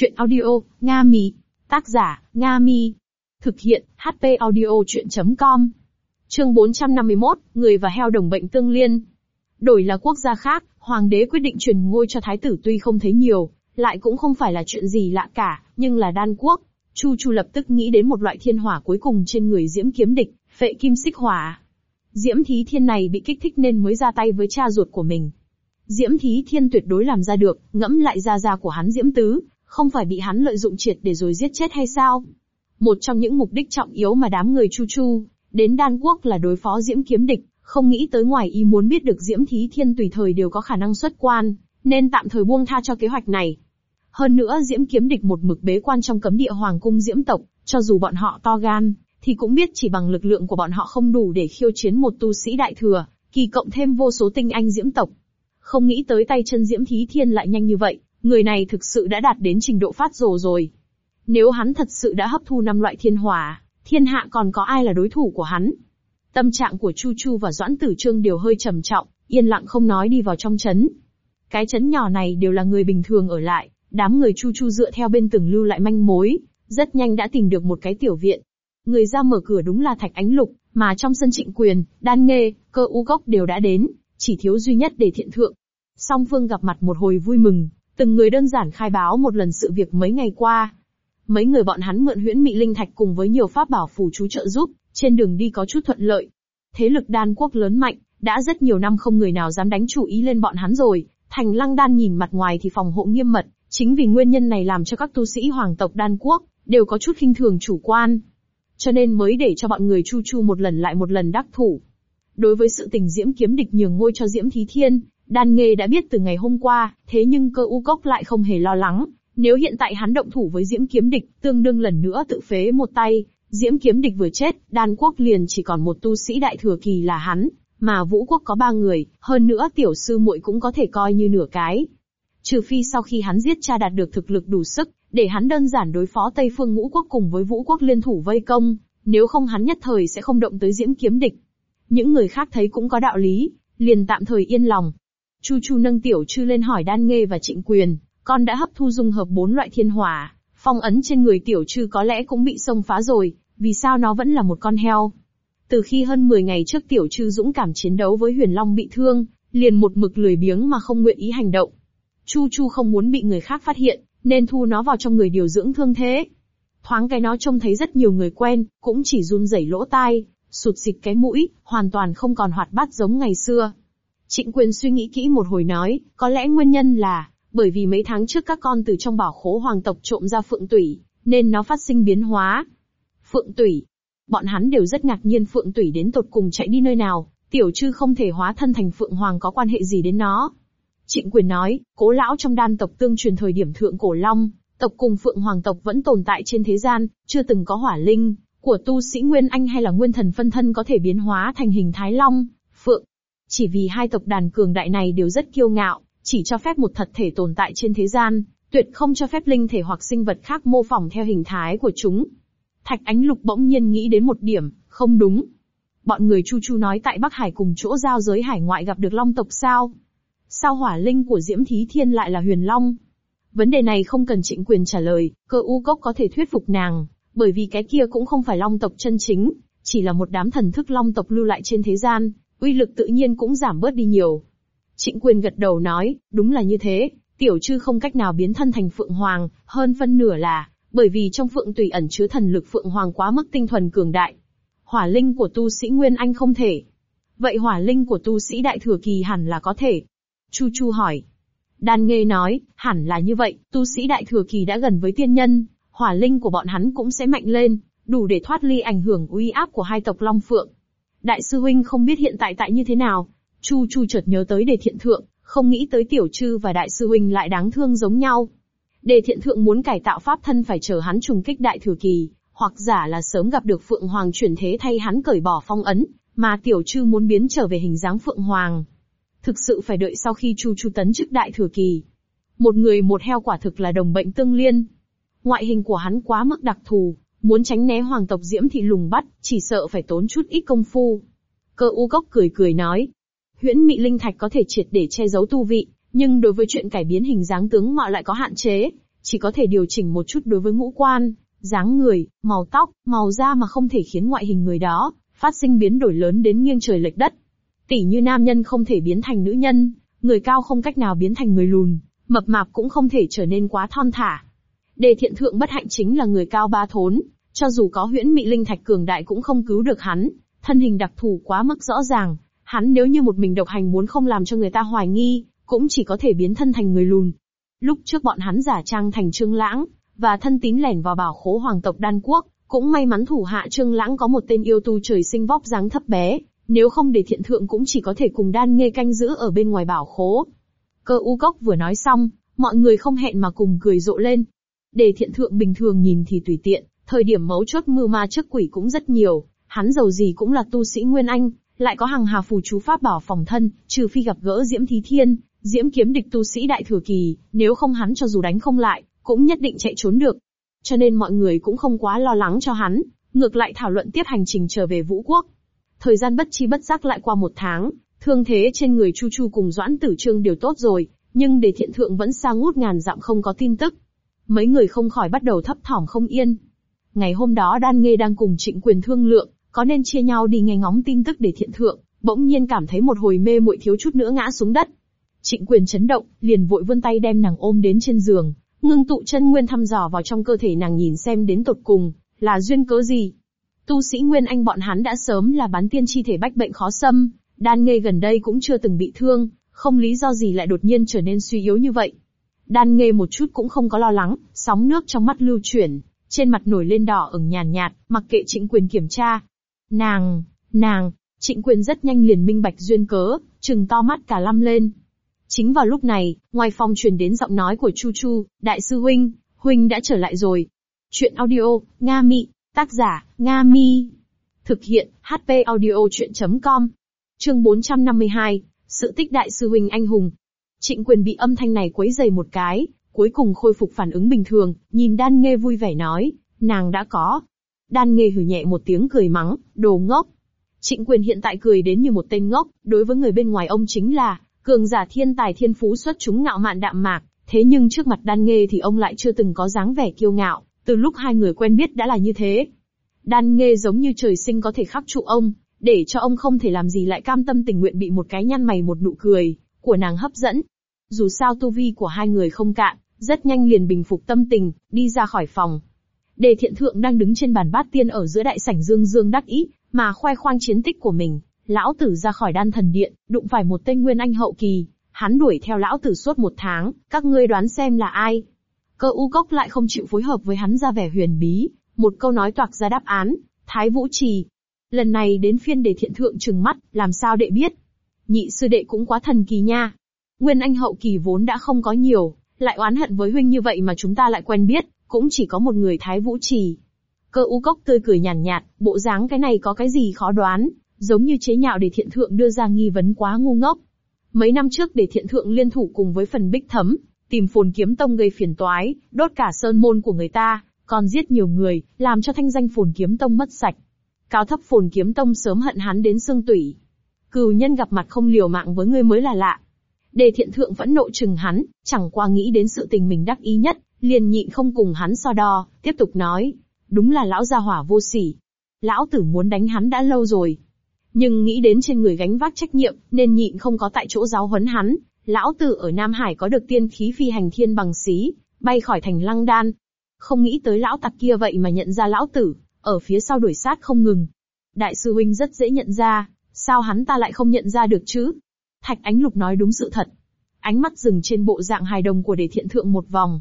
Chuyện audio, Nga Mi. Tác giả, Nga Mi. Thực hiện, HP audio chuyện.com. Chương 451, Người và heo đồng bệnh tương liên. Đổi là quốc gia khác, hoàng đế quyết định truyền ngôi cho thái tử tuy không thấy nhiều, lại cũng không phải là chuyện gì lạ cả, nhưng là đan quốc. Chu Chu lập tức nghĩ đến một loại thiên hỏa cuối cùng trên người diễm kiếm địch, phệ kim xích hỏa. Diễm thí thiên này bị kích thích nên mới ra tay với cha ruột của mình. Diễm thí thiên tuyệt đối làm ra được, ngẫm lại ra ra của hắn diễm tứ, không phải bị hắn lợi dụng triệt để rồi giết chết hay sao? Một trong những mục đích trọng yếu mà đám người Chu Chu, đến đan quốc là đối phó diễm kiếm địch, không nghĩ tới ngoài ý muốn biết được diễm thí thiên tùy thời đều có khả năng xuất quan, nên tạm thời buông tha cho kế hoạch này. Hơn nữa diễm kiếm địch một mực bế quan trong cấm địa hoàng cung diễm tộc, cho dù bọn họ to gan, thì cũng biết chỉ bằng lực lượng của bọn họ không đủ để khiêu chiến một tu sĩ đại thừa, kỳ cộng thêm vô số tinh anh diễm tộc. Không nghĩ tới tay chân diễm thí thiên lại nhanh như vậy, người này thực sự đã đạt đến trình độ phát rồ rồi. Nếu hắn thật sự đã hấp thu năm loại thiên hỏa, thiên hạ còn có ai là đối thủ của hắn? Tâm trạng của Chu Chu và Doãn Tử Trương đều hơi trầm trọng, yên lặng không nói đi vào trong chấn. Cái chấn nhỏ này đều là người bình thường ở lại, đám người Chu Chu dựa theo bên từng lưu lại manh mối, rất nhanh đã tìm được một cái tiểu viện. Người ra mở cửa đúng là Thạch Ánh Lục, mà trong sân trịnh quyền, đan nghê, cơ u gốc đều đã đến, chỉ thiếu duy nhất để thiện thượng. Song phương gặp mặt một hồi vui mừng, từng người đơn giản khai báo một lần sự việc mấy ngày qua. Mấy người bọn hắn mượn huyễn mị linh thạch cùng với nhiều pháp bảo phù chú trợ giúp, trên đường đi có chút thuận lợi. Thế lực đan quốc lớn mạnh, đã rất nhiều năm không người nào dám đánh chủ ý lên bọn hắn rồi, thành lăng đan nhìn mặt ngoài thì phòng hộ nghiêm mật, chính vì nguyên nhân này làm cho các tu sĩ hoàng tộc đan quốc, đều có chút khinh thường chủ quan. Cho nên mới để cho bọn người chu chu một lần lại một lần đắc thủ. Đối với sự tình diễm kiếm địch nhường ngôi cho diễm thí thiên, đan nghê đã biết từ ngày hôm qua, thế nhưng cơ u cốc lại không hề lo lắng. Nếu hiện tại hắn động thủ với diễm kiếm địch, tương đương lần nữa tự phế một tay, diễm kiếm địch vừa chết, đan quốc liền chỉ còn một tu sĩ đại thừa kỳ là hắn, mà vũ quốc có ba người, hơn nữa tiểu sư muội cũng có thể coi như nửa cái. Trừ phi sau khi hắn giết cha đạt được thực lực đủ sức, để hắn đơn giản đối phó Tây Phương Ngũ Quốc cùng với Vũ Quốc liên thủ vây công, nếu không hắn nhất thời sẽ không động tới diễm kiếm địch. Những người khác thấy cũng có đạo lý, liền tạm thời yên lòng. Chu Chu nâng tiểu chư lên hỏi đan nghê và trịnh quyền, con đã hấp thu dung hợp bốn loại thiên hỏa, phong ấn trên người tiểu chư có lẽ cũng bị xông phá rồi, vì sao nó vẫn là một con heo? Từ khi hơn 10 ngày trước tiểu chư dũng cảm chiến đấu với huyền long bị thương, liền một mực lười biếng mà không nguyện ý hành động. Chu Chu không muốn bị người khác phát hiện, nên thu nó vào trong người điều dưỡng thương thế. Thoáng cái nó trông thấy rất nhiều người quen, cũng chỉ run rẩy lỗ tai, sụt xịt cái mũi, hoàn toàn không còn hoạt bát giống ngày xưa. Trịnh quyền suy nghĩ kỹ một hồi nói, có lẽ nguyên nhân là, bởi vì mấy tháng trước các con từ trong bảo khố hoàng tộc trộm ra phượng tủy, nên nó phát sinh biến hóa. Phượng tủy. Bọn hắn đều rất ngạc nhiên phượng tủy đến tột cùng chạy đi nơi nào, tiểu chư không thể hóa thân thành phượng hoàng có quan hệ gì đến nó. Trịnh quyền nói, cố lão trong đan tộc tương truyền thời điểm thượng cổ long, tộc cùng phượng hoàng tộc vẫn tồn tại trên thế gian, chưa từng có hỏa linh, của tu sĩ Nguyên Anh hay là Nguyên Thần phân thân có thể biến hóa thành hình Thái Long, Phượng. Chỉ vì hai tộc đàn cường đại này đều rất kiêu ngạo, chỉ cho phép một thật thể tồn tại trên thế gian, tuyệt không cho phép linh thể hoặc sinh vật khác mô phỏng theo hình thái của chúng. Thạch Ánh Lục bỗng nhiên nghĩ đến một điểm, không đúng. Bọn người Chu Chu nói tại Bắc Hải cùng chỗ giao giới hải ngoại gặp được Long tộc sao? Sao hỏa linh của Diễm Thí Thiên lại là huyền Long? Vấn đề này không cần trịnh quyền trả lời, cơ u cốc có thể thuyết phục nàng, bởi vì cái kia cũng không phải Long tộc chân chính, chỉ là một đám thần thức Long tộc lưu lại trên thế gian, uy lực tự nhiên cũng giảm bớt đi nhiều. Trịnh quyền gật đầu nói, đúng là như thế, tiểu chư không cách nào biến thân thành Phượng Hoàng, hơn phân nửa là, bởi vì trong Phượng tùy ẩn chứa thần lực Phượng Hoàng quá mức tinh thuần cường đại. Hỏa linh của tu sĩ Nguyên Anh không thể. Vậy hỏa linh của tu sĩ Đại Thừa Kỳ hẳn là có thể. Chu Chu hỏi. Đan Nghê nói, hẳn là như vậy, tu sĩ Đại Thừa Kỳ đã gần với tiên nhân, hỏa linh của bọn hắn cũng sẽ mạnh lên, đủ để thoát ly ảnh hưởng uy áp của hai tộc Long Phượng. Đại sư huynh không biết hiện tại tại như thế nào, Chu Chu chợt nhớ tới đề thiện thượng, không nghĩ tới tiểu trư và đại sư huynh lại đáng thương giống nhau. Đề thiện thượng muốn cải tạo pháp thân phải chờ hắn trùng kích đại thừa kỳ, hoặc giả là sớm gặp được Phượng Hoàng chuyển thế thay hắn cởi bỏ phong ấn, mà tiểu trư muốn biến trở về hình dáng Phượng Hoàng. Thực sự phải đợi sau khi Chu Chu tấn chức đại thừa kỳ. Một người một heo quả thực là đồng bệnh tương liên. Ngoại hình của hắn quá mức đặc thù, muốn tránh né hoàng tộc diễm thị lùng bắt, chỉ sợ phải tốn chút ít công phu. Cơ u cốc cười cười nói, huyễn mị linh thạch có thể triệt để che giấu tu vị, nhưng đối với chuyện cải biến hình dáng tướng mạo lại có hạn chế, chỉ có thể điều chỉnh một chút đối với ngũ quan, dáng người, màu tóc, màu da mà không thể khiến ngoại hình người đó phát sinh biến đổi lớn đến nghiêng trời lệch đất. Tỷ như nam nhân không thể biến thành nữ nhân, người cao không cách nào biến thành người lùn, mập mạp cũng không thể trở nên quá thon thả. Đề thiện thượng bất hạnh chính là người cao ba thốn, cho dù có huyễn mị linh thạch cường đại cũng không cứu được hắn, thân hình đặc thù quá mức rõ ràng, hắn nếu như một mình độc hành muốn không làm cho người ta hoài nghi, cũng chỉ có thể biến thân thành người lùn. Lúc trước bọn hắn giả trang thành Trương Lãng, và thân tín lẻn vào bảo khố hoàng tộc Đan Quốc, cũng may mắn thủ hạ Trương Lãng có một tên yêu tu trời sinh vóc dáng thấp bé, nếu không để thiện thượng cũng chỉ có thể cùng đan nghe canh giữ ở bên ngoài bảo khố. Cơ u cốc vừa nói xong, mọi người không hẹn mà cùng cười rộ lên. Để thiện thượng bình thường nhìn thì tùy tiện, thời điểm mấu chốt mưu ma trước quỷ cũng rất nhiều, hắn giàu gì cũng là tu sĩ Nguyên Anh, lại có hàng hà phù chú pháp bảo phòng thân, trừ phi gặp gỡ Diễm Thí Thiên, Diễm kiếm địch tu sĩ đại thừa kỳ, nếu không hắn cho dù đánh không lại, cũng nhất định chạy trốn được. Cho nên mọi người cũng không quá lo lắng cho hắn, ngược lại thảo luận tiếp hành trình trở về Vũ Quốc. Thời gian bất chi bất giác lại qua một tháng, thương thế trên người Chu Chu cùng Doãn Tử Trương đều tốt rồi, nhưng để thiện thượng vẫn xa ngút ngàn dặm không có tin tức. Mấy người không khỏi bắt đầu thấp thỏm không yên. Ngày hôm đó Đan Nghê đang cùng trịnh quyền thương lượng, có nên chia nhau đi nghe ngóng tin tức để thiện thượng, bỗng nhiên cảm thấy một hồi mê muội thiếu chút nữa ngã xuống đất. Trịnh quyền chấn động, liền vội vươn tay đem nàng ôm đến trên giường, ngưng tụ chân nguyên thăm dò vào trong cơ thể nàng nhìn xem đến tột cùng, là duyên cớ gì. Tu sĩ Nguyên Anh bọn hắn đã sớm là bán tiên chi thể bách bệnh khó xâm, đan nghê gần đây cũng chưa từng bị thương, không lý do gì lại đột nhiên trở nên suy yếu như vậy. Đan nghê một chút cũng không có lo lắng, sóng nước trong mắt lưu chuyển, trên mặt nổi lên đỏ ửng nhàn nhạt, mặc kệ trịnh quyền kiểm tra. Nàng, nàng, trịnh quyền rất nhanh liền minh bạch duyên cớ, trừng to mắt cả lâm lên. Chính vào lúc này, ngoài phòng truyền đến giọng nói của Chu Chu, đại sư huynh, huynh đã trở lại rồi. Chuyện audio, Nga Mị, tác giả, Nga Mi. Thực hiện, HP audio chuyện.com. Chương 452, sự tích đại sư huynh anh hùng. Trịnh quyền bị âm thanh này quấy dày một cái, cuối cùng khôi phục phản ứng bình thường, nhìn đan nghe vui vẻ nói, nàng đã có. Đan nghe hử nhẹ một tiếng cười mắng, đồ ngốc. Trịnh quyền hiện tại cười đến như một tên ngốc, đối với người bên ngoài ông chính là, cường giả thiên tài thiên phú xuất chúng ngạo mạn đạm mạc, thế nhưng trước mặt đan nghê thì ông lại chưa từng có dáng vẻ kiêu ngạo, từ lúc hai người quen biết đã là như thế. Đan nghê giống như trời sinh có thể khắc trụ ông, để cho ông không thể làm gì lại cam tâm tình nguyện bị một cái nhăn mày một nụ cười, của nàng hấp dẫn. Dù sao tu vi của hai người không cạn, rất nhanh liền bình phục tâm tình, đi ra khỏi phòng. Đề thiện thượng đang đứng trên bàn bát tiên ở giữa đại sảnh dương dương đắc ý, mà khoe khoang chiến tích của mình. Lão tử ra khỏi đan thần điện, đụng phải một tên nguyên anh hậu kỳ, hắn đuổi theo lão tử suốt một tháng, các ngươi đoán xem là ai? Cơ u cốc lại không chịu phối hợp với hắn ra vẻ huyền bí, một câu nói toạc ra đáp án, Thái Vũ Trì. Lần này đến phiên đề thiện thượng trừng mắt, làm sao đệ biết? Nhị sư đệ cũng quá thần kỳ nha. Nguyên anh hậu kỳ vốn đã không có nhiều, lại oán hận với huynh như vậy mà chúng ta lại quen biết, cũng chỉ có một người Thái Vũ Trì. Cơ u cốc tươi cười nhàn nhạt, nhạt, bộ dáng cái này có cái gì khó đoán, giống như chế nhạo để thiện thượng đưa ra nghi vấn quá ngu ngốc. Mấy năm trước để thiện thượng liên thủ cùng với phần bích thấm, tìm phồn kiếm tông gây phiền toái, đốt cả sơn môn của người ta, còn giết nhiều người, làm cho thanh danh phồn kiếm tông mất sạch. Cao thấp phồn kiếm tông sớm hận hắn đến xương tủy. Cừu nhân gặp mặt không liều mạng với ngươi mới là lạ. Đề thiện thượng vẫn nộ chừng hắn, chẳng qua nghĩ đến sự tình mình đắc ý nhất, liền nhịn không cùng hắn so đo, tiếp tục nói. Đúng là lão gia hỏa vô sỉ. Lão tử muốn đánh hắn đã lâu rồi, nhưng nghĩ đến trên người gánh vác trách nhiệm, nên nhịn không có tại chỗ giáo huấn hắn. Lão tử ở Nam Hải có được tiên khí phi hành thiên bằng xí, bay khỏi thành lăng đan. Không nghĩ tới lão tặc kia vậy mà nhận ra lão tử, ở phía sau đuổi sát không ngừng. Đại sư huynh rất dễ nhận ra, sao hắn ta lại không nhận ra được chứ? Thạch Ánh Lục nói đúng sự thật. Ánh mắt dừng trên bộ dạng hài đồng của đề thiện thượng một vòng.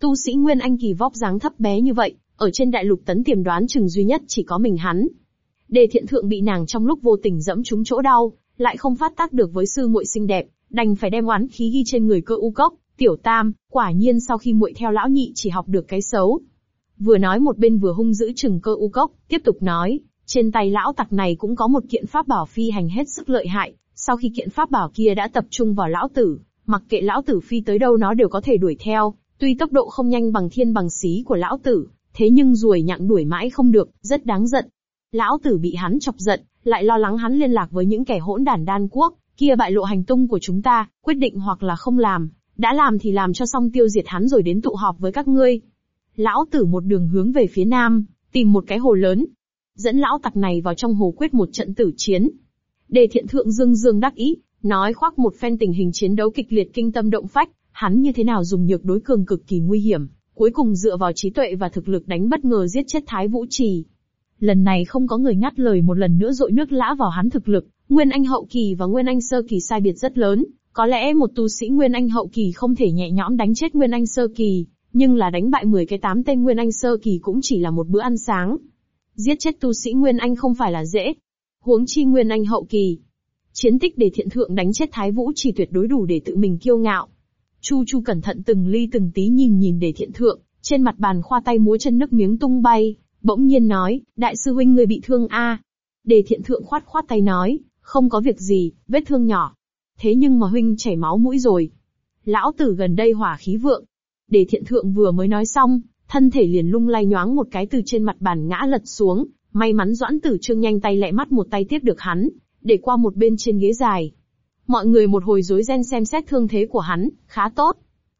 Tu sĩ Nguyên Anh kỳ vóc dáng thấp bé như vậy, ở trên đại lục tấn tiềm đoán chừng duy nhất chỉ có mình hắn, Đề thiện thượng bị nàng trong lúc vô tình dẫm trúng chỗ đau, lại không phát tác được với sư muội xinh đẹp, đành phải đem oán khí ghi trên người cơ u cốc, tiểu tam, quả nhiên sau khi muội theo lão nhị chỉ học được cái xấu. Vừa nói một bên vừa hung dữ chừng cơ u cốc, tiếp tục nói, trên tay lão tặc này cũng có một kiện pháp bảo phi hành hết sức lợi hại, sau khi kiện pháp bảo kia đã tập trung vào lão tử, mặc kệ lão tử phi tới đâu nó đều có thể đuổi theo, tuy tốc độ không nhanh bằng thiên bằng xí của lão tử, thế nhưng ruồi nhặng đuổi mãi không được, rất đáng giận. Lão tử bị hắn chọc giận, lại lo lắng hắn liên lạc với những kẻ hỗn đản đan quốc, kia bại lộ hành tung của chúng ta, quyết định hoặc là không làm, đã làm thì làm cho xong tiêu diệt hắn rồi đến tụ họp với các ngươi. Lão tử một đường hướng về phía nam, tìm một cái hồ lớn. Dẫn lão tặc này vào trong hồ quyết một trận tử chiến. Đề thiện thượng dương dương đắc ý, nói khoác một phen tình hình chiến đấu kịch liệt kinh tâm động phách, hắn như thế nào dùng nhược đối cường cực kỳ nguy hiểm, cuối cùng dựa vào trí tuệ và thực lực đánh bất ngờ giết chết Thái Vũ Trì. Lần này không có người ngắt lời một lần nữa dội nước lã vào hắn thực lực, Nguyên Anh hậu kỳ và Nguyên Anh sơ kỳ sai biệt rất lớn, có lẽ một tu sĩ Nguyên Anh hậu kỳ không thể nhẹ nhõm đánh chết Nguyên Anh sơ kỳ, nhưng là đánh bại 10 cái tám tên Nguyên Anh sơ kỳ cũng chỉ là một bữa ăn sáng. Giết chết tu sĩ Nguyên Anh không phải là dễ. Huống chi Nguyên Anh hậu kỳ. Chiến tích để thiện thượng đánh chết Thái Vũ chỉ tuyệt đối đủ để tự mình kiêu ngạo. Chu Chu cẩn thận từng ly từng tí nhìn nhìn để thiện thượng, trên mặt bàn khoa tay múa chân nước miếng tung bay, bỗng nhiên nói, đại sư huynh người bị thương a. Đề thiện thượng khoát khoát tay nói, không có việc gì, vết thương nhỏ. Thế nhưng mà huynh chảy máu mũi rồi. Lão tử gần đây hỏa khí vượng. Đề thiện thượng vừa mới nói xong, thân thể liền lung lay nhoáng một cái từ trên mặt bàn ngã lật xuống, may mắn doãn tử trương nhanh tay lẹ mắt một tay tiếp được hắn, để qua một bên trên ghế dài. Mọi người một hồi rối ren xem xét thương thế của hắn, khá tốt.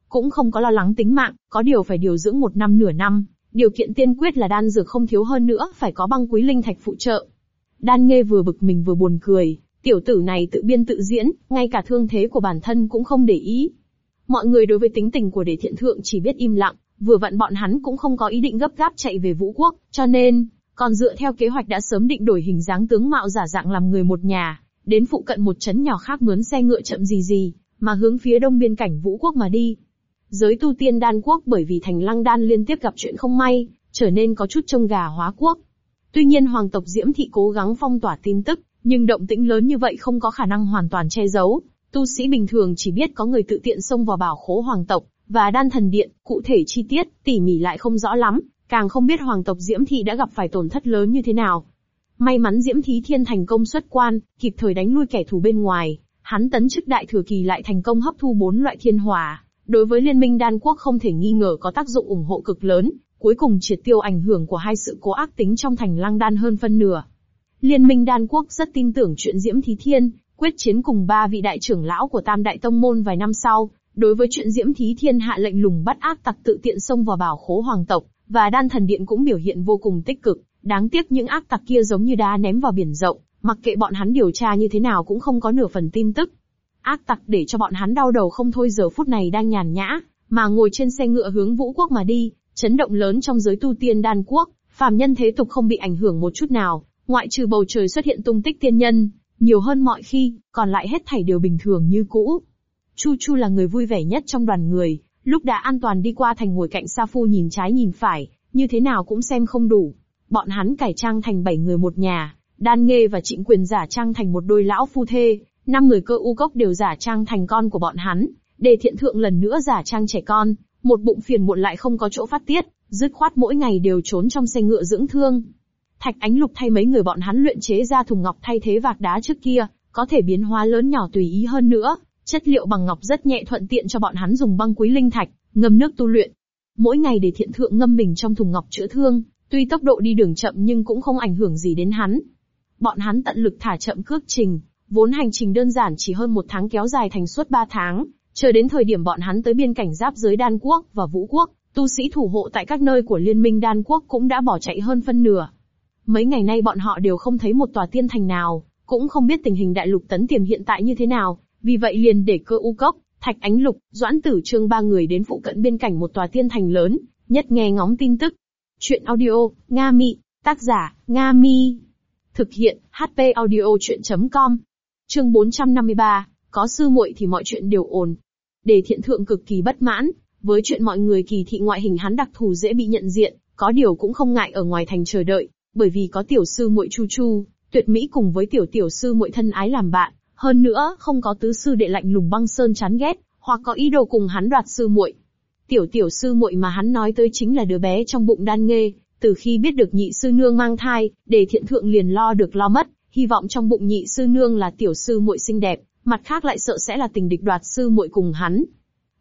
Cũng không có lo lắng tính mạng, có điều phải điều dưỡng một năm nửa năm, điều kiện tiên quyết là đan dược không thiếu hơn nữa, phải có băng quý linh thạch phụ trợ. Đan nghe vừa bực mình vừa buồn cười, tiểu tử này tự biên tự diễn, ngay cả thương thế của bản thân cũng không để ý. Mọi người đối với tính tình của đề thiện thượng chỉ biết im lặng, vừa vặn bọn hắn cũng không có ý định gấp gáp chạy về vũ quốc, cho nên, còn dựa theo kế hoạch đã sớm định đổi hình dáng tướng mạo giả dạng làm người một nhà, đến phụ cận một trấn nhỏ khác mướn xe ngựa chậm gì gì, mà hướng phía đông biên cảnh vũ quốc mà đi. Giới tu tiên đan quốc bởi vì thành lăng đan liên tiếp gặp chuyện không may, trở nên có chút trông gà hóa quốc. Tuy nhiên hoàng tộc Diễm Thị cố gắng phong tỏa tin tức, nhưng động tĩnh lớn như vậy không có khả năng hoàn toàn che giấu. Tu sĩ bình thường chỉ biết có người tự tiện xông vào bảo khố hoàng tộc, và đan thần điện, cụ thể chi tiết, tỉ mỉ lại không rõ lắm, càng không biết hoàng tộc Diễm Thị đã gặp phải tổn thất lớn như thế nào. May mắn Diễm Thí Thiên thành công xuất quan, kịp thời đánh lui kẻ thù bên ngoài, hắn tấn chức đại thừa kỳ lại thành công hấp thu bốn loại thiên hỏa, đối với liên minh đan quốc không thể nghi ngờ có tác dụng ủng hộ cực lớn, cuối cùng triệt tiêu ảnh hưởng của hai sự cố ác tính trong thành lăng đan hơn phân nửa. Liên minh đan quốc rất tin tưởng chuyện Diễm Thí Thiên, quyết chiến cùng ba vị đại trưởng lão của Tam Đại Tông Môn vài năm sau, đối với chuyện Diễm Thí Thiên hạ lệnh lùng bắt ác tặc tự tiện xông vào bảo khố hoàng tộc, và đan thần điện cũng biểu hiện vô cùng tích cực, đáng tiếc những ác tặc kia giống như đá ném vào biển rộng, mặc kệ bọn hắn điều tra như thế nào cũng không có nửa phần tin tức. Ác tặc để cho bọn hắn đau đầu không thôi giờ phút này đang nhàn nhã, mà ngồi trên xe ngựa hướng vũ quốc mà đi, chấn động lớn trong giới tu tiên đan quốc, phàm nhân thế tục không bị ảnh hưởng một chút nào, ngoại trừ bầu trời xuất hiện tung tích tiên nhân, nhiều hơn mọi khi, còn lại hết thảy đều bình thường như cũ. Chu Chu là người vui vẻ nhất trong đoàn người, lúc đã an toàn đi qua thành ngồi cạnh Sa Phu nhìn trái nhìn phải, như thế nào cũng xem không đủ. Bọn hắn cải trang thành bảy người một nhà, đan nghê và trịnh quyền giả trang thành một đôi lão phu thê, năm người cơ u cốc đều giả trang thành con của bọn hắn, để thiện thượng lần nữa giả trang trẻ con, một bụng phiền muộn lại không có chỗ phát tiết, dứt khoát mỗi ngày đều trốn trong xe ngựa dưỡng thương. Thạch Ánh Lục thay mấy người bọn hắn luyện chế ra thùng ngọc thay thế vạc đá trước kia, có thể biến hóa lớn nhỏ tùy ý hơn nữa, chất liệu bằng ngọc rất nhẹ thuận tiện cho bọn hắn dùng băng quý linh thạch, ngâm nước tu luyện. Mỗi ngày để thiện thượng ngâm mình trong thùng ngọc chữa thương, tuy tốc độ đi đường chậm nhưng cũng không ảnh hưởng gì đến hắn. Bọn hắn tận lực thả chậm cước trình, vốn hành trình đơn giản chỉ hơn một tháng kéo dài thành suốt ba tháng, chờ đến thời điểm bọn hắn tới biên cảnh giáp giới đan quốc và vũ quốc, tu sĩ thủ hộ tại các nơi của liên minh đan quốc cũng đã bỏ chạy hơn phân nửa. Mấy ngày nay bọn họ đều không thấy một tòa tiên thành nào, cũng không biết tình hình đại lục tấn tiềm hiện tại như thế nào, vì vậy liền để cơ u cốc, thạch ánh lục, doãn tử trương ba người đến phụ cận bên cạnh một tòa tiên thành lớn, nhất nghe ngóng tin tức. Chuyện audio, Nga Mi, tác giả, Nga Mi. Thực hiện, HP audio chuyện.com. Chương 453, có sư muội thì mọi chuyện đều ổn. Đề thiện thượng cực kỳ bất mãn, với chuyện mọi người kỳ thị ngoại hình hắn đặc thù dễ bị nhận diện, có điều cũng không ngại ở ngoài thành chờ đợi, bởi vì có tiểu sư muội Chu Chu, tuyệt mỹ cùng với tiểu tiểu sư muội thân ái làm bạn, hơn nữa không có tứ sư đệ lạnh lùng băng sơn chán ghét, hoặc có ý đồ cùng hắn đoạt sư muội. Tiểu tiểu sư muội mà hắn nói tới chính là đứa bé trong bụng đan nghê, từ khi biết được nhị sư nương mang thai, để thiện thượng liền lo được lo mất, hy vọng trong bụng nhị sư nương là tiểu sư muội xinh đẹp, mặt khác lại sợ sẽ là tình địch đoạt sư muội cùng hắn.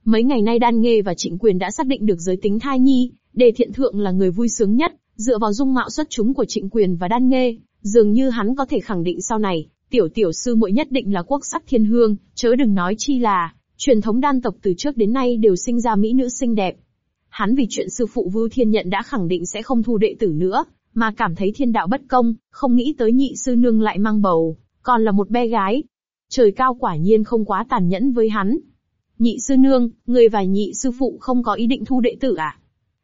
Mấy ngày nay đan nghê và trịnh quyền đã xác định được giới tính thai nhi, đề thiện thượng là người vui sướng nhất, dựa vào dung mạo xuất chúng của trịnh quyền và đan nghê, dường như hắn có thể khẳng định sau này, tiểu tiểu sư muội nhất định là quốc sắc thiên hương, chớ đừng nói chi là, Truyền thống đan tộc từ trước đến nay đều sinh ra mỹ nữ xinh đẹp. Hắn vì chuyện sư phụ Vưu Thiên Nhận đã khẳng định sẽ không thu đệ tử nữa, mà cảm thấy thiên đạo bất công, không nghĩ tới nhị sư nương lại mang bầu, còn là một bé gái. Trời cao quả nhiên không quá tàn nhẫn với hắn. Nhị sư nương, người và nhị sư phụ không có ý định thu đệ tử à?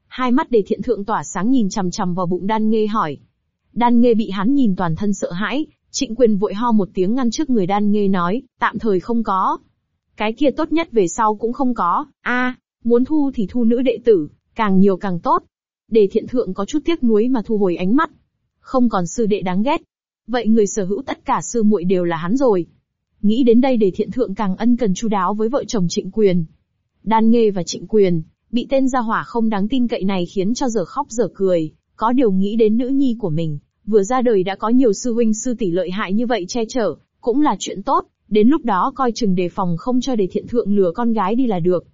Hai mắt đề thiện thượng tỏa sáng nhìn chằm chằm vào bụng đan nghê hỏi. Đan nghê bị hắn nhìn toàn thân sợ hãi, trịnh quyền vội ho một tiếng ngăn trước người đan nghê nói, tạm thời không có. Cái kia tốt nhất về sau cũng không có, a muốn thu thì thu nữ đệ tử, càng nhiều càng tốt. Đề thiện thượng có chút tiếc nuối mà thu hồi ánh mắt. Không còn sư đệ đáng ghét. Vậy người sở hữu tất cả sư muội đều là hắn rồi. Nghĩ đến đây đề thiện thượng càng ân cần chu đáo với vợ chồng trịnh quyền. Đan nghê và trịnh quyền, bị tên gia hỏa không đáng tin cậy này khiến cho giờ khóc giờ cười, có điều nghĩ đến nữ nhi của mình, vừa ra đời đã có nhiều sư huynh sư tỷ lợi hại như vậy che chở, cũng là chuyện tốt, đến lúc đó coi chừng đề phòng không cho đề thiện thượng lừa con gái đi là được.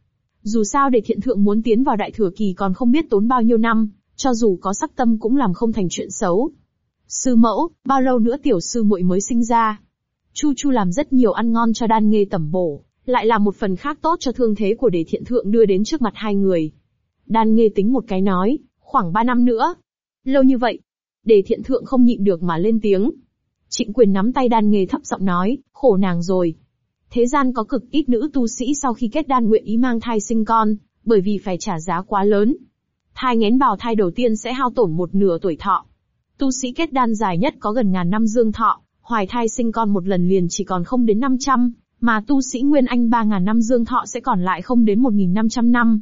Dù sao đề thiện thượng muốn tiến vào đại thừa kỳ còn không biết tốn bao nhiêu năm, cho dù có sắc tâm cũng làm không thành chuyện xấu. Sư mẫu, bao lâu nữa tiểu sư muội mới sinh ra? Chu Chu làm rất nhiều ăn ngon cho đan nghê tẩm bổ, lại là một phần khác tốt cho thương thế của đề thiện thượng đưa đến trước mặt hai người. Đan nghê tính một cái nói, khoảng ba năm nữa. Lâu như vậy, để thiện thượng không nhịn được mà lên tiếng. Trịnh quyền nắm tay đan nghề thấp giọng nói, khổ nàng rồi. Thế gian có cực ít nữ tu sĩ sau khi kết đan nguyện ý mang thai sinh con, bởi vì phải trả giá quá lớn. Thai ngén bào thai đầu tiên sẽ hao tổn một nửa tuổi thọ. Tu sĩ kết đan dài nhất có gần ngàn năm dương thọ, hoài thai sinh con một lần liền chỉ còn không đến 500, mà tu sĩ Nguyên Anh 3.000 năm dương thọ sẽ còn lại không đến 1.500 năm.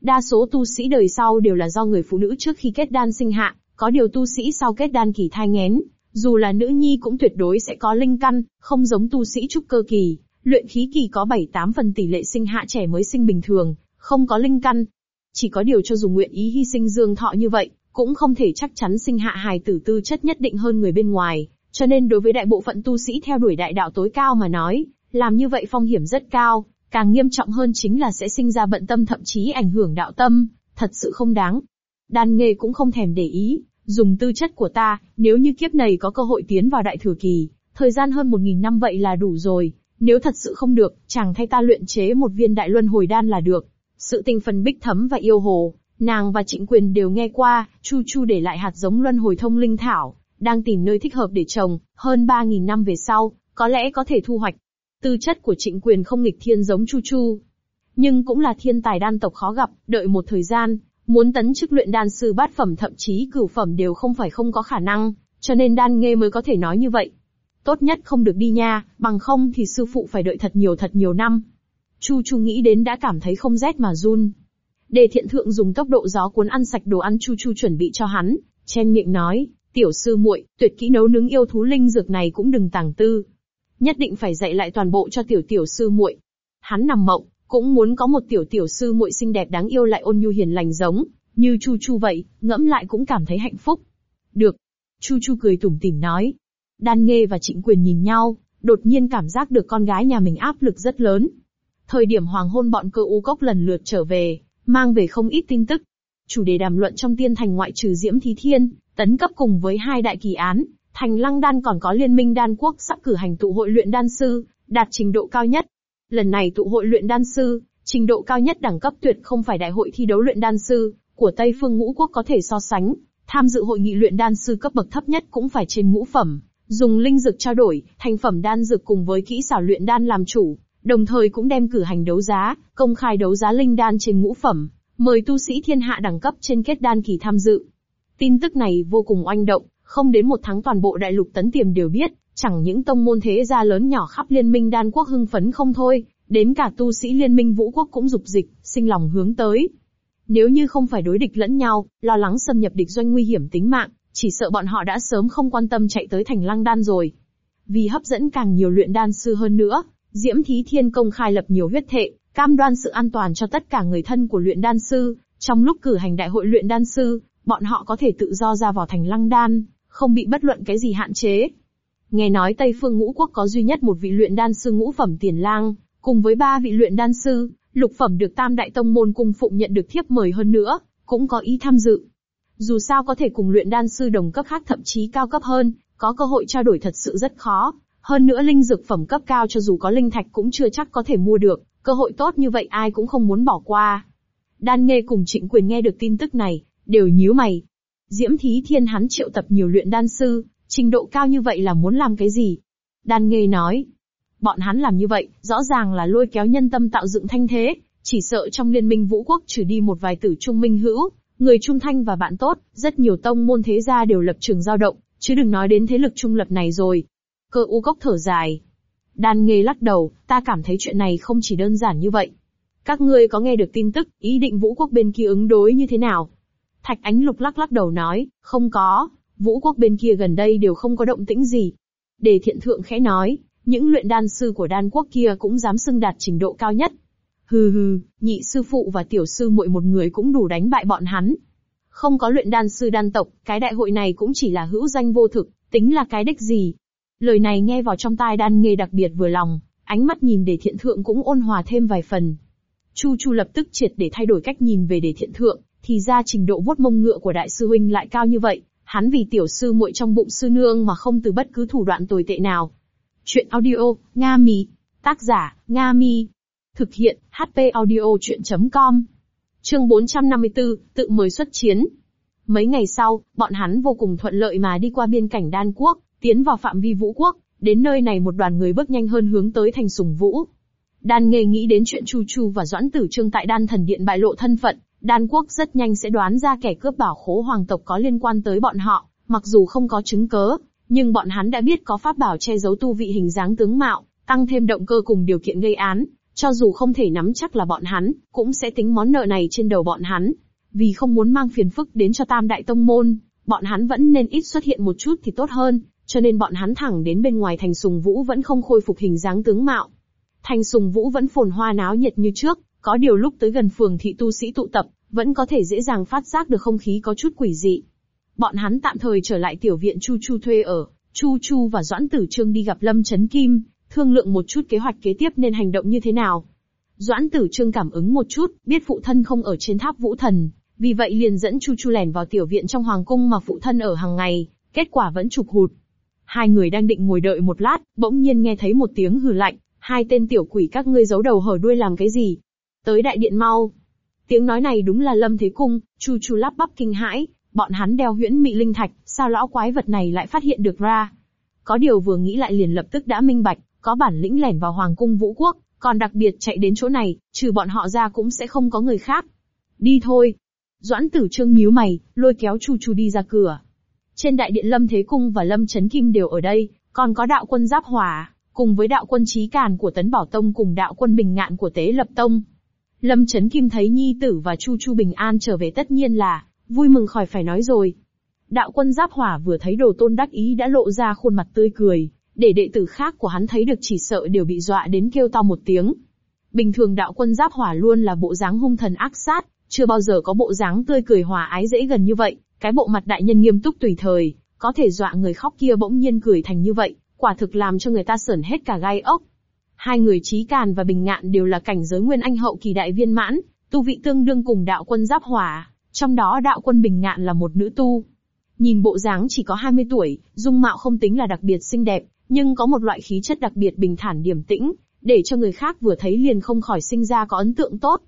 Đa số tu sĩ đời sau đều là do người phụ nữ trước khi kết đan sinh hạ, có điều tu sĩ sau kết đan kỳ thai ngén, dù là nữ nhi cũng tuyệt đối sẽ có linh căn, không giống tu sĩ trúc cơ kỳ, luyện khí kỳ có 7-8 phần tỷ lệ sinh hạ trẻ mới sinh bình thường, không có linh căn. Chỉ có điều cho dù nguyện ý hy sinh dương thọ như vậy, cũng không thể chắc chắn sinh hạ hài tử tư chất nhất định hơn người bên ngoài, cho nên đối với đại bộ phận tu sĩ theo đuổi đại đạo tối cao mà nói, làm như vậy phong hiểm rất cao, càng nghiêm trọng hơn chính là sẽ sinh ra bận tâm thậm chí ảnh hưởng đạo tâm, thật sự không đáng. Đan nghề cũng không thèm để ý, dùng tư chất của ta, nếu như kiếp này có cơ hội tiến vào đại thừa kỳ, thời gian hơn một nghìn năm vậy là đủ rồi, nếu thật sự không được, chàng thay ta luyện chế một viên đại luân hồi đan là được. Sự tình phần bích thấm và yêu hồ, nàng và trịnh quyền đều nghe qua, chu chu để lại hạt giống luân hồi thông linh thảo, đang tìm nơi thích hợp để trồng, hơn 3.000 năm về sau, có lẽ có thể thu hoạch. Tư chất của trịnh quyền không nghịch thiên giống Chu Chu. Nhưng cũng là thiên tài đan tộc khó gặp, đợi một thời gian, muốn tấn chức luyện đan sư bát phẩm thậm chí cửu phẩm đều không phải không có khả năng, cho nên đan nghe mới có thể nói như vậy. Tốt nhất không được đi nha, bằng không thì sư phụ phải đợi thật nhiều thật nhiều năm. Chu Chu nghĩ đến đã cảm thấy không rét mà run. Đề thiện thượng dùng tốc độ gió cuốn ăn sạch đồ ăn Chu Chu chuẩn bị cho hắn, chen miệng nói, Tiểu sư muội, tuyệt kỹ nấu nướng yêu thú linh dược này cũng đừng tàng tư. Nhất định phải dạy lại toàn bộ cho tiểu tiểu sư muội. Hắn nằm mộng, cũng muốn có một tiểu tiểu sư muội xinh đẹp đáng yêu lại ôn nhu hiền lành giống, như Chu Chu vậy, ngẫm lại cũng cảm thấy hạnh phúc. Được. Chu Chu cười tủm tỉm nói. Đan Nghê và Trịnh Quyền nhìn nhau, đột nhiên cảm giác được con gái nhà mình áp lực rất lớn. Thời điểm hoàng hôn bọn cơ u cốc lần lượt trở về, mang về không ít tin tức. Chủ đề đàm luận trong tiên thành ngoại trừ Diễm Thí Thiên, Tấn cấp cùng với hai đại kỳ án, Thành Lăng Đan còn có Liên minh Đan Quốc sắp cử hành tụ hội luyện đan sư, đạt trình độ cao nhất. Lần này tụ hội luyện đan sư, trình độ cao nhất đẳng cấp tuyệt không phải đại hội thi đấu luyện đan sư của Tây Phương Ngũ Quốc có thể so sánh. Tham dự hội nghị luyện đan sư cấp bậc thấp nhất cũng phải trên ngũ phẩm, dùng linh dược trao đổi, thành phẩm đan dược cùng với kỹ xảo luyện đan làm chủ, đồng thời cũng đem cử hành đấu giá, công khai đấu giá linh đan trên ngũ phẩm, mời tu sĩ thiên hạ đẳng cấp trên kết đan kỳ tham dự. Tin tức này vô cùng oanh động, không đến một tháng toàn bộ đại lục tấn tiềm đều biết, chẳng những tông môn thế gia lớn nhỏ khắp liên minh đan quốc hưng phấn không thôi, đến cả tu sĩ liên minh vũ quốc cũng dục dịch, sinh lòng hướng tới. Nếu như không phải đối địch lẫn nhau, lo lắng xâm nhập địch doanh nguy hiểm tính mạng, chỉ sợ bọn họ đã sớm không quan tâm chạy tới thành lăng đan rồi. Vì hấp dẫn càng nhiều luyện đan sư hơn nữa, Diễm Thí Thiên công khai lập nhiều huyết thệ, cam đoan sự an toàn cho tất cả người thân của luyện đan sư, trong lúc cử hành đại hội luyện đan sư, bọn họ có thể tự do ra vào thành lăng đan, không bị bất luận cái gì hạn chế. Nghe nói Tây Phương Ngũ Quốc có duy nhất một vị luyện đan sư ngũ phẩm tiền lang, cùng với ba vị luyện đan sư, lục phẩm được tam đại tông môn cung phụng nhận được thiếp mời hơn nữa, cũng có ý tham dự. Dù sao có thể cùng luyện đan sư đồng cấp khác thậm chí cao cấp hơn, có cơ hội trao đổi thật sự rất khó. Hơn nữa linh dược phẩm cấp cao cho dù có linh thạch cũng chưa chắc có thể mua được, Cơ hội tốt như vậy ai cũng không muốn bỏ qua. Đan Nghê cùng Trịnh Quyền nghe được tin tức này, đều nhíu mày. Diễm Thí Thiên hắn triệu tập nhiều luyện đan sư, trình độ cao như vậy là muốn làm cái gì? Đan Nghê nói, bọn hắn làm như vậy, rõ ràng là lôi kéo nhân tâm tạo dựng thanh thế, chỉ sợ trong liên minh vũ quốc trừ đi một vài tử trung minh hữu, người trung thanh và bạn tốt, rất nhiều tông môn thế gia đều lập trường dao động, chứ đừng nói đến thế lực trung lập này rồi. Cơ u cốc thở dài. Đan nghê lắc đầu, ta cảm thấy chuyện này không chỉ đơn giản như vậy. Các ngươi có nghe được tin tức, ý định vũ quốc bên kia ứng đối như thế nào? Thạch ánh lục lắc lắc đầu nói, không có, vũ quốc bên kia gần đây đều không có động tĩnh gì. Đề thiện thượng khẽ nói, những luyện đan sư của đan quốc kia cũng dám xưng đạt trình độ cao nhất. Hừ hừ, nhị sư phụ và tiểu sư muội một người cũng đủ đánh bại bọn hắn. Không có luyện đan sư đan tộc, cái đại hội này cũng chỉ là hữu danh vô thực, tính là cái đích gì. Lời này nghe vào trong tai đan nghề đặc biệt vừa lòng, ánh mắt nhìn để thiện thượng cũng ôn hòa thêm vài phần. Chu Chu lập tức triệt để thay đổi cách nhìn về để thiện thượng, thì ra trình độ vuốt mông ngựa của đại sư huynh lại cao như vậy, hắn vì tiểu sư muội trong bụng sư nương mà không từ bất cứ thủ đoạn tồi tệ nào. Chuyện audio, Nga Mi. Tác giả, Nga Mi. Thực hiện, HP audio chuyện.com. Chương 454, tự mời xuất chiến. Mấy ngày sau, bọn hắn vô cùng thuận lợi mà đi qua biên cảnh đan quốc, tiến vào phạm vi vũ quốc, đến nơi này một đoàn người bước nhanh hơn hướng tới thành sùng vũ. Đan nghề nghĩ đến chuyện Chu Chu và Doãn Tử Trương tại đan thần điện bại lộ thân phận, đan quốc rất nhanh sẽ đoán ra kẻ cướp bảo khố hoàng tộc có liên quan tới bọn họ, mặc dù không có chứng cớ, nhưng bọn hắn đã biết có pháp bảo che giấu tu vị hình dáng tướng mạo, tăng thêm động cơ cùng điều kiện gây án, cho dù không thể nắm chắc là bọn hắn, cũng sẽ tính món nợ này trên đầu bọn hắn. Vì không muốn mang phiền phức đến cho tam đại tông môn, bọn hắn vẫn nên ít xuất hiện một chút thì tốt hơn, cho nên bọn hắn thẳng đến bên ngoài thành sùng vũ vẫn không khôi phục hình dáng tướng mạo. Thành sùng vũ vẫn phồn hoa náo nhiệt như trước, có điều lúc tới gần phường thị tu sĩ tụ tập, vẫn có thể dễ dàng phát giác được không khí có chút quỷ dị. Bọn hắn tạm thời trở lại tiểu viện Chu Chu thuê ở, Chu Chu và Doãn Tử Trương đi gặp Lâm Chấn Kim, thương lượng một chút kế hoạch kế tiếp nên hành động như thế nào. Doãn Tử Trương cảm ứng một chút, biết phụ thân không ở trên tháp vũ thần, vì vậy liền dẫn Chu Chu lẻn vào tiểu viện trong hoàng cung mà phụ thân ở hàng ngày, kết quả vẫn trục hụt. Hai người đang định ngồi đợi một lát, bỗng nhiên nghe thấy một tiếng hừ lạnh, hai tên tiểu quỷ các ngươi giấu đầu hở đuôi làm cái gì? Tới đại điện mau. Tiếng nói này đúng là Lâm Thế Cung, Chu Chu lắp bắp kinh hãi, bọn hắn đeo huyễn mị linh thạch, sao lão quái vật này lại phát hiện được ra? Có điều vừa nghĩ lại liền lập tức đã minh bạch, có bản lĩnh lẻn vào hoàng cung vũ quốc, còn đặc biệt chạy đến chỗ này, trừ bọn họ ra cũng sẽ không có người khác. Đi thôi. Doãn tử trương nhíu mày, lôi kéo Chu Chu đi ra cửa. Trên đại điện Lâm Thế Cung và Lâm Trấn Kim đều ở đây, còn có đạo quân Giáp Hỏa, cùng với đạo quân Trí Càn của Tấn Bảo Tông cùng đạo quân Bình Ngạn của Tế Lập Tông. Lâm Trấn Kim thấy Nhi Tử và Chu Chu bình an trở về tất nhiên là, vui mừng khỏi phải nói rồi. Đạo quân Giáp Hỏa vừa thấy đồ tôn đắc ý đã lộ ra khuôn mặt tươi cười, để đệ tử khác của hắn thấy được chỉ sợ đều bị dọa đến kêu to một tiếng. Bình thường đạo quân Giáp Hỏa luôn là bộ dáng hung thần ác sát, chưa bao giờ có bộ dáng tươi cười hòa ái dễ gần như vậy, cái bộ mặt đại nhân nghiêm túc tùy thời, có thể dọa người khóc kia bỗng nhiên cười thành như vậy, quả thực làm cho người ta sởn hết cả gai ốc. Hai người trí càn và bình ngạn đều là cảnh giới nguyên anh hậu kỳ đại viên mãn, tu vị tương đương cùng đạo quân giáp hỏa, trong đó đạo quân bình ngạn là một nữ tu. Nhìn bộ dáng chỉ có 20 tuổi, dung mạo không tính là đặc biệt xinh đẹp, nhưng có một loại khí chất đặc biệt bình thản điềm tĩnh, để cho người khác vừa thấy liền không khỏi sinh ra có ấn tượng tốt.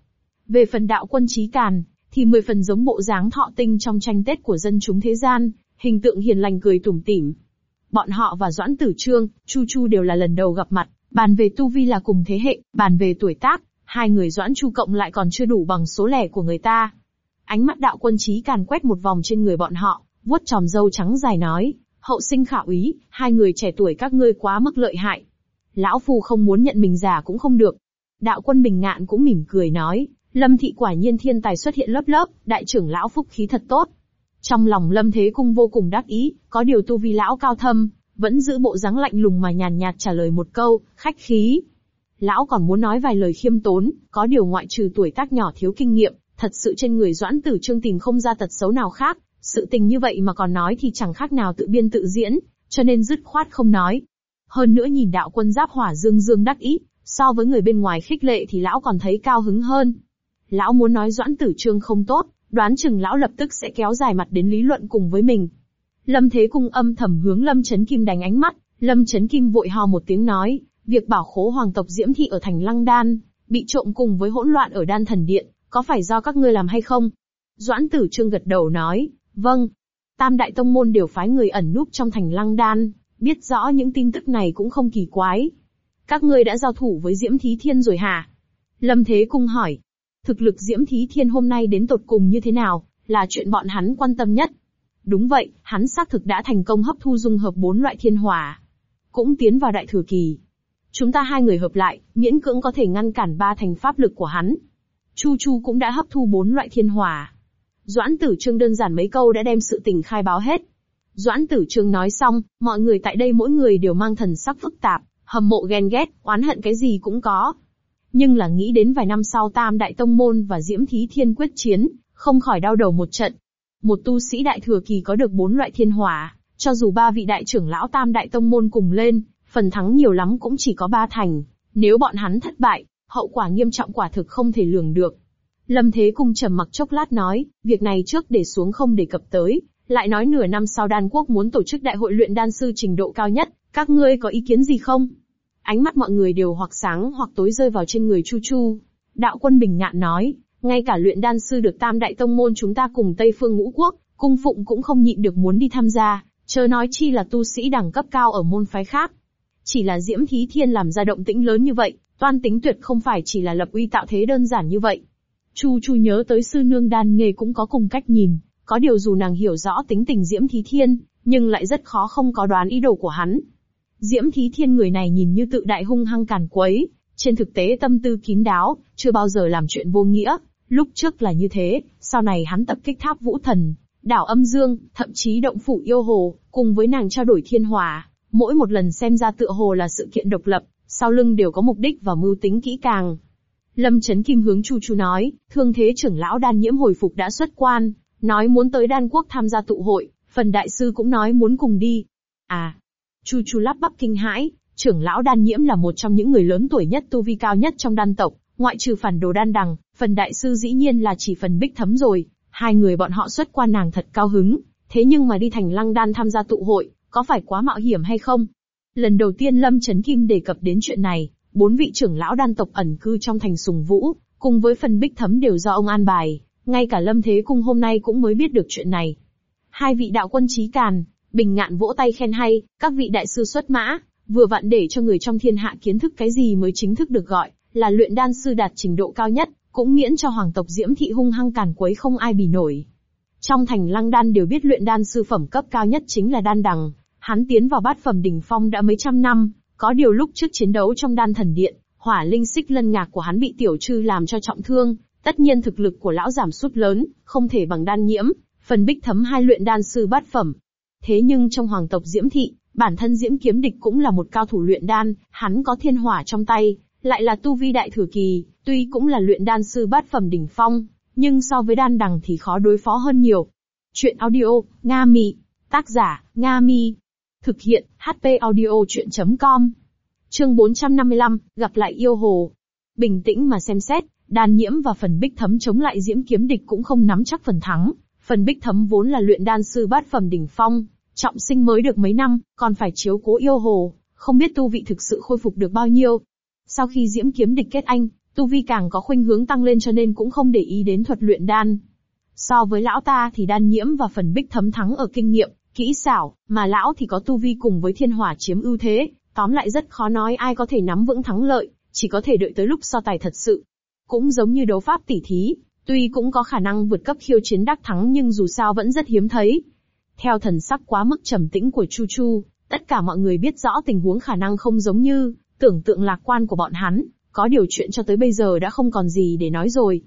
Về phần đạo quân trí càn, thì mười phần giống bộ dáng thọ tinh trong tranh Tết của dân chúng thế gian, hình tượng hiền lành cười tủm tỉm. Bọn họ và Doãn Tử Trương, Chu Chu đều là lần đầu gặp mặt, bàn về tu vi là cùng thế hệ, bàn về tuổi tác, hai người Doãn Chu cộng lại còn chưa đủ bằng số lẻ của người ta. Ánh mắt đạo quân trí càn quét một vòng trên người bọn họ, vuốt tròm dâu trắng dài nói, hậu sinh khả úy, hai người trẻ tuổi các ngươi quá mức lợi hại. Lão Phu không muốn nhận mình già cũng không được. Đạo quân bình ngạn cũng mỉm cười nói, Lâm thị quả nhiên thiên tài xuất hiện lớp lớp, đại trưởng lão phúc khí thật tốt. Trong lòng Lâm Thế Cung vô cùng đắc ý, có điều tu vi lão cao thâm, vẫn giữ bộ dáng lạnh lùng mà nhàn nhạt trả lời một câu, khách khí. Lão còn muốn nói vài lời khiêm tốn, có điều ngoại trừ tuổi tác nhỏ thiếu kinh nghiệm, thật sự trên người Doãn Tử Trương tìm không ra tật xấu nào khác, sự tình như vậy mà còn nói thì chẳng khác nào tự biên tự diễn, cho nên dứt khoát không nói. Hơn nữa nhìn đạo quân giáp hỏa dương dương đắc ý, so với người bên ngoài khích lệ thì lão còn thấy cao hứng hơn. Lão muốn nói Doãn Tử Trương không tốt, đoán chừng lão lập tức sẽ kéo dài mặt đến lý luận cùng với mình. Lâm Thế Cung âm thầm hướng Lâm Chấn Kim đánh ánh mắt, Lâm Chấn Kim vội ho một tiếng nói, việc bảo khố hoàng tộc Diễm Thị ở thành Lăng Đan, bị trộm cùng với hỗn loạn ở đan thần điện, có phải do các ngươi làm hay không? Doãn tử trương gật đầu nói, vâng. Tam đại tông môn đều phái người ẩn núp trong thành lăng đan, biết rõ những tin tức này cũng không kỳ quái. Các ngươi đã giao thủ với Diễm Thí Thiên rồi hả? Lâm Thế Cung hỏi. Thực lực Diễm Thí Thiên hôm nay đến tột cùng như thế nào, là chuyện bọn hắn quan tâm nhất. Đúng vậy, hắn xác thực đã thành công hấp thu dung hợp bốn loại thiên hỏa. Cũng tiến vào đại thừa kỳ. Chúng ta hai người hợp lại, miễn cưỡng có thể ngăn cản ba thành pháp lực của hắn. Chu Chu cũng đã hấp thu bốn loại thiên hỏa. Doãn tử trương đơn giản mấy câu đã đem sự tình khai báo hết. Doãn tử trương nói xong, mọi người tại đây mỗi người đều mang thần sắc phức tạp, hầm mộ ghen ghét, oán hận cái gì cũng có. Nhưng là nghĩ đến vài năm sau Tam Đại Tông Môn và Diễm Thí Thiên quyết chiến, không khỏi đau đầu một trận. Một tu sĩ đại thừa kỳ có được bốn loại thiên hỏa, cho dù ba vị đại trưởng lão Tam Đại Tông Môn cùng lên, phần thắng nhiều lắm cũng chỉ có ba thành. Nếu bọn hắn thất bại, hậu quả nghiêm trọng quả thực không thể lường được. Lâm Thế Cung trầm mặc chốc lát nói, việc này trước để xuống không đề cập tới, lại nói nửa năm sau đan quốc muốn tổ chức đại hội luyện đan sư trình độ cao nhất, các ngươi có ý kiến gì không? Ánh mắt mọi người đều hoặc sáng hoặc tối rơi vào trên người Chu Chu. Đạo quân bình ngạn nói, ngay cả luyện đan sư được tam đại tông môn chúng ta cùng Tây Phương ngũ quốc, cung phụng cũng không nhịn được muốn đi tham gia, chớ nói chi là tu sĩ đẳng cấp cao ở môn phái khác. Chỉ là Diễm Thí Thiên làm ra động tĩnh lớn như vậy, toan tính tuyệt không phải chỉ là lập uy tạo thế đơn giản như vậy. Chu Chu nhớ tới sư nương đan nghề cũng có cùng cách nhìn, có điều dù nàng hiểu rõ tính tình Diễm Thí Thiên, nhưng lại rất khó không có đoán ý đồ của hắn. Diễm Thí Thiên người này nhìn như tự đại hung hăng càn quấy, trên thực tế tâm tư kín đáo, chưa bao giờ làm chuyện vô nghĩa. Lúc trước là như thế, sau này hắn tập kích tháp vũ thần, đảo âm dương, thậm chí động phủ yêu hồ, cùng với nàng trao đổi thiên hòa. Mỗi một lần xem ra tựa hồ là sự kiện độc lập, sau lưng đều có mục đích và mưu tính kỹ càng. Lâm Trấn Kim hướng Chu Chu nói, thương thế trưởng lão đan nhiễm hồi phục đã xuất quan, nói muốn tới đan quốc tham gia tụ hội, phần đại sư cũng nói muốn cùng đi. À, Chu Chu lắp bắp kinh hãi, trưởng lão đan nhiễm là một trong những người lớn tuổi nhất tu vi cao nhất trong đan tộc, ngoại trừ phản đồ đan đằng, phần đại sư dĩ nhiên là chỉ phần bích thấm rồi, hai người bọn họ xuất qua nàng thật cao hứng, thế nhưng mà đi thành lăng đan tham gia tụ hội, có phải quá mạo hiểm hay không? Lần đầu tiên Lâm Trấn Kim đề cập đến chuyện này, bốn vị trưởng lão đan tộc ẩn cư trong thành sùng vũ, cùng với phần bích thấm đều do ông an bài, ngay cả Lâm Thế Cung hôm nay cũng mới biết được chuyện này. Hai vị đạo quân trí càn, bình ngạn vỗ tay khen hay, các vị đại sư xuất mã, vừa vặn để cho người trong thiên hạ kiến thức cái gì mới chính thức được gọi là luyện đan sư đạt trình độ cao nhất, cũng miễn cho hoàng tộc Diễm thị hung hăng càn quấy không ai bì nổi. Trong thành Lăng Đan đều biết luyện đan sư phẩm cấp cao nhất chính là đan đằng, hắn tiến vào bát phẩm đỉnh phong đã mấy trăm năm, có điều lúc trước chiến đấu trong đan thần điện, hỏa linh xích lân ngạc của hắn bị tiểu trư làm cho trọng thương, tất nhiên thực lực của lão giảm sút lớn, không thể bằng đan nhiễm, phần bích thấm hai luyện đan sư bát phẩm. Thế nhưng trong hoàng tộc Diễm Thị, bản thân Diễm Kiếm Địch cũng là một cao thủ luyện đan, hắn có thiên hỏa trong tay, lại là tu vi đại thừa kỳ, tuy cũng là luyện đan sư bát phẩm đỉnh phong, nhưng so với đan đằng thì khó đối phó hơn nhiều. Chuyện audio, Nga Mi. Tác giả, Nga Mi. Thực hiện, HP audio chuyện.com. Chương 455, gặp lại yêu hồ. Bình tĩnh mà xem xét, đan nhiễm và phần bích thấm chống lại diễm kiếm địch cũng không nắm chắc phần thắng. Phần bích thấm vốn là luyện đan sư bát phẩm đỉnh phong, trọng sinh mới được mấy năm, còn phải chiếu cố yêu hồ, không biết tu vị thực sự khôi phục được bao nhiêu. Sau khi diễm kiếm địch kết anh, tu vi càng có khuynh hướng tăng lên cho nên cũng không để ý đến thuật luyện đan. So với lão ta thì đan nhiễm và phần bích thấm thắng ở kinh nghiệm, kỹ xảo, mà lão thì có tu vi cùng với thiên hỏa chiếm ưu thế, tóm lại rất khó nói ai có thể nắm vững thắng lợi, chỉ có thể đợi tới lúc so tài thật sự. Cũng giống như đấu pháp tỉ thí, tuy cũng có khả năng vượt cấp khiêu chiến đắc thắng nhưng dù sao vẫn rất hiếm thấy. Theo thần sắc quá mức trầm tĩnh của Chu Chu, tất cả mọi người biết rõ tình huống khả năng không giống như tưởng tượng lạc quan của bọn hắn, có điều chuyện cho tới bây giờ đã không còn gì để nói rồi.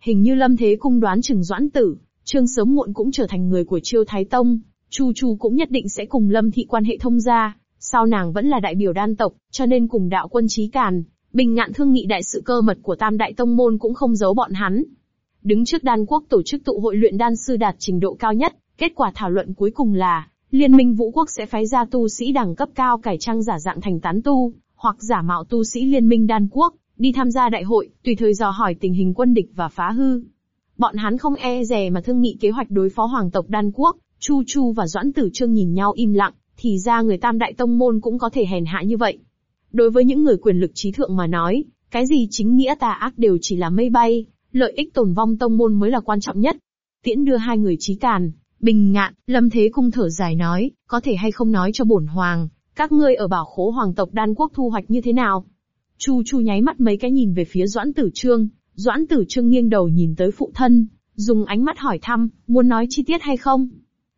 Hình như Lâm Thế Cung đoán chừng doãn tử, Trương sớm muộn cũng trở thành người của Chiêu Thái Tông, Chu Chu cũng nhất định sẽ cùng Lâm Thị quan hệ thông gia, sau nàng vẫn là đại biểu đan tộc, cho nên cùng đạo quân trí càn, bình ngạn thương nghị đại sự cơ mật của Tam Đại Tông Môn cũng không giấu bọn hắn. Đứng trước đan quốc tổ chức tụ hội luyện đan sư đạt trình độ cao nhất, kết quả thảo luận cuối cùng là, Liên minh vũ quốc sẽ phái ra tu sĩ đẳng cấp cao cải trang giả dạng thành tán tu, hoặc giả mạo tu sĩ liên minh đan quốc, đi tham gia đại hội, tùy thời dò hỏi tình hình quân địch và phá hư. Bọn hắn không e dè mà thương nghị kế hoạch đối phó hoàng tộc đan quốc, Chu Chu và Doãn Tử Trương nhìn nhau im lặng, thì ra người tam đại tông môn cũng có thể hèn hạ như vậy. Đối với những người quyền lực trí thượng mà nói, Cái gì chính nghĩa tà ác đều chỉ là mây bay, lợi ích tồn vong tông môn mới là quan trọng nhất. Tiễn đưa hai người trí càn, bình ngạn, lâm thế cung thở dài nói, có thể hay không nói cho bổn hoàng, các ngươi ở bảo khố hoàng tộc đan quốc thu hoạch như thế nào? Chu Chu nháy mắt mấy cái nhìn về phía Doãn Tử Trương, Doãn Tử Trương nghiêng đầu nhìn tới phụ thân, dùng ánh mắt hỏi thăm, muốn nói chi tiết hay không?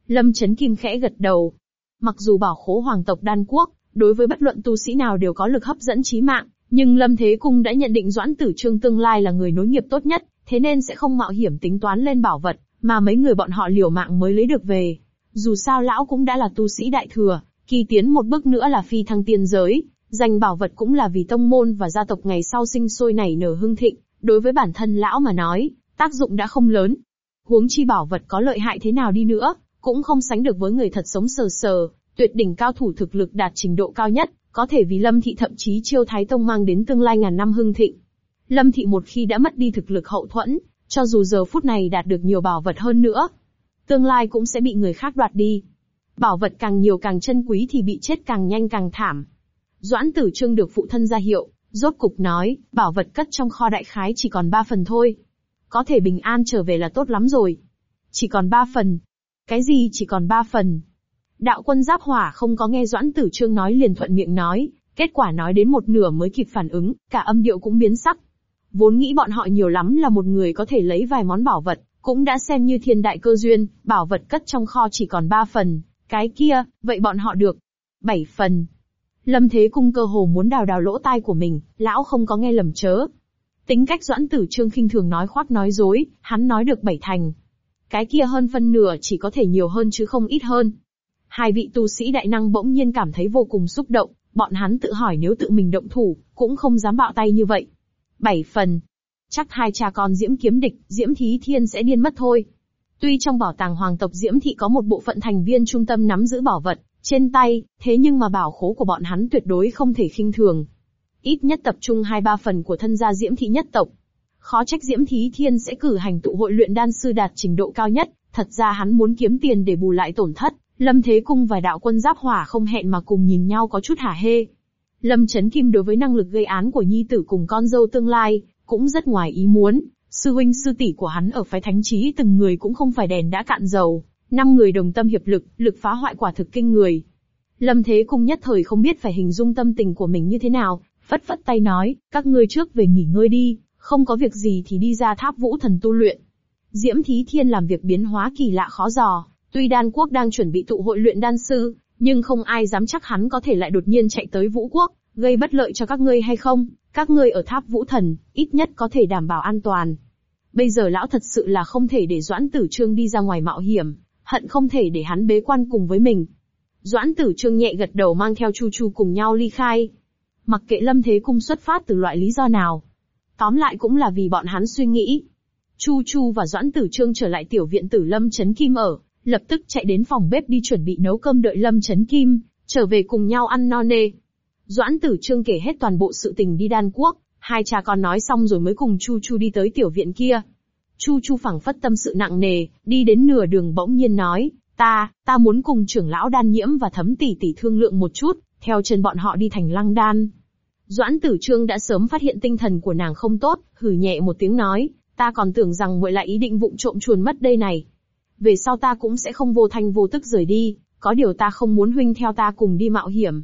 Lâm Chấn Kim khẽ gật đầu. Mặc dù bảo khố hoàng tộc đan quốc, đối với bất luận tu sĩ nào đều có lực hấp dẫn chí mạng, nhưng Lâm Thế Cung đã nhận định Doãn Tử Trương tương lai là người nối nghiệp tốt nhất, thế nên sẽ không mạo hiểm tính toán lên bảo vật, mà mấy người bọn họ liều mạng mới lấy được về. Dù sao lão cũng đã là tu sĩ đại thừa, kỳ tiến một bước nữa là phi thăng tiên giới, giành bảo vật cũng là vì tông môn và gia tộc ngày sau sinh sôi nảy nở hưng thịnh, đối với bản thân lão mà nói, tác dụng đã không lớn. Huống chi bảo vật có lợi hại thế nào đi nữa, cũng không sánh được với người thật sống sờ sờ, tuyệt đỉnh cao thủ thực lực đạt trình độ cao nhất, có thể vì Lâm Thị thậm chí chiêu Thái Tông mang đến tương lai ngàn năm hưng thịnh. Lâm Thị một khi đã mất đi thực lực hậu thuẫn, cho dù giờ phút này đạt được nhiều bảo vật hơn nữa, tương lai cũng sẽ bị người khác đoạt đi. Bảo vật càng nhiều càng chân quý thì bị chết càng nhanh càng thảm. Doãn tử trương được phụ thân ra hiệu, rốt cục nói, bảo vật cất trong kho đại khái chỉ còn ba phần thôi. Có thể bình an trở về là tốt lắm rồi. Chỉ còn ba phần. Cái gì chỉ còn ba phần? Đạo quân giáp hỏa không có nghe Doãn Tử Trương nói liền thuận miệng nói, kết quả nói đến một nửa mới kịp phản ứng, cả âm điệu cũng biến sắc. Vốn nghĩ bọn họ nhiều lắm là một người có thể lấy vài món bảo vật, cũng đã xem như thiên đại cơ duyên, bảo vật cất trong kho chỉ còn ba phần, cái kia, vậy bọn họ được bảy phần. Lâm Thế Cung cơ hồ muốn đào đào lỗ tai của mình, lão không có nghe lầm chớ. Tính cách Doãn Tử Trương khinh thường nói khoác nói dối, hắn nói được bảy thành. Cái kia hơn phân nửa chỉ có thể nhiều hơn chứ không ít hơn. Hai vị tu sĩ đại năng bỗng nhiên cảm thấy vô cùng xúc động, bọn hắn tự hỏi nếu tự mình động thủ, cũng không dám bạo tay như vậy. Bảy phần. Chắc hai cha con Diễm kiếm địch, Diễm Thí Thiên sẽ điên mất thôi. Tuy trong bảo tàng hoàng tộc Diễm Thị có một bộ phận thành viên trung tâm nắm giữ bảo vật, trên tay, thế nhưng mà bảo khố của bọn hắn tuyệt đối không thể khinh thường. Ít nhất tập trung hai ba phần của thân gia Diễm Thị nhất tộc. Khó trách Diễm Thí Thiên sẽ cử hành tụ hội luyện đan sư đạt trình độ cao nhất, thật ra hắn muốn kiếm tiền để bù lại tổn thất. Lâm Thế Cung và đạo quân giáp hỏa không hẹn mà cùng nhìn nhau có chút hả hê. Lâm Chấn Kim đối với năng lực gây án của nhi tử cùng con dâu tương lai, cũng rất ngoài ý muốn. Sư huynh sư tỷ của hắn ở phái thánh trí từng người cũng không phải đèn đã cạn dầu. Năm người đồng tâm hiệp lực, lực phá hoại quả thực kinh người. Lâm Thế Cung nhất thời không biết phải hình dung tâm tình của mình như thế nào, phất phất tay nói, các ngươi trước về nghỉ ngơi đi, không có việc gì thì đi ra tháp vũ thần tu luyện. Diễm Thí Thiên làm việc biến hóa kỳ lạ khó dò, Tuy đan quốc đang chuẩn bị tụ hội luyện đan sư, nhưng không ai dám chắc hắn có thể lại đột nhiên chạy tới vũ quốc, gây bất lợi cho các ngươi hay không. Các ngươi ở tháp vũ thần, ít nhất có thể đảm bảo an toàn. Bây giờ lão thật sự là không thể để Doãn Tử Trương đi ra ngoài mạo hiểm, hận không thể để hắn bế quan cùng với mình. Doãn Tử Trương nhẹ gật đầu mang theo Chu Chu cùng nhau ly khai. Mặc kệ Lâm Thế Cung xuất phát từ loại lý do nào. Tóm lại cũng là vì bọn hắn suy nghĩ. Chu Chu và Doãn Tử Trương trở lại tiểu viện Tử Lâm Trấn Kim ở, lập tức chạy đến phòng bếp đi chuẩn bị nấu cơm đợi Lâm Chấn Kim, trở về cùng nhau ăn no nê. Doãn Tử Trương kể hết toàn bộ sự tình đi đan quốc, hai cha con nói xong rồi mới cùng Chu Chu đi tới tiểu viện kia. Chu Chu phẳng phất tâm sự nặng nề, đi đến nửa đường bỗng nhiên nói, ta, ta muốn cùng trưởng lão đan nhiễm và thấm tỷ tỷ thương lượng một chút, theo chân bọn họ đi thành lăng đan. Doãn Tử Trương đã sớm phát hiện tinh thần của nàng không tốt, hử nhẹ một tiếng nói, ta còn tưởng rằng muội lại ý định vụng trộm chuồn mất đây này về sau ta cũng sẽ không vô thanh vô tức rời đi, có điều ta không muốn huynh theo ta cùng đi mạo hiểm.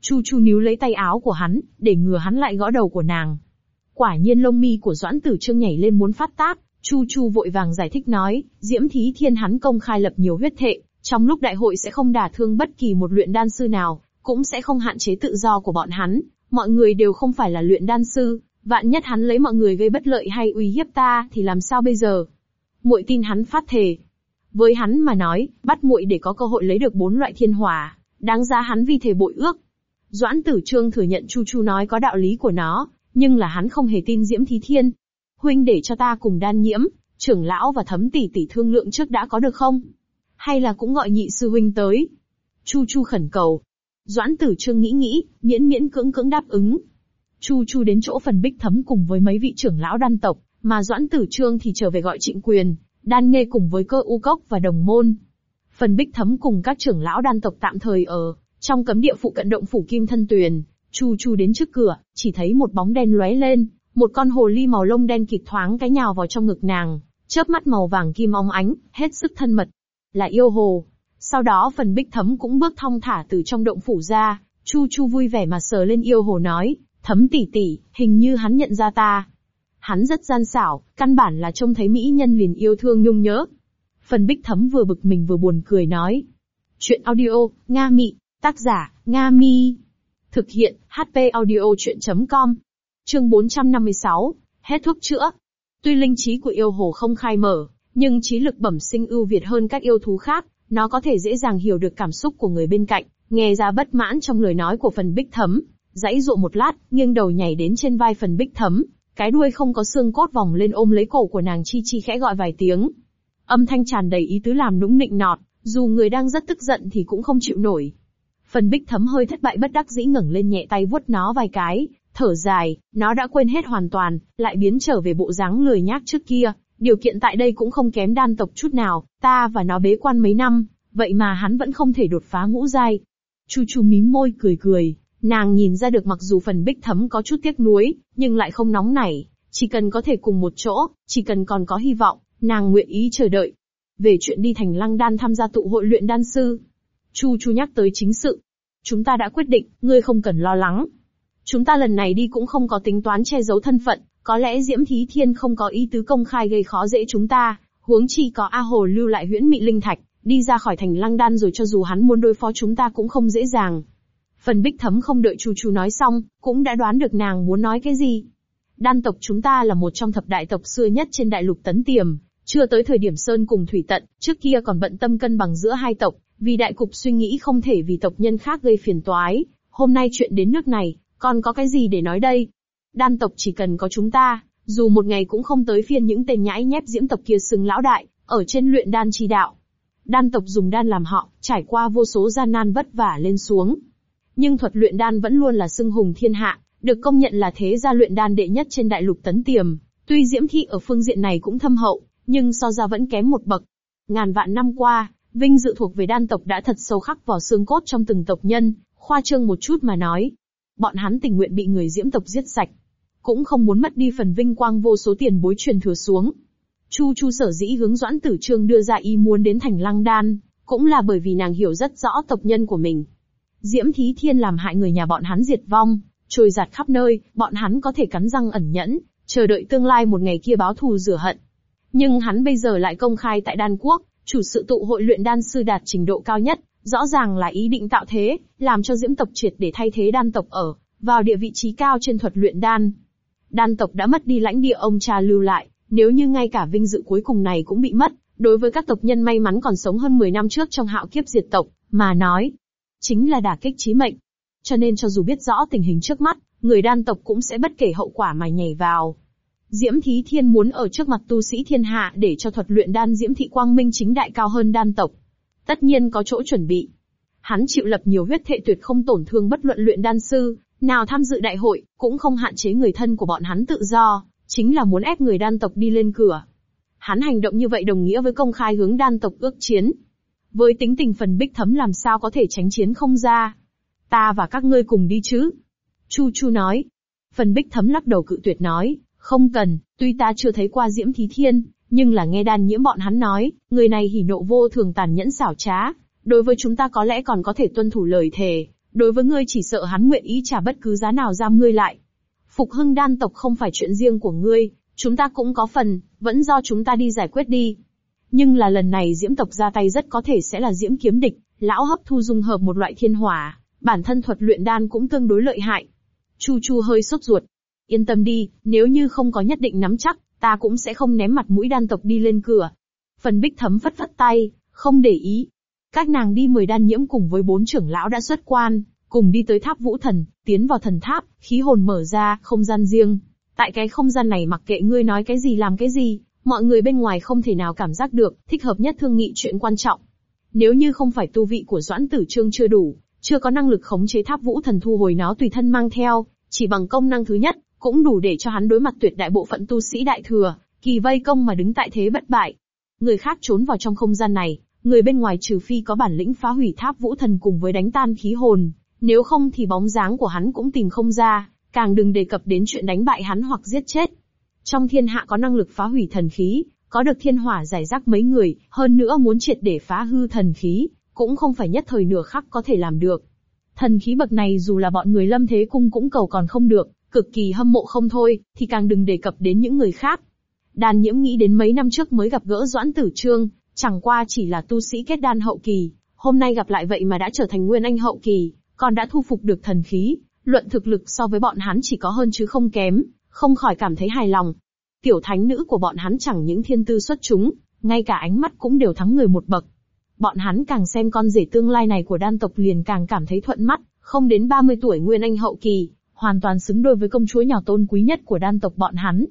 Chu Chu níu lấy tay áo của hắn, để ngừa hắn lại gõ đầu của nàng. Quả nhiên lông mi của Doãn Tử Trương nhảy lên muốn phát tác, Chu Chu vội vàng giải thích nói, Diễm Thí Thiên hắn công khai lập nhiều huyết thệ, trong lúc đại hội sẽ không đả thương bất kỳ một luyện đan sư nào, cũng sẽ không hạn chế tự do của bọn hắn, mọi người đều không phải là luyện đan sư, vạn nhất hắn lấy mọi người gây bất lợi hay uy hiếp ta thì làm sao bây giờ? Muội tin hắn phát thề, với hắn mà nói, bắt muội để có cơ hội lấy được bốn loại thiên hỏa, đáng giá hắn vì thể bội ước. Doãn Tử Trương thừa nhận Chu Chu nói có đạo lý của nó, nhưng là hắn không hề tin Diễm Thí Thiên. Huynh để cho ta cùng đan nhiễm, trưởng lão và thấm tỷ tỷ thương lượng trước đã có được không? Hay là cũng gọi nhị sư huynh tới? Chu Chu khẩn cầu. Doãn Tử Trương nghĩ nghĩ, miễn miễn cưỡng cưỡng đáp ứng. Chu Chu đến chỗ phần bích thấm cùng với mấy vị trưởng lão đan tộc, mà Doãn Tử Trương thì trở về gọi trịnh quyền, đan nghê cùng với cơ u cốc và đồng môn. Phần bích thấm cùng các trưởng lão đan tộc tạm thời ở, trong cấm địa phụ cận động phủ kim thân tuyền, Chu Chu đến trước cửa, chỉ thấy một bóng đen lóe lên, một con hồ ly màu lông đen kịt thoáng cái nhào vào trong ngực nàng, chớp mắt màu vàng kim óng ánh, hết sức thân mật. Là yêu hồ. Sau đó phần bích thấm cũng bước thong thả từ trong động phủ ra, Chu Chu vui vẻ mà sờ lên yêu hồ nói, thấm tỷ tỷ, hình như hắn nhận ra ta. Hắn rất gian xảo, căn bản là trông thấy mỹ nhân liền yêu thương nhung nhớ. Phần bích thấm vừa bực mình vừa buồn cười nói. Chuyện audio, Nga Mị, tác giả, Nga Mi. Thực hiện, HP audio chuyện.com. Chương 456, hết thuốc chữa. Tuy linh trí của yêu hồ không khai mở, nhưng trí lực bẩm sinh ưu việt hơn các yêu thú khác, nó có thể dễ dàng hiểu được cảm xúc của người bên cạnh, nghe ra bất mãn trong lời nói của phần bích thấm. Dãy dụ một lát, nghiêng đầu nhảy đến trên vai phần bích thấm, cái đuôi không có xương cốt vòng lên ôm lấy cổ của nàng chi chi khẽ gọi vài tiếng. Âm thanh tràn đầy ý tứ làm nũng nịnh nọt, dù người đang rất tức giận thì cũng không chịu nổi. Phần bích thấm hơi thất bại bất đắc dĩ ngẩng lên nhẹ tay vuốt nó vài cái, thở dài, nó đã quên hết hoàn toàn, lại biến trở về bộ dáng lười nhác trước kia. Điều kiện tại đây cũng không kém đan tộc chút nào, ta và nó bế quan mấy năm, vậy mà hắn vẫn không thể đột phá ngũ giai. Chu Chu mím môi cười cười, nàng nhìn ra được mặc dù phần bích thấm có chút tiếc nuối, nhưng lại không nóng nảy, chỉ cần có thể cùng một chỗ, chỉ cần còn có hy vọng, nàng nguyện ý chờ đợi. Về chuyện đi thành lăng đan tham gia tụ hội luyện đan sư, Chu Chu nhắc tới chính sự. Chúng ta đã quyết định, ngươi không cần lo lắng. Chúng ta lần này đi cũng không có tính toán che giấu thân phận, có lẽ Diễm Thí Thiên không có ý tứ công khai gây khó dễ chúng ta, huống chi có A Hồ lưu lại huyễn mị linh thạch, đi ra khỏi thành lăng đan rồi cho dù hắn muốn đối phó chúng ta cũng không dễ dàng. Phần bích thấm không đợi Chu Chu nói xong, cũng đã đoán được nàng muốn nói cái gì. Đan tộc chúng ta là một trong thập đại tộc xưa nhất trên đại lục tấn tiềm, chưa tới thời điểm Sơn cùng Thủy tận, trước kia còn bận tâm cân bằng giữa hai tộc, vì đại cục suy nghĩ không thể vì tộc nhân khác gây phiền toái. Hôm nay chuyện đến nước này, còn có cái gì để nói đây? Đan tộc chỉ cần có chúng ta, dù một ngày cũng không tới phiên những tên nhãi nhép diễm tộc kia xưng lão đại, ở trên luyện đan chi đạo. Đan tộc dùng đan làm họ, trải qua vô số gian nan vất vả lên xuống. Nhưng thuật luyện đan vẫn luôn là xưng hùng thiên hạ, được công nhận là thế gia luyện đan đệ nhất trên đại lục tấn tiềm. Tuy diễm thị ở phương diện này cũng thâm hậu, nhưng so ra vẫn kém một bậc. Ngàn vạn năm qua, vinh dự thuộc về đan tộc đã thật sâu khắc vào xương cốt trong từng tộc nhân, khoa trương một chút mà nói. Bọn hắn tình nguyện bị người diễm tộc giết sạch. Cũng không muốn mất đi phần vinh quang vô số tiền bối truyền thừa xuống. Chu Chu sở dĩ hướng Doãn Tử Trương đưa ra ý muốn đến thành lăng đan, cũng là bởi vì nàng hiểu rất rõ tộc nhân của mình. Diễm Thí Thiên làm hại người nhà bọn hắn diệt vong, trôi giạt khắp nơi, bọn hắn có thể cắn răng ẩn nhẫn, chờ đợi tương lai một ngày kia báo thù rửa hận. Nhưng hắn bây giờ lại công khai tại đan quốc, chủ sự tụ hội luyện đan sư đạt trình độ cao nhất, rõ ràng là ý định tạo thế, làm cho diễm tộc triệt để thay thế đan tộc ở, vào địa vị trí cao trên thuật luyện đan. Đan tộc đã mất đi lãnh địa ông cha lưu lại, nếu như ngay cả vinh dự cuối cùng này cũng bị mất, đối với các tộc nhân may mắn còn sống hơn 10 năm trước trong hạo kiếp diệt tộc, mà nói, chính là đả kích chí mệnh. Cho nên cho dù biết rõ tình hình trước mắt, người đan tộc cũng sẽ bất kể hậu quả mà nhảy vào. Diễm Thí Thiên muốn ở trước mặt tu sĩ thiên hạ để cho thuật luyện đan Diễm Thị Quang Minh chính đại cao hơn đan tộc. Tất nhiên có chỗ chuẩn bị. Hắn chịu lập nhiều huyết thệ tuyệt không tổn thương bất luận luyện đan sư, nào tham dự đại hội, cũng không hạn chế người thân của bọn hắn tự do, chính là muốn ép người đan tộc đi lên cửa. Hắn hành động như vậy đồng nghĩa với công khai hướng đan tộc ước chiến. Với tính tình phần bích thấm làm sao có thể tránh chiến không ra. Ta và các ngươi cùng đi chứ. Chu Chu nói. Phần bích thấm lắc đầu cự tuyệt nói, không cần, tuy ta chưa thấy qua Diễm Thí Thiên, nhưng là nghe đan nhiễm bọn hắn nói, người này hỉ nộ vô thường tàn nhẫn xảo trá. Đối với chúng ta có lẽ còn có thể tuân thủ lời thề, đối với ngươi chỉ sợ hắn nguyện ý trả bất cứ giá nào giam ngươi lại. Phục hưng đan tộc không phải chuyện riêng của ngươi, chúng ta cũng có phần, vẫn do chúng ta đi giải quyết đi. Nhưng là lần này diễm tộc ra tay rất có thể sẽ là diễm kiếm địch, lão hấp thu dung hợp một loại thiên hỏa, bản thân thuật luyện đan cũng tương đối lợi hại. Chu Chu hơi sốt ruột, Yên tâm đi, nếu như không có nhất định nắm chắc, ta cũng sẽ không ném mặt mũi đan tộc đi lên cửa. Phần bích thấm phất phất tay, không để ý. Các nàng đi mời đan nhiễm cùng với bốn trưởng lão đã xuất quan, cùng đi tới tháp vũ thần, tiến vào thần tháp, khí hồn mở ra, không gian riêng. Tại cái không gian này mặc kệ ngươi nói cái gì làm cái gì, mọi người bên ngoài không thể nào cảm giác được, thích hợp nhất thương nghị chuyện quan trọng. Nếu như không phải tu vị của Doãn Tử Trương chưa đủ, chưa có năng lực khống chế tháp vũ thần thu hồi nó tùy thân mang theo, chỉ bằng công năng thứ nhất, cũng đủ để cho hắn đối mặt tuyệt đại bộ phận tu sĩ đại thừa, kỳ vây công mà đứng tại thế bất bại. Người khác trốn vào trong không gian này, người bên ngoài trừ phi có bản lĩnh phá hủy tháp vũ thần cùng với đánh tan khí hồn, Nếu không thì bóng dáng của hắn cũng tìm không ra, càng đừng đề cập đến chuyện đánh bại hắn hoặc giết chết. Trong thiên hạ có năng lực phá hủy thần khí, có được thiên hỏa giải rác mấy người, hơn nữa muốn triệt để phá hư thần khí, cũng không phải nhất thời nửa khắc có thể làm được. Thần khí bậc này dù là bọn người lâm thế cung cũng cầu còn không được, cực kỳ hâm mộ không thôi, thì càng đừng đề cập đến những người khác. Đàn nhiễm nghĩ đến mấy năm trước mới gặp gỡ Doãn Tử Trương, chẳng qua chỉ là tu sĩ kết đan hậu kỳ, hôm nay gặp lại vậy mà đã trở thành nguyên anh hậu kỳ, còn đã thu phục được thần khí, luận thực lực so với bọn hắn chỉ có hơn chứ không kém, không khỏi cảm thấy hài lòng. Tiểu thánh nữ của bọn hắn chẳng những thiên tư xuất chúng, ngay cả ánh mắt cũng đều thắng người một bậc. Bọn hắn càng xem con rể tương lai này của đan tộc liền càng cảm thấy thuận mắt, không đến 30 tuổi nguyên anh hậu kỳ, hoàn toàn xứng đôi với công chúa nhỏ tôn quý nhất của đan tộc bọn hắn.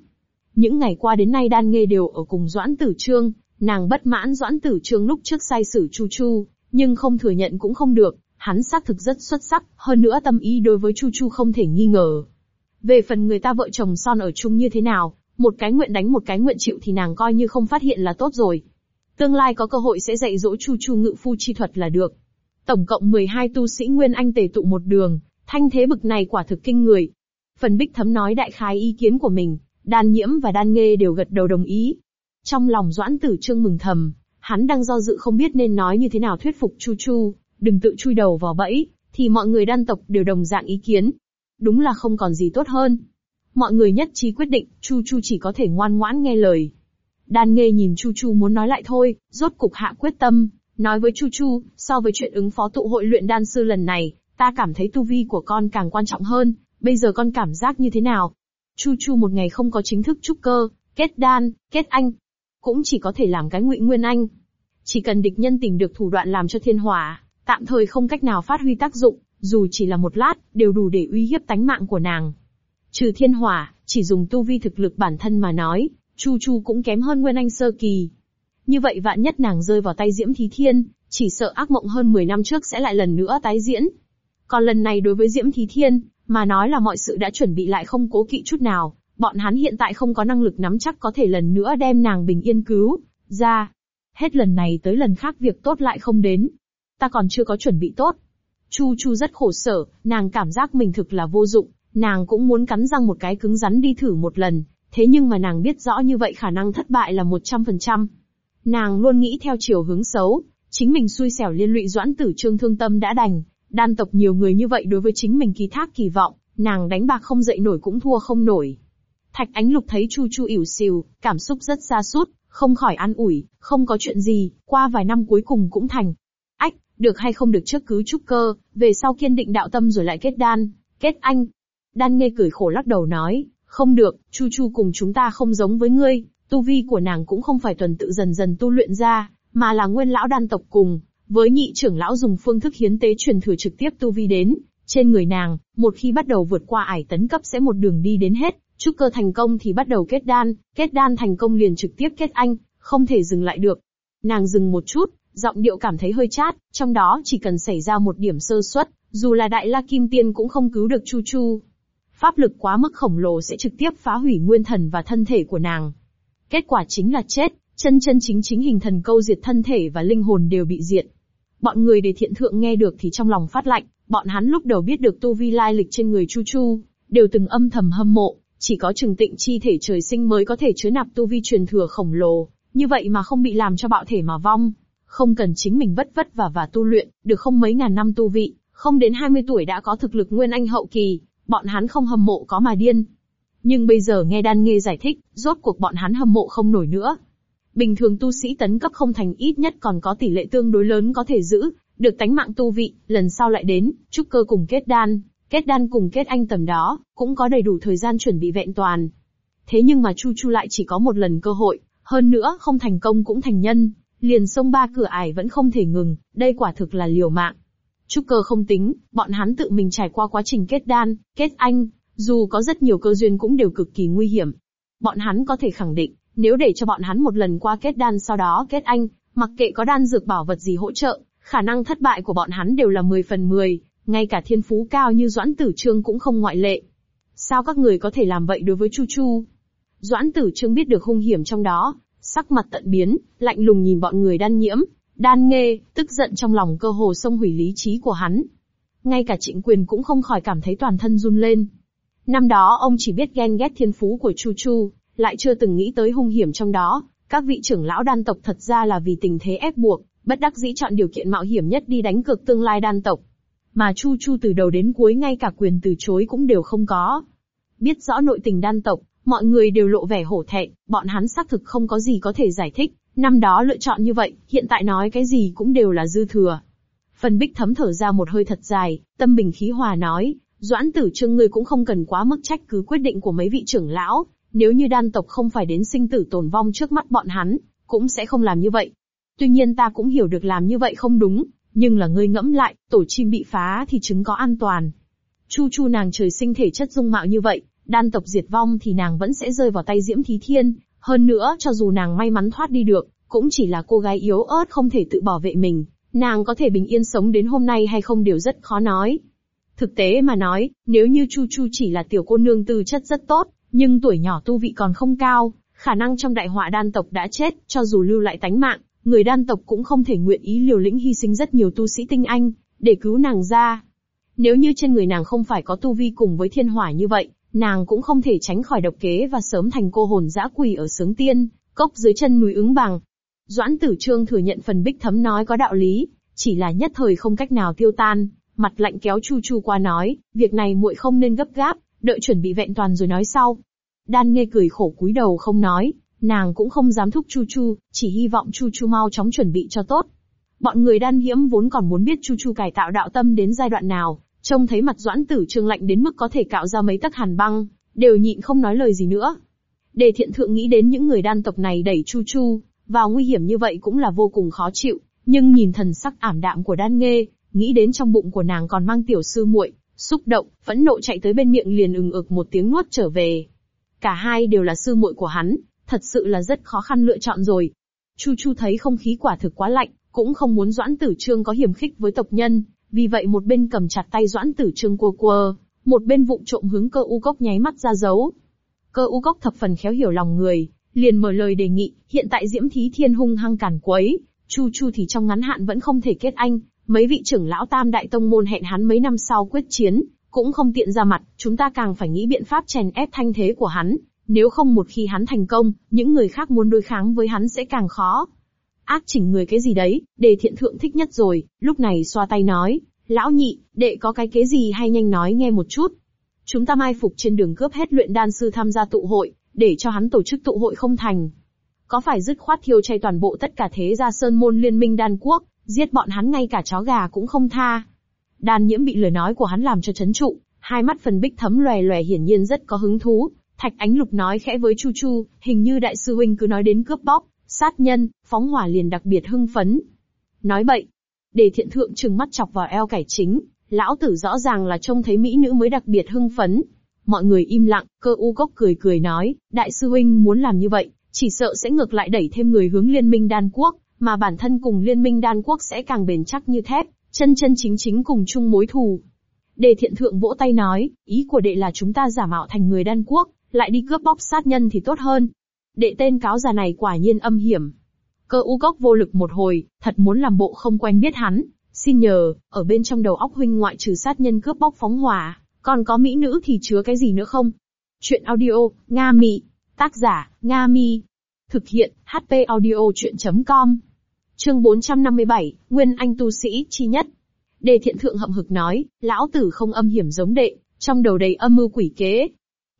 Những ngày qua đến nay đan nghê đều ở cùng Doãn Tử Trương, nàng bất mãn Doãn Tử Trương lúc trước sai sử Chu Chu, nhưng không thừa nhận cũng không được, hắn xác thực rất xuất sắc, hơn nữa tâm ý đối với Chu Chu không thể nghi ngờ. Về phần người ta vợ chồng son ở chung như thế nào, một cái nguyện đánh một cái nguyện chịu thì nàng coi như không phát hiện là tốt rồi. Tương lai có cơ hội sẽ dạy dỗ Chu Chu ngự phu chi thuật là được. Tổng cộng 12 tu sĩ Nguyên Anh tề tụ một đường, thanh thế bực này quả thực kinh người. Phần Bích Thấm nói đại khái ý kiến của mình, đan nhiễm và đan nghê đều gật đầu đồng ý. Trong lòng Doãn Tử Trương mừng thầm, hắn đang do dự không biết nên nói như thế nào thuyết phục Chu Chu, đừng tự chui đầu vào bẫy, thì mọi người đan tộc đều đồng dạng ý kiến. Đúng là không còn gì tốt hơn. Mọi người nhất trí quyết định, Chu Chu chỉ có thể ngoan ngoãn nghe lời. Đan Nghê nhìn Chu Chu muốn nói lại thôi, rốt cục hạ quyết tâm, nói với Chu Chu, so với chuyện ứng phó tụ hội luyện đan sư lần này, ta cảm thấy tu vi của con càng quan trọng hơn, bây giờ con cảm giác như thế nào? Chu Chu một ngày không có chính thức trúc cơ, kết đan, kết anh, cũng chỉ có thể làm cái ngụy nguyên anh. Chỉ cần địch nhân tìm được thủ đoạn làm cho thiên hỏa, tạm thời không cách nào phát huy tác dụng, dù chỉ là một lát, đều đủ để uy hiếp tánh mạng của nàng. Trừ thiên hỏa, chỉ dùng tu vi thực lực bản thân mà nói, Chu Chu cũng kém hơn Nguyên Anh sơ kỳ. Như vậy vạn nhất nàng rơi vào tay Diễm Thí Thiên, chỉ sợ ác mộng hơn 10 năm trước sẽ lại lần nữa tái diễn. Còn lần này đối với Diễm Thí Thiên, mà nói là mọi sự đã chuẩn bị lại không cố kỵ chút nào, bọn hắn hiện tại không có năng lực nắm chắc có thể lần nữa đem nàng bình yên cứu ra. Hết lần này tới lần khác việc tốt lại không đến. Ta còn chưa có chuẩn bị tốt. Chu Chu rất khổ sở, nàng cảm giác mình thực là vô dụng, nàng cũng muốn cắn răng một cái cứng rắn đi thử một lần, thế nhưng mà nàng biết rõ như vậy khả năng thất bại là 100%. Nàng luôn nghĩ theo chiều hướng xấu, chính mình xui xẻo liên lụy doãn tử trương thương tâm đã đành, đan tộc nhiều người như vậy đối với chính mình kỳ thác kỳ vọng, nàng đánh bạc không dậy nổi cũng thua không nổi. Thạch Ánh Lục thấy Chu Chu ỉu xìu, cảm xúc rất xa sút, không khỏi an ủi, không có chuyện gì, qua vài năm cuối cùng cũng thành. Được hay không được trước cứ trúc cơ, về sau kiên định đạo tâm rồi lại kết đan, kết anh. Đan nghe cười khổ lắc đầu nói, không được, Chu Chu cùng chúng ta không giống với ngươi, tu vi của nàng cũng không phải tuần tự dần dần tu luyện ra, mà là nguyên lão đan tộc cùng, với nhị trưởng lão dùng phương thức hiến tế truyền thừa trực tiếp tu vi đến, trên người nàng, một khi bắt đầu vượt qua ải tấn cấp sẽ một đường đi đến hết, trúc cơ thành công thì bắt đầu kết đan, kết đan thành công liền trực tiếp kết anh, không thể dừng lại được. Nàng dừng một chút, giọng điệu cảm thấy hơi chát, trong đó chỉ cần xảy ra một điểm sơ suất, dù là đại la kim tiên cũng không cứu được Chu Chu. Pháp lực quá mức khổng lồ sẽ trực tiếp phá hủy nguyên thần và thân thể của nàng. Kết quả chính là chết, chân chân chính chính hình thần câu diệt thân thể và linh hồn đều bị diệt. Bọn người để thiện thượng nghe được thì trong lòng phát lạnh, bọn hắn lúc đầu biết được tu vi lai lịch trên người Chu Chu, đều từng âm thầm hâm mộ, chỉ có trừng tịnh chi thể trời sinh mới có thể chứa nạp tu vi truyền thừa khổng lồ, như vậy mà không bị làm cho bạo thể mà vong. Không cần chính mình vất vất và và tu luyện, được không mấy ngàn năm tu vị, không đến 20 tuổi đã có thực lực nguyên anh hậu kỳ, bọn hắn không hâm mộ có mà điên. Nhưng bây giờ nghe đan nghê giải thích, rốt cuộc bọn hắn hâm mộ không nổi nữa. Bình thường tu sĩ tấn cấp không thành ít nhất còn có tỷ lệ tương đối lớn có thể giữ, được tánh mạng tu vị, lần sau lại đến, trúc cơ cùng kết đan, kết đan cùng kết anh tầm đó, cũng có đầy đủ thời gian chuẩn bị vẹn toàn. Thế nhưng mà Chu Chu lại chỉ có một lần cơ hội, hơn nữa không thành công cũng thành nhân, liền sông ba cửa ải vẫn không thể ngừng, đây quả thực là liều mạng. Trúc cơ không tính, bọn hắn tự mình trải qua quá trình kết đan, kết anh, dù có rất nhiều cơ duyên cũng đều cực kỳ nguy hiểm. Bọn hắn có thể khẳng định, nếu để cho bọn hắn một lần qua kết đan sau đó kết anh, mặc kệ có đan dược bảo vật gì hỗ trợ, khả năng thất bại của bọn hắn đều là 10 phần 10, ngay cả thiên phú cao như Doãn Tử Trương cũng không ngoại lệ. Sao các người có thể làm vậy đối với Chu Chu? Doãn Tử Trương biết được hung hiểm trong đó, sắc mặt tận biến, lạnh lùng nhìn bọn người đan nhiễm, đan nghê, tức giận trong lòng cơ hồ xông hủy lý trí của hắn. ngay cả trịnh quyền cũng không khỏi cảm thấy toàn thân run lên. Năm đó ông chỉ biết ghen ghét thiên phú của Chu Chu, lại chưa từng nghĩ tới hung hiểm trong đó. Các vị trưởng lão đan tộc thật ra là vì tình thế ép buộc, bất đắc dĩ chọn điều kiện mạo hiểm nhất đi đánh cược tương lai đan tộc. Mà Chu Chu từ đầu đến cuối ngay cả quyền từ chối cũng đều không có. Biết rõ nội tình đan tộc, mọi người đều lộ vẻ hổ thẹn, bọn hắn xác thực không có gì có thể giải thích, năm đó lựa chọn như vậy, hiện tại nói cái gì cũng đều là dư thừa. Phần bích thấm thở ra một hơi thật dài, tâm bình khí hòa nói, Doãn tử trương ngươi cũng không cần quá mức trách cứ quyết định của mấy vị trưởng lão, nếu như đan tộc không phải đến sinh tử tồn vong trước mắt bọn hắn, cũng sẽ không làm như vậy. Tuy nhiên ta cũng hiểu được làm như vậy không đúng, nhưng là ngươi ngẫm lại, tổ chim bị phá thì trứng có an toàn. Chu chu nàng trời sinh thể chất dung mạo như vậy, đan tộc diệt vong thì nàng vẫn sẽ rơi vào tay Diễm Thí Thiên, hơn nữa cho dù nàng may mắn thoát đi được, cũng chỉ là cô gái yếu ớt không thể tự bảo vệ mình, nàng có thể bình yên sống đến hôm nay hay không đều rất khó nói. Thực tế mà nói, nếu như Chu Chu chỉ là tiểu cô nương tư chất rất tốt, nhưng tuổi nhỏ tu vị còn không cao, khả năng trong đại họa đan tộc đã chết, cho dù lưu lại tánh mạng, người đan tộc cũng không thể nguyện ý liều lĩnh hy sinh rất nhiều tu sĩ tinh anh, để cứu nàng ra. Nếu như trên người nàng không phải có tu vi cùng với thiên hỏa như vậy, nàng cũng không thể tránh khỏi độc kế và sớm thành cô hồn dã quỳ ở sướng tiên, cốc dưới chân núi ứng bằng. Doãn tử trương thừa nhận phần bích thấm nói có đạo lý, chỉ là nhất thời không cách nào tiêu tan, mặt lạnh kéo chu chu qua nói, việc này muội không nên gấp gáp, đợi chuẩn bị vẹn toàn rồi nói sau. Đan nghe cười khổ cúi đầu không nói, nàng cũng không dám thúc chu chu, chỉ hy vọng chu chu mau chóng chuẩn bị cho tốt. Bọn người đan hiếm vốn còn muốn biết chu chu cải tạo đạo tâm đến giai đoạn nào, Trông thấy mặt doãn tử trương lạnh đến mức có thể cạo ra mấy tấc hàn băng, đều nhịn không nói lời gì nữa. Đề thiện thượng nghĩ đến những người đan tộc này đẩy chu chu, vào nguy hiểm như vậy cũng là vô cùng khó chịu, nhưng nhìn thần sắc ảm đạm của đan nghê, nghĩ đến trong bụng của nàng còn mang tiểu sư muội, xúc động, phẫn nộ chạy tới bên miệng liền ừng ực một tiếng nuốt trở về. Cả hai đều là sư muội của hắn, thật sự là rất khó khăn lựa chọn rồi. Chu Chu thấy không khí quả thực quá lạnh, cũng không muốn Doãn Tử Trương có hiểm khích với tộc nhân, vì vậy một bên cầm chặt tay Doãn Tử Trương cua quơ, một bên vụng trộm hướng cơ u cốc nháy mắt ra dấu. Cơ u cốc thập phần khéo hiểu lòng người, liền mở lời đề nghị, hiện tại Diễm Thí Thiên hung hăng cản quấy, Chu Chu thì trong ngắn hạn vẫn không thể kết anh, mấy vị trưởng lão tam đại tông môn hẹn hắn mấy năm sau quyết chiến, cũng không tiện ra mặt, chúng ta càng phải nghĩ biện pháp chèn ép thanh thế của hắn, nếu không một khi hắn thành công, những người khác muốn đối kháng với hắn sẽ càng khó. Ác chỉnh người cái gì đấy, đề thiện thượng thích nhất rồi, lúc này xoa tay nói, lão nhị, đệ có cái kế gì hay nhanh nói nghe một chút. Chúng ta mai phục trên đường cướp hết luyện đan sư tham gia tụ hội, để cho hắn tổ chức tụ hội không thành. Có phải dứt khoát thiêu chay toàn bộ tất cả thế gia sơn môn liên minh đan quốc, giết bọn hắn ngay cả chó gà cũng không tha. Đan nhiễm bị lời nói của hắn làm cho chấn trụ, hai mắt phần bích thấm lòe lòe hiển nhiên rất có hứng thú. Thạch Ánh Lục nói khẽ với Chu Chu, hình như đại sư huynh cứ nói đến cướp bóc, sát nhân, phóng hỏa liền đặc biệt hưng phấn. Nói bậy. Để thiện thượng trừng mắt chọc vào eo cải chính, lão tử rõ ràng là trông thấy mỹ nữ mới đặc biệt hưng phấn. Mọi người im lặng, cơ u cốc cười cười nói, đại sư huynh muốn làm như vậy, chỉ sợ sẽ ngược lại đẩy thêm người hướng liên minh đan quốc, mà bản thân cùng liên minh đan quốc sẽ càng bền chắc như thép, chân chân chính chính cùng chung mối thù. Đề thiện thượng vỗ tay nói, ý của đệ là chúng ta giả mạo thành người đan quốc, lại đi cướp bóc sát nhân thì tốt hơn. Đệ tên cáo già này quả nhiên âm hiểm. Cơ u cốc vô lực một hồi, thật muốn làm bộ không quen biết hắn. Xin nhờ, ở bên trong đầu óc huynh ngoại trừ sát nhân cướp bóc phóng hỏa, còn có mỹ nữ thì chứa cái gì nữa không? Chuyện audio, Nga Mị. Tác giả, Nga Mi. Thực hiện, HP audio chuyện.com. Chương 457, Nguyên Anh tu sĩ chi nhất. Đề thiện thượng hậm hực nói, lão tử không âm hiểm giống đệ, trong đầu đầy âm mưu quỷ kế.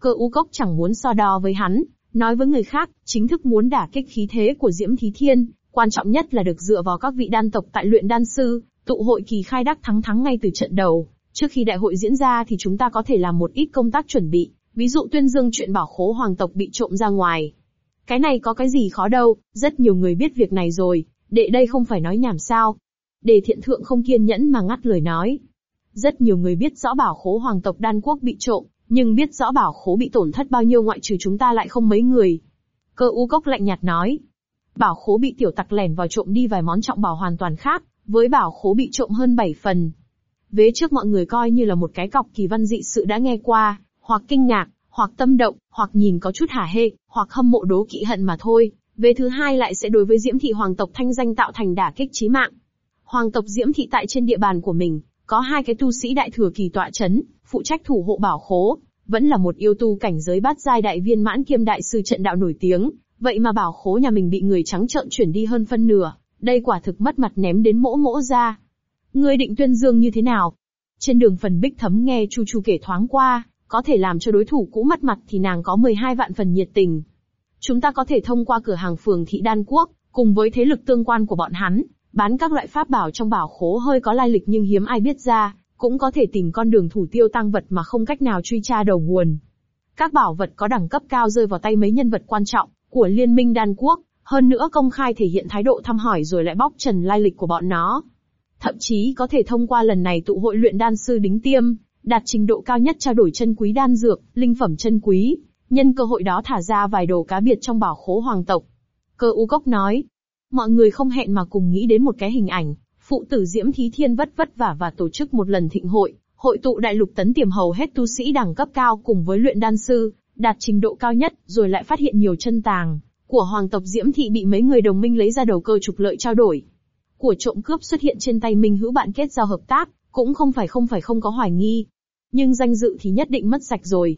Cơ u cốc chẳng muốn so đo với hắn, Nói với người khác, chính thức muốn đả kích khí thế của Diễm Thí Thiên, quan trọng nhất là được dựa vào các vị đan tộc tại luyện đan sư, tụ hội kỳ khai đắc thắng thắng ngay từ trận đầu. Trước khi đại hội diễn ra thì chúng ta có thể làm một ít công tác chuẩn bị, ví dụ tuyên dương chuyện bảo khố hoàng tộc bị trộm ra ngoài. Cái này có cái gì khó đâu, rất nhiều người biết việc này rồi, đệ đây không phải nói nhảm sao. Đề thiện thượng không kiên nhẫn mà ngắt lời nói. Rất nhiều người biết rõ bảo khố hoàng tộc đan quốc bị trộm, nhưng biết rõ bảo khố bị tổn thất bao nhiêu ngoại trừ chúng ta lại không mấy người. Cơ u cốc lạnh nhạt nói. Bảo khố bị tiểu tặc lẻn vào trộm đi vài món trọng bảo hoàn toàn khác, với bảo khố bị trộm hơn 7 phần. Vế trước mọi người coi như là một cái cọc kỳ văn dị sự đã nghe qua, hoặc kinh ngạc, hoặc tâm động, hoặc nhìn có chút hả hê, hoặc hâm mộ đố kỵ hận mà thôi. Vế thứ hai lại sẽ đối với Diễm thị hoàng tộc thanh danh tạo thành đả kích chí mạng. Hoàng tộc Diễm thị tại trên địa bàn của mình, có hai cái tu sĩ đại thừa kỳ tọa chấn, phụ trách thủ hộ bảo khố, vẫn là một yêu tu cảnh giới bát giai đại viên mãn kiêm đại sư trận đạo nổi tiếng, vậy mà bảo khố nhà mình bị người trắng trợn chuyển đi hơn phân nửa, đây quả thực mất mặt ném đến mỗ mỗ ra. Ngươi định tuyên dương như thế nào? Trên đường phần bích thấm nghe Chu Chu kể thoáng qua, có thể làm cho đối thủ cũ mất mặt thì nàng có 12 vạn phần nhiệt tình. Chúng ta có thể thông qua cửa hàng phường thị đan quốc, cùng với thế lực tương quan của bọn hắn, bán các loại pháp bảo trong bảo khố hơi có lai lịch nhưng hiếm ai biết ra, cũng có thể tìm con đường thủ tiêu tăng vật mà không cách nào truy tra đầu nguồn. Các bảo vật có đẳng cấp cao rơi vào tay mấy nhân vật quan trọng của Liên minh Đan Quốc, hơn nữa công khai thể hiện thái độ thăm hỏi rồi lại bóc trần lai lịch của bọn nó. Thậm chí có thể thông qua lần này tụ hội luyện đan sư đính tiêm, đạt trình độ cao nhất trao đổi chân quý đan dược, linh phẩm chân quý, nhân cơ hội đó thả ra vài đồ cá biệt trong bảo khố hoàng tộc. Cơ u cốc nói, mọi người không hẹn mà cùng nghĩ đến một cái hình ảnh, phụ tử diễm thí thiên vất vất vả và tổ chức một lần thịnh hội, hội tụ đại lục tấn tiềm hầu hết tu sĩ đẳng cấp cao cùng với luyện đan sư, đạt trình độ cao nhất, rồi lại phát hiện nhiều chân tàng của hoàng tộc diễm thị bị mấy người đồng minh lấy ra đầu cơ trục lợi trao đổi. Của trộm cướp xuất hiện trên tay minh hữu bạn kết giao hợp tác, cũng không phải không phải không có hoài nghi. Nhưng danh dự thì nhất định mất sạch rồi.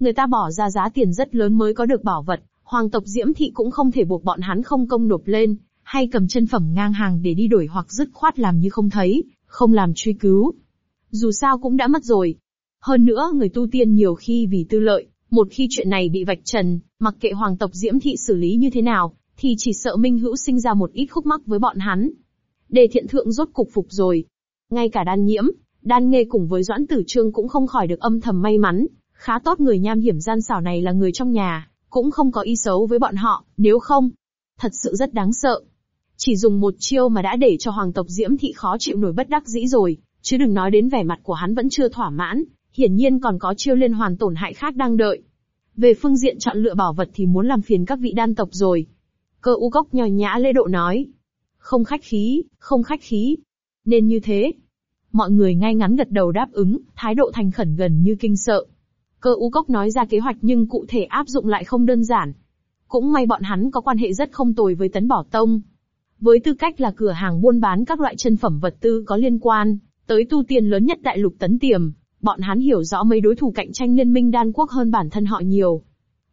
Người ta bỏ ra giá tiền rất lớn mới có được bảo vật, hoàng tộc diễm thị cũng không thể buộc bọn hắn không công nộp lên, hay cầm chân phẩm ngang hàng để đi đổi hoặc dứt khoát làm như không thấy, không làm truy cứu. Dù sao cũng đã mất rồi. Hơn nữa người tu tiên nhiều khi vì tư lợi, một khi chuyện này bị vạch trần, mặc kệ hoàng tộc Diễm Thị xử lý như thế nào, thì chỉ sợ Minh Hữu sinh ra một ít khúc mắc với bọn hắn. Đề thiện thượng rốt cục phục rồi. Ngay cả đan nhiễm, đan nghê cùng với doãn tử trương cũng không khỏi được âm thầm may mắn, khá tốt người nham hiểm gian xảo này là người trong nhà, cũng không có ý xấu với bọn họ, nếu không, thật sự rất đáng sợ. Chỉ dùng một chiêu mà đã để cho hoàng tộc Diễm Thị khó chịu nổi bất đắc dĩ rồi, chứ đừng nói đến vẻ mặt của hắn vẫn chưa thỏa mãn, hiển nhiên còn có chiêu liên hoàn tổn hại khác đang đợi. Về phương diện chọn lựa bảo vật thì muốn làm phiền các vị đan tộc rồi. Cơ u gốc nhò nhã lễ độ nói. Không khách khí, không khách khí. Nên như thế. Mọi người ngay ngắn gật đầu đáp ứng, thái độ thành khẩn gần như kinh sợ. Cơ u cốc nói ra kế hoạch nhưng cụ thể áp dụng lại không đơn giản. Cũng may bọn hắn có quan hệ rất không tồi với tấn bỏ tông. Với tư cách là cửa hàng buôn bán các loại chân phẩm vật tư có liên quan, tới tu tiên lớn nhất đại lục tấn tiềm, Bọn hắn hiểu rõ mấy đối thủ cạnh tranh liên minh đan quốc hơn bản thân họ nhiều.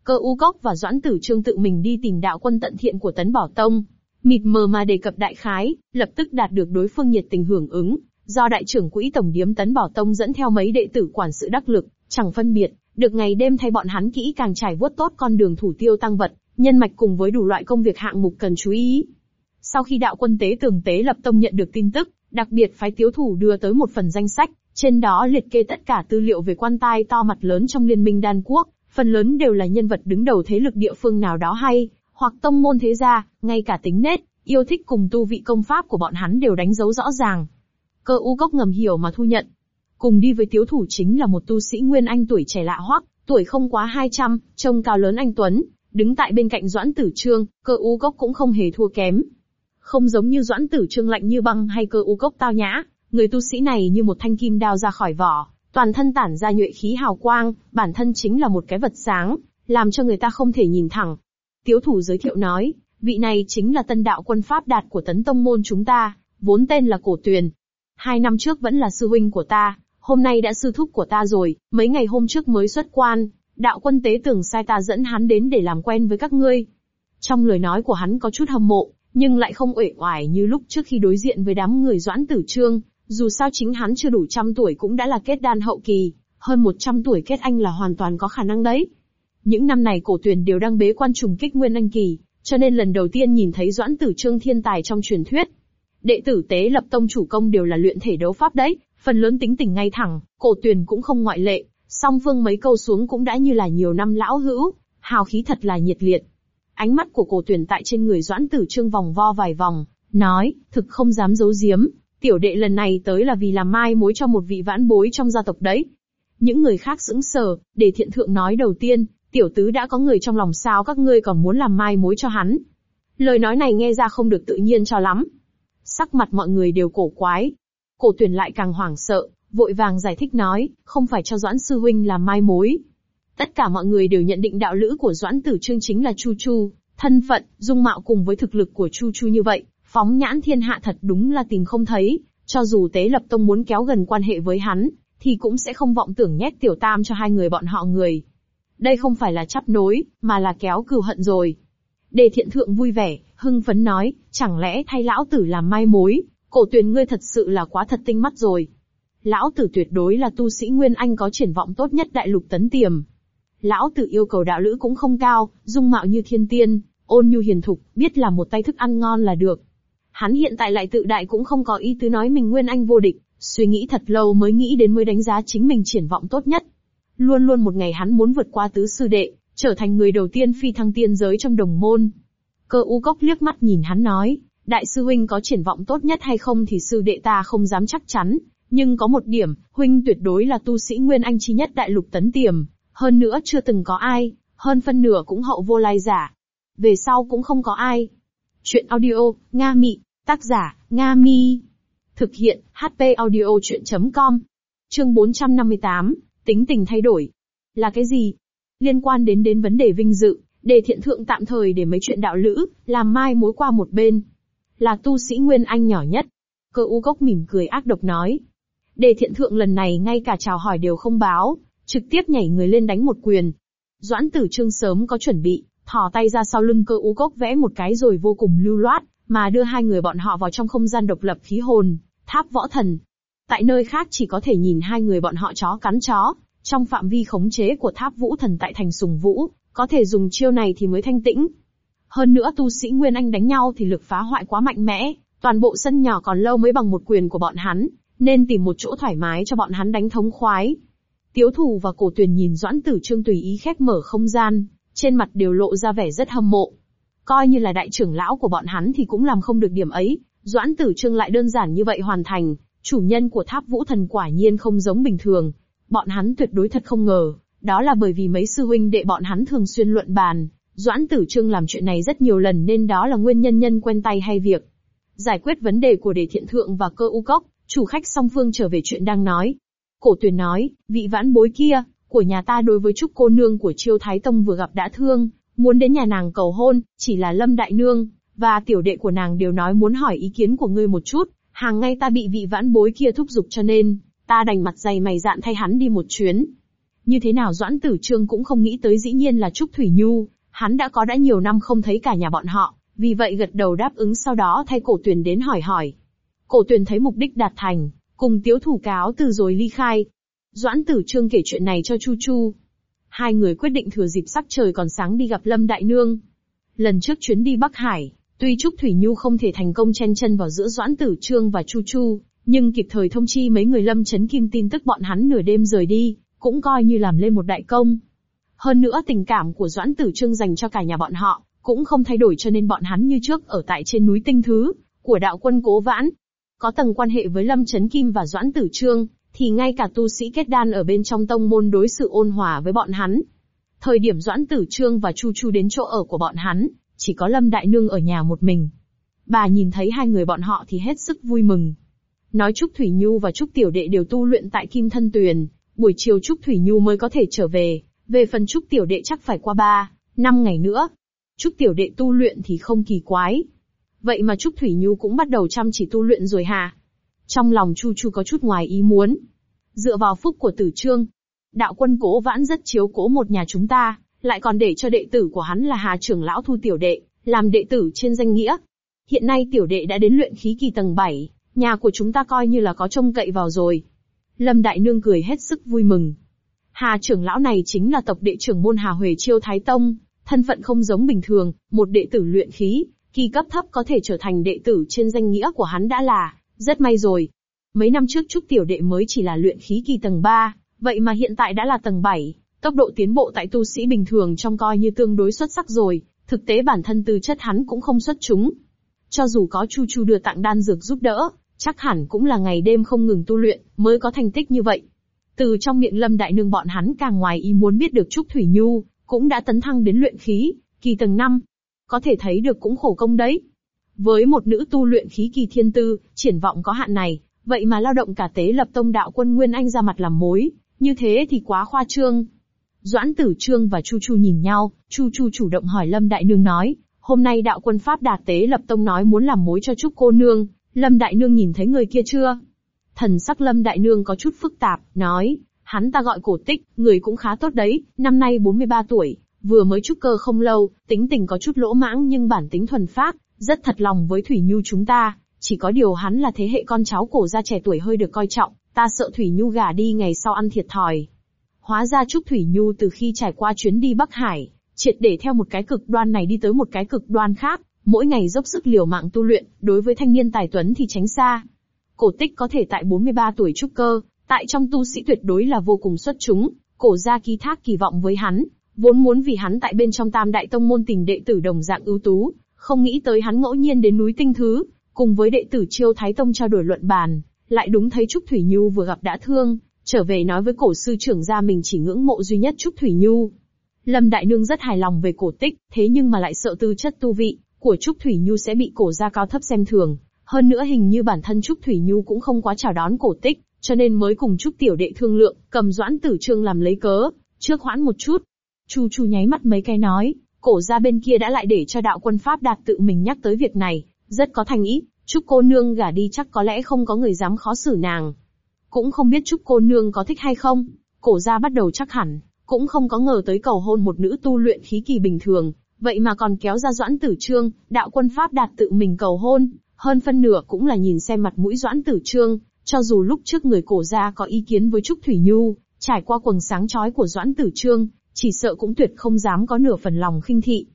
Cơ U Cốc và Doãn Tử Trương tự mình đi tìm đạo quân tận thiện của Tấn Bảo Tông. Mịt mờ mà đề cập đại khái, lập tức đạt được đối phương nhiệt tình hưởng ứng, do đại trưởng quỹ tổng điếm Tấn Bảo Tông dẫn theo mấy đệ tử quản sự đắc lực, chẳng phân biệt, được ngày đêm thay bọn hắn kỹ càng trải vuốt tốt con đường thủ tiêu tăng vật, nhân mạch cùng với đủ loại công việc hạng mục cần chú ý. Sau khi đạo quân tế tường tế lập tông nhận được tin tức, đặc biệt phái tiếu thủ đưa tới một phần danh sách, trên đó liệt kê tất cả tư liệu về quan tai to mặt lớn trong liên minh đan quốc, phần lớn đều là nhân vật đứng đầu thế lực địa phương nào đó hay, hoặc tông môn thế gia, ngay cả tính nết, yêu thích cùng tu vị công pháp của bọn hắn đều đánh dấu rõ ràng. Cơ u cốc ngầm hiểu mà thu nhận. Cùng đi với tiếu thủ chính là một tu sĩ Nguyên Anh tuổi trẻ lạ hoắc, tuổi không quá 200, trông cao lớn anh Tuấn, đứng tại bên cạnh Doãn Tử Trương, cơ u cốc cũng không hề thua kém. Không giống như Doãn Tử Trương lạnh như băng hay cơ u cốc tao nhã, Người tu sĩ này như một thanh kim đao ra khỏi vỏ, toàn thân tản ra nhuệ khí hào quang, bản thân chính là một cái vật sáng, làm cho người ta không thể nhìn thẳng. Tiếu thủ giới thiệu nói, vị này chính là tân đạo quân pháp đạt của tấn tông môn chúng ta, vốn tên là Cổ Tuyền. Hai năm trước vẫn là sư huynh của ta, hôm nay đã sư thúc của ta rồi, mấy ngày hôm trước mới xuất quan, đạo quân tế tưởng sai ta dẫn hắn đến để làm quen với các ngươi. Trong lời nói của hắn có chút hâm mộ, nhưng lại không uể oải như lúc trước khi đối diện với đám người doãn tử trương, dù sao chính hắn chưa đủ trăm tuổi cũng đã là kết đan hậu kỳ, hơn một trăm tuổi kết anh là hoàn toàn có khả năng đấy. Những năm này cổ tuyển đều đang bế quan trùng kích nguyên anh kỳ, cho nên lần đầu tiên nhìn thấy doãn tử trương thiên tài trong truyền thuyết. Đệ tử tế lập tông chủ công đều là luyện thể đấu pháp đấy, phần lớn tính tình ngay thẳng, cổ tuyển cũng không ngoại lệ, song phương mấy câu xuống cũng đã như là nhiều năm lão hữu, hào khí thật là nhiệt liệt. Ánh mắt của cổ tuyển tại trên người doãn tử trương vòng vo vài vòng, nói, thực không dám giấu giếm, Tiểu đệ lần này tới là vì làm mai mối cho một vị vãn bối trong gia tộc đấy. Những người khác sững sờ, để thiện thượng nói đầu tiên, tiểu tứ đã có người trong lòng sao các ngươi còn muốn làm mai mối cho hắn. Lời nói này nghe ra không được tự nhiên cho lắm. Sắc mặt mọi người đều cổ quái. Cổ tuyển lại càng hoảng sợ, vội vàng giải thích nói, không phải cho Doãn Sư Huynh làm mai mối. Tất cả mọi người đều nhận định đạo lữ của Doãn Tử Trương chính là Chu Chu, thân phận, dung mạo cùng với thực lực của Chu Chu như vậy, Phóng nhãn thiên hạ thật đúng là tìm không thấy, Cho dù Tế Lập Tông muốn kéo gần quan hệ với hắn, thì cũng sẽ không vọng tưởng nhét tiểu tam cho hai người bọn họ người. Đây không phải là chấp nối, mà là kéo cừu hận rồi. Đề thiện thượng vui vẻ, hưng phấn nói, chẳng lẽ thay lão tử làm mai mối, cổ tuyền ngươi thật sự là quá thật tinh mắt rồi. Lão tử tuyệt đối là tu sĩ Nguyên Anh có triển vọng tốt nhất đại lục tấn tiềm. Lão tử yêu cầu đạo lữ cũng không cao, dung mạo như thiên tiên, ôn nhu hiền thục, biết là một tay thức ăn ngon là được. Hắn hiện tại lại tự đại cũng không có ý tứ nói mình Nguyên Anh vô địch, suy nghĩ thật lâu mới nghĩ đến mới đánh giá chính mình triển vọng tốt nhất. Luôn luôn một ngày hắn muốn vượt qua tứ sư đệ, trở thành người đầu tiên phi thăng tiên giới trong đồng môn. Cơ u cốc liếc mắt nhìn hắn nói, đại sư huynh có triển vọng tốt nhất hay không thì sư đệ ta không dám chắc chắn, nhưng có một điểm, huynh tuyệt đối là tu sĩ Nguyên Anh chi nhất đại lục tấn tiềm, hơn nữa chưa từng có ai, hơn phân nửa cũng hậu vô lai giả. Về sau cũng không có ai. Chuyện audio, Nga Mị, tác giả, Nga Mi. Thực hiện, HP audio chuyện.com. Chương 458, tính tình thay đổi. Là cái gì? Liên quan đến đến vấn đề vinh dự, để thiện thượng tạm thời để mấy chuyện đạo lữ, làm mai mối qua một bên. Là tu sĩ Nguyên Anh nhỏ nhất. Cơ u gốc mỉm cười ác độc nói. Đề thiện thượng lần này ngay cả chào hỏi đều không báo, trực tiếp nhảy người lên đánh một quyền. Doãn tử trương sớm có chuẩn bị, thò tay ra sau lưng cơ u cốc vẽ một cái rồi vô cùng lưu loát, mà đưa hai người bọn họ vào trong không gian độc lập khí hồn, tháp võ thần. Tại nơi khác chỉ có thể nhìn hai người bọn họ chó cắn chó, trong phạm vi khống chế của tháp vũ thần tại thành sùng vũ, có thể dùng chiêu này thì mới thanh tĩnh. Hơn nữa tu sĩ Nguyên Anh đánh nhau thì lực phá hoại quá mạnh mẽ, toàn bộ sân nhỏ còn lâu mới bằng một quyền của bọn hắn, nên tìm một chỗ thoải mái cho bọn hắn đánh thống khoái. Tiếu thủ và cổ tuyền nhìn Doãn Tử Trương tùy ý khép mở không gian, trên mặt đều lộ ra vẻ rất hâm mộ. Coi như là đại trưởng lão của bọn hắn thì cũng làm không được điểm ấy, Doãn Tử Trương lại đơn giản như vậy hoàn thành, chủ nhân của tháp vũ thần quả nhiên không giống bình thường. Bọn hắn tuyệt đối thật không ngờ, đó là bởi vì mấy sư huynh đệ bọn hắn thường xuyên luận bàn, Doãn Tử Trương làm chuyện này rất nhiều lần nên đó là nguyên nhân nhân quen tay hay việc. Giải quyết vấn đề của đề thiện thượng và cơ u cốc, chủ khách song phương trở về chuyện đang nói. Cổ tuyền nói, vị vãn bối kia, của nhà ta đối với trúc cô nương của chiêu thái tông vừa gặp đã thương, muốn đến nhà nàng cầu hôn, chỉ là lâm đại nương, và tiểu đệ của nàng đều nói muốn hỏi ý kiến của ngươi một chút, hàng ngay ta bị vị vãn bối kia thúc giục cho nên, ta đành mặt dày mày dạn thay hắn đi một chuyến. Như thế nào Doãn Tử Trương cũng không nghĩ tới dĩ nhiên là Trúc Thủy Nhu, hắn đã có đã nhiều năm không thấy cả nhà bọn họ, vì vậy gật đầu đáp ứng sau đó thay cổ tuyển đến hỏi hỏi. Cổ tuyển thấy mục đích đạt thành, cùng tiếu thủ cáo từ rồi ly khai. Doãn tử trương kể chuyện này cho Chu Chu. Hai người quyết định thừa dịp sắc trời còn sáng đi gặp Lâm Đại Nương. Lần trước chuyến đi Bắc Hải, tuy Trúc Thủy Nhu không thể thành công chen chân vào giữa Doãn Tử Trương và Chu Chu, nhưng kịp thời thông chi mấy người Lâm Chấn Kim tin tức bọn hắn nửa đêm rời đi, cũng coi như làm lên một đại công. Hơn nữa tình cảm của Doãn Tử Trương dành cho cả nhà bọn họ, cũng không thay đổi cho nên bọn hắn như trước ở tại trên núi Tinh Thứ, của đạo quân Cố Vãn. Có tầng quan hệ với Lâm Trấn Kim và Doãn Tử Trương, thì ngay cả tu sĩ kết đan ở bên trong tông môn đối xử ôn hòa với bọn hắn. Thời điểm Doãn Tử Trương và Chu Chu đến chỗ ở của bọn hắn, chỉ có Lâm Đại Nương ở nhà một mình. Bà nhìn thấy hai người bọn họ thì hết sức vui mừng. Nói Trúc Thủy Nhu và Trúc Tiểu Đệ đều tu luyện tại Kim Thân Tuyền, buổi chiều Trúc Thủy Nhu mới có thể trở về, về phần Trúc Tiểu Đệ chắc phải qua ba, năm ngày nữa. Trúc Tiểu Đệ tu luyện thì không kỳ quái. Vậy mà Trúc Thủy Nhu cũng bắt đầu chăm chỉ tu luyện rồi hả? Trong lòng Chu Chu có chút ngoài ý muốn. Dựa vào phúc của tử trương, đạo quân cố vãn rất chiếu cố một nhà chúng ta, lại còn để cho đệ tử của hắn là Hà trưởng lão thu tiểu đệ, làm đệ tử trên danh nghĩa. Hiện nay tiểu đệ đã đến luyện khí kỳ tầng 7, nhà của chúng ta coi như là có trông cậy vào rồi. Lâm Đại Nương cười hết sức vui mừng. Hà trưởng lão này chính là tộc đệ trưởng môn Hà Huệ Chiêu Thái Tông, thân phận không giống bình thường, một đệ tử luyện khí, khi cấp thấp có thể trở thành đệ tử trên danh nghĩa của hắn đã là, rất may rồi. Mấy năm trước Trúc Tiểu Đệ mới chỉ là luyện khí kỳ tầng 3, vậy mà hiện tại đã là tầng 7, tốc độ tiến bộ tại tu sĩ bình thường trong coi như tương đối xuất sắc rồi, thực tế bản thân tư chất hắn cũng không xuất chúng. Cho dù có Chu Chu đưa tặng đan dược giúp đỡ, chắc hẳn cũng là ngày đêm không ngừng tu luyện, mới có thành tích như vậy. Từ trong miệng Lâm Đại Nương bọn hắn càng ngoài ý muốn biết được Trúc Thủy Nhu, cũng đã tấn thăng đến luyện khí, kỳ tầng 5. Có thể thấy được cũng khổ công đấy. Với một nữ tu luyện khí kỳ thiên tư, triển vọng có hạn này, vậy mà lao động cả tế lập tông đạo quân Nguyên Anh ra mặt làm mối, như thế thì quá khoa trương. Doãn Tử Trương và Chu Chu nhìn nhau, Chu Chu chủ động hỏi Lâm Đại Nương nói, hôm nay đạo quân Pháp đạt tế lập tông nói muốn làm mối cho Trúc cô nương, Lâm Đại Nương nhìn thấy người kia chưa? Thần sắc Lâm Đại Nương có chút phức tạp, nói, hắn ta gọi cổ tích, người cũng khá tốt đấy, năm nay 43 tuổi, vừa mới trúc cơ không lâu, tính tình có chút lỗ mãng nhưng bản tính thuần phác, rất thật lòng với Thủy Nhu chúng ta, chỉ có điều hắn là thế hệ con cháu cổ gia trẻ tuổi hơi được coi trọng, ta sợ Thủy Nhu gả đi ngày sau ăn thiệt thòi. Hóa ra Trúc Thủy Nhu từ khi trải qua chuyến đi Bắc Hải, triệt để theo một cái cực đoan này đi tới một cái cực đoan khác, mỗi ngày dốc sức liều mạng tu luyện, đối với thanh niên tài tuấn thì tránh xa. Cổ tích có thể tại 43 tuổi trúc cơ, tại trong tu sĩ tuyệt đối là vô cùng xuất chúng, cổ gia ký thác kỳ vọng với hắn, vốn muốn vì hắn tại bên trong tam đại tông môn tình đệ tử đồng dạng ưu tú, không nghĩ tới hắn ngẫu nhiên đến núi tinh thứ, cùng với đệ tử chiêu thái tông trao đổi luận bàn, lại đúng thấy Trúc Thủy Nhu vừa gặp đã thương, trở về nói với cổ sư trưởng gia mình chỉ ngưỡng mộ duy nhất Trúc Thủy Nhu. Lâm Đại Nương rất hài lòng về cổ tích, thế nhưng mà lại sợ tư chất tu vị của Trúc Thủy Nhu sẽ bị cổ gia cao thấp xem thường. Hơn nữa hình như bản thân Trúc Thủy Nhu cũng không quá chào đón cổ tích, cho nên mới cùng Trúc Tiểu Đệ thương lượng, cầm doãn tử trương làm lấy cớ, trước hoãn một chút. Chu Chu nháy mắt mấy cái nói, cổ gia bên kia đã lại để cho đạo quân Pháp đạt tự mình nhắc tới việc này, rất có thành ý, Trúc cô nương gả đi chắc có lẽ không có người dám khó xử nàng. Cũng không biết Trúc cô nương có thích hay không, cổ gia bắt đầu chắc hẳn, cũng không có ngờ tới cầu hôn một nữ tu luyện khí kỳ bình thường, vậy mà còn kéo ra Doãn Tử Trương, đạo quân Pháp đạt tự mình cầu hôn, hơn phân nửa cũng là nhìn xem mặt mũi Doãn Tử Trương, cho dù lúc trước người cổ gia có ý kiến với Trúc Thủy Nhu, trải qua quần sáng chói của Doãn Tử Trương, chỉ sợ cũng tuyệt không dám có nửa phần lòng khinh thị.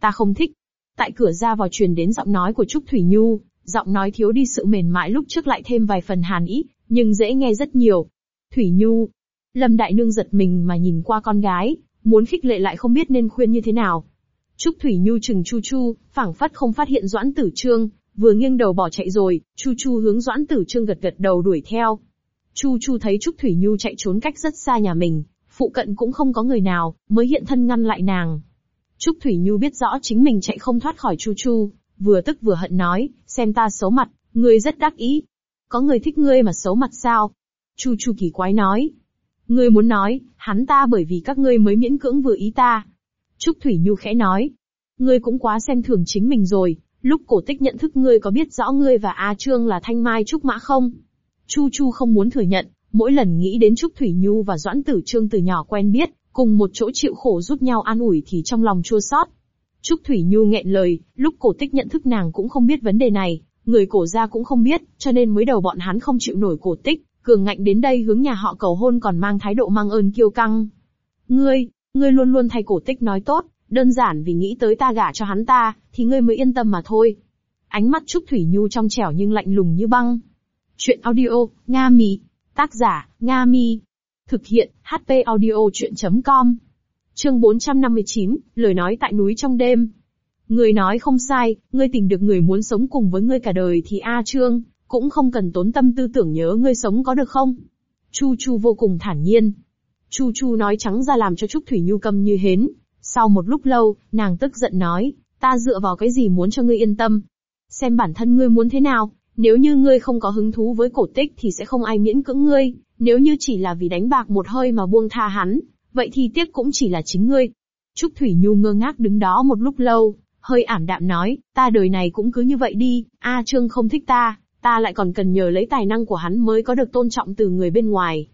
Ta không thích. Tại cửa ra vào truyền đến giọng nói của Trúc Thủy Nhu, giọng nói thiếu đi sự mềm mại lúc trước lại thêm vài phần hàn ý, nhưng dễ nghe rất nhiều. Thủy Nhu. Lâm Đại Nương giật mình mà nhìn qua con gái, muốn khích lệ lại không biết nên khuyên như thế nào. Trúc Thủy Nhu chừng Chu Chu, phảng phất không phát hiện Doãn Tử Trương, vừa nghiêng đầu bỏ chạy rồi, Chu Chu hướng Doãn Tử Trương gật gật đầu đuổi theo. Chu Chu thấy Trúc Thủy Nhu chạy trốn cách rất xa nhà mình, phụ cận cũng không có người nào, mới hiện thân ngăn lại nàng. Trúc Thủy Nhu biết rõ chính mình chạy không thoát khỏi Chu Chu, vừa tức vừa hận nói, xem ta xấu mặt, ngươi rất đắc ý. Có người thích ngươi mà xấu mặt sao? Chu Chu kỳ quái nói. Ngươi muốn nói, hắn ta bởi vì các ngươi mới miễn cưỡng vừa ý ta. Trúc Thủy Nhu khẽ nói. Ngươi cũng quá xem thường chính mình rồi, lúc cổ tích nhận thức ngươi có biết rõ ngươi và A Trương là thanh mai trúc mã không? Chu Chu không muốn thừa nhận, mỗi lần nghĩ đến Trúc Thủy Nhu và Doãn Tử Trương từ nhỏ quen biết, cùng một chỗ chịu khổ giúp nhau an ủi thì trong lòng chua xót. Trúc Thủy Nhu nghẹn lời, lúc cổ tích nhận thức nàng cũng không biết vấn đề này, người cổ gia cũng không biết, cho nên mới đầu bọn hắn không chịu nổi cổ tích, cường ngạnh đến đây hướng nhà họ cầu hôn còn mang thái độ mang ơn kiêu căng. Ngươi, ngươi luôn luôn thay cổ tích nói tốt, đơn giản vì nghĩ tới ta gả cho hắn ta, thì ngươi mới yên tâm mà thôi. Ánh mắt Trúc Thủy Nhu trong trẻo nhưng lạnh lùng như băng. Chuyện audio, Nga Mì Tác giả, Nga Mi. Thực hiện, HP audio chuyện.com. Chương 459, lời nói tại núi trong đêm. Người nói không sai, ngươi tìm được người muốn sống cùng với ngươi cả đời thì A Trương, cũng không cần tốn tâm tư tưởng nhớ ngươi sống có được không? Chu Chu vô cùng thản nhiên. Chu Chu nói trắng ra làm cho Trúc Thủy Nhu câm như hến. Sau một lúc lâu, nàng tức giận nói, ta dựa vào cái gì muốn cho ngươi yên tâm? Xem bản thân ngươi muốn thế nào, nếu như ngươi không có hứng thú với cổ tích thì sẽ không ai miễn cưỡng ngươi, nếu như chỉ là vì đánh bạc một hơi mà buông tha hắn, vậy thì tiếc cũng chỉ là chính ngươi. Trúc Thủy Nhu ngơ ngác đứng đó một lúc lâu, hơi ảm đạm nói, ta đời này cũng cứ như vậy đi, A Trương không thích ta, ta lại còn cần nhờ lấy tài năng của hắn mới có được tôn trọng từ người bên ngoài.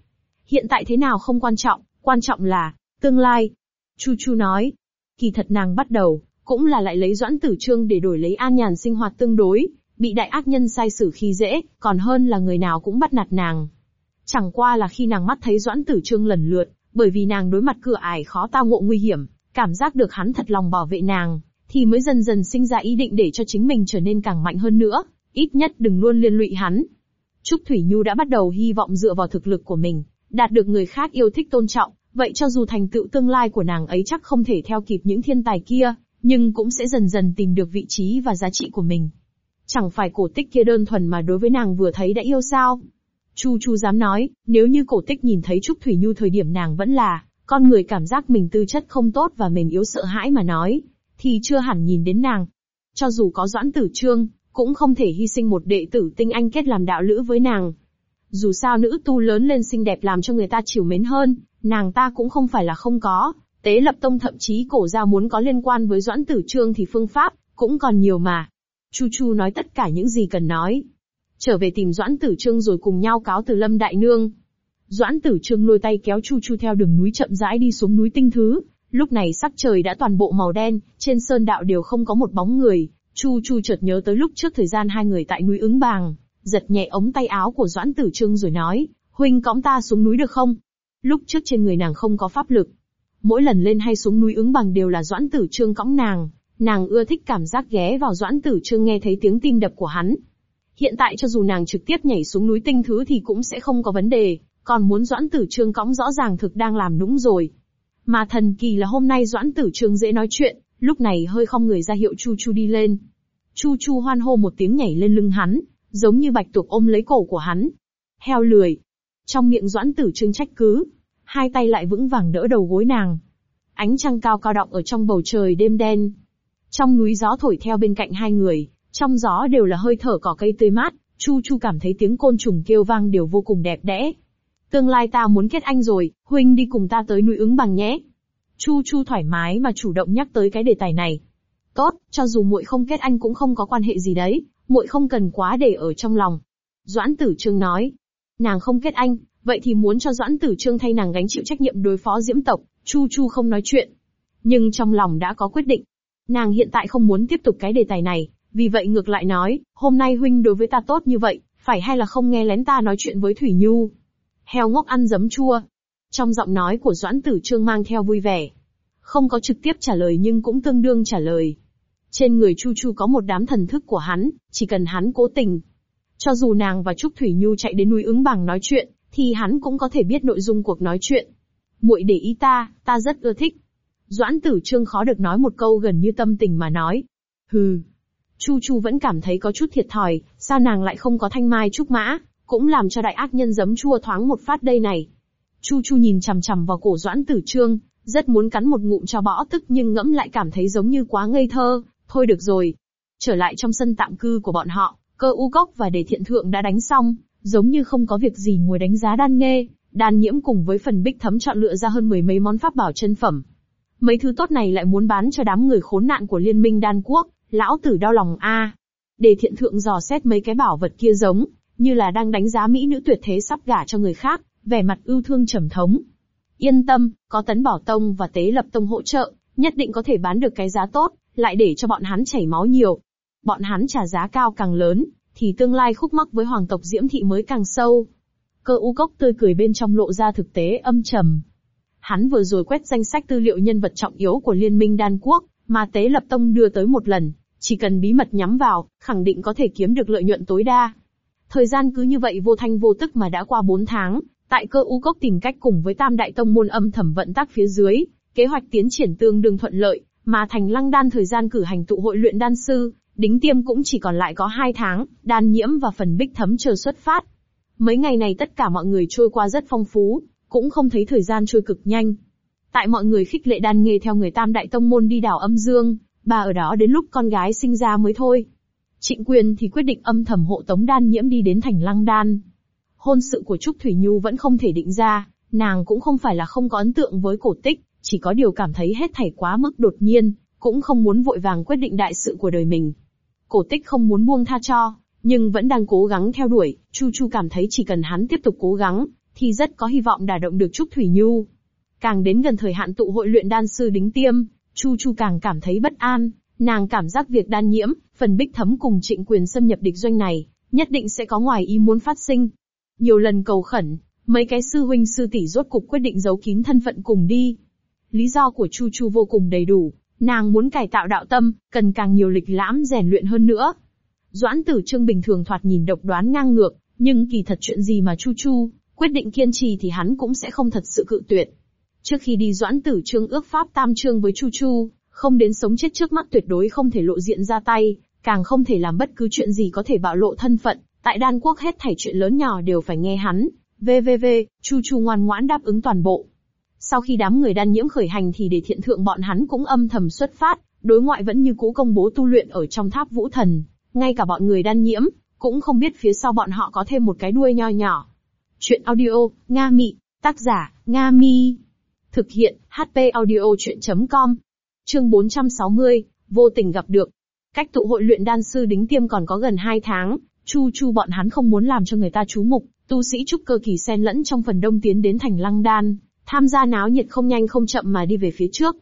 Hiện tại thế nào không quan trọng, quan trọng là, tương lai. Chu Chu nói, kỳ thật nàng bắt đầu, cũng là lại lấy doãn tử trương để đổi lấy an nhàn sinh hoạt tương đối, bị đại ác nhân sai xử khi dễ, còn hơn là người nào cũng bắt nạt nàng. Chẳng qua là khi nàng mắt thấy doãn tử trương lần lượt, bởi vì nàng đối mặt cửa ải khó tao ngộ nguy hiểm, cảm giác được hắn thật lòng bảo vệ nàng, thì mới dần dần sinh ra ý định để cho chính mình trở nên càng mạnh hơn nữa, ít nhất đừng luôn liên lụy hắn. Trúc Thủy Nhu đã bắt đầu hy vọng dựa vào thực lực của mình, đạt được người khác yêu thích tôn trọng, vậy cho dù thành tựu tương lai của nàng ấy chắc không thể theo kịp những thiên tài kia, nhưng cũng sẽ dần dần tìm được vị trí và giá trị của mình. Chẳng phải cổ tích kia đơn thuần mà đối với nàng vừa thấy đã yêu sao? Chu Chu dám nói, nếu như cổ tích nhìn thấy Trúc Thủy Nhu thời điểm nàng vẫn là, con người cảm giác mình tư chất không tốt và mềm yếu sợ hãi mà nói, thì chưa hẳn nhìn đến nàng. Cho dù có doãn tử trương, cũng không thể hy sinh một đệ tử tinh anh kết làm đạo lữ với nàng. Dù sao nữ tu lớn lên xinh đẹp làm cho người ta chiều mến hơn, nàng ta cũng không phải là không có. Tế lập tông thậm chí cổ ra muốn có liên quan với doãn tử trương thì phương pháp, cũng còn nhiều mà. Chu Chu nói tất cả những gì cần nói. trở về tìm Doãn Tử Trương rồi cùng nhau cáo từ Lâm Đại Nương. Doãn Tử Trương lôi tay kéo Chu Chu theo đường núi chậm rãi đi xuống núi Tinh Thứ. Lúc này sắc trời đã toàn bộ màu đen, trên sơn đạo đều không có một bóng người. Chu Chu chợt nhớ tới lúc trước thời gian hai người tại núi ứng bàng, giật nhẹ ống tay áo của Doãn Tử Trương rồi nói, huynh cõng ta xuống núi được không? Lúc trước trên người nàng không có pháp lực. Mỗi lần lên hay xuống núi ứng bằng đều là Doãn Tử Trương cõng nàng, nàng ưa thích cảm giác ghé vào Doãn Tử Trương nghe thấy tiếng tim đập của hắn. Hiện tại cho dù nàng trực tiếp nhảy xuống núi tinh thứ thì cũng sẽ không có vấn đề, còn muốn Doãn Tử Trương cõng rõ ràng thực đang làm nũng rồi. Mà thần kỳ là hôm nay Doãn Tử Trương dễ nói chuyện, lúc này hơi không người ra hiệu Chu Chu đi lên. Chu Chu hoan hô một tiếng nhảy lên lưng hắn, giống như bạch tuộc ôm lấy cổ của hắn. Heo lười. Trong miệng Doãn Tử Trương trách cứ, hai tay lại vững vàng đỡ đầu gối nàng. Ánh trăng cao cao động ở trong bầu trời đêm đen. Trong núi gió thổi theo bên cạnh hai người, trong gió đều là hơi thở cỏ cây tươi mát, Chu Chu cảm thấy tiếng côn trùng kêu vang đều vô cùng đẹp đẽ. Tương lai ta muốn kết anh rồi, huynh đi cùng ta tới núi ứng bằng nhé. Chu Chu thoải mái mà chủ động nhắc tới cái đề tài này. Tốt, cho dù muội không kết anh cũng không có quan hệ gì đấy, muội không cần quá để ở trong lòng. Doãn Tử Trương nói. Nàng không kết anh, vậy thì muốn cho Doãn Tử Trương thay nàng gánh chịu trách nhiệm đối phó Diễm tộc, Chu Chu không nói chuyện. Nhưng trong lòng đã có quyết định. Nàng hiện tại không muốn tiếp tục cái đề tài này, vì vậy ngược lại nói, hôm nay huynh đối với ta tốt như vậy, phải hay là không nghe lén ta nói chuyện với Thủy Nhu? Heo ngốc ăn giấm chua. Trong giọng nói của Doãn Tử Trương mang theo vui vẻ. Không có trực tiếp trả lời nhưng cũng tương đương trả lời. Trên người Chu Chu có một đám thần thức của hắn, chỉ cần hắn cố tình. Cho dù nàng và Trúc Thủy Nhu chạy đến núi ứng bằng nói chuyện, thì hắn cũng có thể biết nội dung cuộc nói chuyện. Muội để ý ta, ta rất ưa thích. Doãn tử trương khó được nói một câu gần như tâm tình mà nói. Hừ. Chu Chu vẫn cảm thấy có chút thiệt thòi, sao nàng lại không có thanh mai trúc mã, cũng làm cho đại ác nhân giấm chua thoáng một phát đây này. Chu Chu nhìn chằm chằm vào cổ Doãn Tử Trương, rất muốn cắn một ngụm cho bỏ tức nhưng ngẫm lại cảm thấy giống như quá ngây thơ, thôi được rồi. Trở lại trong sân tạm cư của bọn họ, cơ u cốc và đề thiện thượng đã đánh xong, giống như không có việc gì ngồi đánh giá đan nghê, đan nhiễm cùng với phần bích thấm chọn lựa ra hơn mười mấy món pháp bảo chân phẩm. Mấy thứ tốt này lại muốn bán cho đám người khốn nạn của liên minh đan quốc, lão tử đau lòng a. Đề thiện thượng dò xét mấy cái bảo vật kia giống, như là đang đánh giá mỹ nữ tuyệt thế sắp gả cho người khác, vẻ mặt ưu thương trầm thống. Yên tâm, có tấn bảo tông và tế lập tông hỗ trợ, nhất định có thể bán được cái giá tốt, lại để cho bọn hắn chảy máu nhiều. Bọn hắn trả giá cao càng lớn, thì tương lai khúc mắc với hoàng tộc Diễm Thị mới càng sâu. Cơ u cốc tươi cười bên trong lộ ra thực tế âm trầm. Hắn vừa rồi quét danh sách tư liệu nhân vật trọng yếu của Liên minh Đan Quốc, mà Tế Lập Tông đưa tới một lần, chỉ cần bí mật nhắm vào, khẳng định có thể kiếm được lợi nhuận tối đa. Thời gian cứ như vậy vô thanh vô tức mà đã qua 4 tháng, tại cơ u cốc tìm cách cùng với Tam Đại Tông môn âm thầm vận tác phía dưới, kế hoạch tiến triển tương đương thuận lợi, mà thành lăng đan thời gian cử hành tụ hội luyện đan sư, Đính tiêm cũng chỉ còn lại có hai tháng, đan nhiễm và phần bích thấm chờ xuất phát. Mấy ngày này tất cả mọi người trôi qua rất phong phú, cũng không thấy thời gian trôi cực nhanh. Tại mọi người khích lệ đan nghề theo người tam đại tông môn đi đảo âm dương, bà ở đó đến lúc con gái sinh ra mới thôi. Trịnh quyền thì quyết định âm thầm hộ tống đan nhiễm đi đến thành lăng đan. Hôn sự của Trúc Thủy Nhu vẫn không thể định ra, nàng cũng không phải là không có ấn tượng với cổ tích, chỉ có điều cảm thấy hết thảy quá mức đột nhiên, cũng không muốn vội vàng quyết định đại sự của đời mình. Cổ tích không muốn buông tha cho, nhưng vẫn đang cố gắng theo đuổi, Chu Chu cảm thấy chỉ cần hắn tiếp tục cố gắng, thì rất có hy vọng đả động được Trúc Thủy Nhu. Càng đến gần thời hạn tụ hội luyện đan sư đính tiêm, Chu Chu càng cảm thấy bất an, nàng cảm giác việc đan nhiễm, phần bích thấm cùng trịnh quyền xâm nhập địch doanh này, nhất định sẽ có ngoài ý muốn phát sinh. Nhiều lần cầu khẩn, mấy cái sư huynh sư tỷ rốt cục quyết định giấu kín thân phận cùng đi. Lý do của Chu Chu vô cùng đầy đủ, Nàng muốn cải tạo đạo tâm, cần càng nhiều lịch lãm rèn luyện hơn nữa. Doãn tử trương bình thường thoạt nhìn độc đoán ngang ngược, nhưng kỳ thật chuyện gì mà Chu Chu, quyết định kiên trì thì hắn cũng sẽ không thật sự cự tuyệt. Trước khi đi Doãn tử trương ước pháp tam trương với Chu Chu, không đến sống chết trước mắt tuyệt đối không thể lộ diện ra tay, càng không thể làm bất cứ chuyện gì có thể bạo lộ thân phận, tại đan quốc hết thảy chuyện lớn nhỏ đều phải nghe hắn. VVV, Chu Chu ngoan ngoãn đáp ứng toàn bộ. Sau khi đám người đan nhiễm khởi hành thì để thiện thượng bọn hắn cũng âm thầm xuất phát, đối ngoại vẫn như cũ công bố tu luyện ở trong tháp vũ thần. Ngay cả bọn người đan nhiễm, cũng không biết phía sau bọn họ có thêm một cái đuôi nho nhỏ. Chuyện audio, Nga Mị, tác giả, Nga Mi. Thực hiện, HP audio chuyện.com. Chương 460, vô tình gặp được. Cách tụ hội luyện đan sư đính tiêm còn có gần 2 tháng, Chu Chu bọn hắn không muốn làm cho người ta chú mục, tu sĩ trúc cơ kỳ xen lẫn trong phần đông tiến đến thành lăng đan, tham gia náo nhiệt không nhanh không chậm mà đi về phía trước.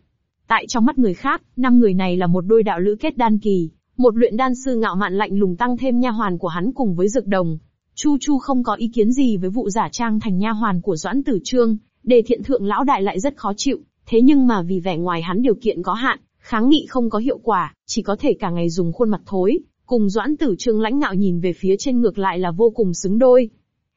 Tại trong mắt người khác, năm người này là một đôi đạo lữ kết đan kỳ, một luyện đan sư ngạo mạn lạnh lùng tăng thêm nha hoàn của hắn cùng với dược đồng. Chu Chu không có ý kiến gì với vụ giả trang thành nha hoàn của Doãn Tử Trương, đề thiện thượng lão đại lại rất khó chịu, thế nhưng mà vì vẻ ngoài hắn điều kiện có hạn, kháng nghị không có hiệu quả, chỉ có thể cả ngày dùng khuôn mặt thối, cùng Doãn Tử Trương lãnh ngạo nhìn về phía trên ngược lại là vô cùng xứng đôi.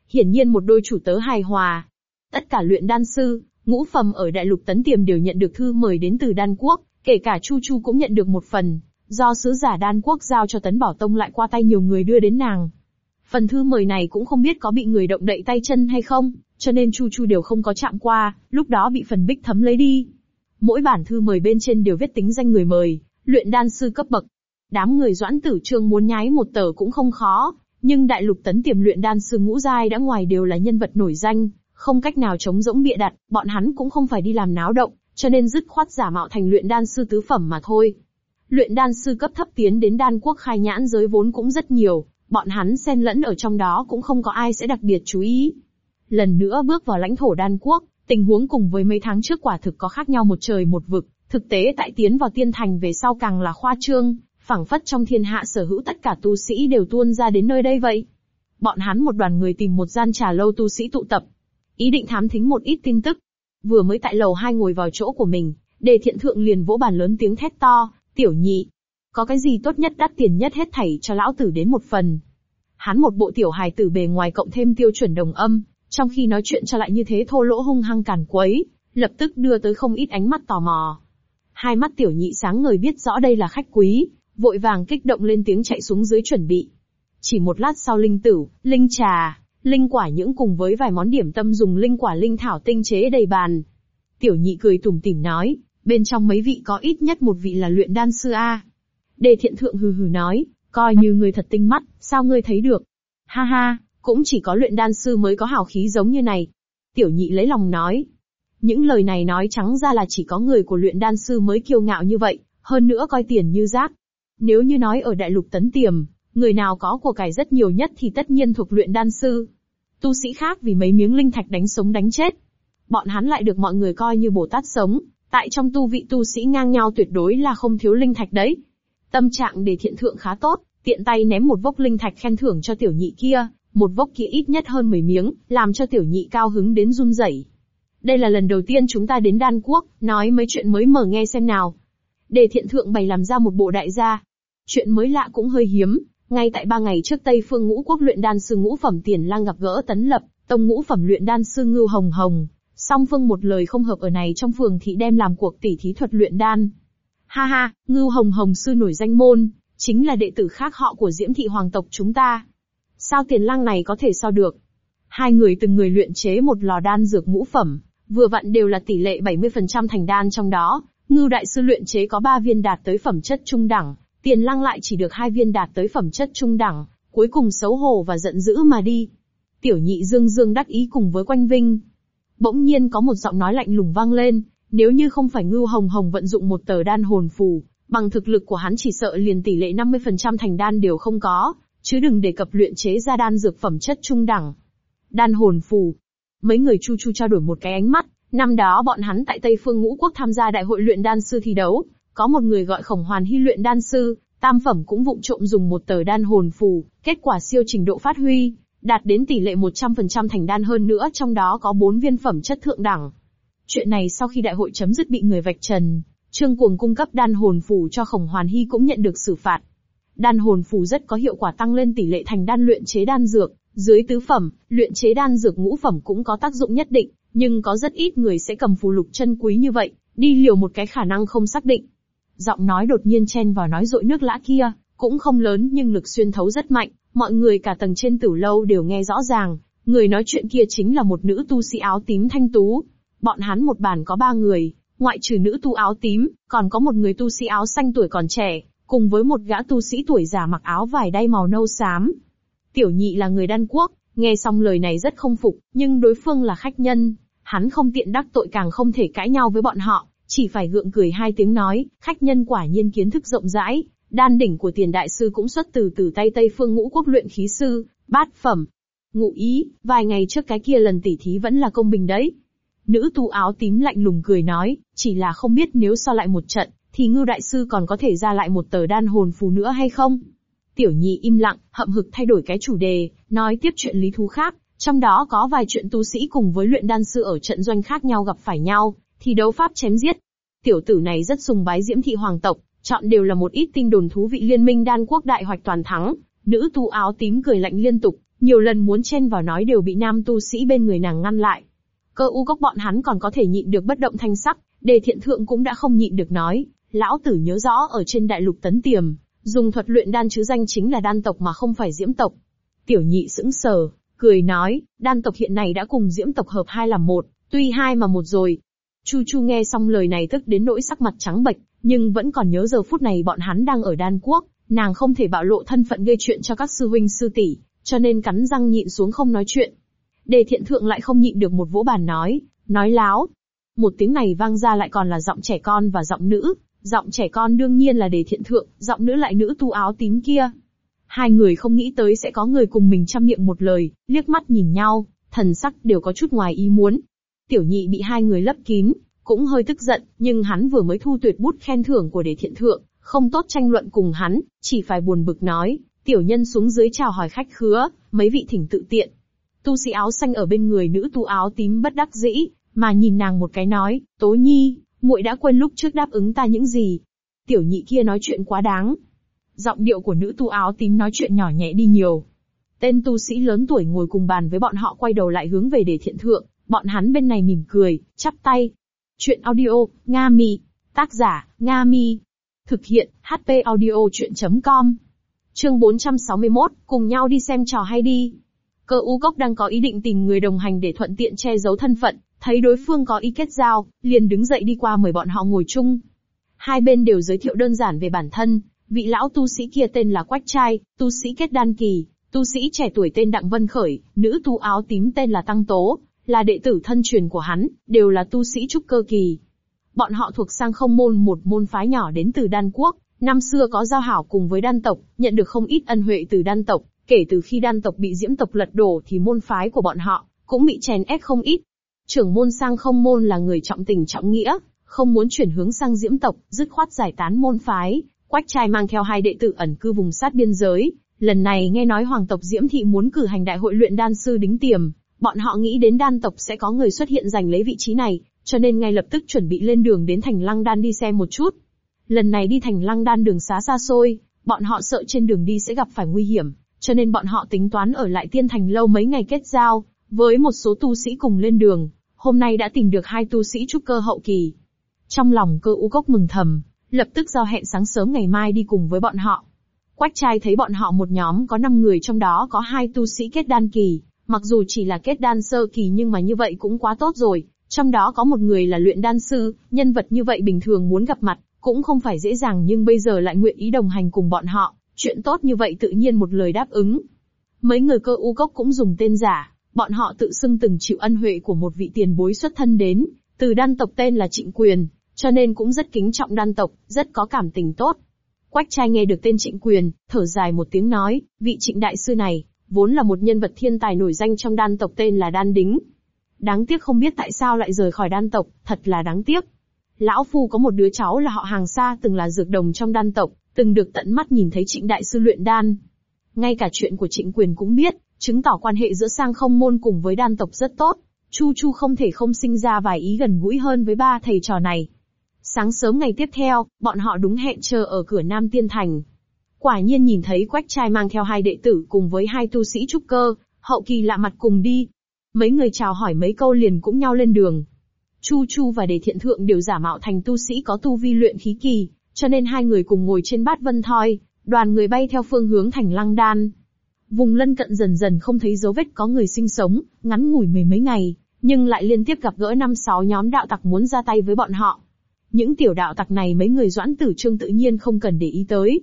Hiển nhiên một đôi chủ tớ hài hòa. Tất cả luyện đan sư, ngũ phẩm ở Đại Lục Tấn Tiềm đều nhận được thư mời đến từ đan quốc, kể cả Chu Chu cũng nhận được một phần, do sứ giả đan quốc giao cho Tấn Bảo Tông lại qua tay nhiều người đưa đến nàng. Phần thư mời này cũng không biết có bị người động đậy tay chân hay không, cho nên Chu Chu đều không có chạm qua, lúc đó bị phần bích thấm lấy đi. Mỗi bản thư mời bên trên đều viết tính danh người mời, luyện đan sư cấp bậc. Đám người doãn tử trương muốn nhái một tờ cũng không khó, nhưng đại lục tấn tiềm luyện đan sư ngũ giai đã ngoài đều là nhân vật nổi danh, không cách nào chống rỗng bịa đặt, bọn hắn cũng không phải đi làm náo động, cho nên dứt khoát giả mạo thành luyện đan sư tứ phẩm mà thôi. Luyện đan sư cấp thấp tiến đến đan quốc khai nhãn giới vốn cũng rất nhiều, bọn hắn xen lẫn ở trong đó cũng không có ai sẽ đặc biệt chú ý. Lần nữa bước vào lãnh thổ đan quốc, tình huống cùng với mấy tháng trước quả thực có khác nhau một trời một vực, thực tế tại tiến vào tiên thành về sau càng là khoa trương, phảng phất trong thiên hạ sở hữu tất cả tu sĩ đều tuôn ra đến nơi đây vậy. Bọn hắn một đoàn người tìm một gian trà lâu tu sĩ tụ tập, ý định thám thính một ít tin tức. Vừa mới tại lầu hai ngồi vào chỗ của mình, đề thiện thượng liền vỗ bàn lớn tiếng thét to, tiểu nhị. Có cái gì tốt nhất đắt tiền nhất hết thảy cho lão tử đến một phần. Hắn một bộ tiểu hài tử bề ngoài cộng thêm tiêu chuẩn đồng âm, trong khi nói chuyện cho lại như thế thô lỗ hung hăng càn quấy, lập tức đưa tới không ít ánh mắt tò mò. Hai mắt tiểu nhị sáng ngời biết rõ đây là khách quý, vội vàng kích động lên tiếng chạy xuống dưới chuẩn bị. Chỉ một lát sau linh tử, linh trà, linh quả những cùng với vài món điểm tâm dùng linh quả linh thảo tinh chế đầy bàn. Tiểu nhị cười tủm tỉm nói, bên trong mấy vị có ít nhất một vị là luyện đan sư A. Đề thiện thượng hừ hừ nói, coi như người thật tinh mắt, sao ngươi thấy được? Ha ha, cũng chỉ có luyện đan sư mới có hào khí giống như này. Tiểu nhị lấy lòng nói. Những lời này nói trắng ra là chỉ có người của luyện đan sư mới kiêu ngạo như vậy, hơn nữa coi tiền như rác. Nếu như nói ở đại lục tấn tiềm, người nào có của cải rất nhiều nhất thì tất nhiên thuộc luyện đan sư. Tu sĩ khác vì mấy miếng linh thạch đánh sống đánh chết. Bọn hắn lại được mọi người coi như Bồ Tát sống, tại trong tu vị tu sĩ ngang nhau tuyệt đối là không thiếu linh thạch đấy. Tâm trạng để thiện thượng khá tốt, tiện tay ném một vốc linh thạch khen thưởng cho tiểu nhị kia, một vốc kia ít nhất hơn 10 miếng, làm cho tiểu nhị cao hứng đến run rẩy. Đây là lần đầu tiên chúng ta đến đan quốc, nói mấy chuyện mới mở nghe xem nào. Đề thiện thượng bày làm ra một bộ đại gia. Chuyện mới lạ cũng hơi hiếm, ngay tại ba ngày trước Tây Phương Ngũ Quốc luyện đan sư ngũ phẩm tiền lang gặp gỡ tấn lập, tông ngũ phẩm luyện đan sư ngưu hồng hồng. Song phương một lời không hợp ở này trong phường thị đem làm cuộc tỉ thí thuật luyện đan. Ha ha, ngưu hồng hồng sư nổi danh môn, chính là đệ tử khác họ của diễm thị hoàng tộc chúng ta. Sao tiền lang này có thể so được? Hai người từng người luyện chế một lò đan dược ngũ phẩm, vừa vặn đều là tỷ lệ 70% thành đan trong đó, ngưu đại sư luyện chế có 3 viên đạt tới phẩm chất trung đẳng, tiền lăng lại chỉ được hai viên đạt tới phẩm chất trung đẳng, cuối cùng xấu hổ và giận dữ mà đi. Tiểu nhị dương dương đắc ý cùng với quanh vinh. Bỗng nhiên có một giọng nói lạnh lùng vang lên, nếu như không phải ngưu hồng hồng vận dụng một tờ đan hồn phù, bằng thực lực của hắn chỉ sợ liền tỷ lệ 50% thành đan đều không có, chứ đừng đề cập luyện chế ra đan dược phẩm chất trung đẳng. Đan hồn phù. Mấy người chu chu trao đổi một cái ánh mắt, năm đó bọn hắn tại Tây Phương Ngũ Quốc tham gia đại hội luyện đan sư thi đấu, có một người gọi khổng hoàn hy luyện đan sư, tam phẩm cũng vụng trộm dùng một tờ đan hồn phù, kết quả siêu trình độ phát huy, đạt đến tỷ lệ 100% thành đan hơn nữa trong đó có 4 viên phẩm chất thượng đẳng. Chuyện này sau khi đại hội chấm dứt bị người vạch trần, Trương Cuồng cung cấp đan hồn phù cho khổng hoàn hy cũng nhận được xử phạt. Đan hồn phù rất có hiệu quả tăng lên tỷ lệ thành đan luyện chế đan dược, dưới tứ phẩm, luyện chế đan dược ngũ phẩm cũng có tác dụng nhất định, nhưng có rất ít người sẽ cầm phù lục chân quý như vậy, đi liều một cái khả năng không xác định. Giọng nói đột nhiên chen vào nói rội nước lã kia, cũng không lớn nhưng lực xuyên thấu rất mạnh, mọi người cả tầng trên tử lâu đều nghe rõ ràng, người nói chuyện kia chính là một nữ tu sĩ áo tím thanh tú. Bọn hắn một bàn có ba người, ngoại trừ nữ tu áo tím, còn có một người tu sĩ áo xanh tuổi còn trẻ, cùng với một gã tu sĩ tuổi già mặc áo vải đay màu nâu xám. Tiểu nhị là người đan quốc, nghe xong lời này rất không phục, nhưng đối phương là khách nhân, hắn không tiện đắc tội càng không thể cãi nhau với bọn họ, chỉ phải gượng cười hai tiếng nói, khách nhân quả nhiên kiến thức rộng rãi, Đan đỉnh của tiền đại sư cũng xuất từ từ tay Tây Phương ngũ quốc luyện khí sư, bát phẩm. Ngụ ý, vài ngày trước cái kia lần tỉ thí vẫn là công bình đấy. Nữ tu áo tím lạnh lùng cười nói, chỉ là không biết nếu so lại một trận, thì ngư đại sư còn có thể ra lại một tờ đan hồn phù nữa hay không? Tiểu nhị im lặng, hậm hực thay đổi cái chủ đề, nói tiếp chuyện lý thú khác, trong đó có vài chuyện tu sĩ cùng với luyện đan sư ở trận doanh khác nhau gặp phải nhau, thì đấu pháp chém giết. Tiểu tử này rất sùng bái diễm thị hoàng tộc, chọn đều là một ít tinh đồn thú vị liên minh đan quốc đại hoạch toàn thắng. Nữ tu áo tím cười lạnh liên tục, nhiều lần muốn chen vào nói đều bị nam tu sĩ bên người nàng ngăn lại. Cơ u gốc bọn hắn còn có thể nhịn được bất động thanh sắc, đề thiện thượng cũng đã không nhịn được nói, lão tử nhớ rõ ở trên đại lục tấn tiềm, dùng thuật luyện đan chứ danh chính là đan tộc mà không phải diễm tộc. Tiểu nhị sững sờ, cười nói, đan tộc hiện nay đã cùng diễm tộc hợp hai làm một, tuy hai mà một rồi. Chu Chu nghe xong lời này tức đến nỗi sắc mặt trắng bệch, nhưng vẫn còn nhớ giờ phút này bọn hắn đang ở đan quốc, nàng không thể bạo lộ thân phận gây chuyện cho các sư huynh sư tỷ, cho nên cắn răng nhịn xuống không nói chuyện. Đề thiện thượng lại không nhịn được một vỗ bàn nói, nói láo. Một tiếng này vang ra lại còn là giọng trẻ con và giọng nữ, giọng trẻ con đương nhiên là đề thiện thượng, giọng nữ lại nữ tu áo tím kia. Hai người không nghĩ tới sẽ có người cùng mình chăm miệng một lời, liếc mắt nhìn nhau, thần sắc đều có chút ngoài ý muốn. Tiểu nhị bị hai người lấp kín, cũng hơi tức giận, nhưng hắn vừa mới thu tuyệt bút khen thưởng của đề thiện thượng, không tốt tranh luận cùng hắn, chỉ phải buồn bực nói, tiểu nhân xuống dưới chào hỏi khách khứa, mấy vị thỉnh tự tiện. Tu sĩ áo xanh ở bên người nữ tu áo tím bất đắc dĩ, mà nhìn nàng một cái nói, tố nhi, muội đã quên lúc trước đáp ứng ta những gì. Tiểu nhị kia nói chuyện quá đáng. Giọng điệu của nữ tu áo tím nói chuyện nhỏ nhẹ đi nhiều. Tên tu sĩ lớn tuổi ngồi cùng bàn với bọn họ quay đầu lại hướng về để thiện thượng, bọn hắn bên này mỉm cười, chắp tay. Chuyện audio, Nga Mi. Tác giả, Nga Mi. Thực hiện, HP audio chuyện.com. Chương 461, cùng nhau đi xem trò hay đi. Cơ u cốc đang có ý định tìm người đồng hành để thuận tiện che giấu thân phận, thấy đối phương có ý kết giao, liền đứng dậy đi qua mời bọn họ ngồi chung. Hai bên đều giới thiệu đơn giản về bản thân, vị lão tu sĩ kia tên là Quách Trai, tu sĩ kết đan kỳ, tu sĩ trẻ tuổi tên Đặng Vân Khởi, nữ tu áo tím tên là Tăng Tố, là đệ tử thân truyền của hắn, đều là tu sĩ trúc cơ kỳ. Bọn họ thuộc sang không môn một môn phái nhỏ đến từ đan quốc, năm xưa có giao hảo cùng với đan tộc, nhận được không ít ân huệ từ đan tộc, kể từ khi đan tộc bị diễm tộc lật đổ thì môn phái của bọn họ cũng bị chèn ép không ít. Trưởng môn sang không môn là người trọng tình trọng nghĩa, không muốn chuyển hướng sang diễm tộc, dứt khoát giải tán môn phái. Quách trai mang theo hai đệ tử ẩn cư vùng sát biên giới. Lần này nghe nói hoàng tộc diễm thị muốn cử hành đại hội luyện đan sư đính tiềm, bọn họ nghĩ đến đan tộc sẽ có người xuất hiện giành lấy vị trí này, cho nên ngay lập tức chuẩn bị lên đường đến thành lăng đan đi xem một chút. Lần này đi thành lăng đan đường xá xa xôi, bọn họ sợ trên đường đi sẽ gặp phải nguy hiểm, cho nên bọn họ tính toán ở lại tiên thành lâu mấy ngày kết giao, với một số tu sĩ cùng lên đường, hôm nay đã tìm được hai tu sĩ trúc cơ hậu kỳ. Trong lòng cơ u cốc mừng thầm, lập tức giao hẹn sáng sớm ngày mai đi cùng với bọn họ. Quách trai thấy bọn họ một nhóm có 5 người trong đó có hai tu sĩ kết đan kỳ, mặc dù chỉ là kết đan sơ kỳ nhưng mà như vậy cũng quá tốt rồi, trong đó có một người là luyện đan sư, nhân vật như vậy bình thường muốn gặp mặt, cũng không phải dễ dàng nhưng bây giờ lại nguyện ý đồng hành cùng bọn họ, chuyện tốt như vậy tự nhiên một lời đáp ứng. Mấy người cơ u cốc cũng dùng tên giả, Bọn họ tự xưng từng chịu ân huệ của một vị tiền bối xuất thân đến, từ đan tộc tên là Trịnh Quyền, cho nên cũng rất kính trọng đan tộc, rất có cảm tình tốt. Quách trai nghe được tên Trịnh Quyền, thở dài một tiếng nói, vị Trịnh Đại Sư này, vốn là một nhân vật thiên tài nổi danh trong đan tộc tên là Đan Đính. Đáng tiếc không biết tại sao lại rời khỏi đan tộc, thật là đáng tiếc. Lão Phu có một đứa cháu là họ hàng xa từng là dược đồng trong đan tộc, từng được tận mắt nhìn thấy Trịnh Đại Sư luyện đan. Ngay cả chuyện của Trịnh Quyền cũng biết, chứng tỏ quan hệ giữa sang không môn cùng với đan tộc rất tốt. Chu Chu không thể không sinh ra vài ý gần gũi hơn với ba thầy trò này. Sáng sớm ngày tiếp theo, bọn họ đúng hẹn chờ ở cửa Nam Tiên Thành. Quả nhiên nhìn thấy quách trai mang theo hai đệ tử cùng với hai tu sĩ trúc cơ, hậu kỳ lạ mặt cùng đi. Mấy người chào hỏi mấy câu liền cũng nhau lên đường. Chu Chu và Đề Thiện Thượng đều giả mạo thành tu sĩ có tu vi luyện khí kỳ, cho nên hai người cùng ngồi trên bát vân thoi, đoàn người bay theo phương hướng thành lăng đan. Vùng lân cận dần dần không thấy dấu vết có người sinh sống, ngắn ngủi mười mấy ngày, nhưng lại liên tiếp gặp gỡ năm sáu nhóm đạo tặc muốn ra tay với bọn họ. Những tiểu đạo tặc này mấy người doãn tử trương tự nhiên không cần để ý tới.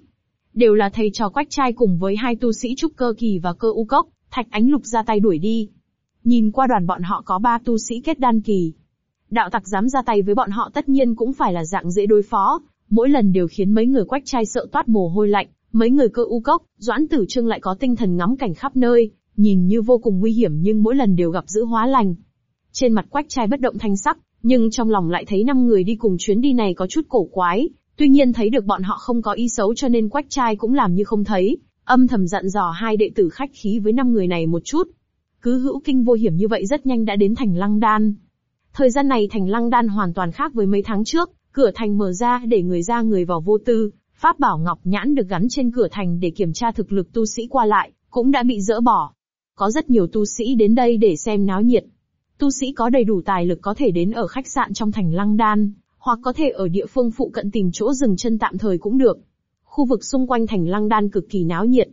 Đều là thầy trò quách trai cùng với hai tu sĩ trúc cơ kỳ và cơ u cốc, thạch ánh lục ra tay đuổi đi. Nhìn qua đoàn bọn họ có ba tu sĩ kết đan kỳ. Đạo tặc dám ra tay với bọn họ tất nhiên cũng phải là dạng dễ đối phó, mỗi lần đều khiến mấy người quách trai sợ toát mồ hôi lạnh, mấy người cơ u cốc, doãn tử trương lại có tinh thần ngắm cảnh khắp nơi, nhìn như vô cùng nguy hiểm nhưng mỗi lần đều gặp giữ hóa lành. Trên mặt quách trai bất động thanh sắc, nhưng trong lòng lại thấy năm người đi cùng chuyến đi này có chút cổ quái, tuy nhiên thấy được bọn họ không có ý xấu cho nên quách trai cũng làm như không thấy, âm thầm dặn dò hai đệ tử khách khí với năm người này một chút. Cứ hữu kinh vô hiểm như vậy rất nhanh đã đến thành lăng đan. Thời gian này thành lăng đan hoàn toàn khác với mấy tháng trước, cửa thành mở ra để người ra người vào vô tư, pháp bảo ngọc nhãn được gắn trên cửa thành để kiểm tra thực lực tu sĩ qua lại, cũng đã bị dỡ bỏ. Có rất nhiều tu sĩ đến đây để xem náo nhiệt. Tu sĩ có đầy đủ tài lực có thể đến ở khách sạn trong thành lăng đan, hoặc có thể ở địa phương phụ cận tìm chỗ dừng chân tạm thời cũng được. Khu vực xung quanh thành lăng đan cực kỳ náo nhiệt.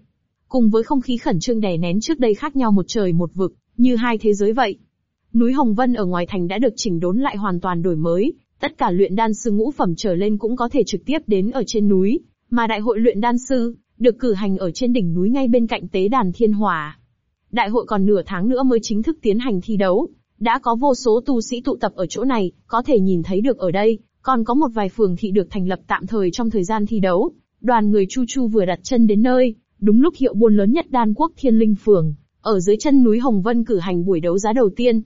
Cùng với không khí khẩn trương đè nén trước đây khác nhau một trời một vực, như hai thế giới vậy. Núi Hồng Vân ở ngoài thành đã được chỉnh đốn lại hoàn toàn đổi mới, tất cả luyện đan sư ngũ phẩm trở lên cũng có thể trực tiếp đến ở trên núi, mà đại hội luyện đan sư, được cử hành ở trên đỉnh núi ngay bên cạnh tế đàn thiên hỏa. Đại hội còn nửa tháng nữa mới chính thức tiến hành thi đấu, đã có vô số tu sĩ tụ tập ở chỗ này, có thể nhìn thấy được ở đây, còn có một vài phường thị được thành lập tạm thời trong thời gian thi đấu. Đoàn người Chu Chu vừa đặt chân đến nơi, đúng lúc hiệu buôn lớn nhất đan quốc Thiên Linh Phường, ở dưới chân núi Hồng Vân cử hành buổi đấu giá đầu tiên.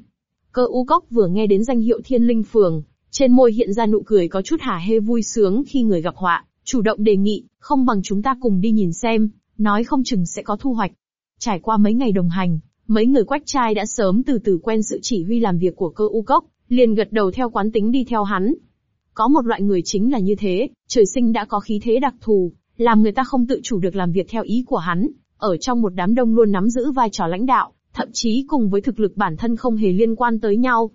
Cơ U Cốc vừa nghe đến danh hiệu Thiên Linh Phường, trên môi hiện ra nụ cười có chút hả hê vui sướng khi người gặp họa, chủ động đề nghị, không bằng chúng ta cùng đi nhìn xem, nói không chừng sẽ có thu hoạch. Trải qua mấy ngày đồng hành, mấy người quách trai đã sớm từ từ quen sự chỉ huy làm việc của cơ u cốc, liền gật đầu theo quán tính đi theo hắn. Có một loại người chính là như thế, trời sinh đã có khí thế đặc thù, làm người ta không tự chủ được làm việc theo ý của hắn, ở trong một đám đông luôn nắm giữ vai trò lãnh đạo, thậm chí cùng với thực lực bản thân không hề liên quan tới nhau.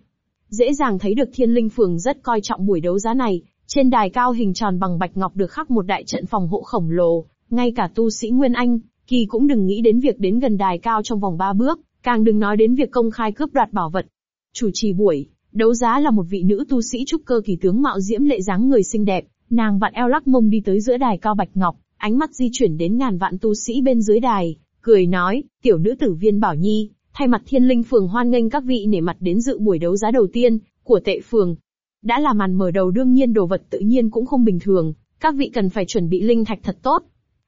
Dễ dàng thấy được thiên linh phường rất coi trọng buổi đấu giá này, trên đài cao hình tròn bằng bạch ngọc được khắc một đại trận phòng hộ khổng lồ, ngay cả tu sĩ Nguyên Anh, kỳ cũng đừng nghĩ đến việc đến gần đài cao trong vòng ba bước, càng đừng nói đến việc công khai cướp đoạt bảo vật. Chủ trì buổi, đấu giá là một vị nữ tu sĩ trúc cơ kỳ tướng mạo diễm lệ dáng người xinh đẹp, nàng vặn eo lắc mông đi tới giữa đài cao bạch ngọc, ánh mắt di chuyển đến ngàn vạn tu sĩ bên dưới đài, cười nói, tiểu nữ tử viên Bảo Nhi, thay mặt thiên linh phường hoan nghênh các vị nể mặt đến dự buổi đấu giá đầu tiên, của tệ phường. Đã là màn mở đầu đương nhiên đồ vật tự nhiên cũng không bình thường, các vị cần phải chuẩn bị linh thạch thật tốt.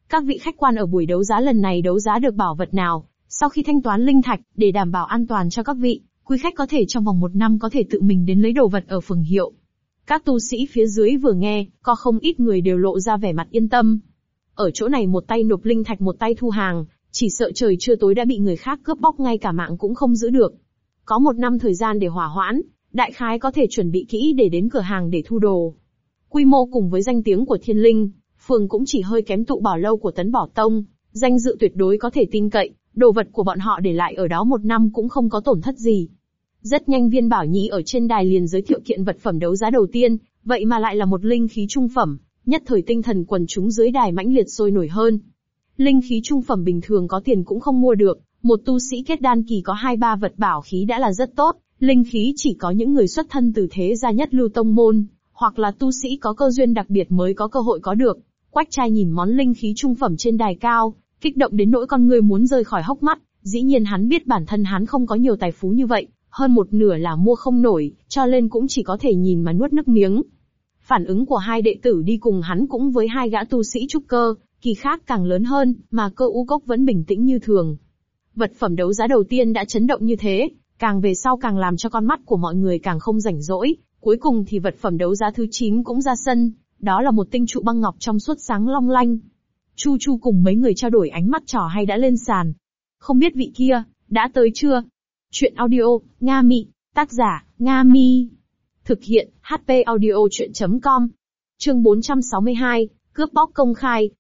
Các vị khách quan ở buổi đấu giá lần này đấu giá được bảo vật nào, sau khi thanh toán linh thạch, để đảm bảo an toàn cho các vị, quý khách có thể trong vòng một năm có thể tự mình đến lấy đồ vật ở phường hiệu. Các tu sĩ phía dưới vừa nghe, có không ít người đều lộ ra vẻ mặt yên tâm. Ở chỗ này một tay nộp linh thạch một tay thu hàng, chỉ sợ trời chưa tối đã bị người khác cướp bóc ngay cả mạng cũng không giữ được. Có một năm thời gian để hỏa hoãn, đại khái có thể chuẩn bị kỹ để đến cửa hàng để thu đồ. Quy mô cùng với danh tiếng của thiên linh, phường cũng chỉ hơi kém tụ bảo lâu của tấn bỏ tông, danh dự tuyệt đối có thể tin cậy, đồ vật của bọn họ để lại ở đó một năm cũng không có tổn thất gì. Rất nhanh viên bảo nhị ở trên đài liền giới thiệu kiện vật phẩm đấu giá đầu tiên, vậy mà lại là một linh khí trung phẩm, nhất thời tinh thần quần chúng dưới đài mãnh liệt sôi nổi hơn. Linh khí trung phẩm bình thường có tiền cũng không mua được, một tu sĩ kết đan kỳ có hai ba vật bảo khí đã là rất tốt, linh khí chỉ có những người xuất thân từ thế gia nhất lưu tông môn, hoặc là tu sĩ có cơ duyên đặc biệt mới có cơ hội có được. Quách trai nhìn món linh khí trung phẩm trên đài cao, kích động đến nỗi con người muốn rơi khỏi hốc mắt, dĩ nhiên hắn biết bản thân hắn không có nhiều tài phú như vậy, hơn một nửa là mua không nổi, cho nên cũng chỉ có thể nhìn mà nuốt nước miếng. Phản ứng của hai đệ tử đi cùng hắn cũng với hai gã tu sĩ trúc cơ, kỳ khác càng lớn hơn, mà cơ u cốc vẫn bình tĩnh như thường. Vật phẩm đấu giá đầu tiên đã chấn động như thế, càng về sau càng làm cho con mắt của mọi người càng không rảnh rỗi, cuối cùng thì vật phẩm đấu giá thứ 9 cũng ra sân, đó là một tinh trụ băng ngọc trong suốt sáng long lanh. Chu Chu cùng mấy người trao đổi ánh mắt trò hay đã lên sàn. Không biết vị kia, đã tới chưa? Chuyện audio, Nga Mị, tác giả, Nga Mi. Thực hiện, HP audio chuyện.com. Chương 462, cướp bóc công khai.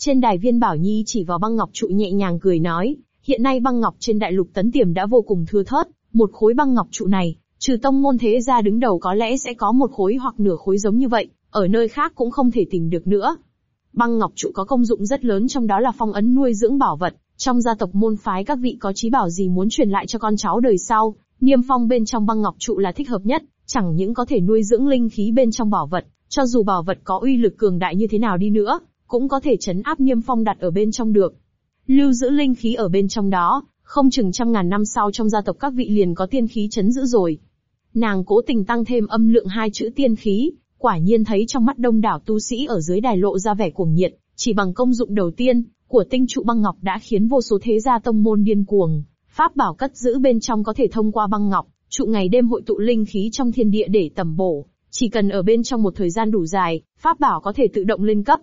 Trên đài viên Bảo Nhi chỉ vào băng ngọc trụ nhẹ nhàng cười nói, hiện nay băng ngọc trên đại lục tấn tiềm đã vô cùng thưa thớt, một khối băng ngọc trụ này, trừ tông môn thế gia đứng đầu có lẽ sẽ có một khối hoặc nửa khối giống như vậy, ở nơi khác cũng không thể tìm được nữa. Băng ngọc trụ có công dụng rất lớn trong đó là phong ấn nuôi dưỡng bảo vật, trong gia tộc môn phái các vị có trí bảo gì muốn truyền lại cho con cháu đời sau, niêm phong bên trong băng ngọc trụ là thích hợp nhất, chẳng những có thể nuôi dưỡng linh khí bên trong bảo vật, cho dù bảo vật có uy lực cường đại như thế nào đi nữa, cũng có thể chấn áp niêm phong đặt ở bên trong được. Lưu giữ linh khí ở bên trong đó, không chừng trăm ngàn năm sau trong gia tộc các vị liền có tiên khí chấn giữ rồi. Nàng cố tình tăng thêm âm lượng hai chữ tiên khí, quả nhiên thấy trong mắt đông đảo tu sĩ ở dưới đài lộ ra vẻ cuồng nhiệt, chỉ bằng công dụng đầu tiên của tinh trụ băng ngọc đã khiến vô số thế gia tông môn điên cuồng. Pháp bảo cất giữ bên trong có thể thông qua băng ngọc, trụ ngày đêm hội tụ linh khí trong thiên địa để tầm bổ. Chỉ cần ở bên trong một thời gian đủ dài, pháp bảo có thể tự động lên cấp.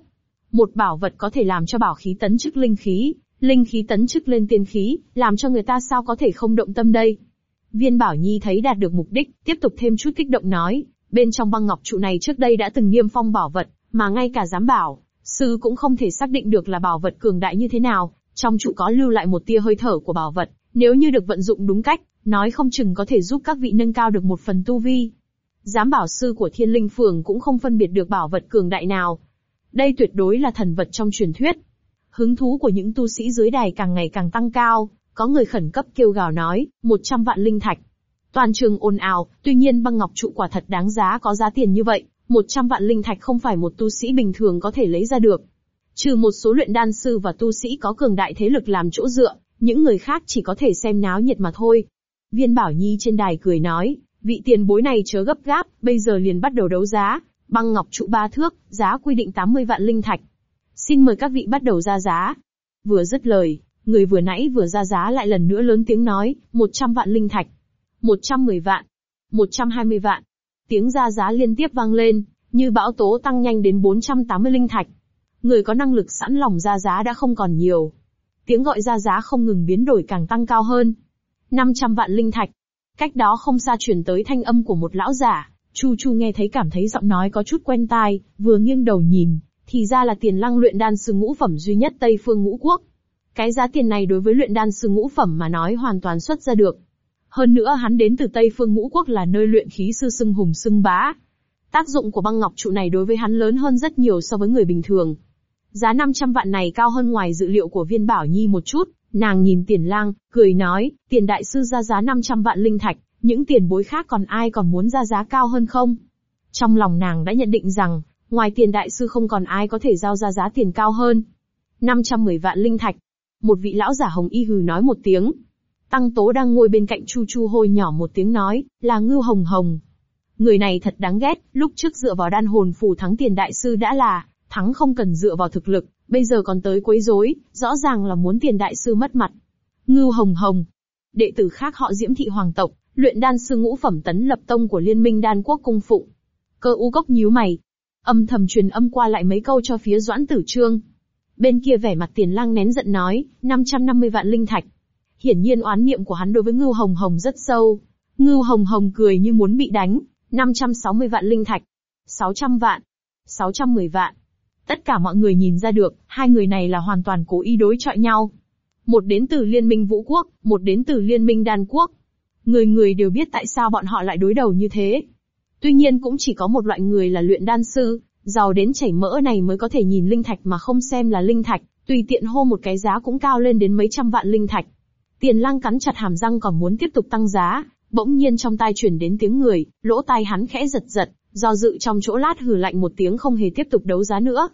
Một bảo vật có thể làm cho bảo khí tấn chức linh khí, linh khí tấn chức lên tiên khí, làm cho người ta sao có thể không động tâm đây. Viên Bảo Nhi thấy đạt được mục đích, tiếp tục thêm chút kích động nói, bên trong băng ngọc trụ này trước đây đã từng niêm phong bảo vật, mà ngay cả giám bảo, sư cũng không thể xác định được là bảo vật cường đại như thế nào, trong trụ có lưu lại một tia hơi thở của bảo vật, nếu như được vận dụng đúng cách, nói không chừng có thể giúp các vị nâng cao được một phần tu vi. Giám bảo sư của thiên linh phường cũng không phân biệt được bảo vật cường đại nào. Đây tuyệt đối là thần vật trong truyền thuyết. Hứng thú của những tu sĩ dưới đài càng ngày càng tăng cao, có người khẩn cấp kêu gào nói, 100 vạn linh thạch. Toàn trường ồn ào, tuy nhiên băng ngọc trụ quả thật đáng giá có giá tiền như vậy, 100 vạn linh thạch không phải một tu sĩ bình thường có thể lấy ra được. Trừ một số luyện đan sư và tu sĩ có cường đại thế lực làm chỗ dựa, những người khác chỉ có thể xem náo nhiệt mà thôi. Viên Bảo Nhi trên đài cười nói, vị tiền bối này chớ gấp gáp, bây giờ liền bắt đầu đấu giá, băng ngọc trụ ba thước, giá quy định 80 vạn linh thạch. Xin mời các vị bắt đầu ra giá. Vừa dứt lời, người vừa nãy vừa ra giá lại lần nữa lớn tiếng nói, 100 vạn linh thạch, 110 vạn, 120 vạn. Tiếng ra giá liên tiếp vang lên, như bão tố tăng nhanh đến 480 linh thạch. Người có năng lực sẵn lòng ra giá đã không còn nhiều. Tiếng gọi ra giá không ngừng biến đổi càng tăng cao hơn. 500 vạn linh thạch. Cách đó không xa truyền tới thanh âm của một lão giả, Chu Chu nghe thấy cảm thấy giọng nói có chút quen tai, vừa nghiêng đầu nhìn, thì ra là tiền lăng luyện đan sư ngũ phẩm duy nhất Tây Phương Ngũ Quốc. Cái giá tiền này đối với luyện đan sư ngũ phẩm mà nói hoàn toàn xuất ra được. Hơn nữa hắn đến từ Tây Phương Ngũ Quốc là nơi luyện khí sư sưng hùng sưng bá. Tác dụng của băng ngọc trụ này đối với hắn lớn hơn rất nhiều so với người bình thường. Giá 500 vạn này cao hơn ngoài dự liệu của viên bảo nhi một chút, nàng nhìn tiền lang, cười nói, tiền đại sư ra giá 500 vạn linh thạch, những tiền bối khác còn ai còn muốn ra giá cao hơn không? Trong lòng nàng đã nhận định rằng, ngoài tiền đại sư không còn ai có thể giao ra giá tiền cao hơn. 510 vạn linh thạch. Một vị lão giả hồng y hừ nói một tiếng. Tăng tố đang ngồi bên cạnh chu chu hôi nhỏ một tiếng nói, là ngưu hồng hồng. Người này thật đáng ghét, lúc trước dựa vào đan hồn phù thắng tiền đại sư đã là, thắng không cần dựa vào thực lực, bây giờ còn tới quấy rối, rõ ràng là muốn tiền đại sư mất mặt. Ngưu hồng hồng. Đệ tử khác họ diễm thị hoàng tộc, luyện đan sư ngũ phẩm tấn lập tông của liên minh đan quốc cung phụng. Cơ u cốc nhíu mày. Âm thầm truyền âm qua lại mấy câu cho phía doãn tử trương. Bên kia vẻ mặt tiền lăng nén giận nói, 550 vạn linh thạch. Hiển nhiên oán niệm của hắn đối với Ngưu Hồng Hồng rất sâu. Ngưu Hồng Hồng cười như muốn bị đánh, 560 vạn linh thạch. 600 vạn. 610 vạn. Tất cả mọi người nhìn ra được, hai người này là hoàn toàn cố ý đối chọi nhau. Một đến từ Liên minh Vũ Quốc, một đến từ Liên minh Đan Quốc. Người người đều biết tại sao bọn họ lại đối đầu như thế. Tuy nhiên cũng chỉ có một loại người là luyện đan sư, giàu đến chảy mỡ này mới có thể nhìn linh thạch mà không xem là linh thạch, tùy tiện hô một cái giá cũng cao lên đến mấy trăm vạn linh thạch. Tiền lang cắn chặt hàm răng còn muốn tiếp tục tăng giá, bỗng nhiên trong tai chuyển đến tiếng người, lỗ tai hắn khẽ giật giật, do dự trong chỗ lát hừ lạnh một tiếng không hề tiếp tục đấu giá nữa.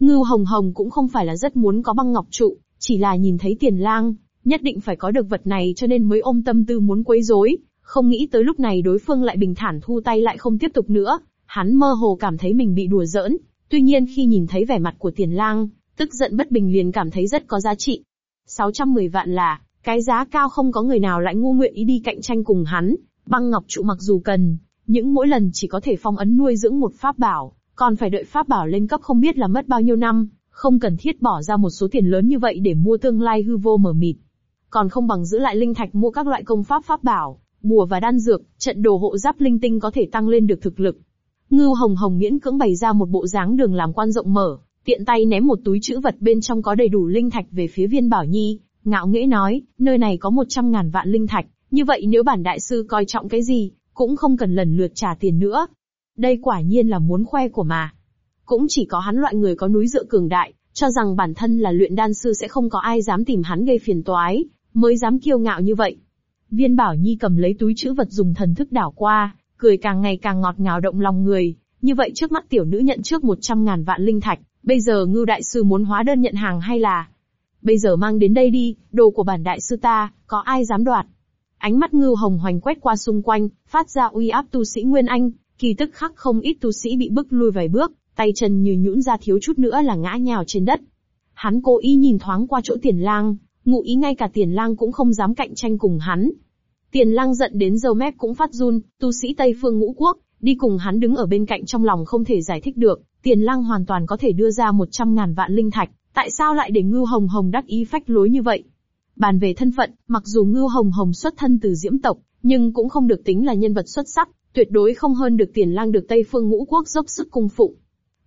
Ngưu Hồng Hồng cũng không phải là rất muốn có băng ngọc trụ, chỉ là nhìn thấy tiền lang, nhất định phải có được vật này cho nên mới ôm tâm tư muốn quấy rối, không nghĩ tới lúc này đối phương lại bình thản thu tay lại không tiếp tục nữa, hắn mơ hồ cảm thấy mình bị đùa giỡn, tuy nhiên khi nhìn thấy vẻ mặt của tiền lang, tức giận bất bình liền cảm thấy rất có giá trị. 610 vạn là, cái giá cao không có người nào lại ngu nguyện ý đi cạnh tranh cùng hắn, băng ngọc trụ mặc dù cần, những mỗi lần chỉ có thể phong ấn nuôi dưỡng một pháp bảo, còn phải đợi pháp bảo lên cấp không biết là mất bao nhiêu năm, không cần thiết bỏ ra một số tiền lớn như vậy để mua tương lai hư vô mở mịt. Còn không bằng giữ lại linh thạch mua các loại công pháp pháp bảo, bùa và đan dược, trận đồ hộ giáp linh tinh có thể tăng lên được thực lực. Ngưu Hồng Hồng miễn cưỡng bày ra một bộ dáng đường làm quan rộng mở, tiện tay ném một túi chữ vật bên trong có đầy đủ linh thạch về phía viên bảo nhi, ngạo nghễ nói, nơi này có một trăm ngàn vạn linh thạch, như vậy nếu bản đại sư coi trọng cái gì, cũng không cần lần lượt trả tiền nữa. Đây quả nhiên là muốn khoe của mà. Cũng chỉ có hắn loại người có núi dựa cường đại, cho rằng bản thân là luyện đan sư sẽ không có ai dám tìm hắn gây phiền toái, mới dám kiêu ngạo như vậy. Viên Bảo Nhi cầm lấy túi chữ vật dùng thần thức đảo qua, cười càng ngày càng ngọt ngào động lòng người, như vậy trước mắt tiểu nữ nhận trước một trăm ngàn vạn linh thạch, bây giờ ngưu đại sư muốn hóa đơn nhận hàng hay là... Bây giờ mang đến đây đi, đồ của bản đại sư ta, có ai dám đoạt? Ánh mắt ngưu hồng hoành quét qua xung quanh, phát ra uy áp tu sĩ Nguyên Anh, Kỳ tức khắc không ít tu sĩ bị bức lui vài bước, tay chân như nhũn ra thiếu chút nữa là ngã nhào trên đất. Hắn cố ý nhìn thoáng qua chỗ tiền lang, ngụ ý ngay cả tiền lang cũng không dám cạnh tranh cùng hắn. Tiền lang giận đến dâu mép cũng phát run, tu sĩ Tây Phương ngũ quốc, đi cùng hắn đứng ở bên cạnh trong lòng không thể giải thích được, tiền lang hoàn toàn có thể đưa ra một trăm ngàn vạn linh thạch, tại sao lại để ngưu hồng hồng đắc ý phách lối như vậy? Bàn về thân phận, mặc dù ngưu hồng hồng xuất thân từ diễm tộc, nhưng cũng không được tính là nhân vật xuất sắc, tuyệt đối không hơn được tiền lang được Tây Phương ngũ quốc dốc sức cung phụng.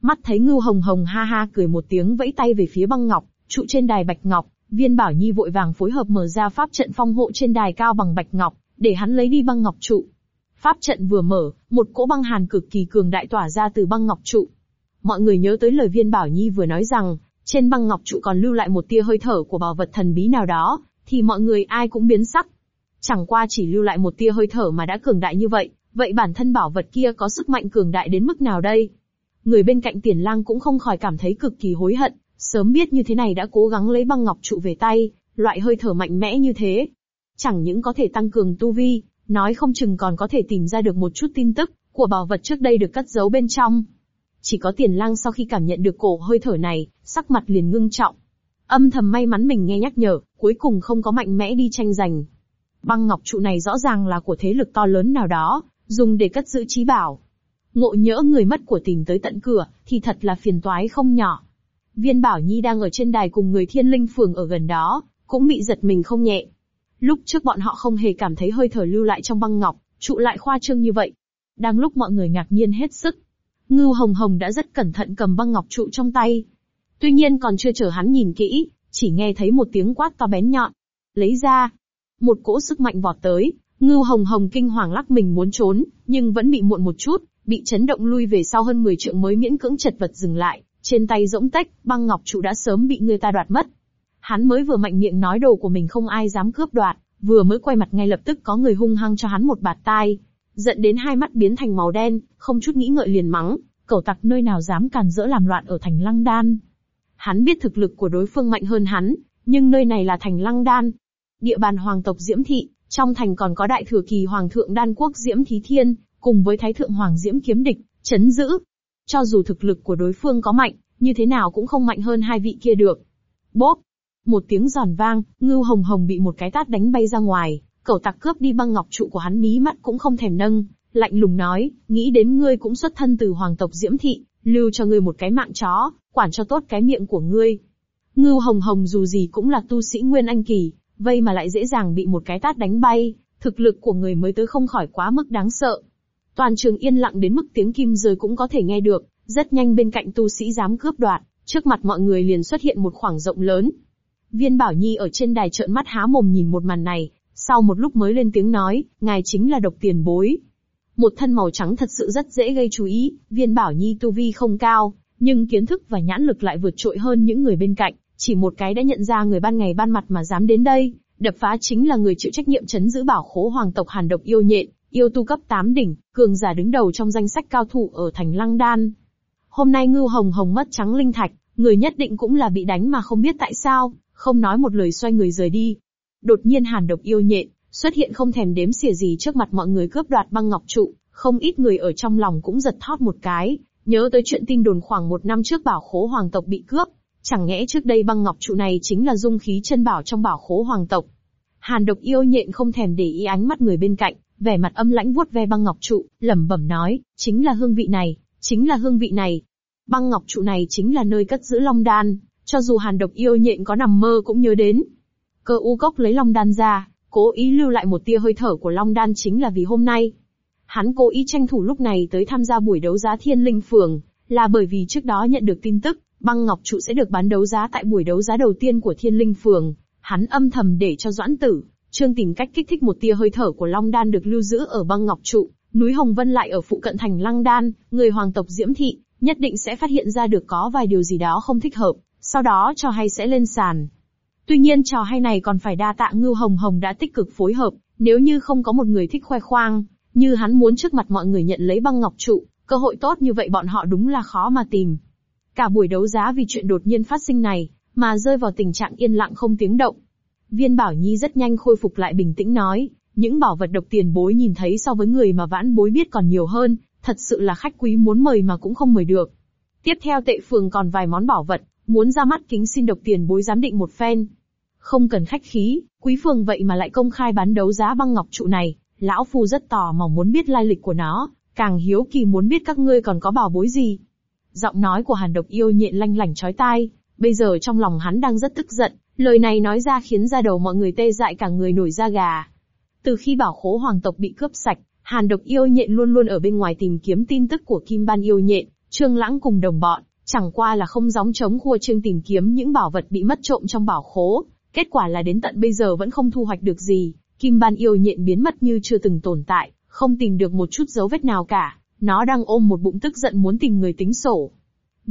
Mắt thấy ngưu hồng hồng ha ha cười một tiếng vẫy tay về phía băng ngọc, trụ trên đài bạch ngọc, viên bảo nhi vội vàng phối hợp mở ra pháp trận phong hộ trên đài cao bằng bạch ngọc, để hắn lấy đi băng ngọc trụ. Pháp trận vừa mở, một cỗ băng hàn cực kỳ cường đại tỏa ra từ băng ngọc trụ. Mọi người nhớ tới lời viên bảo nhi vừa nói rằng, trên băng ngọc trụ còn lưu lại một tia hơi thở của bảo vật thần bí nào đó, thì mọi người ai cũng biến sắc. Chẳng qua chỉ lưu lại một tia hơi thở mà đã cường đại như vậy, vậy bản thân bảo vật kia có sức mạnh cường đại đến mức nào đây? Người bên cạnh tiền lang cũng không khỏi cảm thấy cực kỳ hối hận, sớm biết như thế này đã cố gắng lấy băng ngọc trụ về tay, loại hơi thở mạnh mẽ như thế. Chẳng những có thể tăng cường tu vi, nói không chừng còn có thể tìm ra được một chút tin tức của bảo vật trước đây được cất giấu bên trong. Chỉ có tiền lang sau khi cảm nhận được cổ hơi thở này, sắc mặt liền ngưng trọng. Âm thầm may mắn mình nghe nhắc nhở, cuối cùng không có mạnh mẽ đi tranh giành. Băng ngọc trụ này rõ ràng là của thế lực to lớn nào đó, dùng để cất giữ trí bảo. Ngộ nhỡ người mất của tìm tới tận cửa, thì thật là phiền toái không nhỏ. Viên Bảo Nhi đang ở trên đài cùng người thiên linh phường ở gần đó, cũng bị giật mình không nhẹ. Lúc trước bọn họ không hề cảm thấy hơi thở lưu lại trong băng ngọc, trụ lại khoa trương như vậy. Đang lúc mọi người ngạc nhiên hết sức, Ngưu Hồng Hồng đã rất cẩn thận cầm băng ngọc trụ trong tay. Tuy nhiên còn chưa chờ hắn nhìn kỹ, chỉ nghe thấy một tiếng quát to bén nhọn. Lấy ra. Một cỗ sức mạnh vọt tới, Ngưu Hồng Hồng kinh hoàng lắc mình muốn trốn, nhưng vẫn bị muộn một chút, bị chấn động lui về sau hơn 10 trượng mới miễn cưỡng chật vật dừng lại, trên tay rỗng tách, băng ngọc trụ đã sớm bị người ta đoạt mất. Hắn mới vừa mạnh miệng nói đồ của mình không ai dám cướp đoạt, vừa mới quay mặt ngay lập tức có người hung hăng cho hắn một bạt tai, giận đến hai mắt biến thành màu đen, không chút nghĩ ngợi liền mắng, cẩu tặc nơi nào dám càn rỡ làm loạn ở thành Lăng Đan. Hắn biết thực lực của đối phương mạnh hơn hắn, nhưng nơi này là thành Lăng Đan. Địa bàn hoàng tộc Diễm Thị, trong thành còn có đại thừa kỳ hoàng thượng đan quốc Diễm Thí Thiên, cùng với thái thượng hoàng Diễm Kiếm Địch, chấn giữ. Cho dù thực lực của đối phương có mạnh, như thế nào cũng không mạnh hơn hai vị kia được. Bốp! Một tiếng giòn vang, ngưu hồng hồng bị một cái tát đánh bay ra ngoài, cẩu tặc cướp đi băng ngọc trụ của hắn mí mắt cũng không thèm nâng, lạnh lùng nói, nghĩ đến ngươi cũng xuất thân từ hoàng tộc Diễm Thị, lưu cho ngươi một cái mạng chó, quản cho tốt cái miệng của ngươi. Ngưu hồng hồng dù gì cũng là tu sĩ Nguyên Anh Kỳ, vây mà lại dễ dàng bị một cái tát đánh bay, thực lực của người mới tới không khỏi quá mức đáng sợ. Toàn trường yên lặng đến mức tiếng kim rơi cũng có thể nghe được, rất nhanh bên cạnh tu sĩ dám cướp đoạt, trước mặt mọi người liền xuất hiện một khoảng rộng lớn. Viên Bảo Nhi ở trên đài trợn mắt há mồm nhìn một màn này, sau một lúc mới lên tiếng nói, ngài chính là độc tiền bối. Một thân màu trắng thật sự rất dễ gây chú ý, viên Bảo Nhi tu vi không cao, nhưng kiến thức và nhãn lực lại vượt trội hơn những người bên cạnh, chỉ một cái đã nhận ra người ban ngày ban mặt mà dám đến đây, đập phá chính là người chịu trách nhiệm chấn giữ bảo khố hoàng tộc Hàn độc yêu nhện, yêu tu cấp 8 đỉnh, cường giả đứng đầu trong danh sách cao thủ ở thành Lăng Đan. Hôm nay Ngưu Hồng Hồng mất trắng linh thạch, người nhất định cũng là bị đánh mà không biết tại sao, không nói một lời xoay người rời đi. Đột nhiên Hàn độc yêu nhện, xuất hiện không thèm đếm xỉa gì trước mặt mọi người cướp đoạt băng ngọc trụ, không ít người ở trong lòng cũng giật thót một cái, nhớ tới chuyện tin đồn khoảng một năm trước bảo khố hoàng tộc bị cướp, chẳng nhẽ trước đây băng ngọc trụ này chính là dung khí chân bảo trong bảo khố hoàng tộc. Hàn độc yêu nhện không thèm để ý ánh mắt người bên cạnh, vẻ mặt âm lãnh vuốt ve băng ngọc trụ, lẩm bẩm nói, chính là hương vị này, chính là hương vị này. Băng ngọc trụ này chính là nơi cất giữ long đan, cho dù hàn độc yêu nhện có nằm mơ cũng nhớ đến. Cơ u cốc lấy long đan ra, cố ý lưu lại một tia hơi thở của long đan chính là vì hôm nay. Hắn cố ý tranh thủ lúc này tới tham gia buổi đấu giá thiên linh phường, là bởi vì trước đó nhận được tin tức, băng ngọc trụ sẽ được bán đấu giá tại buổi đấu giá đầu tiên của thiên linh phường. Hắn âm thầm để cho doãn tử, trương tìm cách kích thích một tia hơi thở của long đan được lưu giữ ở băng ngọc trụ. Núi Hồng Vân lại ở phụ cận thành Lăng Đan, người hoàng tộc Diễm Thị, nhất định sẽ phát hiện ra được có vài điều gì đó không thích hợp, sau đó trò hay sẽ lên sàn. Tuy nhiên trò hay này còn phải đa tạ Ngưu Hồng Hồng đã tích cực phối hợp, nếu như không có một người thích khoe khoang, như hắn muốn trước mặt mọi người nhận lấy băng ngọc trụ, cơ hội tốt như vậy bọn họ đúng là khó mà tìm. Cả buổi đấu giá vì chuyện đột nhiên phát sinh này, mà rơi vào tình trạng yên lặng không tiếng động. Viên Bảo Nhi rất nhanh khôi phục lại bình tĩnh nói, những bảo vật độc tiền bối nhìn thấy so với người mà vãn bối biết còn nhiều hơn, thật sự là khách quý muốn mời mà cũng không mời được. Tiếp theo tệ phường còn vài món bảo vật, muốn ra mắt kính xin độc tiền bối giám định một phen. Không cần khách khí, quý phường vậy mà lại công khai bán đấu giá băng ngọc trụ này, lão phu rất tò mò muốn biết lai lịch của nó, càng hiếu kỳ muốn biết các ngươi còn có bảo bối gì. Giọng nói của hàn độc yêu nhện lanh lảnh chói tai, bây giờ trong lòng hắn đang rất tức giận, lời này nói ra khiến da đầu mọi người tê dại cả người nổi da gà. Từ khi bảo khố hoàng tộc bị cướp sạch, hàn độc yêu nhện luôn luôn ở bên ngoài tìm kiếm tin tức của kim ban yêu nhện, trương lãng cùng đồng bọn, chẳng qua là không gióng chống khua trương tìm kiếm những bảo vật bị mất trộm trong bảo khố, kết quả là đến tận bây giờ vẫn không thu hoạch được gì, kim ban yêu nhện biến mất như chưa từng tồn tại, không tìm được một chút dấu vết nào cả, nó đang ôm một bụng tức giận muốn tìm người tính sổ.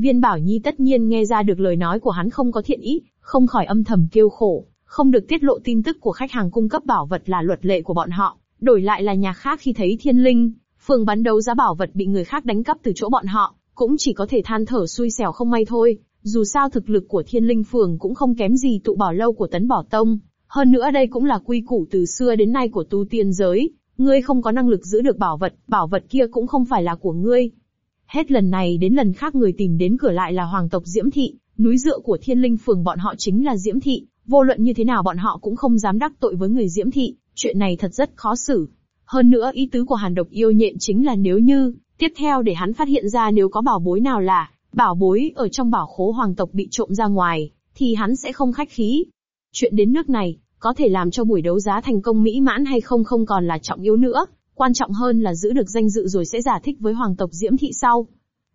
Viên Bảo Nhi tất nhiên nghe ra được lời nói của hắn không có thiện ý, không khỏi âm thầm kêu khổ, không được tiết lộ tin tức của khách hàng cung cấp bảo vật là luật lệ của bọn họ, đổi lại là nhà khác khi thấy thiên linh, phường bán đấu giá bảo vật bị người khác đánh cắp từ chỗ bọn họ, cũng chỉ có thể than thở xui xẻo không may thôi, dù sao thực lực của thiên linh phường cũng không kém gì tụ bảo lâu của tấn bảo tông, hơn nữa đây cũng là quy củ từ xưa đến nay của tu tiên giới, ngươi không có năng lực giữ được bảo vật, bảo vật kia cũng không phải là của ngươi. Hết lần này đến lần khác người tìm đến cửa lại là hoàng tộc Diễm Thị, núi dựa của thiên linh phường bọn họ chính là Diễm Thị, vô luận như thế nào bọn họ cũng không dám đắc tội với người Diễm Thị, chuyện này thật rất khó xử. Hơn nữa ý tứ của hàn độc yêu nhện chính là nếu như, tiếp theo để hắn phát hiện ra nếu có bảo bối nào là, bảo bối ở trong bảo khố hoàng tộc bị trộm ra ngoài, thì hắn sẽ không khách khí. Chuyện đến nước này, có thể làm cho buổi đấu giá thành công mỹ mãn hay không không còn là trọng yếu nữa, quan trọng hơn là giữ được danh dự rồi sẽ giả thích với hoàng tộc Diễm Thị sau.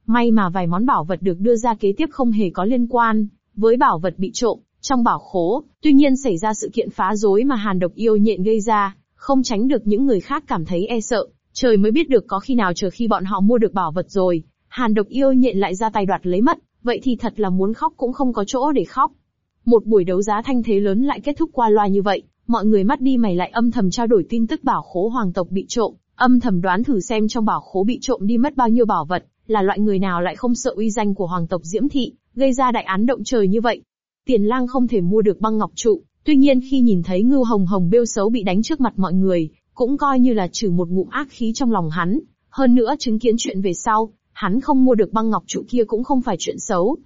May mà vài món bảo vật được đưa ra kế tiếp không hề có liên quan với bảo vật bị trộm trong bảo khố, tuy nhiên xảy ra sự kiện phá rối mà hàn độc yêu nhện gây ra, không tránh được những người khác cảm thấy e sợ, trời mới biết được có khi nào chờ khi bọn họ mua được bảo vật rồi, hàn độc yêu nhện lại ra tay đoạt lấy mất, vậy thì thật là muốn khóc cũng không có chỗ để khóc. Một buổi đấu giá thanh thế lớn lại kết thúc qua loa như vậy, mọi người mắt đi mày lại âm thầm trao đổi tin tức bảo khố hoàng tộc bị trộm, âm thầm đoán thử xem trong bảo khố bị trộm đi mất bao nhiêu bảo vật, là loại người nào lại không sợ uy danh của hoàng tộc Diễm Thị, gây ra đại án động trời như vậy. Tiền lang không thể mua được băng ngọc trụ, tuy nhiên khi nhìn thấy ngưu hồng hồng bêu xấu bị đánh trước mặt mọi người, cũng coi như là trừ một ngụm ác khí trong lòng hắn. Hơn nữa chứng kiến chuyện về sau, hắn không mua được băng ngọc trụ kia cũng không phải chuyện xấu.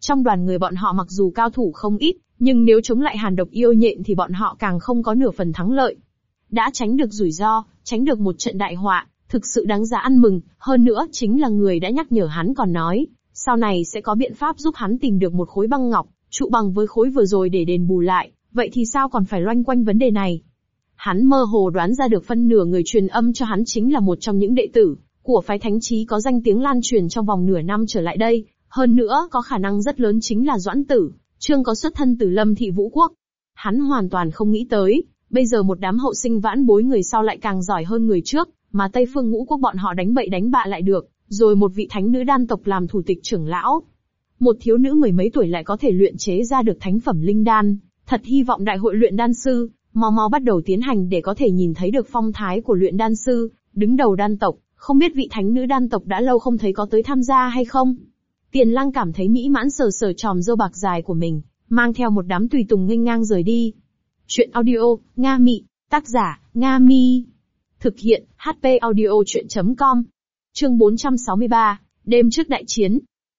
Trong đoàn người bọn họ mặc dù cao thủ không ít, nhưng nếu chống lại hàn độc yêu nhện thì bọn họ càng không có nửa phần thắng lợi. Đã tránh được rủi ro, tránh được một trận đại họa, thực sự đáng giá ăn mừng, hơn nữa chính là người đã nhắc nhở hắn còn nói, sau này sẽ có biện pháp giúp hắn tìm được một khối băng ngọc, trụ bằng với khối vừa rồi để đền bù lại, vậy thì sao còn phải loanh quanh vấn đề này? Hắn mơ hồ đoán ra được phân nửa người truyền âm cho hắn chính là một trong những đệ tử của phái thánh trí có danh tiếng lan truyền trong vòng nửa năm trở lại đây, hơn nữa có khả năng rất lớn chính là Doãn Tử, Trương có xuất thân từ Lâm Thị Vũ Quốc. Hắn hoàn toàn không nghĩ tới, bây giờ một đám hậu sinh vãn bối người sau lại càng giỏi hơn người trước, mà Tây Phương Ngũ Quốc bọn họ đánh bậy đánh bạ lại được, rồi một vị thánh nữ đan tộc làm thủ tịch trưởng lão. Một thiếu nữ mười mấy tuổi lại có thể luyện chế ra được thánh phẩm linh đan, thật hy vọng đại hội luyện đan sư, mau mau bắt đầu tiến hành để có thể nhìn thấy được phong thái của luyện đan sư, đứng đầu đan tộc, không biết vị thánh nữ đan tộc đã lâu không thấy có tới tham gia hay không. Tiền Lăng cảm thấy mỹ mãn sờ sờ tròm dâu bạc dài của mình, mang theo một đám tùy tùng nghênh ngang rời đi. Chuyện audio, Nga Mị, tác giả, Nga Mi. Thực hiện, HP audio chuyện.com. Chương 463, đêm trước đại chiến.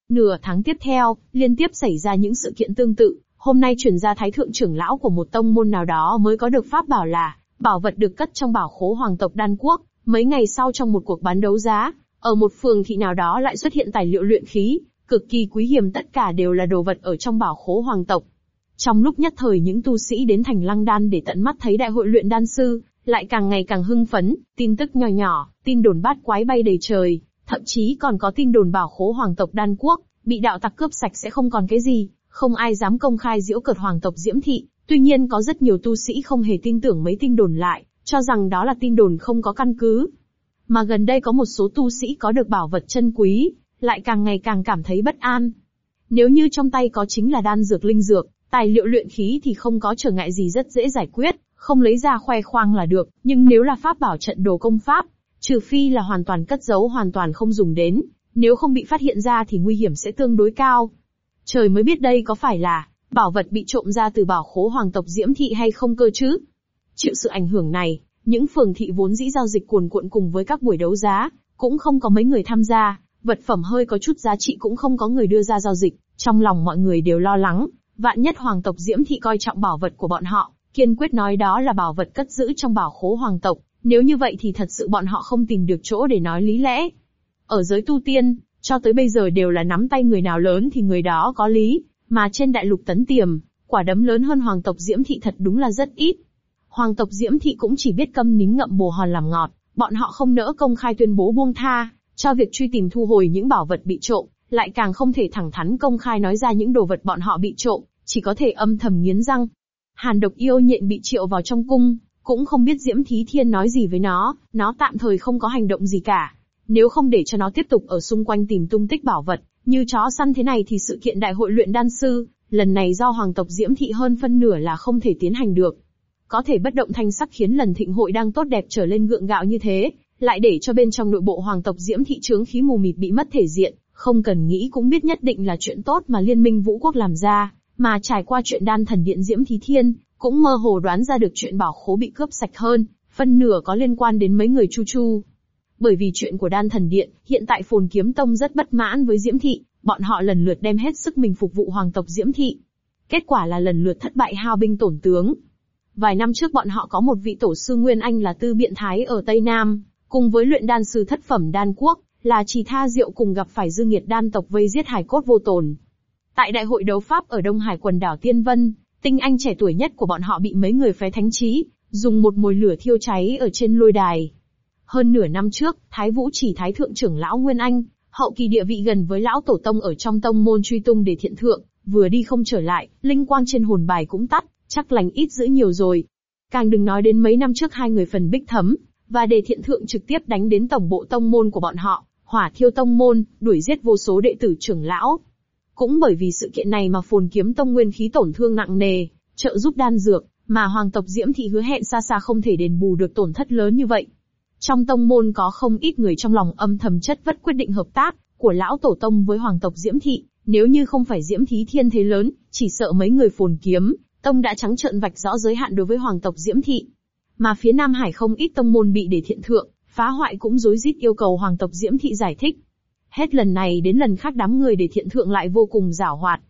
Nửa tháng tiếp theo, liên tiếp xảy ra những sự kiện tương tự, hôm nay chuyển ra thái thượng trưởng lão của một tông môn nào đó mới có được pháp bảo là, bảo vật được cất trong bảo khố hoàng tộc đan quốc, mấy ngày sau trong một cuộc bán đấu giá, ở một phường thị nào đó lại xuất hiện tài liệu luyện khí, cực kỳ quý hiếm tất cả đều là đồ vật ở trong bảo khố hoàng tộc. Trong lúc nhất thời những tu sĩ đến thành lăng đan để tận mắt thấy đại hội luyện đan sư, lại càng ngày càng hưng phấn, tin tức nhỏ nhỏ, tin đồn bát quái bay đầy trời, thậm chí còn có tin đồn bảo khố hoàng tộc đan quốc, bị đạo tặc cướp sạch sẽ không còn cái gì, không ai dám công khai diễu cợt hoàng tộc diễm thị, tuy nhiên có rất nhiều tu sĩ không hề tin tưởng mấy tin đồn lại, cho rằng đó là tin đồn không có căn cứ. Mà gần đây có một số tu sĩ có được bảo vật chân quý, lại càng ngày càng cảm thấy bất an. Nếu như trong tay có chính là đan dược linh dược, tài liệu luyện khí thì không có trở ngại gì rất dễ giải quyết, không lấy ra khoe khoang là được, nhưng nếu là pháp bảo trận đồ công pháp, trừ phi là hoàn toàn cất giấu hoàn toàn không dùng đến, nếu không bị phát hiện ra thì nguy hiểm sẽ tương đối cao. Trời mới biết đây có phải là bảo vật bị trộm ra từ bảo khố hoàng tộc Diễm thị hay không cơ chứ? Chịu sự ảnh hưởng này, những phường thị vốn dĩ giao dịch cuồn cuộn cùng với các buổi đấu giá, cũng không có mấy người tham gia, vật phẩm hơi có chút giá trị cũng không có người đưa ra giao dịch, trong lòng mọi người đều lo lắng, vạn nhất hoàng tộc Diễm Thị coi trọng bảo vật của bọn họ, kiên quyết nói đó là bảo vật cất giữ trong bảo khố hoàng tộc, nếu như vậy thì thật sự bọn họ không tìm được chỗ để nói lý lẽ. Ở giới tu tiên, cho tới bây giờ đều là nắm tay người nào lớn thì người đó có lý, mà trên đại lục tấn tiềm, quả đấm lớn hơn hoàng tộc Diễm Thị thật đúng là rất ít. Hoàng tộc Diễm Thị cũng chỉ biết câm nín ngậm bồ hòn làm ngọt, bọn họ không nỡ công khai tuyên bố buông tha, cho việc truy tìm thu hồi những bảo vật bị trộm, lại càng không thể thẳng thắn công khai nói ra những đồ vật bọn họ bị trộm, chỉ có thể âm thầm nghiến răng. Hàn độc yêu nhện bị triệu vào trong cung, cũng không biết Diễm Thí Thiên nói gì với nó, nó tạm thời không có hành động gì cả. Nếu không để cho nó tiếp tục ở xung quanh tìm tung tích bảo vật, như chó săn thế này thì sự kiện đại hội luyện đan sư, lần này do hoàng tộc Diễm Thị hơn phân nửa là không thể tiến hành được. Có thể bất động thanh sắc khiến lần thịnh hội đang tốt đẹp trở lên gượng gạo như thế, lại để cho bên trong nội bộ hoàng tộc Diễm Thị trướng khí mù mịt bị mất thể diện, không cần nghĩ cũng biết nhất định là chuyện tốt mà liên minh vũ quốc làm ra, mà trải qua chuyện đan thần điện Diễm Thí Thiên, cũng mơ hồ đoán ra được chuyện bảo khố bị cướp sạch hơn, phân nửa có liên quan đến mấy người Chu Chu. Bởi vì chuyện của đan thần điện, hiện tại phồn kiếm tông rất bất mãn với Diễm Thị, bọn họ lần lượt đem hết sức mình phục vụ hoàng tộc Diễm Thị. Kết quả là lần lượt thất bại hao binh tổn tướng. Vài năm trước bọn họ có một vị tổ sư Nguyên Anh là Tư Biện Thái ở Tây Nam, cùng với luyện đan sư thất phẩm đan quốc, là chỉ tha diệu cùng gặp phải dư nghiệt đan tộc vây giết hải cốt vô tồn. Tại đại hội đấu pháp ở Đông Hải quần đảo Tiên Vân, tinh anh trẻ tuổi nhất của bọn họ bị mấy người phái thánh trí, dùng một mồi lửa thiêu cháy ở trên lôi đài. Hơn nửa năm trước, Thái Vũ chỉ Thái Thượng trưởng lão Nguyên Anh, hậu kỳ địa vị gần với lão tổ tông ở trong tông môn truy tung để thiện thượng, vừa đi không trở lại, linh quang trên hồn bài cũng tắt, chắc lành ít giữ nhiều rồi. Càng đừng nói đến mấy năm trước hai người phần bích thấm, và đề thiện thượng trực tiếp đánh đến tổng bộ tông môn của bọn họ, hỏa thiêu tông môn, đuổi giết vô số đệ tử trưởng lão. Cũng bởi vì sự kiện này mà phồn kiếm tông nguyên khí tổn thương nặng nề, trợ giúp đan dược, mà hoàng tộc Diễm Thị hứa hẹn xa xa không thể đền bù được tổn thất lớn như vậy. Trong tông môn có không ít người trong lòng âm thầm chất vất quyết định hợp tác của lão tổ tông với hoàng tộc Diễm Thị, nếu như không phải Diễm Thí Thiên thế lớn, chỉ sợ mấy người phồn kiếm, tông đã trắng trợn vạch rõ giới hạn đối với hoàng tộc Diễm Thị. Mà phía Nam Hải không ít tông môn bị để thiện thượng, phá hoại cũng rối rít yêu cầu hoàng tộc Diễm Thị giải thích. Hết lần này đến lần khác đám người để thiện thượng lại vô cùng giảo hoạt.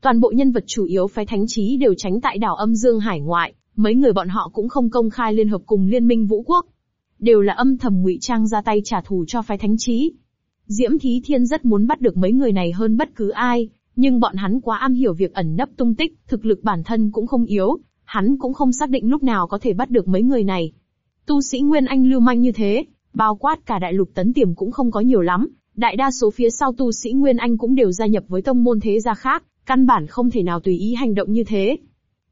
Toàn bộ nhân vật chủ yếu phái thánh trí đều tránh tại đảo âm dương hải ngoại, mấy người bọn họ cũng không công khai liên hợp cùng liên minh vũ quốc. Đều là âm thầm ngụy trang ra tay trả thù cho phái thánh trí. Diễm Thí Thiên rất muốn bắt được mấy người này hơn bất cứ ai, nhưng bọn hắn quá am hiểu việc ẩn nấp tung tích, thực lực bản thân cũng không yếu, hắn cũng không xác định lúc nào có thể bắt được mấy người này. Tu sĩ Nguyên Anh lưu manh như thế, bao quát cả đại lục tấn tiềm cũng không có nhiều lắm, đại đa số phía sau tu sĩ Nguyên Anh cũng đều gia nhập với tông môn thế gia khác, căn bản không thể nào tùy ý hành động như thế.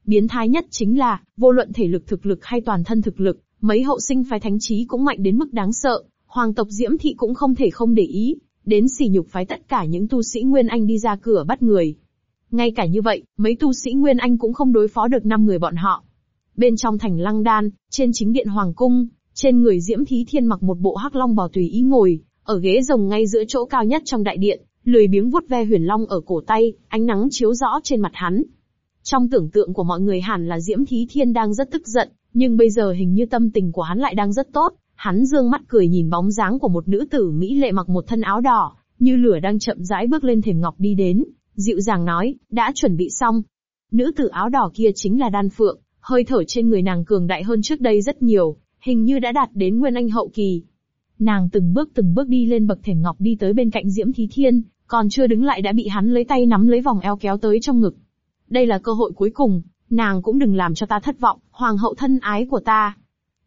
Biến thái nhất chính là, vô luận thể lực thực lực hay toàn thân thực lực, mấy hậu sinh phái thánh trí cũng mạnh đến mức đáng sợ, hoàng tộc Diễm Thị cũng không thể không để ý, đến sỉ nhục phái tất cả những tu sĩ Nguyên Anh đi ra cửa bắt người. Ngay cả như vậy, mấy tu sĩ Nguyên Anh cũng không đối phó được năm người bọn họ. Bên trong thành lăng đan, trên chính điện hoàng cung, trên người Diễm Thí Thiên mặc một bộ hắc long bào tùy ý ngồi, ở ghế rồng ngay giữa chỗ cao nhất trong đại điện, lười biếng vuốt ve huyền long ở cổ tay, ánh nắng chiếu rõ trên mặt hắn. Trong tưởng tượng của mọi người hẳn là Diễm Thí Thiên đang rất tức giận, nhưng bây giờ hình như tâm tình của hắn lại đang rất tốt, hắn dương mắt cười nhìn bóng dáng của một nữ tử mỹ lệ mặc một thân áo đỏ, như lửa đang chậm rãi bước lên thềm ngọc đi đến, dịu dàng nói, đã chuẩn bị xong. Nữ tử áo đỏ kia chính là Đan Phượng, hơi thở trên người nàng cường đại hơn trước đây rất nhiều, hình như đã đạt đến nguyên anh hậu kỳ. Nàng từng bước từng bước đi lên bậc thềm ngọc đi tới bên cạnh Diễm Thí Thiên, còn chưa đứng lại đã bị hắn lấy tay nắm lấy vòng eo kéo tới trong ngực. Đây là cơ hội cuối cùng, nàng cũng đừng làm cho ta thất vọng, hoàng hậu thân ái của ta.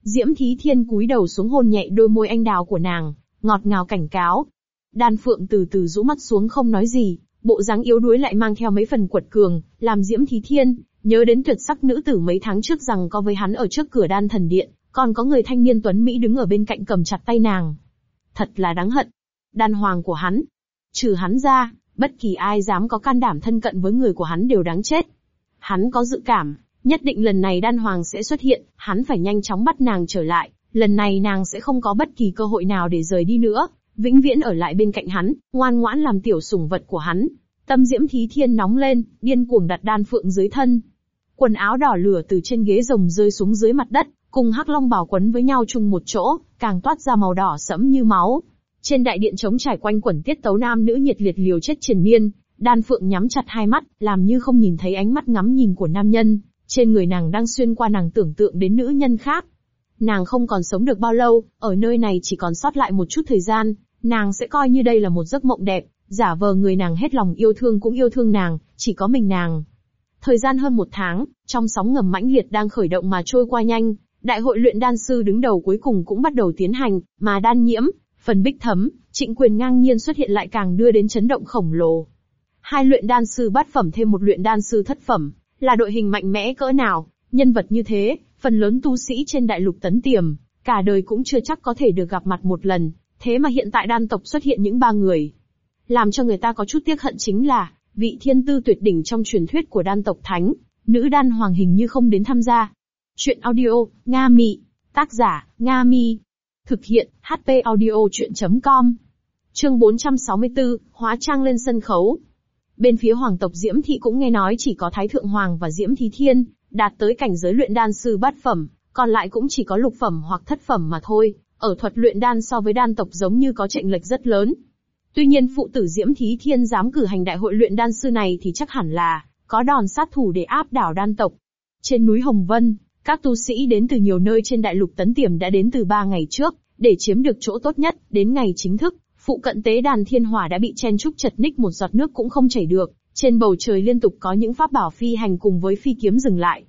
Diễm Thí Thiên cúi đầu xuống hôn nhẹ đôi môi anh đào của nàng, ngọt ngào cảnh cáo. Đan Phượng từ từ rũ mắt xuống không nói gì, bộ dáng yếu đuối lại mang theo mấy phần quật cường, làm Diễm Thí Thiên nhớ đến tuyệt sắc nữ tử mấy tháng trước rằng có với hắn ở trước cửa đan thần điện, còn có người thanh niên tuấn Mỹ đứng ở bên cạnh cầm chặt tay nàng. Thật là đáng hận. Đan hoàng của hắn. Trừ hắn ra, bất kỳ ai dám có can đảm thân cận với người của hắn đều đáng chết. Hắn có dự cảm, nhất định lần này đan hoàng sẽ xuất hiện, hắn phải nhanh chóng bắt nàng trở lại, lần này nàng sẽ không có bất kỳ cơ hội nào để rời đi nữa, vĩnh viễn ở lại bên cạnh hắn, ngoan ngoãn làm tiểu sủng vật của hắn. Tâm diễm thí thiên nóng lên, điên cuồng đặt đan phượng dưới thân. Quần áo đỏ lửa từ trên ghế rồng rơi xuống dưới mặt đất, cùng hắc long bảo quấn với nhau chung một chỗ, càng toát ra màu đỏ sẫm như máu. Trên đại điện trống trải quanh quẩn tiết tấu nam nữ nhiệt liệt liều chết triền miên, đan phượng nhắm chặt hai mắt, làm như không nhìn thấy ánh mắt ngắm nhìn của nam nhân, trên người nàng đang xuyên qua nàng tưởng tượng đến nữ nhân khác. Nàng không còn sống được bao lâu, ở nơi này chỉ còn sót lại một chút thời gian, nàng sẽ coi như đây là một giấc mộng đẹp, giả vờ người nàng hết lòng yêu thương cũng yêu thương nàng, chỉ có mình nàng. Thời gian hơn một tháng, trong sóng ngầm mãnh liệt đang khởi động mà trôi qua nhanh, đại hội luyện đan sư đứng đầu cuối cùng cũng bắt đầu tiến hành, mà đan nhiễm, phần bích thấm, trịnh quyền ngang nhiên xuất hiện lại càng đưa đến chấn động khổng lồ. Hai luyện đan sư bát phẩm thêm một luyện đan sư thất phẩm, là đội hình mạnh mẽ cỡ nào, nhân vật như thế, phần lớn tu sĩ trên đại lục tấn tiềm, cả đời cũng chưa chắc có thể được gặp mặt một lần, thế mà hiện tại đan tộc xuất hiện những ba người. Làm cho người ta có chút tiếc hận chính là, vị thiên tư tuyệt đỉnh trong truyền thuyết của đan tộc thánh, nữ đan hoàng hình như không đến tham gia. Chuyện audio, Nga Mị. Tác giả, Nga Mi. Thực hiện, HP audio chuyện.com. Chương 464, hóa trang lên sân khấu. Bên phía hoàng tộc Diễm Thị cũng nghe nói chỉ có Thái Thượng Hoàng và Diễm thí Thiên, đạt tới cảnh giới luyện đan sư bát phẩm, còn lại cũng chỉ có lục phẩm hoặc thất phẩm mà thôi, ở thuật luyện đan so với đan tộc giống như có chênh lệch rất lớn. Tuy nhiên phụ tử Diễm Thí Thiên dám cử hành đại hội luyện đan sư này thì chắc hẳn là có đòn sát thủ để áp đảo đan tộc. Trên núi Hồng Vân, các tu sĩ đến từ nhiều nơi trên đại lục tấn tiềm đã đến từ ba ngày trước, để chiếm được chỗ tốt nhất, đến ngày chính thức, phụ cận tế đàn thiên hỏa đã bị chen trúc chật ních một giọt nước cũng không chảy được, trên bầu trời liên tục có những pháp bảo phi hành cùng với phi kiếm dừng lại.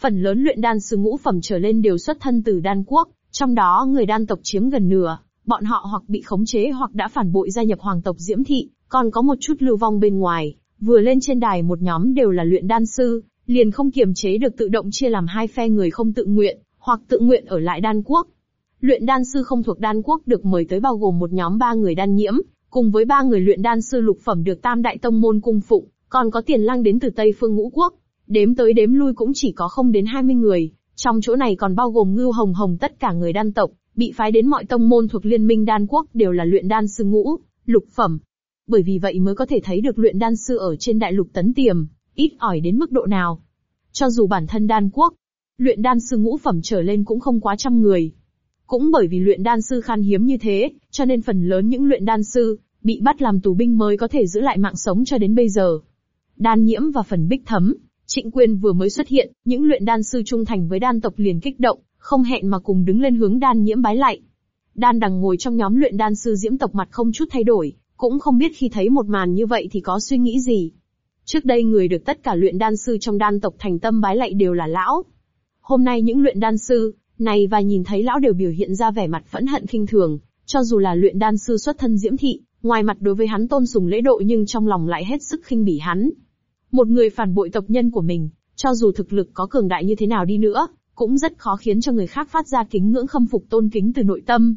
Phần lớn luyện đan sư ngũ phẩm trở lên đều xuất thân từ đan quốc, trong đó người đan tộc chiếm gần nửa, bọn họ hoặc bị khống chế hoặc đã phản bội gia nhập hoàng tộc Diễm Thị, còn có một chút lưu vong bên ngoài. Vừa lên trên đài một nhóm đều là luyện đan sư, liền không kiềm chế được tự động chia làm hai phe người không tự nguyện, hoặc tự nguyện ở lại đan quốc. Luyện đan sư không thuộc đan quốc được mời tới bao gồm một nhóm ba người đan nhiễm, cùng với ba người luyện đan sư lục phẩm được tam đại tông môn cung phụng, còn có tiền lăng đến từ Tây phương ngũ quốc. Đếm tới đếm lui cũng chỉ có không đến 20 người, trong chỗ này còn bao gồm ngưu hồng hồng tất cả người đan tộc, bị phái đến mọi tông môn thuộc liên minh đan quốc đều là luyện đan sư ngũ, lục phẩm. Bởi vì vậy mới có thể thấy được luyện đan sư ở trên đại lục tấn tiềm, ít ỏi đến mức độ nào. Cho dù bản thân đan quốc, luyện đan sư ngũ phẩm trở lên cũng không quá trăm người. Cũng bởi vì luyện đan sư khan hiếm như thế, cho nên phần lớn những luyện đan sư, bị bắt làm tù binh mới có thể giữ lại mạng sống cho đến bây giờ. Đan nhiễm và phần bích thấm, trịnh quyền vừa mới xuất hiện, những luyện đan sư trung thành với đan tộc liền kích động, không hẹn mà cùng đứng lên hướng đan nhiễm bái lạy. Đan đằng ngồi trong nhóm luyện đan sư diễm tộc mặt không chút thay đổi, cũng không biết khi thấy một màn như vậy thì có suy nghĩ gì. Trước đây người được tất cả luyện đan sư trong đan tộc thành tâm bái lạy đều là lão. Hôm nay những luyện đan sư này và nhìn thấy lão đều biểu hiện ra vẻ mặt phẫn hận khinh thường, cho dù là luyện đan sư xuất thân diễm thị, ngoài mặt đối với hắn tôn sùng lễ độ nhưng trong lòng lại hết sức khinh bỉ hắn. Một người phản bội tộc nhân của mình, cho dù thực lực có cường đại như thế nào đi nữa, cũng rất khó khiến cho người khác phát ra kính ngưỡng khâm phục tôn kính từ nội tâm.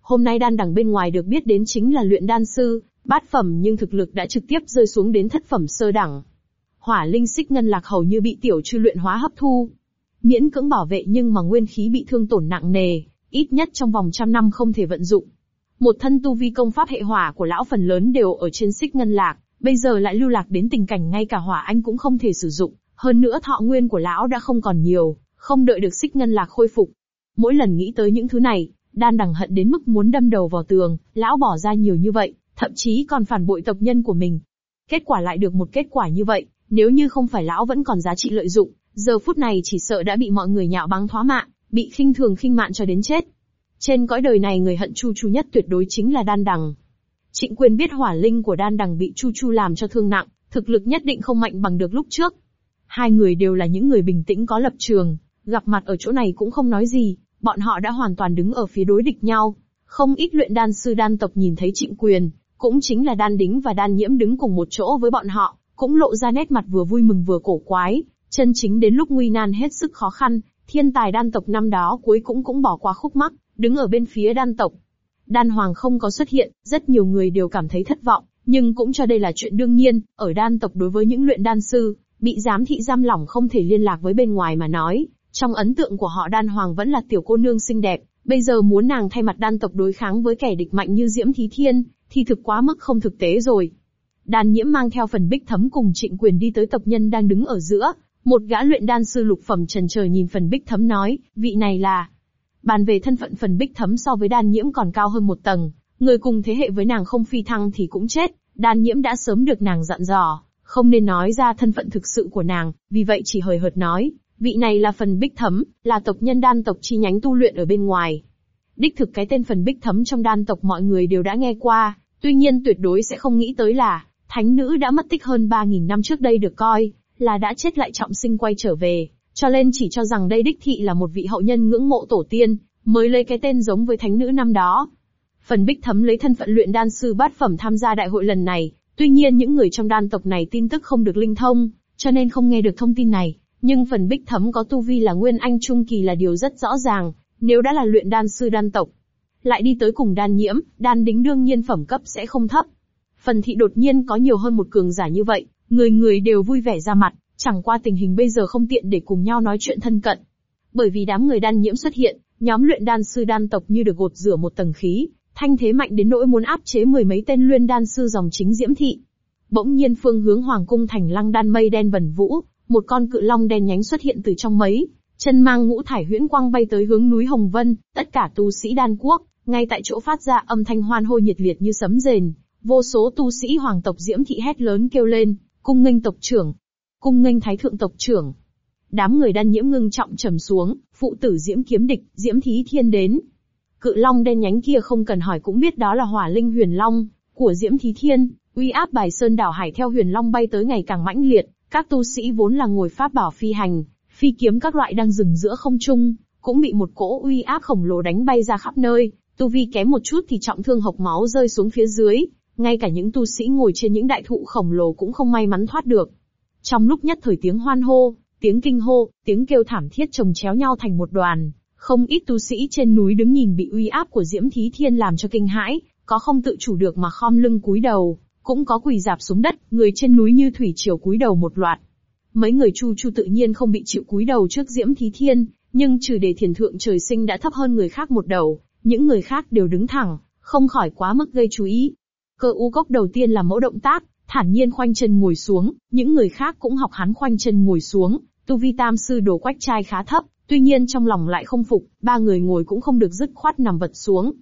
Hôm nay đan đẳng bên ngoài được biết đến chính là luyện đan sư, bát phẩm nhưng thực lực đã trực tiếp rơi xuống đến thất phẩm sơ đẳng. Hỏa linh xích ngân lạc hầu như bị tiểu chư luyện hóa hấp thu. Miễn cưỡng bảo vệ nhưng mà nguyên khí bị thương tổn nặng nề, ít nhất trong vòng trăm năm không thể vận dụng. Một thân tu vi công pháp hệ hỏa của lão phần lớn đều ở trên xích ngân lạc, bây giờ lại lưu lạc đến tình cảnh ngay cả hỏa anh cũng không thể sử dụng, hơn nữa thọ nguyên của lão đã không còn nhiều, không đợi được xích ngân lạc khôi phục. Mỗi lần nghĩ tới những thứ này, đan đằng hận đến mức muốn đâm đầu vào tường, lão bỏ ra nhiều như vậy, thậm chí còn phản bội tộc nhân của mình. Kết quả lại được một kết quả như vậy, nếu như không phải lão vẫn còn giá trị lợi dụng, giờ phút này chỉ sợ đã bị mọi người nhạo báng thoá mạ, bị khinh thường khinh mạn cho đến chết. Trên cõi đời này người hận Chu Chu nhất tuyệt đối chính là Đan Đằng. Trịnh Quyền biết hỏa linh của Đan Đằng bị Chu Chu làm cho thương nặng, thực lực nhất định không mạnh bằng được lúc trước. Hai người đều là những người bình tĩnh có lập trường, gặp mặt ở chỗ này cũng không nói gì, bọn họ đã hoàn toàn đứng ở phía đối địch nhau. Không ít luyện đan sư đan tộc nhìn thấy Trịnh Quyền, cũng chính là đan đính và đan nhiễm đứng cùng một chỗ với bọn họ, cũng lộ ra nét mặt vừa vui mừng vừa cổ quái, chân chính đến lúc nguy nan hết sức khó khăn, thiên tài đan tộc năm đó cuối cũng cũng bỏ qua khúc mắc, đứng ở bên phía đan tộc. Đan hoàng không có xuất hiện, rất nhiều người đều cảm thấy thất vọng, nhưng cũng cho đây là chuyện đương nhiên, ở đan tộc đối với những luyện đan sư, bị giám thị giam lỏng không thể liên lạc với bên ngoài mà nói, trong ấn tượng của họ đan hoàng vẫn là tiểu cô nương xinh đẹp, bây giờ muốn nàng thay mặt đan tộc đối kháng với kẻ địch mạnh như Diễm Thí Thiên, thì thực quá mức không thực tế rồi. Đan nhiễm mang theo phần bích thấm cùng trịnh quyền đi tới tộc nhân đang đứng ở giữa, một gã luyện đan sư lục phẩm trần trời nhìn phần bích thấm nói, vị này là... Bàn về thân phận phần bích thấm so với đan nhiễm còn cao hơn một tầng, Người cùng thế hệ với nàng không phi thăng thì cũng chết, đan nhiễm đã sớm được nàng dặn dò, không nên nói ra thân phận thực sự của nàng, vì vậy chỉ hời hợt nói, vị này là phần bích thấm, là tộc nhân đan tộc chi nhánh tu luyện ở bên ngoài. Đích thực cái tên phần bích thấm trong đan tộc mọi người đều đã nghe qua, tuy nhiên tuyệt đối sẽ không nghĩ tới là, thánh nữ đã mất tích hơn 3.000 năm trước đây được coi, là đã chết lại trọng sinh quay trở về, cho nên chỉ cho rằng đây đích thị là một vị hậu nhân ngưỡng mộ tổ tiên, mới lấy cái tên giống với thánh nữ năm đó. Phần bích thấm lấy thân phận luyện đan sư bát phẩm tham gia đại hội lần này, tuy nhiên những người trong đan tộc này tin tức không được linh thông, cho nên không nghe được thông tin này. Nhưng phần bích thấm có tu vi là nguyên anh trung kỳ là điều rất rõ ràng, nếu đã là luyện đan sư đan tộc. Lại đi tới cùng đan nhiễm, đan đính đương nhiên phẩm cấp sẽ không thấp. Phần thị đột nhiên có nhiều hơn một cường giả như vậy, người người đều vui vẻ ra mặt, chẳng qua tình hình bây giờ không tiện để cùng nhau nói chuyện thân cận. Bởi vì đám người đan nhiễm xuất hiện, nhóm luyện đan sư đan tộc như được gột rửa một tầng khí, thanh thế mạnh đến nỗi muốn áp chế mười mấy tên luyện đan sư dòng chính diễm thị. Bỗng nhiên phương hướng hoàng cung thành lăng đan mây đen vần vũ, một con cự long đen nhánh xuất hiện từ trong mấy, chân mang ngũ thải huyễn quang bay tới hướng núi Hồng Vân, tất cả tu sĩ đan quốc, ngay tại chỗ phát ra âm thanh hoan hô nhiệt liệt như sấm rền, vô số tu sĩ hoàng tộc diễm thị hét lớn kêu lên, cung nghênh tộc trưởng, cung nghênh thái thượng tộc trưởng. Đám người đan nhiễm ngưng trọng trầm xuống, phụ tử diễm kiếm địch, diễm thí thiên đến. Cự long đen nhánh kia không cần hỏi cũng biết đó là hỏa linh huyền long, của diễm thí thiên, uy áp bài sơn đảo hải theo huyền long bay tới ngày càng mãnh liệt, các tu sĩ vốn là ngồi pháp bảo phi hành, phi kiếm các loại đang dừng giữa không trung, cũng bị một cỗ uy áp khổng lồ đánh bay ra khắp nơi, tu vi kém một chút thì trọng thương hộc máu rơi xuống phía dưới, ngay cả những tu sĩ ngồi trên những đại thụ khổng lồ cũng không may mắn thoát được. Trong lúc nhất thời tiếng hoan hô, tiếng kinh hô, tiếng kêu thảm thiết chồng chéo nhau thành một đoàn, không ít tu sĩ trên núi đứng nhìn bị uy áp của Diễm Thí Thiên làm cho kinh hãi, có không tự chủ được mà khom lưng cúi đầu, cũng có quỳ dạp xuống đất, người trên núi như thủy triều cúi đầu một loạt. Mấy người Chu Chu tự nhiên không bị chịu cúi đầu trước Diễm Thí Thiên, nhưng trừ để thiền thượng trời sinh đã thấp hơn người khác một đầu, những người khác đều đứng thẳng, không khỏi quá mức gây chú ý. Cơ u cốc đầu tiên là mẫu động tác, thản nhiên khoanh chân ngồi xuống, những người khác cũng học hắn khoanh chân ngồi xuống, tu vi tam sư đồ quách trai khá thấp, tuy nhiên trong lòng lại không phục, ba người ngồi cũng không được dứt khoát nằm vật xuống.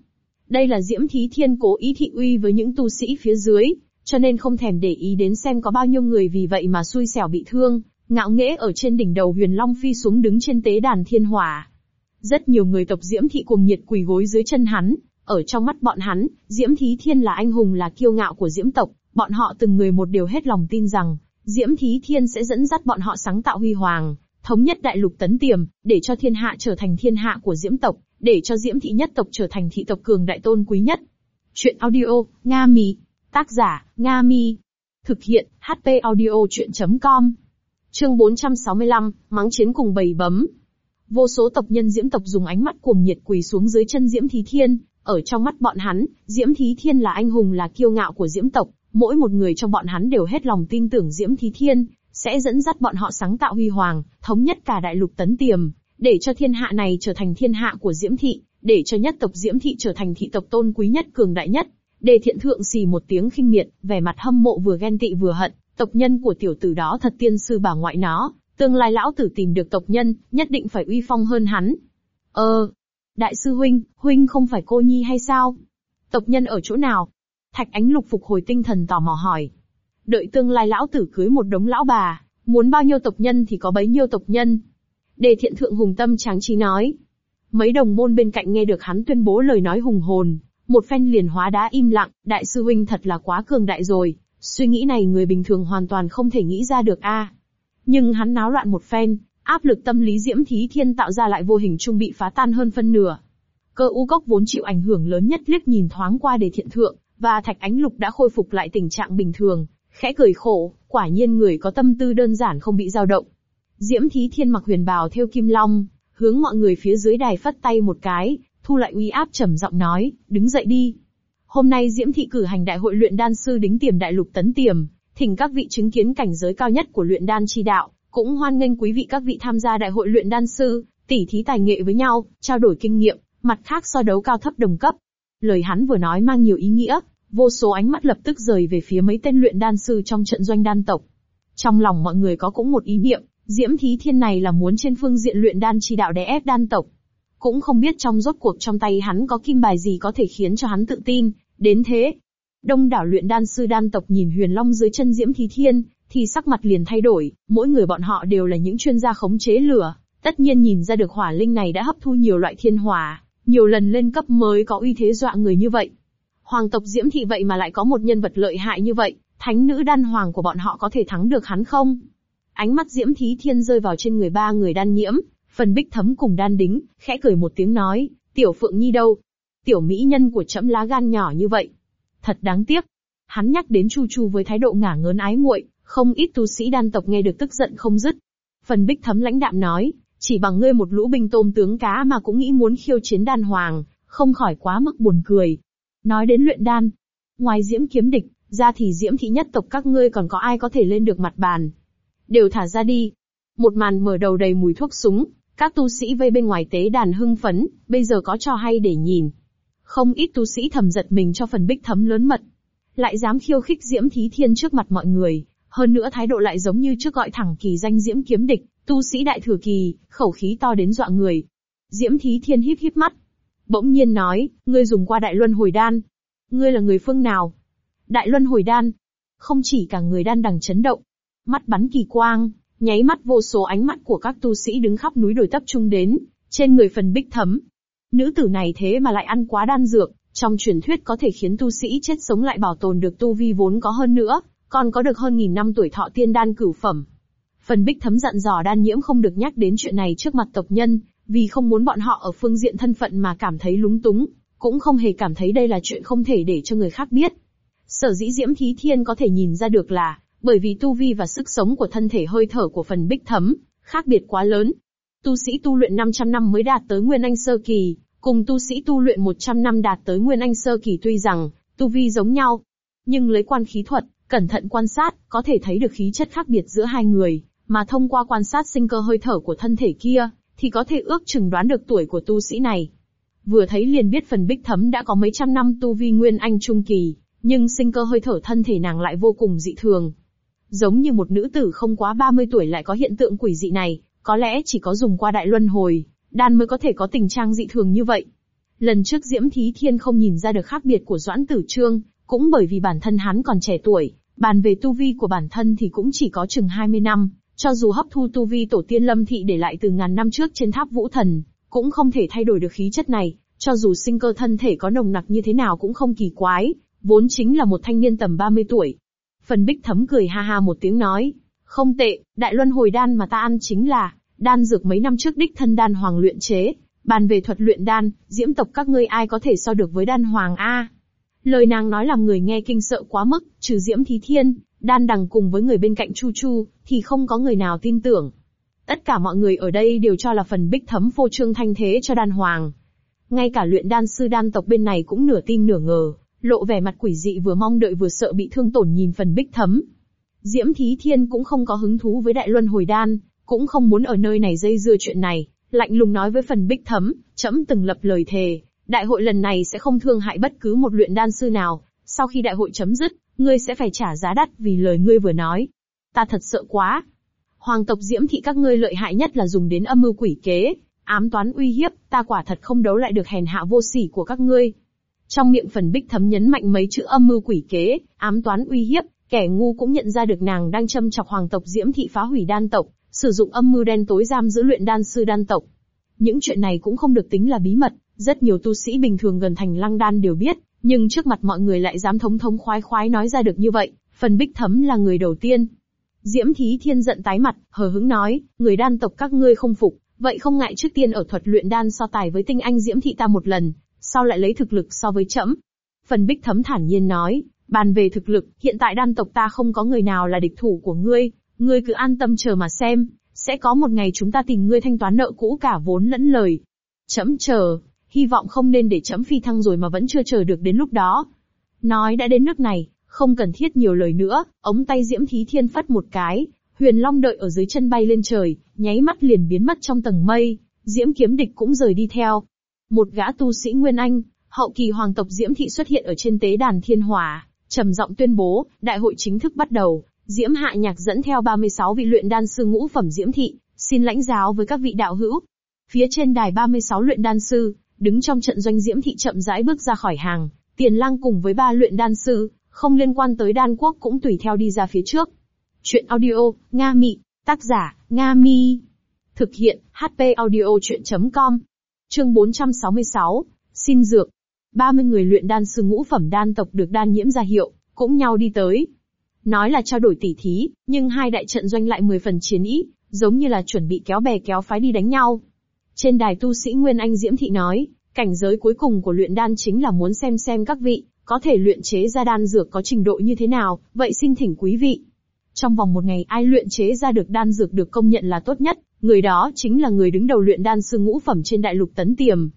Đây là Diễm Thí Thiên cố ý thị uy với những tu sĩ phía dưới, cho nên không thèm để ý đến xem có bao nhiêu người vì vậy mà xui xẻo bị thương, ngạo nghễ ở trên đỉnh đầu huyền long phi xuống đứng trên tế đàn thiên hỏa. Rất nhiều người tộc Diễm Thị cùng nhiệt quỳ gối dưới chân hắn, ở trong mắt bọn hắn, Diễm Thí Thiên là anh hùng là kiêu ngạo của Diễm tộc, bọn họ từng người một đều hết lòng tin rằng, Diễm Thí Thiên sẽ dẫn dắt bọn họ sáng tạo huy hoàng, thống nhất đại lục tấn tiềm, để cho thiên hạ trở thành thiên hạ của Diễm tộc, để cho Diễm Thị nhất tộc trở thành thị tộc cường đại tôn quý nhất. Chuyện audio, Nga Mi. Tác giả, Nga Mi. Thực hiện, HP audio chuyện.com. Chương 465, mắng chiến cùng bầy bấm. Vô số tộc nhân Diễm tộc dùng ánh mắt cuồng nhiệt quỳ xuống dưới chân Diễm Thí Thiên, ở trong mắt bọn hắn, Diễm Thí Thiên là anh hùng là kiêu ngạo của Diễm tộc, mỗi một người trong bọn hắn đều hết lòng tin tưởng Diễm Thí Thiên, sẽ dẫn dắt bọn họ sáng tạo huy hoàng, thống nhất cả đại lục tấn tiềm, để cho thiên hạ này trở thành thiên hạ của Diễm Thị, để cho nhất tộc Diễm Thị trở thành thị tộc tôn quý nhất cường đại nhất. Đề thiện thượng xì một tiếng khinh miệt, vẻ mặt hâm mộ vừa ghen tị vừa hận, tộc nhân của tiểu tử đó thật tiên sư bà ngoại nó, tương lai lão tử tìm được tộc nhân, nhất định phải uy phong hơn hắn. Ờ, đại sư huynh, huynh không phải cô nhi hay sao? Tộc nhân ở chỗ nào? Thạch ánh lục phục hồi tinh thần tò mò hỏi. Đợi tương lai lão tử cưới một đống lão bà, muốn bao nhiêu tộc nhân thì có bấy nhiêu tộc nhân. Đề thiện thượng hùng tâm tráng trí nói. Mấy đồng môn bên cạnh nghe được hắn tuyên bố lời nói hùng hồn, một phen liền hóa đá im lặng, đại sư huynh thật là quá cường đại rồi, suy nghĩ này người bình thường hoàn toàn không thể nghĩ ra được a. Nhưng hắn náo loạn một phen, áp lực tâm lý diễm thí thiên tạo ra lại vô hình trung bị phá tan hơn phân nửa. Cơ u cốc vốn chịu ảnh hưởng lớn nhất liếc nhìn thoáng qua đề thiện thượng, và thạch ánh lục đã khôi phục lại tình trạng bình thường, khẽ cười khổ, quả nhiên người có tâm tư đơn giản không bị dao động. Diễm thí thiên mặc huyền bào theo kim long, hướng mọi người phía dưới đài phất tay một cái, thu lại uy áp trầm giọng nói, đứng dậy đi. Hôm nay Diễm thị cử hành đại hội luyện đan sư đính tiềm đại lục tấn tiềm, thỉnh các vị chứng kiến cảnh giới cao nhất của luyện đan chi đạo, cũng hoan nghênh quý vị các vị tham gia đại hội luyện đan sư, tỉ thí tài nghệ với nhau, trao đổi kinh nghiệm, mặt khác so đấu cao thấp đồng cấp. Lời hắn vừa nói mang nhiều ý nghĩa, vô số ánh mắt lập tức rời về phía mấy tên luyện đan sư trong trận doanh đan tộc. Trong lòng mọi người có cũng một ý niệm, Diễm Thí Thiên này là muốn trên phương diện luyện đan chi đạo đè ép đan tộc. Cũng không biết trong rốt cuộc trong tay hắn có kim bài gì có thể khiến cho hắn tự tin, Đến thế, đông đảo luyện đan sư đan tộc nhìn huyền long dưới chân Diễm Thí Thiên, thì sắc mặt liền thay đổi, mỗi người bọn họ đều là những chuyên gia khống chế lửa, tất nhiên nhìn ra được hỏa linh này đã hấp thu nhiều loại thiên hỏa, nhiều lần lên cấp mới có uy thế dọa người như vậy. Hoàng tộc Diễm Thị vậy mà lại có một nhân vật lợi hại như vậy, thánh nữ đan hoàng của bọn họ có thể thắng được hắn không? Ánh mắt Diễm Thí Thiên rơi vào trên người ba người đan nhiễm, phần bích thấm cùng đan đính, khẽ cười một tiếng nói, tiểu phượng nhi đâu? Tiểu mỹ nhân của trẫm lá gan nhỏ như vậy. Thật đáng tiếc. Hắn nhắc đến Chu Chu với thái độ ngả ngớn ái muội, không ít tu sĩ đan tộc nghe được tức giận không dứt. Phần bích thấm lãnh đạm nói, chỉ bằng ngươi một lũ binh tôm tướng cá mà cũng nghĩ muốn khiêu chiến đan hoàng, không khỏi quá mức buồn cười. Nói đến luyện đan, ngoài diễm kiếm địch, ra thì diễm thị nhất tộc các ngươi còn có ai có thể lên được mặt bàn. Đều thả ra đi. Một màn mở đầu đầy mùi thuốc súng, các tu sĩ vây bên ngoài tế đàn hưng phấn, bây giờ có cho hay để nhìn. Không ít tu sĩ thầm giật mình cho phần bích thấm lớn mật. Lại dám khiêu khích diễm thí thiên trước mặt mọi người, hơn nữa thái độ lại giống như trước gọi thẳng kỳ danh diễm kiếm địch, tu sĩ đại thừa kỳ, khẩu khí to đến dọa người. Diễm thí thiên híp híp mắt. Bỗng nhiên nói, ngươi dùng qua đại luân hồi đan. Ngươi là người phương nào? Đại luân hồi đan. Không chỉ cả người đan đằng chấn động. Mắt bắn kỳ quang, nháy mắt vô số ánh mắt của các tu sĩ đứng khắp núi đồi tập trung đến, trên người phần bích thấm. Nữ tử này thế mà lại ăn quá đan dược, trong truyền thuyết có thể khiến tu sĩ chết sống lại bảo tồn được tu vi vốn có hơn nữa, còn có được hơn nghìn năm tuổi thọ tiên đan cửu phẩm. Phần bích thấm dặn dò đan nhiễm không được nhắc đến chuyện này trước mặt tộc nhân, vì không muốn bọn họ ở phương diện thân phận mà cảm thấy lúng túng, cũng không hề cảm thấy đây là chuyện không thể để cho người khác biết. Sở dĩ Diễm Thí Thiên có thể nhìn ra được là, bởi vì tu vi và sức sống của thân thể hơi thở của phần bích thấm, khác biệt quá lớn. Tu sĩ tu luyện 500 năm mới đạt tới Nguyên Anh Sơ Kỳ, cùng tu sĩ tu luyện 100 năm đạt tới Nguyên Anh Sơ Kỳ tuy rằng, tu vi giống nhau, nhưng lấy quan khí thuật, cẩn thận quan sát, có thể thấy được khí chất khác biệt giữa hai người, mà thông qua quan sát sinh cơ hơi thở của thân thể kia, thì có thể ước chừng đoán được tuổi của tu sĩ này. Vừa thấy liền biết phần bích thấm đã có mấy trăm năm tu vi Nguyên Anh Trung Kỳ, nhưng sinh cơ hơi thở thân thể nàng lại vô cùng dị thường. Giống như một nữ tử không quá 30 tuổi lại có hiện tượng quỷ dị này, có lẽ chỉ có dùng qua đại luân hồi, đan mới có thể có tình trạng dị thường như vậy. Lần trước Diễm Thí Thiên không nhìn ra được khác biệt của Doãn Tử Trương, cũng bởi vì bản thân hắn còn trẻ tuổi, bàn về tu vi của bản thân thì cũng chỉ có chừng 20 năm, cho dù hấp thu tu vi tổ tiên lâm thị để lại từ ngàn năm trước trên tháp vũ thần, cũng không thể thay đổi được khí chất này, cho dù sinh cơ thân thể có nồng nặc như thế nào cũng không kỳ quái, vốn chính là một thanh niên tầm 30 tuổi. Phần bích thấm cười ha ha một tiếng nói, không tệ, đại luân hồi đan mà ta ăn chính là, đan dược mấy năm trước đích thân đan hoàng luyện chế, bàn về thuật luyện đan, diễm tộc các ngươi ai có thể so được với đan hoàng A. Lời nàng nói làm người nghe kinh sợ quá mức, trừ diễm thí thiên, đan đằng cùng với người bên cạnh Chu Chu, thì không có người nào tin tưởng. Tất cả mọi người ở đây đều cho là phần bích thấm phô trương thanh thế cho đan hoàng. Ngay cả luyện đan sư đan tộc bên này cũng nửa tin nửa ngờ, lộ vẻ mặt quỷ dị vừa mong đợi vừa sợ bị thương tổn nhìn phần bích thấm. Diễm Thí Thiên cũng không có hứng thú với đại luân hồi đan, cũng không muốn ở nơi này dây dưa chuyện này, lạnh lùng nói với phần bích thấm, chấm từng lập lời thề, đại hội lần này sẽ không thương hại bất cứ một luyện đan sư nào, sau khi đại hội chấm dứt, ngươi sẽ phải trả giá đắt vì lời ngươi vừa nói. Ta thật sợ quá. Hoàng tộc Diễm thị các ngươi lợi hại nhất là dùng đến âm mưu quỷ kế, ám toán uy hiếp, ta quả thật không đấu lại được hèn hạ vô sỉ của các ngươi. Trong miệng phần bích thấm nhấn mạnh mấy chữ âm mưu quỷ kế, ám toán uy hiếp, kẻ ngu cũng nhận ra được nàng đang châm chọc hoàng tộc Diễm thị phá hủy đan tộc, sử dụng âm mưu đen tối giam giữ luyện đan sư đan tộc. Những chuyện này cũng không được tính là bí mật, rất nhiều tu sĩ bình thường gần thành lăng đan đều biết, nhưng trước mặt mọi người lại dám thống thống khoái khoái nói ra được như vậy, phần bích thấm là người đầu tiên. Diễm Thí Thiên giận tái mặt, hờ hững nói, người đan tộc các ngươi không phục, vậy không ngại trước tiên ở thuật luyện đan so tài với tinh anh Diễm Thị ta một lần, sau lại lấy thực lực so với trẫm. Phần bích thấm thản nhiên nói, bàn về thực lực, hiện tại đan tộc ta không có người nào là địch thủ của ngươi, ngươi cứ an tâm chờ mà xem, sẽ có một ngày chúng ta tìm ngươi thanh toán nợ cũ cả vốn lẫn lời. Chấm chờ, hy vọng không nên để chấm phi thăng rồi mà vẫn chưa chờ được đến lúc đó. Nói đã đến nước này, không cần thiết nhiều lời nữa, ống tay Diễm Thí Thiên phất một cái, huyền long đợi ở dưới chân bay lên trời, nháy mắt liền biến mất trong tầng mây, Diễm kiếm địch cũng rời đi theo. Một gã tu sĩ Nguyên Anh, hậu kỳ hoàng tộc Diễm Thị xuất hiện ở trên tế đàn thiên hỏa, trầm giọng tuyên bố, đại hội chính thức bắt đầu, Diễm Hạ Nhạc dẫn theo 36 vị luyện đan sư ngũ phẩm Diễm Thị, xin lãnh giáo với các vị đạo hữu. Phía trên đài 36 luyện đan sư, đứng trong trận doanh Diễm Thị chậm rãi bước ra khỏi hàng, Tiền Lang cùng với ba luyện đan sư, không liên quan tới đan quốc cũng tùy theo đi ra phía trước. Chuyện audio, Nga Mị, tác giả, Nga Mi. Thực hiện, HP audio chuyện.com. Chương 466, xin dược. 30 người luyện đan sư ngũ phẩm đan tộc được đan nhiễm ra hiệu, cũng nhau đi tới. Nói là trao đổi tỉ thí, nhưng hai đại trận doanh lại 10 phần chiến ý, giống như là chuẩn bị kéo bè kéo phái đi đánh nhau. Trên đài tu sĩ Nguyên Anh Diễm Thị nói, cảnh giới cuối cùng của luyện đan chính là muốn xem xem các vị, có thể luyện chế ra đan dược có trình độ như thế nào, vậy xin thỉnh quý vị. Trong vòng một ngày ai luyện chế ra được đan dược được công nhận là tốt nhất, người đó chính là người đứng đầu luyện đan sư ngũ phẩm trên đại lục tấn tiềm.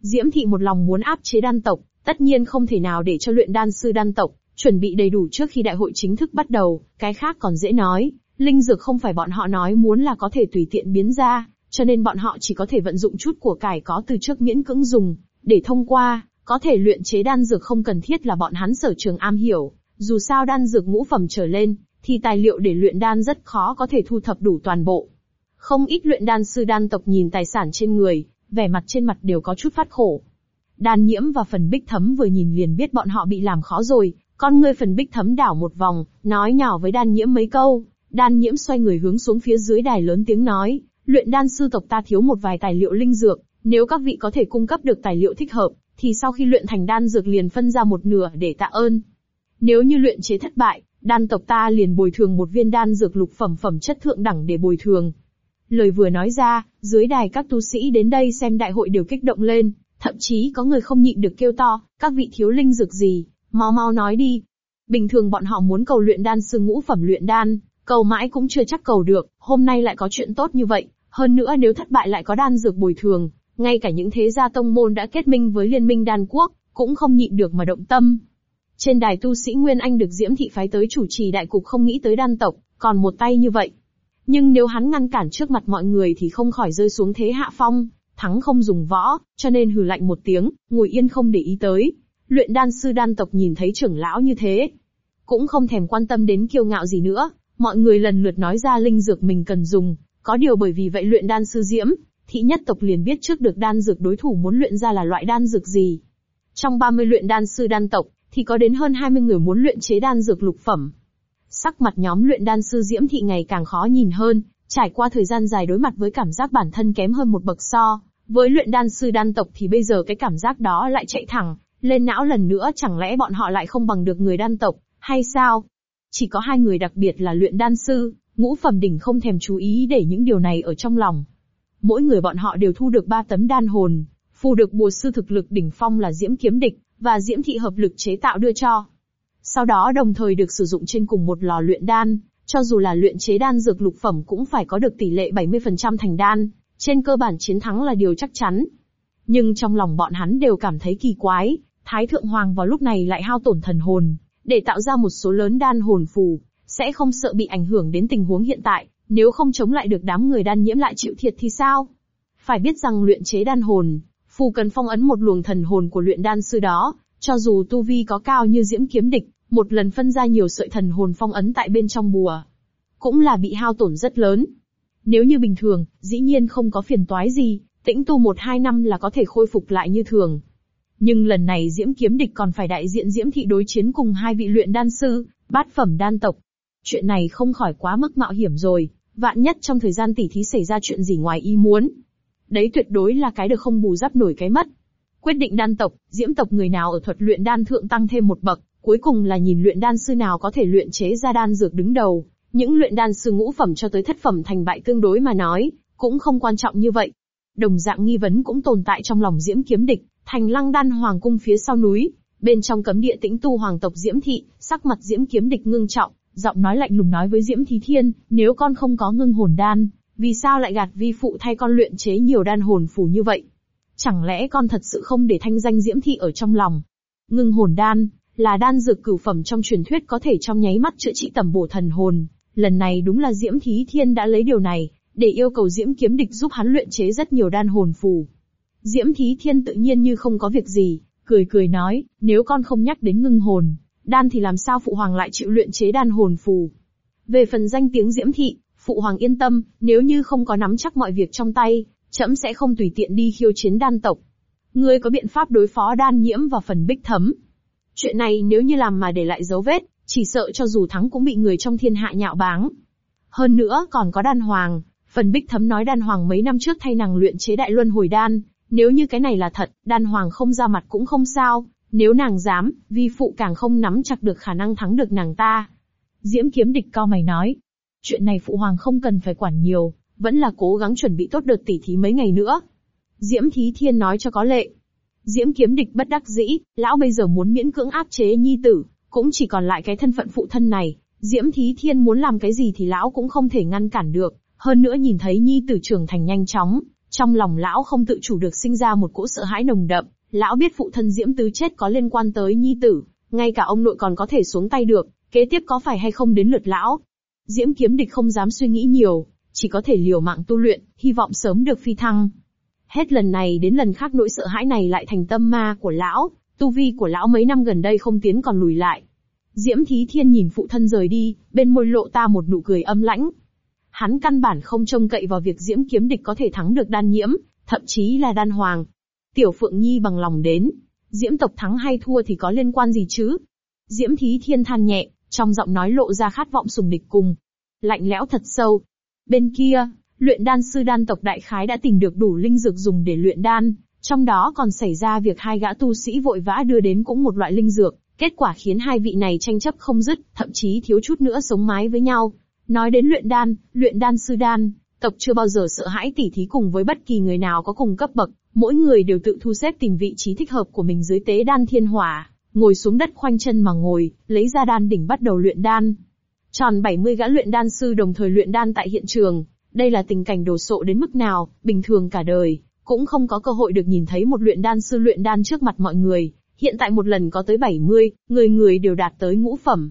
Diễm Thị một lòng muốn áp chế đan tộc, tất nhiên không thể nào để cho luyện đan sư đan tộc, chuẩn bị đầy đủ trước khi đại hội chính thức bắt đầu, cái khác còn dễ nói, linh dược không phải bọn họ nói muốn là có thể tùy tiện biến ra, cho nên bọn họ chỉ có thể vận dụng chút của cải có từ trước miễn cưỡng dùng, để thông qua, có thể luyện chế đan dược không cần thiết là bọn hắn sở trường am hiểu, dù sao đan dược ngũ phẩm trở lên, thì tài liệu để luyện đan rất khó có thể thu thập đủ toàn bộ. Không ít luyện đan sư đan tộc nhìn tài sản trên người, vẻ mặt trên mặt đều có chút phát khổ. Đan nhiễm và phần bích thấm vừa nhìn liền biết bọn họ bị làm khó rồi, con ngươi phần bích thấm đảo một vòng, nói nhỏ với đan nhiễm mấy câu, đan nhiễm xoay người hướng xuống phía dưới đài lớn tiếng nói, luyện đan sư tộc ta thiếu một vài tài liệu linh dược, nếu các vị có thể cung cấp được tài liệu thích hợp, thì sau khi luyện thành đan dược liền phân ra một nửa để tạ ơn. Nếu như luyện chế thất bại, đan tộc ta liền bồi thường một viên đan dược lục phẩm phẩm chất thượng đẳng để bồi thường. Lời vừa nói ra, dưới đài các tu sĩ đến đây xem đại hội đều kích động lên, thậm chí có người không nhịn được kêu to, các vị thiếu linh dược gì, mau mau nói đi. Bình thường bọn họ muốn cầu luyện đan sư ngũ phẩm luyện đan, cầu mãi cũng chưa chắc cầu được, hôm nay lại có chuyện tốt như vậy, hơn nữa nếu thất bại lại có đan dược bồi thường, ngay cả những thế gia tông môn đã kết minh với liên minh đan quốc, cũng không nhịn được mà động tâm. Trên đài tu sĩ Nguyên Anh được Diễm Thị phái tới chủ trì đại cục không nghĩ tới đan tộc, còn một tay như vậy. Nhưng nếu hắn ngăn cản trước mặt mọi người thì không khỏi rơi xuống thế hạ phong, thắng không dùng võ, cho nên hừ lạnh một tiếng, ngồi yên không để ý tới. Luyện đan sư đan tộc nhìn thấy trưởng lão như thế, cũng không thèm quan tâm đến kiêu ngạo gì nữa, mọi người lần lượt nói ra linh dược mình cần dùng, có điều bởi vì vậy luyện đan sư Diễm, thị nhất tộc liền biết trước được đan dược đối thủ muốn luyện ra là loại đan dược gì. Trong 30 luyện đan sư đan tộc, thì có đến hơn 20 người muốn luyện chế đan dược lục phẩm. Sắc mặt nhóm luyện đan sư Diễm thị ngày càng khó nhìn hơn, trải qua thời gian dài đối mặt với cảm giác bản thân kém hơn một bậc so, với luyện đan sư đan tộc thì bây giờ cái cảm giác đó lại chạy thẳng, lên não lần nữa chẳng lẽ bọn họ lại không bằng được người đan tộc, hay sao? Chỉ có hai người đặc biệt là luyện đan sư, ngũ phẩm đỉnh không thèm chú ý để những điều này ở trong lòng. Mỗi người bọn họ đều thu được ba tấm đan hồn, phù được bùa sư thực lực đỉnh phong là diễm kiếm địch, và diễm thị hợp lực chế tạo đưa cho. Sau đó đồng thời được sử dụng trên cùng một lò luyện đan, cho dù là luyện chế đan dược lục phẩm cũng phải có được tỷ lệ 70% thành đan, trên cơ bản chiến thắng là điều chắc chắn. Nhưng trong lòng bọn hắn đều cảm thấy kỳ quái, Thái Thượng Hoàng vào lúc này lại hao tổn thần hồn, để tạo ra một số lớn đan hồn phù, sẽ không sợ bị ảnh hưởng đến tình huống hiện tại, nếu không chống lại được đám người đan nhiễm lại chịu thiệt thì sao? Phải biết rằng luyện chế đan hồn, phù cần phong ấn một luồng thần hồn của luyện đan sư đó, cho dù tu vi có cao như diễm kiếm địch, một lần phân ra nhiều sợi thần hồn phong ấn tại bên trong bùa, cũng là bị hao tổn rất lớn. Nếu như bình thường, dĩ nhiên không có phiền toái gì, tĩnh tu một hai năm là có thể khôi phục lại như thường. Nhưng lần này Diễm Kiếm Địch còn phải đại diện Diễm Thị đối chiến cùng hai vị luyện đan sư, bát phẩm đan tộc. Chuyện này không khỏi quá mức mạo hiểm rồi, vạn nhất trong thời gian tỉ thí xảy ra chuyện gì ngoài ý muốn. Đấy tuyệt đối là cái được không bù đắp nổi cái mất. Quyết định đan tộc, Diễm tộc người nào ở thuật luyện đan thượng tăng thêm một bậc, cuối cùng là nhìn luyện đan sư nào có thể luyện chế ra đan dược đứng đầu. Những luyện đan sư ngũ phẩm cho tới thất phẩm thành bại tương đối mà nói, cũng không quan trọng như vậy. Đồng dạng nghi vấn cũng tồn tại trong lòng Diễm kiếm địch, thành lăng đan hoàng cung phía sau núi, bên trong cấm địa tĩnh tu hoàng tộc Diễm thị, sắc mặt Diễm kiếm địch ngưng trọng, giọng nói lạnh lùng nói với Diễm Thí Thiên, nếu con không có ngưng hồn đan, vì sao lại gạt vi phụ thay con luyện chế nhiều đan hồn phù như vậy? Chẳng lẽ con thật sự không để thanh danh Diễm Thị ở trong lòng? Ngưng hồn đan, là đan dược cửu phẩm trong truyền thuyết có thể trong nháy mắt chữa trị tầm bổ thần hồn. Lần này đúng là Diễm Thí Thiên đã lấy điều này, để yêu cầu Diễm Kiếm Địch giúp hắn luyện chế rất nhiều đan hồn phù. Diễm Thí Thiên tự nhiên như không có việc gì, cười cười nói, nếu con không nhắc đến ngưng hồn, đan thì làm sao phụ hoàng lại chịu luyện chế đan hồn phù. Về phần danh tiếng Diễm Thị, phụ hoàng yên tâm, nếu như không có nắm chắc mọi việc trong tay, trẫm sẽ không tùy tiện đi khiêu chiến đan tộc. Ngươi có biện pháp đối phó đan nhiễm và phần bích thấm. Chuyện này nếu như làm mà để lại dấu vết, chỉ sợ cho dù thắng cũng bị người trong thiên hạ nhạo báng. Hơn nữa còn có đan hoàng, phần bích thấm nói đan hoàng mấy năm trước thay nàng luyện chế đại luân hồi đan, nếu như cái này là thật, đan hoàng không ra mặt cũng không sao, nếu nàng dám, vi phụ càng không nắm chặt được khả năng thắng được nàng ta. Diễm kiếm địch cao mày nói, chuyện này phụ hoàng không cần phải quản nhiều, vẫn là cố gắng chuẩn bị tốt đợt tỉ thí mấy ngày nữa. Diễm Thí Thiên nói cho có lệ. Diễm kiếm địch bất đắc dĩ, lão bây giờ muốn miễn cưỡng áp chế nhi tử, cũng chỉ còn lại cái thân phận phụ thân này. Diễm Thí Thiên muốn làm cái gì thì lão cũng không thể ngăn cản được, hơn nữa nhìn thấy nhi tử trưởng thành nhanh chóng, trong lòng lão không tự chủ được sinh ra một cỗ sợ hãi nồng đậm, lão biết phụ thân Diễm Tứ chết có liên quan tới nhi tử, ngay cả ông nội còn có thể xuống tay được, kế tiếp có phải hay không đến lượt lão. Diễm kiếm địch không dám suy nghĩ nhiều, chỉ có thể liều mạng tu luyện, hy vọng sớm được phi thăng. Hết lần này đến lần khác nỗi sợ hãi này lại thành tâm ma của lão, tu vi của lão mấy năm gần đây không tiến còn lùi lại. Diễm Thí Thiên nhìn phụ thân rời đi, bên môi lộ ta một nụ cười âm lãnh. Hắn căn bản không trông cậy vào việc Diễm kiếm địch có thể thắng được đan nhiễm, thậm chí là đan hoàng. Tiểu Phượng Nhi bằng lòng đến, Diễm tộc thắng hay thua thì có liên quan gì chứ? Diễm Thí Thiên than nhẹ, trong giọng nói lộ ra khát vọng sùng địch cùng. Lạnh lẽo thật sâu. Bên kia, luyện đan sư đan tộc đại khái đã tìm được đủ linh dược dùng để luyện đan, trong đó còn xảy ra việc hai gã tu sĩ vội vã đưa đến cũng một loại linh dược, kết quả khiến hai vị này tranh chấp không dứt, thậm chí thiếu chút nữa sống mái với nhau. Nói đến luyện đan, luyện đan sư đan, tộc chưa bao giờ sợ hãi tỉ thí cùng với bất kỳ người nào có cùng cấp bậc, mỗi người đều tự thu xếp tìm vị trí thích hợp của mình dưới tế đan thiên hỏa, ngồi xuống đất khoanh chân mà ngồi, lấy ra đan đỉnh bắt đầu luyện đan. Tròn 70 gã luyện đan sư đồng thời luyện đan tại hiện trường, đây là tình cảnh đồ sộ đến mức nào, bình thường cả đời, cũng không có cơ hội được nhìn thấy một luyện đan sư luyện đan trước mặt mọi người, hiện tại một lần có tới 70, người người đều đạt tới ngũ phẩm.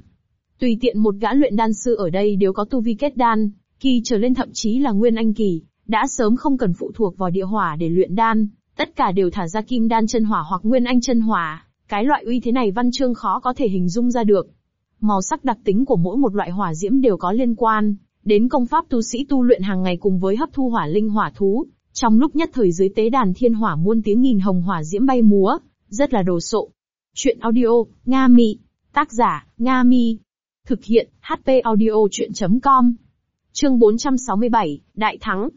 Tùy tiện một gã luyện đan sư ở đây đều có tu vi kết đan, kỳ trở lên thậm chí là nguyên anh kỳ, đã sớm không cần phụ thuộc vào địa hỏa để luyện đan, tất cả đều thả ra kim đan chân hỏa hoặc nguyên anh chân hỏa, cái loại uy thế này văn chương khó có thể hình dung ra được. Màu sắc đặc tính của mỗi một loại hỏa diễm đều có liên quan, đến công pháp tu sĩ tu luyện hàng ngày cùng với hấp thu hỏa linh hỏa thú. Trong lúc nhất thời dưới tế đàn thiên hỏa muôn tiếng nghìn hồng hỏa diễm bay múa, rất là đồ sộ. Chuyện audio, Nga Mi. Tác giả, Nga Mi. Thực hiện, HP audio chuyện.com. Chương 467, Đại Thắng.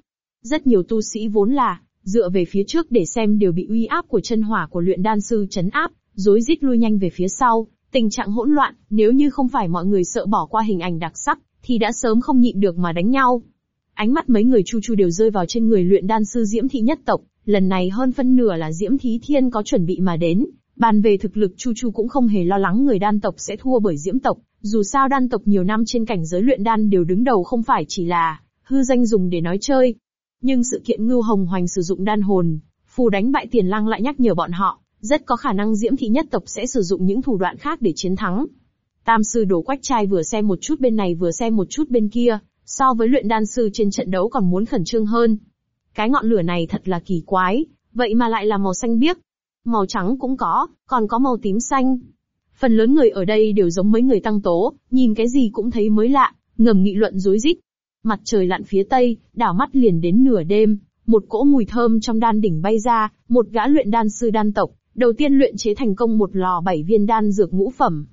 Rất nhiều tu sĩ vốn là, dựa về phía trước để xem đều bị uy áp của chân hỏa của luyện đan sư chấn áp, rối rít lui nhanh về phía sau, tình trạng hỗn loạn, nếu như không phải mọi người sợ bỏ qua hình ảnh đặc sắc, thì đã sớm không nhịn được mà đánh nhau. Ánh mắt mấy người chu chu đều rơi vào trên người luyện đan sư Diễm Thị nhất tộc, lần này hơn phân nửa là Diễm Thí Thiên có chuẩn bị mà đến, bàn về thực lực chu chu cũng không hề lo lắng người đan tộc sẽ thua bởi Diễm tộc, dù sao đan tộc nhiều năm trên cảnh giới luyện đan đều đứng đầu không phải chỉ là hư danh dùng để nói chơi. Nhưng sự kiện Ngưu Hồng Hoành sử dụng đan hồn, phù đánh bại tiền lăng lại nhắc nhở bọn họ, rất có khả năng Diễm Thị nhất tộc sẽ sử dụng những thủ đoạn khác để chiến thắng. Tam sư đổ quách trai vừa xem một chút bên này vừa xem một chút bên kia, so với luyện đan sư trên trận đấu còn muốn khẩn trương hơn. Cái ngọn lửa này thật là kỳ quái, vậy mà lại là màu xanh biếc. Màu trắng cũng có, còn có màu tím xanh. Phần lớn người ở đây đều giống mấy người tăng tố, nhìn cái gì cũng thấy mới lạ, ngầm nghị luận rối rít. Mặt trời lặn phía tây, đảo mắt liền đến nửa đêm, một cỗ mùi thơm trong đan đỉnh bay ra, một gã luyện đan sư đan tộc, đầu tiên luyện chế thành công một lò bảy viên đan dược ngũ phẩm.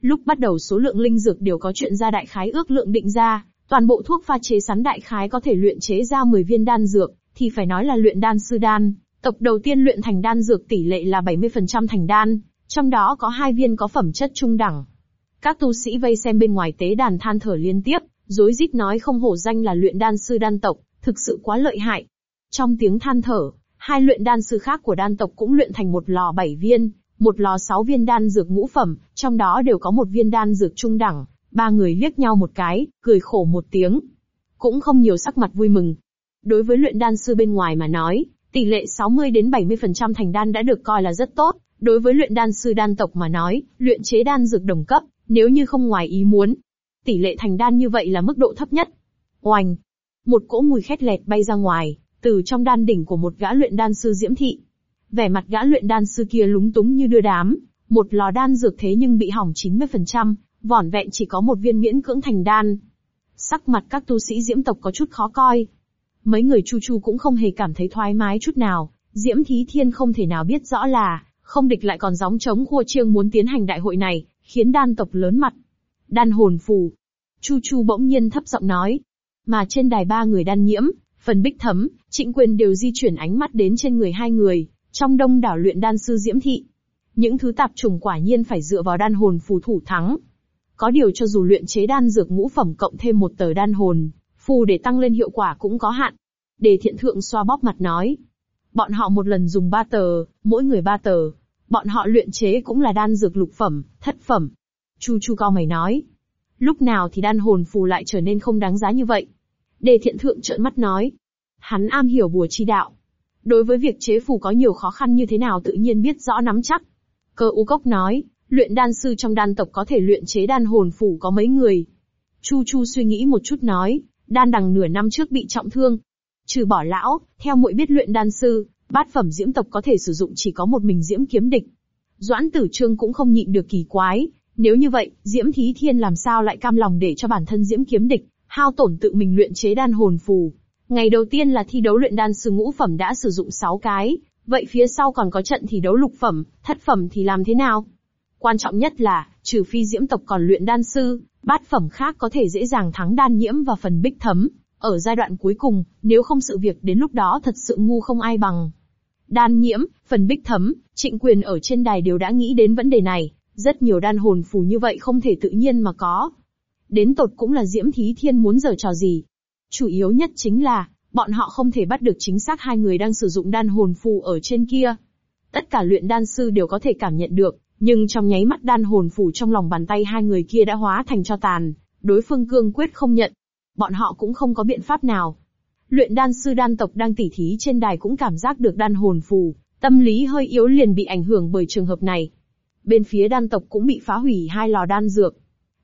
Lúc bắt đầu số lượng linh dược đều có chuyện ra đại khái ước lượng định ra, toàn bộ thuốc pha chế sắn đại khái có thể luyện chế ra 10 viên đan dược, thì phải nói là luyện đan sư đan. Tộc đầu tiên luyện thành đan dược tỷ lệ là 70% thành đan, trong đó có hai viên có phẩm chất trung đẳng. Các tu sĩ vây xem bên ngoài tế đàn than thở liên tiếp, rối rít nói không hổ danh là luyện đan sư đan tộc, thực sự quá lợi hại. Trong tiếng than thở, hai luyện đan sư khác của đan tộc cũng luyện thành một lò bảy viên, một lò sáu viên đan dược ngũ phẩm, trong đó đều có một viên đan dược trung đẳng. Ba người liếc nhau một cái, cười khổ một tiếng. Cũng không nhiều sắc mặt vui mừng. Đối với luyện đan sư bên ngoài mà nói, tỷ lệ 60 đến 70% thành đan đã được coi là rất tốt. Đối với luyện đan sư đan tộc mà nói, luyện chế đan dược đồng cấp, nếu như không ngoài ý muốn, tỷ lệ thành đan như vậy là mức độ thấp nhất. Oanh! Một cỗ mùi khét lẹt bay ra ngoài, từ trong đan đỉnh của một gã luyện đan sư diễm thị. Vẻ mặt gã luyện đan sư kia lúng túng như đưa đám, một lò đan dược thế nhưng bị hỏng 90%, vỏn vẹn chỉ có một viên miễn cưỡng thành đan. Sắc mặt các tu sĩ diễm tộc có chút khó coi. Mấy người chu chu cũng không hề cảm thấy thoải mái chút nào, diễm thí thiên không thể nào biết rõ là, không địch lại còn gióng chống khua chiêng muốn tiến hành đại hội này, khiến đan tộc lớn mặt. Đan hồn phù. Chu Chu bỗng nhiên thấp giọng nói. Mà trên đài ba người đan nhiễm, phần bích thấm, trịnh quyền đều di chuyển ánh mắt đến trên người hai người, trong đông đảo luyện đan sư diễm thị. Những thứ tạp trùng quả nhiên phải dựa vào đan hồn phù thủ thắng. Có điều cho dù luyện chế đan dược ngũ phẩm cộng thêm một tờ đan hồn, phù để tăng lên hiệu quả cũng có hạn. Đề thiện thượng xoa bóp mặt nói. Bọn họ một lần dùng ba tờ, mỗi người ba tờ. Bọn họ luyện chế cũng là đan dược lục phẩm, thất phẩm. Chu chu cao mày nói. Lúc nào thì đan hồn phù lại trở nên không đáng giá như vậy? Đề thiện thượng trợn mắt nói. Hắn am hiểu bùa chi đạo. Đối với việc chế phù có nhiều khó khăn như thế nào tự nhiên biết rõ nắm chắc. Cơ u cốc nói, luyện đan sư trong đan tộc có thể luyện chế đan hồn phù có mấy người. Chu Chu suy nghĩ một chút nói, đan đằng nửa năm trước bị trọng thương. Trừ bỏ lão, theo muội biết luyện đan sư, bát phẩm diễm tộc có thể sử dụng chỉ có một mình diễm kiếm địch. Doãn tử trương cũng không nhịn được kỳ quái, nếu như vậy, diễm thí thiên làm sao lại cam lòng để cho bản thân diễm kiếm địch, hao tổn tự mình luyện chế đan hồn phù. Ngày đầu tiên là thi đấu luyện đan sư ngũ phẩm đã sử dụng 6 cái, vậy phía sau còn có trận thi đấu lục phẩm, thất phẩm thì làm thế nào? Quan trọng nhất là, trừ phi diễm tộc còn luyện đan sư, bát phẩm khác có thể dễ dàng thắng đan nhiễm và phần bích thấm. Ở giai đoạn cuối cùng, nếu không sự việc đến lúc đó thật sự ngu không ai bằng. Đan nhiễm, phần bích thấm, trịnh quyền ở trên đài đều đã nghĩ đến vấn đề này, rất nhiều đan hồn phù như vậy không thể tự nhiên mà có. Đến tột cũng là Diễm Thí Thiên muốn giở trò gì. Chủ yếu nhất chính là, bọn họ không thể bắt được chính xác hai người đang sử dụng đan hồn phù ở trên kia. Tất cả luyện đan sư đều có thể cảm nhận được, nhưng trong nháy mắt đan hồn phủ trong lòng bàn tay hai người kia đã hóa thành cho tàn, đối phương cương quyết không nhận. Bọn họ cũng không có biện pháp nào. Luyện đan sư đan tộc đang tỉ thí trên đài cũng cảm giác được đan hồn phù, tâm lý hơi yếu liền bị ảnh hưởng bởi trường hợp này. Bên phía đan tộc cũng bị phá hủy hai lò đan dược.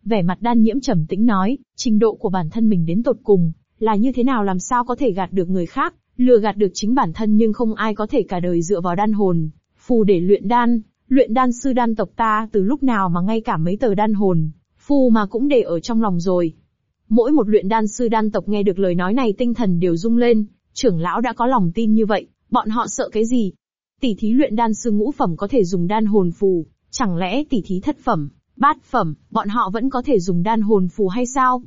Vẻ mặt đan nhiễm trầm tĩnh nói, trình độ của bản thân mình đến tột cùng, là như thế nào làm sao có thể gạt được người khác, lừa gạt được chính bản thân nhưng không ai có thể cả đời dựa vào đan hồn, phù để luyện đan, luyện đan sư đan tộc ta từ lúc nào mà ngay cả mấy tờ đan hồn, phù mà cũng để ở trong lòng rồi. Mỗi một luyện đan sư đan tộc nghe được lời nói này tinh thần đều rung lên, trưởng lão đã có lòng tin như vậy, bọn họ sợ cái gì? Tỷ thí luyện đan sư ngũ phẩm có thể dùng đan hồn phù, Chẳng lẽ tỷ thí thất phẩm, bát phẩm, bọn họ vẫn có thể dùng đan hồn phù hay sao?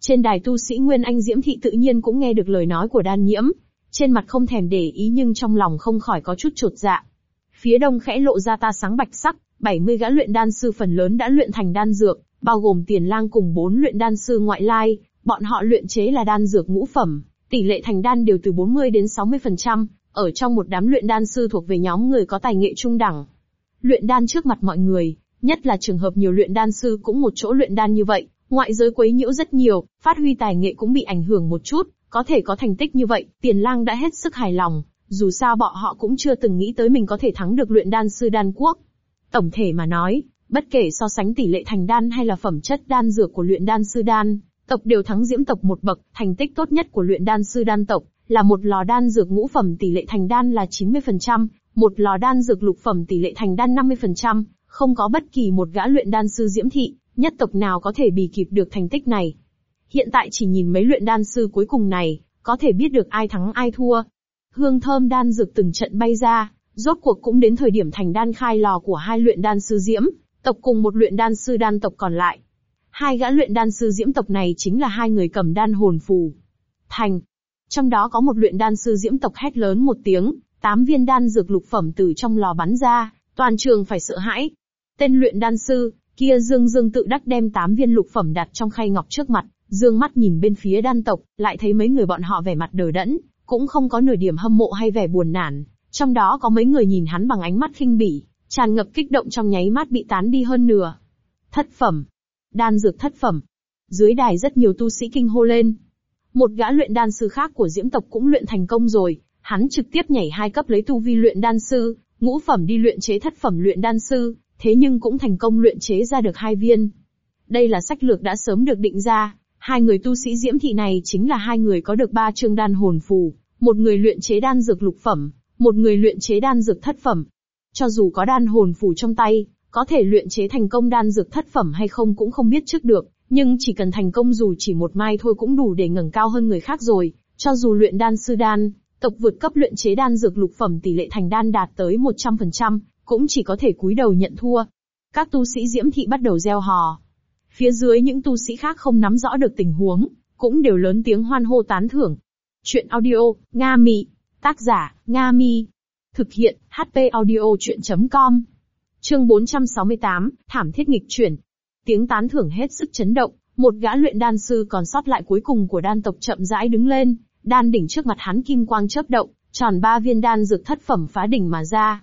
Trên đài tu sĩ Nguyên Anh Diễm Thị tự nhiên cũng nghe được lời nói của đan nhiễm. Trên mặt không thèm để ý nhưng trong lòng không khỏi có chút trột dạ. Phía đông khẽ lộ ra ta sáng bạch sắc, 70 gã luyện đan sư phần lớn đã luyện thành đan dược, bao gồm tiền lang cùng 4 luyện đan sư ngoại lai, bọn họ luyện chế là đan dược ngũ phẩm, tỷ lệ thành đan đều từ 40 đến 60%, ở trong một đám luyện đan sư thuộc về nhóm người có tài nghệ trung đẳng. Luyện đan trước mặt mọi người, nhất là trường hợp nhiều luyện đan sư cũng một chỗ luyện đan như vậy, ngoại giới quấy nhiễu rất nhiều, phát huy tài nghệ cũng bị ảnh hưởng một chút, có thể có thành tích như vậy, tiền lang đã hết sức hài lòng, dù sao bọn họ cũng chưa từng nghĩ tới mình có thể thắng được luyện đan sư đan quốc. Tổng thể mà nói, bất kể so sánh tỷ lệ thành đan hay là phẩm chất đan dược của luyện đan sư đan, tộc đều thắng diễm tộc một bậc, thành tích tốt nhất của luyện đan sư đan tộc, là một lò đan dược ngũ phẩm tỷ lệ thành đan là 90%, một lò đan dược lục phẩm tỷ lệ thành đan 50%, không có bất kỳ một gã luyện đan sư diễm thị, nhất tộc nào có thể bì kịp được thành tích này. Hiện tại chỉ nhìn mấy luyện đan sư cuối cùng này, có thể biết được ai thắng ai thua. Hương thơm đan dược từng trận bay ra, rốt cuộc cũng đến thời điểm thành đan khai lò của hai luyện đan sư diễm, tộc cùng một luyện đan sư đan tộc còn lại. Hai gã luyện đan sư diễm tộc này chính là hai người cầm đan hồn phù. Thành. Trong đó có một luyện đan sư diễm tộc hét lớn một tiếng, Tám viên đan dược lục phẩm từ trong lò bắn ra, toàn trường phải sợ hãi. Tên luyện đan sư, kia dương dương tự đắc đem tám viên lục phẩm đặt trong khay ngọc trước mặt, dương mắt nhìn bên phía đan tộc, lại thấy mấy người bọn họ vẻ mặt đờ đẫn, cũng không có nửa điểm hâm mộ hay vẻ buồn nản. Trong đó có mấy người nhìn hắn bằng ánh mắt khinh bỉ, tràn ngập kích động trong nháy mắt bị tán đi hơn nửa. Thất phẩm. Đan dược thất phẩm. Dưới đài rất nhiều tu sĩ kinh hô lên. Một gã luyện đan sư khác của diễm tộc cũng luyện thành công rồi, Hắn trực tiếp nhảy hai cấp lấy tu vi luyện đan sư, ngũ phẩm đi luyện chế thất phẩm luyện đan sư, thế nhưng cũng thành công luyện chế ra được hai viên. Đây là sách lược đã sớm được định ra, hai người tu sĩ diễm thị này chính là hai người có được ba chương đan hồn phù, một người luyện chế đan dược lục phẩm, một người luyện chế đan dược thất phẩm. Cho dù có đan hồn phù trong tay, có thể luyện chế thành công đan dược thất phẩm hay không cũng không biết trước được, nhưng chỉ cần thành công dù chỉ một mai thôi cũng đủ để ngẩng cao hơn người khác rồi, cho dù luyện đan sư đan, Tộc vượt cấp luyện chế đan dược lục phẩm tỷ lệ thành đan đạt tới 100%, cũng chỉ có thể cúi đầu nhận thua. Các tu sĩ Diễm Thị bắt đầu gieo hò. Phía dưới những tu sĩ khác không nắm rõ được tình huống, cũng đều lớn tiếng hoan hô tán thưởng. Chuyện audio, Nga Mi. Tác giả, Nga Mi. Thực hiện, HP audio chuyện.com. Chương 468, Thảm thiết nghịch chuyển. Tiếng tán thưởng hết sức chấn động, một gã luyện đan sư còn sót lại cuối cùng của đan tộc chậm rãi đứng lên, đan đỉnh trước mặt hắn kim quang chớp động, tròn ba viên đan dược thất phẩm phá đỉnh mà ra.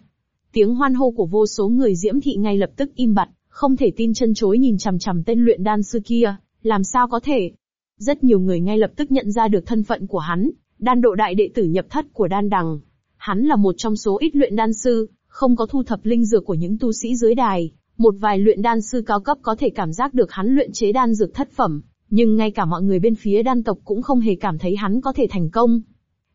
Tiếng hoan hô của vô số người diễm thị ngay lập tức im bặt, không thể tin chân chối nhìn chằm chằm tên luyện đan sư kia, làm sao có thể. Rất nhiều người ngay lập tức nhận ra được thân phận của hắn, đan độ đại đệ tử nhập thất của đan đằng. Hắn là một trong số ít luyện đan sư, không có thu thập linh dược của những tu sĩ dưới đài. Một vài luyện đan sư cao cấp có thể cảm giác được hắn luyện chế đan dược thất phẩm, nhưng ngay cả mọi người bên phía đan tộc cũng không hề cảm thấy hắn có thể thành công.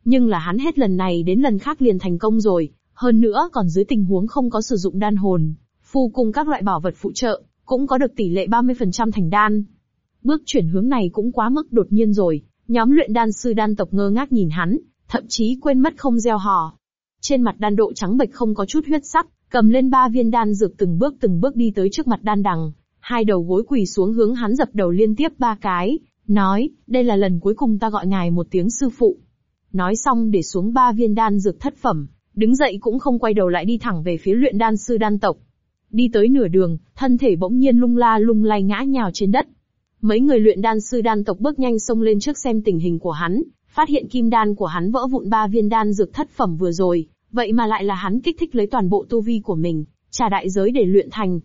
Nhưng là hắn hết lần này đến lần khác liền thành công rồi, hơn nữa còn dưới tình huống không có sử dụng đan hồn, phu cùng các loại bảo vật phụ trợ, cũng có được tỷ lệ 30% thành đan. Bước chuyển hướng này cũng quá mức đột nhiên rồi, nhóm luyện đan sư đan tộc ngơ ngác nhìn hắn, thậm chí quên mất không gieo hò. Trên mặt đan độ trắng bệch không có chút huyết sắc, cầm lên ba viên đan dược từng bước từng bước đi tới trước mặt đan đằng, hai đầu gối quỳ xuống hướng hắn dập đầu liên tiếp ba cái, nói, đây là lần cuối cùng ta gọi ngài một tiếng sư phụ. Nói xong để xuống ba viên đan dược thất phẩm, đứng dậy cũng không quay đầu lại đi thẳng về phía luyện đan sư đan tộc. Đi tới nửa đường, thân thể bỗng nhiên lung la lung lay ngã nhào trên đất. Mấy người luyện đan sư đan tộc bước nhanh xông lên trước xem tình hình của hắn, phát hiện kim đan của hắn vỡ vụn ba viên đan dược thất phẩm vừa rồi, vậy mà lại là hắn kích thích lấy toàn bộ tu vi của mình, trả đại giới để luyện thành.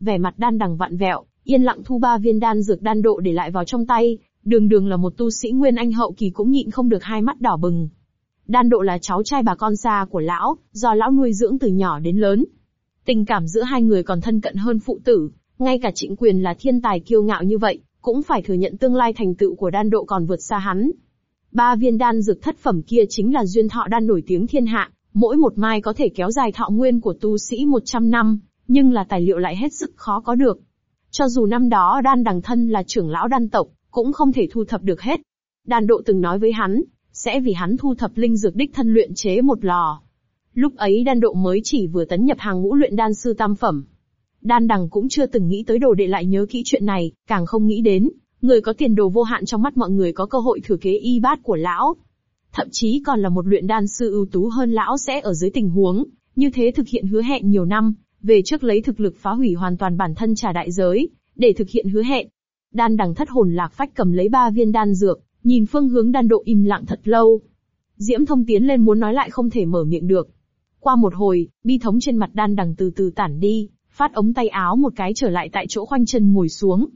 Vẻ mặt đan đằng vặn vẹo, yên lặng thu ba viên đan dược đan độ để lại vào trong tay, đường đường là một tu sĩ nguyên anh hậu kỳ cũng nhịn không được hai mắt đỏ bừng. Đan độ là cháu trai bà con xa của lão, do lão nuôi dưỡng từ nhỏ đến lớn. Tình cảm giữa hai người còn thân cận hơn phụ tử, ngay cả trịnh quyền là thiên tài kiêu ngạo như vậy, cũng phải thừa nhận tương lai thành tựu của đan độ còn vượt xa hắn. Ba viên đan dược thất phẩm kia chính là duyên thọ đan nổi tiếng thiên hạ, mỗi một mai có thể kéo dài thọ nguyên của tu sĩ 100 năm, nhưng là tài liệu lại hết sức khó có được. Cho dù năm đó đan đằng thân là trưởng lão đan tộc, cũng không thể thu thập được hết. Đan độ từng nói với hắn, sẽ vì hắn thu thập linh dược đích thân luyện chế một lò. Lúc ấy đan độ mới chỉ vừa tấn nhập hàng ngũ luyện đan sư tam phẩm. Đan đằng cũng chưa từng nghĩ tới đồ đệ lại nhớ kỹ chuyện này, càng không nghĩ đến, người có tiền đồ vô hạn trong mắt mọi người có cơ hội thừa kế y bát của lão. Thậm chí còn là một luyện đan sư ưu tú hơn lão sẽ ở dưới tình huống, như thế thực hiện hứa hẹn nhiều năm, về trước lấy thực lực phá hủy hoàn toàn bản thân trả đại giới, để thực hiện hứa hẹn. Đan đằng thất hồn lạc phách cầm lấy ba viên đan dược, nhìn phương hướng đan độ im lặng thật lâu. Diễm thông tiến lên muốn nói lại không thể mở miệng được. Qua một hồi, bi thống trên mặt đan đằng từ từ tản đi, phát ống tay áo một cái trở lại tại chỗ khoanh chân ngồi xuống.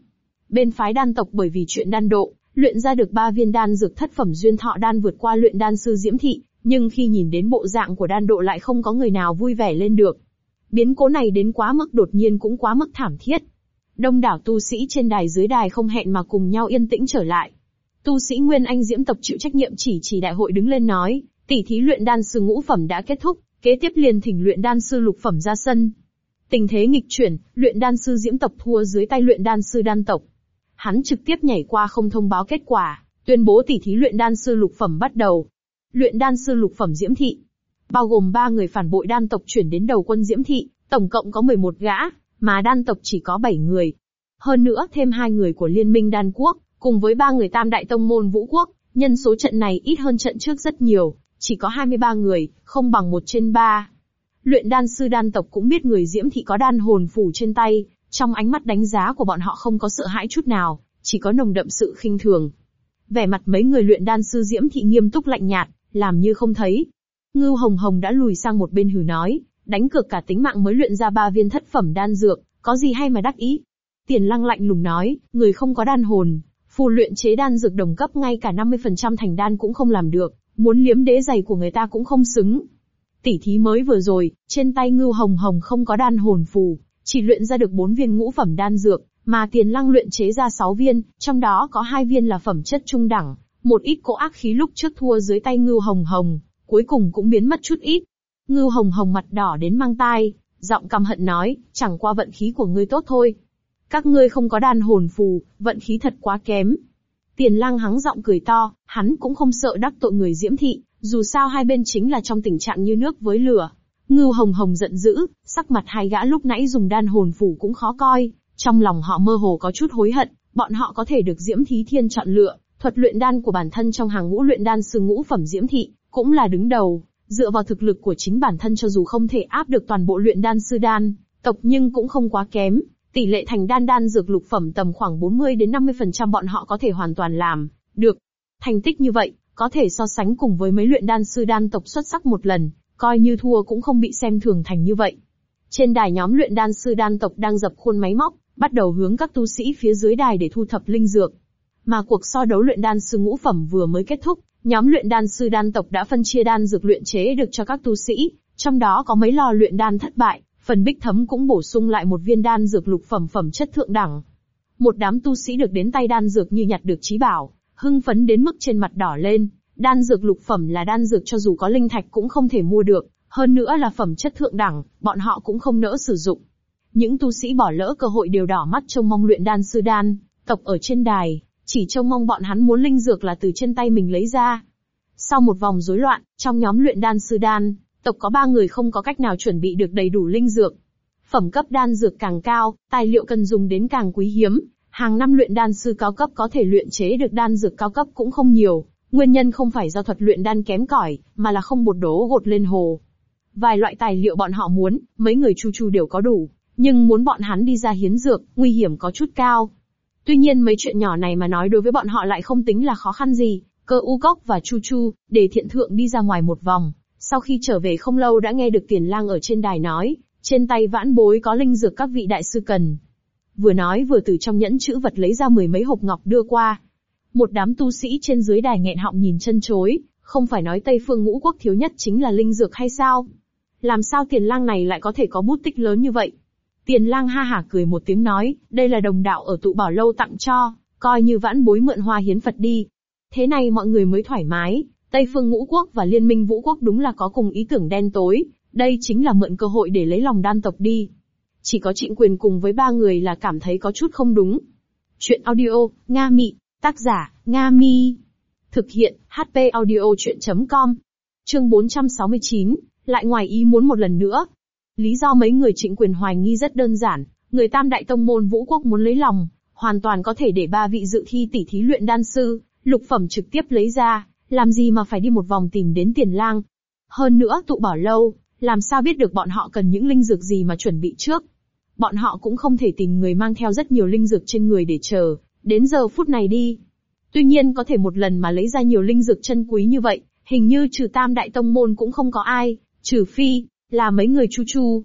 Bên phái đan tộc bởi vì chuyện đan độ, luyện ra được ba viên đan dược thất phẩm duyên thọ đan vượt qua luyện đan sư Diễm Thị, nhưng khi nhìn đến bộ dạng của đan độ lại không có người nào vui vẻ lên được. Biến cố này đến quá mức đột nhiên cũng quá mức thảm thiết. Đông đảo tu sĩ trên đài dưới đài không hẹn mà cùng nhau yên tĩnh trở lại. Tu sĩ Nguyên Anh Diễm tộc chịu trách nhiệm chỉ chỉ đại hội đứng lên nói, tỷ thí luyện đan sư ngũ phẩm đã kết thúc, kế tiếp liền thỉnh luyện đan sư lục phẩm ra sân. Tình thế nghịch chuyển, luyện đan sư Diễm tộc thua dưới tay luyện đan sư đan tộc. Hắn trực tiếp nhảy qua không thông báo kết quả, tuyên bố tỷ thí luyện đan sư lục phẩm bắt đầu. Luyện đan sư lục phẩm Diễm thị, bao gồm ba người phản bội đan tộc chuyển đến đầu quân Diễm thị, tổng cộng có 11 gã, mà đan tộc chỉ có 7 người. Hơn nữa thêm hai người của liên minh đan quốc, cùng với ba người tam đại tông môn vũ quốc, nhân số trận này ít hơn trận trước rất nhiều, chỉ có 23 người, không bằng một trên ba. Luyện đan sư đan tộc cũng biết người diễm thị có đan hồn phủ trên tay, trong ánh mắt đánh giá của bọn họ không có sợ hãi chút nào, chỉ có nồng đậm sự khinh thường. Vẻ mặt mấy người luyện đan sư diễm thị nghiêm túc lạnh nhạt, làm như không thấy. Ngưu Hồng Hồng đã lùi sang một bên hừ nói, đánh cược cả tính mạng mới luyện ra ba viên thất phẩm đan dược, có gì hay mà đắc ý. Tiền lăng lạnh lùng nói, người không có đan hồn, phù luyện chế đan dược đồng cấp ngay cả 50% thành đan cũng không làm được, muốn liếm đế giày của người ta cũng không xứng. Tỷ thí mới vừa rồi, trên tay ngưu hồng hồng không có đan hồn phù, chỉ luyện ra được 4 viên ngũ phẩm đan dược, mà tiền lăng luyện chế ra 6 viên, trong đó có hai viên là phẩm chất trung đẳng, một ít cỗ ác khí lúc trước thua dưới tay ngưu hồng hồng, cuối cùng cũng biến mất chút ít. Ngưu hồng hồng mặt đỏ đến mang tai, giọng căm hận nói, chẳng qua vận khí của ngươi tốt thôi. Các ngươi không có đan hồn phù, vận khí thật quá kém. Tiền lăng hắng giọng cười to, hắn cũng không sợ đắc tội người diễm thị, dù sao hai bên chính là trong tình trạng như nước với lửa. Ngưu Hồng Hồng giận dữ, sắc mặt hai gã lúc nãy dùng đan hồn phủ cũng khó coi, trong lòng họ mơ hồ có chút hối hận, bọn họ có thể được Diễm Thí Thiên chọn lựa, thuật luyện đan của bản thân trong hàng ngũ luyện đan sư ngũ phẩm Diễm Thị, cũng là đứng đầu, dựa vào thực lực của chính bản thân cho dù không thể áp được toàn bộ luyện đan sư đan, tộc nhưng cũng không quá kém, tỷ lệ thành đan đan dược lục phẩm tầm khoảng 40 đến 50% bọn họ có thể hoàn toàn làm được. Thành tích như vậy, có thể so sánh cùng với mấy luyện đan sư đan tộc xuất sắc một lần, coi như thua cũng không bị xem thường thành như vậy. Trên đài nhóm luyện đan sư đan tộc đang dập khuôn máy móc, bắt đầu hướng các tu sĩ phía dưới đài để thu thập linh dược. Mà cuộc so đấu luyện đan sư ngũ phẩm vừa mới kết thúc, nhóm luyện đan sư đan tộc đã phân chia đan dược luyện chế được cho các tu sĩ, trong đó có mấy lò luyện đan thất bại, phần bích thấm cũng bổ sung lại một viên đan dược lục phẩm phẩm chất thượng đẳng. Một đám tu sĩ được đến tay đan dược như nhặt được trí bảo, hưng phấn đến mức trên mặt đỏ lên, đan dược lục phẩm là đan dược cho dù có linh thạch cũng không thể mua được, hơn nữa là phẩm chất thượng đẳng, bọn họ cũng không nỡ sử dụng. Những tu sĩ bỏ lỡ cơ hội đều đỏ mắt trông mong luyện đan sư đan, tộc ở trên đài, chỉ trông mong bọn hắn muốn linh dược là từ trên tay mình lấy ra. Sau một vòng rối loạn, trong nhóm luyện đan sư đan, tộc có ba người không có cách nào chuẩn bị được đầy đủ linh dược. Phẩm cấp đan dược càng cao, tài liệu cần dùng đến càng quý hiếm, hàng năm luyện đan sư cao cấp có thể luyện chế được đan dược cao cấp cũng không nhiều, nguyên nhân không phải do thuật luyện đan kém cỏi, mà là không bột đố gột lên hồ. Vài loại tài liệu bọn họ muốn, mấy người chu chu đều có đủ, nhưng muốn bọn hắn đi ra hiến dược, nguy hiểm có chút cao. Tuy nhiên mấy chuyện nhỏ này mà nói đối với bọn họ lại không tính là khó khăn gì, cơ u Cốc và chu chu, để thiện thượng đi ra ngoài một vòng, sau khi trở về không lâu đã nghe được tiền lang ở trên đài nói, trên tay vãn bối có linh dược các vị đại sư cần. Vừa nói vừa từ trong nhẫn chữ vật lấy ra mười mấy hộp ngọc đưa qua. Một đám tu sĩ trên dưới đài nghẹn họng nhìn chân chối, không phải nói Tây Phương ngũ quốc thiếu nhất chính là linh dược hay sao? Làm sao tiền lang này lại có thể có bút tích lớn như vậy? Tiền lang ha hả cười một tiếng nói, đây là đồng đạo ở tụ bảo lâu tặng cho, coi như vãn bối mượn hoa hiến Phật đi. Thế này mọi người mới thoải mái, Tây phương ngũ quốc và liên minh vũ quốc đúng là có cùng ý tưởng đen tối, đây chính là mượn cơ hội để lấy lòng đan tộc đi. Chỉ có trịnh quyền cùng với ba người là cảm thấy có chút không đúng. Chuyện audio, Nga Mị, tác giả, Nga Mi. Thực hiện, HP audio chuyện.com. Chương 469, lại ngoài ý muốn một lần nữa. Lý do mấy người trịnh quyền hoài nghi rất đơn giản, người tam đại tông môn vũ quốc muốn lấy lòng, hoàn toàn có thể để ba vị dự thi tỷ thí luyện đan sư, lục phẩm trực tiếp lấy ra, làm gì mà phải đi một vòng tìm đến tiền lang. Hơn nữa tụ bảo lâu, làm sao biết được bọn họ cần những linh dược gì mà chuẩn bị trước. Bọn họ cũng không thể tìm người mang theo rất nhiều linh dược trên người để chờ, đến giờ phút này đi. Tuy nhiên có thể một lần mà lấy ra nhiều linh dược chân quý như vậy, hình như trừ tam đại tông môn cũng không có ai, trừ phi, là mấy người chu chu.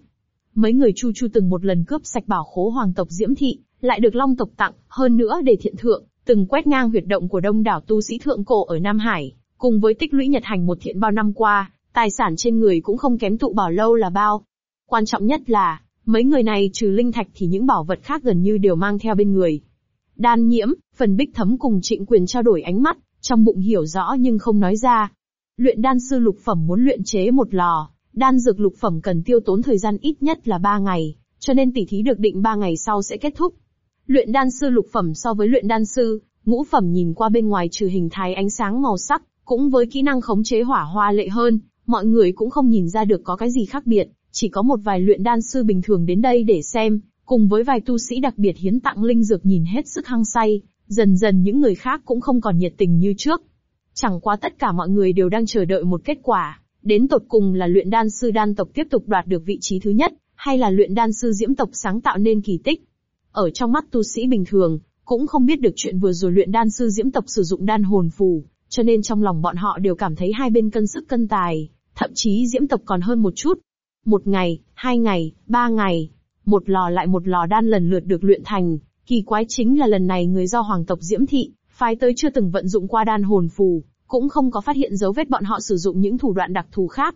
Mấy người chu chu từng một lần cướp sạch bảo khố hoàng tộc Diễm Thị, lại được long tộc tặng, hơn nữa để thiện thượng, từng quét ngang huyệt động của đông đảo tu sĩ thượng cổ ở Nam Hải, cùng với tích lũy nhật hành một thiện bao năm qua, tài sản trên người cũng không kém tụ bảo lâu là bao. Quan trọng nhất là, mấy người này trừ linh thạch thì những bảo vật khác gần như đều mang theo bên người. Đan nhiễm, phần bích thấm cùng trịnh quyền trao đổi ánh mắt, trong bụng hiểu rõ nhưng không nói ra. Luyện đan sư lục phẩm muốn luyện chế một lò, đan dược lục phẩm cần tiêu tốn thời gian ít nhất là 3 ngày, cho nên tỷ thí được định 3 ngày sau sẽ kết thúc. Luyện đan sư lục phẩm so với luyện đan sư, ngũ phẩm nhìn qua bên ngoài trừ hình thái ánh sáng màu sắc, cũng với kỹ năng khống chế hỏa hoa lệ hơn, mọi người cũng không nhìn ra được có cái gì khác biệt, chỉ có một vài luyện đan sư bình thường đến đây để xem, cùng với vài tu sĩ đặc biệt hiến tặng linh dược nhìn hết sức hăng say, dần dần những người khác cũng không còn nhiệt tình như trước. Chẳng qua tất cả mọi người đều đang chờ đợi một kết quả, đến tột cùng là luyện đan sư đan tộc tiếp tục đoạt được vị trí thứ nhất, hay là luyện đan sư diễm tộc sáng tạo nên kỳ tích. Ở trong mắt tu sĩ bình thường, cũng không biết được chuyện vừa rồi luyện đan sư diễm tộc sử dụng đan hồn phù, cho nên trong lòng bọn họ đều cảm thấy hai bên cân sức cân tài, thậm chí diễm tộc còn hơn một chút. Một ngày, hai ngày, ba ngày, một lò lại một lò đan lần lượt được luyện thành, kỳ quái chính là lần này người do hoàng tộc diễm thị, phái tới chưa từng vận dụng qua đan hồn phù, cũng không có phát hiện dấu vết bọn họ sử dụng những thủ đoạn đặc thù khác.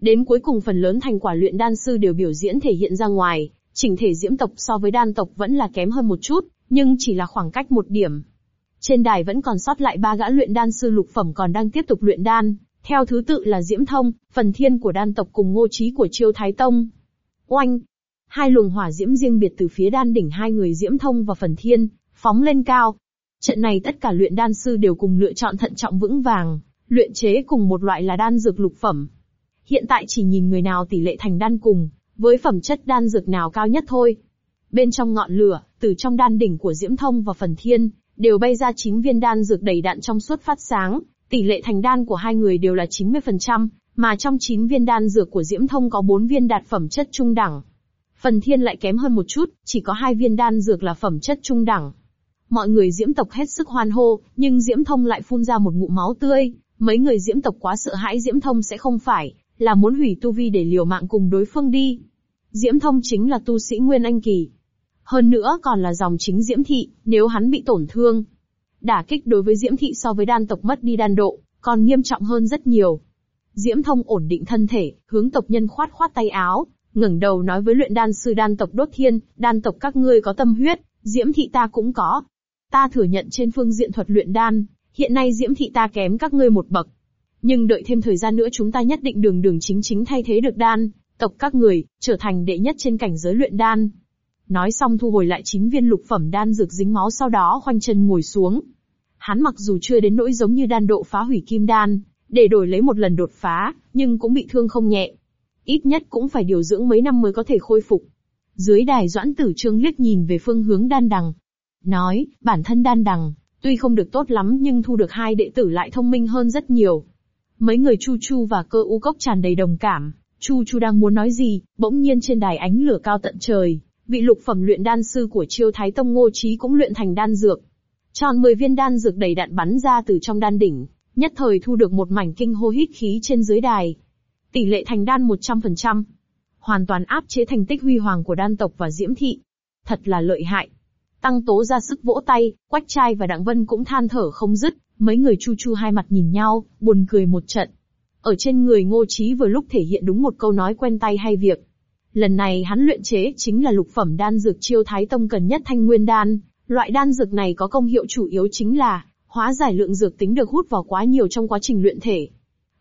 Đến cuối cùng phần lớn thành quả luyện đan sư đều biểu diễn thể hiện ra ngoài, chỉnh thể diễm tộc so với đan tộc vẫn là kém hơn một chút, nhưng chỉ là khoảng cách một điểm. Trên đài vẫn còn sót lại ba gã luyện đan sư lục phẩm còn đang tiếp tục luyện đan, theo thứ tự là Diễm Thông, Phần Thiên của đan tộc cùng Ngô trí của Chiêu Thái Tông. Oanh! Hai luồng hỏa diễm riêng biệt từ phía đan đỉnh hai người Diễm Thông và Phần Thiên, phóng lên cao. Trận này tất cả luyện đan sư đều cùng lựa chọn thận trọng vững vàng, luyện chế cùng một loại là đan dược lục phẩm. hiện tại chỉ nhìn người nào tỷ lệ thành đan cùng, với phẩm chất đan dược nào cao nhất thôi. Bên trong ngọn lửa, từ trong đan đỉnh của Diễm Thông và Phần Thiên, đều bay ra 9 viên đan dược đầy đặn trong suốt phát sáng, tỷ lệ thành đan của hai người đều là 90%, mà trong 9 viên đan dược của Diễm Thông có 4 viên đạt phẩm chất trung đẳng. Phần Thiên lại kém hơn một chút, chỉ có hai viên đan dược là phẩm chất trung đẳng. Mọi người Diễm tộc hết sức hoan hô, nhưng Diễm Thông lại phun ra một ngụm máu tươi, mấy người Diễm tộc quá sợ hãi Diễm Thông sẽ không phải là muốn hủy tu vi để liều mạng cùng đối phương đi. Diễm Thông chính là tu sĩ Nguyên Anh Kỳ. Hơn nữa còn là dòng chính Diễm Thị, nếu hắn bị tổn thương. Đả kích đối với Diễm Thị so với đan tộc mất đi đan độ, còn nghiêm trọng hơn rất nhiều. Diễm Thông ổn định thân thể, hướng tộc nhân khoát khoát tay áo, ngẩng đầu nói với luyện đan sư đan tộc đốt thiên, đan tộc các ngươi có tâm huyết, Diễm Thị ta cũng có. Ta thừa nhận trên phương diện thuật luyện đan, hiện nay Diễm Thị ta kém các ngươi một bậc. Nhưng đợi thêm thời gian nữa chúng ta nhất định đường đường chính chính thay thế được đan, tộc các người, trở thành đệ nhất trên cảnh giới luyện đan. Nói xong thu hồi lại chín viên lục phẩm đan dược dính máu sau đó khoanh chân ngồi xuống. Hắn mặc dù chưa đến nỗi giống như đan độ phá hủy kim đan, để đổi lấy một lần đột phá, nhưng cũng bị thương không nhẹ. Ít nhất cũng phải điều dưỡng mấy năm mới có thể khôi phục. Dưới đài doãn tử trương liếc nhìn về phương hướng đan đằng. Nói, bản thân đan đằng, tuy không được tốt lắm nhưng thu được hai đệ tử lại thông minh hơn rất nhiều. Mấy người Chu Chu và cơ u cốc tràn đầy đồng cảm. Chu Chu đang muốn nói gì, bỗng nhiên trên đài ánh lửa cao tận trời, vị lục phẩm luyện đan sư của Chiêu Thái Tông Ngô Chí cũng luyện thành đan dược. Tròn 10 viên đan dược đầy đạn bắn ra từ trong đan đỉnh, nhất thời thu được một mảnh kinh hô hít khí trên dưới đài. Tỷ lệ thành đan 100%. Hoàn toàn áp chế thành tích huy hoàng của đan tộc và diễm thị. Thật là lợi hại. Tăng tố ra sức vỗ tay, Quách trai và Đặng Vân cũng than thở không dứt, mấy người chu chu hai mặt nhìn nhau, buồn cười một trận. Ở trên người ngô Chí vừa lúc thể hiện đúng một câu nói quen tay hay việc. Lần này hắn luyện chế chính là lục phẩm đan dược chiêu thái tông cần nhất thanh nguyên đan. Loại đan dược này có công hiệu chủ yếu chính là hóa giải lượng dược tính được hút vào quá nhiều trong quá trình luyện thể.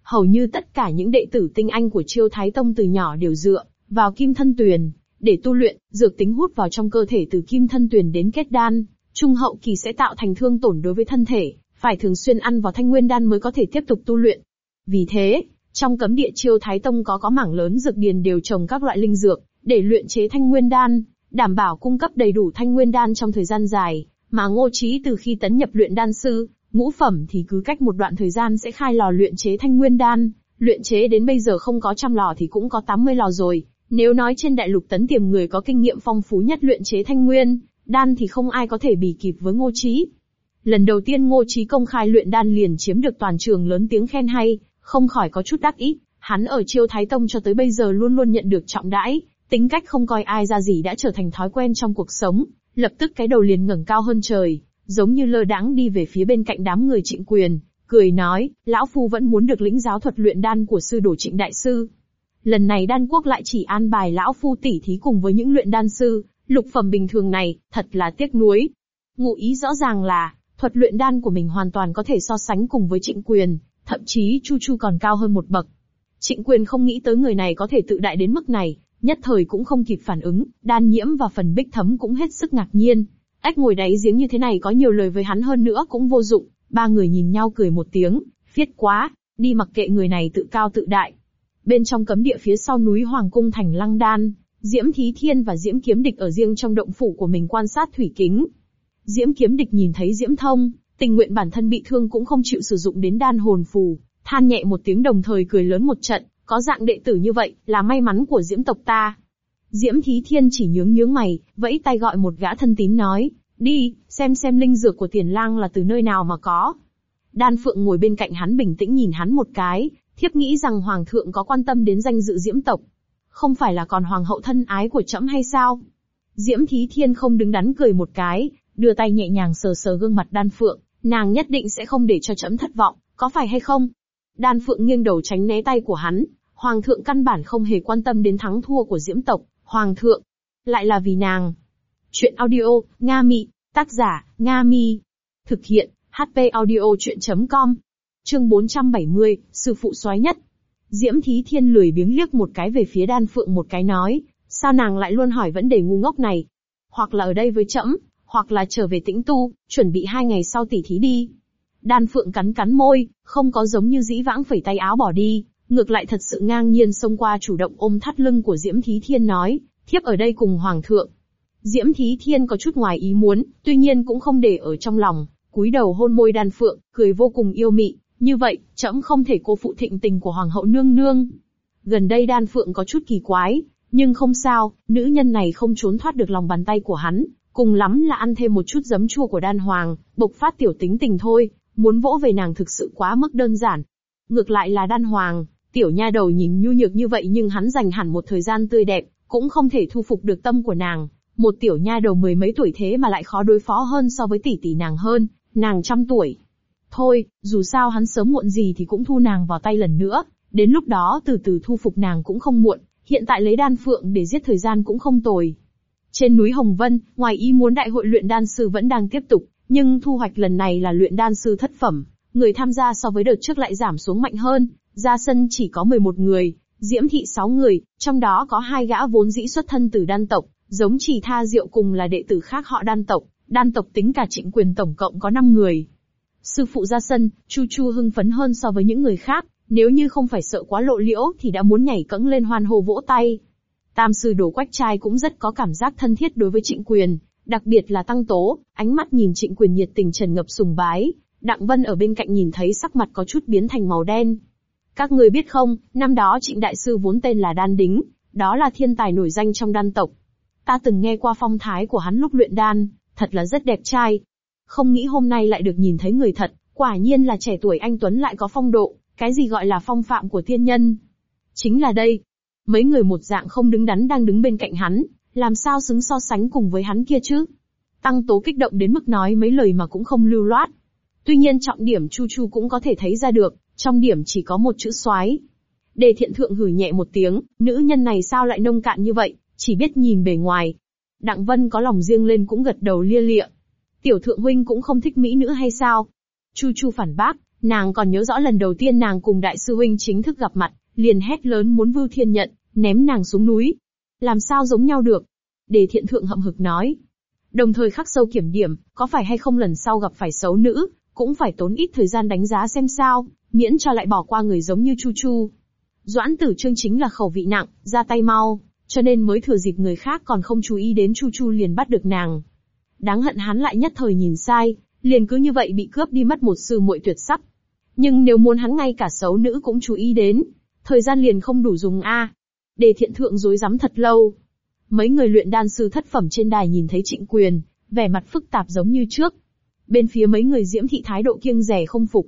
Hầu như tất cả những đệ tử tinh anh của chiêu thái tông từ nhỏ đều dựa vào kim thân tuyền để tu luyện, dược tính hút vào trong cơ thể từ kim thân tuyền đến kết đan, trung hậu kỳ sẽ tạo thành thương tổn đối với thân thể, phải thường xuyên ăn vào thanh nguyên đan mới có thể tiếp tục tu luyện. Vì thế, trong cấm địa chiêu thái tông có có mảng lớn dược điền đều trồng các loại linh dược, để luyện chế thanh nguyên đan, đảm bảo cung cấp đầy đủ thanh nguyên đan trong thời gian dài, mà ngô trí từ khi tấn nhập luyện đan sư, ngũ phẩm thì cứ cách một đoạn thời gian sẽ khai lò luyện chế thanh nguyên đan, luyện chế đến bây giờ không có trăm lò thì cũng có 80 lò rồi. Nếu nói trên đại lục tấn tiềm người có kinh nghiệm phong phú nhất luyện chế thanh nguyên, đan thì không ai có thể bì kịp với ngô trí. Lần đầu tiên ngô trí công khai luyện đan liền chiếm được toàn trường lớn tiếng khen hay, không khỏi có chút đắc ý, hắn ở chiêu thái tông cho tới bây giờ luôn luôn nhận được trọng đãi, tính cách không coi ai ra gì đã trở thành thói quen trong cuộc sống, lập tức cái đầu liền ngẩng cao hơn trời, giống như lơ đãng đi về phía bên cạnh đám người trịnh quyền, cười nói, lão phu vẫn muốn được lĩnh giáo thuật luyện đan của sư đồ trịnh đại sư. Lần này đan quốc lại chỉ an bài lão phu tỉ thí cùng với những luyện đan sư, lục phẩm bình thường này, thật là tiếc nuối. Ngụ ý rõ ràng là, thuật luyện đan của mình hoàn toàn có thể so sánh cùng với trịnh quyền, thậm chí Chu Chu còn cao hơn một bậc. Trịnh quyền không nghĩ tới người này có thể tự đại đến mức này, nhất thời cũng không kịp phản ứng, đan nhiễm và phần bích thấm cũng hết sức ngạc nhiên. Ách ngồi đáy giếng như thế này có nhiều lời với hắn hơn nữa cũng vô dụng, ba người nhìn nhau cười một tiếng, phiết quá, đi mặc kệ người này tự cao tự đại. Bên trong cấm địa phía sau núi Hoàng Cung thành Lăng Đan, Diễm Thí Thiên và Diễm Kiếm Địch ở riêng trong động phủ của mình quan sát thủy kính. Diễm Kiếm Địch nhìn thấy Diễm Thông, tình nguyện bản thân bị thương cũng không chịu sử dụng đến đan hồn phù, than nhẹ một tiếng đồng thời cười lớn một trận, có dạng đệ tử như vậy, là may mắn của Diễm tộc ta. Diễm Thí Thiên chỉ nhướng nhướng mày, vẫy tay gọi một gã thân tín nói, đi, xem xem linh dược của tiền lang là từ nơi nào mà có. Đan Phượng ngồi bên cạnh hắn bình tĩnh nhìn hắn một cái, thiếp nghĩ rằng Hoàng thượng có quan tâm đến danh dự Diễm tộc. Không phải là còn Hoàng hậu thân ái của trẫm hay sao? Diễm Thí Thiên không đứng đắn cười một cái, đưa tay nhẹ nhàng sờ sờ gương mặt Đan Phượng, nàng nhất định sẽ không để cho trẫm thất vọng, có phải hay không? Đan Phượng nghiêng đầu tránh né tay của hắn, Hoàng thượng căn bản không hề quan tâm đến thắng thua của Diễm tộc, Hoàng thượng, lại là vì nàng. Chuyện audio, Nga Mị, tác giả, Nga Mi. Thực hiện, HP audio chuyện.com. Chương 470, Sư phụ soái nhất. Diễm Thí Thiên lười biếng liếc một cái về phía đan phượng một cái nói, sao nàng lại luôn hỏi vấn đề ngu ngốc này? Hoặc là ở đây với trẫm, hoặc là trở về tĩnh tu, chuẩn bị hai ngày sau tỉ thí đi. Đan phượng cắn cắn môi, không có giống như dĩ vãng phẩy tay áo bỏ đi, ngược lại thật sự ngang nhiên xông qua chủ động ôm thắt lưng của Diễm Thí Thiên nói, thiếp ở đây cùng Hoàng thượng. Diễm Thí Thiên có chút ngoài ý muốn, tuy nhiên cũng không để ở trong lòng, cúi đầu hôn môi đan phượng, cười vô cùng yêu mị, như vậy, trẫm không thể cô phụ thịnh tình của Hoàng hậu nương nương. Gần đây đan phượng có chút kỳ quái, nhưng không sao, nữ nhân này không trốn thoát được lòng bàn tay của hắn, cùng lắm là ăn thêm một chút giấm chua của đan hoàng, bộc phát tiểu tính tình thôi, muốn vỗ về nàng thực sự quá mức đơn giản. Ngược lại là đan hoàng, tiểu nha đầu nhìn nhu nhược như vậy nhưng hắn dành hẳn một thời gian tươi đẹp, cũng không thể thu phục được tâm của nàng. Một tiểu nha đầu mười mấy tuổi thế mà lại khó đối phó hơn so với tỷ tỷ nàng hơn, nàng trăm tuổi. Thôi, dù sao hắn sớm muộn gì thì cũng thu nàng vào tay lần nữa, đến lúc đó từ từ thu phục nàng cũng không muộn, hiện tại lấy đan phượng để giết thời gian cũng không tồi. Trên núi Hồng Vân, ngoài ý muốn đại hội luyện đan sư vẫn đang tiếp tục, nhưng thu hoạch lần này là luyện đan sư thất phẩm, người tham gia so với đợt trước lại giảm xuống mạnh hơn, ra sân chỉ có 11 người, diễm thị 6 người, trong đó có hai gã vốn dĩ xuất thân từ đan tộc, giống chỉ tha diệu cùng là đệ tử khác họ đan tộc, đan tộc tính cả trịnh quyền tổng cộng có 5 người. Sư phụ ra sân, Chu Chu hưng phấn hơn so với những người khác, nếu như không phải sợ quá lộ liễu thì đã muốn nhảy cẫng lên hoan hô vỗ tay. Tam sư đồ quách trai cũng rất có cảm giác thân thiết đối với trịnh quyền, đặc biệt là tăng tố, ánh mắt nhìn trịnh quyền nhiệt tình trần ngập sùng bái. Đặng Vân ở bên cạnh nhìn thấy sắc mặt có chút biến thành màu đen. Các người biết không, năm đó trịnh đại sư vốn tên là Đan Đính, đó là thiên tài nổi danh trong đan tộc. Ta từng nghe qua phong thái của hắn lúc luyện đan, thật là rất đẹp trai. Không nghĩ hôm nay lại được nhìn thấy người thật, quả nhiên là trẻ tuổi anh Tuấn lại có phong độ, cái gì gọi là phong phạm của thiên nhân. Chính là đây, Mấy người một dạng không đứng đắn đang đứng bên cạnh hắn, làm sao xứng so sánh cùng với hắn kia chứ? Tăng tố kích động đến mức nói mấy lời mà cũng không lưu loát. Tuy nhiên trọng điểm Chu Chu cũng có thể thấy ra được, trong điểm chỉ có một chữ soái. Đề thiện thượng gửi nhẹ một tiếng, nữ nhân này sao lại nông cạn như vậy, chỉ biết nhìn bề ngoài. Đặng Vân có lòng riêng lên cũng gật đầu lia lịa. Tiểu thượng huynh cũng không thích mỹ nữ hay sao? Chu Chu phản bác, nàng còn nhớ rõ lần đầu tiên nàng cùng đại sư huynh chính thức gặp mặt, liền hét lớn muốn vưu thiên nhận, ném nàng xuống núi. Làm sao giống nhau được? Đề thiện thượng hậm hực nói. Đồng thời khắc sâu kiểm điểm, có phải hay không lần sau gặp phải xấu nữ, cũng phải tốn ít thời gian đánh giá xem sao, miễn cho lại bỏ qua người giống như Chu Chu. Doãn tử trương chính là khẩu vị nặng, ra tay mau, cho nên mới thừa dịp người khác còn không chú ý đến Chu Chu liền bắt được nàng. Đáng hận hắn lại nhất thời nhìn sai, liền cứ như vậy bị cướp đi mất một sư muội tuyệt sắc. Nhưng nếu muốn hắn ngay cả xấu nữ cũng chú ý đến, thời gian liền không đủ dùng a. Đề thiện thượng dối rắm thật lâu. Mấy người luyện đan sư thất phẩm trên đài nhìn thấy trịnh quyền, vẻ mặt phức tạp giống như trước. Bên phía mấy người diễm thị thái độ kiêng rẻ không phục.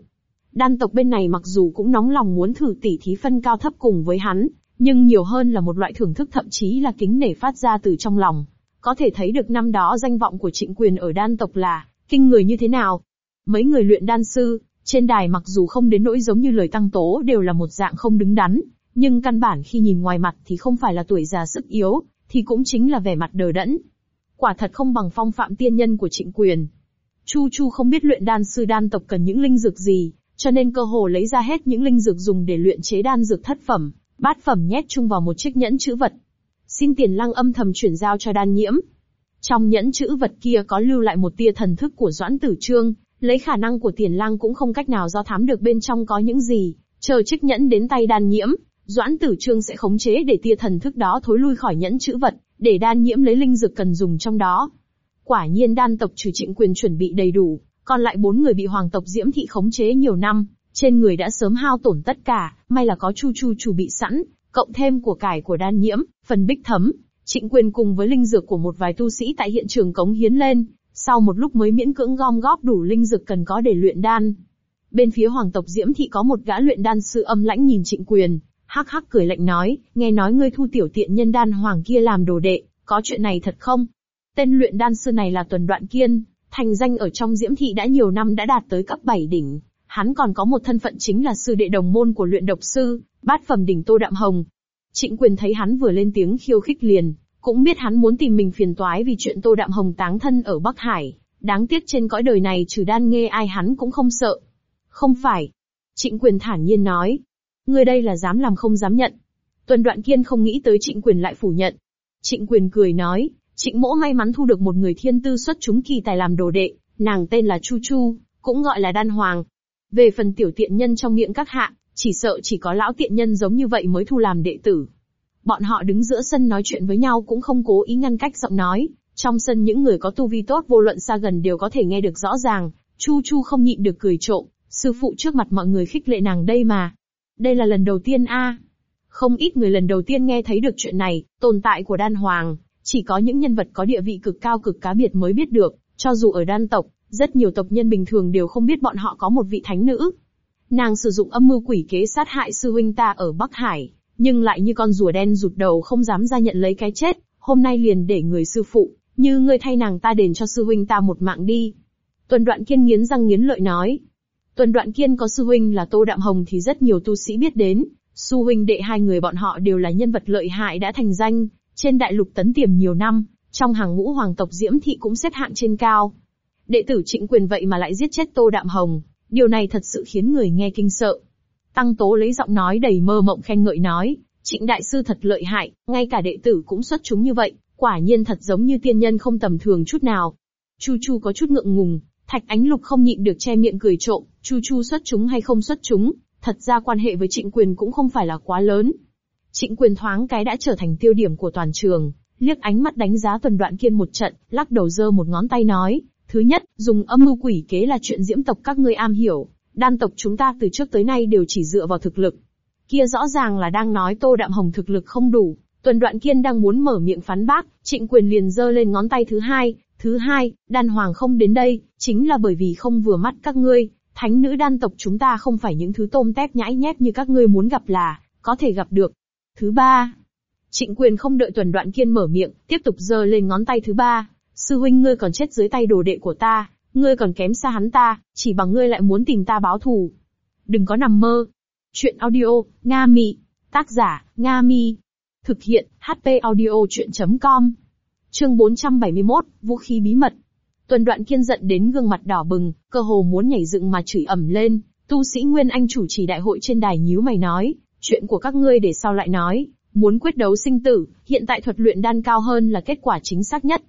Đan tộc bên này mặc dù cũng nóng lòng muốn thử tỉ thí phân cao thấp cùng với hắn, nhưng nhiều hơn là một loại thưởng thức thậm chí là kính nể phát ra từ trong lòng. Có thể thấy được năm đó danh vọng của trịnh quyền ở đan tộc là, kinh người như thế nào. Mấy người luyện đan sư, trên đài mặc dù không đến nỗi giống như lời tăng tố đều là một dạng không đứng đắn, nhưng căn bản khi nhìn ngoài mặt thì không phải là tuổi già sức yếu, thì cũng chính là vẻ mặt đờ đẫn. Quả thật không bằng phong phạm tiên nhân của trịnh quyền. Chu Chu không biết luyện đan sư đan tộc cần những linh dược gì, cho nên cơ hồ lấy ra hết những linh dược dùng để luyện chế đan dược thất phẩm, bát phẩm nhét chung vào một chiếc nhẫn chữ vật. Xin tiền lăng âm thầm chuyển giao cho đan nhiễm. Trong nhẫn chữ vật kia có lưu lại một tia thần thức của Doãn Tử Trương, lấy khả năng của tiền lăng cũng không cách nào do thám được bên trong có những gì, chờ chiếc nhẫn đến tay đan nhiễm, Doãn Tử Trương sẽ khống chế để tia thần thức đó thối lui khỏi nhẫn chữ vật, để đan nhiễm lấy linh dược cần dùng trong đó. Quả nhiên đan tộc trừ trịnh quyền chuẩn bị đầy đủ, còn lại bốn người bị hoàng tộc Diễm Thị khống chế nhiều năm, trên người đã sớm hao tổn tất cả, may là có Chu Chu chủ bị sẵn, cộng thêm của cải của đan nhiễm, phần bích thấm, trịnh quyền cùng với linh dược của một vài tu sĩ tại hiện trường cống hiến lên, sau một lúc mới miễn cưỡng gom góp đủ linh dược cần có để luyện đan. Bên phía hoàng tộc Diễm Thị có một gã luyện đan sư âm lãnh nhìn trịnh quyền, hắc hắc cười lạnh nói, nghe nói ngươi thu tiểu tiện nhân đan hoàng kia làm đồ đệ, có chuyện này thật không? Tên luyện đan sư này là Tuần Đoạn Kiên, thành danh ở trong diễm thị đã nhiều năm đã đạt tới cấp 7 đỉnh. Hắn còn có một thân phận chính là sư đệ đồng môn của luyện độc sư, bát phẩm đỉnh Tô Đạm Hồng. Trịnh quyền thấy hắn vừa lên tiếng khiêu khích liền, cũng biết hắn muốn tìm mình phiền toái vì chuyện Tô Đạm Hồng táng thân ở Bắc Hải. Đáng tiếc trên cõi đời này trừ đan nghe ai hắn cũng không sợ. Không phải. Trịnh quyền thản nhiên nói, Ngươi đây là dám làm không dám nhận. Tuần đoạn kiên không nghĩ tới trịnh quyền lại phủ nhận. Trịnh quyền cười nói, trịnh mỗ may mắn thu được một người thiên tư xuất chúng kỳ tài làm đồ đệ, nàng tên là Chu Chu, cũng gọi là Đan Hoàng. Về phần tiểu tiện nhân trong miệng các hạ, Chỉ sợ chỉ có lão tiện nhân giống như vậy mới thu làm đệ tử. Bọn họ đứng giữa sân nói chuyện với nhau cũng không cố ý ngăn cách giọng nói, trong sân những người có tu vi tốt vô luận xa gần đều có thể nghe được rõ ràng, Chu Chu không nhịn được cười trộm, sư phụ trước mặt mọi người khích lệ nàng đây mà. Đây là lần đầu tiên a. Không ít người lần đầu tiên nghe thấy được chuyện này, tồn tại của đan hoàng, chỉ có những nhân vật có địa vị cực cao cực cá biệt mới biết được, cho dù ở đan tộc, rất nhiều tộc nhân bình thường đều không biết bọn họ có một vị thánh nữ. Nàng sử dụng âm mưu quỷ kế sát hại sư huynh ta ở Bắc Hải, nhưng lại như con rùa đen rụt đầu không dám ra nhận lấy cái chết, hôm nay liền để người sư phụ, như ngươi thay nàng ta đền cho sư huynh ta một mạng đi. Tuần đoạn kiên nghiến răng nghiến lợi nói. Tuần đoạn kiên có sư huynh là Tô Đạm Hồng thì rất nhiều tu sĩ biết đến, Sư huynh đệ hai người bọn họ đều là nhân vật lợi hại đã thành danh, trên đại lục tấn tiềm nhiều năm, trong hàng ngũ hoàng tộc Diễm Thị cũng xếp hạng trên cao. Đệ tử trịnh quyền vậy mà lại giết chết Tô Đạm Hồng, điều này thật sự khiến người nghe kinh sợ. Tăng Tố lấy giọng nói đầy mơ mộng khen ngợi nói, trịnh đại sư thật lợi hại, ngay cả đệ tử cũng xuất chúng như vậy, quả nhiên thật giống như tiên nhân không tầm thường chút nào. Chu Chu có chút ngượng ngùng, Thạch Ánh Lục không nhịn được che miệng cười trộm, Chu Chu xuất chúng hay không xuất chúng, thật ra quan hệ với trịnh quyền cũng không phải là quá lớn. Trịnh quyền thoáng cái đã trở thành tiêu điểm của toàn trường, liếc ánh mắt đánh giá tuần đoạn kiên một trận, lắc đầu giơ một ngón tay nói, thứ nhất, dùng âm mưu quỷ kế là chuyện diễm tộc các ngươi am hiểu, đan tộc chúng ta từ trước tới nay đều chỉ dựa vào thực lực. Kia rõ ràng là đang nói tô đạm hồng thực lực không đủ, tuần đoạn kiên đang muốn mở miệng phán bác, trịnh quyền liền giơ lên ngón tay thứ hai, thứ hai, đan hoàng không đến đây, chính là bởi vì không vừa mắt các ngươi, thánh nữ đan tộc chúng ta không phải những thứ tôm tép nhãi nhép như các ngươi muốn gặp là, có thể gặp được. Thứ ba, trịnh quyền không đợi tuần đoạn kiên mở miệng, tiếp tục giơ lên ngón tay thứ ba, sư huynh ngươi còn chết dưới tay đồ đệ của ta, ngươi còn kém xa hắn ta, chỉ bằng ngươi lại muốn tìm ta báo thù. Đừng có nằm mơ. Chuyện audio, Nga Mi. Tác giả, Nga Mi. Thực hiện, HP audio chuyện.com. Chương 471, Vũ khí bí mật. Tuần đoạn kiên giận đến gương mặt đỏ bừng, cơ hồ muốn nhảy dựng mà chửi ẩm lên. Tu sĩ Nguyên Anh chủ trì đại hội trên đài nhíu mày nói, chuyện của các ngươi để sau lại nói, muốn quyết đấu sinh tử, hiện tại thuật luyện đan cao hơn là kết quả chính xác nhất.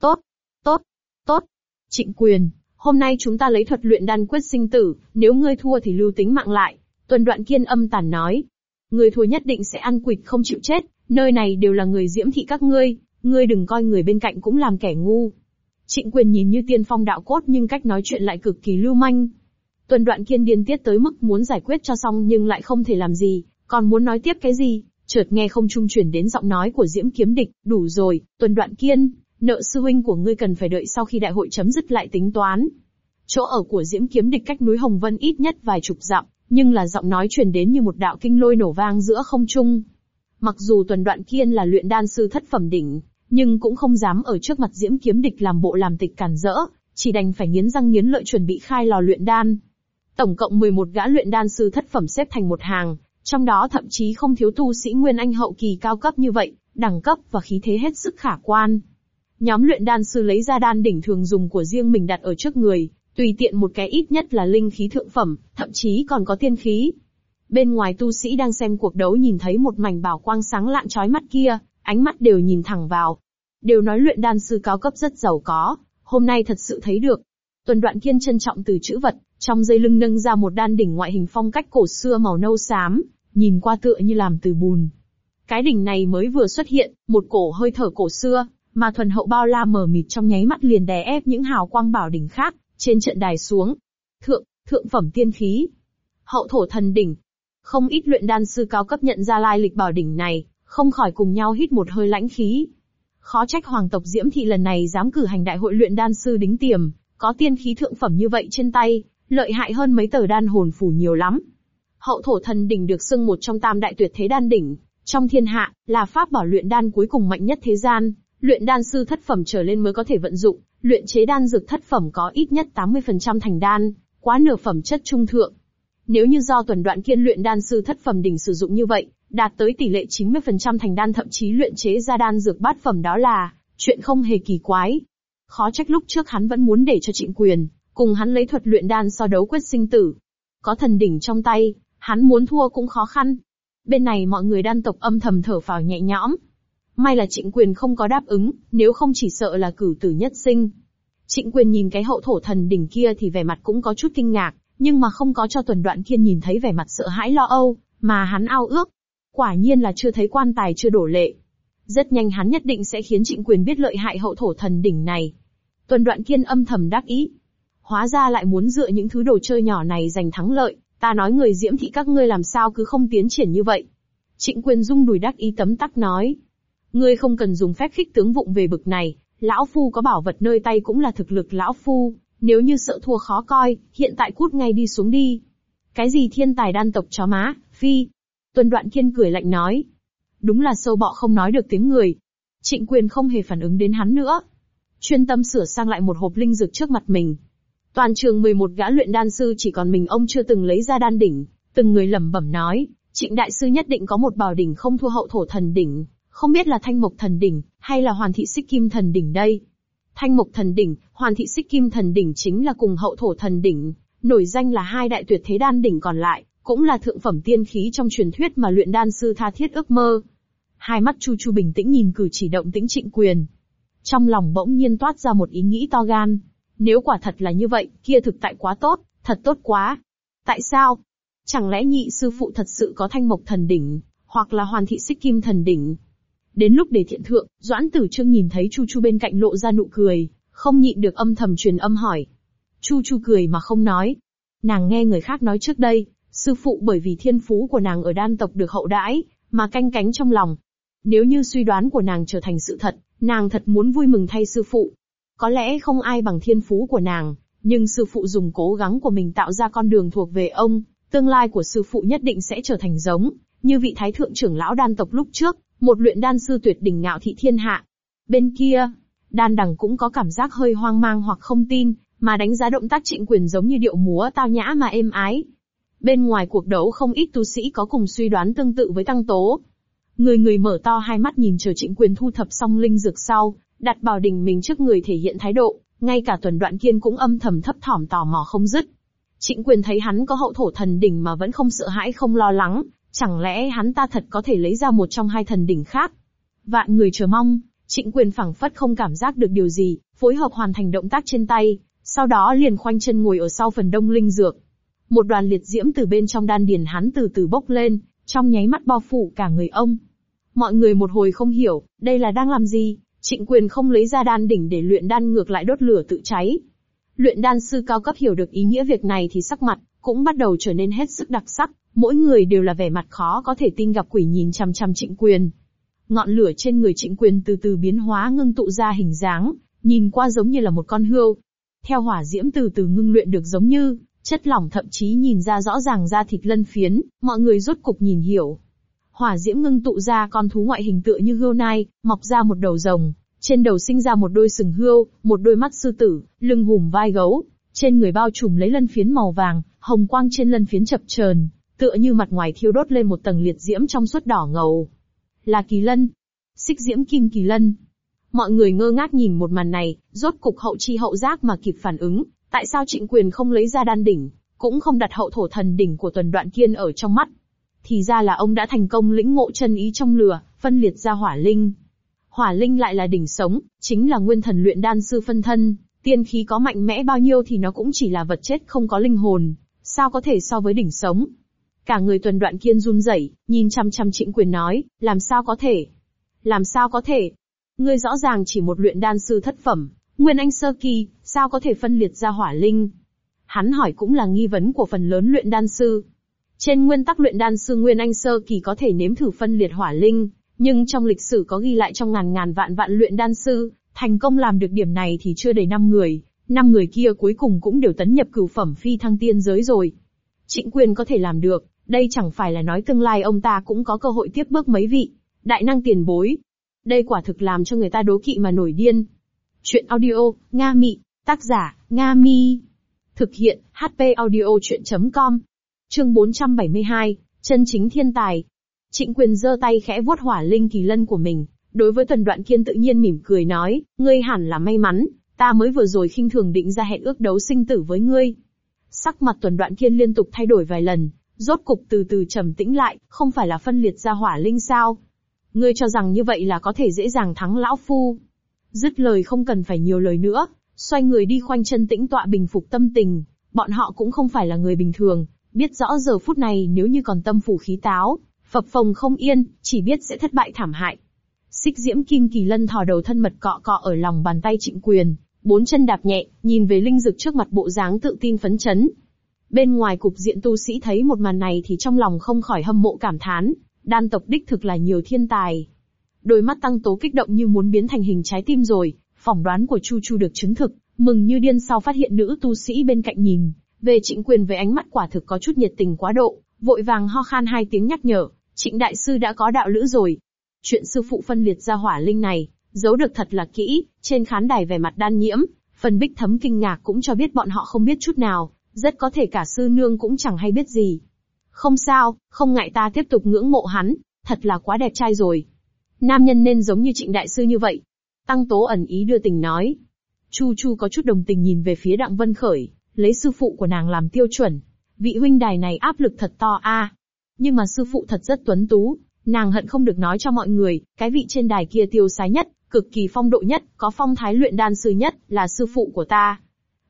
Tốt, tốt, tốt. Trịnh quyền, hôm nay chúng ta lấy thuật luyện đan quyết sinh tử, nếu ngươi thua thì lưu tính mạng lại. Tuần đoạn kiên âm tàn nói. người thua nhất định sẽ ăn quỵt không chịu chết, nơi này đều là người diễm thị các ngươi, ngươi đừng coi người bên cạnh cũng làm kẻ ngu. Trịnh quyền nhìn như tiên phong đạo cốt nhưng cách nói chuyện lại cực kỳ lưu manh. Tuần đoạn kiên điên tiết tới mức muốn giải quyết cho xong nhưng lại không thể làm gì, còn muốn nói tiếp cái gì, chợt nghe không trung chuyển đến giọng nói của Diễm Kiếm Địch, đủ rồi, tuần đoạn kiên, nợ sư huynh của ngươi cần phải đợi sau khi đại hội chấm dứt lại tính toán. Chỗ ở của Diễm Kiếm Địch cách núi Hồng Vân ít nhất vài chục dặm, nhưng là giọng nói truyền đến như một đạo kinh lôi nổ vang giữa không trung. Mặc dù tuần đoạn kiên là luyện đan sư thất phẩm đỉnh, nhưng cũng không dám ở trước mặt Diễm Kiếm Địch làm bộ làm tịch cản rỡ, chỉ đành phải nghiến răng nghiến lợi chuẩn bị khai lò luyện đan. Tổng cộng 11 gã luyện đan sư thất phẩm xếp thành một hàng, trong đó thậm chí không thiếu tu sĩ Nguyên Anh hậu kỳ cao cấp như vậy, đẳng cấp và khí thế hết sức khả quan. Nhóm luyện đan sư lấy ra đan đỉnh thường dùng của riêng mình đặt ở trước người, tùy tiện một cái ít nhất là linh khí thượng phẩm, thậm chí còn có tiên khí. Bên ngoài tu sĩ đang xem cuộc đấu nhìn thấy một mảnh bảo quang sáng lạn chói mắt kia, ánh mắt đều nhìn thẳng vào. Đều nói luyện đan sư cao cấp rất giàu có, hôm nay thật sự thấy được. Tuần đoạn kiên trân trọng từ chữ vật, trong dây lưng nâng ra một đan đỉnh ngoại hình phong cách cổ xưa màu nâu xám, nhìn qua tựa như làm từ bùn. Cái đỉnh này mới vừa xuất hiện, một cổ hơi thở cổ xưa, mà thuần hậu bao la mờ mịt trong nháy mắt liền đè ép những hào quang bảo đỉnh khác, trên trận đài xuống. Thượng, thượng phẩm tiên khí. Hậu thổ thần đỉnh. Không ít luyện đan sư cao cấp nhận ra lai lịch bảo đỉnh này, không khỏi cùng nhau hít một hơi lãnh khí. Khó trách hoàng tộc Diễm Thị lần này dám cử hành đại hội luyện đan sư đính tiềm, có tiên khí thượng phẩm như vậy trên tay, lợi hại hơn mấy tờ đan hồn phủ nhiều lắm. Hậu thổ thần đỉnh được xưng một trong tam đại tuyệt thế đan đỉnh, trong thiên hạ, là pháp bảo luyện đan cuối cùng mạnh nhất thế gian, luyện đan sư thất phẩm trở lên mới có thể vận dụng, luyện chế đan dược thất phẩm có ít nhất 80% thành đan, quá nửa phẩm chất trung thượng. Nếu như do tuần đoạn kiên luyện đan sư thất phẩm đỉnh sử dụng như vậy, đạt tới tỷ lệ 90% thành đan thậm chí luyện chế ra đan dược bát phẩm đó là chuyện không hề kỳ quái. Khó trách lúc trước hắn vẫn muốn để cho trịnh quyền, cùng hắn lấy thuật luyện đan so đấu quyết sinh tử. Có thần đỉnh trong tay, hắn muốn thua cũng khó khăn. Bên này mọi người đan tộc âm thầm thở phào nhẹ nhõm. May là trịnh quyền không có đáp ứng, nếu không chỉ sợ là cử tử nhất sinh. Trịnh quyền nhìn cái hậu thổ thần đỉnh kia thì vẻ mặt cũng có chút kinh ngạc, nhưng mà không có cho tuần đoạn kia nhìn thấy vẻ mặt sợ hãi lo âu, mà hắn ao ước. Quả nhiên là chưa thấy quan tài chưa đổ lệ. Rất nhanh hắn nhất định sẽ khiến trịnh quyền biết lợi hại hậu thổ thần đỉnh này. Tuần đoạn kiên âm thầm đắc ý. Hóa ra lại muốn dựa những thứ đồ chơi nhỏ này giành thắng lợi, ta nói người diễm thị các ngươi làm sao cứ không tiến triển như vậy. Trịnh quyền dung đùi đắc ý tấm tắc nói. Ngươi không cần dùng phép khích tướng vụng về bực này, lão phu có bảo vật nơi tay cũng là thực lực lão phu, nếu như sợ thua khó coi, hiện tại cút ngay đi xuống đi. Cái gì thiên tài đan tộc chó má, phi. Tuần đoạn kiên cười lạnh nói. Đúng là sâu bọ không nói được tiếng người. Trịnh quyền không hề phản ứng đến hắn nữa. Chuyên tâm sửa sang lại một hộp linh dược trước mặt mình. Toàn trường 11 gã luyện đan sư chỉ còn mình ông chưa từng lấy ra đan đỉnh, từng người lẩm bẩm nói, trịnh đại sư nhất định có một bảo đỉnh không thua hậu thổ thần đỉnh, không biết là thanh mộc thần đỉnh, hay là hoàn thị xích kim thần đỉnh đây. Thanh mộc thần đỉnh, hoàn thị xích kim thần đỉnh chính là cùng hậu thổ thần đỉnh, nổi danh là hai đại tuyệt thế đan đỉnh còn lại, cũng là thượng phẩm tiên khí trong truyền thuyết mà luyện đan sư tha thiết ước mơ. Hai mắt Chu Chu bình tĩnh nhìn cử chỉ động tĩnh trịnh quyền. Trong lòng bỗng nhiên toát ra một ý nghĩ to gan. Nếu quả thật là như vậy, kia thực tại quá tốt, thật tốt quá. Tại sao? Chẳng lẽ nhị sư phụ thật sự có thanh mộc thần đỉnh, hoặc là hoàn thị xích kim thần đỉnh? Đến lúc để thiện thượng, Doãn Tử Trương nhìn thấy Chu Chu bên cạnh lộ ra nụ cười, không nhịn được âm thầm truyền âm hỏi. Chu Chu cười mà không nói. Nàng nghe người khác nói trước đây, sư phụ bởi vì thiên phú của nàng ở đan tộc được hậu đãi, mà canh cánh trong lòng. Nếu như suy đoán của nàng trở thành sự thật, nàng thật muốn vui mừng thay sư phụ. Có lẽ không ai bằng thiên phú của nàng, nhưng sư phụ dùng cố gắng của mình tạo ra con đường thuộc về ông, tương lai của sư phụ nhất định sẽ trở thành giống, như vị thái thượng trưởng lão đan tộc lúc trước, một luyện đan sư tuyệt đỉnh ngạo thị thiên hạ. Bên kia, đan đằng cũng có cảm giác hơi hoang mang hoặc không tin, mà đánh giá động tác trịnh quyền giống như điệu múa tao nhã mà êm ái. Bên ngoài cuộc đấu không ít tu sĩ có cùng suy đoán tương tự với tăng tố. Người người mở to hai mắt nhìn chờ trịnh quyền thu thập xong linh dược sau, đặt bảo đỉnh mình trước người thể hiện thái độ, ngay cả tuần đoạn kiên cũng âm thầm thấp thỏm tò mò không dứt. Trịnh quyền thấy hắn có hậu thổ thần đỉnh mà vẫn không sợ hãi không lo lắng, chẳng lẽ hắn ta thật có thể lấy ra một trong hai thần đỉnh khác? Vạn người chờ mong, trịnh quyền phảng phất không cảm giác được điều gì, phối hợp hoàn thành động tác trên tay, sau đó liền khoanh chân ngồi ở sau phần đông linh dược. Một đoàn liệt diễm từ bên trong đan điền hắn từ từ bốc lên, trong nháy mắt bao phủ cả người ông. Mọi người một hồi không hiểu, đây là đang làm gì, trịnh quyền không lấy ra đan đỉnh để luyện đan ngược lại đốt lửa tự cháy. Luyện đan sư cao cấp hiểu được ý nghĩa việc này thì sắc mặt, cũng bắt đầu trở nên hết sức đặc sắc, mỗi người đều là vẻ mặt khó có thể tin gặp quỷ nhìn chằm chằm trịnh quyền. Ngọn lửa trên người trịnh quyền từ từ biến hóa ngưng tụ ra hình dáng, nhìn qua giống như là một con hươu. Theo hỏa diễm từ từ ngưng luyện được giống như, chất lỏng thậm chí nhìn ra rõ ràng da thịt lân phiến, mọi người rốt cục nhìn hiểu. Hỏa diễm ngưng tụ ra con thú ngoại hình tựa như hươu nai, mọc ra một đầu rồng, trên đầu sinh ra một đôi sừng hươu, một đôi mắt sư tử, lưng hùm vai gấu, trên người bao trùm lấy lân phiến màu vàng, hồng quang trên lân phiến chập chờn, tựa như mặt ngoài thiêu đốt lên một tầng liệt diễm trong suốt đỏ ngầu. Là kỳ lân. Xích diễm kim kỳ lân. Mọi người ngơ ngác nhìn một màn này, rốt cục hậu chi hậu giác mà kịp phản ứng, tại sao trịnh quyền không lấy ra đan đỉnh, cũng không đặt hậu thổ thần đỉnh của tuần đoạn kiên ở trong mắt. Thì ra là ông đã thành công lĩnh ngộ chân ý trong lửa, phân liệt ra hỏa linh. Hỏa linh lại là đỉnh sống, chính là nguyên thần luyện đan sư phân thân, tiên khí có mạnh mẽ bao nhiêu thì nó cũng chỉ là vật chết không có linh hồn, sao có thể so với đỉnh sống. Cả người tuần đoạn kiên run rẩy, nhìn chăm chăm trịnh quyền nói, làm sao có thể? Làm sao có thể? Ngươi rõ ràng chỉ một luyện đan sư thất phẩm, Nguyên Anh sơ kỳ, sao có thể phân liệt ra hỏa linh? Hắn hỏi cũng là nghi vấn của phần lớn luyện đan sư. Trên nguyên tắc luyện đan sư Nguyên Anh sơ kỳ có thể nếm thử phân liệt hỏa linh, nhưng trong lịch sử có ghi lại trong ngàn ngàn vạn vạn luyện đan sư, thành công làm được điểm này thì chưa đầy 5 người, năm người kia cuối cùng cũng đều tấn nhập cửu phẩm phi thăng tiên giới rồi. Trịnh quyền có thể làm được, đây chẳng phải là nói tương lai ông ta cũng có cơ hội tiếp bước mấy vị. Đại năng tiền bối. Đây quả thực làm cho người ta đố kỵ mà nổi điên. Chuyện audio, Nga Mị, tác giả, Nga Mi. Thực hiện, HP audio chuyện.com. Chương 472, chân chính thiên tài. Trịnh quyền giơ tay khẽ vuốt hỏa linh kỳ lân của mình. Đối với Tần Đoạn Kiên tự nhiên mỉm cười nói, ngươi hẳn là may mắn, ta mới vừa rồi khinh thường định ra hẹn ước đấu sinh tử với ngươi. Sắc mặt Tuần Đoạn Kiên liên tục thay đổi vài lần, Rốt cục từ từ trầm tĩnh lại, không phải là phân liệt ra hỏa linh sao? Ngươi cho rằng như vậy là có thể dễ dàng thắng lão phu. Dứt lời không cần phải nhiều lời nữa, xoay người đi khoanh chân tĩnh tọa bình phục tâm tình, Bọn họ cũng không phải là người bình thường, biết rõ giờ phút này nếu như còn tâm phủ khí táo, phập phồng không yên, chỉ biết sẽ thất bại thảm hại. Xích diễm kim kỳ lân thò đầu thân mật cọ cọ ở lòng bàn tay trịnh quyền, bốn chân đạp nhẹ, nhìn về linh dực trước mặt bộ dáng tự tin phấn chấn. Bên ngoài cục diện tu sĩ thấy một màn này thì trong lòng không khỏi hâm mộ cảm thán, đan tộc đích thực là nhiều thiên tài. Đôi mắt tăng tố kích động như muốn biến thành hình trái tim rồi, phỏng đoán của Chu Chu được chứng thực, mừng như điên sau phát hiện nữ tu sĩ bên cạnh nhìn, về trịnh quyền với ánh mắt quả thực có chút nhiệt tình quá độ, vội vàng ho khan hai tiếng nhắc nhở, trịnh đại sư đã có đạo lữ rồi. Chuyện sư phụ phân liệt ra hỏa linh này, giấu được thật là kỹ, trên khán đài vẻ mặt đan nhiễm, phần bích thấm kinh ngạc cũng cho biết bọn họ không biết chút nào, rất có thể cả sư nương cũng chẳng hay biết gì. Không sao, không ngại ta tiếp tục ngưỡng mộ hắn, thật là quá đẹp trai rồi. Nam nhân nên giống như trịnh đại sư như vậy. Tăng tố ẩn ý đưa tình nói. Chu Chu có chút đồng tình nhìn về phía Đặng Vân Khởi, lấy sư phụ của nàng làm tiêu chuẩn. Vị huynh đài này áp lực thật to a. Nhưng mà sư phụ thật rất tuấn tú, nàng hận không được nói cho mọi người, cái vị trên đài kia tiêu sái nhất, cực kỳ phong độ nhất, có phong thái luyện đan sư nhất, là sư phụ của ta.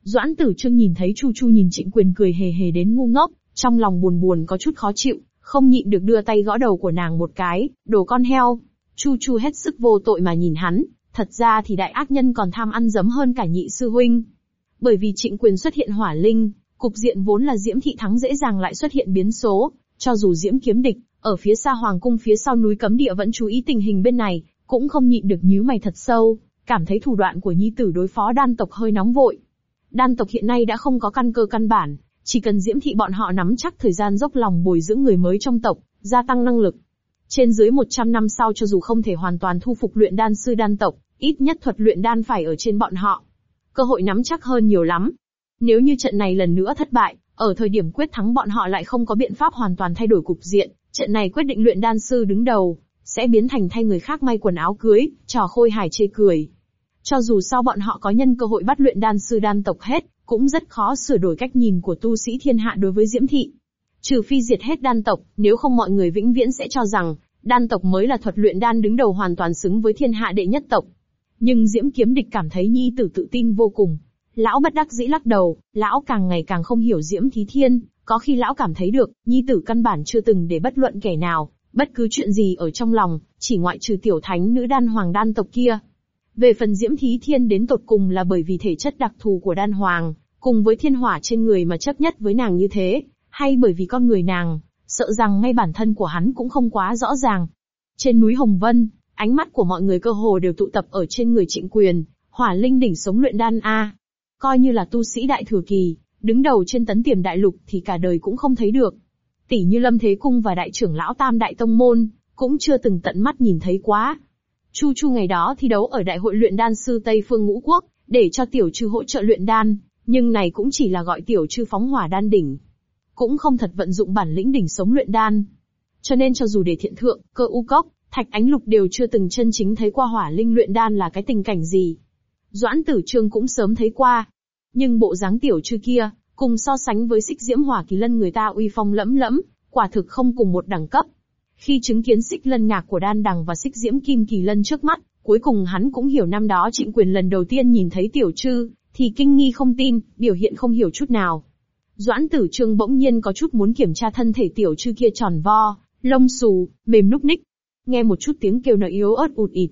Doãn tử trương nhìn thấy Chu Chu nhìn trịnh quyền cười hề hề đến ngu ngốc, trong lòng buồn buồn có chút khó chịu, không nhịn được đưa tay gõ đầu của nàng một cái, đồ con heo. Chu Chu hết sức vô tội mà nhìn hắn, thật ra thì đại ác nhân còn tham ăn dấm hơn cả nhị sư huynh. Bởi vì trịnh quyền xuất hiện hỏa linh, cục diện vốn là diễm thị thắng dễ dàng lại xuất hiện biến số, cho dù diễm kiếm địch, ở phía xa hoàng cung phía sau núi cấm địa vẫn chú ý tình hình bên này, cũng không nhịn được nhíu mày thật sâu, cảm thấy thủ đoạn của nhi tử đối phó đan tộc hơi nóng vội. Đan tộc hiện nay đã không có căn cơ căn bản, chỉ cần diễm thị bọn họ nắm chắc thời gian dốc lòng bồi dưỡng người mới trong tộc, gia tăng năng lực. Trên dưới 100 năm sau cho dù không thể hoàn toàn thu phục luyện đan sư đan tộc, ít nhất thuật luyện đan phải ở trên bọn họ. Cơ hội nắm chắc hơn nhiều lắm. Nếu như trận này lần nữa thất bại, ở thời điểm quyết thắng bọn họ lại không có biện pháp hoàn toàn thay đổi cục diện, trận này quyết định luyện đan sư đứng đầu, sẽ biến thành thay người khác may quần áo cưới, trò khôi hài chê cười. Cho dù sau bọn họ có nhân cơ hội bắt luyện đan sư đan tộc hết, cũng rất khó sửa đổi cách nhìn của tu sĩ thiên hạ đối với Diễm Thị. Trừ phi diệt hết đan tộc, nếu không mọi người vĩnh viễn sẽ cho rằng, đan tộc mới là thuật luyện đan đứng đầu hoàn toàn xứng với thiên hạ đệ nhất tộc. Nhưng Diễm Kiếm Địch cảm thấy nhi tử tự tin vô cùng. Lão bất đắc dĩ lắc đầu, lão càng ngày càng không hiểu Diễm Thí Thiên, có khi lão cảm thấy được, nhi tử căn bản chưa từng để bất luận kẻ nào, bất cứ chuyện gì ở trong lòng, chỉ ngoại trừ tiểu thánh nữ đan hoàng đan tộc kia. Về phần Diễm Thí Thiên đến tột cùng là bởi vì thể chất đặc thù của đan hoàng, cùng với thiên hỏa trên người mà chấp nhất với nàng như thế, hay bởi vì con người nàng, sợ rằng ngay bản thân của hắn cũng không quá rõ ràng. Trên núi Hồng Vân, ánh mắt của mọi người cơ hồ đều tụ tập ở trên người trịnh quyền, hỏa linh đỉnh sống luyện đan A. Coi như là tu sĩ đại thừa kỳ, đứng đầu trên tấn tiềm đại lục thì cả đời cũng không thấy được. Tỷ như Lâm Thế Cung và đại trưởng lão Tam Đại Tông Môn, cũng chưa từng tận mắt nhìn thấy quá. Chu Chu ngày đó thi đấu ở Đại hội luyện đan sư Tây Phương Ngũ Quốc, để cho tiểu trư hỗ trợ luyện đan, nhưng này cũng chỉ là gọi tiểu trư phóng hỏa đan đỉnh. Cũng không thật vận dụng bản lĩnh đỉnh sống luyện đan. Cho nên cho dù để thiện thượng, cơ u cốc, thạch ánh lục đều chưa từng chân chính thấy qua hỏa linh luyện đan là cái tình cảnh gì. Doãn tử trương cũng sớm thấy qua. Nhưng bộ dáng tiểu trư kia, cùng so sánh với xích diễm hỏa kỳ lân người ta uy phong lẫm lẫm, quả thực không cùng một đẳng cấp. Khi chứng kiến xích lân ngạc của đan đằng và xích diễm kim kỳ lân trước mắt, cuối cùng hắn cũng hiểu năm đó trịnh quyền lần đầu tiên nhìn thấy tiểu trư, thì kinh nghi không tin, biểu hiện không hiểu chút nào. Doãn tử trương bỗng nhiên có chút muốn kiểm tra thân thể tiểu trư kia tròn vo, lông xù, mềm núc ních. Nghe một chút tiếng kêu nở yếu ớt ụt ịt.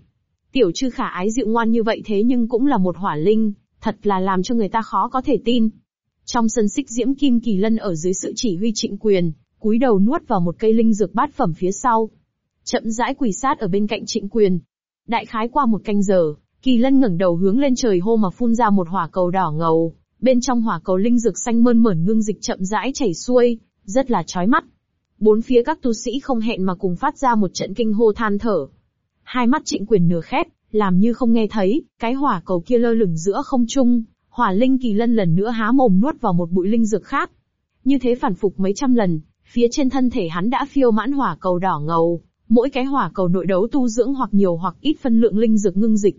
Tiểu chư khả ái dịu ngoan như vậy thế nhưng cũng là một hỏa linh, thật là làm cho người ta khó có thể tin. Trong sân xích diễm kim kỳ lân ở dưới sự chỉ huy trịnh quyền, cúi đầu nuốt vào một cây linh dược bát phẩm phía sau. Chậm rãi quỳ sát ở bên cạnh trịnh quyền. Đại khái qua một canh giờ, kỳ lân ngẩng đầu hướng lên trời hô mà phun ra một hỏa cầu đỏ ngầu. Bên trong hỏa cầu linh dược xanh mơn mởn ngưng dịch chậm rãi chảy xuôi, rất là chói mắt. Bốn phía các tu sĩ không hẹn mà cùng phát ra một trận kinh hô than thở. Hai mắt trịnh quyền nửa khép, làm như không nghe thấy, cái hỏa cầu kia lơ lửng giữa không trung, hỏa linh kỳ lân lần nữa há mồm nuốt vào một bụi linh dược khác. Như thế phản phục mấy trăm lần, phía trên thân thể hắn đã phiêu mãn hỏa cầu đỏ ngầu, mỗi cái hỏa cầu nội đấu tu dưỡng hoặc nhiều hoặc ít phân lượng linh dược ngưng dịch.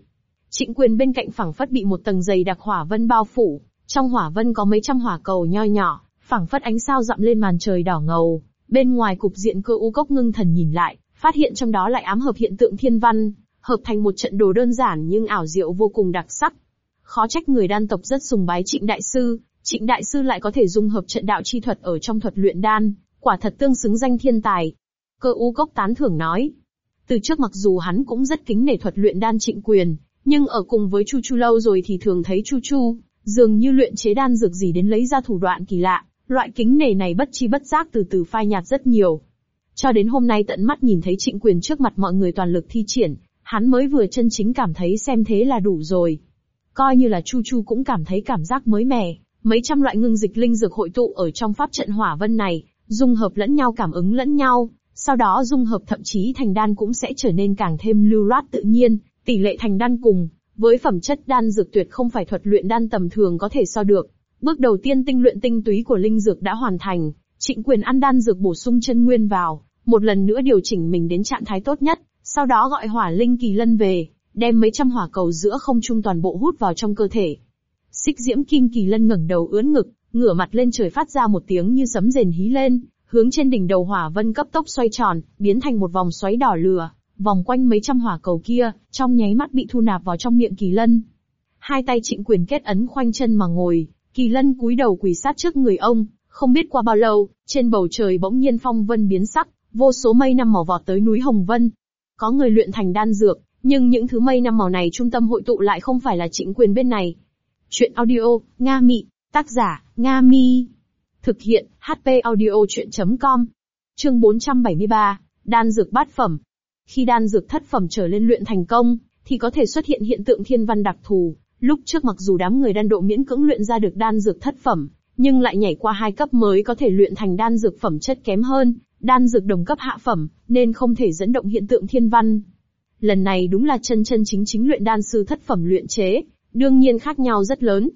Trịnh quyền bên cạnh phẳng phất bị một tầng dày đặc hỏa vân bao phủ, trong hỏa vân có mấy trăm hỏa cầu nho nhỏ, phẳng phất ánh sao dặm lên màn trời đỏ ngầu. Bên ngoài cục diện cơ u cốc ngưng thần nhìn lại, phát hiện trong đó lại ám hợp hiện tượng thiên văn, hợp thành một trận đồ đơn giản nhưng ảo diệu vô cùng đặc sắc. Khó trách người đan tộc rất sùng bái trịnh đại sư, Trịnh Đại Sư lại có thể dung hợp trận đạo chi thuật ở trong thuật luyện đan, quả thật tương xứng danh thiên tài. Cơ u cốc tán thưởng nói. Từ trước mặc dù hắn cũng rất kính nể thuật luyện đan trịnh quyền, nhưng ở cùng với Chu Chu lâu rồi thì thường thấy Chu Chu, dường như luyện chế đan dược gì đến lấy ra thủ đoạn kỳ lạ, loại kính nể này bất chi bất giác từ từ phai nhạt rất nhiều. Cho đến hôm nay tận mắt nhìn thấy trịnh quyền trước mặt mọi người toàn lực thi triển, hắn mới vừa chân chính cảm thấy xem thế là đủ rồi. Coi như là Chu Chu cũng cảm thấy cảm giác mới mẻ, mấy trăm loại ngưng dịch linh dược hội tụ ở trong pháp trận hỏa vân này, dung hợp lẫn nhau cảm ứng lẫn nhau, sau đó dung hợp thậm chí thành đan cũng sẽ trở nên càng thêm lưu loát tự nhiên, tỷ lệ thành đan cùng, với phẩm chất đan dược tuyệt không phải thuật luyện đan tầm thường có thể so được. Bước đầu tiên tinh luyện tinh túy của linh dược đã hoàn thành, trịnh quyền ăn đan dược bổ sung chân nguyên vào, một lần nữa điều chỉnh mình đến trạng thái tốt nhất, sau đó gọi hỏa linh kỳ lân về, đem mấy trăm hỏa cầu giữa không trung toàn bộ hút vào trong cơ thể. Xích diễm kim kỳ lân ngẩng đầu ưỡn ngực, ngửa mặt lên trời phát ra một tiếng như sấm rền hí lên, hướng trên đỉnh đầu hỏa vân cấp tốc xoay tròn, biến thành một vòng xoáy đỏ lửa, vòng quanh mấy trăm hỏa cầu kia, trong nháy mắt bị thu nạp vào trong miệng kỳ lân. Hai tay trịnh quyền kết ấn khoanh chân mà ngồi, kỳ lân cúi đầu quỳ sát trước người ông, không biết qua bao lâu, trên bầu trời bỗng nhiên phong vân biến sắc, vô số mây năm màu vọt tới núi Hồng Vân. Có người luyện thành đan dược, nhưng những thứ mây năm màu này trung tâm hội tụ lại không phải là chính quyền bên này. Chuyện audio, Nga Mị, tác giả, Nga Mi. Thực hiện, HP audio chuyện.com. Chương 473, Đan dược bát phẩm. Khi đan dược thất phẩm trở lên luyện thành công, thì có thể xuất hiện hiện tượng thiên văn đặc thù. Lúc trước mặc dù đám người đan độ miễn cưỡng luyện ra được đan dược thất phẩm, nhưng lại nhảy qua hai cấp mới có thể luyện thành đan dược phẩm chất kém hơn, đan dược đồng cấp hạ phẩm, nên không thể dẫn động hiện tượng thiên văn. Lần này đúng là chân chân chính chính luyện đan sư thất phẩm luyện chế, đương nhiên khác nhau rất lớn.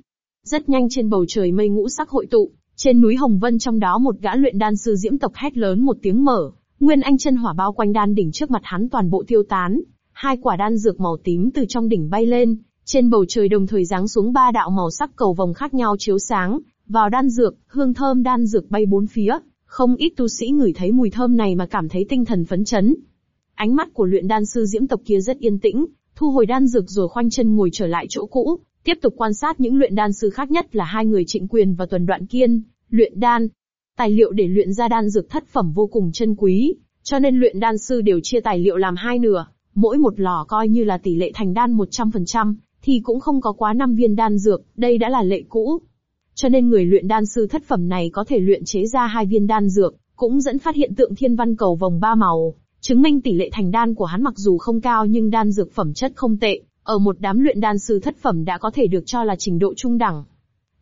Rất nhanh trên bầu trời mây ngũ sắc hội tụ, trên núi Hồng Vân trong đó một gã luyện đan sư diễm tộc hét lớn một tiếng mở, nguyên anh chân hỏa bao quanh đan đỉnh trước mặt hắn toàn bộ tiêu tán, hai quả đan dược màu tím từ trong đỉnh bay lên, trên bầu trời đồng thời giáng xuống ba đạo màu sắc cầu vồng khác nhau chiếu sáng, vào đan dược, hương thơm đan dược bay bốn phía, không ít tu sĩ ngửi thấy mùi thơm này mà cảm thấy tinh thần phấn chấn. Ánh mắt của luyện đan sư diễm tộc kia rất yên tĩnh, thu hồi đan dược rồi khoanh chân ngồi trở lại chỗ cũ, tiếp tục quan sát những luyện đan sư khác nhất là hai người trịnh quyền và tuần đoạn kiên, luyện đan. Tài liệu để luyện ra đan dược thất phẩm vô cùng chân quý, cho nên luyện đan sư đều chia tài liệu làm hai nửa, mỗi một lò coi như là tỷ lệ thành đan 100%, thì cũng không có quá 5 viên đan dược, đây đã là lệ cũ. Cho nên người luyện đan sư thất phẩm này có thể luyện chế ra hai viên đan dược, cũng dẫn phát hiện tượng thiên văn cầu vòng ba màu, chứng minh tỷ lệ thành đan của hắn mặc dù không cao nhưng đan dược phẩm chất không tệ, ở một đám luyện đan sư thất phẩm đã có thể được cho là trình độ trung đẳng.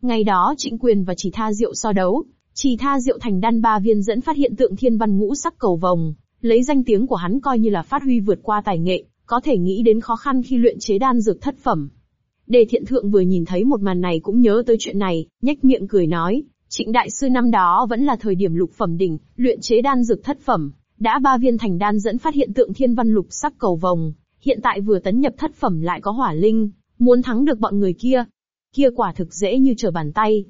Ngày đó Trịnh Quyền và Chỉ Tha Diệu so đấu, Chỉ Tha Diệu thành đan ba viên dẫn phát hiện tượng thiên văn ngũ sắc cầu vòng, lấy danh tiếng của hắn coi như là phát huy vượt qua tài nghệ, có thể nghĩ đến khó khăn khi luyện chế đan dược thất phẩm. Đề thiện thượng vừa nhìn thấy một màn này cũng nhớ tới chuyện này, nhếch miệng cười nói, trịnh đại sư năm đó vẫn là thời điểm lục phẩm đỉnh, luyện chế đan dược thất phẩm, đã ba viên thành đan dẫn phát hiện tượng thiên văn lục sắc cầu vòng, hiện tại vừa tấn nhập thất phẩm lại có hỏa linh, muốn thắng được bọn người kia. Kia quả thực dễ như trở bàn tay.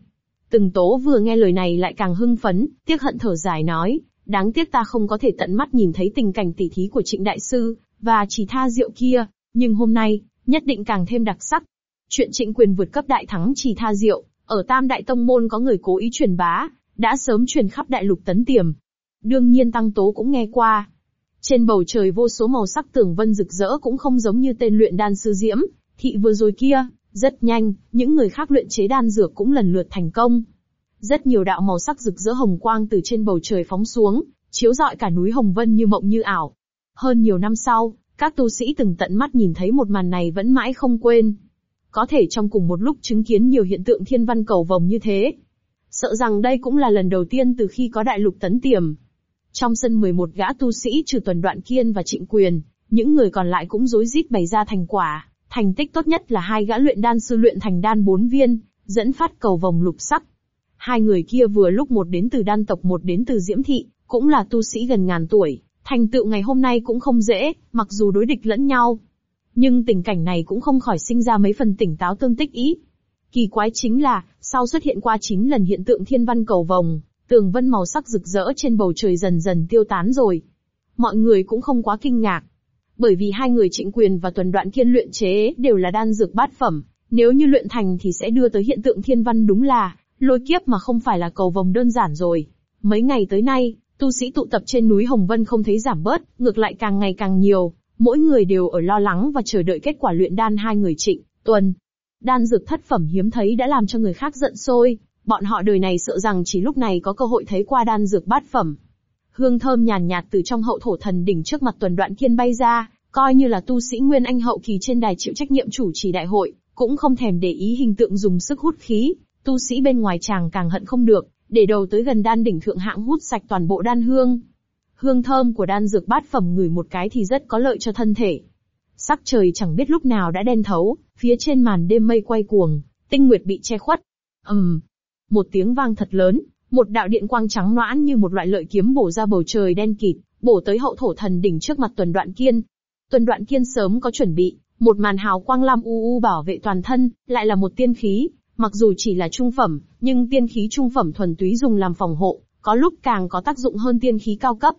Từng tố vừa nghe lời này lại càng hưng phấn, tiếc hận thở dài nói, đáng tiếc ta không có thể tận mắt nhìn thấy tình cảnh tỉ thí của trịnh đại sư, và chỉ tha rượu kia, nhưng hôm nay, nhất định càng thêm đặc sắc. Chuyện trịnh quyền vượt cấp đại thắng chỉ tha rượu, ở Tam Đại Tông Môn có người cố ý truyền bá, đã sớm truyền khắp đại lục tấn tiềm. Đương nhiên Tăng Tố cũng nghe qua. Trên bầu trời vô số màu sắc tường vân rực rỡ cũng không giống như tên luyện đan sư Diễm, thị vừa rồi kia, rất nhanh, những người khác luyện chế đan dược cũng lần lượt thành công. Rất nhiều đạo màu sắc rực rỡ hồng quang từ trên bầu trời phóng xuống, chiếu rọi cả núi Hồng Vân như mộng như ảo. Hơn nhiều năm sau, các tu sĩ từng tận mắt nhìn thấy một màn này vẫn mãi không quên. Có thể trong cùng một lúc chứng kiến nhiều hiện tượng thiên văn cầu vồng như thế. Sợ rằng đây cũng là lần đầu tiên từ khi có đại lục tấn tiềm. Trong sân 11 gã tu sĩ trừ tuần đoạn kiên và trịnh quyền, những người còn lại cũng rối rít bày ra thành quả. Thành tích tốt nhất là hai gã luyện đan sư luyện thành đan bốn viên, dẫn phát cầu vồng lục sắc. Hai người kia vừa lúc một đến từ đan tộc một đến từ diễm thị, cũng là tu sĩ gần ngàn tuổi, thành tựu ngày hôm nay cũng không dễ, mặc dù đối địch lẫn nhau. Nhưng tình cảnh này cũng không khỏi sinh ra mấy phần tỉnh táo tương tích ý. Kỳ quái chính là, sau xuất hiện qua 9 lần hiện tượng thiên văn cầu vồng, tường vân màu sắc rực rỡ trên bầu trời dần dần tiêu tán rồi. Mọi người cũng không quá kinh ngạc. Bởi vì hai người trịnh quyền và tuần đoạn kiên luyện chế đều là đan dược bát phẩm, nếu như luyện thành thì sẽ đưa tới hiện tượng thiên văn đúng là, Lôi kiếp mà không phải là cầu vồng đơn giản rồi. Mấy ngày tới nay, tu sĩ tụ tập trên núi Hồng Vân không thấy giảm bớt, ngược lại càng ngày càng nhiều, mỗi người đều ở lo lắng và chờ đợi kết quả luyện đan hai người trịnh, tuần. Đan dược thất phẩm hiếm thấy đã làm cho người khác giận sôi, bọn họ đời này sợ rằng chỉ lúc này có cơ hội thấy qua đan dược bát phẩm. Hương thơm nhàn nhạt từ trong hậu thổ thần đỉnh trước mặt tuần đoạn kiên bay ra, coi như là tu sĩ nguyên anh hậu kỳ trên đài chịu trách nhiệm chủ trì đại hội, cũng không thèm để ý hình tượng dùng sức hút khí, tu sĩ bên ngoài chàng càng hận không được, để đầu tới gần đan đỉnh thượng hạng hút sạch toàn bộ đan hương. Hương thơm của đan dược bát phẩm ngửi một cái thì rất có lợi cho thân thể. Sắc trời chẳng biết lúc nào đã đen thấu, phía trên màn đêm mây quay cuồng, tinh nguyệt bị che khuất. ầm, um, một tiếng vang thật lớn, một đạo điện quang trắng noãn như một loại lợi kiếm bổ ra bầu trời đen kịt, bổ tới hậu thổ thần đỉnh trước mặt tuần đoạn kiên. Tuần đoạn kiên sớm có chuẩn bị, một màn hào quang lam u u bảo vệ toàn thân, lại là một tiên khí, mặc dù chỉ là trung phẩm, nhưng tiên khí trung phẩm thuần túy dùng làm phòng hộ, có lúc càng có tác dụng hơn tiên khí cao cấp.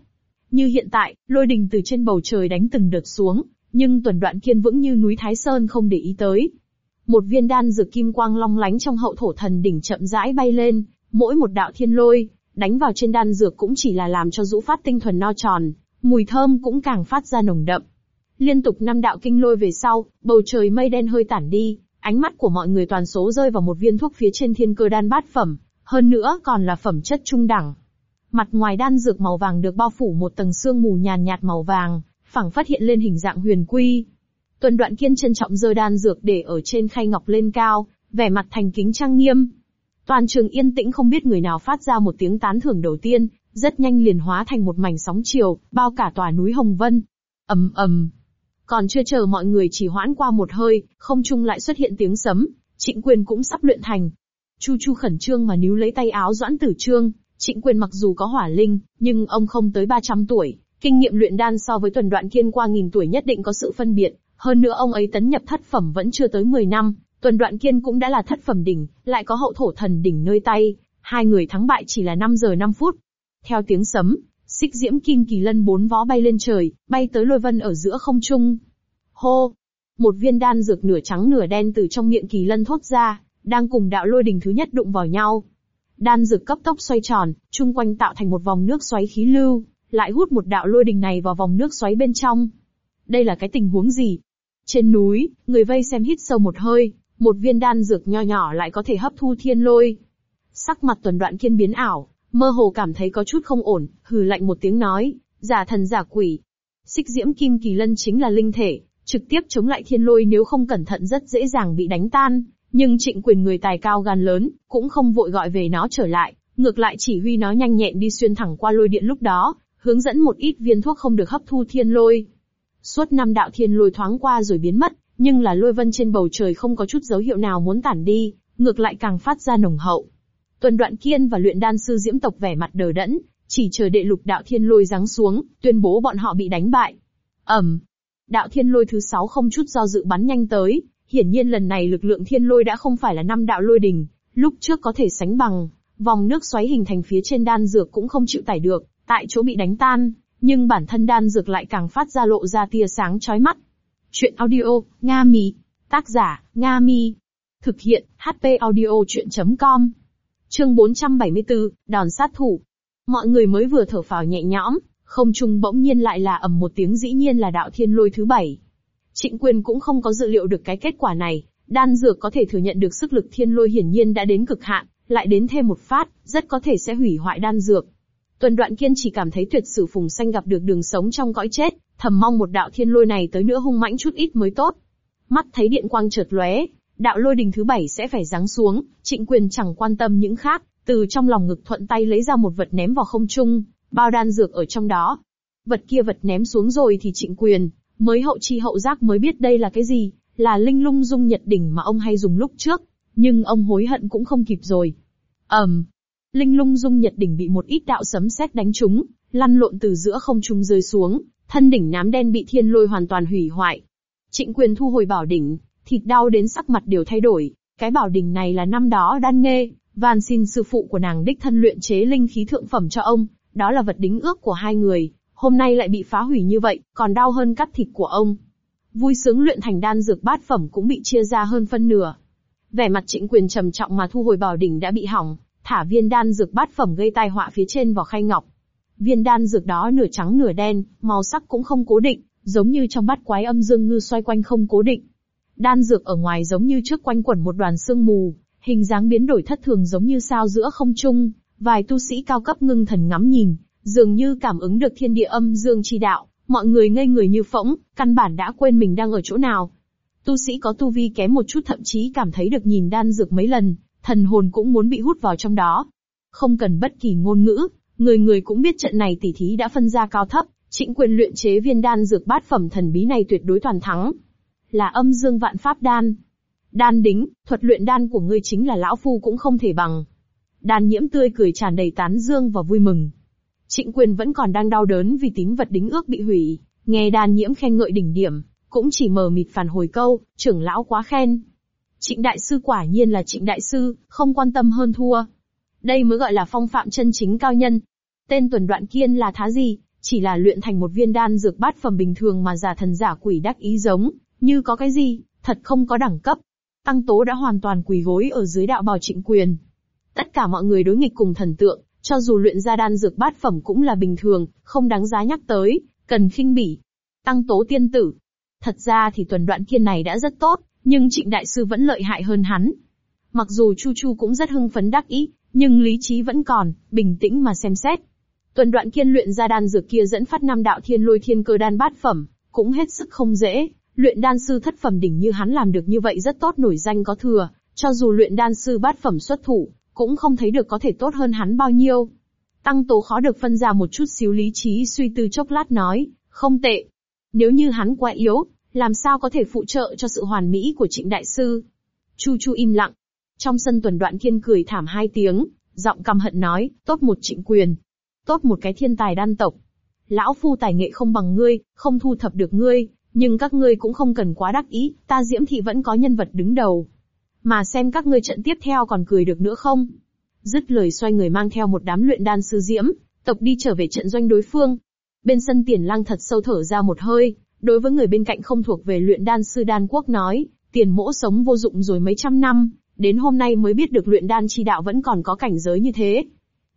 Như hiện tại, lôi đình từ trên bầu trời đánh từng đợt xuống, nhưng tuần đoạn kiên vững như núi Thái Sơn không để ý tới. Một viên đan dược kim quang long lánh trong hậu thổ thần đỉnh chậm rãi bay lên, mỗi một đạo thiên lôi, đánh vào trên đan dược cũng chỉ là làm cho rũ phát tinh thuần no tròn, mùi thơm cũng càng phát ra nồng đậm. Liên tục năm đạo kinh lôi về sau, bầu trời mây đen hơi tản đi, ánh mắt của mọi người toàn số rơi vào một viên thuốc phía trên thiên cơ đan bát phẩm, hơn nữa còn là phẩm chất trung đẳng. Mặt ngoài đan dược màu vàng được bao phủ một tầng sương mù nhàn nhạt màu vàng, phẳng phát hiện lên hình dạng huyền quy. Tuần đoạn kiên trân trọng rơi đan dược để ở trên khay ngọc lên cao, vẻ mặt thành kính trang nghiêm. Toàn trường yên tĩnh không biết người nào phát ra một tiếng tán thưởng đầu tiên, rất nhanh liền hóa thành một mảnh sóng chiều, bao cả tòa núi Hồng Vân. ầm ầm, còn chưa chờ mọi người chỉ hoãn qua một hơi, không trung lại xuất hiện tiếng sấm, trịnh quyền cũng sắp luyện thành. Chu Chu khẩn trương mà níu lấy tay áo Doãn Tử Trương, trịnh quyền mặc dù có hỏa linh, nhưng ông không tới 300 tuổi, kinh nghiệm luyện đan so với tuần đoạn kiên qua nghìn tuổi nhất định có sự phân biệt, hơn nữa ông ấy tấn nhập thất phẩm vẫn chưa tới 10 năm, tuần đoạn kiên cũng đã là thất phẩm đỉnh, lại có hậu thổ thần đỉnh nơi tay, hai người thắng bại chỉ là 5 giờ 5 phút. Theo tiếng sấm, Xích diễm kim kỳ lân bốn vó bay lên trời, bay tới lôi vân ở giữa không trung. Hô! Một viên đan dược nửa trắng nửa đen từ trong miệng kỳ lân thốt ra, đang cùng đạo lôi đình thứ nhất đụng vào nhau. Đan dược cấp tốc xoay tròn, chung quanh tạo thành một vòng nước xoáy khí lưu, lại hút một đạo lôi đình này vào vòng nước xoáy bên trong. Đây là cái tình huống gì? Trên núi, người vây xem hít sâu một hơi, một viên đan dược nho nhỏ lại có thể hấp thu thiên lôi. Sắc mặt tuần đoạn kiên biến ảo, Mơ hồ cảm thấy có chút không ổn, hừ lạnh một tiếng nói, giả thần giả quỷ. Xích diễm kim kỳ lân chính là linh thể, trực tiếp chống lại thiên lôi nếu không cẩn thận rất dễ dàng bị đánh tan, nhưng trịnh quyền người tài cao gan lớn, cũng không vội gọi về nó trở lại, ngược lại chỉ huy nó nhanh nhẹn đi xuyên thẳng qua lôi điện lúc đó, hướng dẫn một ít viên thuốc không được hấp thu thiên lôi. Suốt năm đạo thiên lôi thoáng qua rồi biến mất, nhưng là lôi vân trên bầu trời không có chút dấu hiệu nào muốn tản đi, ngược lại càng phát ra nồng hậu. Tuần Đoạn Kiên và luyện đan sư Diễm tộc vẻ mặt đờ đẫn, chỉ chờ đệ lục đạo thiên lôi giáng xuống, tuyên bố bọn họ bị đánh bại. ầm, đạo thiên lôi thứ sáu không chút do dự bắn nhanh tới, hiển nhiên lần này lực lượng thiên lôi đã không phải là năm đạo lôi đình, lúc trước có thể sánh bằng, vòng nước xoáy hình thành phía trên đan dược cũng không chịu tải được, tại chỗ bị đánh tan, nhưng bản thân đan dược lại càng phát ra lộ ra tia sáng chói mắt. Chuyện audio, Nga Mi. Tác giả, Nga Mi. Thực hiện, HP audio chuyện.com. Chương 474, đòn sát thủ. Mọi người mới vừa thở phào nhẹ nhõm, không trung bỗng nhiên lại là ầm một tiếng dĩ nhiên là đạo thiên lôi thứ bảy. Trịnh quyền cũng không có dự liệu được cái kết quả này, đan dược có thể thừa nhận được sức lực thiên lôi hiển nhiên đã đến cực hạn, lại đến thêm một phát, rất có thể sẽ hủy hoại đan dược. Tuần đoạn kiên chỉ cảm thấy tuyệt sử phùng xanh gặp được đường sống trong cõi chết, thầm mong một đạo thiên lôi này tới nữa hung mãnh chút ít mới tốt. Mắt thấy điện quang chợt lóe, đạo lôi đình thứ bảy sẽ phải giáng xuống, trịnh quyền chẳng quan tâm những khác, từ trong lòng ngực thuận tay lấy ra một vật ném vào không trung, bao đan dược ở trong đó. Vật kia vật ném xuống rồi thì trịnh quyền, mới hậu chi hậu giác mới biết đây là cái gì, là linh lung dung nhật đỉnh mà ông hay dùng lúc trước, nhưng ông hối hận cũng không kịp rồi. ầm, um, linh lung dung nhật đỉnh bị một ít đạo sấm sét đánh trúng, lăn lộn từ giữa không trung rơi xuống, thân đỉnh nám đen bị thiên lôi hoàn toàn hủy hoại. Trịnh quyền thu hồi bảo đỉnh, thịt đau đến sắc mặt đều thay đổi. Cái bảo đình này là năm đó đan nghê, van xin sư phụ của nàng đích thân luyện chế linh khí thượng phẩm cho ông, đó là vật đính ước của hai người, hôm nay lại bị phá hủy như vậy, còn đau hơn cắt thịt của ông. Vui sướng luyện thành đan dược bát phẩm cũng bị chia ra hơn phân nửa. Vẻ mặt trịnh quyền trầm trọng mà thu hồi bảo đỉnh đã bị hỏng, thả viên đan dược bát phẩm gây tai họa phía trên vào khay ngọc. Viên đan dược đó nửa trắng nửa đen, màu sắc cũng không cố định, giống như trong bát quái âm dương ngư xoay quanh không cố định. Đan dược ở ngoài giống như trước quanh quẩn một đoàn sương mù, hình dáng biến đổi thất thường giống như sao giữa không trung, vài tu sĩ cao cấp ngưng thần ngắm nhìn, dường như cảm ứng được thiên địa âm dương chi đạo, mọi người ngây người như phỗng, căn bản đã quên mình đang ở chỗ nào. Tu sĩ có tu vi kém một chút thậm chí cảm thấy được nhìn đan dược mấy lần, thần hồn cũng muốn bị hút vào trong đó. Không cần bất kỳ ngôn ngữ, người người cũng biết trận này tỷ thí đã phân ra cao thấp, trịnh quyền luyện chế viên đan dược bát phẩm thần bí này tuyệt đối toàn thắng. Là âm dương vạn pháp đan. Đan đính, thuật luyện đan của ngươi chính là lão phu cũng không thể bằng. Đan nhiễm tươi cười tràn đầy tán dương và vui mừng. Trịnh quyền vẫn còn đang đau đớn vì tín vật đính ước bị hủy, nghe đan nhiễm khen ngợi đỉnh điểm, cũng chỉ mờ mịt phản hồi câu, trưởng lão quá khen. Trịnh đại sư quả nhiên là trịnh đại sư, không quan tâm hơn thua. Đây mới gọi là phong phạm chân chính cao nhân. Tên tuần đoạn kiên là thá gì, chỉ là luyện thành một viên đan dược bát phẩm bình thường mà giả thần giả quỷ đắc ý giống, như có cái gì, thật không có đẳng cấp. Tăng tố đã hoàn toàn quỳ gối ở dưới đạo bào trịnh quyền. Tất cả mọi người đối nghịch cùng thần tượng, cho dù luyện ra đan dược bát phẩm cũng là bình thường, không đáng giá nhắc tới, cần khinh bỉ. Tăng tố tiên tử. Thật ra thì tuần đoạn kiên này đã rất tốt, nhưng trịnh đại sư vẫn lợi hại hơn hắn. Mặc dù Chu Chu cũng rất hưng phấn đắc ý, nhưng lý trí vẫn còn, bình tĩnh mà xem xét. Tuần đoạn kiên luyện ra đan dược kia dẫn phát năm đạo thiên lôi thiên cơ đan bát phẩm, cũng hết sức không dễ. Luyện đan sư thất phẩm đỉnh như hắn làm được như vậy rất tốt nổi danh có thừa, cho dù luyện đan sư bát phẩm xuất thủ, cũng không thấy được có thể tốt hơn hắn bao nhiêu. Tăng tố khó được phân ra một chút xíu lý trí suy tư chốc lát nói, không tệ. Nếu như hắn quá yếu, làm sao có thể phụ trợ cho sự hoàn mỹ của trịnh đại sư? Chu Chu im lặng. Trong sân tuần đoạn Thiên cười thảm hai tiếng, giọng căm hận nói, tốt một trịnh quyền. Tốt một cái thiên tài đan tộc. Lão phu tài nghệ không bằng ngươi, không thu thập được ngươi, nhưng các ngươi cũng không cần quá đắc ý, ta diễm thị vẫn có nhân vật đứng đầu. Mà xem các ngươi trận tiếp theo còn cười được nữa không? Dứt lời xoay người mang theo một đám luyện đan sư diễm, tộc đi trở về trận doanh đối phương. Bên sân tiền lăng thật sâu thở ra một hơi, đối với người bên cạnh không thuộc về luyện đan sư đan quốc nói, tiền mỗ sống vô dụng rồi mấy trăm năm, đến hôm nay mới biết được luyện đan chi đạo vẫn còn có cảnh giới như thế.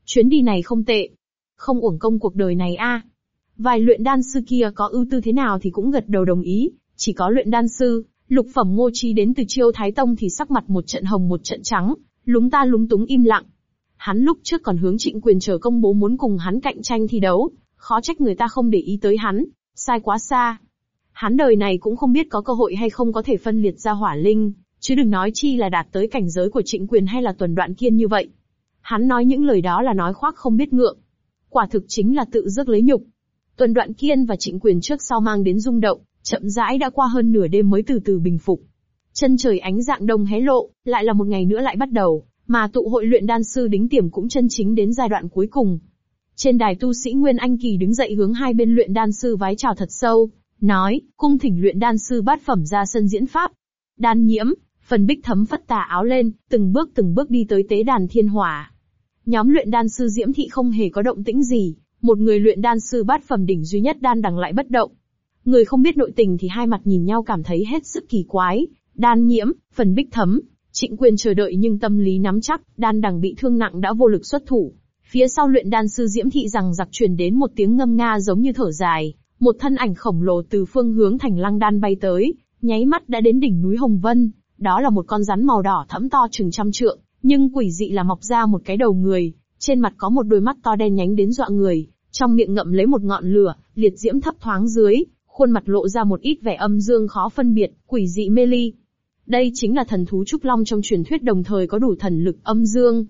Chuyến đi này không tệ. Không uổng công cuộc đời này a. Vài luyện đan sư kia có ưu tư thế nào thì cũng gật đầu đồng ý, chỉ có luyện đan sư, Lục phẩm ngô chi đến từ chiêu Thái Tông thì sắc mặt một trận hồng một trận trắng, lúng ta lúng túng im lặng. Hắn lúc trước còn hướng trịnh quyền chờ công bố muốn cùng hắn cạnh tranh thi đấu, khó trách người ta không để ý tới hắn, sai quá xa. Hắn đời này cũng không biết có cơ hội hay không có thể phân liệt ra hỏa linh, chứ đừng nói chi là đạt tới cảnh giới của trịnh quyền hay là tuần đoạn kiên như vậy. Hắn nói những lời đó là nói khoác không biết ngượng. Quả thực chính là tự dứt lấy nhục. Tuần đoạn kiên và trịnh quyền trước sau mang đến rung động, chậm rãi đã qua hơn nửa đêm mới từ từ bình phục. Chân trời ánh dạng đông hé lộ, lại là một ngày nữa lại bắt đầu, mà tụ hội luyện đan sư đính tiềm cũng chân chính đến giai đoạn cuối cùng. Trên đài tu sĩ Nguyên Anh Kỳ đứng dậy hướng hai bên luyện đan sư vái chào thật sâu, nói, cung thỉnh luyện đan sư bát phẩm ra sân diễn pháp. Đan nhiễm, phần bích thấm phất tà áo lên, từng bước từng bước đi tới tế đàn thiên hỏa. Nhóm luyện đan sư diễm thị không hề có động tĩnh gì, một người luyện đan sư bát phẩm đỉnh duy nhất đan đằng lại bất động, Người không biết nội tình thì hai mặt nhìn nhau cảm thấy hết sức kỳ quái. Đan nhiễm, phần bích thấm, trịnh quyền chờ đợi nhưng tâm lý nắm chắc, đan đằng bị thương nặng đã vô lực xuất thủ. Phía sau luyện đan sư diễm thị rằng giặc truyền đến một tiếng ngâm nga giống như thở dài, một thân ảnh khổng lồ từ phương hướng thành lăng đan bay tới, nháy mắt đã đến đỉnh núi Hồng Vân. Đó là một con rắn màu đỏ thẫm to chừng trăm trượng, nhưng quỷ dị là mọc ra một cái đầu người, trên mặt có một đôi mắt to đen nhánh đến dọa người, trong miệng ngậm lấy một ngọn lửa, liệt diễm thấp thoáng dưới, khuôn mặt lộ ra một ít vẻ âm dương khó phân biệt, quỷ dị mê ly. Đây chính là thần thú Trúc Long trong truyền thuyết đồng thời có đủ thần lực âm dương.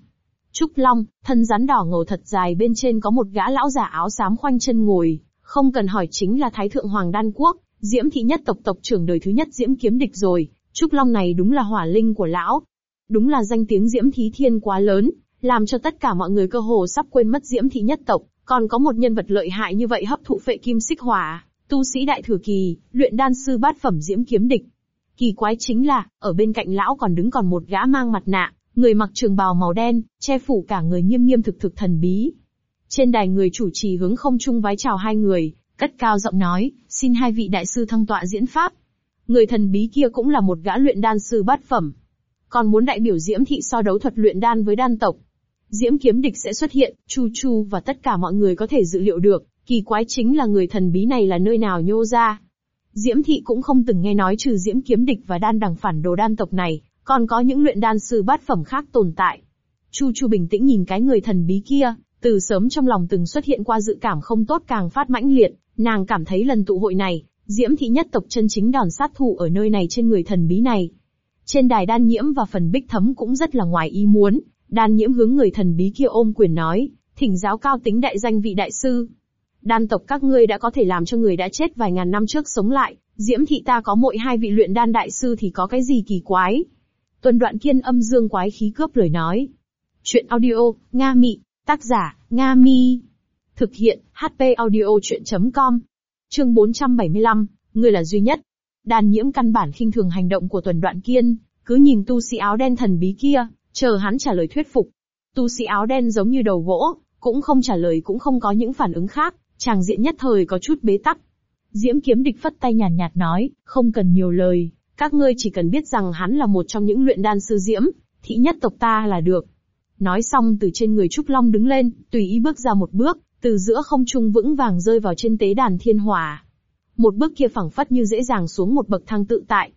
Trúc Long, thân rắn đỏ ngầu thật dài bên trên có một gã lão giả áo xám khoanh chân ngồi, không cần hỏi chính là Thái Thượng Hoàng Đan Quốc, Diễm Thị Nhất tộc tộc trưởng đời thứ nhất Diễm Kiếm Địch rồi, Trúc Long này đúng là hỏa linh của lão. Đúng là danh tiếng Diễm Thí Thiên quá lớn, làm cho tất cả mọi người cơ hồ sắp quên mất Diễm Thị Nhất tộc, còn có một nhân vật lợi hại như vậy hấp thụ phệ kim xích hỏa. Tu sĩ đại thừa kỳ, luyện đan sư bát phẩm diễm kiếm địch. Kỳ quái chính là, ở bên cạnh lão còn đứng còn một gã mang mặt nạ, người mặc trường bào màu đen, che phủ cả người nghiêm nghiêm thực thực thần bí. Trên đài người chủ trì hướng không trung vái chào hai người, cất cao giọng nói, xin hai vị đại sư thăng tọa diễn pháp. Người thần bí kia cũng là một gã luyện đan sư bát phẩm. còn muốn đại biểu Diễm thị so đấu thuật luyện đan với đan tộc. Diễm kiếm địch sẽ xuất hiện, Chu Chu và tất cả mọi người có thể dự liệu được, kỳ quái chính là người thần bí này là nơi nào nhô ra. Diễm thị cũng không từng nghe nói trừ Diễm kiếm địch và đan đằng phản đồ đan tộc này, còn có những luyện đan sư bát phẩm khác tồn tại. Chu Chu bình tĩnh nhìn cái người thần bí kia, từ sớm trong lòng từng xuất hiện qua dự cảm không tốt càng phát mãnh liệt, nàng cảm thấy lần tụ hội này, Diễm thị nhất tộc chân chính đòn sát thủ ở nơi này trên người thần bí này. Trên đài đan nhiễm và phần bích thấm cũng rất là ngoài ý muốn, đan nhiễm hướng người thần bí kia ôm quyền nói, thỉnh giáo cao tính đại danh vị đại sư. Đan tộc các ngươi đã có thể làm cho người đã chết vài ngàn năm trước sống lại, Diễm thị ta có mỗi hai vị luyện đan đại sư thì có cái gì kỳ quái. Tuần đoạn kiên âm dương quái khí cướp lời nói. Chuyện audio, Nga Mị, tác giả, Nga Mi. Thực hiện, HP audio chuyện.com. Chương 475, người là duy nhất. đan nhiễm căn bản khinh thường hành động của tuần đoạn kiên, cứ nhìn tu sĩ áo đen thần bí kia, chờ hắn trả lời thuyết phục. Tu sĩ áo đen giống như đầu gỗ, cũng không trả lời cũng không có những phản ứng khác, chàng diện nhất thời có chút bế tắc. Diễm kiếm địch phất tay nhàn nhạt, nhạt nói, không cần nhiều lời, các ngươi chỉ cần biết rằng hắn là một trong những luyện đan sư Diễm, thị nhất tộc ta là được. Nói xong từ trên người Trúc Long đứng lên, tùy ý bước ra một bước, từ giữa không trung vững vàng rơi vào trên tế đàn thiên hỏa. Một bước kia phẳng phất như dễ dàng xuống một bậc thang tự tại.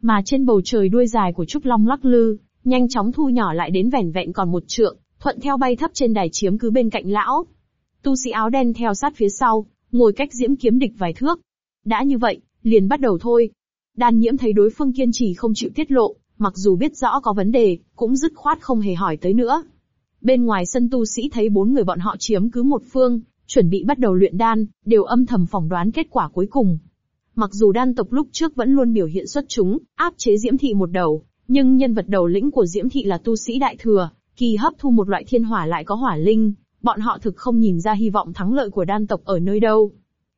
Mà trên bầu trời đuôi dài của Trúc Long lắc lư, nhanh chóng thu nhỏ lại đến vẻn vẹn còn một trượng, thuận theo bay thấp trên đài chiếm cứ bên cạnh lão. Tu sĩ áo đen theo sát phía sau, ngồi cách diễm kiếm địch vài thước. Đã như vậy, liền bắt đầu thôi. Đan nhiễm thấy đối phương kiên trì không chịu tiết lộ, mặc dù biết rõ có vấn đề, cũng dứt khoát không hề hỏi tới nữa. Bên ngoài sân tu sĩ thấy bốn người bọn họ chiếm cứ một phương, chuẩn bị bắt đầu luyện đan, đều âm thầm phỏng đoán kết quả cuối cùng. Mặc dù đan tộc lúc trước vẫn luôn biểu hiện xuất chúng, áp chế Diễm Thị một đầu, nhưng nhân vật đầu lĩnh của Diễm Thị là tu sĩ đại thừa, kỳ hấp thu một loại thiên hỏa lại có hỏa linh, bọn họ thực không nhìn ra hy vọng thắng lợi của đan tộc ở nơi đâu.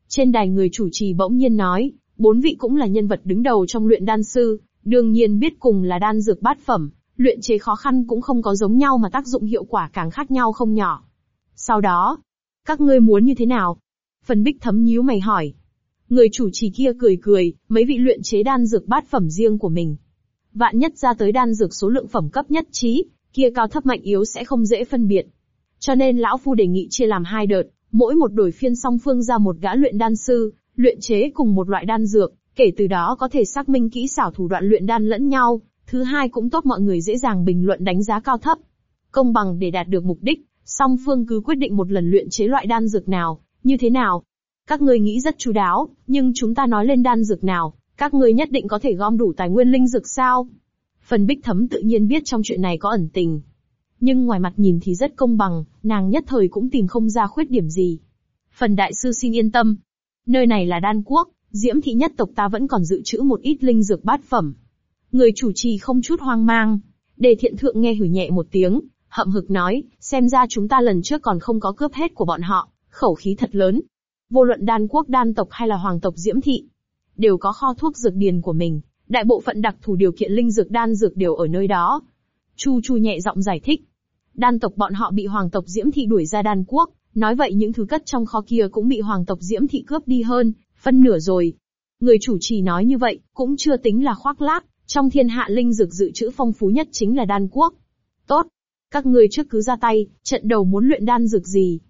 Trên đài người chủ trì bỗng nhiên nói, bốn vị cũng là nhân vật đứng đầu trong luyện đan sư, đương nhiên biết cùng là đan dược bát phẩm, luyện chế khó khăn cũng không có giống nhau mà tác dụng hiệu quả càng khác nhau không nhỏ. Sau đó, các ngươi muốn như thế nào? Phần bích thấm nhíu mày hỏi. Người chủ trì kia cười cười, mấy vị luyện chế đan dược bát phẩm riêng của mình. Vạn nhất ra tới đan dược số lượng phẩm cấp nhất trí, kia cao thấp mạnh yếu sẽ không dễ phân biệt. Cho nên lão phu đề nghị chia làm hai đợt, mỗi một đổi phiên song phương ra một gã luyện đan sư, luyện chế cùng một loại đan dược, kể từ đó có thể xác minh kỹ xảo thủ đoạn luyện đan lẫn nhau, thứ hai cũng tốt mọi người dễ dàng bình luận đánh giá cao thấp. Công bằng để đạt được mục đích, song phương cứ quyết định một lần luyện chế loại đan dược nào, như thế nào. Các ngươi nghĩ rất chú đáo, nhưng chúng ta nói lên đan dược nào, các ngươi nhất định có thể gom đủ tài nguyên linh dược sao? Phần bích thấm tự nhiên biết trong chuyện này có ẩn tình. Nhưng ngoài mặt nhìn thì rất công bằng, nàng nhất thời cũng tìm không ra khuyết điểm gì. Phần đại sư xin yên tâm. Nơi này là đan quốc, diễm thị nhất tộc ta vẫn còn dự trữ một ít linh dược bát phẩm. Người chủ trì không chút hoang mang. Đề thiện thượng nghe hử nhẹ một tiếng, hậm hực nói, xem ra chúng ta lần trước còn không có cướp hết của bọn họ, khẩu khí thật lớn. Vô luận đan quốc đan tộc hay là hoàng tộc diễm thị, đều có kho thuốc dược điền của mình, đại bộ phận đặc thù điều kiện linh dược đan dược đều ở nơi đó. Chu Chu nhẹ giọng giải thích. Đan tộc bọn họ bị hoàng tộc diễm thị đuổi ra đan quốc, nói vậy những thứ cất trong kho kia cũng bị hoàng tộc diễm thị cướp đi hơn, phân nửa rồi. Người chủ trì nói như vậy, cũng chưa tính là khoác lác, trong thiên hạ linh dược dự trữ phong phú nhất chính là đan quốc. Tốt, các ngươi trước cứ ra tay, trận đầu muốn luyện đan dược gì?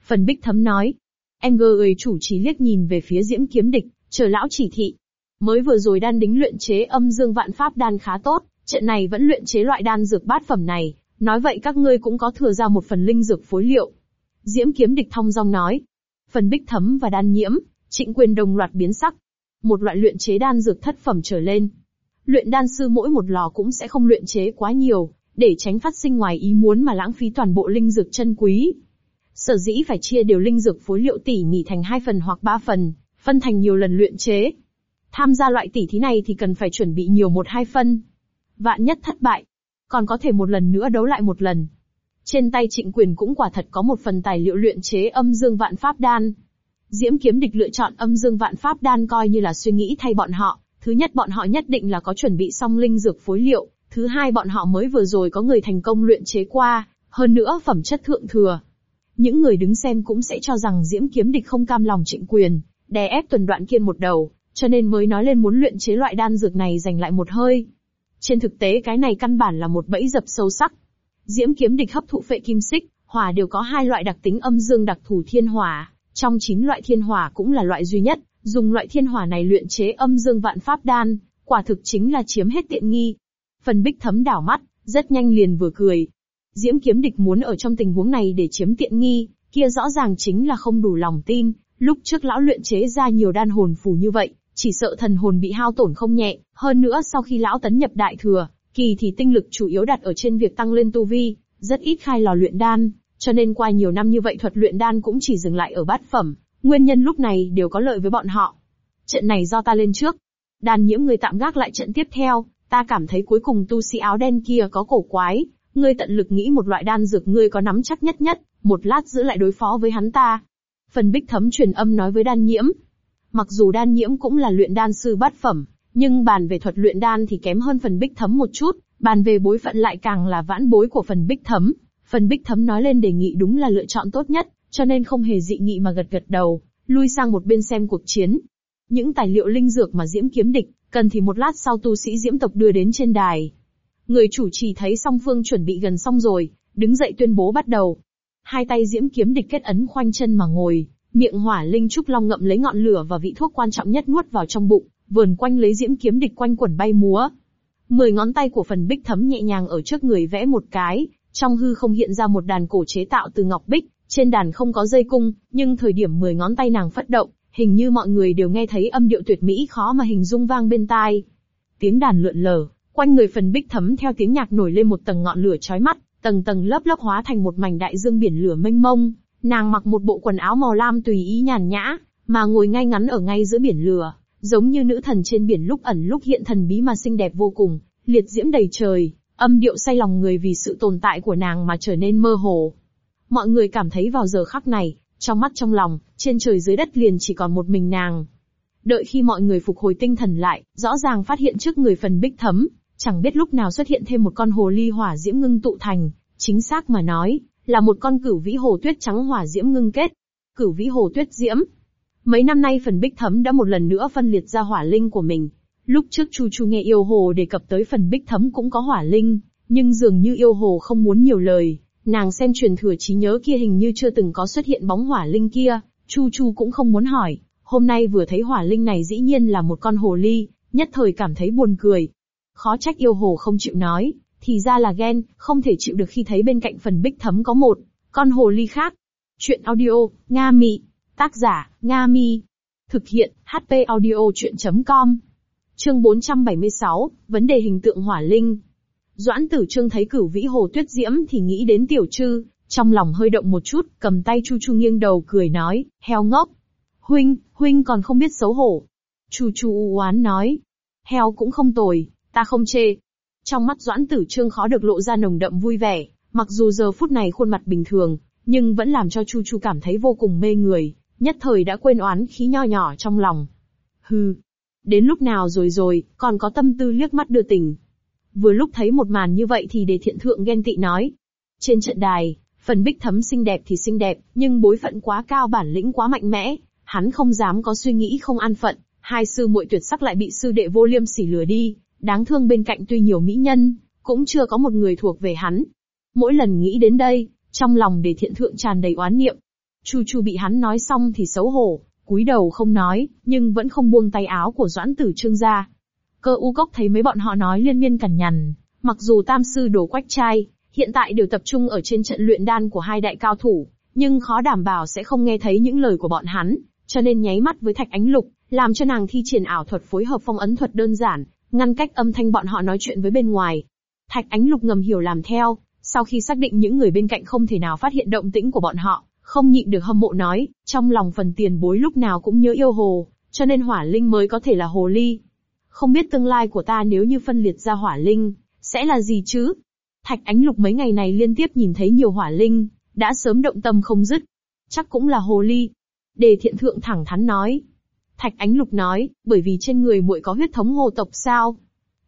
Phần bích thấm nói. Enger người ơi chủ trí liếc nhìn về phía diễm kiếm địch, chờ lão chỉ thị. Mới vừa rồi đan đính luyện chế âm dương vạn pháp đan khá tốt, trận này vẫn luyện chế loại đan dược bát phẩm này, nói vậy các ngươi cũng có thừa ra một phần linh dược phối liệu. Diễm kiếm địch thong dong nói. Phần bích thấm và đan nhiễm, trịnh quyền đồng loạt biến sắc. Một loại luyện chế đan dược thất phẩm trở lên. Luyện đan sư mỗi một lò cũng sẽ không luyện chế quá nhiều, để tránh phát sinh ngoài ý muốn mà lãng phí toàn bộ linh dược chân quý. Sở dĩ phải chia đều linh dược phối liệu tỉ mỉ thành hai phần hoặc ba phần, phân thành nhiều lần luyện chế. Tham gia loại tỉ thí này thì cần phải chuẩn bị nhiều một hai phân. Vạn nhất thất bại, còn có thể một lần nữa đấu lại một lần. Trên tay trịnh quyền cũng quả thật có một phần tài liệu luyện chế âm dương vạn pháp đan. Diễm kiếm địch lựa chọn âm dương vạn pháp đan coi như là suy nghĩ thay bọn họ, thứ nhất bọn họ nhất định là có chuẩn bị xong linh dược phối liệu, Thứ hai bọn họ mới vừa rồi có người thành công luyện chế qua, hơn nữa phẩm chất thượng thừa. Những người đứng xem cũng sẽ cho rằng Diễm Kiếm Địch không cam lòng trịnh quyền, đè ép tuần đoạn kiên một đầu, cho nên mới nói lên muốn luyện chế loại đan dược này giành lại một hơi. Trên thực tế cái này căn bản là một bẫy dập sâu sắc. Diễm kiếm địch hấp thụ phệ kim xích, hỏa đều có hai loại đặc tính âm dương đặc thù thiên hỏa, trong chín loại thiên hỏa cũng là loại duy nhất, dùng loại thiên hỏa này luyện chế âm dương vạn pháp đan, quả thực chính là chiếm hết tiện nghi. Phần bích thấm đảo mắt, rất nhanh liền vừa cười. Diễm kiếm địch muốn ở trong tình huống này để chiếm tiện nghi, kia rõ ràng chính là không đủ lòng tin, lúc trước lão luyện chế ra nhiều đan hồn phù như vậy, chỉ sợ thần hồn bị hao tổn không nhẹ, hơn nữa sau khi lão tấn nhập đại thừa, kỳ thì tinh lực chủ yếu đặt ở trên việc tăng lên tu vi, rất ít khai lò luyện đan, cho nên qua nhiều năm như vậy thuật luyện đan cũng chỉ dừng lại ở bát phẩm, nguyên nhân lúc này đều có lợi với bọn họ. Trận này do ta lên trước. Đàn nhiễm người tạm gác lại trận tiếp theo, ta cảm thấy cuối cùng tu sĩ áo đen kia có cổ quái, ngươi tận lực nghĩ một loại đan dược ngươi có nắm chắc nhất nhất, một lát giữ lại đối phó với hắn ta. Phần bích thấm truyền âm nói với đan nhiễm. Mặc dù đan nhiễm cũng là luyện đan sư bát phẩm, nhưng bàn về thuật luyện đan thì kém hơn phần bích thấm một chút, bàn về bối phận lại càng là vãn bối của phần bích thấm. Phần bích thấm nói lên đề nghị đúng là lựa chọn tốt nhất, cho nên không hề dị nghị mà gật gật đầu, lui sang một bên xem cuộc chiến. Những tài liệu linh dược mà Diễm kiếm địch, cần thì một lát sau tu sĩ Diễm tộc đưa đến trên đài. Người chủ trì thấy song phương chuẩn bị gần xong rồi, đứng dậy tuyên bố bắt đầu. Hai tay Diễm kiếm địch kết ấn khoanh chân mà ngồi, miệng hỏa linh trúc long ngậm lấy ngọn lửa và vị thuốc quan trọng nhất nuốt vào trong bụng, vườn quanh lấy Diễm kiếm địch quanh quẩn bay múa. Mười ngón tay của phần bích thấm nhẹ nhàng ở trước người vẽ một cái, trong hư không hiện ra một đàn cổ chế tạo từ ngọc bích, trên đàn không có dây cung, nhưng thời điểm mười ngón tay nàng phất động, hình như mọi người đều nghe thấy âm điệu tuyệt mỹ khó mà hình dung vang bên tai. Tiếng đàn lượn lờ, quanh người phần bích thấm theo tiếng nhạc nổi lên một tầng ngọn lửa chói mắt, tầng tầng lớp lớp hóa thành một mảnh đại dương biển lửa mênh mông. Nàng mặc một bộ quần áo màu lam tùy ý nhàn nhã, mà ngồi ngay ngắn ở ngay giữa biển lửa, giống như nữ thần trên biển lúc ẩn lúc hiện thần bí mà xinh đẹp vô cùng, liệt diễm đầy trời, âm điệu say lòng người vì sự tồn tại của nàng mà trở nên mơ hồ. Mọi người cảm thấy vào giờ khắc này, trong mắt trong lòng, trên trời dưới đất liền chỉ còn một mình nàng. Đợi khi mọi người phục hồi tinh thần lại, rõ ràng phát hiện trước người phần bích thấm, chẳng biết lúc nào xuất hiện thêm một con hồ ly hỏa diễm ngưng tụ thành, chính xác mà nói, là một con cửu vĩ hồ tuyết trắng hỏa diễm ngưng kết. Cửu vĩ hồ tuyết diễm. Mấy năm nay phần bích thấm đã một lần nữa phân liệt ra hỏa linh của mình. Lúc trước Chu Chu nghe yêu hồ đề cập tới phần bích thấm cũng có hỏa linh, nhưng dường như yêu hồ không muốn nhiều lời, Nàng xem truyền thừa trí nhớ kia hình như chưa từng có xuất hiện bóng hỏa linh kia, Chu Chu cũng không muốn hỏi, hôm nay vừa thấy hỏa linh này dĩ nhiên là một con hồ ly, nhất thời cảm thấy buồn cười. Khó trách yêu hồ không chịu nói, thì ra là ghen, không thể chịu được khi thấy bên cạnh phần bích thấm có một con hồ ly khác. Chuyện audio, Nga Mị. Tác giả, Nga Mi. Thực hiện, HP audio chuyện.com. Chương 476, vấn đề hình tượng hỏa linh. Doãn tử trương thấy cửu vĩ hồ tuyết diễm thì nghĩ đến tiểu trư, trong lòng hơi động một chút, cầm tay Chu Chu nghiêng đầu cười nói, heo ngốc. Huynh, huynh còn không biết xấu hổ. Chu Chu u oán nói, heo cũng không tồi, ta không chê. Trong mắt Doãn tử trương khó được lộ ra nồng đậm vui vẻ, mặc dù giờ phút này khuôn mặt bình thường, nhưng vẫn làm cho Chu Chu cảm thấy vô cùng mê người, nhất thời đã quên oán khí nho nhỏ trong lòng. Hừ, đến lúc nào rồi rồi, còn có tâm tư liếc mắt đưa tình. Vừa lúc thấy một màn như vậy thì đề thiện thượng ghen tị nói. Trên trận đài, phần bích thấm xinh đẹp thì xinh đẹp, nhưng bối phận quá cao bản lĩnh quá mạnh mẽ, hắn không dám có suy nghĩ không an phận, hai sư muội tuyệt sắc lại bị sư đệ vô liêm sỉ lừa đi, đáng thương bên cạnh tuy nhiều mỹ nhân, cũng chưa có một người thuộc về hắn. Mỗi lần nghĩ đến đây, trong lòng đề thiện thượng tràn đầy oán niệm. Chu Chu bị hắn nói xong thì xấu hổ, cúi đầu không nói, nhưng vẫn không buông tay áo của Doãn Tử Trương ra, Cơ u cốc thấy mấy bọn họ nói liên miên cằn nhằn, mặc dù tam sư đồ quách trai, hiện tại đều tập trung ở trên trận luyện đan của hai đại cao thủ, nhưng khó đảm bảo sẽ không nghe thấy những lời của bọn hắn, cho nên nháy mắt với thạch ánh lục, làm cho nàng thi triển ảo thuật phối hợp phong ấn thuật đơn giản, ngăn cách âm thanh bọn họ nói chuyện với bên ngoài. Thạch ánh lục ngầm hiểu làm theo, sau khi xác định những người bên cạnh không thể nào phát hiện động tĩnh của bọn họ, không nhịn được hâm mộ nói, trong lòng phần tiền bối lúc nào cũng nhớ yêu hồ, cho nên hỏa linh mới có thể là hồ ly. Không biết tương lai của ta nếu như phân liệt ra hỏa linh, sẽ là gì chứ? Thạch ánh lục mấy ngày này liên tiếp nhìn thấy nhiều hỏa linh, đã sớm động tâm không dứt. Chắc cũng là hồ ly. Đề thiện thượng thẳng thắn nói. Thạch ánh lục nói, bởi vì trên người muội có huyết thống hồ tộc sao?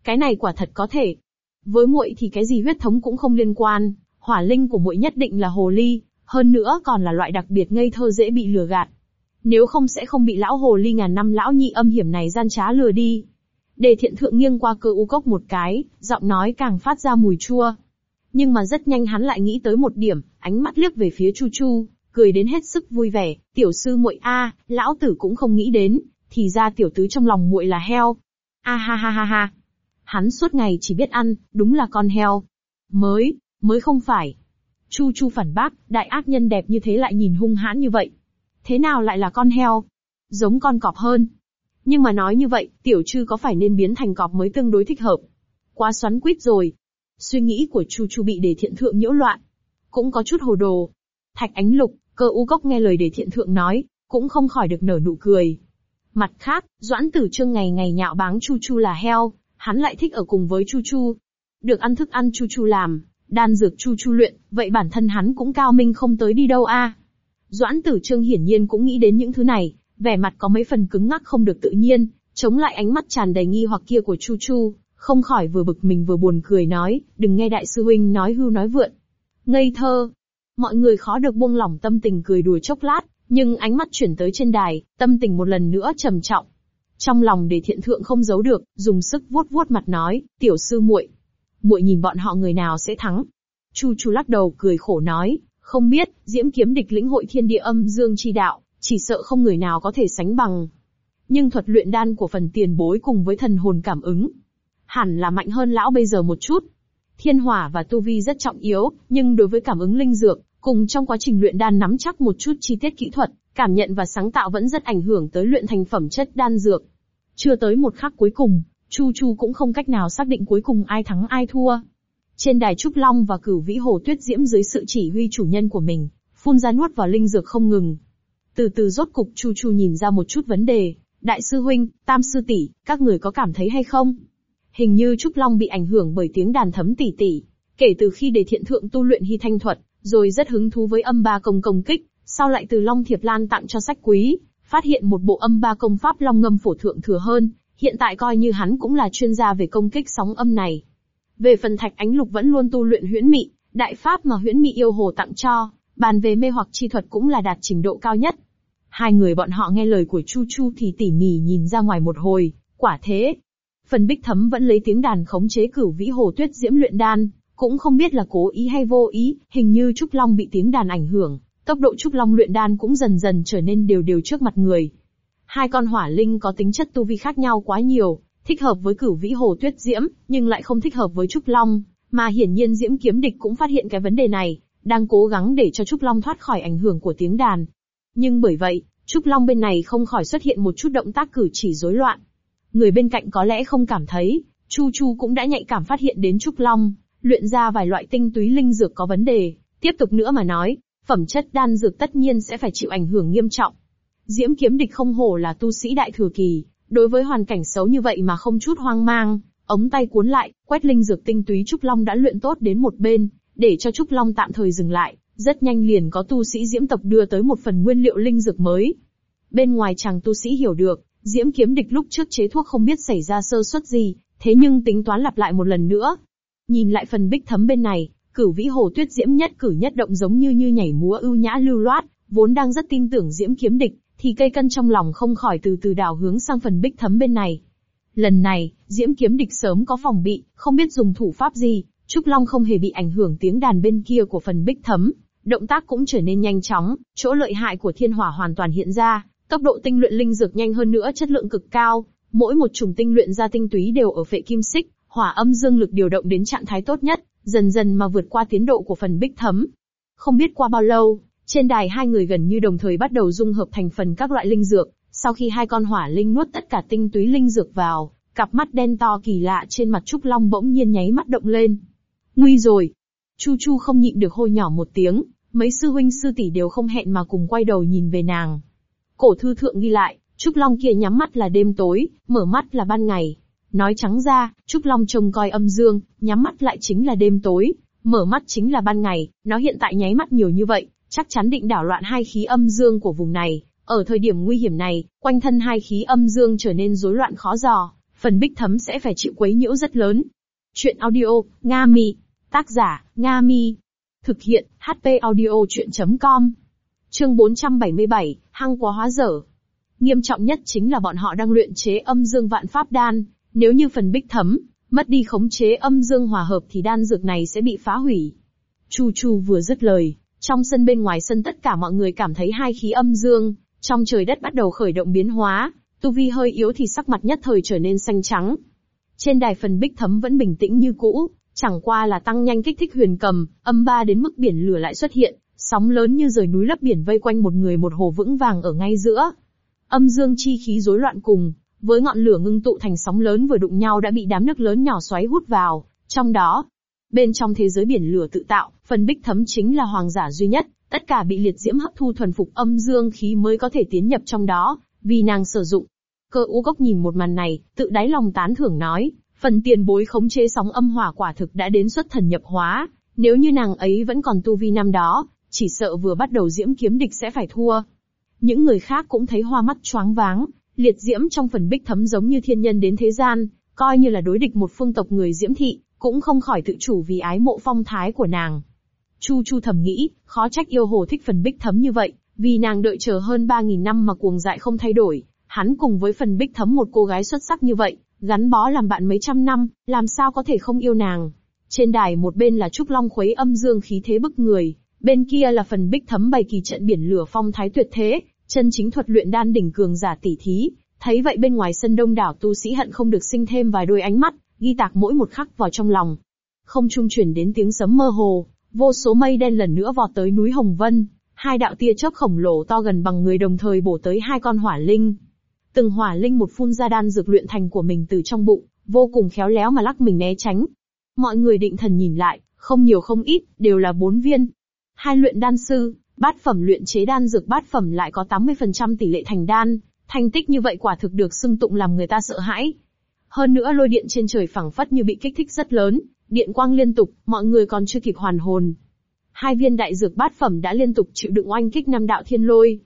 Cái này quả thật có thể. Với muội thì cái gì huyết thống cũng không liên quan, hỏa linh của muội nhất định là hồ ly, hơn nữa còn là loại đặc biệt ngây thơ dễ bị lừa gạt. Nếu không sẽ không bị lão hồ ly ngàn năm lão nhị âm hiểm này gian trá lừa đi. Đề thiện thượng nghiêng qua cơ u cốc một cái, giọng nói càng phát ra mùi chua. Nhưng mà rất nhanh hắn lại nghĩ tới một điểm, ánh mắt liếc về phía Chu Chu, cười đến hết sức vui vẻ, tiểu sư muội a, lão tử cũng không nghĩ đến, thì ra tiểu tứ trong lòng muội là heo. A ha ha ha ha. Hắn suốt ngày chỉ biết ăn, đúng là con heo. Mới, mới không phải. Chu Chu phản bác, đại ác nhân đẹp như thế lại nhìn hung hãn như vậy. Thế nào lại là con heo? Giống con cọp hơn. Nhưng mà nói như vậy, tiểu trư có phải nên biến thành cọp mới tương đối thích hợp? Quá xoắn quýt rồi. Suy nghĩ của Chu Chu bị đề thiện thượng nhiễu loạn. Cũng có chút hồ đồ. Thạch ánh lục, cơ u cốc nghe lời đề thiện thượng nói, cũng không khỏi được nở nụ cười. Mặt khác, Doãn Tử Trương ngày ngày nhạo báng Chu Chu là heo, hắn lại thích ở cùng với Chu Chu. Được ăn thức ăn Chu Chu làm, đan dược Chu Chu luyện, vậy bản thân hắn cũng cao minh không tới đi đâu a. Doãn Tử Trương hiển nhiên cũng nghĩ đến những thứ này, vẻ mặt có mấy phần cứng ngắc không được tự nhiên, chống lại ánh mắt tràn đầy nghi hoặc kia của Chu Chu, không khỏi vừa bực mình vừa buồn cười nói, đừng nghe đại sư huynh nói hưu nói vượn. Ngây thơ. Mọi người khó được buông lỏng tâm tình cười đùa chốc lát, nhưng ánh mắt chuyển tới trên đài, tâm tình một lần nữa trầm trọng. Trong lòng để thiện thượng không giấu được, dùng sức vuốt vuốt mặt nói, tiểu sư muội, muội nhìn bọn họ người nào sẽ thắng. Chu Chu lắc đầu cười khổ nói, không biết, diễm kiếm địch lĩnh hội thiên địa âm dương chi đạo, chỉ sợ không người nào có thể sánh bằng. Nhưng thuật luyện đan của phần tiền bối cùng với thần hồn cảm ứng, hẳn là mạnh hơn lão bây giờ một chút. Thiên hỏa và tu vi rất trọng yếu, nhưng đối với cảm ứng linh dược, cùng trong quá trình luyện đan nắm chắc một chút chi tiết kỹ thuật, cảm nhận và sáng tạo vẫn rất ảnh hưởng tới luyện thành phẩm chất đan dược. Chưa tới một khắc cuối cùng, Chu Chu cũng không cách nào xác định cuối cùng ai thắng ai thua. Trên đài Trúc Long và Cửu Vĩ Hồ Tuyết Diễm dưới sự chỉ huy chủ nhân của mình, phun ra nuốt vào linh dược không ngừng. Từ từ rốt cục Chu Chu nhìn ra một chút vấn đề, đại sư huynh, tam sư tỷ, các người có cảm thấy hay không? Hình như Trúc Long bị ảnh hưởng bởi tiếng đàn thấm tỉ tỉ. Kể từ khi đề thiện thượng tu luyện hy thanh thuật, rồi rất hứng thú với âm ba công công kích, sau lại từ Long Thiệp Lan tặng cho sách quý, phát hiện một bộ âm ba công pháp long ngâm phổ thượng thừa hơn, hiện tại coi như hắn cũng là chuyên gia về công kích sóng âm này. Về phần thạch ánh lục vẫn luôn tu luyện huyễn mị, đại pháp mà huyễn mị yêu hồ tặng cho, bàn về mê hoặc chi thuật cũng là đạt trình độ cao nhất. Hai người bọn họ nghe lời của Chu Chu thì tỉ mỉ nhìn ra ngoài một hồi, quả thế. Phần bích thấm vẫn lấy tiếng đàn khống chế cửu vĩ hồ tuyết diễm luyện đan, cũng không biết là cố ý hay vô ý, hình như Trúc Long bị tiếng đàn ảnh hưởng, tốc độ Trúc Long luyện đan cũng dần dần trở nên đều đều trước mặt người. Hai con hỏa linh có tính chất tu vi khác nhau quá nhiều, thích hợp với cửu vĩ hồ tuyết diễm, nhưng lại không thích hợp với Trúc Long, mà hiển nhiên diễm kiếm địch cũng phát hiện cái vấn đề này, đang cố gắng để cho Trúc Long thoát khỏi ảnh hưởng của tiếng đàn. Nhưng bởi vậy, Trúc Long bên này không khỏi xuất hiện một chút động tác cử chỉ rối loạn. Người bên cạnh có lẽ không cảm thấy, Chu Chu cũng đã nhạy cảm phát hiện đến Trúc Long, luyện ra vài loại tinh túy linh dược có vấn đề. Tiếp tục nữa mà nói, phẩm chất đan dược tất nhiên sẽ phải chịu ảnh hưởng nghiêm trọng. Diễm kiếm địch không hổ là tu sĩ đại thừa kỳ, đối với hoàn cảnh xấu như vậy mà không chút hoang mang, ống tay cuốn lại, quét linh dược tinh túy Trúc Long đã luyện tốt đến một bên, để cho Trúc Long tạm thời dừng lại, rất nhanh liền có tu sĩ diễm tộc đưa tới một phần nguyên liệu linh dược mới. Bên ngoài chàng tu sĩ hiểu được, diễm kiếm địch lúc trước chế thuốc không biết xảy ra sơ suất gì, thế nhưng tính toán lặp lại một lần nữa. Nhìn lại phần bích thấm bên này, cửu vĩ hồ tuyết diễm nhất cử nhất động giống như như nhảy múa ưu nhã lưu loát, vốn đang rất tin tưởng diễm kiếm địch, thì cây cân trong lòng không khỏi từ từ đảo hướng sang phần bích thấm bên này. Lần này, diễm kiếm địch sớm có phòng bị, không biết dùng thủ pháp gì, Trúc Long không hề bị ảnh hưởng tiếng đàn bên kia của phần bích thấm, động tác cũng trở nên nhanh chóng, chỗ lợi hại của thiên hỏa hoàn toàn hiện ra, tốc độ tinh luyện linh dược nhanh hơn nữa chất lượng cực cao, mỗi một chủng tinh luyện ra tinh túy đều ở phệ kim xích, hỏa âm dương lực điều động đến trạng thái tốt nhất, dần dần mà vượt qua tiến độ của phần bích thấm. Không biết qua bao lâu, trên đài hai người gần như đồng thời bắt đầu dung hợp thành phần các loại linh dược, sau khi hai con hỏa linh nuốt tất cả tinh túy linh dược vào, cặp mắt đen to kỳ lạ trên mặt Trúc Long bỗng nhiên nháy mắt động lên. Nguy rồi! Chu Chu không nhịn được hôi nhỏ một tiếng, mấy sư huynh sư tỷ đều không hẹn mà cùng quay đầu nhìn về nàng. Cổ thư thượng ghi lại, Trúc Long kia nhắm mắt là đêm tối, mở mắt là ban ngày. Nói trắng ra, Trúc Long trông coi âm dương, nhắm mắt lại chính là đêm tối, mở mắt chính là ban ngày, nó hiện tại nháy mắt nhiều như vậy, chắc chắn định đảo loạn hai khí âm dương của vùng này. Ở thời điểm nguy hiểm này, quanh thân hai khí âm dương trở nên rối loạn khó dò, phần bích thấm sẽ phải chịu quấy nhiễu rất lớn. Chuyện audio, Nga Mi. Tác giả, Nga Mi. Thực hiện, HP audio chuyện.com. Chương 477, hăng quá hóa dở. Nghiêm trọng nhất chính là bọn họ đang luyện chế âm dương vạn pháp đan, nếu như phần bích thấm, mất đi khống chế âm dương hòa hợp thì đan dược này sẽ bị phá hủy. Chu Chu vừa dứt lời, trong sân bên ngoài sân tất cả mọi người cảm thấy hai khí âm dương, trong trời đất bắt đầu khởi động biến hóa, tu vi hơi yếu thì sắc mặt nhất thời trở nên xanh trắng. Trên đài phần bích thấm vẫn bình tĩnh như cũ, chẳng qua là tăng nhanh kích thích huyền cầm, âm ba đến mức biển lửa lại xuất hiện, sóng lớn như rời núi lấp biển vây quanh một người một hồ vững vàng ở ngay giữa. Âm dương chi khí rối loạn cùng, với ngọn lửa ngưng tụ thành sóng lớn vừa đụng nhau đã bị đám nước lớn nhỏ xoáy hút vào, trong đó. Bên trong thế giới biển lửa tự tạo, phần bích thấm chính là hoàng giả duy nhất, tất cả bị liệt diễm hấp thu thuần phục âm dương khí mới có thể tiến nhập trong đó, vì nàng sử dụng. Cơ u gốc nhìn một màn này, tự đáy lòng tán thưởng nói, phần tiền bối khống chế sóng âm hỏa quả thực đã đến xuất thần nhập hóa, nếu như nàng ấy vẫn còn tu vi năm đó, chỉ sợ vừa bắt đầu diễm kiếm địch sẽ phải thua. Những người khác cũng thấy hoa mắt choáng váng, liệt diễm trong phần bích thấm giống như thiên nhân đến thế gian, coi như là đối địch một phương tộc người diễm thị, cũng không khỏi tự chủ vì ái mộ phong thái của nàng. Chu Chu thầm nghĩ, khó trách yêu hồ thích phần bích thấm như vậy, vì nàng đợi chờ hơn 3.000 năm mà cuồng dại không thay đổi, hắn cùng với phần bích thấm một cô gái xuất sắc như vậy, gắn bó làm bạn mấy trăm năm, làm sao có thể không yêu nàng. Trên đài một bên là Trúc Long khuấy âm dương khí thế bức người, bên kia là phần bích thấm bày kỳ trận biển lửa phong thái tuyệt thế, chân chính thuật luyện đan đỉnh cường giả tỷ thí. Thấy vậy bên ngoài sân đông đảo tu sĩ hận không được sinh thêm vài đôi ánh mắt, ghi tạc mỗi một khắc vào trong lòng. Không trung chuyển đến tiếng sấm mơ hồ, vô số mây đen lần nữa vọt tới núi Hồng Vân, hai đạo tia chớp khổng lồ to gần bằng người đồng thời bổ tới hai con hỏa linh. Từng hỏa linh một phun ra đan dược luyện thành của mình từ trong bụng, vô cùng khéo léo mà lắc mình né tránh. Mọi người định thần nhìn lại, không nhiều không ít, đều là bốn viên. Hai luyện đan sư, bát phẩm luyện chế đan dược bát phẩm lại có 80% tỷ lệ thành đan, thành tích như vậy quả thực được xưng tụng làm người ta sợ hãi. Hơn nữa lôi điện trên trời phẳng phất như bị kích thích rất lớn, điện quang liên tục, mọi người còn chưa kịp hoàn hồn. Hai viên đại dược bát phẩm đã liên tục chịu đựng oanh kích năm đạo thiên lôi.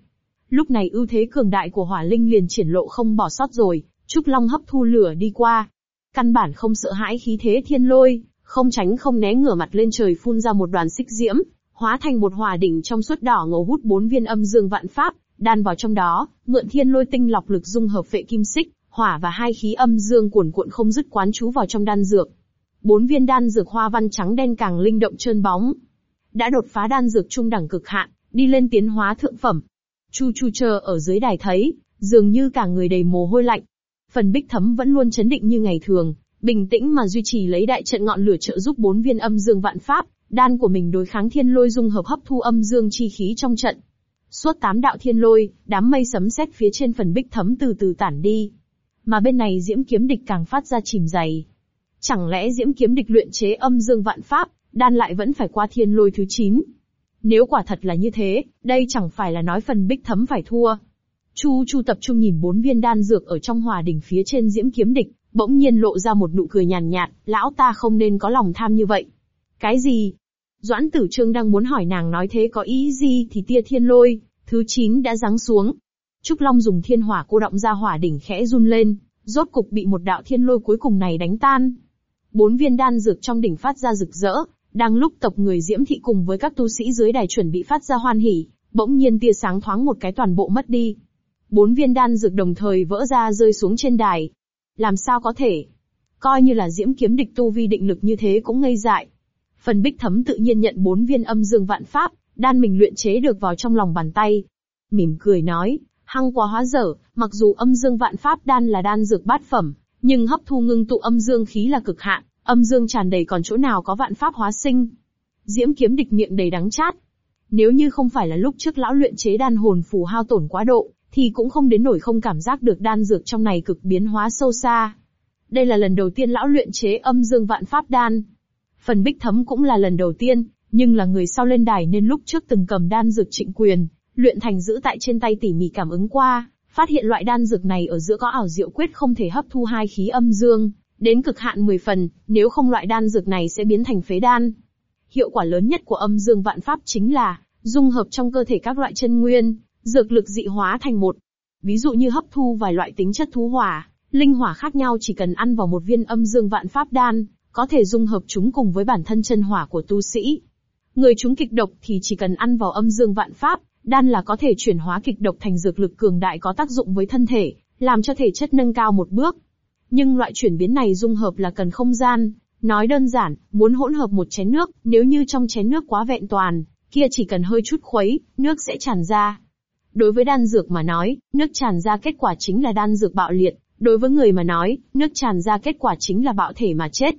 Lúc này ưu thế cường đại của hỏa linh liền triển lộ không bỏ sót rồi, Trúc Long hấp thu lửa đi qua. Căn bản không sợ hãi khí thế thiên lôi, không tránh không né ngửa mặt lên trời phun ra một đoàn xích diễm, hóa thành một hỏa đỉnh trong suốt đỏ ngầu hút bốn viên âm dương vạn pháp, đan vào trong đó, mượn thiên lôi tinh lọc lực dung hợp vệ kim xích, hỏa và hai khí âm dương cuồn cuộn không dứt quán chú vào trong đan dược. Bốn viên đan dược hoa văn trắng đen càng linh động trơn bóng. Đã đột phá đan dược trung đẳng cực hạn, đi lên tiến hóa thượng phẩm. Chu Chu chờ ở dưới đài thấy, dường như cả người đầy mồ hôi lạnh. Phần bích thấm vẫn luôn chấn định như ngày thường, bình tĩnh mà duy trì lấy đại trận ngọn lửa trợ giúp bốn viên âm dương vạn pháp, đan của mình đối kháng thiên lôi dung hợp hấp thu âm dương chi khí trong trận. Suốt tám đạo thiên lôi, đám mây sấm sét phía trên phần bích thấm từ từ tản đi. Mà bên này diễm kiếm địch càng phát ra chìm dày. Chẳng lẽ diễm kiếm địch luyện chế âm dương vạn pháp, đan lại vẫn phải qua thiên lôi thứ 9? Nếu quả thật là như thế, đây chẳng phải là nói phần bích thấm phải thua. Chu Chu tập trung nhìn bốn viên đan dược ở trong hòa đỉnh phía trên diễm kiếm địch, bỗng nhiên lộ ra một nụ cười nhàn nhạt, lão ta không nên có lòng tham như vậy. Cái gì? Doãn tử trương đang muốn hỏi nàng nói thế có ý gì thì tia thiên lôi, thứ 9 đã giáng xuống. Trúc Long dùng thiên hỏa cô động ra hỏa đỉnh khẽ run lên, rốt cục bị một đạo thiên lôi cuối cùng này đánh tan. Bốn viên đan dược trong đỉnh phát ra rực rỡ, đang lúc tộc người diễm thị cùng với các tu sĩ dưới đài chuẩn bị phát ra hoan hỉ, bỗng nhiên tia sáng thoáng một cái toàn bộ mất đi. Bốn viên đan dược đồng thời vỡ ra rơi xuống trên đài. Làm sao có thể? Coi như là diễm kiếm địch tu vi định lực như thế cũng ngây dại. Phần bích thấm tự nhiên nhận bốn viên âm dương vạn pháp, đan mình luyện chế được vào trong lòng bàn tay. Mỉm cười nói, hăng quá hóa dở, mặc dù âm dương vạn pháp đan là đan dược bát phẩm, nhưng hấp thu ngưng tụ âm dương khí là cực hạn, âm dương tràn đầy còn chỗ nào có vạn pháp hóa sinh. Diễm kiếm địch miệng đầy đắng chát. Nếu như không phải là lúc trước lão luyện chế đan hồn phù hao tổn quá độ, thì cũng không đến nổi không cảm giác được đan dược trong này cực biến hóa sâu xa. Đây là lần đầu tiên lão luyện chế âm dương vạn pháp đan. Phần bích thấm cũng là lần đầu tiên, nhưng là người sau lên đài nên lúc trước từng cầm đan dược trịnh quyền, luyện thành giữ tại trên tay tỉ mỉ cảm ứng qua, phát hiện loại đan dược này ở giữa có ảo diệu quyết không thể hấp thu hai khí âm dương, đến cực hạn 10 phần, nếu không loại đan dược này sẽ biến thành phế đan. Hiệu quả lớn nhất của âm dương vạn pháp chính là dung hợp trong cơ thể các loại chân nguyên, dược lực dị hóa thành một. Ví dụ như hấp thu vài loại tính chất thú hỏa, linh hỏa khác nhau chỉ cần ăn vào một viên âm dương vạn pháp đan, có thể dung hợp chúng cùng với bản thân chân hỏa của tu sĩ. Người chúng kịch độc thì chỉ cần ăn vào âm dương vạn pháp, đan là có thể chuyển hóa kịch độc thành dược lực cường đại có tác dụng với thân thể, làm cho thể chất nâng cao một bước. Nhưng loại chuyển biến này dung hợp là cần không gian. Nói đơn giản, muốn hỗn hợp một chén nước, nếu như trong chén nước quá vẹn toàn, kia chỉ cần hơi chút khuấy, nước sẽ tràn ra. Đối với đan dược mà nói, nước tràn ra kết quả chính là đan dược bạo liệt, đối với người mà nói, nước tràn ra kết quả chính là bạo thể mà chết.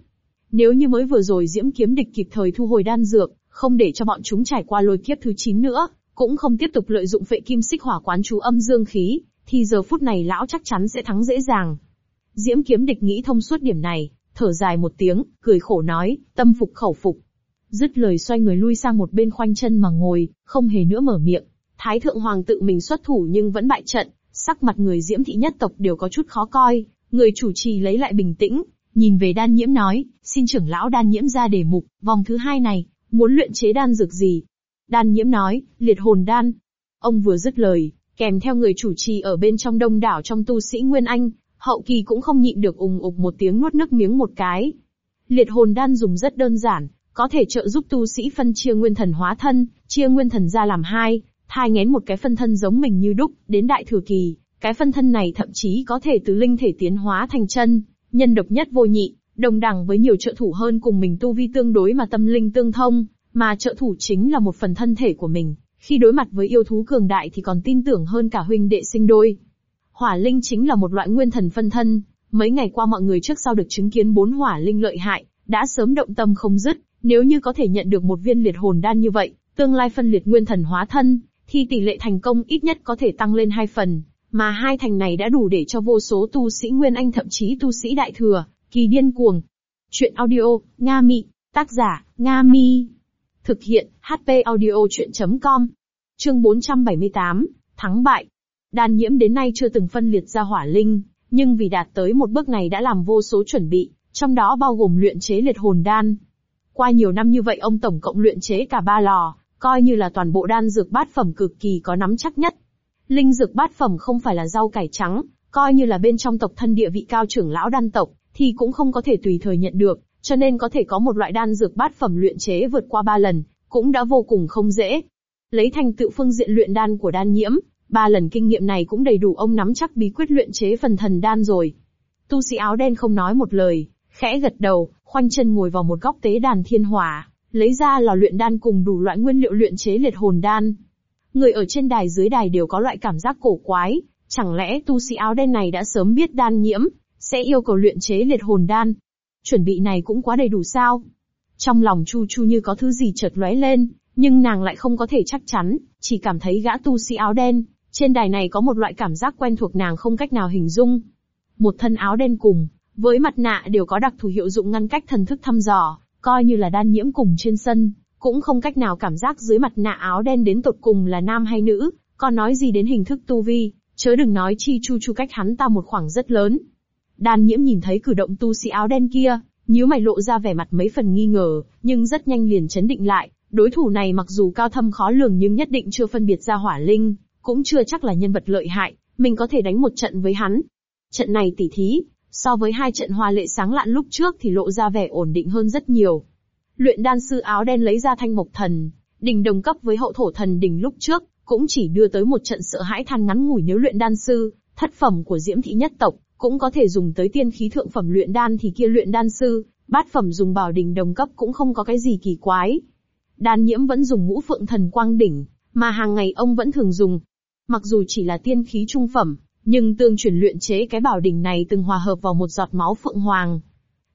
Nếu như mới vừa rồi Diễm Kiếm Địch kịp thời thu hồi đan dược, không để cho bọn chúng trải qua lôi kiếp thứ 9 nữa, cũng không tiếp tục lợi dụng phệ kim xích hỏa quán chú âm dương khí, thì giờ phút này lão chắc chắn sẽ thắng dễ dàng. Diễm Kiếm Địch nghĩ thông suốt điểm này, thở dài một tiếng, cười khổ nói, tâm phục khẩu phục. Dứt lời xoay người lui sang một bên khoanh chân mà ngồi, không hề nữa mở miệng. Thái thượng hoàng tự mình xuất thủ nhưng vẫn bại trận, sắc mặt người diễm thị nhất tộc đều có chút khó coi, người chủ trì lấy lại bình tĩnh, nhìn về đan nhiễm nói, xin trưởng lão đan nhiễm ra đề mục, vòng thứ hai này, muốn luyện chế đan dược gì? Đan nhiễm nói, liệt hồn đan. Ông vừa dứt lời, kèm theo người chủ trì ở bên trong đông đảo trong tu sĩ Nguyên Anh, hậu kỳ cũng không nhịn được ùng ục một tiếng nuốt nước miếng một cái. Liệt hồn đan dùng rất đơn giản, có thể trợ giúp tu sĩ phân chia nguyên thần hóa thân, chia nguyên thần ra làm hai, thai ngén một cái phân thân giống mình như đúc, đến đại thừa kỳ, cái phân thân này thậm chí có thể từ linh thể tiến hóa thành chân, nhân độc nhất vô nhị, đồng đẳng với nhiều trợ thủ hơn cùng mình tu vi tương đối mà tâm linh tương thông, mà trợ thủ chính là một phần thân thể của mình, khi đối mặt với yêu thú cường đại thì còn tin tưởng hơn cả huynh đệ sinh đôi. Hỏa linh chính là một loại nguyên thần phân thân, mấy ngày qua mọi người trước sau được chứng kiến bốn hỏa linh lợi hại, đã sớm động tâm không dứt, nếu như có thể nhận được một viên liệt hồn đan như vậy, tương lai phân liệt nguyên thần hóa thân, thì tỷ lệ thành công ít nhất có thể tăng lên hai phần, mà hai thành này đã đủ để cho vô số tu sĩ Nguyên Anh thậm chí tu sĩ Đại Thừa, kỳ điên cuồng. Chuyện audio, Nga Mị, tác giả, Nga Mi. Thực hiện, HP audio chuyện.com. Chương 478, Thắng bại. Đan nhiễm đến nay chưa từng phân liệt ra hỏa linh, nhưng vì đạt tới một bước này đã làm vô số chuẩn bị, trong đó bao gồm luyện chế liệt hồn đan. Qua nhiều năm như vậy ông tổng cộng luyện chế cả ba lò, coi như là toàn bộ đan dược bát phẩm cực kỳ có nắm chắc nhất. Linh dược bát phẩm không phải là rau cải trắng, coi như là bên trong tộc thân địa vị cao trưởng lão đan tộc, thì cũng không có thể tùy thời nhận được, cho nên có thể có một loại đan dược bát phẩm luyện chế vượt qua ba lần, cũng đã vô cùng không dễ. Lấy thành tựu phương diện luyện đan của đan nhiễm, ba lần kinh nghiệm này cũng đầy đủ ông nắm chắc bí quyết luyện chế phần thần đan rồi. Tu sĩ áo đen không nói một lời, khẽ gật đầu, khoanh chân ngồi vào một góc tế đàn thiên hỏa, lấy ra lò luyện đan cùng đủ loại nguyên liệu luyện chế liệt hồn đan. Người ở trên đài dưới đài đều có loại cảm giác cổ quái, chẳng lẽ tu sĩ áo đen này đã sớm biết đan nhiễm, sẽ yêu cầu luyện chế liệt hồn đan. Chuẩn bị này cũng quá đầy đủ sao? Trong lòng Chu Chu như có thứ gì chợt lóe lên, nhưng nàng lại không có thể chắc chắn, chỉ cảm thấy gã tu sĩ áo đen, trên đài này có một loại cảm giác quen thuộc nàng không cách nào hình dung. Một thân áo đen cùng, với mặt nạ đều có đặc thù hiệu dụng ngăn cách thần thức thăm dò, coi như là đan nhiễm cùng trên sân, cũng không cách nào cảm giác dưới mặt nạ áo đen đến tột cùng là nam hay nữ, còn nói gì đến hình thức tu vi, chớ đừng nói chi chu chu cách hắn ta một khoảng rất lớn. Đan nhiễm nhìn thấy cử động tu sĩ áo đen kia, nhíu mày lộ ra vẻ mặt mấy phần nghi ngờ, nhưng rất nhanh liền chấn định lại, đối thủ này mặc dù cao thâm khó lường nhưng nhất định chưa phân biệt ra hỏa linh, cũng chưa chắc là nhân vật lợi hại, mình có thể đánh một trận với hắn. Trận này tỉ thí, so với hai trận hoa lệ sáng lạn lúc trước thì lộ ra vẻ ổn định hơn rất nhiều. Luyện đan sư áo đen lấy ra thanh mộc thần, đỉnh đồng cấp với hậu thổ thần đỉnh lúc trước, cũng chỉ đưa tới một trận sợ hãi than ngắn ngủi nếu luyện đan sư, thất phẩm của diễm thị nhất tộc, cũng có thể dùng tới tiên khí thượng phẩm luyện đan thì kia luyện đan sư, bát phẩm dùng bảo đỉnh đồng cấp cũng không có cái gì kỳ quái. Đan nhiễm vẫn dùng ngũ phượng thần quang đỉnh, mà hàng ngày ông vẫn thường dùng. Mặc dù chỉ là tiên khí trung phẩm, nhưng tương truyền luyện chế cái bảo đỉnh này từng hòa hợp vào một giọt máu phượng hoàng.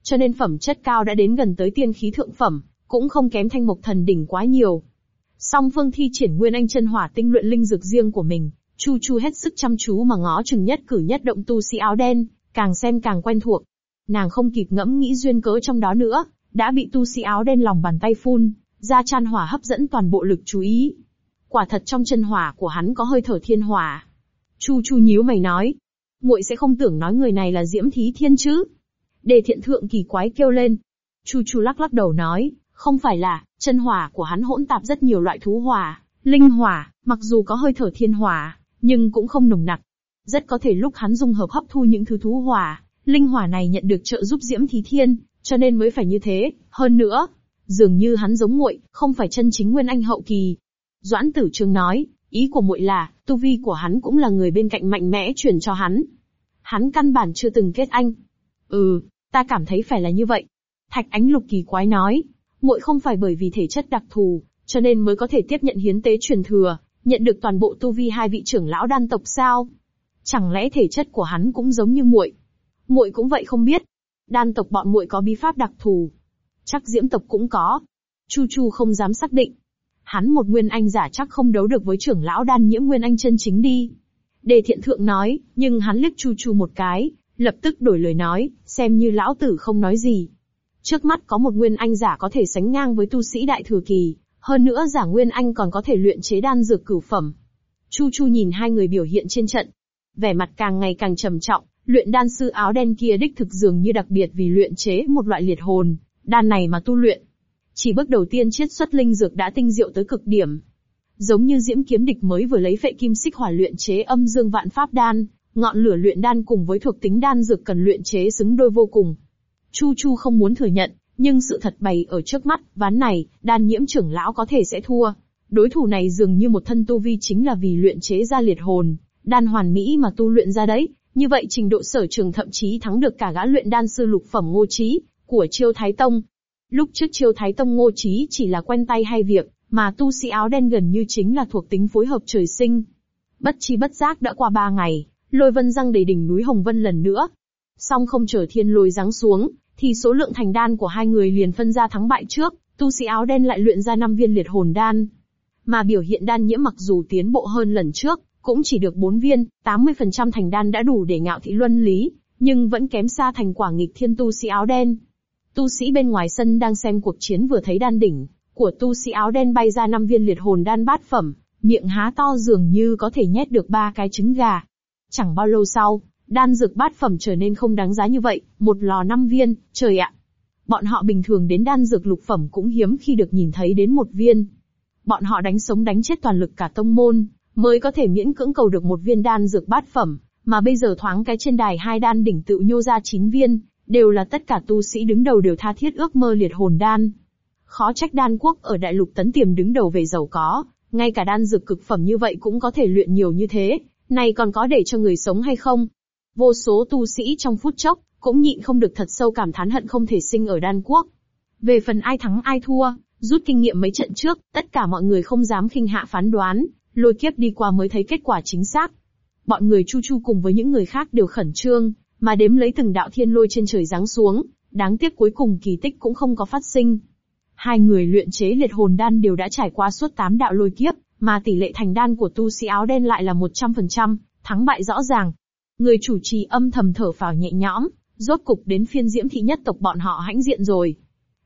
Cho nên phẩm chất cao đã đến gần tới tiên khí thượng phẩm, cũng không kém thanh mộc thần đỉnh quá nhiều. Song phương thi triển nguyên anh chân hỏa tinh luyện linh dược riêng của mình, Chu Chu hết sức chăm chú mà ngó chừng nhất cử nhất động tu sĩ áo đen, càng xem càng quen thuộc. Nàng không kịp ngẫm nghĩ duyên cớ trong đó nữa, đã bị tu sĩ áo đen lòng bàn tay phun, ra chan hỏa hấp dẫn toàn bộ lực chú ý. Quả thật trong chân hỏa của hắn có hơi thở thiên hỏa. Chu Chu nhíu mày nói, muội sẽ không tưởng nói người này là Diễm Thí Thiên chứ? Đề thiện thượng kỳ quái kêu lên. Chu Chu lắc lắc đầu nói, không phải là, chân hỏa của hắn hỗn tạp rất nhiều loại thú hỏa, linh hỏa, mặc dù có hơi thở thiên hỏa, nhưng cũng không nồng nặc. Rất có thể lúc hắn dung hợp hấp thu những thứ thú hỏa, linh hỏa này nhận được trợ giúp Diễm Thí Thiên, cho nên mới phải như thế, hơn nữa, dường như hắn giống muội, không phải chân chính nguyên anh hậu kỳ. Doãn Tử Trương nói, ý của muội là, tu vi của hắn cũng là người bên cạnh mạnh mẽ truyền cho hắn. Hắn căn bản chưa từng kết anh. Ừ, ta cảm thấy phải là như vậy. Thạch Ánh Lục kỳ quái nói, muội không phải bởi vì thể chất đặc thù, cho nên mới có thể tiếp nhận hiến tế truyền thừa, nhận được toàn bộ tu vi hai vị trưởng lão đan tộc sao? Chẳng lẽ thể chất của hắn cũng giống như muội? Muội cũng vậy không biết. Đan tộc bọn muội có bí pháp đặc thù. Chắc diễm tộc cũng có. Chu Chu không dám xác định. Hắn một nguyên anh giả chắc không đấu được với trưởng lão đan nhiễm nguyên anh chân chính đi. Đề thiện thượng nói, nhưng hắn liếc Chu Chu một cái, lập tức đổi lời nói, xem như lão tử không nói gì. Trước mắt có một nguyên anh giả có thể sánh ngang với tu sĩ đại thừa kỳ, hơn nữa giả nguyên anh còn có thể luyện chế đan dược cửu phẩm. Chu Chu nhìn hai người biểu hiện trên trận, vẻ mặt càng ngày càng trầm trọng, luyện đan sư áo đen kia đích thực dường như đặc biệt vì luyện chế một loại liệt hồn, đan này mà tu luyện. Chỉ bước đầu tiên chiết xuất linh dược đã tinh diệu tới cực điểm. Giống như diễm kiếm địch mới vừa lấy phệ kim xích hỏa luyện chế âm dương vạn pháp đan, ngọn lửa luyện đan cùng với thuộc tính đan dược cần luyện chế xứng đôi vô cùng. Chu Chu không muốn thừa nhận, nhưng sự thật bày ở trước mắt, ván này, đan nhiễm trưởng lão có thể sẽ thua. Đối thủ này dường như một thân tu vi chính là vì luyện chế ra liệt hồn, đan hoàn mỹ mà tu luyện ra đấy, như vậy trình độ sở trường thậm chí thắng được cả gã luyện đan sư lục phẩm ngô trí, của Chiêu Thái Tông. Lúc trước Chiêu Thái Tông ngô trí chỉ là quen tay hay việc, mà tu sĩ áo đen gần như chính là thuộc tính phối hợp trời sinh. Bất chi bất giác đã qua ba ngày, lôi vân răng đầy đỉnh núi Hồng Vân lần nữa. Song không chờ thiên lôi giáng xuống, thì số lượng thành đan của hai người liền phân ra thắng bại trước, tu sĩ áo đen lại luyện ra năm viên liệt hồn đan. Mà biểu hiện đan nhiễm mặc dù tiến bộ hơn lần trước, cũng chỉ được 4 viên, 80% thành đan đã đủ để ngạo thị luân lý, nhưng vẫn kém xa thành quả nghịch thiên tu sĩ áo đen. Tu sĩ bên ngoài sân đang xem cuộc chiến vừa thấy đan đỉnh của tu sĩ áo đen bay ra năm viên liệt hồn đan bát phẩm, miệng há to dường như có thể nhét được ba cái trứng gà. Chẳng bao lâu sau, đan dược bát phẩm trở nên không đáng giá như vậy, một lò năm viên, trời ạ. Bọn họ bình thường đến đan dược lục phẩm cũng hiếm khi được nhìn thấy đến một viên. Bọn họ đánh sống đánh chết toàn lực cả tông môn, mới có thể miễn cưỡng cầu được một viên đan dược bát phẩm, mà bây giờ thoáng cái trên đài hai đan đỉnh tự nhô ra chín viên, đều là tất cả tu sĩ đứng đầu đều tha thiết ước mơ liệt hồn đan. Khó trách đan quốc ở đại lục tấn tiềm đứng đầu về giàu có, ngay cả đan dược cực phẩm như vậy cũng có thể luyện nhiều như thế, này còn có để cho người sống hay không? Vô số tu sĩ trong phút chốc, cũng nhịn không được thật sâu cảm thán hận không thể sinh ở đan quốc. Về phần ai thắng ai thua, rút kinh nghiệm mấy trận trước, tất cả mọi người không dám khinh hạ phán đoán, lôi kiếp đi qua mới thấy kết quả chính xác. Bọn người Chu Chu cùng với những người khác đều khẩn trương, mà đếm lấy từng đạo thiên lôi trên trời giáng xuống, đáng tiếc cuối cùng kỳ tích cũng không có phát sinh. Hai người luyện chế liệt hồn đan đều đã trải qua suốt tám đạo lôi kiếp, mà tỷ lệ thành đan của tu sĩ áo đen lại là 100%, thắng bại rõ ràng. Người chủ trì âm thầm thở phào nhẹ nhõm, rốt cục đến phiên diễm thị nhất tộc bọn họ hãnh diện rồi.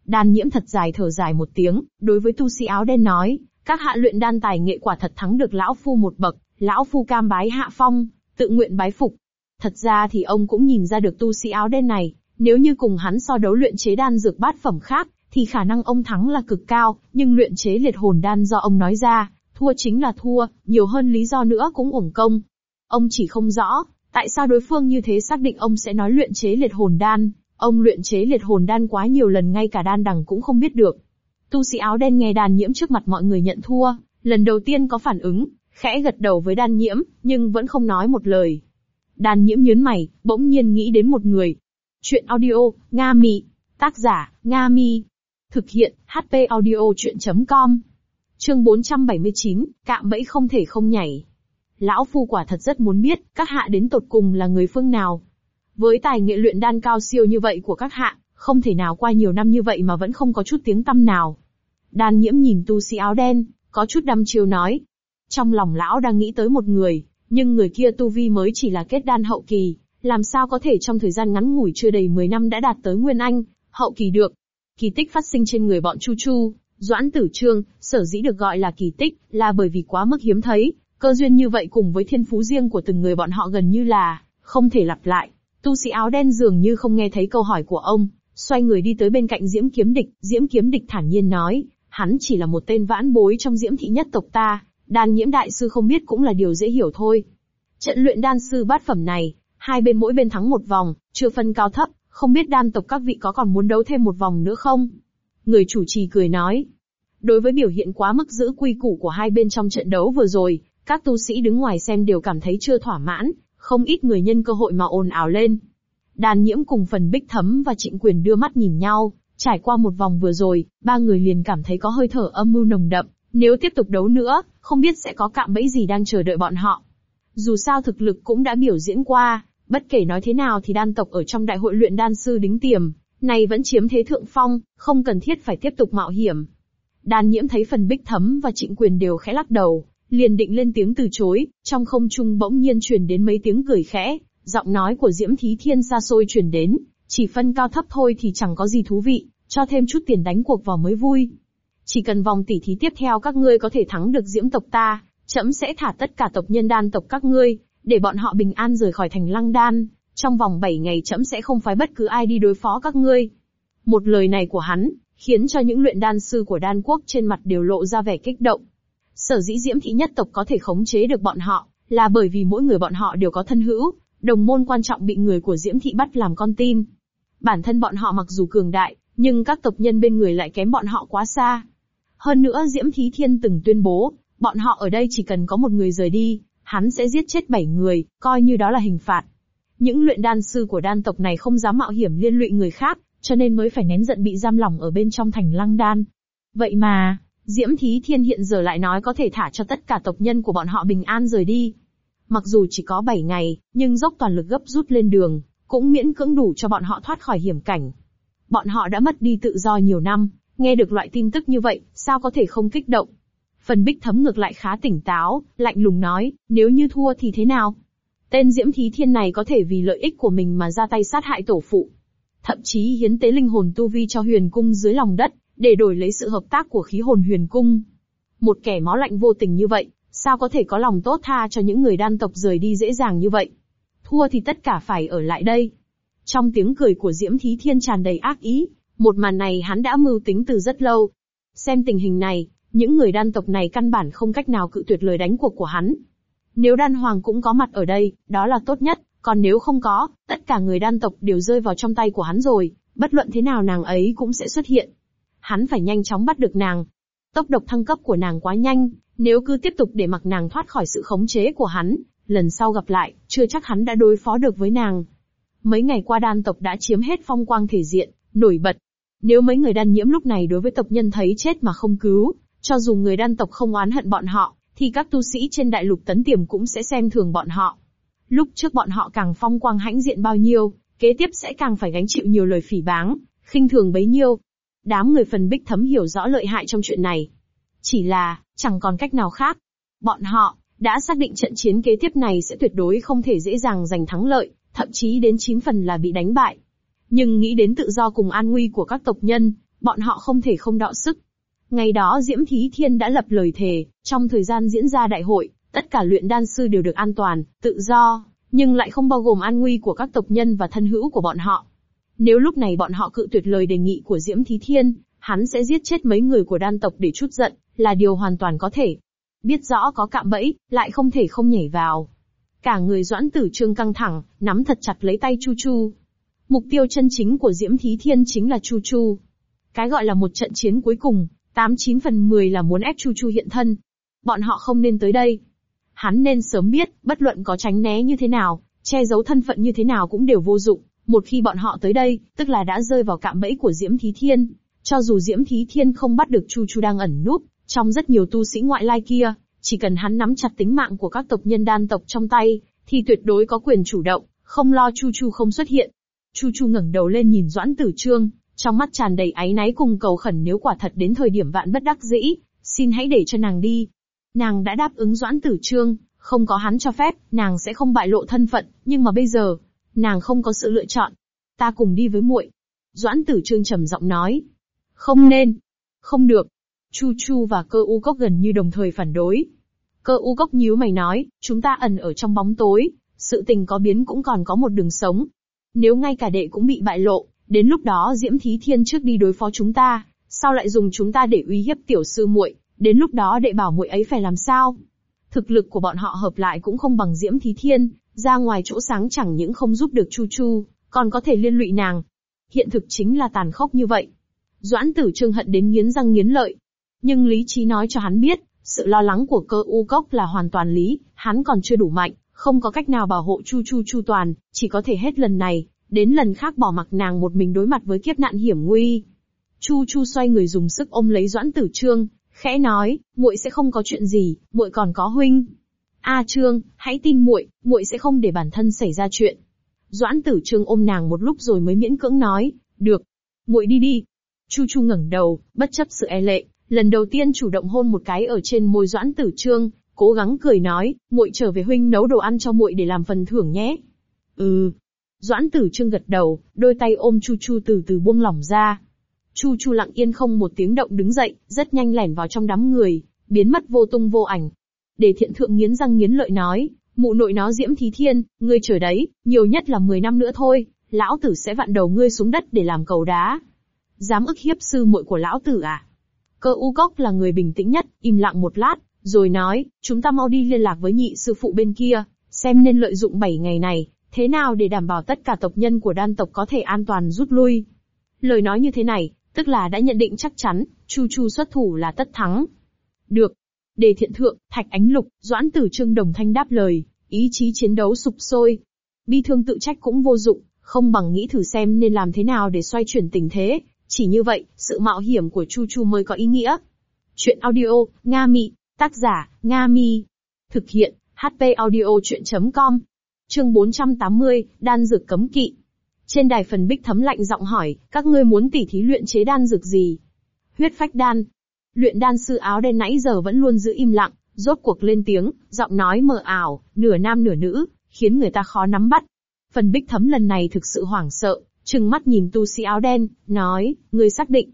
Đan nhiễm thật dài thở dài một tiếng, đối với tu sĩ áo đen nói, các hạ luyện đan tài nghệ quả thật thắng được lão phu một bậc, lão phu cam bái hạ phong, tự nguyện bái phục. Thật ra thì ông cũng nhìn ra được tu sĩ áo đen này, nếu như cùng hắn so đấu luyện chế đan dược bát phẩm khác, thì khả năng ông thắng là cực cao, nhưng luyện chế liệt hồn đan do ông nói ra, thua chính là thua, nhiều hơn lý do nữa cũng uổng công. Ông chỉ không rõ, tại sao đối phương như thế xác định ông sẽ nói luyện chế liệt hồn đan, ông luyện chế liệt hồn đan quá nhiều lần ngay cả đan đằng cũng không biết được. Tu sĩ áo đen nghe đan nhiễm trước mặt mọi người nhận thua, lần đầu tiên có phản ứng, khẽ gật đầu với đan nhiễm, nhưng vẫn không nói một lời. Đan nhiễm nhớn mày, bỗng nhiên nghĩ đến một người. Chuyện audio, Nga Mi. Tác giả, Nga Mi. Thực hiện, HP audio chuyện.com. Chương 479, cạm bẫy không thể không nhảy. Lão Phu quả thật rất muốn biết, các hạ đến tột cùng là người phương nào. Với tài nghệ luyện đan cao siêu như vậy của các hạ, không thể nào qua nhiều năm như vậy mà vẫn không có chút tiếng tăm nào. Đan nhiễm nhìn tu sĩ áo đen, có chút đăm chiêu nói. Trong lòng lão đang nghĩ tới một người, nhưng người kia tu vi mới chỉ là kết đan hậu kỳ, làm sao có thể trong thời gian ngắn ngủi chưa đầy 10 năm đã đạt tới Nguyên Anh, hậu kỳ được. Kỳ tích phát sinh trên người bọn Chu Chu, Doãn Tử Trương, sở dĩ được gọi là kỳ tích, là bởi vì quá mức hiếm thấy, cơ duyên như vậy cùng với thiên phú riêng của từng người bọn họ gần như là, không thể lặp lại. Tu sĩ áo đen dường như không nghe thấy câu hỏi của ông, xoay người đi tới bên cạnh Diễm Kiếm Địch, Diễm Kiếm Địch thản nhiên nói, hắn chỉ là một tên vãn bối trong Diễm thị nhất tộc ta, đan nhiễm đại sư không biết cũng là điều dễ hiểu thôi. Trận luyện đan sư bát phẩm này, hai bên mỗi bên thắng một vòng, chưa phân cao thấp, không biết đan tộc các vị có còn muốn đấu thêm một vòng nữa không? Người chủ trì cười nói. Đối với biểu hiện quá mức giữ quy củ của hai bên trong trận đấu vừa rồi, các tu sĩ đứng ngoài xem đều cảm thấy chưa thỏa mãn, không ít người nhân cơ hội mà ồn ào lên. Đàn nhiễm cùng phần bích thấm và trịnh quyền đưa mắt nhìn nhau, trải qua một vòng vừa rồi, ba người liền cảm thấy có hơi thở âm mưu nồng đậm, nếu tiếp tục đấu nữa, không biết sẽ có cạm bẫy gì đang chờ đợi bọn họ. Dù sao thực lực cũng đã biểu diễn qua, bất kể nói thế nào thì đan tộc ở trong đại hội luyện đan sư đính tiềm, này vẫn chiếm thế thượng phong, không cần thiết phải tiếp tục mạo hiểm. Đan nhiễm thấy phần bích thấm và trịnh quyền đều khẽ lắc đầu, liền định lên tiếng từ chối, trong không trung bỗng nhiên truyền đến mấy tiếng cười khẽ, giọng nói của Diễm Thí Thiên xa xôi truyền đến, chỉ phân cao thấp thôi thì chẳng có gì thú vị, cho thêm chút tiền đánh cuộc vào mới vui. Chỉ cần vòng tỷ thí tiếp theo các ngươi có thể thắng được Diễm tộc ta, trẫm sẽ thả tất cả tộc nhân đan tộc các ngươi, để bọn họ bình an rời khỏi thành lăng đan, trong vòng 7 ngày trẫm sẽ không phái bất cứ ai đi đối phó các ngươi. Một lời này của hắn, khiến cho những luyện đan sư của đan quốc trên mặt đều lộ ra vẻ kích động. Sở dĩ diễm thị nhất tộc có thể khống chế được bọn họ, là bởi vì mỗi người bọn họ đều có thân hữu, đồng môn quan trọng bị người của diễm thị bắt làm con tin. Bản thân bọn họ mặc dù cường đại, nhưng các tộc nhân bên người lại kém bọn họ quá xa. Hơn nữa Diễm Thí Thiên từng tuyên bố, bọn họ ở đây chỉ cần có một người rời đi, hắn sẽ giết chết bảy người, coi như đó là hình phạt. Những luyện đan sư của đan tộc này không dám mạo hiểm liên lụy người khác, cho nên mới phải nén giận bị giam lỏng ở bên trong thành lăng đan. Vậy mà, Diễm Thí Thiên hiện giờ lại nói có thể thả cho tất cả tộc nhân của bọn họ bình an rời đi. Mặc dù chỉ có 7 ngày, nhưng dốc toàn lực gấp rút lên đường, cũng miễn cưỡng đủ cho bọn họ thoát khỏi hiểm cảnh. Bọn họ đã mất đi tự do nhiều năm, nghe được loại tin tức như vậy, sao có thể không kích động. Phần bích thấm ngược lại khá tỉnh táo, lạnh lùng nói, nếu như thua thì thế nào? Tên Diễm Thí Thiên này có thể vì lợi ích của mình mà ra tay sát hại tổ phụ. Thậm chí hiến tế linh hồn tu vi cho huyền cung dưới lòng đất, để đổi lấy sự hợp tác của khí hồn huyền cung. Một kẻ máu lạnh vô tình như vậy, sao có thể có lòng tốt tha cho những người đan tộc rời đi dễ dàng như vậy? Thua thì tất cả phải ở lại đây. Trong tiếng cười của Diễm Thí Thiên tràn đầy ác ý, một màn này hắn đã mưu tính từ rất lâu. Xem tình hình này, những người đan tộc này căn bản không cách nào cự tuyệt lời đánh cuộc của hắn. Nếu đan hoàng cũng có mặt ở đây, đó là tốt nhất, còn nếu không có, tất cả người đan tộc đều rơi vào trong tay của hắn rồi, bất luận thế nào nàng ấy cũng sẽ xuất hiện. Hắn phải nhanh chóng bắt được nàng. Tốc độc thăng cấp của nàng quá nhanh, nếu cứ tiếp tục để mặc nàng thoát khỏi sự khống chế của hắn, lần sau gặp lại, chưa chắc hắn đã đối phó được với nàng. Mấy ngày qua đan tộc đã chiếm hết phong quang thể diện, nổi bật. Nếu mấy người đan nhiễm lúc này đối với tộc nhân thấy chết mà không cứu, cho dù người đan tộc không oán hận bọn họ, thì các tu sĩ trên đại lục tấn tiềm cũng sẽ xem thường bọn họ. Lúc trước bọn họ càng phong quang hãnh diện bao nhiêu, kế tiếp sẽ càng phải gánh chịu nhiều lời phỉ báng, khinh thường bấy nhiêu. Đám người phần bích thấm hiểu rõ lợi hại trong chuyện này. Chỉ là, chẳng còn cách nào khác. Bọn họ, đã xác định trận chiến kế tiếp này sẽ tuyệt đối không thể dễ dàng giành thắng lợi, thậm chí đến 9 phần là bị đánh bại. Nhưng nghĩ đến tự do cùng an nguy của các tộc nhân, bọn họ không thể không đọ sức. Ngày đó Diễm Thí Thiên đã lập lời thề, trong thời gian diễn ra đại hội, tất cả luyện đan sư đều được an toàn, tự do, nhưng lại không bao gồm an nguy của các tộc nhân và thân hữu của bọn họ. Nếu lúc này bọn họ cự tuyệt lời đề nghị của Diễm Thí Thiên, hắn sẽ giết chết mấy người của đan tộc để chút giận, là điều hoàn toàn có thể. Biết rõ có cạm bẫy, lại không thể không nhảy vào. Cả người doãn tử trương căng thẳng, nắm thật chặt lấy tay Chu Chu. Mục tiêu chân chính của Diễm Thí Thiên chính là Chu Chu. Cái gọi là một trận chiến cuối cùng, 89 phần 10 là muốn ép Chu Chu hiện thân. Bọn họ không nên tới đây. Hắn nên sớm biết, bất luận có tránh né như thế nào, che giấu thân phận như thế nào cũng đều vô dụng. Một khi bọn họ tới đây, tức là đã rơi vào cạm bẫy của Diễm Thí Thiên. Cho dù Diễm Thí Thiên không bắt được Chu Chu đang ẩn núp, trong rất nhiều tu sĩ ngoại lai kia, chỉ cần hắn nắm chặt tính mạng của các tộc nhân đan tộc trong tay, thì tuyệt đối có quyền chủ động, không lo Chu Chu không xuất hiện. Chu Chu ngẩng đầu lên nhìn Doãn Tử Trương, trong mắt tràn đầy áy náy cùng cầu khẩn nếu quả thật đến thời điểm vạn bất đắc dĩ, xin hãy để cho nàng đi. Nàng đã đáp ứng Doãn Tử Trương, không có hắn cho phép, nàng sẽ không bại lộ thân phận, nhưng mà bây giờ, nàng không có sự lựa chọn. Ta cùng đi với muội. Doãn Tử Trương trầm giọng nói. Không nên. Không được. Chu Chu và cơ u cốc gần như đồng thời phản đối. Cơ u cốc nhíu mày nói, chúng ta ẩn ở trong bóng tối, sự tình có biến cũng còn có một đường sống. Nếu ngay cả đệ cũng bị bại lộ, đến lúc đó Diễm Thí Thiên trước đi đối phó chúng ta, sao lại dùng chúng ta để uy hiếp tiểu sư muội? Đến lúc đó đệ bảo muội ấy phải làm sao? Thực lực của bọn họ hợp lại cũng không bằng Diễm Thí Thiên, ra ngoài chỗ sáng chẳng những không giúp được Chu Chu, còn có thể liên lụy nàng. Hiện thực chính là tàn khốc như vậy. Doãn tử trương hận đến nghiến răng nghiến lợi. Nhưng lý trí nói cho hắn biết, sự lo lắng của cơ u cốc là hoàn toàn lý, hắn còn chưa đủ mạnh, không có cách nào bảo hộ Chu Chu Chu toàn, chỉ có thể hết lần này, đến lần khác bỏ mặc nàng một mình đối mặt với kiếp nạn hiểm nguy. Chu Chu xoay người dùng sức ôm lấy Doãn Tử Trương, khẽ nói, muội sẽ không có chuyện gì, muội còn có huynh. A Trương, hãy tin muội, muội sẽ không để bản thân xảy ra chuyện. Doãn Tử Trương ôm nàng một lúc rồi mới miễn cưỡng nói, được, muội đi đi. Chu Chu ngẩng đầu, bất chấp sự e lệ, lần đầu tiên chủ động hôn một cái ở trên môi Doãn Tử Trương, cố gắng cười nói, muội trở về huynh nấu đồ ăn cho muội để làm phần thưởng nhé. Ừ. Doãn Tử Trương gật đầu, đôi tay ôm Chu Chu từ từ buông lỏng ra. Chu Chu lặng yên không một tiếng động đứng dậy, rất nhanh lẻn vào trong đám người, biến mất vô tung vô ảnh. Để thiện thượng nghiến răng nghiến lợi nói, mụ nội nó diễm thí thiên, ngươi chờ đấy, nhiều nhất là 10 năm nữa thôi, lão tử sẽ vặn đầu ngươi xuống đất để làm cầu đá. Dám ức hiếp sư muội của lão tử à? Cơ u cốc là người bình tĩnh nhất, im lặng một lát, rồi nói, chúng ta mau đi liên lạc với nhị sư phụ bên kia, xem nên lợi dụng 7 ngày này, thế nào để đảm bảo tất cả tộc nhân của đan tộc có thể an toàn rút lui. Lời nói như thế này, tức là đã nhận định chắc chắn, Chu Chu xuất thủ là tất thắng. Được. Đề thiện thượng, thạch ánh lục, doãn tử trương đồng thanh đáp lời, ý chí chiến đấu sụp sôi. Bi thương tự trách cũng vô dụng, không bằng nghĩ thử xem nên làm thế nào để xoay chuyển tình thế, chỉ như vậy, sự mạo hiểm của Chu Chu mới có ý nghĩa. Chuyện audio, Nga Mị, tác giả, Nga Mi. Thực hiện, HP audio chuyện.com. Chương 480, đan dược cấm kỵ. Trên đài phần bích thấm lạnh giọng hỏi, các ngươi muốn tỉ thí luyện chế đan dược gì? Huyết phách đan. Luyện đan sư áo đen nãy giờ vẫn luôn giữ im lặng, rốt cuộc lên tiếng, giọng nói mờ ảo, nửa nam nửa nữ, khiến người ta khó nắm bắt. Phần bích thấm lần này thực sự hoảng sợ, trừng mắt nhìn tu sĩ áo đen, nói, ngươi xác định.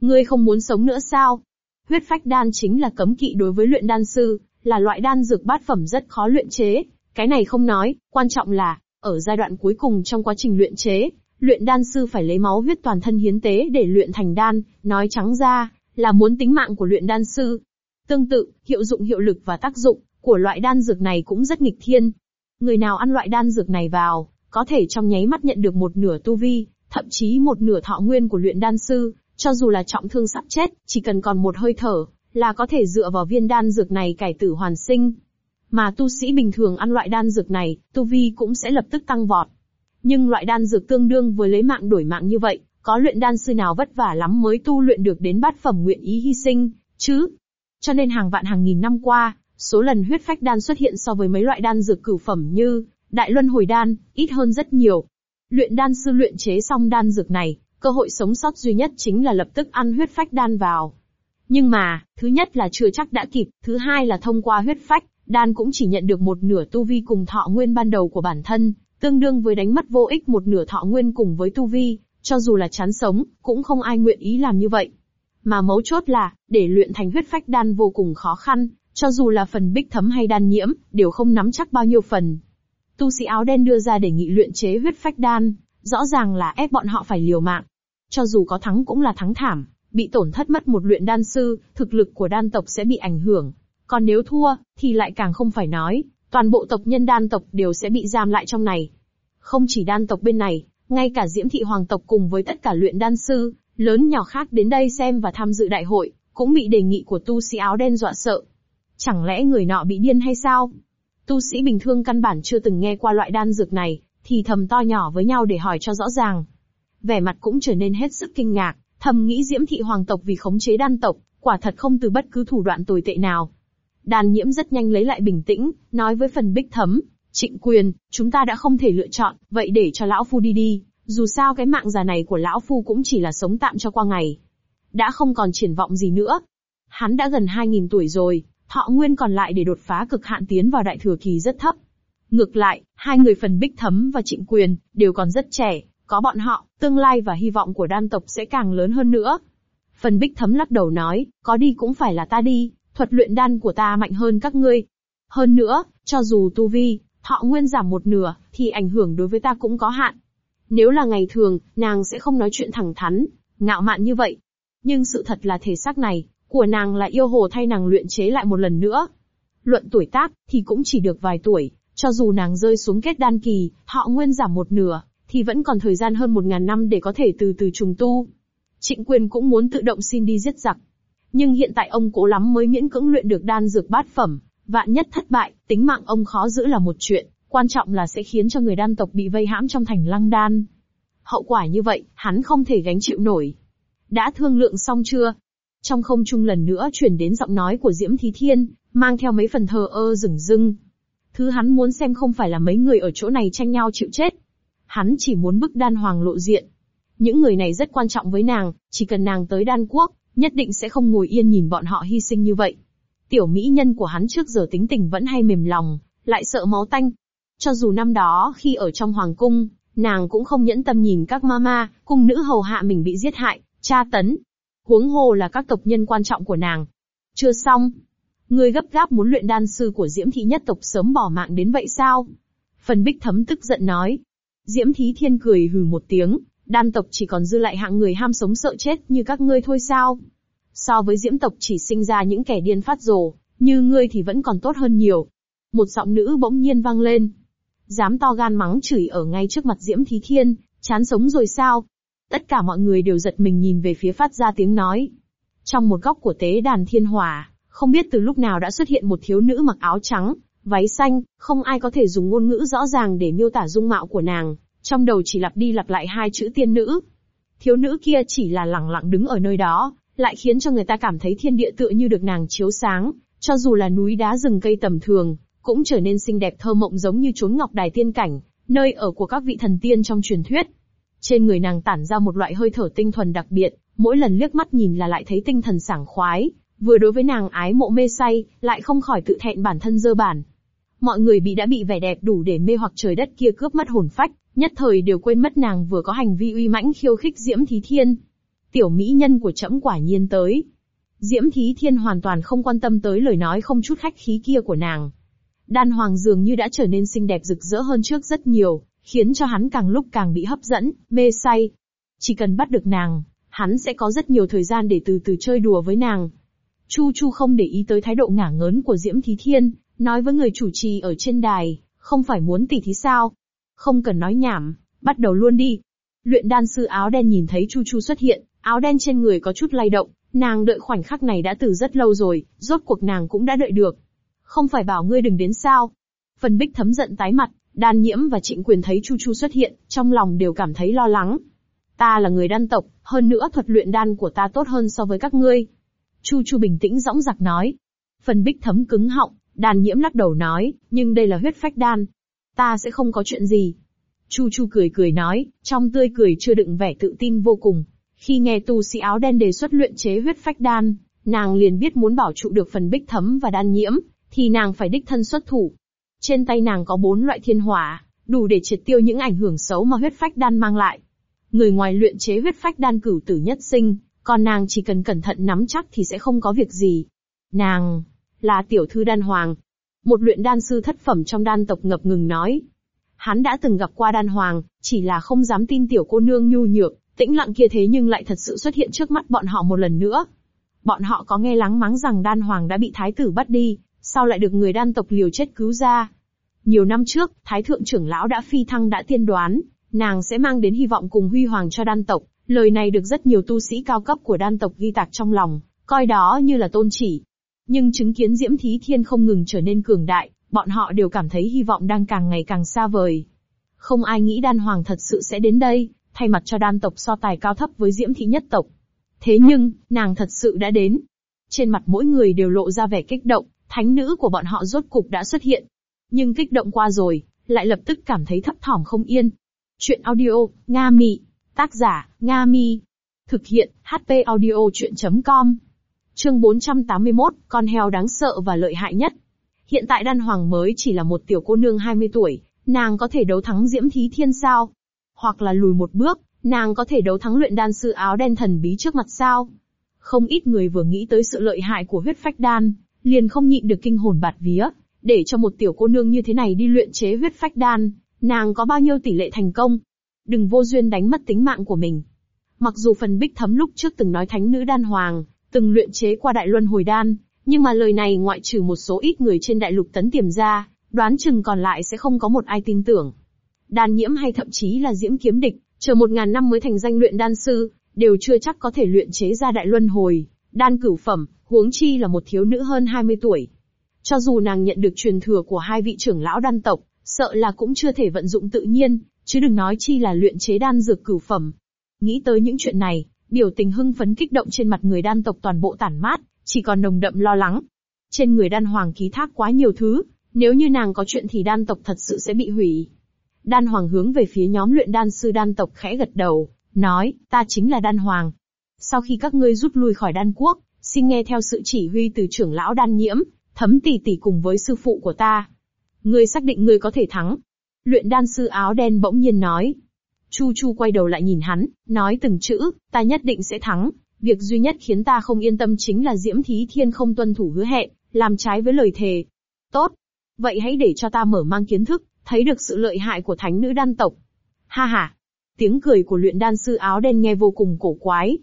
Ngươi không muốn sống nữa sao? Huyết phách đan chính là cấm kỵ đối với luyện đan sư, là loại đan dược bát phẩm rất khó luyện chế. Cái này không nói, quan trọng là, ở giai đoạn cuối cùng trong quá trình luyện chế, luyện đan sư phải lấy máu huyết toàn thân hiến tế để luyện thành đan, nói trắng ra, là muốn tính mạng của luyện đan sư. Tương tự, hiệu dụng hiệu lực và tác dụng của loại đan dược này cũng rất nghịch thiên. Người nào ăn loại đan dược này vào, có thể trong nháy mắt nhận được một nửa tu vi, thậm chí một nửa thọ nguyên của luyện đan sư, cho dù là trọng thương sắp chết, chỉ cần còn một hơi thở, là có thể dựa vào viên đan dược này cải tử hoàn sinh. Mà tu sĩ bình thường ăn loại đan dược này, tu vi cũng sẽ lập tức tăng vọt. Nhưng loại đan dược tương đương với lấy mạng đổi mạng như vậy, có luyện đan sư nào vất vả lắm mới tu luyện được đến bát phẩm nguyện ý hy sinh, chứ? Cho nên hàng vạn hàng nghìn năm qua, số lần huyết phách đan xuất hiện so với mấy loại đan dược cửu phẩm như đại luân hồi đan, ít hơn rất nhiều. Luyện đan sư luyện chế xong đan dược này, cơ hội sống sót duy nhất chính là lập tức ăn huyết phách đan vào. Nhưng mà, thứ nhất là chưa chắc đã kịp, thứ hai là thông qua huyết phách, đan cũng chỉ nhận được một nửa tu vi cùng thọ nguyên ban đầu của bản thân, tương đương với đánh mất vô ích một nửa thọ nguyên cùng với tu vi, cho dù là chán sống, cũng không ai nguyện ý làm như vậy. Mà mấu chốt là, để luyện thành huyết phách đan vô cùng khó khăn, cho dù là phần bích thấm hay đan nhiễm, đều không nắm chắc bao nhiêu phần. Tu sĩ áo đen đưa ra đề nghị luyện chế huyết phách đan, rõ ràng là ép bọn họ phải liều mạng. Cho dù có thắng cũng là thắng thảm, bị tổn thất mất một luyện đan sư, thực lực của đan tộc sẽ bị ảnh hưởng. Còn nếu thua, thì lại càng không phải nói, toàn bộ tộc nhân đan tộc đều sẽ bị giam lại trong này. Không chỉ đan tộc bên này, ngay cả diễm thị hoàng tộc cùng với tất cả luyện đan sư, lớn nhỏ khác đến đây xem và tham dự đại hội, cũng bị đề nghị của tu sĩ áo đen dọa sợ. Chẳng lẽ người nọ bị điên hay sao? Tu sĩ bình thường căn bản chưa từng nghe qua loại đan dược này, thì thầm to nhỏ với nhau để hỏi cho rõ ràng. Vẻ mặt cũng trở nên hết sức kinh ngạc, thầm nghĩ diễm thị hoàng tộc vì khống chế đan tộc, quả thật không từ bất cứ thủ đoạn tồi tệ nào. Đàn nhiễm rất nhanh lấy lại bình tĩnh, nói với phần bích thấm, trịnh quyền, chúng ta đã không thể lựa chọn, vậy để cho lão phu đi đi, dù sao cái mạng già này của lão phu cũng chỉ là sống tạm cho qua ngày. Đã không còn triển vọng gì nữa. Hắn đã gần 2.000 tuổi rồi, thọ nguyên còn lại để đột phá cực hạn tiến vào đại thừa kỳ rất thấp. Ngược lại, hai người phần bích thấm và trịnh quyền, đều còn rất trẻ, có bọn họ, tương lai và hy vọng của đan tộc sẽ càng lớn hơn nữa. Phần bích thấm lắc đầu nói, có đi cũng phải là ta đi, thuật luyện đan của ta mạnh hơn các ngươi. Hơn nữa, cho dù tu vi, thọ nguyên giảm một nửa, thì ảnh hưởng đối với ta cũng có hạn. Nếu là ngày thường, nàng sẽ không nói chuyện thẳng thắn, ngạo mạn như vậy. Nhưng sự thật là thể xác này, của nàng là yêu hồ thay nàng luyện chế lại một lần nữa. Luận tuổi tác, thì cũng chỉ được vài tuổi, cho dù nàng rơi xuống kết đan kỳ, họ nguyên giảm một nửa, thì vẫn còn thời gian hơn một ngàn năm để có thể từ từ trùng tu. Trịnh quyền cũng muốn tự động xin đi giết giặc. Nhưng hiện tại ông cố lắm mới miễn cưỡng luyện được đan dược bát phẩm, vạn nhất thất bại, tính mạng ông khó giữ là một chuyện, quan trọng là sẽ khiến cho người đan tộc bị vây hãm trong thành lăng đan. Hậu quả như vậy, hắn không thể gánh chịu nổi. Đã thương lượng xong chưa? Trong không trung lần nữa chuyển đến giọng nói của Diễm Thí Thiên, mang theo mấy phần thờ ơ rừng rưng. Thứ hắn muốn xem không phải là mấy người ở chỗ này tranh nhau chịu chết. Hắn chỉ muốn bức đan hoàng lộ diện. Những người này rất quan trọng với nàng, chỉ cần nàng tới đan quốc, nhất định sẽ không ngồi yên nhìn bọn họ hy sinh như vậy. Tiểu mỹ nhân của hắn trước giờ tính tình vẫn hay mềm lòng, lại sợ máu tanh. Cho dù năm đó khi ở trong hoàng cung, nàng cũng không nhẫn tâm nhìn các mama, cung nữ hầu hạ mình bị giết hại, tra tấn. Huống hồ là các tộc nhân quan trọng của nàng. Chưa xong. Người gấp gáp muốn luyện đan sư của Diễm Thị nhất tộc sớm bỏ mạng đến vậy sao? Phần bích thấm tức giận nói. Diễm Thí Thiên cười hừ một tiếng, đan tộc chỉ còn dư lại hạng người ham sống sợ chết như các ngươi thôi sao? So với Diễm tộc chỉ sinh ra những kẻ điên phát rồ, như ngươi thì vẫn còn tốt hơn nhiều. Một giọng nữ bỗng nhiên vang lên. Dám to gan mắng chửi ở ngay trước mặt Diễm Thí Thiên, chán sống rồi sao? Tất cả mọi người đều giật mình nhìn về phía phát ra tiếng nói. Trong một góc của tế đàn thiên hỏa, không biết từ lúc nào đã xuất hiện một thiếu nữ mặc áo trắng, váy xanh, không ai có thể dùng ngôn ngữ rõ ràng để miêu tả dung mạo của nàng, trong đầu chỉ lặp đi lặp lại hai chữ tiên nữ. Thiếu nữ kia chỉ là lẳng lặng đứng ở nơi đó, lại khiến cho người ta cảm thấy thiên địa tựa như được nàng chiếu sáng, cho dù là núi đá rừng cây tầm thường, cũng trở nên xinh đẹp thơ mộng giống như chốn ngọc đài tiên cảnh, nơi ở của các vị thần tiên trong truyền thuyết. Trên người nàng tản ra một loại hơi thở tinh thuần đặc biệt, mỗi lần liếc mắt nhìn là lại thấy tinh thần sảng khoái, vừa đối với nàng ái mộ mê say, lại không khỏi tự thẹn bản thân dơ bản. Mọi người bị đã bị vẻ đẹp đủ để mê hoặc trời đất kia cướp mất hồn phách, nhất thời đều quên mất nàng vừa có hành vi uy mãnh khiêu khích Diễm Thí Thiên. Tiểu mỹ nhân của trẫm quả nhiên tới. Diễm Thí Thiên hoàn toàn không quan tâm tới lời nói không chút khách khí kia của nàng. Đan Hoàng dường như đã trở nên xinh đẹp rực rỡ hơn trước rất nhiều, khiến cho hắn càng lúc càng bị hấp dẫn, mê say. Chỉ cần bắt được nàng, hắn sẽ có rất nhiều thời gian để từ từ chơi đùa với nàng. Chu Chu không để ý tới thái độ ngả ngớn của Diễm Thí Thiên, nói với người chủ trì ở trên đài, không phải muốn tỉ thí sao? Không cần nói nhảm, bắt đầu luôn đi. Luyện đan sư áo đen nhìn thấy Chu Chu xuất hiện, áo đen trên người có chút lay động, nàng đợi khoảnh khắc này đã từ rất lâu rồi, rốt cuộc nàng cũng đã đợi được. Không phải bảo ngươi đừng đến sao? Phần bích thấm giận tái mặt, đan nhiễm và trịnh quyền thấy Chu Chu xuất hiện, trong lòng đều cảm thấy lo lắng. Ta là người đan tộc, hơn nữa thuật luyện đan của ta tốt hơn so với các ngươi. Chu Chu bình tĩnh dõng dạc nói. Phần bích thấm cứng họng, đàn nhiễm lắc đầu nói, nhưng đây là huyết phách đan. Ta sẽ không có chuyện gì. Chu Chu cười cười nói, trong tươi cười chưa đựng vẻ tự tin vô cùng. Khi nghe tu sĩ áo đen đề xuất luyện chế huyết phách đan, nàng liền biết muốn bảo trụ được phần bích thấm và đan nhiễm, thì nàng phải đích thân xuất thủ. Trên tay nàng có bốn loại thiên hỏa, đủ để triệt tiêu những ảnh hưởng xấu mà huyết phách đan mang lại. Người ngoài luyện chế huyết phách đan cửu tử nhất sinh, còn nàng chỉ cần cẩn thận nắm chắc thì sẽ không có việc gì. Nàng, là tiểu thư đan hoàng. Một luyện đan sư thất phẩm trong đan tộc ngập ngừng nói. Hắn đã từng gặp qua đan hoàng, chỉ là không dám tin tiểu cô nương nhu nhược, tĩnh lặng kia thế nhưng lại thật sự xuất hiện trước mắt bọn họ một lần nữa. Bọn họ có nghe lắng mắng rằng đan hoàng đã bị thái tử bắt đi, sao lại được người đan tộc liều chết cứu ra. Nhiều năm trước, thái thượng trưởng lão đã phi thăng đã tiên đoán, nàng sẽ mang đến hy vọng cùng huy hoàng cho đan tộc, Lời này được rất nhiều tu sĩ cao cấp của đan tộc ghi tạc trong lòng, coi đó như là tôn chỉ. Nhưng chứng kiến Diễm Thí Thiên không ngừng trở nên cường đại, bọn họ đều cảm thấy hy vọng đang càng ngày càng xa vời. Không ai nghĩ đan hoàng thật sự sẽ đến đây, thay mặt cho đan tộc so tài cao thấp với Diễm Thị nhất tộc. Thế nhưng, nàng thật sự đã đến. Trên mặt mỗi người đều lộ ra vẻ kích động, thánh nữ của bọn họ rốt cục đã xuất hiện. Nhưng kích động qua rồi, lại lập tức cảm thấy thấp thỏm không yên. Chuyện audio, Nga Mi. Tác giả, Nga Mi. Thực hiện, HP audio chuyện.com. Chương 481, con heo đáng sợ và lợi hại nhất. Hiện tại đan hoàng mới chỉ là một tiểu cô nương 20 tuổi, nàng có thể đấu thắng Diễm Thí Thiên sao? Hoặc là lùi một bước, nàng có thể đấu thắng luyện đan sư áo đen thần bí trước mặt sao? Không ít người vừa nghĩ tới sự lợi hại của huyết phách đan, liền không nhịn được kinh hồn bạt vía, để cho một tiểu cô nương như thế này đi luyện chế huyết phách đan, nàng có bao nhiêu tỷ lệ thành công? đừng vô duyên đánh mất tính mạng của mình. Mặc dù phần bích thấm lúc trước từng nói thánh nữ đan hoàng, từng luyện chế qua đại luân hồi đan, nhưng mà lời này ngoại trừ một số ít người trên đại lục tấn tiềm ra, đoán chừng còn lại sẽ không có một ai tin tưởng. Đan nhiễm hay thậm chí là diễm kiếm địch, chờ một ngàn năm mới thành danh luyện đan sư, đều chưa chắc có thể luyện chế ra đại luân hồi, đan cửu phẩm, huống chi là một thiếu nữ hơn 20 tuổi. Cho dù nàng nhận được truyền thừa của hai vị trưởng lão đan tộc, sợ là cũng chưa thể vận dụng tự nhiên, chứ đừng nói chi là luyện chế đan dược cửu phẩm. Nghĩ tới những chuyện này, biểu tình hưng phấn kích động trên mặt người đan tộc toàn bộ tản mát, chỉ còn nồng đậm lo lắng. Trên người đan hoàng ký thác quá nhiều thứ, nếu như nàng có chuyện thì đan tộc thật sự sẽ bị hủy. Đan hoàng hướng về phía nhóm luyện đan sư đan tộc khẽ gật đầu, nói, ta chính là đan hoàng. Sau khi các ngươi rút lui khỏi đan quốc, xin nghe theo sự chỉ huy từ trưởng lão đan nhiễm, thấm tỷ tỷ cùng với sư phụ của ta. Ngươi xác định ngươi có thể thắng. Luyện đan sư áo đen bỗng nhiên nói. Chu Chu quay đầu lại nhìn hắn, nói từng chữ, ta nhất định sẽ thắng. Việc duy nhất khiến ta không yên tâm chính là Diễm Thí Thiên không tuân thủ hứa hẹn, làm trái với lời thề. Tốt. Vậy hãy để cho ta mở mang kiến thức, thấy được sự lợi hại của thánh nữ đan tộc. Ha ha. Tiếng cười của luyện đan sư áo đen nghe vô cùng cổ quái.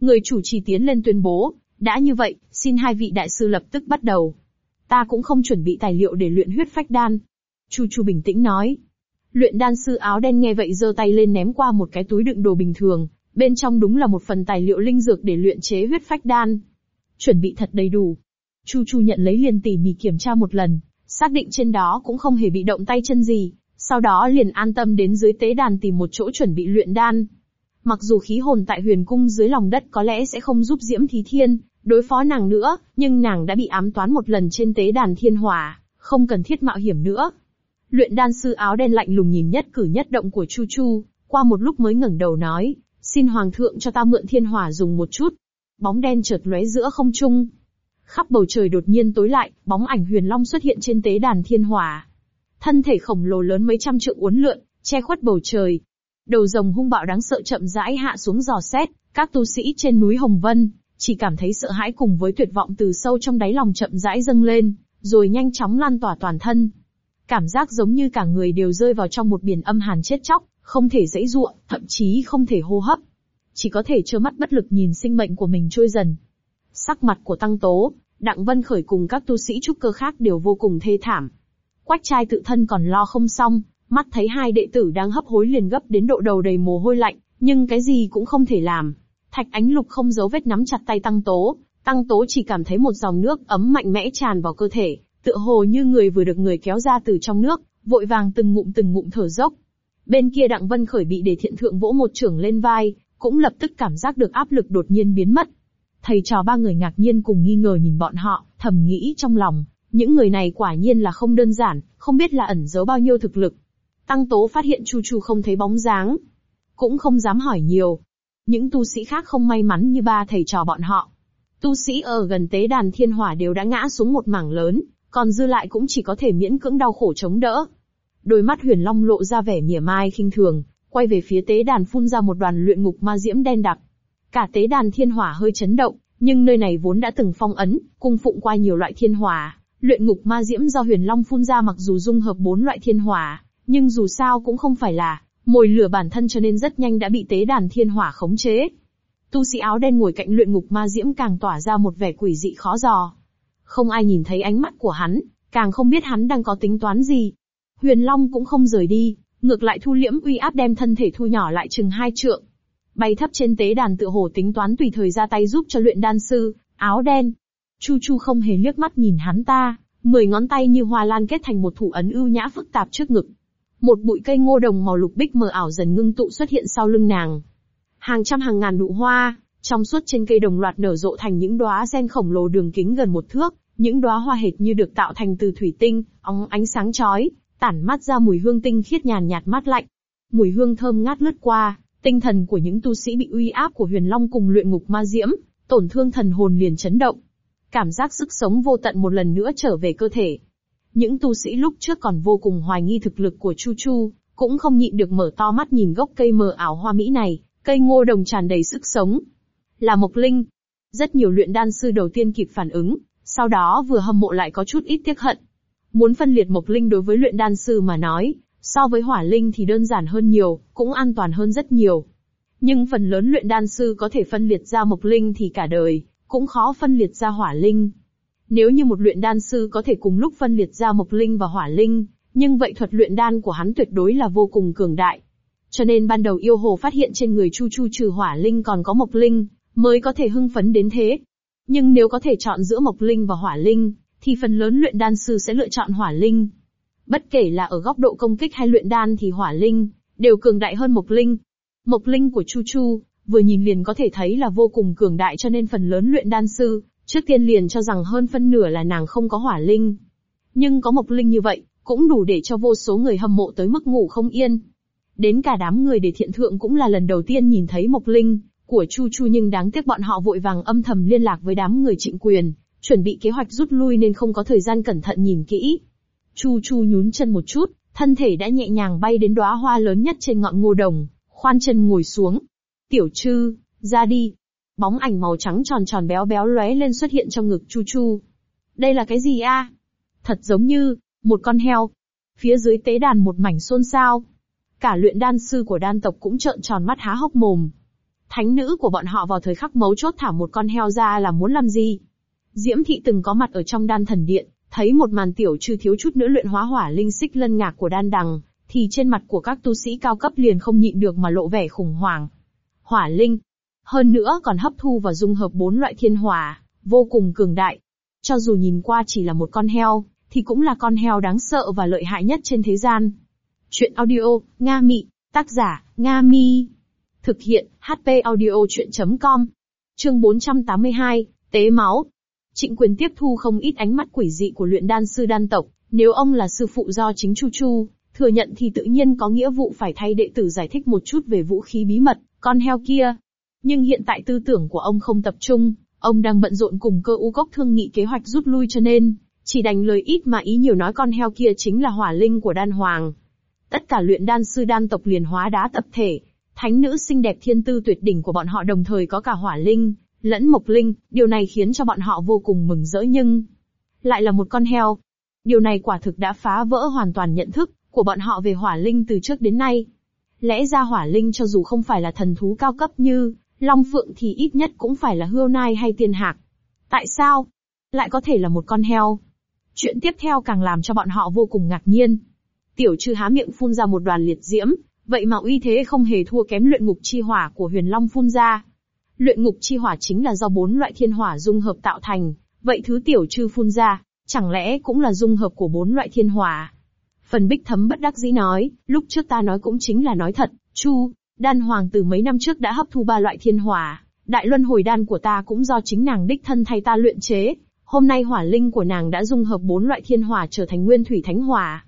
Người chủ trì tiến lên tuyên bố, đã như vậy, xin hai vị đại sư lập tức bắt đầu. Ta cũng không chuẩn bị tài liệu để luyện huyết phách đan. Chu Chu bình tĩnh nói. Luyện đan sư áo đen nghe vậy giơ tay lên ném qua một cái túi đựng đồ bình thường, bên trong đúng là một phần tài liệu linh dược để luyện chế huyết phách đan. Chuẩn bị thật đầy đủ. Chu Chu nhận lấy liền tỉ mỉ kiểm tra một lần, xác định trên đó cũng không hề bị động tay chân gì, sau đó liền an tâm đến dưới tế đàn tìm một chỗ chuẩn bị luyện đan. Mặc dù khí hồn tại huyền cung dưới lòng đất có lẽ sẽ không giúp Diễm Thí Thiên, đối phó nàng nữa, nhưng nàng đã bị ám toán một lần trên tế đàn thiên hỏa, không cần thiết mạo hiểm nữa. Luyện đan sư áo đen lạnh lùng nhìn nhất cử nhất động của Chu Chu, qua một lúc mới ngẩng đầu nói, xin hoàng thượng cho ta mượn thiên hỏa dùng một chút. Bóng đen chợt lóe giữa không trung. Khắp bầu trời đột nhiên tối lại, bóng ảnh huyền long xuất hiện trên tế đàn thiên hỏa. Thân thể khổng lồ lớn mấy trăm trượng uốn lượn, che khuất bầu trời. Đầu rồng hung bạo đáng sợ chậm rãi hạ xuống dò xét, các tu sĩ trên núi Hồng Vân, chỉ cảm thấy sợ hãi cùng với tuyệt vọng từ sâu trong đáy lòng chậm rãi dâng lên, rồi nhanh chóng lan tỏa toàn thân. Cảm giác giống như cả người đều rơi vào trong một biển âm hàn chết chóc, không thể dãy ruộng, thậm chí không thể hô hấp. Chỉ có thể trơ mắt bất lực nhìn sinh mệnh của mình trôi dần. Sắc mặt của Tăng Tố, Đặng Vân Khởi cùng các tu sĩ trúc cơ khác đều vô cùng thê thảm. Quách trai tự thân còn lo không xong, mắt thấy hai đệ tử đang hấp hối liền gấp đến độ đầu đầy mồ hôi lạnh, nhưng cái gì cũng không thể làm. Thạch Ánh Lục không giấu vết nắm chặt tay Tăng Tố, Tăng Tố chỉ cảm thấy một dòng nước ấm mạnh mẽ tràn vào cơ thể, tựa hồ như người vừa được người kéo ra từ trong nước, vội vàng từng ngụm từng ngụm thở dốc. Bên kia Đặng Vân Khởi bị Đề Thiện Thượng vỗ một trưởng lên vai, cũng lập tức cảm giác được áp lực đột nhiên biến mất. Thầy trò ba người ngạc nhiên cùng nghi ngờ nhìn bọn họ, thầm nghĩ trong lòng, những người này quả nhiên là không đơn giản, không biết là ẩn giấu bao nhiêu thực lực. Tăng Tố phát hiện Chu Chu không thấy bóng dáng, cũng không dám hỏi nhiều, những tu sĩ khác không may mắn như ba thầy trò bọn họ. Tu sĩ ở gần tế đàn thiên hỏa đều đã ngã xuống một mảng lớn, còn dư lại cũng chỉ có thể miễn cưỡng đau khổ chống đỡ. Đôi mắt huyền long lộ ra vẻ mỉa mai khinh thường, quay về phía tế đàn phun ra một đoàn luyện ngục ma diễm đen đặc. Cả tế đàn thiên hỏa hơi chấn động, nhưng nơi này vốn đã từng phong ấn, cung phụng qua nhiều loại thiên hỏa. Luyện ngục ma diễm do huyền long phun ra mặc dù dung hợp bốn loại thiên hỏa, nhưng dù sao cũng không phải là Mồi lửa bản thân cho nên rất nhanh đã bị tế đàn thiên hỏa khống chế. Tu sĩ áo đen ngồi cạnh luyện ngục ma diễm càng tỏa ra một vẻ quỷ dị khó dò. Không ai nhìn thấy ánh mắt của hắn, càng không biết hắn đang có tính toán gì. Huyền Long cũng không rời đi, ngược lại thu liễm uy áp đem thân thể thu nhỏ lại chừng hai trượng. Bay thấp trên tế đàn tựa hồ tính toán tùy thời ra tay giúp cho luyện đan sư, áo đen. Chu Chu không hề liếc mắt nhìn hắn ta, mười ngón tay như hoa lan kết thành một thủ ấn ưu nhã phức tạp trước ngực. Một bụi cây ngô đồng màu lục bích mờ ảo dần ngưng tụ xuất hiện sau lưng nàng. Hàng trăm hàng ngàn nụ hoa, trong suốt trên cây đồng loạt nở rộ thành những đóa sen khổng lồ đường kính gần một thước, những đóa hoa hệt như được tạo thành từ thủy tinh, óng ánh sáng chói, tản mát ra mùi hương tinh khiết nhàn nhạt mát lạnh. Mùi hương thơm ngát lướt qua, tinh thần của những tu sĩ bị uy áp của Huyền Long cùng luyện ngục ma diễm, tổn thương thần hồn liền chấn động. Cảm giác sức sống vô tận một lần nữa trở về cơ thể, những tu sĩ lúc trước còn vô cùng hoài nghi thực lực của Chu Chu, cũng không nhịn được mở to mắt nhìn gốc cây mờ ảo hoa mỹ này, cây ngô đồng tràn đầy sức sống. Là Mộc Linh. Rất nhiều luyện đan sư đầu tiên kịp phản ứng, sau đó vừa hâm mộ lại có chút ít tiếc hận. Muốn phân liệt Mộc Linh đối với luyện đan sư mà nói, so với hỏa linh thì đơn giản hơn nhiều, cũng an toàn hơn rất nhiều. Nhưng phần lớn luyện đan sư có thể phân liệt ra Mộc Linh thì cả đời, cũng khó phân liệt ra hỏa linh. Nếu như một luyện đan sư có thể cùng lúc phân liệt ra mộc linh và hỏa linh, nhưng vậy thuật luyện đan của hắn tuyệt đối là vô cùng cường đại. Cho nên ban đầu yêu hồ phát hiện trên người Chu Chu trừ hỏa linh còn có mộc linh, mới có thể hưng phấn đến thế. Nhưng nếu có thể chọn giữa mộc linh và hỏa linh, thì phần lớn luyện đan sư sẽ lựa chọn hỏa linh. Bất kể là ở góc độ công kích hay luyện đan thì hỏa linh, đều cường đại hơn Mộc Linh. Mộc Linh của Chu Chu, vừa nhìn liền có thể thấy là vô cùng cường đại cho nên phần lớn luyện đan sư, trước tiên liền cho rằng hơn phân nửa là nàng không có hỏa linh. Nhưng có Mộc Linh như vậy, cũng đủ để cho vô số người hâm mộ tới mức ngủ không yên. Đến cả đám người để thiện thượng cũng là lần đầu tiên nhìn thấy Mộc Linh của Chu Chu nhưng đáng tiếc bọn họ vội vàng âm thầm liên lạc với đám người trịnh quyền, chuẩn bị kế hoạch rút lui nên không có thời gian cẩn thận nhìn kỹ. Chu Chu nhún chân một chút, thân thể đã nhẹ nhàng bay đến đóa hoa lớn nhất trên ngọn ngô đồng, khoan chân ngồi xuống. Tiểu Trư, ra đi. Bóng ảnh màu trắng tròn tròn béo béo lóe lên xuất hiện trong ngực Chu Chu. Đây là cái gì a? Thật giống như, một con heo. Phía dưới tế đàn một mảnh xôn xao. Cả luyện đan sư của đan tộc cũng trợn tròn mắt há hốc mồm. Thánh nữ của bọn họ vào thời khắc mấu chốt thả một con heo ra là muốn làm gì? Diễm thị từng có mặt ở trong đan thần điện, thấy một màn tiểu trừ thiếu chút nữa luyện hóa hỏa linh xích lân ngạc của đan đằng, thì trên mặt của các tu sĩ cao cấp liền không nhịn được mà lộ vẻ khủng hoảng. Hỏa linh. Hơn nữa còn hấp thu và dung hợp bốn loại thiên hỏa, vô cùng cường đại. Cho dù nhìn qua chỉ là một con heo, thì cũng là con heo đáng sợ và lợi hại nhất trên thế gian. Chuyện audio, Nga Mị, tác giả, Nga Mi. Thực hiện, HP audio chuyện.com. Chương 482, Tế máu. Trịnh quyền tiếp thu không ít ánh mắt quỷ dị của luyện đan sư đan tộc, nếu ông là sư phụ do chính Chu Chu, thừa nhận thì tự nhiên có nghĩa vụ phải thay đệ tử giải thích một chút về vũ khí bí mật, con heo kia. Nhưng hiện tại tư tưởng của ông không tập trung, ông đang bận rộn cùng cơ u cốc thương nghị kế hoạch rút lui cho nên, chỉ đành lời ít mà ý nhiều nói con heo kia chính là hỏa linh của đan hoàng. Tất cả luyện đan sư đan tộc liền hóa đá tập thể, thánh nữ xinh đẹp thiên tư tuyệt đỉnh của bọn họ đồng thời có cả hỏa linh, lẫn mộc linh, điều này khiến cho bọn họ vô cùng mừng rỡ nhưng lại là một con heo. Điều này quả thực đã phá vỡ hoàn toàn nhận thức của bọn họ về hỏa linh từ trước đến nay. Lẽ ra hỏa linh cho dù không phải là thần thú cao cấp như long phượng thì ít nhất cũng phải là hươu nai hay tiên hạc. Tại sao lại có thể là một con heo? Chuyện tiếp theo càng làm cho bọn họ vô cùng ngạc nhiên. Tiểu trư há miệng phun ra một đoàn liệt diễm, vậy mà uy thế không hề thua kém luyện ngục chi hỏa của huyền long phun ra. Luyện ngục chi hỏa chính là do bốn loại thiên hỏa dung hợp tạo thành, vậy thứ tiểu trư phun ra, chẳng lẽ cũng là dung hợp của bốn loại thiên hỏa? Phần bích thấm bất đắc dĩ nói, lúc trước ta nói cũng chính là nói thật, chu, đan hoàng từ mấy năm trước đã hấp thu ba loại thiên hỏa, đại luân hồi đan của ta cũng do chính nàng đích thân thay ta luyện chế, hôm nay hỏa linh của nàng đã dung hợp bốn loại thiên hỏa trở thành nguyên thủy thánh hỏa.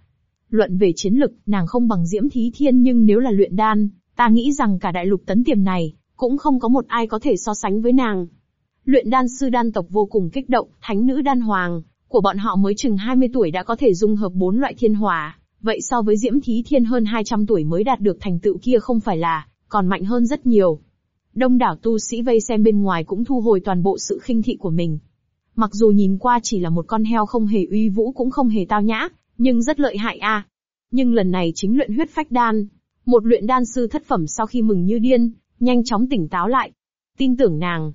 Luận về chiến lực, nàng không bằng diễm thí thiên nhưng nếu là luyện đan, ta nghĩ rằng cả đại lục tấn tiềm này, cũng không có một ai có thể so sánh với nàng. Luyện đan sư đan tộc vô cùng kích động, thánh nữ đan hoàng, của bọn họ mới chừng 20 tuổi đã có thể dung hợp bốn loại thiên hỏa, vậy so với Diễm Thí Thiên hơn 200 tuổi mới đạt được thành tựu kia không phải là, còn mạnh hơn rất nhiều. Đông đảo tu sĩ vây xem bên ngoài cũng thu hồi toàn bộ sự khinh thị của mình. Mặc dù nhìn qua chỉ là một con heo không hề uy vũ cũng không hề tao nhã, nhưng rất lợi hại a. Nhưng lần này chính luyện huyết phách đan. Một luyện đan sư thất phẩm sau khi mừng như điên, nhanh chóng tỉnh táo lại. Tin tưởng nàng.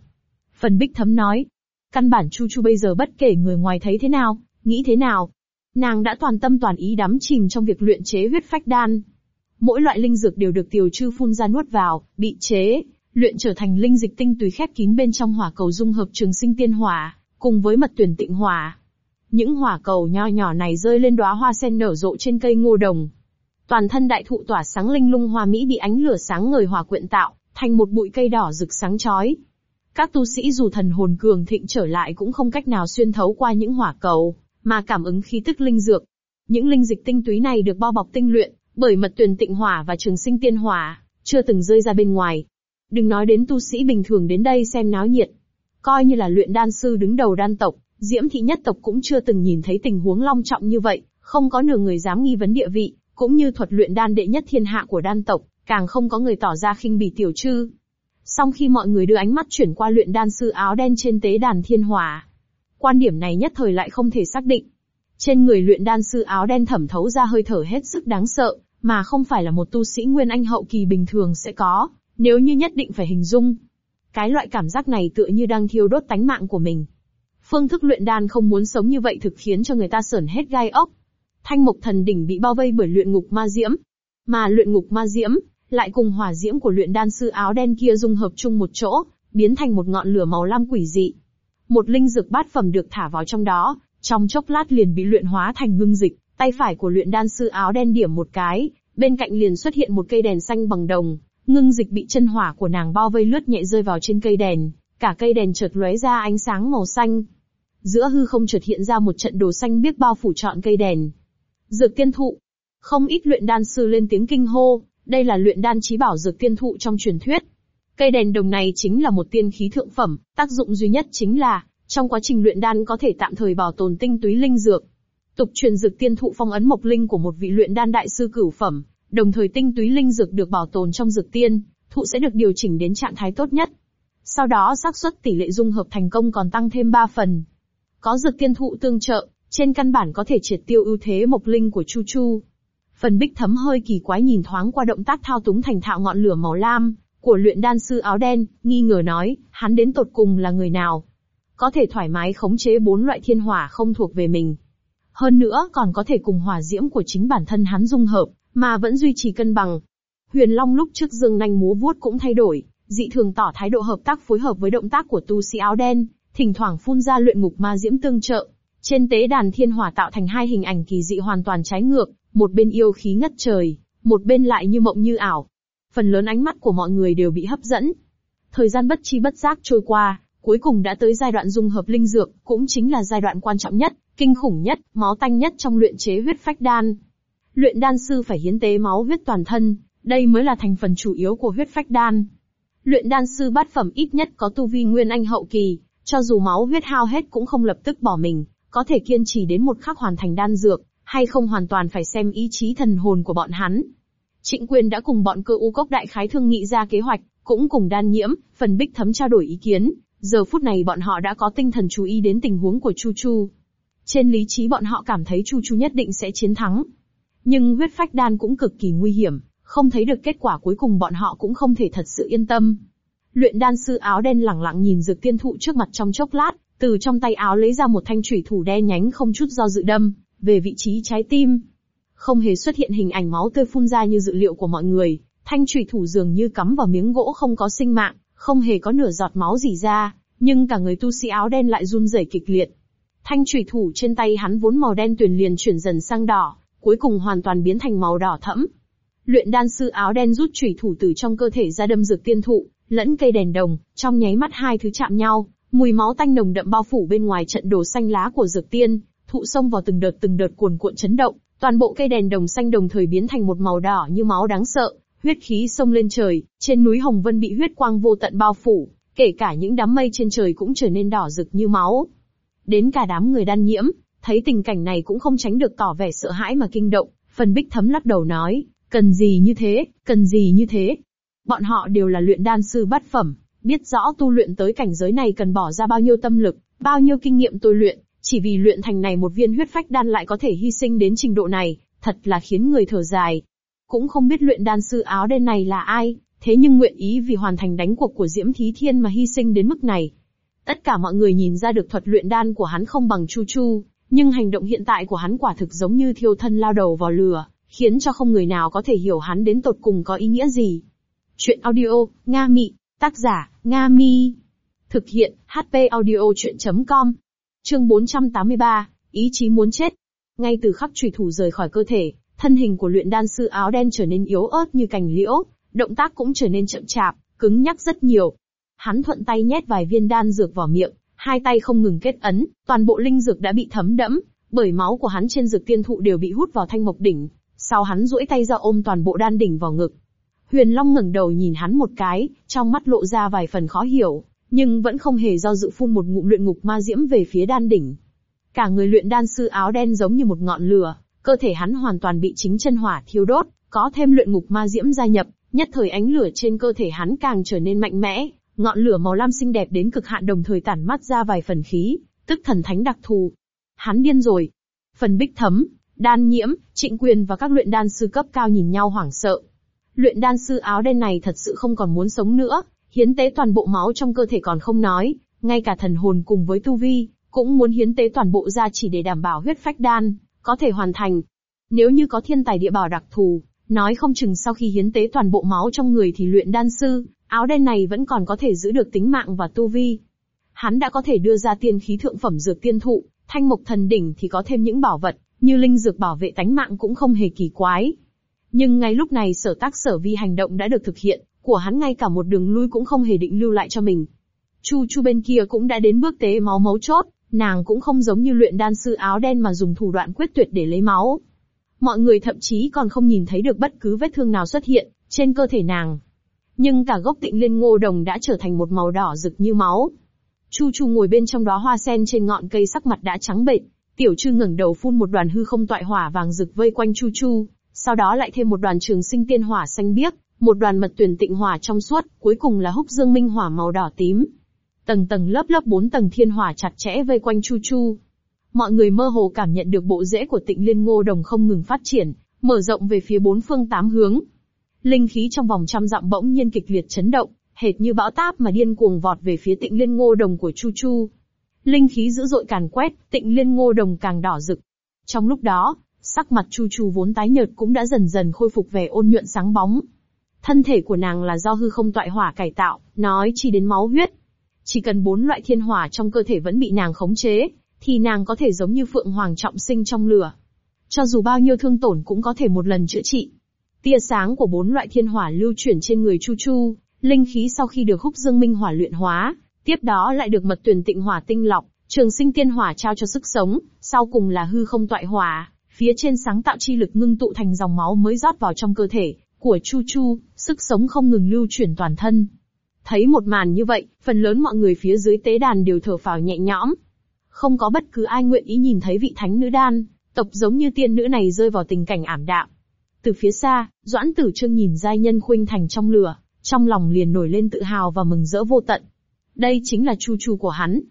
Phần bích thấm nói. Căn bản Chu Chu bây giờ bất kể người ngoài thấy thế nào, nghĩ thế nào. Nàng đã toàn tâm toàn ý đắm chìm trong việc luyện chế huyết phách đan. Mỗi loại linh dược đều được tiểu trư phun ra nuốt vào, bị chế, luyện trở thành linh dịch tinh túy khép kín bên trong hỏa cầu dung hợp trường sinh tiên hỏa, cùng với mật tuyển tịnh hỏa. Những hỏa cầu nho nhỏ này rơi lên đóa hoa sen nở rộ trên cây ngô đồng. Toàn thân đại thụ tỏa sáng linh lung hoa mỹ bị ánh lửa sáng ngời hỏa quyện tạo, thành một bụi cây đỏ rực sáng chói. Các tu sĩ dù thần hồn cường thịnh trở lại cũng không cách nào xuyên thấu qua những hỏa cầu, mà cảm ứng khí tức linh dược. Những linh dịch tinh túy này được bao bọc tinh luyện, bởi mật tuyển tịnh hỏa và trường sinh tiên hỏa, chưa từng rơi ra bên ngoài. Đừng nói đến tu sĩ bình thường đến đây xem náo nhiệt. Coi như là luyện đan sư đứng đầu đan tộc, diễm thị nhất tộc cũng chưa từng nhìn thấy tình huống long trọng như vậy, không có nửa người dám nghi vấn địa vị, cũng như thuật luyện đan đệ nhất thiên hạ của đan tộc, càng không có người tỏ ra khinh bỉ tiểu trư. Song khi mọi người đưa ánh mắt chuyển qua luyện đan sư áo đen trên tế đàn thiên hỏa, quan điểm này nhất thời lại không thể xác định. Trên người luyện đan sư áo đen thẩm thấu ra hơi thở hết sức đáng sợ, mà không phải là một tu sĩ nguyên anh hậu kỳ bình thường sẽ có, nếu như nhất định phải hình dung. Cái loại cảm giác này tựa như đang thiêu đốt tánh mạng của mình. Phương thức luyện đan không muốn sống như vậy thực khiến cho người ta sởn hết gai ốc. Thanh mục thần đỉnh bị bao vây bởi luyện ngục ma diễm. Mà luyện ngục ma diễm, lại cùng hỏa diễm của luyện đan sư áo đen kia dung hợp chung một chỗ, biến thành một ngọn lửa màu lam quỷ dị. Một linh dược bát phẩm được thả vào trong đó, trong chốc lát liền bị luyện hóa thành ngưng dịch, tay phải của luyện đan sư áo đen điểm một cái, bên cạnh liền xuất hiện một cây đèn xanh bằng đồng, ngưng dịch bị chân hỏa của nàng bao vây lướt nhẹ rơi vào trên cây đèn, cả cây đèn chợt lóe ra ánh sáng màu xanh. Giữa hư không chợt hiện ra một trận đồ xanh biếc bao phủ trọn cây đèn. Dược tiên thụ. Không ít luyện đan sư lên tiếng kinh hô, đây là luyện đan chí bảo dược tiên thụ trong truyền thuyết. Cây đèn đồng này chính là một tiên khí thượng phẩm, tác dụng duy nhất chính là, trong quá trình luyện đan có thể tạm thời bảo tồn tinh túy linh dược. Tục truyền dược tiên thụ phong ấn mộc linh của một vị luyện đan đại sư cửu phẩm, đồng thời tinh túy linh dược được bảo tồn trong dược tiên, thụ sẽ được điều chỉnh đến trạng thái tốt nhất. Sau đó xác suất tỷ lệ dung hợp thành công còn tăng thêm 3 phần. Có dược tiên thụ tương trợ, trên căn bản có thể triệt tiêu ưu thế mộc linh của Chu Chu. Phần bích thấm hơi kỳ quái nhìn thoáng qua động tác thao túng thành thạo ngọn lửa màu lam, của luyện đan sư áo đen, nghi ngờ nói, hắn đến tột cùng là người nào? Có thể thoải mái khống chế bốn loại thiên hỏa không thuộc về mình. Hơn nữa còn có thể cùng hỏa diễm của chính bản thân hắn dung hợp, mà vẫn duy trì cân bằng. Huyền Long lúc trước dương nanh múa vuốt cũng thay đổi, dị thường tỏ thái độ hợp tác phối hợp với động tác của tu sĩ áo đen, thỉnh thoảng phun ra luyện ngục ma diễm tương trợ. Trên tế đàn thiên hỏa tạo thành hai hình ảnh kỳ dị hoàn toàn trái ngược, một bên yêu khí ngất trời, một bên lại như mộng như ảo. Phần lớn ánh mắt của mọi người đều bị hấp dẫn. Thời gian bất chi bất giác trôi qua, cuối cùng đã tới giai đoạn dung hợp linh dược, cũng chính là giai đoạn quan trọng nhất, kinh khủng nhất, máu tanh nhất trong luyện chế huyết phách đan. Luyện đan sư phải hiến tế máu huyết toàn thân, đây mới là thành phần chủ yếu của huyết phách đan. Luyện đan sư bát phẩm ít nhất có tu vi nguyên anh hậu kỳ, cho dù máu huyết hao hết cũng không lập tức bỏ mình, có thể kiên trì đến một khắc hoàn thành đan dược, hay không hoàn toàn phải xem ý chí thần hồn của bọn hắn. Trịnh quyền đã cùng bọn cơ u cốc đại khái thương nghị ra kế hoạch, cũng cùng đan nhiễm, phần bích thấm trao đổi ý kiến, giờ phút này bọn họ đã có tinh thần chú ý đến tình huống của Chu Chu. Trên lý trí bọn họ cảm thấy Chu Chu nhất định sẽ chiến thắng. Nhưng huyết phách đan cũng cực kỳ nguy hiểm, không thấy được kết quả cuối cùng bọn họ cũng không thể thật sự yên tâm. Luyện đan sư áo đen lẳng lặng nhìn dược tiên thụ trước mặt trong chốc lát, từ trong tay áo lấy ra một thanh chủy thủ đen nhánh không chút do dự đâm, về vị trí trái tim. Không hề xuất hiện hình ảnh máu tươi phun ra như dự liệu của mọi người, thanh trùy thủ dường như cắm vào miếng gỗ không có sinh mạng, không hề có nửa giọt máu gì ra, nhưng cả người tu sĩ áo đen lại run rẩy kịch liệt. Thanh trùy thủ trên tay hắn vốn màu đen tuyền liền chuyển dần sang đỏ, cuối cùng hoàn toàn biến thành màu đỏ thẫm. Luyện đan sư áo đen rút chủy thủ từ trong cơ thể ra đâm dược tiên thụ, lẫn cây đèn đồng, trong nháy mắt hai thứ chạm nhau, mùi máu tanh nồng đậm bao phủ bên ngoài trận đồ xanh lá của dược tiên, thụ xông vào từng đợt từng đợt cuồn cuộn chấn động, toàn bộ cây đèn đồng xanh đồng thời biến thành một màu đỏ như máu đáng sợ, huyết khí xông lên trời, trên núi Hồng Vân bị huyết quang vô tận bao phủ, kể cả những đám mây trên trời cũng trở nên đỏ rực như máu. Đến cả đám người đan nhiễm, thấy tình cảnh này cũng không tránh được tỏ vẻ sợ hãi mà kinh động, phần bích thấm lắc đầu nói, cần gì như thế, cần gì như thế. Bọn họ đều là luyện đan sư bát phẩm, biết rõ tu luyện tới cảnh giới này cần bỏ ra bao nhiêu tâm lực, bao nhiêu kinh nghiệm tôi luyện, chỉ vì luyện thành này một viên huyết phách đan lại có thể hy sinh đến trình độ này, thật là khiến người thở dài. Cũng không biết luyện đan sư áo đen này là ai, thế nhưng nguyện ý vì hoàn thành đánh cuộc của Diễm Thí Thiên mà hy sinh đến mức này. Tất cả mọi người nhìn ra được thuật luyện đan của hắn không bằng Chu Chu, nhưng hành động hiện tại của hắn quả thực giống như thiêu thân lao đầu vào lửa, khiến cho không người nào có thể hiểu hắn đến tột cùng có ý nghĩa gì. Chuyện audio, Nga Mị, tác giả, Nga Mi. Thực hiện, HP audio chuyện.com Chương 483, ý chí muốn chết. Ngay từ khắc trùy thủ rời khỏi cơ thể, thân hình của luyện đan sư áo đen trở nên yếu ớt như cành liễu, động tác cũng trở nên chậm chạp, cứng nhắc rất nhiều. Hắn thuận tay nhét vài viên đan dược vào miệng, hai tay không ngừng kết ấn, toàn bộ linh dược đã bị thấm đẫm, bởi máu của hắn trên dược tiên thụ đều bị hút vào thanh mộc đỉnh. Sau hắn duỗi tay ra ôm toàn bộ đan đỉnh vào ngực. Huyền Long ngẩng đầu nhìn hắn một cái, trong mắt lộ ra vài phần khó hiểu, nhưng vẫn không hề do dự phun một ngụm luyện ngục ma diễm về phía đan đỉnh. Cả người luyện đan sư áo đen giống như một ngọn lửa, cơ thể hắn hoàn toàn bị chính chân hỏa thiêu đốt, có thêm luyện ngục ma diễm gia nhập, nhất thời ánh lửa trên cơ thể hắn càng trở nên mạnh mẽ, ngọn lửa màu lam xinh đẹp đến cực hạn đồng thời tản mắt ra vài phần khí, tức thần thánh đặc thù. Hắn điên rồi. Phần bích thấm, đan nhiễm, trịnh quyền và các luyện đan sư cấp cao nhìn nhau hoảng sợ. Luyện đan sư áo đen này thật sự không còn muốn sống nữa, Hiến tế toàn bộ máu trong cơ thể còn không nói, ngay cả thần hồn cùng với tu vi, cũng muốn hiến tế toàn bộ ra chỉ để đảm bảo huyết phách đan, có thể hoàn thành. Nếu như có thiên tài địa bảo đặc thù, nói không chừng sau khi hiến tế toàn bộ máu trong người thì luyện đan sư, áo đen này vẫn còn có thể giữ được tính mạng và tu vi. Hắn đã có thể đưa ra tiên khí thượng phẩm dược tiên thụ, thanh mộc thần đỉnh thì có thêm những bảo vật, như linh dược bảo vệ tánh mạng cũng không hề kỳ quái. Nhưng ngay lúc này sở tác sở vi hành động đã được thực hiện, của hắn ngay cả một đường lui cũng không hề định lưu lại cho mình. Chu Chu bên kia cũng đã đến bước tế máu mấu chốt, nàng cũng không giống như luyện đan sư áo đen mà dùng thủ đoạn quyết tuyệt để lấy máu. Mọi người thậm chí còn không nhìn thấy được bất cứ vết thương nào xuất hiện trên cơ thể nàng. Nhưng cả gốc tịnh liên ngô đồng đã trở thành một màu đỏ rực như máu. Chu Chu ngồi bên trong đó hoa sen trên ngọn cây sắc mặt đã trắng bệch, Tiểu Trư ngẩng đầu phun một đoàn hư không toại hỏa vàng rực vây quanh Chu Chu, sau đó lại thêm một đoàn trường sinh tiên hỏa xanh biếc, một đoàn mật tuyển tịnh hỏa trong suốt, cuối cùng là húc dương minh hỏa màu đỏ tím. Tầng tầng lớp lớp bốn tầng thiên hỏa chặt chẽ vây quanh Chu Chu. Mọi người mơ hồ cảm nhận được bộ rễ của tịnh liên ngô đồng không ngừng phát triển, mở rộng về phía bốn phương tám hướng. Linh khí trong vòng trăm dặm bỗng nhiên kịch liệt chấn động, hệt như bão táp mà điên cuồng vọt về phía tịnh liên ngô đồng của Chu Chu. Linh khí dữ dội càn quét, tịnh liên ngô đồng càng đỏ rực. Trong lúc đó, sắc mặt Chu Chu vốn tái nhợt cũng đã dần dần khôi phục vẻ ôn nhuận sáng bóng. Thân thể của nàng là do hư không tọa hỏa cải tạo, nói chỉ đến máu huyết. Chỉ cần bốn loại thiên hỏa trong cơ thể vẫn bị nàng khống chế, thì nàng có thể giống như phượng hoàng trọng sinh trong lửa. Cho dù bao nhiêu thương tổn cũng có thể một lần chữa trị. Tia sáng của bốn loại thiên hỏa lưu chuyển trên người Chu Chu, linh khí sau khi được húc dương minh hỏa luyện hóa, tiếp đó lại được mật tuyển tịnh hỏa tinh lọc, trường sinh tiên hỏa trao cho sức sống, sau cùng là hư không tọa hỏa, phía trên sáng tạo chi lực ngưng tụ thành dòng máu mới rót vào trong cơ thể của Chu Chu, sức sống không ngừng lưu chuyển toàn thân. Thấy một màn như vậy, phần lớn mọi người phía dưới tế đàn đều thở phào nhẹ nhõm. Không có bất cứ ai nguyện ý nhìn thấy vị thánh nữ đan, tộc giống như tiên nữ này rơi vào tình cảnh ảm đạm. Từ phía xa, Doãn Tử Trương nhìn giai nhân khuynh thành trong lửa, trong lòng liền nổi lên tự hào và mừng rỡ vô tận. Đây chính là Chu Chu của hắn.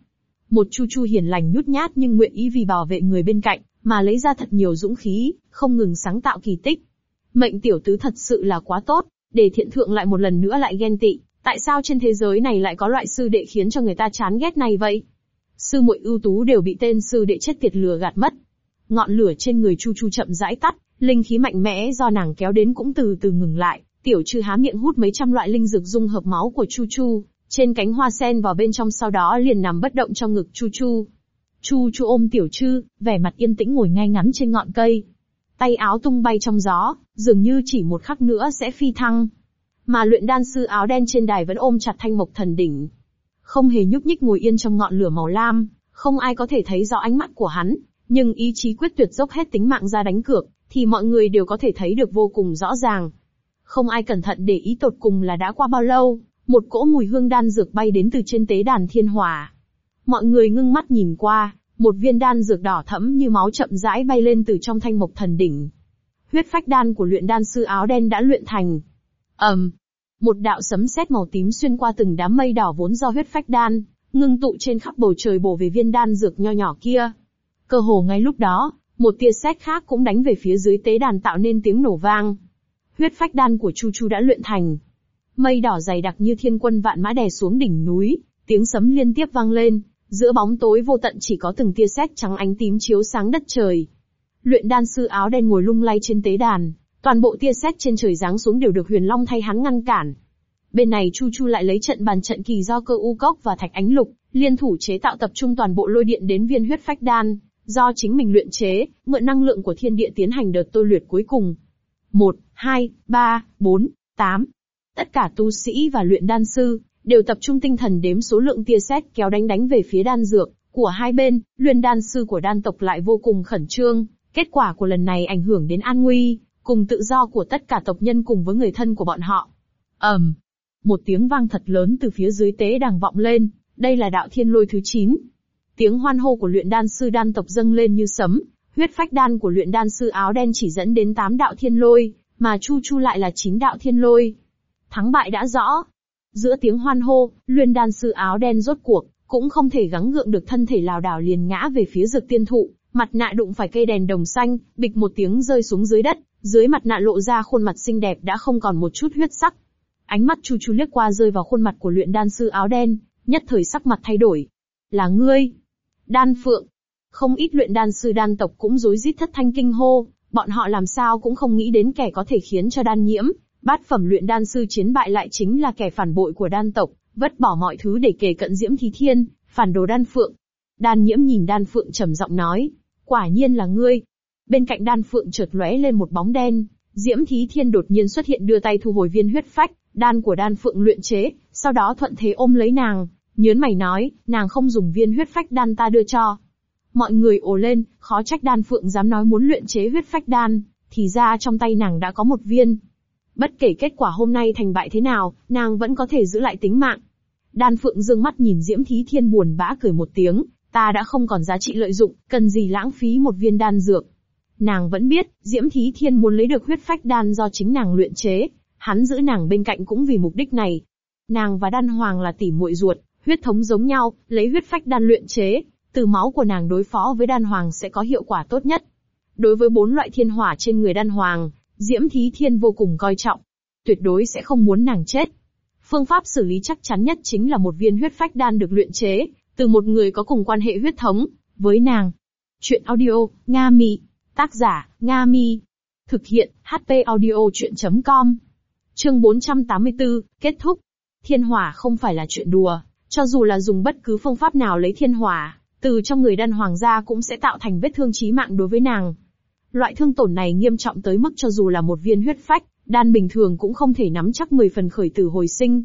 Một Chu Chu hiền lành nhút nhát nhưng nguyện ý vì bảo vệ người bên cạnh, mà lấy ra thật nhiều dũng khí, không ngừng sáng tạo kỳ tích. Mệnh tiểu tứ thật sự là quá tốt, để thiện thượng lại một lần nữa lại ghen tị, tại sao trên thế giới này lại có loại sư đệ khiến cho người ta chán ghét này vậy? Sư muội ưu tú đều bị tên sư đệ chết tiệt lừa gạt mất. Ngọn lửa trên người Chu Chu chậm rãi tắt, linh khí mạnh mẽ do nàng kéo đến cũng từ từ ngừng lại, tiểu trư há miệng hút mấy trăm loại linh dược dung hợp máu của Chu Chu, trên cánh hoa sen vào bên trong sau đó liền nằm bất động trong ngực Chu Chu. Chu Chu ôm tiểu trư, vẻ mặt yên tĩnh ngồi ngay ngắn trên ngọn cây. Tay áo tung bay trong gió, dường như chỉ một khắc nữa sẽ phi thăng. Mà luyện đan sư áo đen trên đài vẫn ôm chặt thanh mộc thần đỉnh. Không hề nhúc nhích ngồi yên trong ngọn lửa màu lam, không ai có thể thấy rõ ánh mắt của hắn, nhưng ý chí quyết tuyệt dốc hết tính mạng ra đánh cược, thì mọi người đều có thể thấy được vô cùng rõ ràng. Không ai cẩn thận để ý tột cùng là đã qua bao lâu, một cỗ mùi hương đan dược bay đến từ trên tế đàn thiên hỏa. Mọi người ngưng mắt nhìn qua, một viên đan dược đỏ thẫm như máu chậm rãi bay lên từ trong thanh mộc thần đỉnh. Huyết phách đan của luyện đan sư áo đen đã luyện thành. ầm, um, một đạo sấm sét màu tím xuyên qua từng đám mây đỏ vốn do huyết phách đan, ngưng tụ trên khắp bầu trời bổ về viên đan dược nho nhỏ kia. Cơ hồ ngay lúc đó, một tia sét khác cũng đánh về phía dưới tế đàn tạo nên tiếng nổ vang. Huyết phách đan của Chu Chu đã luyện thành. Mây đỏ dày đặc như thiên quân vạn mã đè xuống đỉnh núi, tiếng sấm liên tiếp vang lên, giữa bóng tối vô tận chỉ có từng tia sét trắng ánh tím chiếu sáng đất trời. Luyện đan sư áo đen ngồi lung lay trên tế đàn, toàn bộ tia sét trên trời giáng xuống đều được Huyền Long thay hắn ngăn cản. Bên này Chu Chu lại lấy trận bàn trận kỳ do cơ u cốc và thạch ánh lục, liên thủ chế tạo tập trung toàn bộ lôi điện đến viên huyết phách đan, do chính mình luyện chế, mượn năng lượng của thiên địa tiến hành đợt tôi luyện cuối cùng. 1, 2, 3, 4, 8. Tất cả tu sĩ và luyện đan sư, đều tập trung tinh thần đếm số lượng tia sét kéo đánh đánh về phía đan dược của hai bên, luyện đan sư của đan tộc lại vô cùng khẩn trương, kết quả của lần này ảnh hưởng đến an nguy, cùng tự do của tất cả tộc nhân cùng với người thân của bọn họ. ầm, um, một tiếng vang thật lớn từ phía dưới tế đàng vọng lên, đây là đạo thiên lôi thứ 9. Tiếng hoan hô của luyện đan sư đan tộc dâng lên như sấm, huyết phách đan của luyện đan sư áo đen chỉ dẫn đến 8 đạo thiên lôi, mà Chu Chu lại là 9 đạo thiên lôi. Thắng bại đã rõ. Giữa tiếng hoan hô, luyện đan sư áo đen rốt cuộc, cũng không thể gắng gượng được thân thể lào đảo liền ngã về phía dược tiên thụ, mặt nạ đụng phải cây đèn đồng xanh, bịch một tiếng rơi xuống dưới đất, dưới mặt nạ lộ ra khuôn mặt xinh đẹp đã không còn một chút huyết sắc. Ánh mắt Chu Chu liếc qua rơi vào khuôn mặt của luyện đan sư áo đen, nhất thời sắc mặt thay đổi. Là ngươi. Đan Phượng. Không ít luyện đan sư đan tộc cũng rối rít thất thanh kinh hô, bọn họ làm sao cũng không nghĩ đến kẻ có thể khiến cho đan nhiễm, bát phẩm luyện đan sư chiến bại lại chính là kẻ phản bội của đan tộc, vứt bỏ mọi thứ để kề cận diễm thí thiên, phản đồ đan phượng. Đan nhiễm nhìn đan phượng trầm giọng nói, quả nhiên là ngươi. Bên cạnh đan phượng chợt lóe lên một bóng đen, Diễm Thí Thiên đột nhiên xuất hiện đưa tay thu hồi viên huyết phách, đan của đan phượng luyện chế, sau đó thuận thế ôm lấy nàng, nhớn mày nói, nàng không dùng viên huyết phách đan ta đưa cho. Mọi người ồ lên, khó trách đan phượng dám nói muốn luyện chế huyết phách đan, thì ra trong tay nàng đã có một viên. Bất kể kết quả hôm nay thành bại thế nào, nàng vẫn có thể giữ lại tính mạng. Đan phượng dương mắt nhìn Diễm Thí Thiên buồn bã cười một tiếng, ta đã không còn giá trị lợi dụng, cần gì lãng phí một viên đan dược. Nàng vẫn biết, Diễm Thí Thiên muốn lấy được huyết phách đan do chính nàng luyện chế, hắn giữ nàng bên cạnh cũng vì mục đích này. Nàng và đan hoàng là tỷ muội ruột, huyết thống giống nhau, lấy huyết phách đan luyện chế, từ máu của nàng đối phó với đan hoàng sẽ có hiệu quả tốt nhất. Đối với bốn loại thiên hỏa trên người đan hoàng, Diễm Thí Thiên vô cùng coi trọng. Tuyệt đối sẽ không muốn nàng chết. Phương pháp xử lý chắc chắn nhất chính là một viên huyết phách đan được luyện chế, từ một người có cùng quan hệ huyết thống, với nàng. Chuyện audio, Nga Mi. Tác giả, Nga Mi. Thực hiện, HP audio chuyện.com. Chương 484, kết thúc. Thiên hỏa không phải là chuyện đùa, cho dù là dùng bất cứ phương pháp nào lấy thiên hỏa, từ trong người đan hoàng gia cũng sẽ tạo thành vết thương chí mạng đối với nàng. Loại thương tổn này nghiêm trọng tới mức cho dù là một viên huyết phách, đan bình thường cũng không thể nắm chắc 10 phần khởi tử hồi sinh.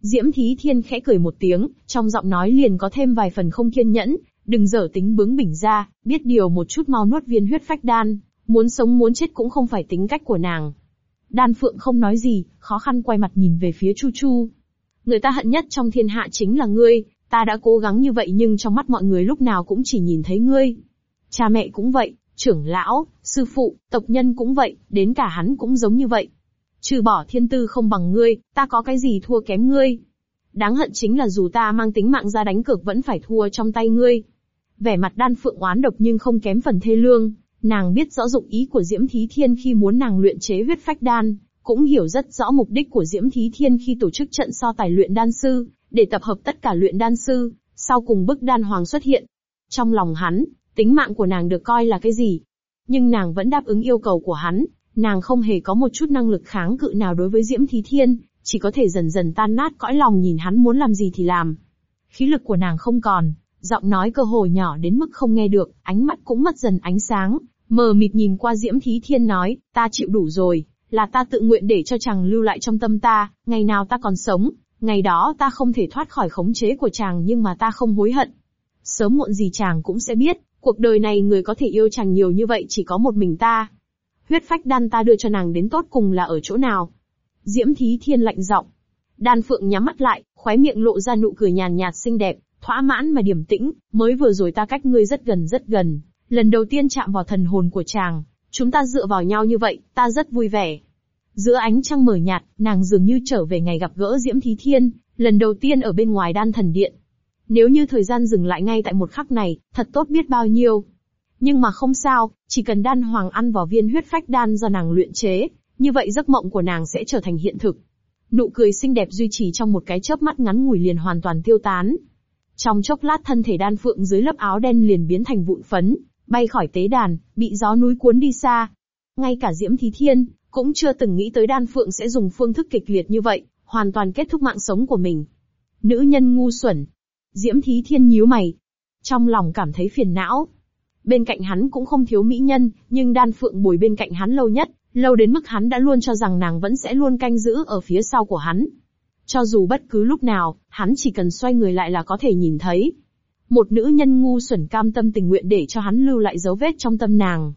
Diễm Thí Thiên khẽ cười một tiếng, trong giọng nói liền có thêm vài phần không kiên nhẫn, đừng dở tính bướng bỉnh ra, biết điều một chút mau nuốt viên huyết phách đan, muốn sống muốn chết cũng không phải tính cách của nàng. Đan Phượng không nói gì, khó khăn quay mặt nhìn về phía Chu Chu. Người ta hận nhất trong thiên hạ chính là ngươi, ta đã cố gắng như vậy nhưng trong mắt mọi người lúc nào cũng chỉ nhìn thấy ngươi. Cha mẹ cũng vậy, trưởng lão, sư phụ, tộc nhân cũng vậy, đến cả hắn cũng giống như vậy. Trừ bỏ thiên tư không bằng ngươi, ta có cái gì thua kém ngươi. Đáng hận chính là dù ta mang tính mạng ra đánh cược vẫn phải thua trong tay ngươi. Vẻ mặt đan phượng oán độc nhưng không kém phần thê lương, nàng biết rõ dụng ý của Diễm Thí Thiên khi muốn nàng luyện chế huyết phách đan, cũng hiểu rất rõ mục đích của Diễm Thí Thiên khi tổ chức trận so tài luyện đan sư, để tập hợp tất cả luyện đan sư, sau cùng bức đan hoàng xuất hiện. Trong lòng hắn, tính mạng của nàng được coi là cái gì? Nhưng nàng vẫn đáp ứng yêu cầu của hắn, nàng không hề có một chút năng lực kháng cự nào đối với Diễm Thí Thiên, chỉ có thể dần dần tan nát cõi lòng nhìn hắn muốn làm gì thì làm. Khí lực của nàng không còn, giọng nói cơ hồ nhỏ đến mức không nghe được, ánh mắt cũng mất dần ánh sáng, mờ mịt nhìn qua Diễm Thí Thiên nói, ta chịu đủ rồi, là ta tự nguyện để cho chàng lưu lại trong tâm ta, ngày nào ta còn sống, ngày đó ta không thể thoát khỏi khống chế của chàng nhưng mà ta không hối hận. Sớm muộn gì chàng cũng sẽ biết, cuộc đời này người có thể yêu chàng nhiều như vậy chỉ có một mình ta. Huyết phách đan ta đưa cho nàng đến tốt cùng là ở chỗ nào? Diễm Thí Thiên lạnh giọng. Đan Phượng nhắm mắt lại, khóe miệng lộ ra nụ cười nhàn nhạt xinh đẹp, thỏa mãn mà điềm tĩnh, mới vừa rồi ta cách ngươi rất gần rất gần, lần đầu tiên chạm vào thần hồn của chàng, chúng ta dựa vào nhau như vậy, ta rất vui vẻ. Giữa ánh trăng mờ nhạt, nàng dường như trở về ngày gặp gỡ Diễm Thí Thiên, lần đầu tiên ở bên ngoài đan thần điện. Nếu như thời gian dừng lại ngay tại một khắc này, thật tốt biết bao nhiêu. Nhưng mà không sao, chỉ cần đan hoàng ăn vào viên huyết phách đan do nàng luyện chế, như vậy giấc mộng của nàng sẽ trở thành hiện thực. Nụ cười xinh đẹp duy trì trong một cái chớp mắt ngắn ngủi liền hoàn toàn tiêu tán. Trong chốc lát thân thể đan phượng dưới lớp áo đen liền biến thành vụn phấn, bay khỏi tế đàn, bị gió núi cuốn đi xa. Ngay cả Diễm Thí Thiên, cũng chưa từng nghĩ tới đan phượng sẽ dùng phương thức kịch liệt như vậy, hoàn toàn kết thúc mạng sống của mình. Nữ nhân ngu xuẩn. Diễm Thí Thiên nhíu mày. Trong lòng cảm thấy phiền não. Bên cạnh hắn cũng không thiếu mỹ nhân, nhưng đan phượng bồi bên cạnh hắn lâu nhất, lâu đến mức hắn đã luôn cho rằng nàng vẫn sẽ luôn canh giữ ở phía sau của hắn. Cho dù bất cứ lúc nào, hắn chỉ cần xoay người lại là có thể nhìn thấy. Một nữ nhân ngu xuẩn cam tâm tình nguyện để cho hắn lưu lại dấu vết trong tâm nàng.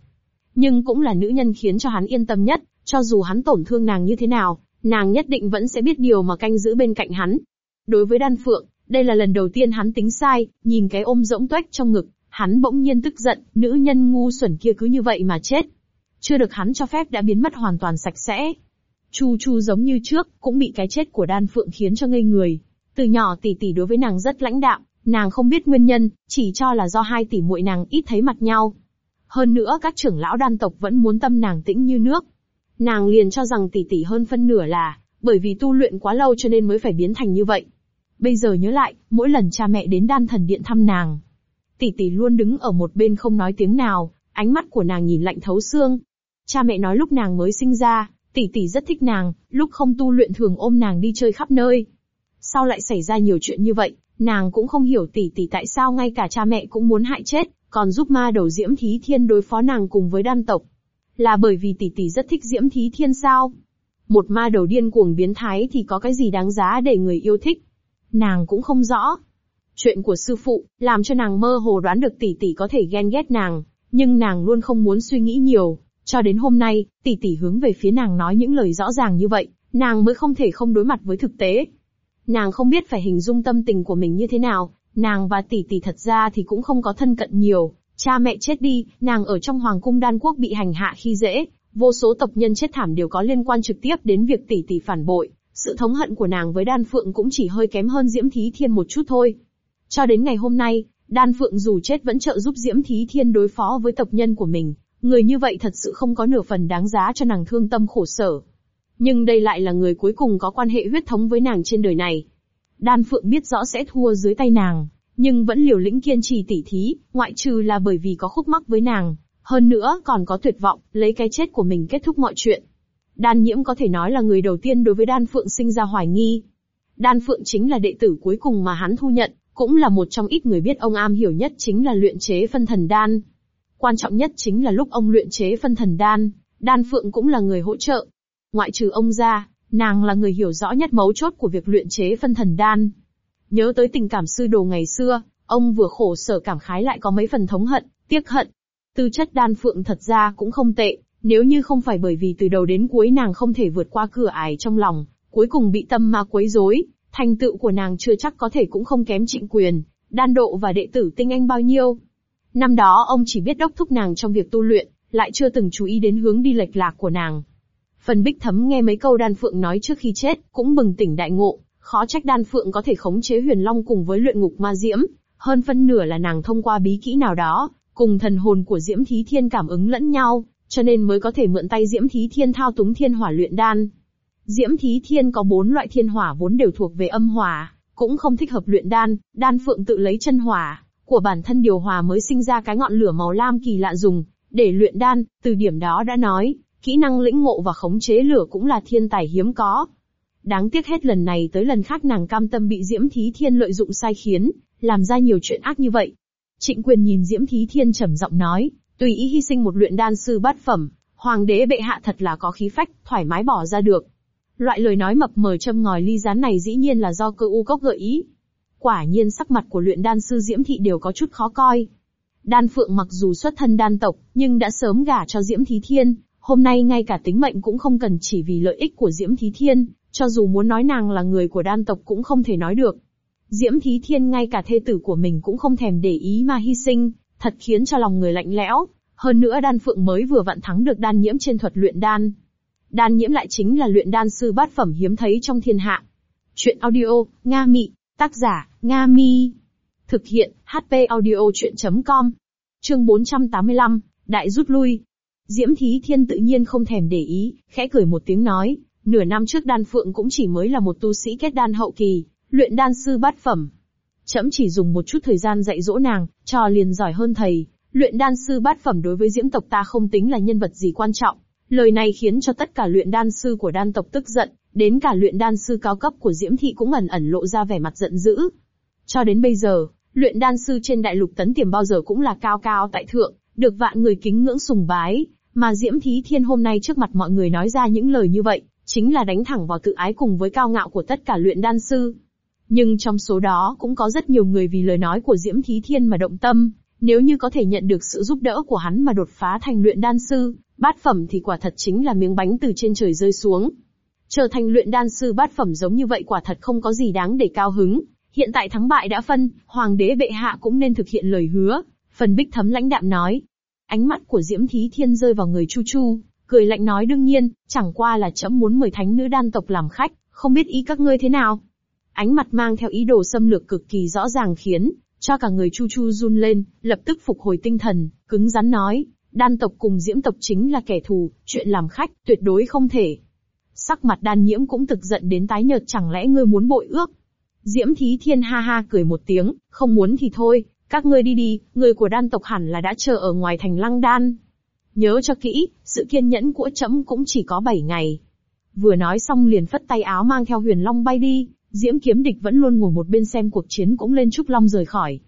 Nhưng cũng là nữ nhân khiến cho hắn yên tâm nhất, cho dù hắn tổn thương nàng như thế nào, nàng nhất định vẫn sẽ biết điều mà canh giữ bên cạnh hắn. Đối với đan phượng, đây là lần đầu tiên hắn tính sai, nhìn cái ôm rỗng tuếch trong ngực, hắn bỗng nhiên tức giận, nữ nhân ngu xuẩn kia cứ như vậy mà chết. Chưa được hắn cho phép đã biến mất hoàn toàn sạch sẽ. Chu Chu giống như trước, cũng bị cái chết của đan phượng khiến cho ngây người. Từ nhỏ tỷ tỷ đối với nàng rất lãnh đạm, nàng không biết nguyên nhân, chỉ cho là do hai tỷ muội nàng ít thấy mặt nhau. Hơn nữa các trưởng lão đan tộc vẫn muốn tâm nàng tĩnh như nước. Nàng liền cho rằng tỷ tỷ hơn phân nửa là, bởi vì tu luyện quá lâu cho nên mới phải biến thành như vậy. Bây giờ nhớ lại, mỗi lần cha mẹ đến đan thần điện thăm nàng, tỷ tỷ luôn đứng ở một bên không nói tiếng nào, ánh mắt của nàng nhìn lạnh thấu xương. Cha mẹ nói lúc nàng mới sinh ra, tỷ tỷ rất thích nàng, lúc không tu luyện thường ôm nàng đi chơi khắp nơi. Sau lại xảy ra nhiều chuyện như vậy, nàng cũng không hiểu tỷ tỷ tại sao ngay cả cha mẹ cũng muốn hại chết, còn giúp ma đầu diễm thí thiên đối phó nàng cùng với đan tộc. Là bởi vì tỷ tỷ rất thích Diễm Thí Thiên sao? Một ma đầu điên cuồng biến thái thì có cái gì đáng giá để người yêu thích? Nàng cũng không rõ. Chuyện của sư phụ, làm cho nàng mơ hồ đoán được tỷ tỷ có thể ghen ghét nàng, nhưng nàng luôn không muốn suy nghĩ nhiều. Cho đến hôm nay, tỷ tỷ hướng về phía nàng nói những lời rõ ràng như vậy, nàng mới không thể không đối mặt với thực tế. Nàng không biết phải hình dung tâm tình của mình như thế nào, nàng và tỷ tỷ thật ra thì cũng không có thân cận nhiều, cha mẹ chết đi, nàng ở trong hoàng cung đan quốc bị hành hạ khi dễ, vô số tộc nhân chết thảm đều có liên quan trực tiếp đến việc tỷ tỷ phản bội, sự thống hận của nàng với đan phượng cũng chỉ hơi kém hơn Diễm Thí Thiên một chút thôi. Cho đến ngày hôm nay, đan phượng dù chết vẫn trợ giúp Diễm Thí Thiên đối phó với tộc nhân của mình, người như vậy thật sự không có nửa phần đáng giá cho nàng thương tâm khổ sở. Nhưng đây lại là người cuối cùng có quan hệ huyết thống với nàng trên đời này. Đan Phượng biết rõ sẽ thua dưới tay nàng, nhưng vẫn liều lĩnh kiên trì tỉ thí, ngoại trừ là bởi vì có khúc mắc với nàng, hơn nữa còn có tuyệt vọng, lấy cái chết của mình kết thúc mọi chuyện. Đan Nhiễm có thể nói là người đầu tiên đối với Đan Phượng sinh ra hoài nghi. Đan Phượng chính là đệ tử cuối cùng mà hắn thu nhận, cũng là một trong ít người biết ông am hiểu nhất chính là luyện chế phân thần đan. Quan trọng nhất chính là lúc ông luyện chế phân thần đan, Đan Phượng cũng là người hỗ trợ. Ngoại trừ ông ra, nàng là người hiểu rõ nhất mấu chốt của việc luyện chế phân thần đan. Nhớ tới tình cảm sư đồ ngày xưa, ông vừa khổ sở cảm khái lại có mấy phần thống hận, tiếc hận. Tư chất đan phượng thật ra cũng không tệ, nếu như không phải bởi vì từ đầu đến cuối nàng không thể vượt qua cửa ải trong lòng, cuối cùng bị tâm ma quấy rối, thành tựu của nàng chưa chắc có thể cũng không kém trịnh quyền, đan độ và đệ tử tinh anh bao nhiêu. Năm đó ông chỉ biết đốc thúc nàng trong việc tu luyện, lại chưa từng chú ý đến hướng đi lệch lạc của nàng. Phần bích thấm nghe mấy câu đan phượng nói trước khi chết, cũng bừng tỉnh đại ngộ, khó trách đan phượng có thể khống chế huyền long cùng với luyện ngục ma diễm, hơn phân nửa là nàng thông qua bí kỹ nào đó, cùng thần hồn của diễm thí thiên cảm ứng lẫn nhau, cho nên mới có thể mượn tay diễm thí thiên thao túng thiên hỏa luyện đan. Diễm thí thiên có bốn loại thiên hỏa vốn đều thuộc về âm hỏa, cũng không thích hợp luyện đan, đan phượng tự lấy chân hỏa của bản thân điều hòa mới sinh ra cái ngọn lửa màu lam kỳ lạ dùng để luyện đan, từ điểm đó đã nói, kỹ năng lĩnh ngộ và khống chế lửa cũng là thiên tài hiếm có. Đáng tiếc hết lần này tới lần khác nàng cam tâm bị Diễm Thí Thiên lợi dụng sai khiến, làm ra nhiều chuyện ác như vậy. Trịnh quyền nhìn Diễm Thí Thiên trầm giọng nói, tùy ý hy sinh một luyện đan sư bát phẩm, hoàng đế bệ hạ thật là có khí phách, thoải mái bỏ ra được. Loại lời nói mập mờ châm ngòi ly gián này dĩ nhiên là do cơ u cốc gợi ý. Quả nhiên sắc mặt của luyện đan sư Diễm Thị đều có chút khó coi. Đan Phượng mặc dù xuất thân đan tộc, nhưng đã sớm gả cho Diễm Thí Thiên, hôm nay ngay cả tính mệnh cũng không cần chỉ vì lợi ích của Diễm Thí Thiên, cho dù muốn nói nàng là người của đan tộc cũng không thể nói được. Diễm Thí Thiên ngay cả thê tử của mình cũng không thèm để ý mà hy sinh, thật khiến cho lòng người lạnh lẽo. Hơn nữa đan phượng mới vừa vặn thắng được đan nhiễm trên thuật luyện đan. Đan nhiễm lại chính là luyện đan sư bát phẩm hiếm thấy trong thiên hạ. Chuyện audio, Nga Mị, tác giả, Nga Mi. Thực hiện, HP audio chuyện.com. Chương 485, Đại rút lui. Diễm Thí Thiên tự nhiên không thèm để ý, khẽ cười một tiếng nói, Nửa năm trước đan phượng cũng chỉ mới là một tu sĩ kết đan hậu kỳ, luyện đan sư bát phẩm. Chấm chỉ dùng một chút thời gian dạy dỗ nàng, cho liền giỏi hơn thầy. Luyện đan sư bát phẩm đối với diễm tộc ta không tính là nhân vật gì quan trọng. Lời này khiến cho tất cả luyện đan sư của đan tộc tức giận, đến cả luyện đan sư cao cấp của diễm thị cũng ẩn ẩn lộ ra vẻ mặt giận dữ. Cho đến bây giờ, luyện đan sư trên đại lục tấn tiềm bao giờ cũng là cao cao tại thượng, được vạn người kính ngưỡng sùng bái, mà Diễm Thí Thiên hôm nay trước mặt mọi người nói ra những lời như vậy, chính là đánh thẳng vào tự ái cùng với cao ngạo của tất cả luyện đan sư. Nhưng trong số đó cũng có rất nhiều người vì lời nói của Diễm Thí Thiên mà động tâm, nếu như có thể nhận được sự giúp đỡ của hắn mà đột phá thành luyện đan sư, bát phẩm thì quả thật chính là miếng bánh từ trên trời rơi xuống. Trở thành luyện đan sư bát phẩm giống như vậy quả thật không có gì đáng để cao hứng. Hiện tại thắng bại đã phân, hoàng đế bệ hạ cũng nên thực hiện lời hứa. Phần bích thấm lãnh đạm nói. Ánh mắt của Diễm Thí Thiên rơi vào người Chu Chu, cười lạnh nói đương nhiên, chẳng qua là chấm muốn mời thánh nữ đan tộc làm khách, không biết ý các ngươi thế nào. Ánh mặt mang theo ý đồ xâm lược cực kỳ rõ ràng khiến, cho cả người Chu Chu run lên, lập tức phục hồi tinh thần, cứng rắn nói, đan tộc cùng diễm tộc chính là kẻ thù, chuyện làm khách, tuyệt đối không thể. Sắc mặt đan nhiễm cũng thực giận đến tái nhợt chẳng lẽ ngươi muốn bội ước. Diễm Thí Thiên ha ha cười một tiếng, không muốn thì thôi, các ngươi đi đi, người của đan tộc hẳn là đã chờ ở ngoài thành lăng đan. Nhớ cho kỹ, sự kiên nhẫn của trẫm cũng chỉ có 7 ngày. Vừa nói xong liền phất tay áo mang theo huyền long bay đi, diễm kiếm địch vẫn luôn ngồi một bên xem cuộc chiến cũng lên trúc long rời khỏi.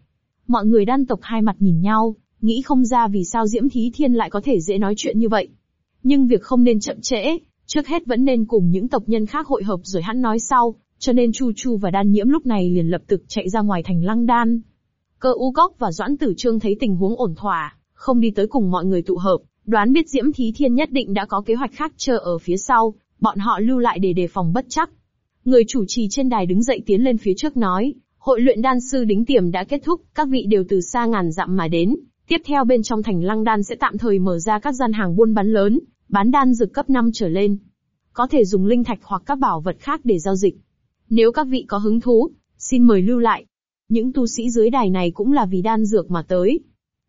Mọi người đan tộc hai mặt nhìn nhau, nghĩ không ra vì sao diễm thí thiên lại có thể dễ nói chuyện như vậy. Nhưng việc không nên chậm trễ, trước hết vẫn nên cùng những tộc nhân khác hội hợp rồi hắn nói sau, cho nên Chu Chu và Đan Nhiễm lúc này liền lập tức chạy ra ngoài thành Lăng Đan. Cơ U Cốc và Doãn Tử Trương thấy tình huống ổn thỏa, không đi tới cùng mọi người tụ hợp, đoán biết Diễm Thí Thiên nhất định đã có kế hoạch khác chờ ở phía sau, bọn họ lưu lại để đề phòng bất chắc. Người chủ trì trên đài đứng dậy tiến lên phía trước nói, hội luyện đan sư đính tiềm đã kết thúc, các vị đều từ xa ngàn dặm mà đến. Tiếp theo bên trong thành lăng đan sẽ tạm thời mở ra các gian hàng buôn bán lớn, bán đan dược cấp 5 trở lên. Có thể dùng linh thạch hoặc các bảo vật khác để giao dịch. Nếu các vị có hứng thú, xin mời lưu lại. Những tu sĩ dưới đài này cũng là vì đan dược mà tới.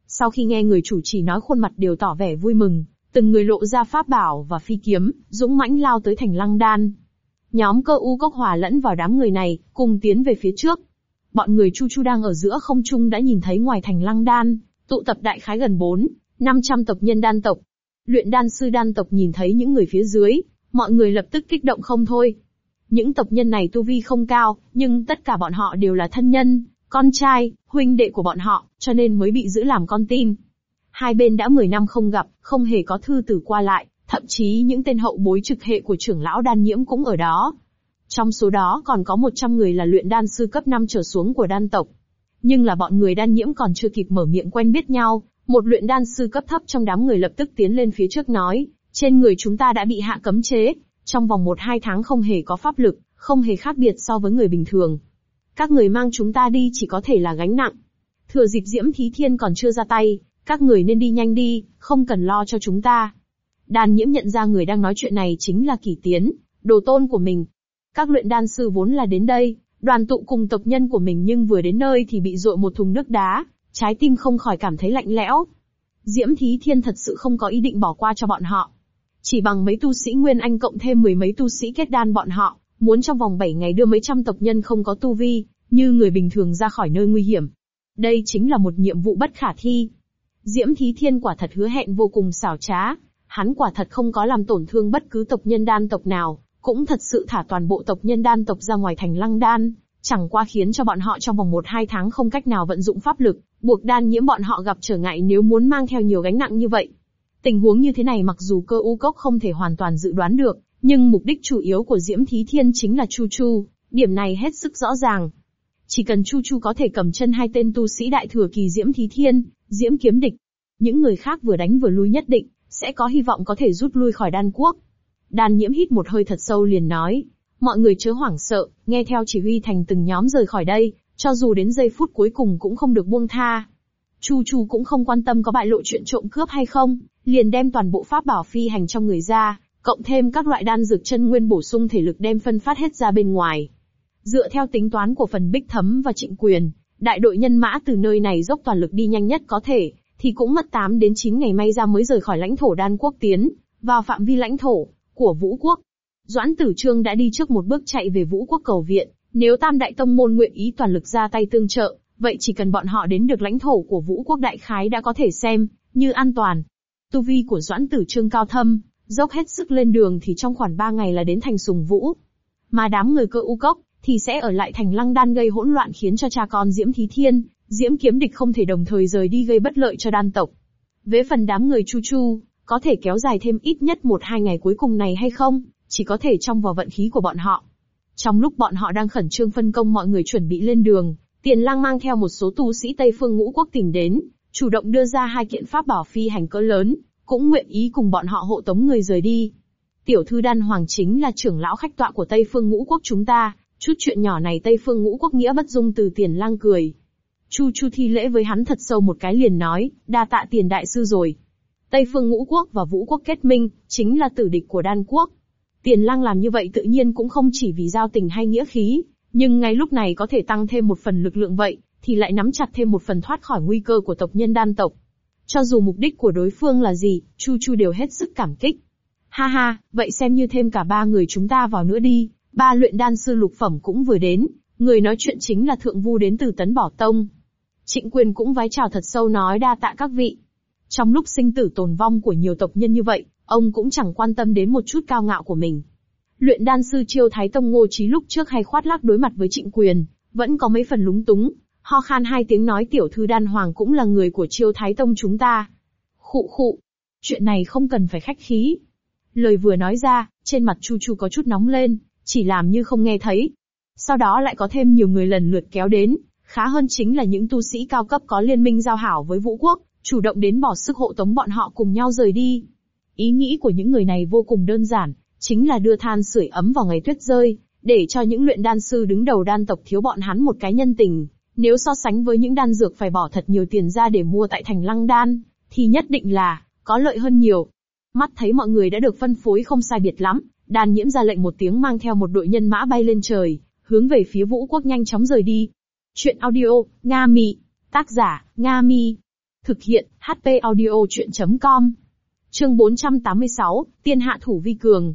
Sau khi nghe người chủ trì nói khuôn mặt đều tỏ vẻ vui mừng, từng người lộ ra pháp bảo và phi kiếm, dũng mãnh lao tới thành lăng đan. Nhóm cơ u cốc hòa lẫn vào đám người này, cùng tiến về phía trước. Bọn người chu chu đang ở giữa không trung đã nhìn thấy ngoài thành lăng đan, tụ tập đại khái gần 4, 500 tộc nhân đan tộc. Luyện đan sư đan tộc nhìn thấy những người phía dưới, mọi người lập tức kích động không thôi. Những tộc nhân này tu vi không cao, nhưng tất cả bọn họ đều là thân nhân, con trai, huynh đệ của bọn họ, cho nên mới bị giữ làm con tin. Hai bên đã 10 năm không gặp, không hề có thư tử qua lại, thậm chí những tên hậu bối trực hệ của trưởng lão đan nhiễm cũng ở đó. Trong số đó còn có 100 người là luyện đan sư cấp 5 trở xuống của đan tộc. Nhưng là bọn người đan nhiễm còn chưa kịp mở miệng quen biết nhau, một luyện đan sư cấp thấp trong đám người lập tức tiến lên phía trước nói, trên người chúng ta đã bị hạ cấm chế, trong vòng 1-2 tháng không hề có pháp lực, không hề khác biệt so với người bình thường. Các người mang chúng ta đi chỉ có thể là gánh nặng. Thừa dịp Diễm Thí Thiên còn chưa ra tay, các người nên đi nhanh đi, không cần lo cho chúng ta đan nhiễm nhận ra người đang nói chuyện này chính là kỷ tiến, đồ tôn của mình. Các luyện đan sư vốn là đến đây, đoàn tụ cùng tộc nhân của mình nhưng vừa đến nơi thì bị dội một thùng nước đá, trái tim không khỏi cảm thấy lạnh lẽo. Diễm Thí Thiên thật sự không có ý định bỏ qua cho bọn họ. Chỉ bằng mấy tu sĩ Nguyên Anh cộng thêm mười mấy tu sĩ kết đan bọn họ, muốn trong vòng 7 ngày đưa mấy trăm tộc nhân không có tu vi, như người bình thường ra khỏi nơi nguy hiểm. Đây chính là một nhiệm vụ bất khả thi. Diễm Thí Thiên quả thật hứa hẹn vô cùng xảo trá, hắn quả thật không có làm tổn thương bất cứ tộc nhân đan tộc nào, cũng thật sự thả toàn bộ tộc nhân đan tộc ra ngoài thành lăng đan, chẳng qua khiến cho bọn họ trong vòng 1-2 tháng không cách nào vận dụng pháp lực, buộc đan nhiễm bọn họ gặp trở ngại nếu muốn mang theo nhiều gánh nặng như vậy. Tình huống như thế này mặc dù cơ u cốc không thể hoàn toàn dự đoán được, nhưng mục đích chủ yếu của Diễm Thí Thiên chính là Chu Chu, điểm này hết sức rõ ràng. Chỉ cần Chu Chu có thể cầm chân hai tên tu sĩ đại thừa kỳ Diễm Thí Thiên, Diễm Kiếm Địch, những người khác vừa đánh vừa lui nhất định, sẽ có hy vọng có thể rút lui khỏi đan quốc. Đan nhiễm hít một hơi thật sâu liền nói, mọi người chớ hoảng sợ, nghe theo chỉ huy thành từng nhóm rời khỏi đây, cho dù đến giây phút cuối cùng cũng không được buông tha. Chu Chu cũng không quan tâm có bại lộ chuyện trộm cướp hay không, liền đem toàn bộ pháp bảo phi hành trong người ra, cộng thêm các loại đan dược chân nguyên bổ sung thể lực đem phân phát hết ra bên ngoài. Dựa theo tính toán của phần bích thấm và trịnh quyền, đại đội nhân mã từ nơi này dốc toàn lực đi nhanh nhất có thể, thì cũng mất 8 đến 9 ngày may ra mới rời khỏi lãnh thổ đan quốc tiến, vào phạm vi lãnh thổ của vũ quốc. Doãn Tử Trương đã đi trước một bước chạy về vũ quốc cầu viện, nếu tam đại tông môn nguyện ý toàn lực ra tay tương trợ, vậy chỉ cần bọn họ đến được lãnh thổ của vũ quốc đại khái đã có thể xem, như an toàn. Tu vi của Doãn Tử Trương cao thâm, dốc hết sức lên đường thì trong khoảng 3 ngày là đến thành sùng vũ. Mà đám người cơ u cốc, thì sẽ ở lại thành lăng đan gây hỗn loạn khiến cho cha con Diễm Thí Thiên, Diễm Kiếm Địch không thể đồng thời rời đi gây bất lợi cho đan tộc. Về phần đám người Chu Chu, có thể kéo dài thêm ít nhất một hai ngày cuối cùng này hay không, chỉ có thể trong vào vận khí của bọn họ. Trong lúc bọn họ đang khẩn trương phân công mọi người chuẩn bị lên đường, Tiền Lang mang theo một số tu sĩ Tây Phương Ngũ Quốc tìm đến, chủ động đưa ra hai kiện pháp bảo phi hành cỡ lớn, cũng nguyện ý cùng bọn họ hộ tống người rời đi. Tiểu thư đan hoàng chính là trưởng lão khách tọa của Tây Phương Ngũ Quốc chúng ta, chút chuyện nhỏ này Tây Phương Ngũ Quốc nghĩa bất dung từ tiền lang cười. Chu Chu thi lễ với hắn thật sâu một cái liền nói, đa tạ tiền đại sư rồi. Tây Phương Ngũ Quốc và Vũ Quốc kết minh, chính là tử địch của đan quốc. Tiền lang làm như vậy tự nhiên cũng không chỉ vì giao tình hay nghĩa khí, nhưng ngay lúc này có thể tăng thêm một phần lực lượng vậy, thì lại nắm chặt thêm một phần thoát khỏi nguy cơ của tộc nhân đan tộc. Cho dù mục đích của đối phương là gì, Chu Chu đều hết sức cảm kích. Ha ha, vậy xem như thêm cả ba người chúng ta vào nữa đi, ba luyện đan sư lục phẩm cũng vừa đến, người nói chuyện chính là thượng vu đến từ tấn bỏ tông. Trịnh quyền cũng vái chào thật sâu nói đa tạ các vị. Trong lúc sinh tử tồn vong của nhiều tộc nhân như vậy, ông cũng chẳng quan tâm đến một chút cao ngạo của mình. Luyện đan sư chiêu thái tông ngô trí lúc trước hay khoát lác đối mặt với trịnh quyền, vẫn có mấy phần lúng túng, Ho khan hai tiếng nói tiểu thư đan hoàng cũng là người của chiêu thái tông chúng ta. Khụ khụ. Chuyện này không cần phải khách khí. Lời vừa nói ra, trên mặt Chu Chu có chút nóng lên, chỉ làm như không nghe thấy. Sau đó lại có thêm nhiều người lần lượt kéo đến, khá hơn chính là những tu sĩ cao cấp có liên minh giao hảo với vũ quốc, chủ động đến bỏ sức hộ tống bọn họ cùng nhau rời đi. Ý nghĩ của những người này vô cùng đơn giản, chính là đưa than sưởi ấm vào ngày tuyết rơi, để cho những luyện đan sư đứng đầu đan tộc thiếu bọn hắn một cái nhân tình. Nếu so sánh với những đan dược phải bỏ thật nhiều tiền ra để mua tại thành lăng đan, thì nhất định là, có lợi hơn nhiều. Mắt thấy mọi người đã được phân phối không sai biệt lắm, đan nhiễm ra lệnh một tiếng mang theo một đội nhân mã bay lên trời, hướng về phía vũ quốc nhanh chóng rời đi. Chuyện audio, Nga Mi. Tác giả, Nga Mi. Thực hiện, HP audio chuyện.com. Chương 486, Tiên hạ thủ vi cường.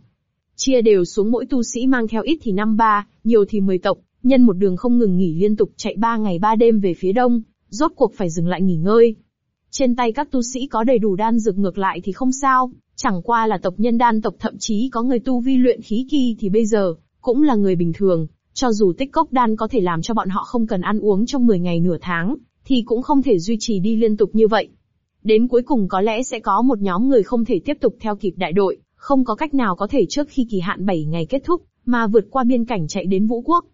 Chia đều xuống mỗi tu sĩ mang theo ít thì năm ba, nhiều thì 10 tộc, nhân một đường không ngừng nghỉ liên tục chạy 3 ngày 3 đêm về phía đông, rốt cuộc phải dừng lại nghỉ ngơi. Trên tay các tu sĩ có đầy đủ đan dược ngược lại thì không sao, chẳng qua là tộc nhân đan tộc thậm chí có người tu vi luyện khí kỳ thì bây giờ, cũng là người bình thường, cho dù tích cốc đan có thể làm cho bọn họ không cần ăn uống trong 10 ngày nửa tháng, thì cũng không thể duy trì đi liên tục như vậy. Đến cuối cùng có lẽ sẽ có một nhóm người không thể tiếp tục theo kịp đại đội, không có cách nào có thể trước khi kỳ hạn 7 ngày kết thúc, mà vượt qua biên cảnh chạy đến Vũ Quốc.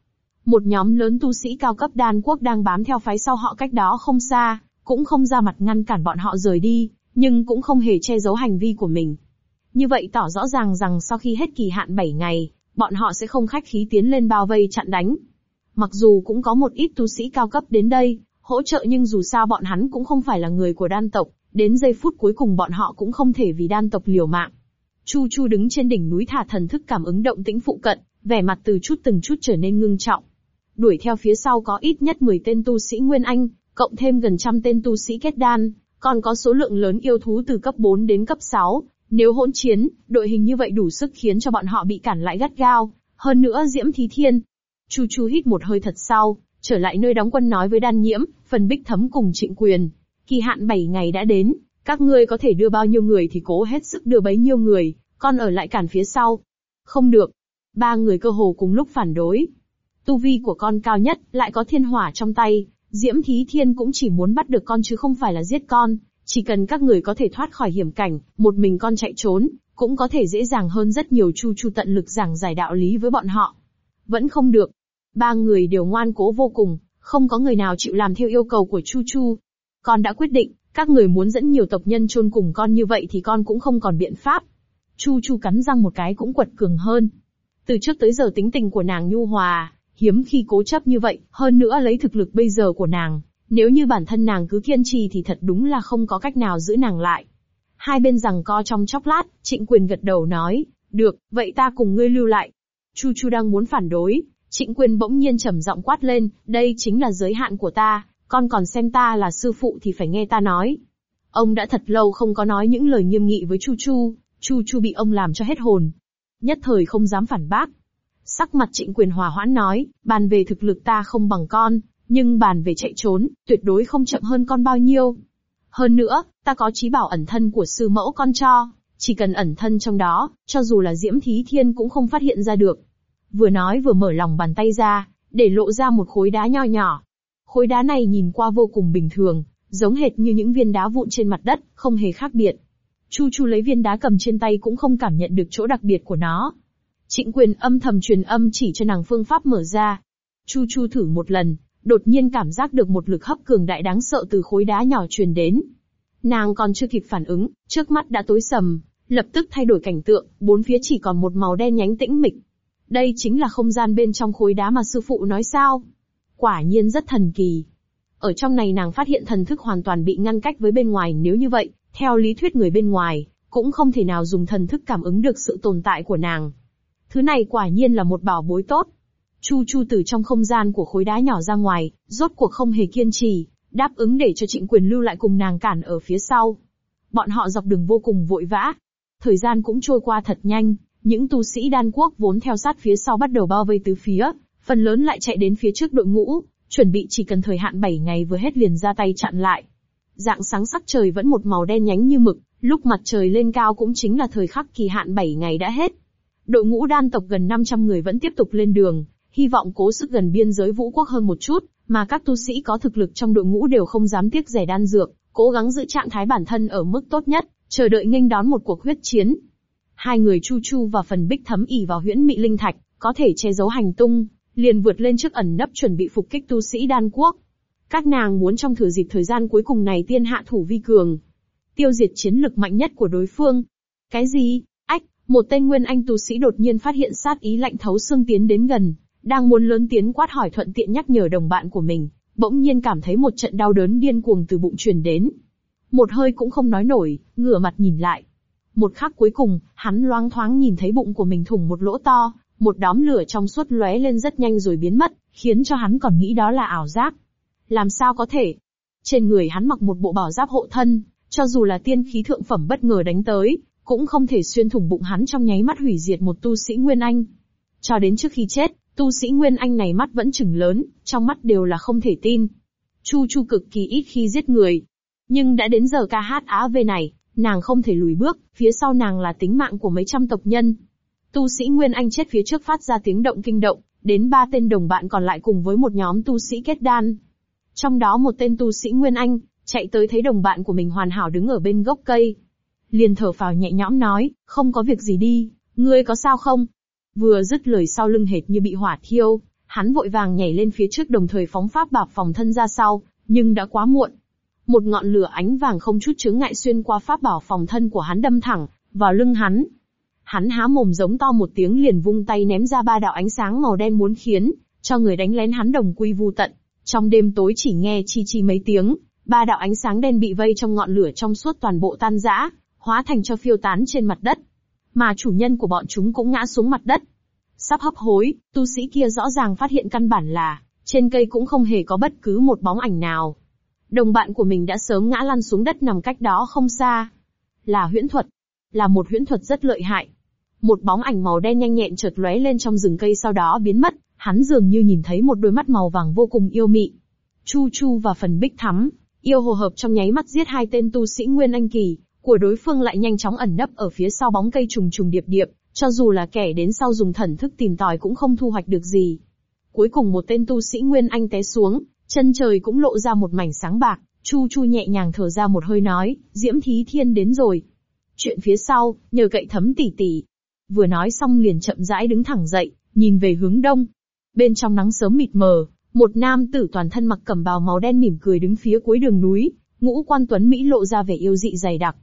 Một nhóm lớn tu sĩ cao cấp đan quốc đang bám theo phái sau họ cách đó không xa, cũng không ra mặt ngăn cản bọn họ rời đi, nhưng cũng không hề che giấu hành vi của mình. Như vậy tỏ rõ ràng rằng sau khi hết kỳ hạn 7 ngày, bọn họ sẽ không khách khí tiến lên bao vây chặn đánh. Mặc dù cũng có một ít tu sĩ cao cấp đến đây, hỗ trợ nhưng dù sao bọn hắn cũng không phải là người của đan tộc, đến giây phút cuối cùng bọn họ cũng không thể vì đan tộc liều mạng. Chu Chu đứng trên đỉnh núi thả thần thức cảm ứng động tĩnh phụ cận, vẻ mặt từ chút từng chút trở nên ngưng trọng. Đuổi theo phía sau có ít nhất 10 tên tu sĩ Nguyên Anh, cộng thêm gần trăm tên tu sĩ kết đan, còn có số lượng lớn yêu thú từ cấp 4 đến cấp 6. Nếu hỗn chiến, đội hình như vậy đủ sức khiến cho bọn họ bị cản lại gắt gao. Hơn nữa Diễm Thí Thiên. Chu Chu hít một hơi thật sau, trở lại nơi đóng quân nói với đan nhiễm, phần bích thấm cùng trịnh quyền. Kỳ hạn 7 ngày đã đến, các ngươi có thể đưa bao nhiêu người thì cố hết sức đưa bấy nhiêu người, con ở lại cản phía sau. Không được. Ba người cơ hồ cùng lúc phản đối. Tu vi của con cao nhất, lại có thiên hỏa trong tay, Diễm Thí Thiên cũng chỉ muốn bắt được con chứ không phải là giết con, chỉ cần các người có thể thoát khỏi hiểm cảnh, một mình con chạy trốn, cũng có thể dễ dàng hơn rất nhiều Chu Chu tận lực giảng giải đạo lý với bọn họ. Vẫn không được. Ba người đều ngoan cố vô cùng, không có người nào chịu làm theo yêu cầu của Chu Chu. Con đã quyết định, các người muốn dẫn nhiều tộc nhân chôn cùng con như vậy thì con cũng không còn biện pháp. Chu Chu cắn răng một cái cũng quật cường hơn. Từ trước tới giờ tính tình của nàng nhu hòa, hiếm khi cố chấp như vậy, hơn nữa lấy thực lực bây giờ của nàng, nếu như bản thân nàng cứ kiên trì thì thật đúng là không có cách nào giữ nàng lại. Hai bên rằng co trong chốc lát, trịnh quyền gật đầu nói, được, vậy ta cùng ngươi lưu lại. Chu Chu đang muốn phản đối, trịnh quyền bỗng nhiên trầm giọng quát lên, đây chính là giới hạn của ta, con còn xem ta là sư phụ thì phải nghe ta nói. Ông đã thật lâu không có nói những lời nghiêm nghị với Chu Chu, Chu Chu bị ông làm cho hết hồn. Nhất thời không dám phản bác, Sắc mặt trịnh quyền hòa hoãn nói, bàn về thực lực ta không bằng con, nhưng bàn về chạy trốn, tuyệt đối không chậm hơn con bao nhiêu. Hơn nữa, ta có trí bảo ẩn thân của sư mẫu con cho, chỉ cần ẩn thân trong đó, cho dù là Diễm Thí Thiên cũng không phát hiện ra được. Vừa nói vừa mở lòng bàn tay ra, để lộ ra một khối đá nho nhỏ. Khối đá này nhìn qua vô cùng bình thường, giống hệt như những viên đá vụn trên mặt đất, không hề khác biệt. Chu Chu lấy viên đá cầm trên tay cũng không cảm nhận được chỗ đặc biệt của nó, Trịnh quyền âm thầm truyền âm chỉ cho nàng phương pháp mở ra. Chu Chu thử một lần, đột nhiên cảm giác được một lực hấp cường đại đáng sợ từ khối đá nhỏ truyền đến. Nàng còn chưa kịp phản ứng, trước mắt đã tối sầm, lập tức thay đổi cảnh tượng, bốn phía chỉ còn một màu đen nhánh tĩnh mịch. Đây chính là không gian bên trong khối đá mà sư phụ nói sao. Quả nhiên rất thần kỳ. Ở trong này nàng phát hiện thần thức hoàn toàn bị ngăn cách với bên ngoài nếu như vậy, theo lý thuyết người bên ngoài, cũng không thể nào dùng thần thức cảm ứng được sự tồn tại của nàng. Thứ này quả nhiên là một bảo bối tốt. Chu Chu từ trong không gian của khối đá nhỏ ra ngoài, rốt cuộc không hề kiên trì, đáp ứng để cho trịnh quyền lưu lại cùng nàng cản ở phía sau. Bọn họ dọc đường vô cùng vội vã. Thời gian cũng trôi qua thật nhanh, những tu sĩ đan quốc vốn theo sát phía sau bắt đầu bao vây tứ phía, phần lớn lại chạy đến phía trước đội ngũ, chuẩn bị chỉ cần thời hạn 7 ngày vừa hết liền ra tay chặn lại. Dạng sáng sắc trời vẫn một màu đen nhánh như mực, lúc mặt trời lên cao cũng chính là thời khắc kỳ hạn 7 ngày đã hết. Đội ngũ đan tộc gần 500 người vẫn tiếp tục lên đường, hy vọng cố sức gần biên giới vũ quốc hơn một chút, mà các tu sĩ có thực lực trong đội ngũ đều không dám tiếc rẻ đan dược, cố gắng giữ trạng thái bản thân ở mức tốt nhất, chờ đợi nghênh đón một cuộc huyết chiến. Hai người Chu Chu và phần bích thấm ỉ vào huyễn mị linh thạch, có thể che giấu hành tung, liền vượt lên trước ẩn nấp chuẩn bị phục kích tu sĩ đan quốc. Các nàng muốn trong thừa dịp thời gian cuối cùng này tiên hạ thủ vi cường. Tiêu diệt chiến lực mạnh nhất của đối phương. Cái gì? Ách, một tên nguyên anh tu sĩ đột nhiên phát hiện sát ý lạnh thấu xương tiến đến gần, đang muốn lớn tiếng quát hỏi thuận tiện nhắc nhở đồng bạn của mình, bỗng nhiên cảm thấy một trận đau đớn điên cuồng từ bụng truyền đến. Một hơi cũng không nói nổi, ngửa mặt nhìn lại. Một khắc cuối cùng, hắn loáng thoáng nhìn thấy bụng của mình thủng một lỗ to, một đóm lửa trong suốt lóe lên rất nhanh rồi biến mất, khiến cho hắn còn nghĩ đó là ảo giác. Làm sao có thể? Trên người hắn mặc một bộ bảo giáp hộ thân, cho dù là tiên khí thượng phẩm bất ngờ đánh tới, cũng không thể xuyên thủng bụng hắn trong nháy mắt hủy diệt một tu sĩ Nguyên Anh. Cho đến trước khi chết, tu sĩ Nguyên Anh này mắt vẫn chừng lớn, trong mắt đều là không thể tin. Chu Chu cực kỳ ít khi giết người. Nhưng đã đến giờ ca hát á về này, nàng không thể lùi bước, phía sau nàng là tính mạng của mấy trăm tộc nhân. Tu sĩ Nguyên Anh chết phía trước phát ra tiếng động kinh động, đến ba tên đồng bạn còn lại cùng với một nhóm tu sĩ kết đan. Trong đó một tên tu sĩ Nguyên Anh, chạy tới thấy đồng bạn của mình hoàn hảo đứng ở bên gốc cây. Liền thở phào nhẹ nhõm nói, không có việc gì đi, ngươi có sao không? Vừa dứt lời sau lưng hệt như bị hỏa thiêu, hắn vội vàng nhảy lên phía trước đồng thời phóng pháp bạp phòng thân ra sau, nhưng đã quá muộn. Một ngọn lửa ánh vàng không chút chướng ngại xuyên qua pháp bảo phòng thân của hắn đâm thẳng vào lưng hắn. Hắn há mồm giống to một tiếng liền vung tay ném ra ba đạo ánh sáng màu đen muốn khiến cho người đánh lén hắn đồng quy vu tận. Trong đêm tối chỉ nghe chi chi mấy tiếng, ba đạo ánh sáng đen bị vây trong ngọn lửa trong suốt toàn bộ tan rã, hóa thành cho phiêu tán trên mặt đất. Mà chủ nhân của bọn chúng cũng ngã xuống mặt đất. Sắp hấp hối, tu sĩ kia rõ ràng phát hiện căn bản là, trên cây cũng không hề có bất cứ một bóng ảnh nào. Đồng bạn của mình đã sớm ngã lăn xuống đất nằm cách đó không xa. Là huyễn thuật. Là một huyễn thuật rất lợi hại. Một bóng ảnh màu đen nhanh nhẹn chợt lóe lên trong rừng cây sau đó biến mất, hắn dường như nhìn thấy một đôi mắt màu vàng vô cùng yêu mị. Chu Chu và phần bích thắm, yêu hồ hợp trong nháy mắt giết hai tên tu sĩ Nguyên Anh Kỳ, của đối phương lại nhanh chóng ẩn nấp ở phía sau bóng cây trùng trùng điệp điệp, cho dù là kẻ đến sau dùng thần thức tìm tòi cũng không thu hoạch được gì. Cuối cùng một tên tu sĩ Nguyên Anh té xuống, chân trời cũng lộ ra một mảnh sáng bạc, Chu Chu nhẹ nhàng thở ra một hơi nói, Diễm Thí Thiên đến rồi. Chuyện phía sau, nhờ cậy thấm tỉ tỉ. Vừa nói xong liền chậm rãi đứng thẳng dậy, nhìn về hướng đông. Bên trong nắng sớm mịt mờ, một nam tử toàn thân mặc cẩm bào màu đen mỉm cười đứng phía cuối đường núi, ngũ quan tuấn Mỹ lộ ra vẻ yêu dị dày đặc.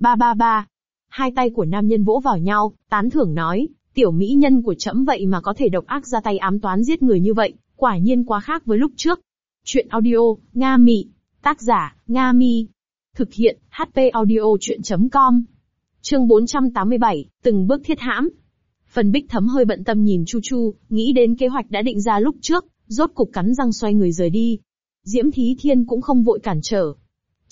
Ba ba ba. Hai tay của nam nhân vỗ vào nhau, tán thưởng nói, tiểu mỹ nhân của trẫm vậy mà có thể độc ác ra tay ám toán giết người như vậy, quả nhiên quá khác với lúc trước. Chuyện audio, Nga Mị. Tác giả, Nga Mi. Thực hiện, HP audio chuyện.com. Chương 487, từng bước thiết hãm. Phần bích thấm hơi bận tâm nhìn Chu Chu, nghĩ đến kế hoạch đã định ra lúc trước, rốt cục cắn răng xoay người rời đi. Diễm Thí Thiên cũng không vội cản trở.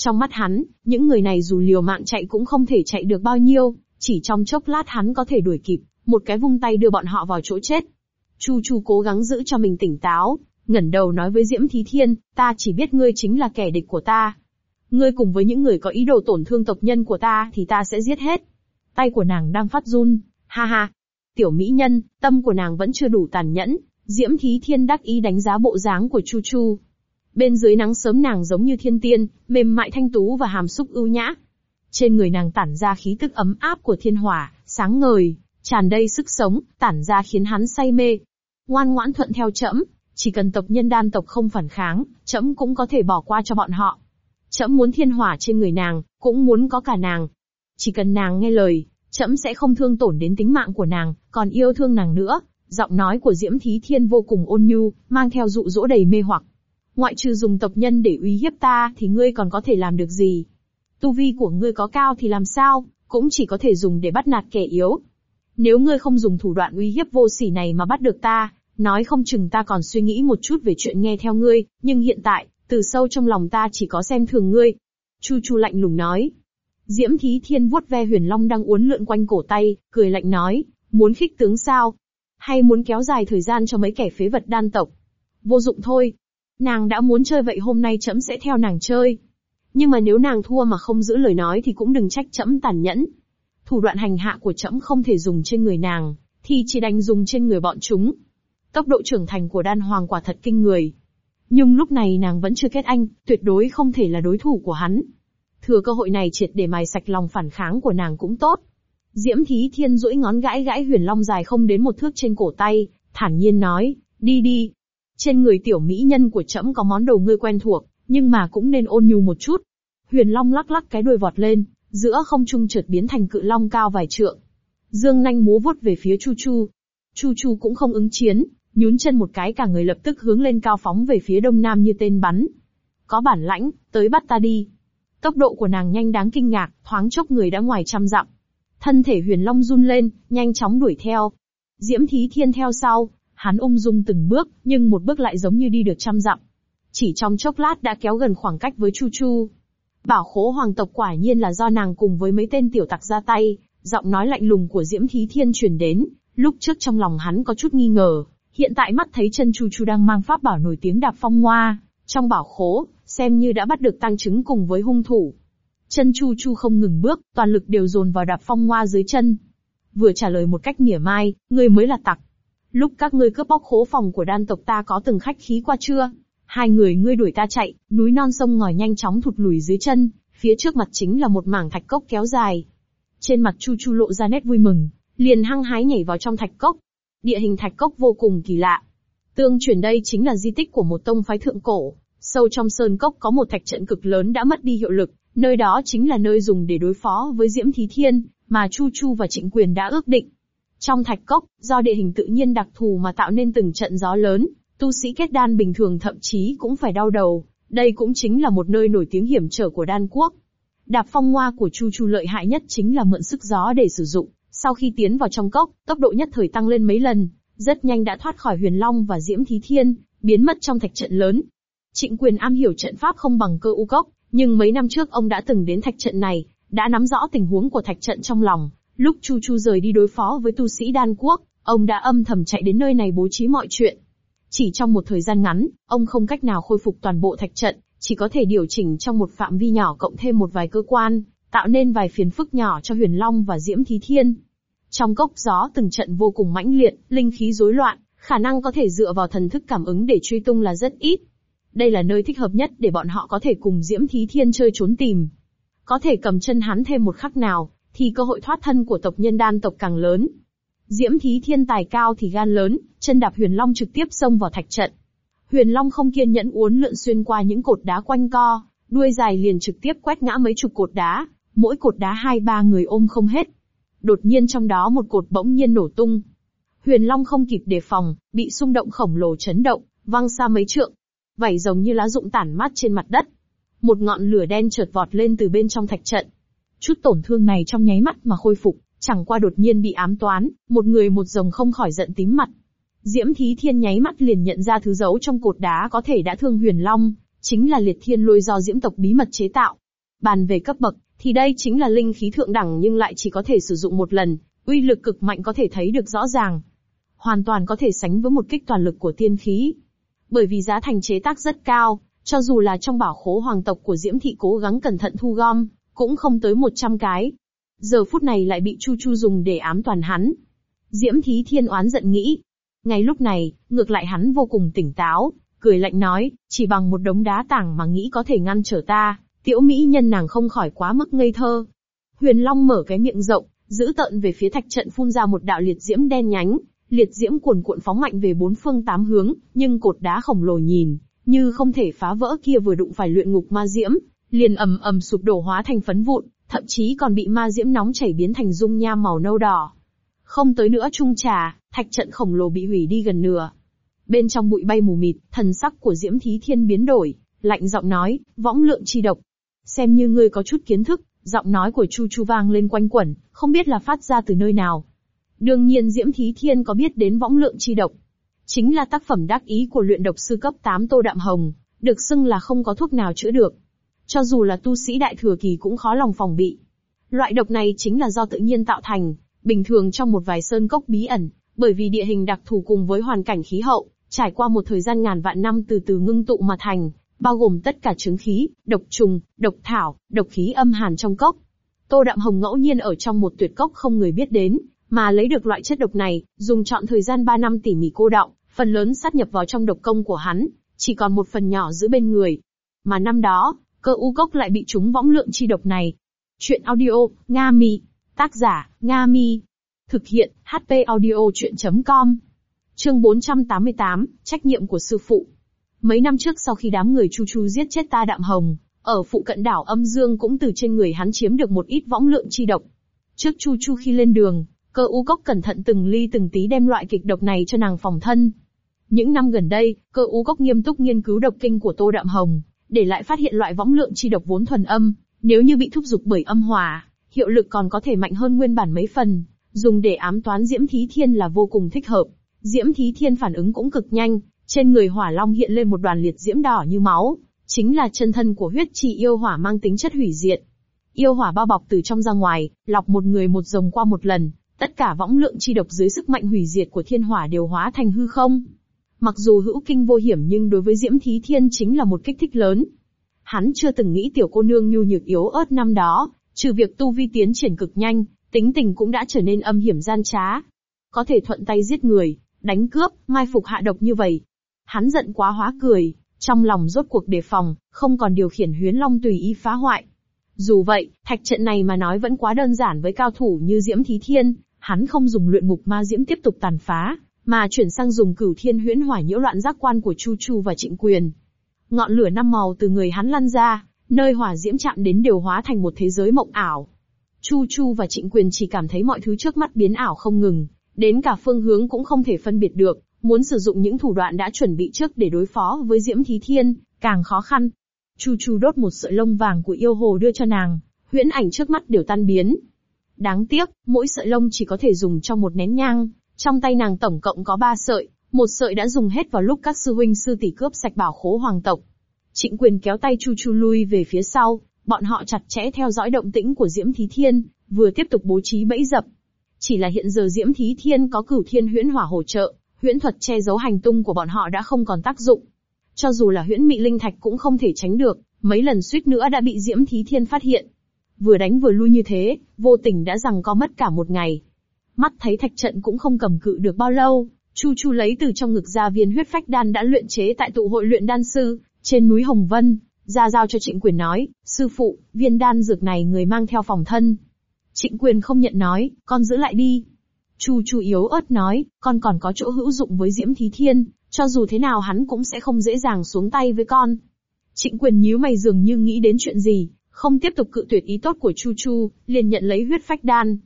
Trong mắt hắn, những người này dù liều mạng chạy cũng không thể chạy được bao nhiêu, chỉ trong chốc lát hắn có thể đuổi kịp, một cái vung tay đưa bọn họ vào chỗ chết. Chu Chu cố gắng giữ cho mình tỉnh táo, ngẩng đầu nói với Diễm Thí Thiên, ta chỉ biết ngươi chính là kẻ địch của ta. Ngươi cùng với những người có ý đồ tổn thương tộc nhân của ta thì ta sẽ giết hết. Tay của nàng đang phát run, ha ha. Tiểu mỹ nhân, tâm của nàng vẫn chưa đủ tàn nhẫn, Diễm Thí Thiên đắc ý đánh giá bộ dáng của Chu Chu. Bên dưới nắng sớm nàng giống như thiên tiên, mềm mại thanh tú và hàm xúc ưu nhã. Trên người nàng tản ra khí tức ấm áp của thiên hỏa, sáng ngời, tràn đầy sức sống, tản ra khiến hắn say mê. Ngoan ngoãn thuận theo trẫm, chỉ cần tộc nhân đan tộc không phản kháng, trẫm cũng có thể bỏ qua cho bọn họ. Trẫm muốn thiên hỏa trên người nàng, cũng muốn có cả nàng. Chỉ cần nàng nghe lời, trẫm sẽ không thương tổn đến tính mạng của nàng, còn yêu thương nàng nữa. Giọng nói của Diễm Thí Thiên vô cùng ôn nhu, mang theo dụ dỗ đầy mê hoặc. Ngoại trừ dùng tộc nhân để uy hiếp ta thì ngươi còn có thể làm được gì? Tu vi của ngươi có cao thì làm sao, cũng chỉ có thể dùng để bắt nạt kẻ yếu. Nếu ngươi không dùng thủ đoạn uy hiếp vô sỉ này mà bắt được ta, nói không chừng ta còn suy nghĩ một chút về chuyện nghe theo ngươi, nhưng hiện tại, từ sâu trong lòng ta chỉ có xem thường ngươi. Chu Chu lạnh lùng nói. Diễm Thí Thiên vuốt ve huyền long đang uốn lượn quanh cổ tay, cười lạnh nói, muốn khích tướng sao? Hay muốn kéo dài thời gian cho mấy kẻ phế vật đan tộc? Vô dụng thôi. Nàng đã muốn chơi vậy hôm nay trẫm sẽ theo nàng chơi. Nhưng mà nếu nàng thua mà không giữ lời nói thì cũng đừng trách trẫm tàn nhẫn. Thủ đoạn hành hạ của trẫm không thể dùng trên người nàng, thì chỉ đành dùng trên người bọn chúng. Tốc độ trưởng thành của đan hoàng quả thật kinh người. Nhưng lúc này nàng vẫn chưa kết anh, tuyệt đối không thể là đối thủ của hắn. thừa cơ hội này triệt để mài sạch lòng phản kháng của nàng cũng tốt. Diễm Thí Thiên duỗi ngón gãi gãi huyền long dài không đến một thước trên cổ tay, thản nhiên nói, đi đi. Trên người tiểu mỹ nhân của trẫm có món đồ ngươi quen thuộc, nhưng mà cũng nên ôn nhu một chút. Huyền long lắc lắc cái đuôi vọt lên, giữa không trung chợt biến thành cự long cao vài trượng. Dương nanh múa vuốt về phía Chu Chu. Chu Chu cũng không ứng chiến, nhún chân một cái cả người lập tức hướng lên cao phóng về phía đông nam như tên bắn. Có bản lãnh, tới bắt ta đi. Tốc độ của nàng nhanh đáng kinh ngạc, thoáng chốc người đã ngoài trăm dặm. Thân thể huyền long run lên, nhanh chóng đuổi theo. Diễm Thí Thiên theo sau, hắn ung dung từng bước, nhưng một bước lại giống như đi được trăm dặm. Chỉ trong chốc lát đã kéo gần khoảng cách với Chu Chu. Bảo khố hoàng tộc quả nhiên là do nàng cùng với mấy tên tiểu tặc ra tay, giọng nói lạnh lùng của Diễm Thí Thiên truyền đến, lúc trước trong lòng hắn có chút nghi ngờ, hiện tại mắt thấy chân Chu Chu đang mang pháp bảo nổi tiếng đạp phong hoa, trong bảo khố, xem như đã bắt được tăng chứng cùng với hung thủ. Chân Chu Chu không ngừng bước, toàn lực đều dồn vào đạp phong hoa dưới chân. Vừa trả lời một cách mỉa mai, người mới là tặc. Lúc các ngươi cướp bóc khố phòng của đan tộc ta có từng khách khí qua chưa? Hai người ngươi đuổi ta chạy, núi non sông ngòi nhanh chóng thụt lùi dưới chân, phía trước mặt chính là một mảng thạch cốc kéo dài. Trên mặt Chu Chu lộ ra nét vui mừng, liền hăng hái nhảy vào trong thạch cốc. Địa hình thạch cốc vô cùng kỳ lạ. Tương truyền đây chính là di tích của một tông phái thượng cổ, sâu trong sơn cốc có một thạch trận cực lớn đã mất đi hiệu lực, nơi đó chính là nơi dùng để đối phó với Diễm Thí Thiên, mà Chu Chu và Trịnh Quyền đã ước định. Trong thạch cốc, do địa hình tự nhiên đặc thù mà tạo nên từng trận gió lớn, tu sĩ kết đan bình thường thậm chí cũng phải đau đầu, đây cũng chính là một nơi nổi tiếng hiểm trở của đan quốc. Đạp phong hoa của Chu Chu lợi hại nhất chính là mượn sức gió để sử dụng, sau khi tiến vào trong cốc, tốc độ nhất thời tăng lên mấy lần, rất nhanh đã thoát khỏi huyền long và diễm thí thiên, biến mất trong thạch trận lớn. Trịnh quyền am hiểu trận pháp không bằng cơ u cốc, nhưng mấy năm trước ông đã từng đến thạch trận này, đã nắm rõ tình huống của thạch trận trong lòng. Lúc Chu Chu rời đi đối phó với tu sĩ đan quốc, ông đã âm thầm chạy đến nơi này bố trí mọi chuyện. Chỉ trong một thời gian ngắn, ông không cách nào khôi phục toàn bộ thạch trận, chỉ có thể điều chỉnh trong một phạm vi nhỏ cộng thêm một vài cơ quan, tạo nên vài phiền phức nhỏ cho Huyền Long và Diễm Thí Thiên. Trong cốc gió từng trận vô cùng mãnh liệt, linh khí rối loạn, khả năng có thể dựa vào thần thức cảm ứng để truy tung là rất ít. Đây là nơi thích hợp nhất để bọn họ có thể cùng Diễm Thí Thiên chơi trốn tìm. Có thể cầm chân hắn thêm một khắc nào, thì cơ hội thoát thân của tộc nhân đan tộc càng lớn. Diễm Thí Thiên tài cao thì gan lớn, chân đạp Huyền Long trực tiếp xông vào thạch trận. Huyền Long không kiên nhẫn uốn lượn xuyên qua những cột đá quanh co, đuôi dài liền trực tiếp quét ngã mấy chục cột đá, mỗi cột đá hai ba người ôm không hết. Đột nhiên trong đó một cột bỗng nhiên nổ tung. Huyền Long không kịp đề phòng, bị xung động khổng lồ chấn động, văng xa mấy trượng. Vảy rồng như lá rụng tản mát trên mặt đất. Một ngọn lửa đen chợt vọt lên từ bên trong thạch trận. Chút tổn thương này trong nháy mắt mà khôi phục, chẳng qua đột nhiên bị ám toán, một người một rồng không khỏi giận tím mặt. Diễm Thí Thiên nháy mắt liền nhận ra thứ giấu trong cột đá có thể đã thương Huyền Long, chính là liệt thiên lôi do Diễm tộc bí mật chế tạo. Bàn về cấp bậc, thì đây chính là linh khí thượng đẳng nhưng lại chỉ có thể sử dụng một lần, uy lực cực mạnh có thể thấy được rõ ràng. Hoàn toàn có thể sánh với một kích toàn lực của tiên khí. Bởi vì giá thành chế tác rất cao, cho dù là trong bảo khố hoàng tộc của Diễm Thị cố gắng cẩn thận thu gom, cũng không tới 100 cái. Giờ phút này lại bị Chu Chu dùng để ám toàn hắn. Diễm Thí Thiên oán giận nghĩ. Ngay lúc này, ngược lại hắn vô cùng tỉnh táo, cười lạnh nói, chỉ bằng một đống đá tảng mà nghĩ có thể ngăn trở ta, tiểu mỹ nhân nàng không khỏi quá mức ngây thơ. Huyền Long mở cái miệng rộng, giữ tợn về phía thạch trận phun ra một đạo liệt diễm đen nhánh, liệt diễm cuồn cuộn phóng mạnh về bốn phương tám hướng, nhưng cột đá khổng lồ nhìn, như không thể phá vỡ kia vừa đụng phải luyện ngục ma diễm, liền ầm ầm sụp đổ hóa thành phấn vụn, thậm chí còn bị ma diễm nóng chảy biến thành dung nham màu nâu đỏ. Không tới nữa trung trà, thạch trận khổng lồ bị hủy đi gần nửa. Bên trong bụi bay mù mịt, thần sắc của Diễm Thí Thiên biến đổi, lạnh giọng nói, võng lượng chi độc. Xem như ngươi có chút kiến thức, giọng nói của Chu Chu vang lên quanh quẩn, không biết là phát ra từ nơi nào. Đương nhiên Diễm Thí Thiên có biết đến võng lượng chi độc. Chính là tác phẩm đắc ý của luyện độc sư cấp 8 Tô Đạm Hồng, được xưng là không có thuốc nào chữa được. Cho dù là tu sĩ đại thừa kỳ cũng khó lòng phòng bị. Loại độc này chính là do tự nhiên tạo thành, bình thường trong một vài sơn cốc bí ẩn, bởi vì địa hình đặc thù cùng với hoàn cảnh khí hậu, trải qua một thời gian ngàn vạn năm từ từ ngưng tụ mà thành, bao gồm tất cả chứng khí, độc trùng, độc thảo, độc khí âm hàn trong cốc. Tô Đạm Hồng ngẫu nhiên ở trong một tuyệt cốc không người biết đến, mà lấy được loại chất độc này, dùng chọn thời gian 3 năm tỉ mỉ cô đọng, phần lớn sát nhập vào trong độc công của hắn, chỉ còn một phần nhỏ giữ bên người. Mà năm đó, cơ u cốc lại bị trúng võng lượng chi độc này. Chuyện audio, Nga Mi. Tác giả, Nga Mi. Thực hiện, HP audio chuyện.com. Chương 488, trách nhiệm của sư phụ. Mấy năm trước sau khi đám người Chu Chu giết chết ta đạm hồng, ở phụ cận đảo âm dương cũng từ trên người hắn chiếm được một ít võng lượng chi độc. Trước Chu Chu khi lên đường, cơ u cốc cẩn thận từng ly từng tí đem loại kịch độc này cho nàng phòng thân. Những năm gần đây, cơ u cốc nghiêm túc nghiên cứu độc kinh của Tô Đạm Hồng, để lại phát hiện loại võng lượng chi độc vốn thuần âm, nếu như bị thúc giục bởi âm hòa, hiệu lực còn có thể mạnh hơn nguyên bản mấy phần, dùng để ám toán Diễm Thí Thiên là vô cùng thích hợp. Diễm Thí Thiên phản ứng cũng cực nhanh, trên người hỏa long hiện lên một đoàn liệt diễm đỏ như máu, chính là chân thân của huyết chi yêu hỏa mang tính chất hủy diệt. Yêu hỏa bao bọc từ trong ra ngoài, lọc một người một rồng qua một lần, tất cả võng lượng chi độc dưới sức mạnh hủy diệt của thiên hỏa đều hóa thành hư không. Mặc dù hữu kinh vô hiểm nhưng đối với Diễm Thí Thiên chính là một kích thích lớn. Hắn chưa từng nghĩ tiểu cô nương nhu nhược yếu ớt năm đó, trừ việc tu vi tiến triển cực nhanh, tính tình cũng đã trở nên âm hiểm gian trá. Có thể thuận tay giết người, đánh cướp, mai phục hạ độc như vậy. Hắn giận quá hóa cười, trong lòng rốt cuộc đề phòng, không còn điều khiển huyến long tùy ý phá hoại. Dù vậy, thạch trận này mà nói vẫn quá đơn giản với cao thủ như Diễm Thí Thiên, hắn không dùng luyện ngục ma diễm tiếp tục tàn phá, mà chuyển sang dùng cửu thiên huyễn hỏa nhiễu loạn giác quan của Chu Chu và Trịnh Quyền. Ngọn lửa năm màu từ người hắn lăn ra, nơi hỏa diễm chạm đến đều hóa thành một thế giới mộng ảo. Chu Chu và Trịnh Quyền chỉ cảm thấy mọi thứ trước mắt biến ảo không ngừng, đến cả phương hướng cũng không thể phân biệt được, muốn sử dụng những thủ đoạn đã chuẩn bị trước để đối phó với Diễm Thí Thiên, càng khó khăn. Chu Chu đốt một sợi lông vàng của yêu hồ đưa cho nàng, huyễn ảnh trước mắt đều tan biến. Đáng tiếc, mỗi sợi lông chỉ có thể dùng trong một nén nhang, trong tay nàng tổng cộng có ba sợi, một sợi đã dùng hết vào lúc các sư huynh sư tỷ cướp sạch bảo khố hoàng tộc. Trịnh quyền kéo tay Chu Chu lui về phía sau, bọn họ chặt chẽ theo dõi động tĩnh của Diễm Thí Thiên, vừa tiếp tục bố trí bẫy dập. Chỉ là hiện giờ Diễm Thí Thiên có cửu thiên huyễn hỏa hỗ trợ, huyễn thuật che giấu hành tung của bọn họ đã không còn tác dụng. Cho dù là huyễn mị linh thạch cũng không thể tránh được, mấy lần suýt nữa đã bị Diễm Thí Thiên phát hiện. Vừa đánh vừa lui như thế, vô tình đã rằng có mất cả một ngày. Mắt thấy thạch trận cũng không cầm cự được bao lâu, Chu Chu lấy từ trong ngực ra viên huyết phách đan đã luyện chế tại tụ hội luyện đan sư, trên núi Hồng Vân, ra giao cho Trịnh Quyền nói, sư phụ, viên đan dược này người mang theo phòng thân. Trịnh Quyền không nhận nói, con giữ lại đi. Chu Chu yếu ớt nói, con còn có chỗ hữu dụng với Diễm Thí Thiên, cho dù thế nào hắn cũng sẽ không dễ dàng xuống tay với con. Trịnh Quyền nhíu mày dường như nghĩ đến chuyện gì, không tiếp tục cự tuyệt ý tốt của Chu Chu, liền nhận lấy huyết phách đan.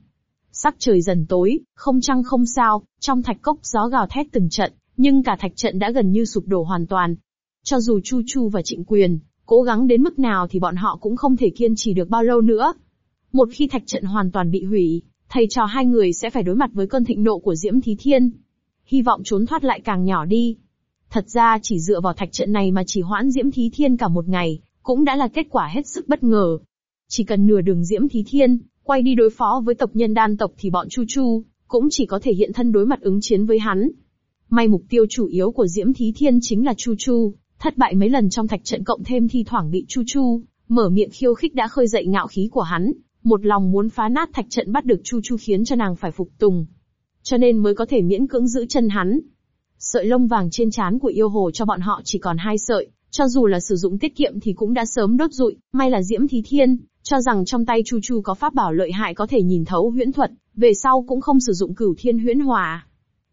Sắc trời dần tối, không trăng không sao, trong thạch cốc gió gào thét từng trận, nhưng cả thạch trận đã gần như sụp đổ hoàn toàn. Cho dù Chu Chu và Trịnh Quyền, cố gắng đến mức nào thì bọn họ cũng không thể kiên trì được bao lâu nữa. Một khi thạch trận hoàn toàn bị hủy, thầy trò hai người sẽ phải đối mặt với cơn thịnh nộ của Diễm Thí Thiên. Hy vọng trốn thoát lại càng nhỏ đi. Thật ra chỉ dựa vào thạch trận này mà chỉ hoãn Diễm Thí Thiên cả một ngày, cũng đã là kết quả hết sức bất ngờ. Chỉ cần nửa đường Diễm Thí Thiên, quay đi đối phó với tộc nhân đan tộc thì bọn Chu Chu, cũng chỉ có thể hiện thân đối mặt ứng chiến với hắn. May mục tiêu chủ yếu của Diễm Thí Thiên chính là Chu Chu, thất bại mấy lần trong thạch trận cộng thêm thi thoảng bị Chu Chu, mở miệng khiêu khích đã khơi dậy ngạo khí của hắn, một lòng muốn phá nát thạch trận bắt được Chu Chu khiến cho nàng phải phục tùng. Cho nên mới có thể miễn cưỡng giữ chân hắn. Sợi lông vàng trên trán của yêu hồ cho bọn họ chỉ còn hai sợi, cho dù là sử dụng tiết kiệm thì cũng đã sớm đốt rụi, may là Diễm Thí Thiên, cho rằng trong tay Chu Chu có pháp bảo lợi hại có thể nhìn thấu huyễn thuật, về sau cũng không sử dụng cửu thiên huyễn hòa.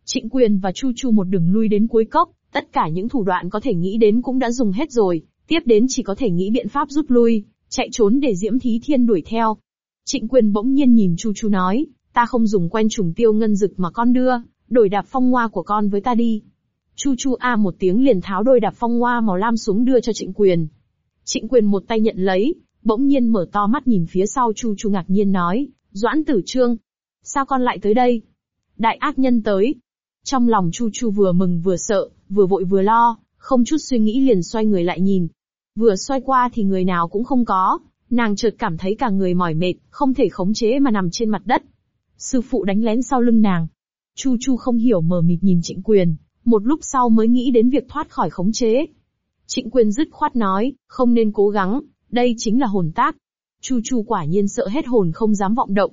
Trịnh Quyền và Chu Chu một đường lui đến cuối cốc, tất cả những thủ đoạn có thể nghĩ đến cũng đã dùng hết rồi, tiếp đến chỉ có thể nghĩ biện pháp rút lui, chạy trốn để Diễm Thí Thiên đuổi theo. Trịnh Quyền bỗng nhiên nhìn Chu Chu nói, ta không dùng quen trùng tiêu ngân dực mà con đưa, đổi đạp phong hoa của con với ta đi. Chu Chu a một tiếng liền tháo đôi đạp phong hoa màu lam xuống đưa cho Trịnh Quyền. Trịnh Quyền một tay nhận lấy, bỗng nhiên mở to mắt nhìn phía sau Chu Chu ngạc nhiên nói, Doãn Tử Trương, sao con lại tới đây? Đại ác nhân tới. Trong lòng Chu Chu vừa mừng vừa sợ, vừa vội vừa lo, không chút suy nghĩ liền xoay người lại nhìn. Vừa xoay qua thì người nào cũng không có, nàng chợt cảm thấy cả người mỏi mệt, không thể khống chế mà nằm trên mặt đất. Sư phụ đánh lén sau lưng nàng. Chu Chu không hiểu mờ mịt nhìn Trịnh Quyền, một lúc sau mới nghĩ đến việc thoát khỏi khống chế. Trịnh Quyền dứt khoát nói, không nên cố gắng, đây chính là hồn tác. Chu Chu quả nhiên sợ hết hồn không dám vọng động.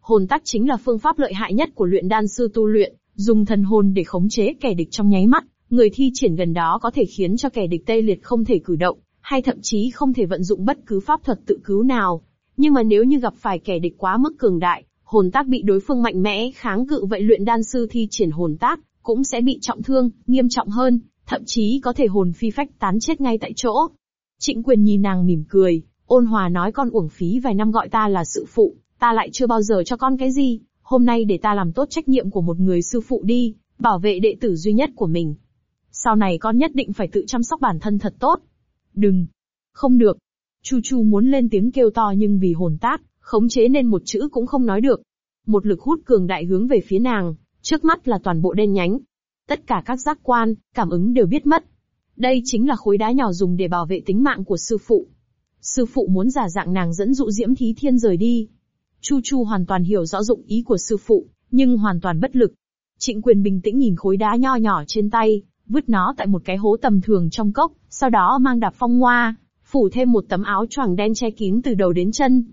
Hồn tác chính là phương pháp lợi hại nhất của luyện đan sư tu luyện, dùng thần hồn để khống chế kẻ địch trong nháy mắt, người thi triển gần đó có thể khiến cho kẻ địch tê liệt không thể cử động, hay thậm chí không thể vận dụng bất cứ pháp thuật tự cứu nào. Nhưng mà nếu như gặp phải kẻ địch quá mức cường đại, hồn tác bị đối phương mạnh mẽ kháng cự vậy luyện đan sư thi triển hồn tác, cũng sẽ bị trọng thương, nghiêm trọng hơn, thậm chí có thể hồn phi phách tán chết ngay tại chỗ. Trịnh quyền nhìn nàng mỉm cười, ôn hòa nói con uổng phí vài năm gọi ta là sự phụ, ta lại chưa bao giờ cho con cái gì, hôm nay để ta làm tốt trách nhiệm của một người sư phụ đi, bảo vệ đệ tử duy nhất của mình. Sau này con nhất định phải tự chăm sóc bản thân thật tốt. Đừng. Không được. Chu Chu muốn lên tiếng kêu to nhưng vì hồn tát, khống chế nên một chữ cũng không nói được. Một lực hút cường đại hướng về phía nàng, trước mắt là toàn bộ đen nhánh. Tất cả các giác quan, cảm ứng đều biết mất. Đây chính là khối đá nhỏ dùng để bảo vệ tính mạng của sư phụ. Sư phụ muốn giả dạng nàng dẫn dụ Diễm Thí Thiên rời đi. Chu Chu hoàn toàn hiểu rõ dụng ý của sư phụ, nhưng hoàn toàn bất lực. Trịnh quyền bình tĩnh nhìn khối đá nho nhỏ trên tay, vứt nó tại một cái hố tầm thường trong cốc, sau đó mang đạp phong hoa, phủ thêm một tấm áo choàng đen che kín từ đầu đến chân.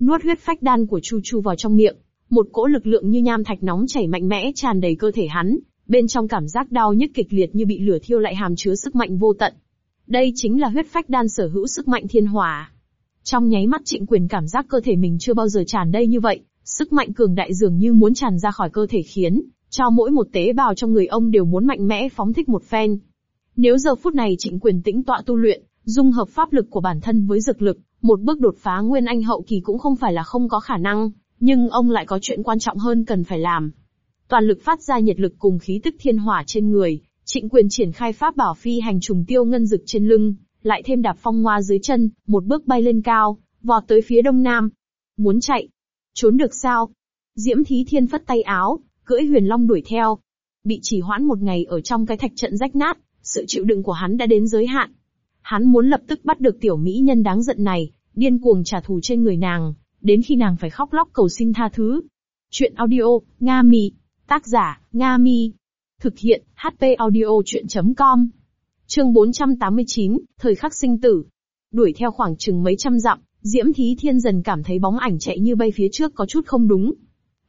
Nuốt huyết phách đan của Chu Chu vào trong miệng, một cỗ lực lượng như nham thạch nóng chảy mạnh mẽ tràn đầy cơ thể hắn, bên trong cảm giác đau nhức kịch liệt như bị lửa thiêu lại hàm chứa sức mạnh vô tận. Đây chính là huyết phách đan sở hữu sức mạnh thiên hỏa. Trong nháy mắt trịnh quyền cảm giác cơ thể mình chưa bao giờ tràn đầy như vậy, sức mạnh cường đại dường như muốn tràn ra khỏi cơ thể khiến, cho mỗi một tế bào trong người ông đều muốn mạnh mẽ phóng thích một phen. Nếu giờ phút này trịnh quyền tĩnh tọa tu luyện, dung hợp pháp lực của bản thân với dược lực, một bước đột phá nguyên anh hậu kỳ cũng không phải là không có khả năng, nhưng ông lại có chuyện quan trọng hơn cần phải làm. Toàn lực phát ra nhiệt lực cùng khí tức thiên hỏa trên người, trịnh quyền triển khai pháp bảo phi hành trùng tiêu ngân dực trên lưng, lại thêm đạp phong hoa dưới chân, một bước bay lên cao, vọt tới phía đông nam. Muốn chạy? Trốn được sao? Diễm Thí Thiên phất tay áo, cưỡi huyền long đuổi theo. Bị chỉ hoãn một ngày ở trong cái thạch trận rách nát, sự chịu đựng của hắn đã đến giới hạn. Hắn muốn lập tức bắt được tiểu mỹ nhân đáng giận này, điên cuồng trả thù trên người nàng, đến khi nàng phải khóc lóc cầu xin tha thứ. Chuyện audio, Nga Mị Tác giả, Nga Mi. Thực hiện, HP audio chuyện.com. Chương 489, Thời khắc sinh tử. Đuổi theo khoảng chừng mấy trăm dặm, Diễm Thí Thiên dần cảm thấy bóng ảnh chạy như bay phía trước có chút không đúng.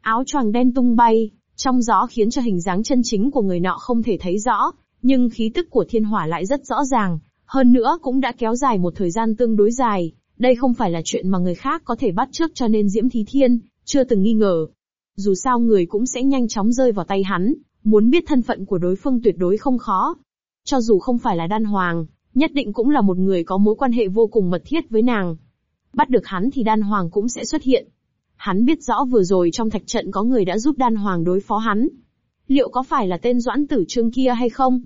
Áo choàng đen tung bay, trong gió khiến cho hình dáng chân chính của người nọ không thể thấy rõ, nhưng khí tức của thiên hỏa lại rất rõ ràng, hơn nữa cũng đã kéo dài một thời gian tương đối dài, đây không phải là chuyện mà người khác có thể bắt trước cho nên Diễm Thí Thiên, chưa từng nghi ngờ. Dù sao người cũng sẽ nhanh chóng rơi vào tay hắn, muốn biết thân phận của đối phương tuyệt đối không khó. Cho dù không phải là đan hoàng, nhất định cũng là một người có mối quan hệ vô cùng mật thiết với nàng. Bắt được hắn thì đan hoàng cũng sẽ xuất hiện. Hắn biết rõ vừa rồi trong thạch trận có người đã giúp đan hoàng đối phó hắn. Liệu có phải là tên doãn tử trương kia hay không?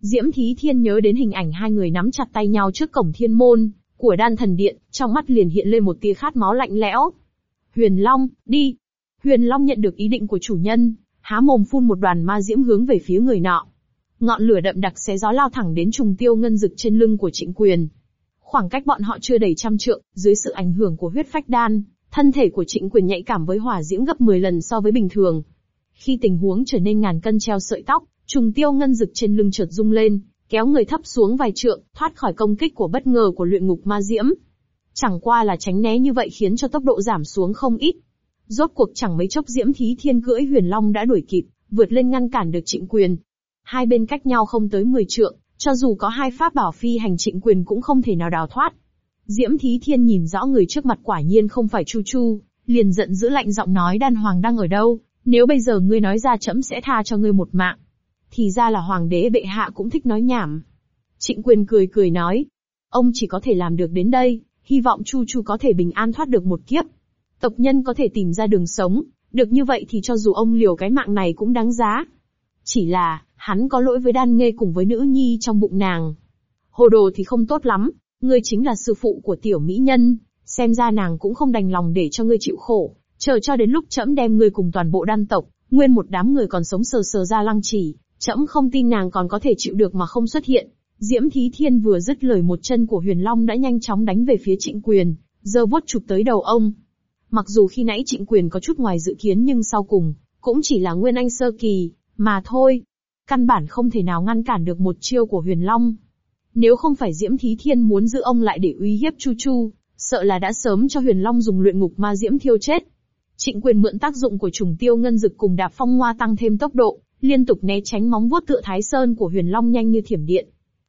Diễm Thí Thiên nhớ đến hình ảnh hai người nắm chặt tay nhau trước cổng thiên môn, của đan thần điện, trong mắt liền hiện lên một tia khát máu lạnh lẽo. Huyền Long, đi! Huyền Long nhận được ý định của chủ nhân, há mồm phun một đoàn ma diễm hướng về phía người nọ. Ngọn lửa đậm đặc xé gió lao thẳng đến trùng tiêu ngân dực trên lưng của trịnh quyền. Khoảng cách bọn họ chưa đầy trăm trượng, dưới sự ảnh hưởng của huyết phách đan, thân thể của trịnh quyền nhạy cảm với hỏa diễm gấp 10 lần so với bình thường. Khi tình huống trở nên ngàn cân treo sợi tóc, trùng tiêu ngân dực trên lưng chợt rung lên, kéo người thấp xuống vài trượng, thoát khỏi công kích của bất ngờ của luyện ngục ma diễm. Chẳng qua là tránh né như vậy khiến cho tốc độ giảm xuống không ít. Rốt cuộc chẳng mấy chốc diễm thí thiên cưỡi huyền long đã đuổi kịp, vượt lên ngăn cản được trịnh quyền. Hai bên cách nhau không tới 10 trượng, cho dù có hai pháp bảo phi hành trịnh quyền cũng không thể nào đào thoát. Diễm thí thiên nhìn rõ người trước mặt quả nhiên không phải Chu Chu, liền giận dữ lạnh giọng nói đan hoàng đang ở đâu, nếu bây giờ ngươi nói ra chấm sẽ tha cho ngươi một mạng. Thì ra là hoàng đế bệ hạ cũng thích nói nhảm. Trịnh quyền cười cười nói. Ông chỉ có thể làm được đến đây, hy vọng Chu Chu có thể bình an thoát được một kiếp. Tộc nhân có thể tìm ra đường sống, được như vậy thì cho dù ông liều cái mạng này cũng đáng giá. Chỉ là, hắn có lỗi với đan nghê cùng với nữ nhi trong bụng nàng. Hồ đồ thì không tốt lắm, ngươi chính là sư phụ của tiểu mỹ nhân, xem ra nàng cũng không đành lòng để cho ngươi chịu khổ, chờ cho đến lúc trẫm đem ngươi cùng toàn bộ đan tộc, nguyên một đám người còn sống sờ sờ ra lăng trì, trẫm không tin nàng còn có thể chịu được mà không xuất hiện. Diễm Thí Thiên vừa dứt lời một chân của Huyền Long đã nhanh chóng đánh về phía Trịnh Quyền, giơ vuốt chụp tới đầu ông. Mặc dù khi nãy Trịnh Quyền có chút ngoài dự kiến nhưng sau cùng, cũng chỉ là Nguyên Anh sơ kỳ, mà thôi. Căn bản không thể nào ngăn cản được một chiêu của Huyền Long. Nếu không phải Diễm Thí Thiên muốn giữ ông lại để uy hiếp Chu Chu, sợ là đã sớm cho Huyền Long dùng luyện ngục ma diễm thiêu chết. Trịnh Quyền mượn tác dụng của trùng tiêu ngân dực cùng đạp phong hoa tăng thêm tốc độ, liên tục né tránh móng vuốt tựa thái sơn của huyền long nhanh như thiểm điện.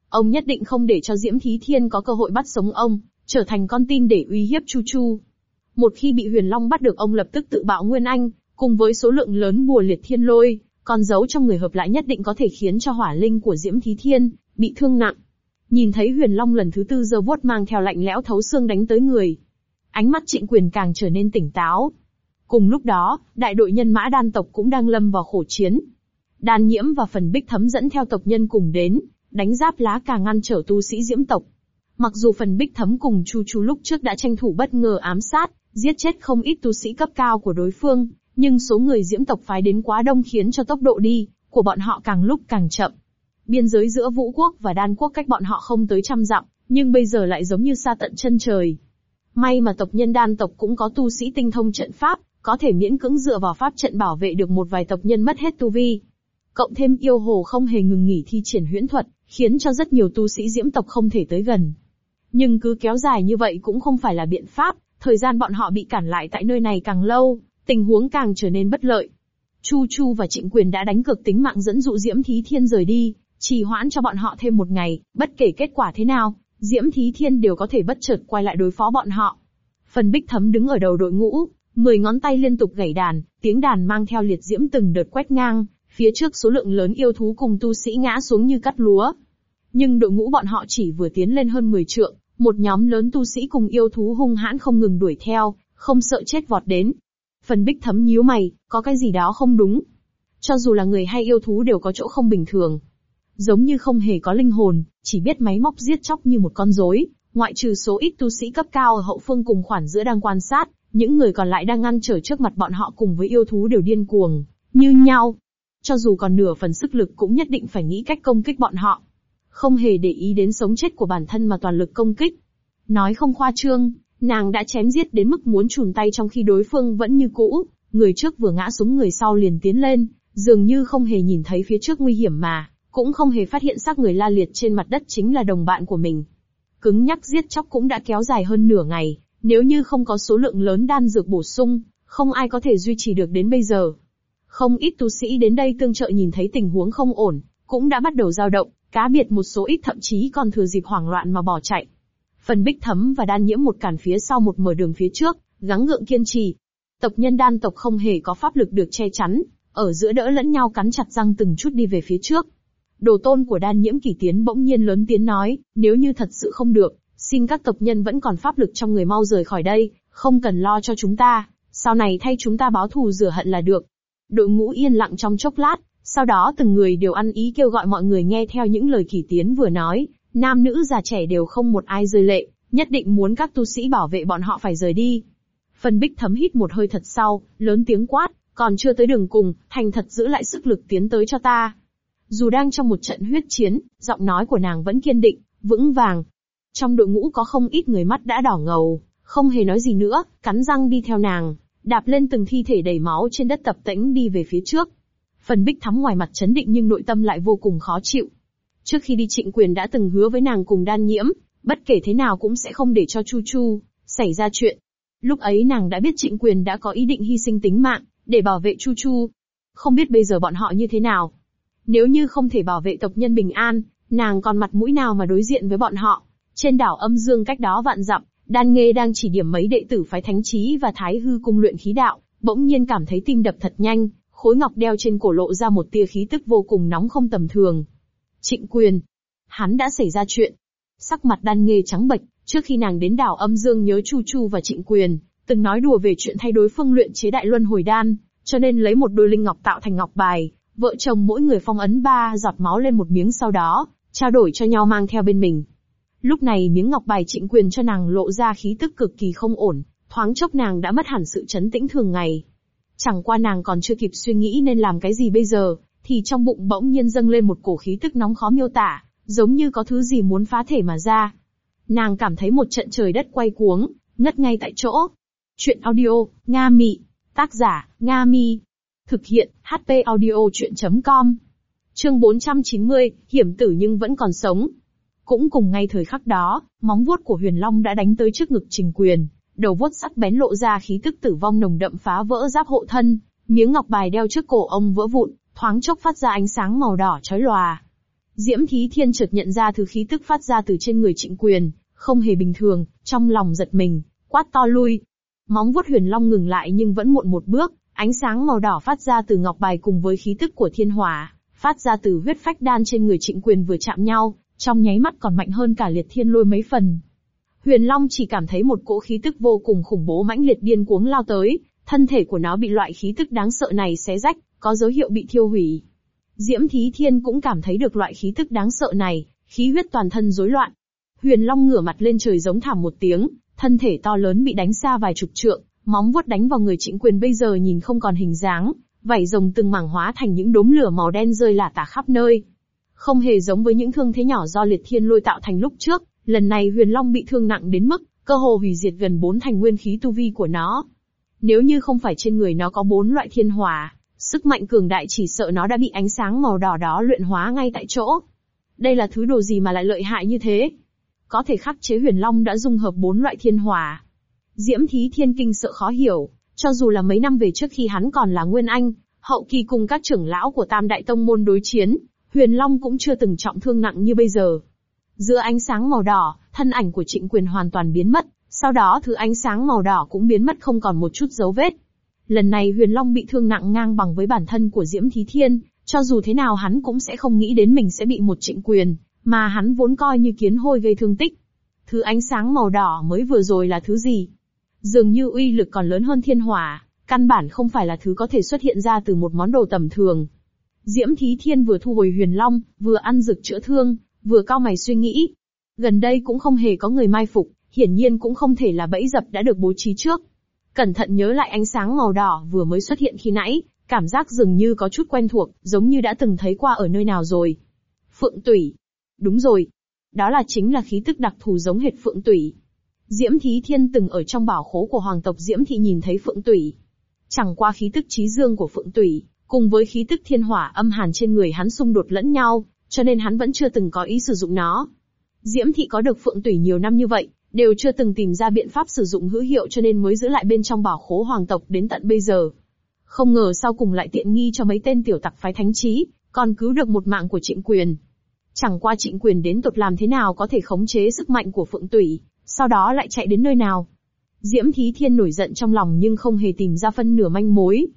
Ông nhất định không để cho Diễm Thí Thiên có cơ hội bắt sống ông, trở thành con tin để uy hiếp Chu Chu. Một khi bị Huyền Long bắt được ông lập tức tự bạo Nguyên Anh, cùng với số lượng lớn bùa liệt thiên lôi, còn giấu trong người hợp lại nhất định có thể khiến cho hỏa linh của Diễm Thí Thiên bị thương nặng. Nhìn thấy Huyền Long lần thứ tư giơ vuốt mang theo lạnh lẽo thấu xương đánh tới người. Ánh mắt trịnh quyền càng trở nên tỉnh táo. Cùng lúc đó, đại đội nhân mã đan tộc cũng đang lâm vào khổ chiến. Đan nhiễm và phần bích thấm dẫn theo tộc nhân cùng đến, đánh giáp lá càng ngăn trở tu sĩ diễm tộc. Mặc dù phần bích thấm cùng Chu Chu lúc trước đã tranh thủ bất ngờ ám sát, giết chết không ít tu sĩ cấp cao của đối phương, nhưng số người diễm tộc phái đến quá đông khiến cho tốc độ đi của bọn họ càng lúc càng chậm. Biên giới giữa Vũ quốc và Đan quốc cách bọn họ không tới trăm dặm, nhưng bây giờ lại giống như xa tận chân trời. May mà tộc nhân Đan tộc cũng có tu sĩ tinh thông trận pháp, có thể miễn cưỡng dựa vào pháp trận bảo vệ được một vài tộc nhân mất hết tu vi. Cộng thêm yêu hồ không hề ngừng nghỉ thi triển huyễn thuật, khiến cho rất nhiều tu sĩ diễm tộc không thể tới gần. Nhưng cứ kéo dài như vậy cũng không phải là biện pháp, thời gian bọn họ bị cản lại tại nơi này càng lâu, tình huống càng trở nên bất lợi. Chu Chu và Trịnh Quyền đã đánh cược tính mạng dẫn dụ Diễm Thí Thiên rời đi, trì hoãn cho bọn họ thêm một ngày, bất kể kết quả thế nào, Diễm Thí Thiên đều có thể bất chợt quay lại đối phó bọn họ. Phần Bích Thấm đứng ở đầu đội ngũ, mười ngón tay liên tục gảy đàn, tiếng đàn mang theo liệt diễm từng đợt quét ngang, phía trước số lượng lớn yêu thú cùng tu sĩ ngã xuống như cắt lúa. Nhưng đội ngũ bọn họ chỉ vừa tiến lên hơn 10 trượng, một nhóm lớn tu sĩ cùng yêu thú hung hãn không ngừng đuổi theo, không sợ chết vọt đến. Phần bích thấm nhíu mày, có cái gì đó không đúng. Cho dù là người hay yêu thú đều có chỗ không bình thường. Giống như không hề có linh hồn, chỉ biết máy móc giết chóc như một con rối, ngoại trừ số ít tu sĩ cấp cao ở hậu phương cùng khoản giữa đang quan sát, những người còn lại đang ngăn trở trước mặt bọn họ cùng với yêu thú đều điên cuồng, như nhau. Cho dù còn nửa phần sức lực cũng nhất định phải nghĩ cách công kích bọn họ. Không hề để ý đến sống chết của bản thân mà toàn lực công kích. Nói không khoa trương, nàng đã chém giết đến mức muốn chùn tay trong khi đối phương vẫn như cũ, người trước vừa ngã xuống người sau liền tiến lên, dường như không hề nhìn thấy phía trước nguy hiểm mà, cũng không hề phát hiện xác người la liệt trên mặt đất chính là đồng bạn của mình. Cứng nhắc giết chóc cũng đã kéo dài hơn nửa ngày, nếu như không có số lượng lớn đan dược bổ sung, không ai có thể duy trì được đến bây giờ. Không ít tu sĩ đến đây tương trợ nhìn thấy tình huống không ổn, cũng đã bắt đầu dao động, cá biệt một số ít thậm chí còn thừa dịp hoảng loạn mà bỏ chạy. Phần bích thấm và đan nhiễm một cản phía sau một mở đường phía trước, gắng gượng kiên trì. Tộc nhân đan tộc không hề có pháp lực được che chắn, ở giữa đỡ lẫn nhau cắn chặt răng từng chút đi về phía trước. Đồ tôn của đan nhiễm kỳ tiến bỗng nhiên lớn tiếng nói, nếu như thật sự không được, xin các tộc nhân vẫn còn pháp lực trong người mau rời khỏi đây, không cần lo cho chúng ta, sau này thay chúng ta báo thù rửa hận là được. Đội ngũ yên lặng trong chốc lát, sau đó từng người đều ăn ý kêu gọi mọi người nghe theo những lời kỳ tiến vừa nói, nam nữ già trẻ đều không một ai rơi lệ, nhất định muốn các tu sĩ bảo vệ bọn họ phải rời đi. Phần bích thấm hít một hơi thật sau, lớn tiếng quát, còn chưa tới đường cùng, thành thật giữ lại sức lực tiến tới cho ta. Dù đang trong một trận huyết chiến, giọng nói của nàng vẫn kiên định, vững vàng. Trong đội ngũ có không ít người mắt đã đỏ ngầu, không hề nói gì nữa, cắn răng đi theo nàng, đạp lên từng thi thể đầy máu trên đất tập tĩnh đi về phía trước. Phần bích thắm ngoài mặt chấn định nhưng nội tâm lại vô cùng khó chịu. Trước khi đi trịnh quyền đã từng hứa với nàng cùng đan nhiễm, bất kể thế nào cũng sẽ không để cho Chu Chu xảy ra chuyện. Lúc ấy nàng đã biết trịnh quyền đã có ý định hy sinh tính mạng, để bảo vệ Chu Chu. Không biết bây giờ bọn họ như thế nào. Nếu như không thể bảo vệ tộc nhân bình an, nàng còn mặt mũi nào mà đối diện với bọn họ. Trên đảo âm dương cách đó vạn dặm, đan nghê đang chỉ điểm mấy đệ tử phái thánh trí và thái hư cung luyện khí đạo, bỗng nhiên cảm thấy tim đập thật nhanh, khối ngọc đeo trên cổ lộ ra một tia khí tức vô cùng nóng không tầm thường. Trịnh quyền. Hắn đã xảy ra chuyện. Sắc mặt đan nghê trắng bệch, trước khi nàng đến đảo âm dương nhớ Chu Chu và trịnh quyền, từng nói đùa về chuyện thay đối phương luyện chế đại luân hồi đan, cho nên lấy một đôi linh ngọc tạo thành ngọc bài, vợ chồng mỗi người phong ấn ba giọt máu lên một miếng sau đó, trao đổi cho nhau mang theo bên mình. Lúc này miếng ngọc bài trịnh quyền cho nàng lộ ra khí tức cực kỳ không ổn, thoáng chốc nàng đã mất hẳn sự chấn tĩnh thường ngày. Chẳng qua nàng còn chưa kịp suy nghĩ nên làm cái gì bây giờ, thì trong bụng bỗng nhiên dâng lên một cổ khí tức nóng khó miêu tả, giống như có thứ gì muốn phá thể mà ra. Nàng cảm thấy một trận trời đất quay cuống, ngất ngay tại chỗ. Chuyện audio, Nga Mị. Tác giả, Nga Mi. Thực hiện, HP audio chuyện.com. Chương 490, hiểm tử nhưng vẫn còn sống. Cũng cùng ngay thời khắc đó, móng vuốt của huyền long đã đánh tới trước ngực trình quyền, đầu vuốt sắc bén lộ ra khí tức tử vong nồng đậm phá vỡ giáp hộ thân, miếng ngọc bài đeo trước cổ ông vỡ vụn, thoáng chốc phát ra ánh sáng màu đỏ chói lòa. Diễm Thí Thiên chợt nhận ra thứ khí tức phát ra từ trên người trịnh quyền, không hề bình thường, trong lòng giật mình, quát to lui. Móng vuốt huyền long ngừng lại nhưng vẫn muộn một bước, ánh sáng màu đỏ phát ra từ ngọc bài cùng với khí tức của thiên hỏa, phát ra từ huyết phách đan trên người trịnh quyền vừa chạm nhau, trong nháy mắt còn mạnh hơn cả liệt thiên lôi mấy phần. Huyền Long chỉ cảm thấy một cỗ khí tức vô cùng khủng bố mãnh liệt điên cuống lao tới, thân thể của nó bị loại khí tức đáng sợ này xé rách, có dấu hiệu bị thiêu hủy. Diễm Thí Thiên cũng cảm thấy được loại khí tức đáng sợ này, khí huyết toàn thân rối loạn. Huyền Long ngửa mặt lên trời giống thảm một tiếng, thân thể to lớn bị đánh xa vài chục trượng, móng vuốt đánh vào người Trịnh Quyền bây giờ nhìn không còn hình dáng, vảy rồng từng mảng hóa thành những đốm lửa màu đen rơi lả tả khắp nơi. Không hề giống với những thương thế nhỏ do liệt thiên lôi tạo thành lúc trước, lần này Huyền Long bị thương nặng đến mức, cơ hồ hủy diệt gần bốn thành nguyên khí tu vi của nó. Nếu như không phải trên người nó có bốn loại thiên hỏa, sức mạnh cường đại chỉ sợ nó đã bị ánh sáng màu đỏ đó luyện hóa ngay tại chỗ. Đây là thứ đồ gì mà lại lợi hại như thế? Có thể khắc chế huyền long đã dung hợp bốn loại thiên hỏa. Diễm thí thiên kinh sợ khó hiểu, cho dù là mấy năm về trước khi hắn còn là Nguyên Anh, hậu kỳ cùng các trưởng lão của Tam Đại Tông Môn đối chiến, huyền long cũng chưa từng trọng thương nặng như bây giờ. Giữa ánh sáng màu đỏ, thân ảnh của trịnh quyền hoàn toàn biến mất, sau đó thứ ánh sáng màu đỏ cũng biến mất không còn một chút dấu vết. Lần này Huyền Long bị thương nặng ngang bằng với bản thân của Diễm Thí Thiên, cho dù thế nào hắn cũng sẽ không nghĩ đến mình sẽ bị một trịnh quyền, mà hắn vốn coi như kiến hôi gây thương tích. Thứ ánh sáng màu đỏ mới vừa rồi là thứ gì? Dường như uy lực còn lớn hơn thiên hỏa, căn bản không phải là thứ có thể xuất hiện ra từ một món đồ tầm thường. Diễm Thí Thiên vừa thu hồi Huyền Long, vừa ăn dược chữa thương, vừa cao mày suy nghĩ. Gần đây cũng không hề có người mai phục, hiển nhiên cũng không thể là bẫy dập đã được bố trí trước. Cẩn thận nhớ lại ánh sáng màu đỏ vừa mới xuất hiện khi nãy, cảm giác dường như có chút quen thuộc, giống như đã từng thấy qua ở nơi nào rồi. Phượng tủy. Đúng rồi. Đó là chính là khí tức đặc thù giống hệt phượng tủy. Diễm Thí Thiên từng ở trong bảo khố của hoàng tộc Diễm Thị nhìn thấy phượng tủy. Chẳng qua khí tức trí dương của phượng tủy, cùng với khí tức thiên hỏa âm hàn trên người hắn xung đột lẫn nhau, cho nên hắn vẫn chưa từng có ý sử dụng nó. Diễm Thị có được phượng tủy nhiều năm như vậy, đều chưa từng tìm ra biện pháp sử dụng hữu hiệu cho nên mới giữ lại bên trong bảo khố hoàng tộc đến tận bây giờ. Không ngờ sau cùng lại tiện nghi cho mấy tên tiểu tặc phái thánh trí, còn cứu được một mạng của trịnh quyền. Chẳng qua trịnh quyền đến tột làm thế nào có thể khống chế sức mạnh của phượng tủy, sau đó lại chạy đến nơi nào. Diễm Thí Thiên nổi giận trong lòng nhưng không hề tìm ra phân nửa manh mối.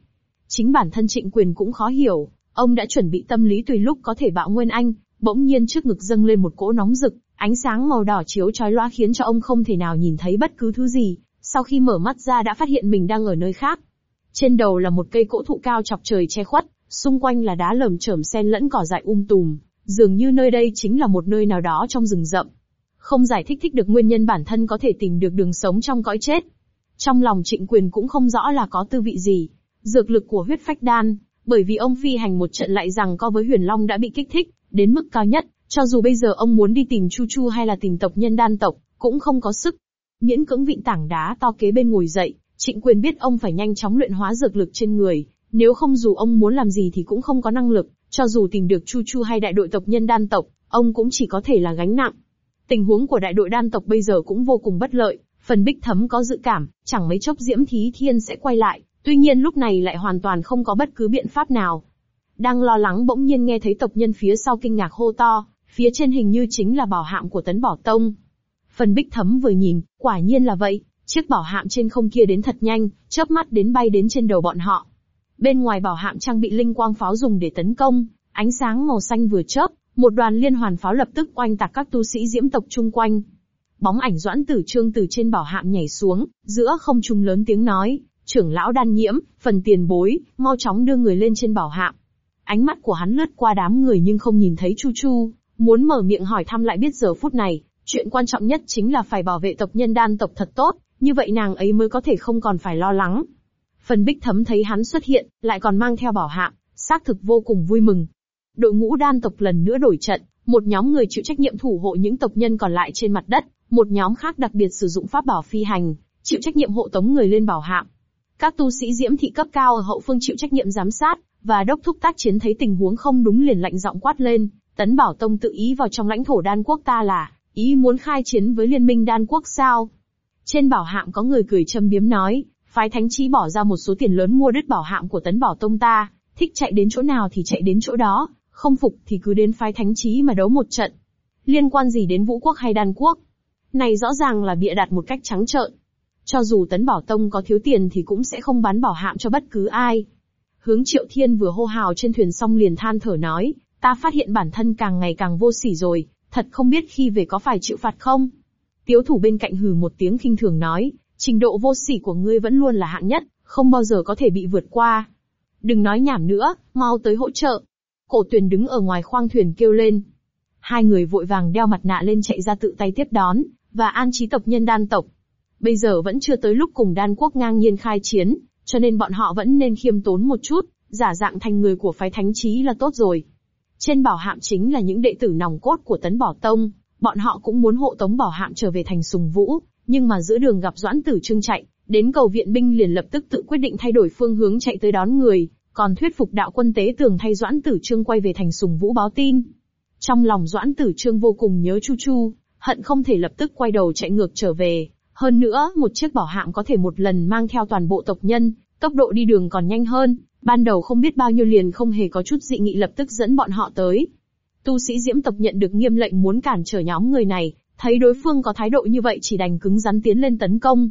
Chính bản thân trịnh quyền cũng khó hiểu, ông đã chuẩn bị tâm lý tùy lúc có thể bạo nguyên anh, bỗng nhiên trước ngực dâng lên một cỗ nóng rực, Ánh sáng màu đỏ chiếu chói loa khiến cho ông không thể nào nhìn thấy bất cứ thứ gì, sau khi mở mắt ra đã phát hiện mình đang ở nơi khác. Trên đầu là một cây cỗ thụ cao chọc trời che khuất, xung quanh là đá lởm chởm xen lẫn cỏ dại um tùm, dường như nơi đây chính là một nơi nào đó trong rừng rậm. Không giải thích thích được nguyên nhân bản thân có thể tìm được đường sống trong cõi chết. Trong lòng trịnh quyền cũng không rõ là có tư vị gì. Dược lực của huyết phách đan, bởi vì ông phi hành một trận lại rằng co với huyền long đã bị kích thích, đến mức cao nhất, cho dù bây giờ ông muốn đi tìm Chu Chu hay là tìm tộc nhân đan tộc, cũng không có sức. Miễn cưỡng vịn tảng đá to kế bên ngồi dậy, Trịnh Quyền biết ông phải nhanh chóng luyện hóa dược lực trên người, nếu không dù ông muốn làm gì thì cũng không có năng lực, cho dù tìm được Chu Chu hay đại đội tộc nhân đan tộc, ông cũng chỉ có thể là gánh nặng. Tình huống của đại đội đan tộc bây giờ cũng vô cùng bất lợi, phần bích thấm có dự cảm, chẳng mấy chốc Diễm Thí Thiên sẽ quay lại, tuy nhiên lúc này lại hoàn toàn không có bất cứ biện pháp nào. Đang lo lắng bỗng nhiên nghe thấy tộc nhân phía sau kinh ngạc hô to, Phía trên hình như chính là bảo hạm của tấn bảo tông. Phần bích thấm vừa nhìn, quả nhiên là vậy, chiếc bảo hạm trên không kia đến thật nhanh, chớp mắt đến bay đến trên đầu bọn họ. Bên ngoài bảo hạm trang bị linh quang pháo dùng để tấn công, ánh sáng màu xanh vừa chớp, một đoàn liên hoàn pháo lập tức oanh tạc các tu sĩ diễm tộc chung quanh. Bóng ảnh doãn tử trương từ trên bảo hạm nhảy xuống, giữa không trung lớn tiếng nói, trưởng lão đan nhiễm, phần tiền bối, mau chóng đưa người lên trên bảo hạm. Ánh mắt của hắn lướt qua đám người nhưng không nhìn thấy Chu Chu, Muốn mở miệng hỏi thăm lại biết giờ phút này, chuyện quan trọng nhất chính là phải bảo vệ tộc nhân đan tộc thật tốt, như vậy nàng ấy mới có thể không còn phải lo lắng. Phần bích thấm thấy hắn xuất hiện, lại còn mang theo bảo hạm, xác thực vô cùng vui mừng. Đội ngũ đan tộc lần nữa đổi trận, một nhóm người chịu trách nhiệm thủ hộ những tộc nhân còn lại trên mặt đất, một nhóm khác đặc biệt sử dụng pháp bảo phi hành, chịu trách nhiệm hộ tống người lên bảo hạm. Các tu sĩ diễm thị cấp cao ở hậu phương chịu trách nhiệm giám sát, và đốc thúc tác chiến thấy tình huống không đúng liền lạnh giọng quát lên, Tấn Bảo Tông tự ý vào trong lãnh thổ đan quốc ta là, ý muốn khai chiến với liên minh đan quốc sao? Trên bảo hạm có người cười châm biếm nói, phái thánh trí bỏ ra một số tiền lớn mua đứt bảo hạm của Tấn Bảo Tông ta, thích chạy đến chỗ nào thì chạy đến chỗ đó, Không phục thì cứ đến phái thánh trí mà đấu một trận. Liên quan gì đến vũ quốc hay đan quốc? Này rõ ràng là bịa đặt một cách trắng trợn. Cho dù Tấn Bảo Tông có thiếu tiền thì cũng sẽ không bán bảo hạm cho bất cứ ai. Hướng Triệu Thiên vừa hô hào trên thuyền xong liền than thở nói, ta phát hiện bản thân càng ngày càng vô sỉ rồi, thật không biết khi về có phải chịu phạt không? Tiếu thủ bên cạnh hừ một tiếng khinh thường nói, trình độ vô sỉ của ngươi vẫn luôn là hạng nhất, không bao giờ có thể bị vượt qua. Đừng nói nhảm nữa, mau tới hỗ trợ. Cổ tuyền đứng ở ngoài khoang thuyền kêu lên. Hai người vội vàng đeo mặt nạ lên chạy ra tự tay tiếp đón, và an trí tộc nhân đan tộc. Bây giờ vẫn chưa tới lúc cùng đan quốc ngang nhiên khai chiến, cho nên bọn họ vẫn nên khiêm tốn một chút, giả dạng thành người của phái thánh trí là tốt rồi. Trên bảo hạm chính là những đệ tử nòng cốt của tấn bảo tông, bọn họ cũng muốn hộ tống bảo hạm trở về thành sùng vũ, nhưng mà giữa đường gặp Doãn Tử Trương chạy, đến cầu viện binh liền lập tức tự quyết định thay đổi phương hướng chạy tới đón người, còn thuyết phục đạo quân tế tường thay Doãn Tử Trương quay về thành sùng vũ báo tin. Trong lòng Doãn Tử Trương vô cùng nhớ Chu Chu, hận không thể lập tức quay đầu chạy ngược trở về. Hơn nữa, một chiếc bảo hạm có thể một lần mang theo toàn bộ tộc nhân, tốc độ đi đường còn nhanh hơn, ban đầu không biết bao nhiêu liền không hề có chút dị nghị lập tức dẫn bọn họ tới. Tu sĩ diễm tộc nhận được nghiêm lệnh muốn cản trở nhóm người này, thấy đối phương có thái độ như vậy chỉ đành cứng rắn tiến lên tấn công.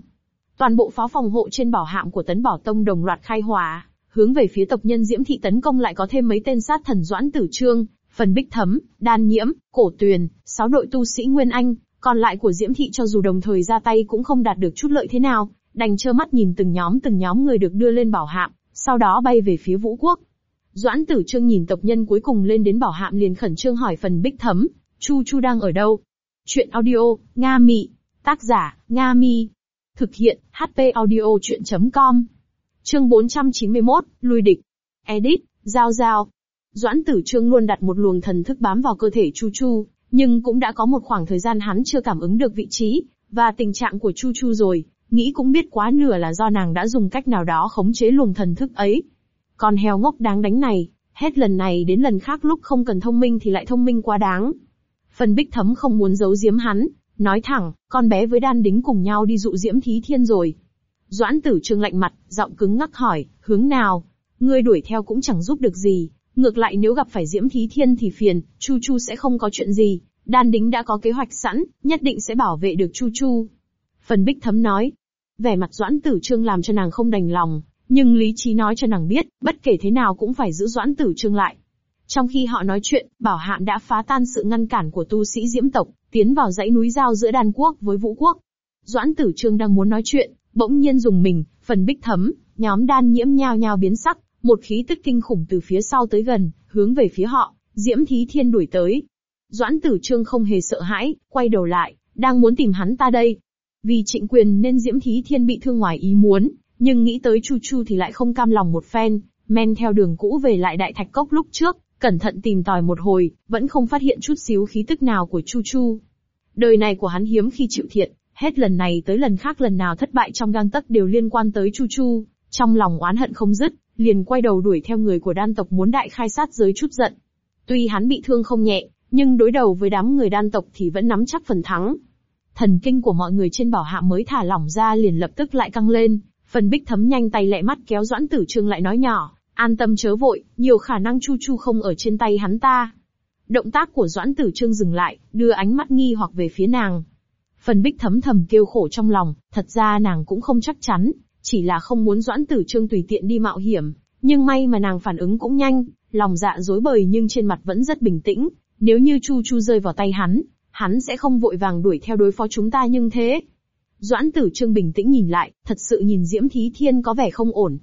Toàn bộ pháo phòng hộ trên bảo hạm của tấn bảo tông đồng loạt khai hỏa, hướng về phía tộc nhân diễm thị tấn công lại có thêm mấy tên sát thần doãn tử trương, phần bích thấm, đan nhiễm, cổ tuyền, sáu đội tu sĩ Nguyên Anh, còn lại của Diễm Thị cho dù đồng thời ra tay cũng không đạt được chút lợi thế nào, đành trơ mắt nhìn từng nhóm từng nhóm người được đưa lên bảo hạm, sau đó bay về phía Vũ Quốc. Doãn Tử Trương nhìn tộc nhân cuối cùng lên đến bảo hạm liền khẩn trương hỏi phần bích thấm, Chu Chu đang ở đâu? Chuyện audio, Nga Mị. Tác giả, Nga Mi. Thực hiện, HP audio chuyện.com. Chương 491, Lui địch. Edit, Giao Giao. Doãn Tử Trương luôn đặt một luồng thần thức bám vào cơ thể Chu Chu, nhưng cũng đã có một khoảng thời gian hắn chưa cảm ứng được vị trí, và tình trạng của Chu Chu rồi, nghĩ cũng biết quá nửa là do nàng đã dùng cách nào đó khống chế luồng thần thức ấy. con heo ngốc đáng đánh này, hết lần này đến lần khác lúc không cần thông minh thì lại thông minh quá đáng. Phần bích thấm không muốn giấu giếm hắn, nói thẳng, con bé với đan đính cùng nhau đi dụ diễm thí thiên rồi. Doãn tử trương lạnh mặt, giọng cứng ngắc hỏi, hướng nào? Ngươi đuổi theo cũng chẳng giúp được gì, Ngược lại nếu gặp phải Diễm Thí Thiên thì phiền, Chu Chu sẽ không có chuyện gì. Đan đính đã có kế hoạch sẵn, nhất định sẽ bảo vệ được Chu Chu. Phần Bích Thấm nói. Vẻ mặt Doãn Tử Trương làm cho nàng không đành lòng, nhưng lý trí nói cho nàng biết, bất kể thế nào cũng phải giữ Doãn Tử Trương lại. Trong khi họ nói chuyện, Bảo Hạn đã phá tan sự ngăn cản của tu sĩ Diễm tộc, tiến vào dãy núi giao giữa Đan Quốc với Vũ Quốc. Doãn Tử Trương đang muốn nói chuyện, bỗng nhiên dùng mình, phần bích thấm, nhóm đan nhiễm nhao nhao biến sắc, một khí tức kinh khủng từ phía sau tới gần, hướng về phía họ, Diễm Thí Thiên đuổi tới. Doãn Tử Trương không hề sợ hãi, quay đầu lại, đang muốn tìm hắn ta đây. Vì trịnh quyền nên Diễm Thí Thiên bị thương ngoài ý muốn, nhưng nghĩ tới Chu Chu thì lại không cam lòng một phen, men theo đường cũ về lại đại thạch cốc lúc trước, cẩn thận tìm tòi một hồi, vẫn không phát hiện chút xíu khí tức nào của Chu Chu. Đời này của hắn hiếm khi chịu thiệt, hết lần này tới lần khác lần nào thất bại trong gang tấc đều liên quan tới Chu Chu, trong lòng oán hận không dứt, liền quay đầu đuổi theo người của đan tộc muốn đại khai sát giới chút giận. Tuy hắn bị thương không nhẹ, nhưng đối đầu với đám người đan tộc thì vẫn nắm chắc phần thắng. Thần kinh của mọi người trên bảo hạ mới thả lỏng ra liền lập tức lại căng lên, phần bích thấm nhanh tay lẹ mắt kéo doãn tử trương lại nói nhỏ, an tâm chớ vội, nhiều khả năng chu chu không ở trên tay hắn ta. Động tác của doãn tử trương dừng lại, đưa ánh mắt nghi hoặc về phía nàng. Phần bích thấm thầm kêu khổ trong lòng, thật ra nàng cũng không chắc chắn, chỉ là không muốn Doãn Tử Trương tùy tiện đi mạo hiểm, nhưng may mà nàng phản ứng cũng nhanh, lòng dạ dối bời nhưng trên mặt vẫn rất bình tĩnh, nếu như Chu Chu rơi vào tay hắn, hắn sẽ không vội vàng đuổi theo đối phó chúng ta nhưng thế. Doãn Tử Trương bình tĩnh nhìn lại, thật sự nhìn Diễm Thí Thiên có vẻ không ổn.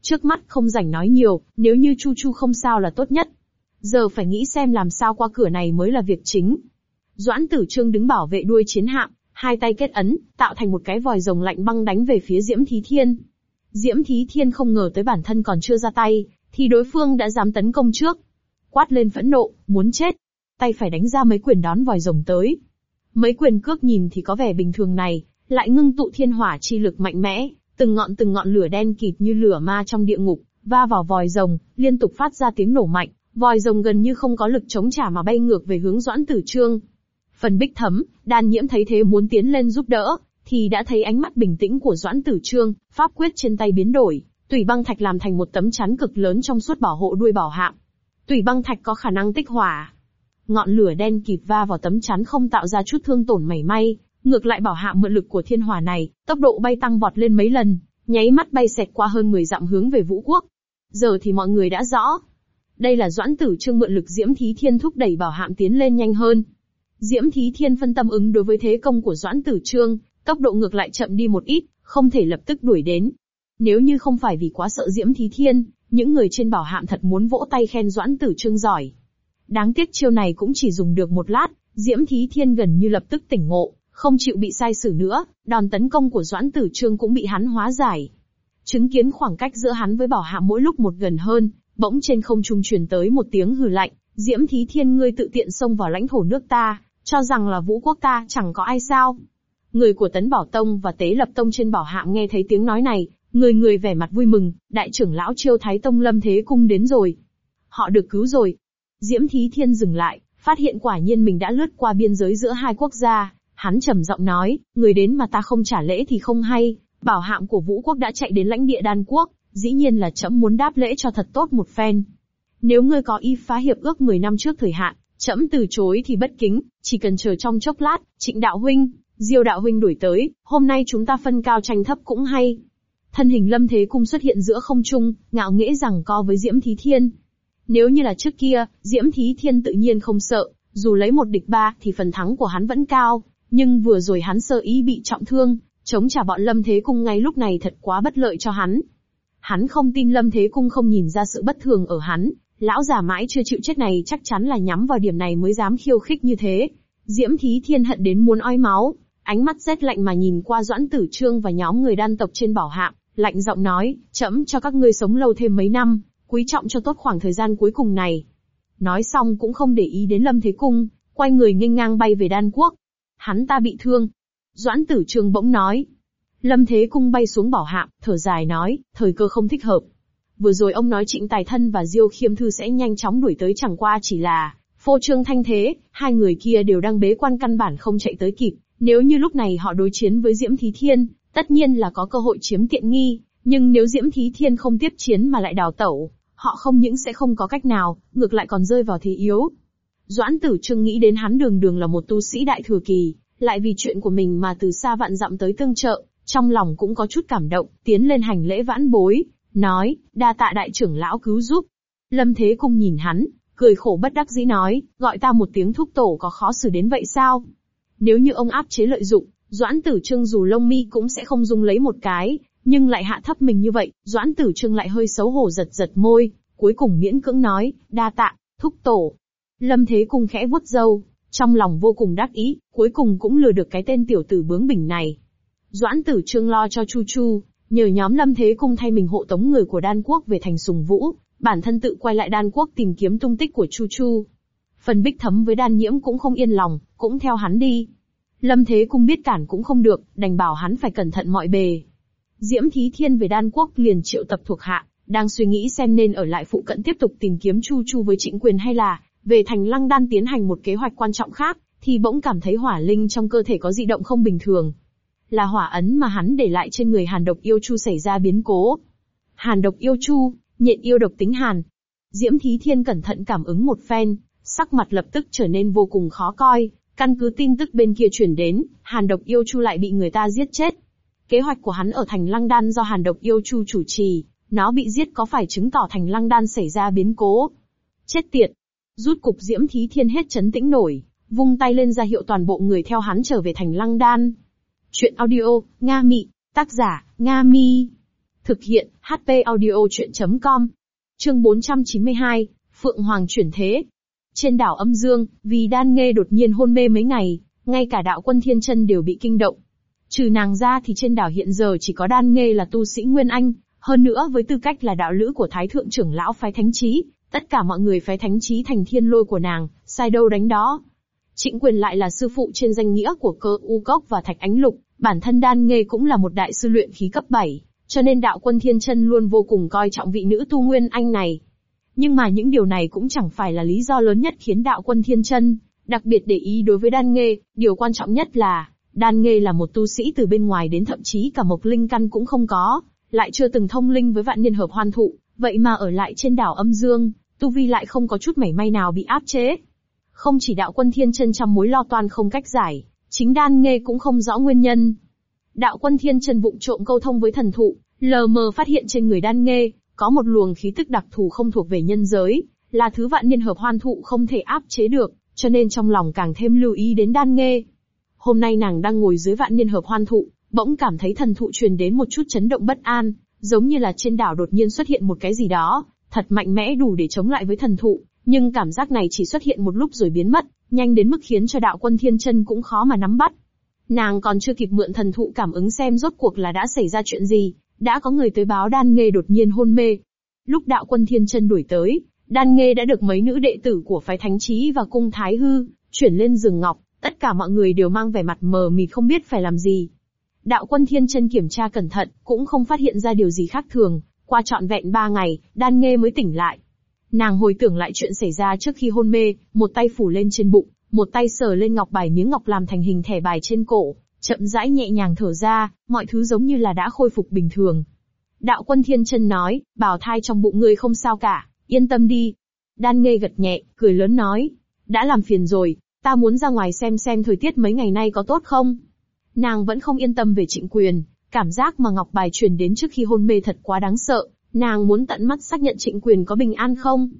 Trước mắt không rảnh nói nhiều, nếu như Chu Chu không sao là tốt nhất. Giờ phải nghĩ xem làm sao qua cửa này mới là việc chính. Doãn Tử Trương đứng bảo vệ đuôi chiến hạm, hai tay kết ấn, tạo thành một cái vòi rồng lạnh băng đánh về phía Diễm Thí Thiên. Diễm Thí Thiên không ngờ tới bản thân còn chưa ra tay, thì đối phương đã dám tấn công trước. Quát lên phẫn nộ, muốn chết. Tay phải đánh ra mấy quyền đón vòi rồng tới. Mấy quyền cước nhìn thì có vẻ bình thường này, lại ngưng tụ thiên hỏa chi lực mạnh mẽ, từng ngọn từng ngọn lửa đen kịt như lửa ma trong địa ngục, va vào vòi rồng, liên tục phát ra tiếng nổ mạnh, vòi rồng gần như không có lực chống trả mà bay ngược về hướng Doãn Tử Trương. Phần bích thấm, đan nhiễm thấy thế muốn tiến lên giúp đỡ, thì đã thấy ánh mắt bình tĩnh của Doãn Tử Trương, pháp quyết trên tay biến đổi, tùy băng thạch làm thành một tấm chắn cực lớn trong suốt bảo hộ đuôi bảo hạm. Tùy băng thạch có khả năng tích hỏa. Ngọn lửa đen kịt va vào tấm chắn không tạo ra chút thương tổn mảy may, ngược lại bảo hạm mượn lực của thiên hỏa này, tốc độ bay tăng vọt lên mấy lần, nháy mắt bay xẹt qua hơn 10 dặm hướng về vũ quốc. Giờ thì mọi người đã rõ. Đây là doãn tử trương mượn lực diễm thí thiên thúc đẩy bảo hạm tiến lên nhanh hơn. Diễm thí thiên phân tâm ứng đối với thế công của doãn tử trương, tốc độ ngược lại chậm đi một ít, không thể lập tức đuổi đến. Nếu như không phải vì quá sợ diễm thí thiên, những người trên bảo hạm thật muốn vỗ tay khen doãn tử trương giỏi. Đáng tiếc chiêu này cũng chỉ dùng được một lát, diễm thí thiên gần như lập tức tỉnh ngộ, không chịu bị sai xử nữa, đòn tấn công của Doãn Tử Trương cũng bị hắn hóa giải. Chứng kiến khoảng cách giữa hắn với bảo hạm mỗi lúc một gần hơn, bỗng trên không trung truyền tới một tiếng hừ lạnh, Diễm Thí Thiên ngươi tự tiện xông vào lãnh thổ nước ta, cho rằng là vũ quốc ta chẳng có ai sao. Người của Tấn Bảo Tông và Tế Lập Tông trên bảo hạm nghe thấy tiếng nói này, người người vẻ mặt vui mừng, đại trưởng lão Chiêu Thái Tông Lâm Thế Cung đến rồi. Họ được cứu rồi. Diễm Thí Thiên dừng lại, phát hiện quả nhiên mình đã lướt qua biên giới giữa hai quốc gia, Hắn trầm giọng nói, người đến mà ta không trả lễ thì không hay, bảo hạm của vũ quốc đã chạy đến lãnh địa đan quốc, dĩ nhiên là trẫm muốn đáp lễ cho thật tốt một phen. Nếu ngươi có y phá hiệp ước 10 năm trước thời hạn, chậm từ chối thì bất kính, chỉ cần chờ trong chốc lát, trịnh đạo huynh, diêu đạo huynh đuổi tới, hôm nay chúng ta phân cao tranh thấp cũng hay. Thân hình lâm thế cung xuất hiện giữa không trung, ngạo nghễ rằng co với Diễm Thí Thiên. Nếu như là trước kia, Diễm Thí Thiên tự nhiên không sợ, dù lấy một địch ba thì phần thắng của hắn vẫn cao, nhưng vừa rồi hắn sơ ý bị trọng thương, chống trả bọn Lâm Thế Cung ngay lúc này thật quá bất lợi cho hắn. Hắn không tin Lâm Thế Cung không nhìn ra sự bất thường ở hắn, lão già mãi chưa chịu chết này chắc chắn là nhắm vào điểm này mới dám khiêu khích như thế. Diễm Thí Thiên hận đến muốn oi máu, ánh mắt rét lạnh mà nhìn qua Doãn Tử Trương và nhóm người đan tộc trên bảo hạm, lạnh giọng nói, chấm cho các ngươi sống lâu thêm mấy năm, quý trọng cho tốt khoảng thời gian cuối cùng này. Nói xong cũng không để ý đến Lâm Thế Cung, quay người nghênh ngang bay về đan quốc. Hắn ta bị thương. Doãn tử Trương bỗng nói. Lâm Thế Cung bay xuống bảo hạm, thở dài nói, thời cơ không thích hợp. Vừa rồi ông nói trịnh tài thân và diêu khiêm thư sẽ nhanh chóng đuổi tới chẳng qua chỉ là, phô trương thanh thế, hai người kia đều đang bế quan căn bản không chạy tới kịp. Nếu như lúc này họ đối chiến với Diễm Thí Thiên, tất nhiên là có cơ hội chiếm tiện nghi, nhưng nếu Diễm Thí Thiên không tiếp chiến mà lại đào tẩu, họ không những sẽ không có cách nào, ngược lại còn rơi vào thế yếu. Doãn tử trương nghĩ đến hắn đường đường là một tu sĩ đại thừa kỳ, lại vì chuyện của mình mà từ xa vạn dặm tới tương trợ, trong lòng cũng có chút cảm động, tiến lên hành lễ vãn bối, nói, đa tạ đại trưởng lão cứu giúp. Lâm Thế Cung nhìn hắn, cười khổ bất đắc dĩ nói, gọi ta một tiếng thúc tổ có khó xử đến vậy sao? Nếu như ông áp chế lợi dụng, Doãn Tử Trương dù lông mi cũng sẽ không dung lấy một cái, nhưng lại hạ thấp mình như vậy, Doãn Tử Trương lại hơi xấu hổ giật giật môi, cuối cùng miễn cưỡng nói, đa tạ, thúc tổ, Lâm Thế Cung khẽ vuốt râu, trong lòng vô cùng đắc ý, cuối cùng cũng lừa được cái tên tiểu tử bướng bỉnh này. Doãn tử trương lo cho Chu Chu, nhờ nhóm Lâm Thế Cung thay mình hộ tống người của đan quốc về thành sùng vũ, bản thân tự quay lại đan quốc tìm kiếm tung tích của Chu Chu. Phần bích thấm với đan nhiễm cũng không yên lòng, cũng theo hắn đi. Lâm Thế Cung biết cản cũng không được, đành bảo hắn phải cẩn thận mọi bề. Diễm Thí Thiên về đan quốc liền triệu tập thuộc hạ, đang suy nghĩ xem nên ở lại phụ cận tiếp tục tìm kiếm Chu Chu với trịnh quyền hay là về thành lăng đan tiến hành một kế hoạch quan trọng khác, thì bỗng cảm thấy hỏa linh trong cơ thể có dị động không bình thường. Là hỏa ấn mà hắn để lại trên người hàn độc yêu chu xảy ra biến cố. Hàn độc yêu chu, nhện yêu độc tính hàn. Diễm Thí Thiên cẩn thận cảm ứng một phen, sắc mặt lập tức trở nên vô cùng khó coi, căn cứ tin tức bên kia chuyển đến, hàn độc yêu chu lại bị người ta giết chết. Kế hoạch của hắn ở thành lăng đan do hàn độc yêu chu chủ trì, nó bị giết có phải chứng tỏ thành lăng đan xảy ra biến cố. Chết tiệt, Rút cục diễm thí thiên hết chấn tĩnh nổi, vung tay lên ra hiệu toàn bộ người theo hắn trở về thành lăng đan. Chuyện audio, Nga Mị, tác giả, Nga Mi. Thực hiện, HP audio chuyện.com. Chương 492, Phượng Hoàng chuyển thế. Trên đảo âm dương, vì đan nghê đột nhiên hôn mê mấy ngày, ngay cả đạo quân thiên chân đều bị kinh động. Trừ nàng ra thì trên đảo hiện giờ chỉ có đan nghê là tu sĩ Nguyên Anh, hơn nữa với tư cách là đạo lữ của Thái Thượng trưởng lão phái thánh trí, Tất cả mọi người phái thánh trí thành thiên lôi của nàng, sai đâu đánh đó. Trịnh quyền lại là sư phụ trên danh nghĩa của cơ u cốc và thạch ánh lục, bản thân đan nghê cũng là một đại sư luyện khí cấp 7, cho nên đạo quân thiên chân luôn vô cùng coi trọng vị nữ tu nguyên anh này. Nhưng mà những điều này cũng chẳng phải là lý do lớn nhất khiến đạo quân thiên chân, đặc biệt để ý đối với đan nghê, điều quan trọng nhất là, đan nghê là một tu sĩ từ bên ngoài đến thậm chí cả một linh căn cũng không có, lại chưa từng thông linh với vạn niên hợp hoan thụ, vậy mà ở lại trên đảo âm dương, tu vi lại không có chút mảy may nào bị áp chế. Không chỉ đạo quân thiên chân trăm mối lo toan không cách giải, chính đan nghe cũng không rõ nguyên nhân. Đạo quân thiên chân vụng trộm câu thông với thần thụ, lờ mờ phát hiện trên người đan nghe, có một luồng khí tức đặc thù không thuộc về nhân giới, là thứ vạn niên hợp hoan thụ không thể áp chế được, cho nên trong lòng càng thêm lưu ý đến đan nghe. Hôm nay nàng đang ngồi dưới vạn niên hợp hoan thụ, bỗng cảm thấy thần thụ truyền đến một chút chấn động bất an, giống như là trên đảo đột nhiên xuất hiện một cái gì đó, thật mạnh mẽ đủ để chống lại với thần thụ, nhưng cảm giác này chỉ xuất hiện một lúc rồi biến mất, nhanh đến mức khiến cho đạo quân thiên chân cũng khó mà nắm bắt. Nàng còn chưa kịp mượn thần thụ cảm ứng xem rốt cuộc là đã xảy ra chuyện gì, đã có người tới báo đan nghê đột nhiên hôn mê. Lúc đạo quân thiên chân đuổi tới, đan nghê đã được mấy nữ đệ tử của phái thánh trí và cung thái hư, chuyển lên rừng ngọc, tất cả mọi người đều mang vẻ mặt mờ mịt không biết phải làm gì. Đạo quân thiên chân kiểm tra cẩn thận, cũng không phát hiện ra điều gì khác thường, qua trọn vẹn ba ngày, đan nghê mới tỉnh lại. Nàng hồi tưởng lại chuyện xảy ra trước khi hôn mê, một tay phủ lên trên bụng, một tay sờ lên ngọc bài miếng ngọc làm thành hình thẻ bài trên cổ, chậm rãi nhẹ nhàng thở ra, mọi thứ giống như là đã khôi phục bình thường. Đạo quân thiên chân nói, bảo thai trong bụng ngươi không sao cả, yên tâm đi. Đan nghê gật nhẹ, cười lớn nói, đã làm phiền rồi, ta muốn ra ngoài xem xem thời tiết mấy ngày nay có tốt không. Nàng vẫn không yên tâm về trịnh quyền, cảm giác mà Ngọc Bài truyền đến trước khi hôn mê thật quá đáng sợ, nàng muốn tận mắt xác nhận trịnh quyền có bình an không.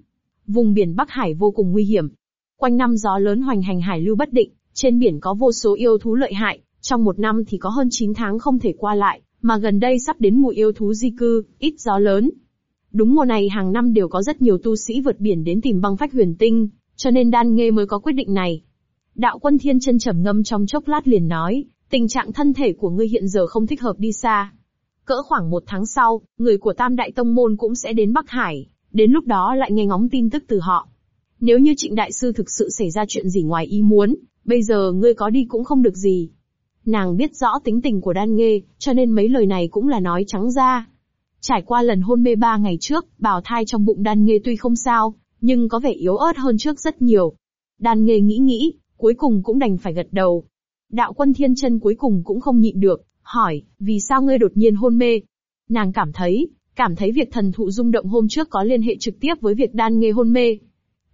Vùng biển Bắc Hải vô cùng nguy hiểm. Quanh năm gió lớn hoành hành hải lưu bất định, trên biển có vô số yêu thú lợi hại, trong một năm thì có hơn 9 tháng không thể qua lại, mà gần đây sắp đến mùa yêu thú di cư, ít gió lớn. Đúng mùa này hàng năm đều có rất nhiều tu sĩ vượt biển đến tìm băng phách huyền tinh, cho nên đan nghê mới có quyết định này. Đạo quân thiên chân trầm ngâm trong chốc lát liền nói, tình trạng thân thể của ngươi hiện giờ không thích hợp đi xa. Cỡ khoảng một tháng sau, người của Tam Đại Tông Môn cũng sẽ đến Bắc Hải, đến lúc đó lại nghe ngóng tin tức từ họ. Nếu như trịnh đại sư thực sự xảy ra chuyện gì ngoài ý muốn, bây giờ ngươi có đi cũng không được gì. Nàng biết rõ tính tình của đan nghê, cho nên mấy lời này cũng là nói trắng ra. Trải qua lần hôn mê ba ngày trước, bào thai trong bụng đan nghê tuy không sao, nhưng có vẻ yếu ớt hơn trước rất nhiều. Đan nghê nghĩ nghĩ, cuối cùng cũng đành phải gật đầu. Đạo quân thiên chân cuối cùng cũng không nhịn được, hỏi, vì sao ngươi đột nhiên hôn mê? Nàng cảm thấy, cảm thấy việc thần thụ rung động hôm trước có liên hệ trực tiếp với việc đan nghê hôn mê.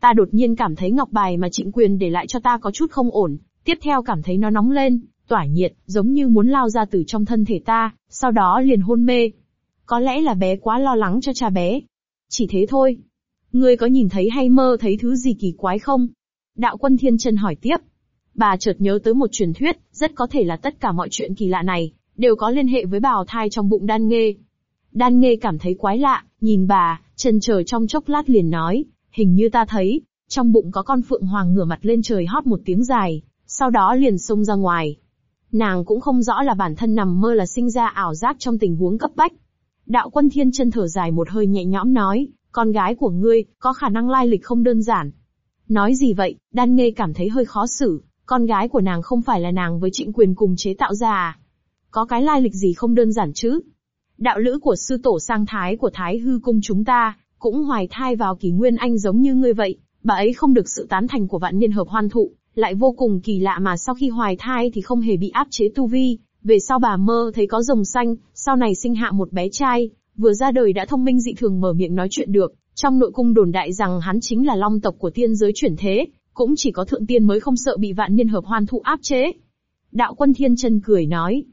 Ta đột nhiên cảm thấy ngọc bài mà trịnh quyền để lại cho ta có chút không ổn, tiếp theo cảm thấy nó nóng lên, tỏa nhiệt, giống như muốn lao ra từ trong thân thể ta, sau đó liền hôn mê. Có lẽ là bé quá lo lắng cho cha bé. Chỉ thế thôi. Ngươi có nhìn thấy hay mơ thấy thứ gì kỳ quái không? Đạo quân thiên chân hỏi tiếp. Bà chợt nhớ tới một truyền thuyết, rất có thể là tất cả mọi chuyện kỳ lạ này, đều có liên hệ với bào thai trong bụng đan nghê. Đan nghê cảm thấy quái lạ, nhìn bà, chân chờ trong chốc lát liền nói, hình như ta thấy, trong bụng có con phượng hoàng ngửa mặt lên trời hót một tiếng dài, sau đó liền xông ra ngoài. Nàng cũng không rõ là bản thân nằm mơ là sinh ra ảo giác trong tình huống cấp bách. Đạo quân thiên chân thở dài một hơi nhẹ nhõm nói, con gái của ngươi, có khả năng lai lịch không đơn giản. Nói gì vậy, đan nghê cảm thấy hơi khó xử, con gái của nàng không phải là nàng với trịnh quyền cùng chế tạo ra à? Có cái lai lịch gì không đơn giản chứ? Đạo lữ của sư tổ sang thái của thái hư cung chúng ta, cũng hoài thai vào kỳ nguyên anh giống như ngươi vậy, bà ấy không được sự tán thành của vạn niên hợp hoan thụ, lại vô cùng kỳ lạ mà sau khi hoài thai thì không hề bị áp chế tu vi, về sau bà mơ thấy có rồng xanh, sau này sinh hạ một bé trai, vừa ra đời đã thông minh dị thường mở miệng nói chuyện được, trong nội cung đồn đại rằng hắn chính là long tộc của tiên giới chuyển thế, cũng chỉ có thượng tiên mới không sợ bị vạn niên hợp hoan thụ áp chế. Đạo quân thiên chân cười nói,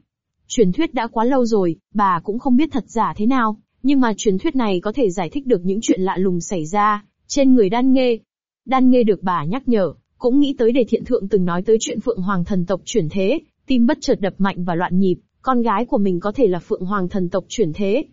truyền thuyết đã quá lâu rồi, bà cũng không biết thật giả thế nào, nhưng mà truyền thuyết này có thể giải thích được những chuyện lạ lùng xảy ra, trên người đan nghê. Đan nghê được bà nhắc nhở, cũng nghĩ tới đề thiện thượng từng nói tới chuyện Phượng Hoàng thần tộc chuyển thế, tim bất chợt đập mạnh và loạn nhịp, con gái của mình có thể là Phượng Hoàng thần tộc chuyển thế.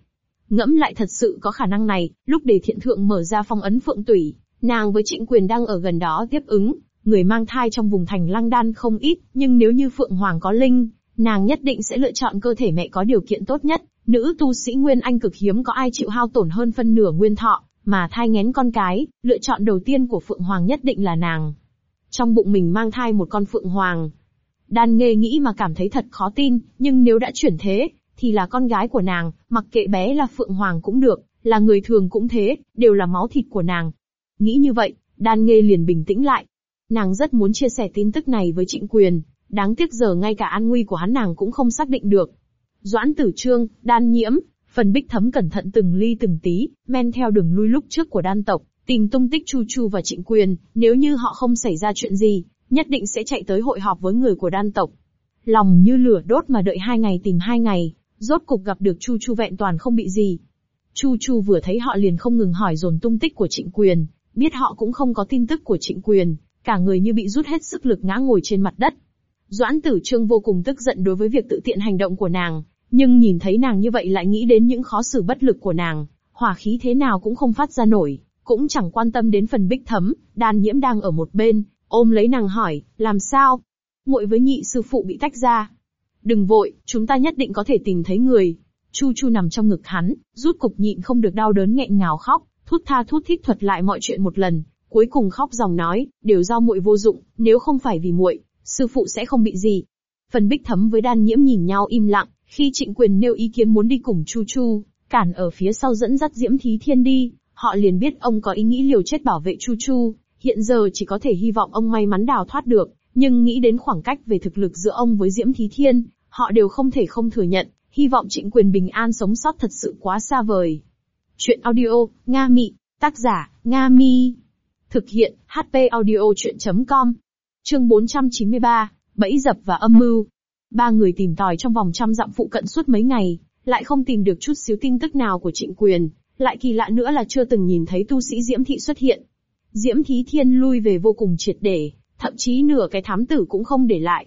Ngẫm lại thật sự có khả năng này, lúc đề thiện thượng mở ra phong ấn Phượng Tủy, nàng với trịnh quyền đang ở gần đó tiếp ứng, người mang thai trong vùng thành lăng đan không ít, nhưng nếu như Phượng Hoàng có linh, nàng nhất định sẽ lựa chọn cơ thể mẹ có điều kiện tốt nhất, nữ tu sĩ Nguyên Anh cực hiếm có ai chịu hao tổn hơn phân nửa nguyên thọ, mà thai ngén con cái, lựa chọn đầu tiên của Phượng Hoàng nhất định là nàng. Trong bụng mình mang thai một con Phượng Hoàng. Đan nghê nghĩ mà cảm thấy thật khó tin, nhưng nếu đã chuyển thế, thì là con gái của nàng, mặc kệ bé là Phượng Hoàng cũng được, là người thường cũng thế, đều là máu thịt của nàng. Nghĩ như vậy, đan nghê liền bình tĩnh lại. Nàng rất muốn chia sẻ tin tức này với trịnh quyền, đáng tiếc giờ ngay cả an nguy của hắn nàng cũng không xác định được. Doãn tử trương, đan nhiễm, phần bích thấm cẩn thận từng ly từng tí, men theo đường lui lúc trước của đan tộc, Tìm tung tích Chu Chu và Trịnh Quyền, nếu như họ không xảy ra chuyện gì, nhất định sẽ chạy tới hội họp với người của đan tộc. Lòng như lửa đốt mà đợi hai ngày tìm hai ngày, rốt cục gặp được Chu Chu vẹn toàn không bị gì. Chu Chu vừa thấy họ liền không ngừng hỏi dồn tung tích của Trịnh Quyền, biết họ cũng không có tin tức của Trịnh Quyền, cả người như bị rút hết sức lực ngã ngồi trên mặt đất. Doãn Tử Trương vô cùng tức giận đối với việc tự tiện hành động của nàng, nhưng nhìn thấy nàng như vậy lại nghĩ đến những khó xử bất lực của nàng, hỏa khí thế nào cũng không phát ra nổi, cũng chẳng quan tâm đến phần bích thấm, đan nhiễm đang ở một bên, ôm lấy nàng hỏi, làm sao? Muội với nhị sư phụ bị tách ra. Đừng vội, chúng ta nhất định có thể tìm thấy người. Chu Chu nằm trong ngực hắn, rút cục nhịn không được đau đớn nghẹn ngào khóc, thút tha thút thít thuật lại mọi chuyện một lần, cuối cùng khóc dòng nói, đều do muội vô dụng, nếu không phải vì muội, sư phụ sẽ không bị gì. Phần bích thấm với đan nhiễm nhìn nhau im lặng, khi trịnh quyền nêu ý kiến muốn đi cùng Chu Chu, cản ở phía sau dẫn dắt Diễm Thí Thiên đi, họ liền biết ông có ý nghĩ liều chết bảo vệ Chu Chu, hiện giờ chỉ có thể hy vọng ông may mắn đào thoát được, nhưng nghĩ đến khoảng cách về thực lực giữa ông với Diễm Thí Thiên, họ đều không thể không thừa nhận, hy vọng trịnh quyền bình an sống sót thật sự quá xa vời. Chuyện audio, Nga Mị, tác giả, Nga Mi. Thực hiện, HP audio chuyện.com. Chương 493, Bẫy dập và âm mưu. Ba người tìm tòi trong vòng trăm dặm phụ cận suốt mấy ngày, lại không tìm được chút xíu tin tức nào của trịnh quyền, lại kỳ lạ nữa là chưa từng nhìn thấy tu sĩ Diễm Thị xuất hiện. Diễm Thí Thiên lui về vô cùng triệt để, thậm chí nửa cái thám tử cũng không để lại.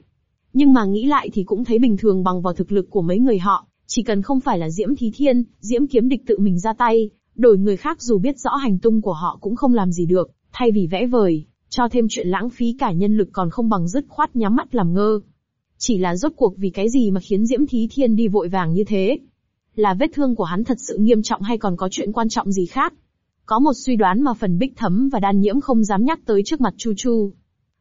Nhưng mà nghĩ lại thì cũng thấy bình thường bằng vào thực lực của mấy người họ, chỉ cần không phải là Diễm Thí Thiên, Diễm Kiếm Địch tự mình ra tay, đổi người khác dù biết rõ hành tung của họ cũng không làm gì được, thay vì vẽ vời, cho thêm chuyện lãng phí cả nhân lực còn không bằng dứt khoát nhắm mắt làm ngơ. Chỉ là rốt cuộc vì cái gì mà khiến Diễm Thí Thiên đi vội vàng như thế? Là vết thương của hắn thật sự nghiêm trọng hay còn có chuyện quan trọng gì khác? Có một suy đoán mà phần bích thấm và đan nhiễm không dám nhắc tới trước mặt Chu Chu.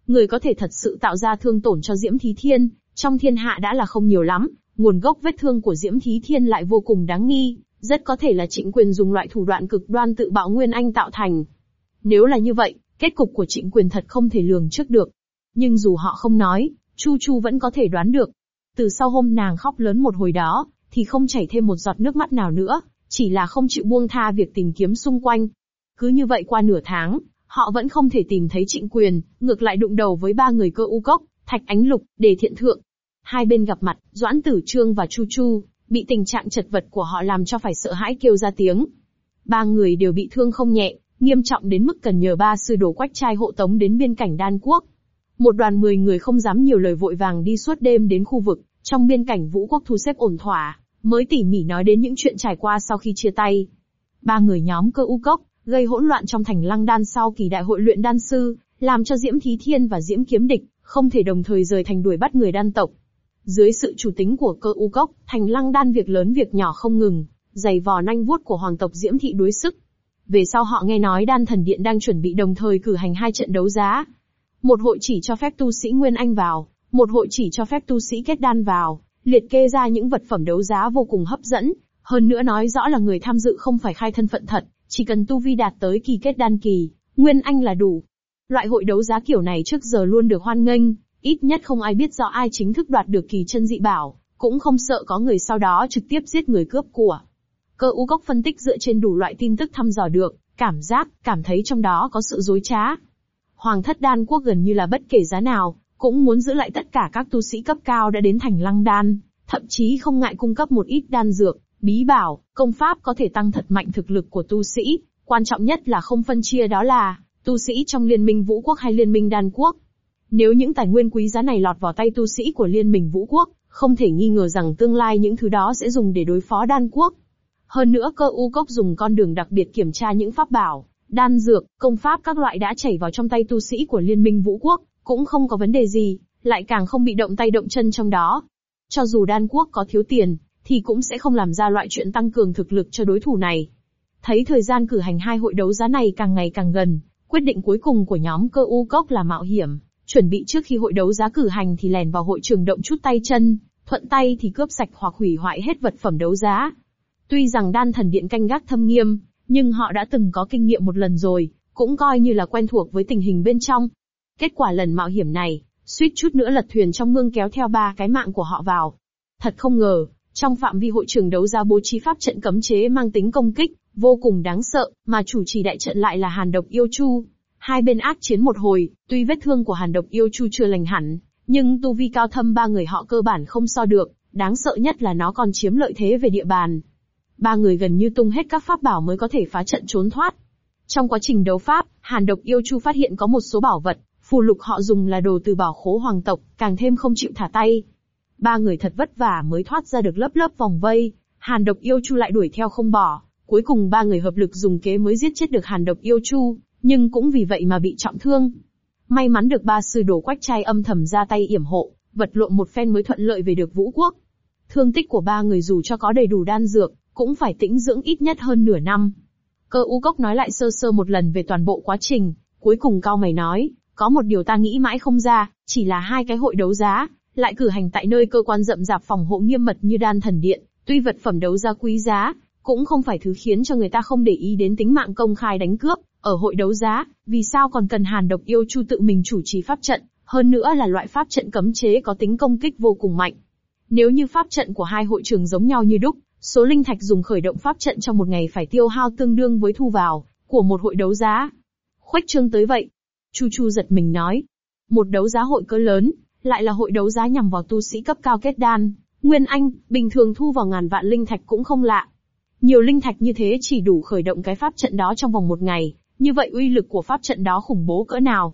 Người có thể thật sự tạo ra thương tổn cho Diễm Thí Thiên, trong thiên hạ đã là không nhiều lắm, nguồn gốc vết thương của Diễm Thí Thiên lại vô cùng đáng nghi, rất có thể là trịnh quyền dùng loại thủ đoạn cực đoan tự bạo Nguyên Anh tạo thành. Nếu là như vậy, kết cục của trịnh quyền thật không thể lường trước được. Nhưng dù họ không nói, Chu Chu vẫn có thể đoán được. Từ sau hôm nàng khóc lớn một hồi đó, thì không chảy thêm một giọt nước mắt nào nữa, chỉ là không chịu buông tha việc tìm kiếm xung quanh. Cứ như vậy qua nửa tháng, họ vẫn không thể tìm thấy trịnh quyền, ngược lại đụng đầu với ba người cơ u cốc, thạch ánh lục, đề thiện thượng. Hai bên gặp mặt, Doãn Tử Trương và Chu Chu, bị tình trạng chật vật của họ làm cho phải sợ hãi kêu ra tiếng. Ba người đều bị thương không nhẹ, nghiêm trọng đến mức cần nhờ ba sư đồ quách trai hộ tống đến biên cảnh đan quốc. Một đoàn mười người không dám nhiều lời vội vàng đi suốt đêm đến khu vực, trong biên cảnh vũ quốc thu xếp ổn thỏa, mới tỉ mỉ nói đến những chuyện trải qua sau khi chia tay. Ba người nhóm cơ u cốc, gây hỗn loạn trong thành lăng đan sau kỳ đại hội luyện đan sư, làm cho Diễm Thí Thiên và Diễm Kiếm Địch, không thể đồng thời rời thành đuổi bắt người đan tộc. Dưới sự chủ tính của cơ u cốc, thành lăng đan việc lớn việc nhỏ không ngừng, giày vò nanh vuốt của hoàng tộc Diễm Thị đối sức. Về sau họ nghe nói đan thần điện đang chuẩn bị đồng thời cử hành hai trận đấu giá. Một hội chỉ cho phép tu sĩ Nguyên Anh vào, một hội chỉ cho phép tu sĩ kết đan vào, liệt kê ra những vật phẩm đấu giá vô cùng hấp dẫn, hơn nữa nói rõ là người tham dự không phải khai thân phận thật, chỉ cần tu vi đạt tới kỳ kết đan kỳ, Nguyên Anh là đủ. Loại hội đấu giá kiểu này trước giờ luôn được hoan nghênh, ít nhất không ai biết rõ ai chính thức đoạt được kỳ chân dị bảo, cũng không sợ có người sau đó trực tiếp giết người cướp của. Cơ u gốc phân tích dựa trên đủ loại tin tức thăm dò được, cảm giác, cảm thấy trong đó có sự dối trá. Hoàng thất đan quốc gần như là bất kể giá nào, cũng muốn giữ lại tất cả các tu sĩ cấp cao đã đến thành lăng đan, thậm chí không ngại cung cấp một ít đan dược, bí bảo, công pháp có thể tăng thật mạnh thực lực của tu sĩ, quan trọng nhất là không phân chia đó là, tu sĩ trong liên minh vũ quốc hay liên minh đan quốc. Nếu những tài nguyên quý giá này lọt vào tay tu sĩ của liên minh vũ quốc, không thể nghi ngờ rằng tương lai những thứ đó sẽ dùng để đối phó đan quốc. Hơn nữa cơ u cốc dùng con đường đặc biệt kiểm tra những pháp bảo, đan dược, công pháp các loại đã chảy vào trong tay tu sĩ của liên minh vũ quốc, cũng không có vấn đề gì, lại càng không bị động tay động chân trong đó. Cho dù đan quốc có thiếu tiền, thì cũng sẽ không làm ra loại chuyện tăng cường thực lực cho đối thủ này. Thấy thời gian cử hành hai hội đấu giá này càng ngày càng gần, quyết định cuối cùng của nhóm cơ u cốc là mạo hiểm, chuẩn bị trước khi hội đấu giá cử hành thì lèn vào hội trường động chút tay chân, thuận tay thì cướp sạch hoặc hủy hoại hết vật phẩm đấu giá. Tuy rằng đan thần điện canh gác thâm nghiêm, nhưng họ đã từng có kinh nghiệm một lần rồi, cũng coi như là quen thuộc với tình hình bên trong. Kết quả lần mạo hiểm này, suýt chút nữa lật thuyền trong mương kéo theo ba cái mạng của họ vào. Thật không ngờ, Trong phạm vi hội trường đấu giá bố trí pháp trận cấm chế mang tính công kích, vô cùng đáng sợ, mà chủ trì đại trận lại là Hàn Độc Yêu Chu. Hai bên ác chiến một hồi, tuy vết thương của Hàn Độc Yêu Chu chưa lành hẳn, nhưng tu vi cao thâm ba người họ cơ bản không so được, đáng sợ nhất là nó còn chiếm lợi thế về địa bàn. Ba người gần như tung hết các pháp bảo mới có thể phá trận trốn thoát. Trong quá trình đấu pháp, Hàn Độc Yêu Chu phát hiện có một số bảo vật, phù lục họ dùng là đồ từ bảo khố hoàng tộc, càng thêm không chịu thả tay. Ba người thật vất vả mới thoát ra được lớp lớp vòng vây, Hàn Độc Yêu Chu lại đuổi theo không bỏ. Cuối cùng ba người hợp lực dùng kế mới giết chết được Hàn Độc Yêu Chu, nhưng cũng vì vậy mà bị trọng thương. May mắn được ba sư đồ quách trai âm thầm ra tay yểm hộ, vật lộn một phen mới thuận lợi về được vũ quốc. Thương tích của ba người dù cho có đầy đủ đan dược, cũng phải tĩnh dưỡng ít nhất hơn nửa năm. Cơ u cốc nói lại sơ sơ một lần về toàn bộ quá trình, cuối cùng cao mày nói, có một điều ta nghĩ mãi không ra, chỉ là hai cái hội đấu giá, lại cử hành tại nơi cơ quan rậm rạp phòng hộ nghiêm mật như đan thần điện, tuy vật phẩm đấu giá quý giá, cũng không phải thứ khiến cho người ta không để ý đến tính mạng công khai đánh cướp. Ở hội đấu giá, vì sao còn cần Hàn Độc Yêu Chu tự mình chủ trì pháp trận, hơn nữa là loại pháp trận cấm chế có tính công kích vô cùng mạnh. Nếu như pháp trận của hai hội trường giống nhau như đúc, số linh thạch dùng khởi động pháp trận trong một ngày phải tiêu hao tương đương với thu vào của một hội đấu giá. Khuếch trương tới vậy. Chu Chu giật mình nói. Một đấu giá hội cỡ lớn, lại là hội đấu giá nhằm vào tu sĩ cấp cao kết đan. Nguyên Anh, bình thường thu vào ngàn vạn linh thạch cũng không lạ. Nhiều linh thạch như thế chỉ đủ khởi động cái pháp trận đó trong vòng một ngày, như vậy uy lực của pháp trận đó khủng bố cỡ nào.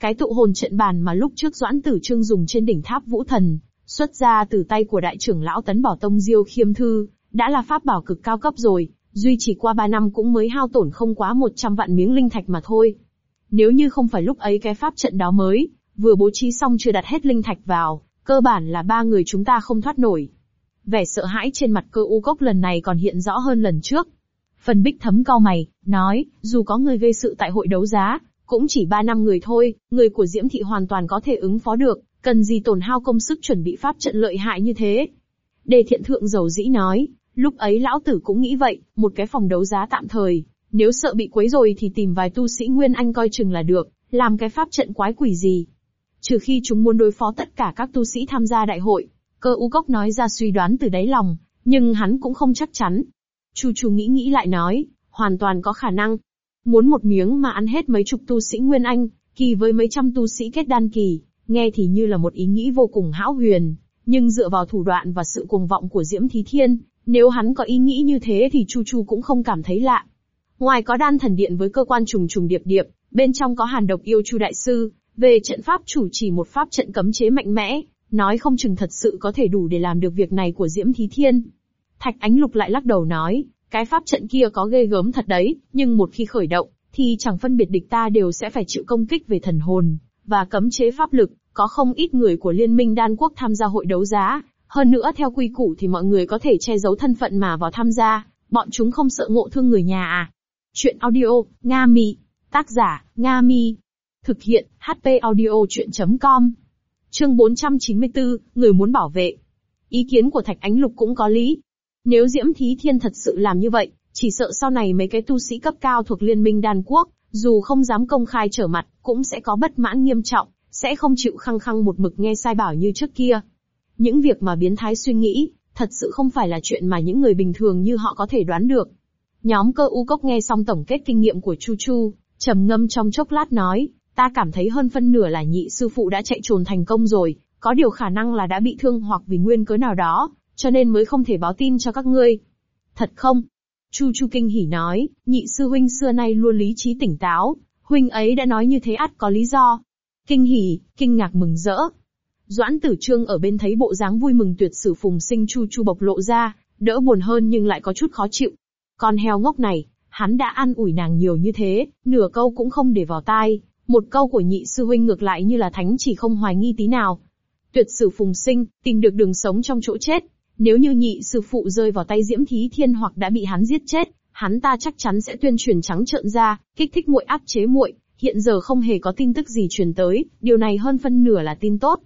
Cái tụ hồn trận bàn mà lúc trước Doãn Tử Trương dùng trên đỉnh tháp Vũ Thần, xuất ra từ tay của đại trưởng lão Tấn Bảo Tông Diêu Khiêm Thư, đã là pháp bảo cực cao cấp rồi, duy trì qua 3 năm cũng mới hao tổn không quá 100 vạn miếng linh thạch mà thôi. Nếu như không phải lúc ấy cái pháp trận đó mới, vừa bố trí xong chưa đặt hết linh thạch vào, cơ bản là ba người chúng ta không thoát nổi. Vẻ sợ hãi trên mặt cơ u cốc lần này còn hiện rõ hơn lần trước. Phần bích thấm cao mày, nói, dù có người gây sự tại hội đấu giá, cũng chỉ ba năm người thôi, người của Diễm Thị hoàn toàn có thể ứng phó được, cần gì tổn hao công sức chuẩn bị pháp trận lợi hại như thế. Đề thiện thượng dầu dĩ nói, lúc ấy lão tử cũng nghĩ vậy, một cái phòng đấu giá tạm thời, nếu sợ bị quấy rồi thì tìm vài tu sĩ Nguyên Anh coi chừng là được, làm cái pháp trận quái quỷ gì. Trừ khi chúng muốn đối phó tất cả các tu sĩ tham gia đại hội, cơ u cốc nói ra suy đoán từ đáy lòng, nhưng hắn cũng không chắc chắn. Chu Chu nghĩ nghĩ lại nói, hoàn toàn có khả năng. Muốn một miếng mà ăn hết mấy chục tu sĩ Nguyên Anh, kỳ với mấy trăm tu sĩ kết đan kỳ, nghe thì như là một ý nghĩ vô cùng hão huyền, nhưng dựa vào thủ đoạn và sự cuồng vọng của Diễm Thí Thiên, nếu hắn có ý nghĩ như thế thì Chu Chu cũng không cảm thấy lạ. Ngoài có đan thần điện với cơ quan trùng trùng điệp điệp, bên trong có hàn độc yêu Chu Đại Sư, về trận pháp chủ chỉ một pháp trận cấm chế mạnh mẽ, nói không chừng thật sự có thể đủ để làm được việc này của Diễm Thí Thiên. Thạch Ánh Lục lại lắc đầu nói, cái pháp trận kia có ghê gớm thật đấy, nhưng một khi khởi động, thì chẳng phân biệt địch ta đều sẽ phải chịu công kích về thần hồn, và cấm chế pháp lực, có không ít người của Liên minh Đan Quốc tham gia hội đấu giá, hơn nữa theo quy củ thì mọi người có thể che giấu thân phận mà vào tham gia, bọn chúng không sợ ngộ thương người nhà à. Chuyện audio, Nga Mi. Tác giả, Nga Mi. Thực hiện, HP audio chuyện.com. Chương 494, người muốn bảo vệ. Ý kiến của Thạch Ánh Lục cũng có lý. Nếu Diễm Thí Thiên thật sự làm như vậy, chỉ sợ sau này mấy cái tu sĩ cấp cao thuộc Liên minh Đan Quốc, dù không dám công khai trở mặt, cũng sẽ có bất mãn nghiêm trọng, sẽ không chịu khăng khăng một mực nghe sai bảo như trước kia. Những việc mà biến thái suy nghĩ, thật sự không phải là chuyện mà những người bình thường như họ có thể đoán được. Nhóm cơ u cốc nghe xong tổng kết kinh nghiệm của Chu Chu, trầm ngâm trong chốc lát nói, ta cảm thấy hơn phân nửa là nhị sư phụ đã chạy trốn thành công rồi, có điều khả năng là đã bị thương hoặc vì nguyên cớ nào đó, cho nên mới không thể báo tin cho các ngươi. Thật không? Chu Chu kinh hỉ nói, nhị sư huynh xưa nay luôn lý trí tỉnh táo, huynh ấy đã nói như thế ắt có lý do. Kinh hỉ, kinh ngạc mừng rỡ, Doãn tử trương ở bên thấy bộ dáng vui mừng tuyệt sử phùng sinh chu chu bộc lộ ra, đỡ buồn hơn nhưng lại có chút khó chịu. Con heo ngốc này, hắn đã ăn ủi nàng nhiều như thế, nửa câu cũng không để vào tai, một câu của nhị sư huynh ngược lại như là thánh chỉ không hoài nghi tí nào. Tuyệt sử phùng sinh, tìm được đường sống trong chỗ chết. Nếu như nhị sư phụ rơi vào tay diễm thí thiên hoặc đã bị hắn giết chết, hắn ta chắc chắn sẽ tuyên truyền trắng trợn ra, kích thích muội áp chế muội. Hiện giờ không hề có tin tức gì truyền tới, điều này hơn phân nửa là tin tốt.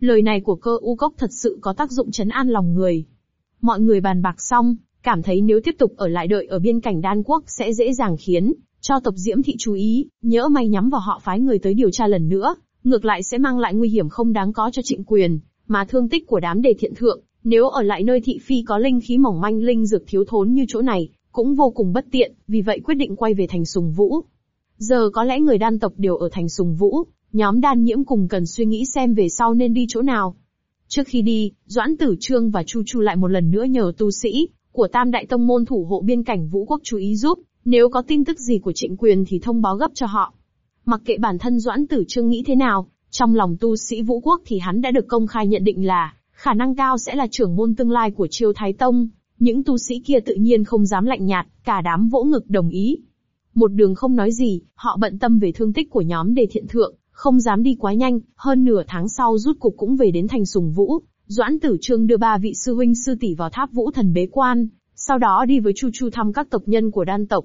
Lời này của cơ u cốc thật sự có tác dụng chấn an lòng người. Mọi người bàn bạc xong, cảm thấy nếu tiếp tục ở lại đợi ở biên cảnh đan quốc sẽ dễ dàng khiến cho tộc diễm thị chú ý, nhỡ may nhắm vào họ phái người tới điều tra lần nữa, ngược lại sẽ mang lại nguy hiểm không đáng có cho trịnh quyền, mà thương tích của đám đề thiện thượng, Nếu ở lại nơi thị phi có linh khí mỏng manh linh dược thiếu thốn như chỗ này, cũng vô cùng bất tiện, vì vậy quyết định quay về thành Sùng Vũ. Giờ có lẽ người đan tộc đều ở thành Sùng Vũ, nhóm đan nhiễm cùng cần suy nghĩ xem về sau nên đi chỗ nào. Trước khi đi, Doãn Tử Trương và Chu Chu lại một lần nữa nhờ tu sĩ của Tam Đại Tông môn thủ hộ biên cảnh Vũ Quốc chú ý giúp, nếu có tin tức gì của trịnh quyền thì thông báo gấp cho họ. Mặc kệ bản thân Doãn Tử Trương nghĩ thế nào, trong lòng tu sĩ Vũ Quốc thì hắn đã được công khai nhận định là, khả năng cao sẽ là trưởng môn tương lai của triều Thái Tông. Những tu sĩ kia tự nhiên không dám lạnh nhạt, cả đám vỗ ngực đồng ý. Một đường không nói gì, họ bận tâm về thương tích của nhóm đề thiện thượng, không dám đi quá nhanh, hơn nửa tháng sau rút cục cũng về đến thành Sùng Vũ. Doãn Tử Trương đưa ba vị sư huynh sư tỷ vào tháp Vũ Thần bế quan, sau đó đi với Chu Chu thăm các tộc nhân của đan tộc.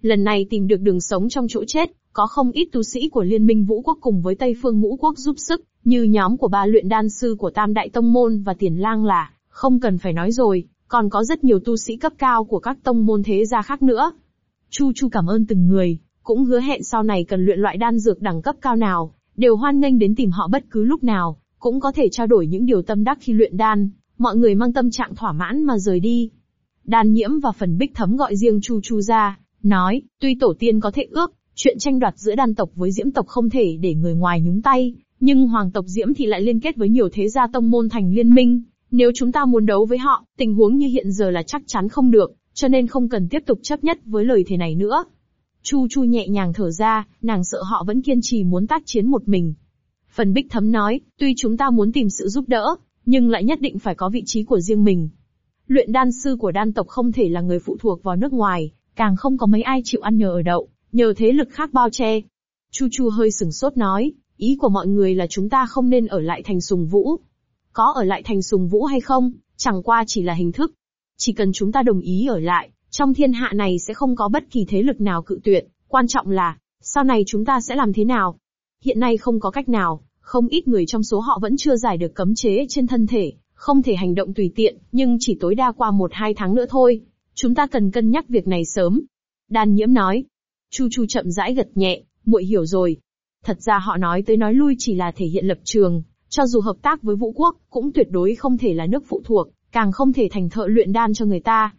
Lần này tìm được đường sống trong chỗ chết, có không ít tu sĩ của Liên minh Vũ Quốc cùng với Tây Phương Ngũ Quốc giúp sức, như nhóm của ba luyện đan sư của Tam Đại Tông Môn và Tiền Lang là, không cần phải nói rồi, còn có rất nhiều tu sĩ cấp cao của các tông môn thế gia khác nữa. Chu Chu cảm ơn từng người, cũng hứa hẹn sau này cần luyện loại đan dược đẳng cấp cao nào, đều hoan nghênh đến tìm họ bất cứ lúc nào, cũng có thể trao đổi những điều tâm đắc khi luyện đan, mọi người mang tâm trạng thỏa mãn mà rời đi. Đan nhiễm và phần bích thấm gọi riêng Chu Chu ra, nói, tuy tổ tiên có thể ước, chuyện tranh đoạt giữa đan tộc với diễm tộc không thể để người ngoài nhúng tay, nhưng hoàng tộc diễm thì lại liên kết với nhiều thế gia tông môn thành liên minh. Nếu chúng ta muốn đấu với họ, tình huống như hiện giờ là chắc chắn không được, cho nên không cần tiếp tục chấp nhất với lời thế này nữa. Chu Chu nhẹ nhàng thở ra, nàng sợ họ vẫn kiên trì muốn tác chiến một mình. Phần Bích Thấm nói, tuy chúng ta muốn tìm sự giúp đỡ, nhưng lại nhất định phải có vị trí của riêng mình. Luyện đan sư của đan tộc không thể là người phụ thuộc vào nước ngoài, càng không có mấy ai chịu ăn nhờ ở đậu, nhờ thế lực khác bao che. Chu Chu hơi sừng sốt nói, ý của mọi người là chúng ta không nên ở lại thành sùng vũ. Có ở lại thành sùng vũ hay không, chẳng qua chỉ là hình thức. Chỉ cần chúng ta đồng ý ở lại, trong thiên hạ này sẽ không có bất kỳ thế lực nào cự tuyệt, quan trọng là, sau này chúng ta sẽ làm thế nào? Hiện nay không có cách nào, không ít người trong số họ vẫn chưa giải được cấm chế trên thân thể, không thể hành động tùy tiện, nhưng chỉ tối đa qua một hai tháng nữa thôi. Chúng ta cần cân nhắc việc này sớm. Đan nhiễm nói. Chu Chu chậm rãi gật nhẹ, muội hiểu rồi. Thật ra họ nói tới nói lui chỉ là thể hiện lập trường, cho dù hợp tác với vũ quốc, cũng tuyệt đối không thể là nước phụ thuộc, càng không thể thành thợ luyện đan cho người ta.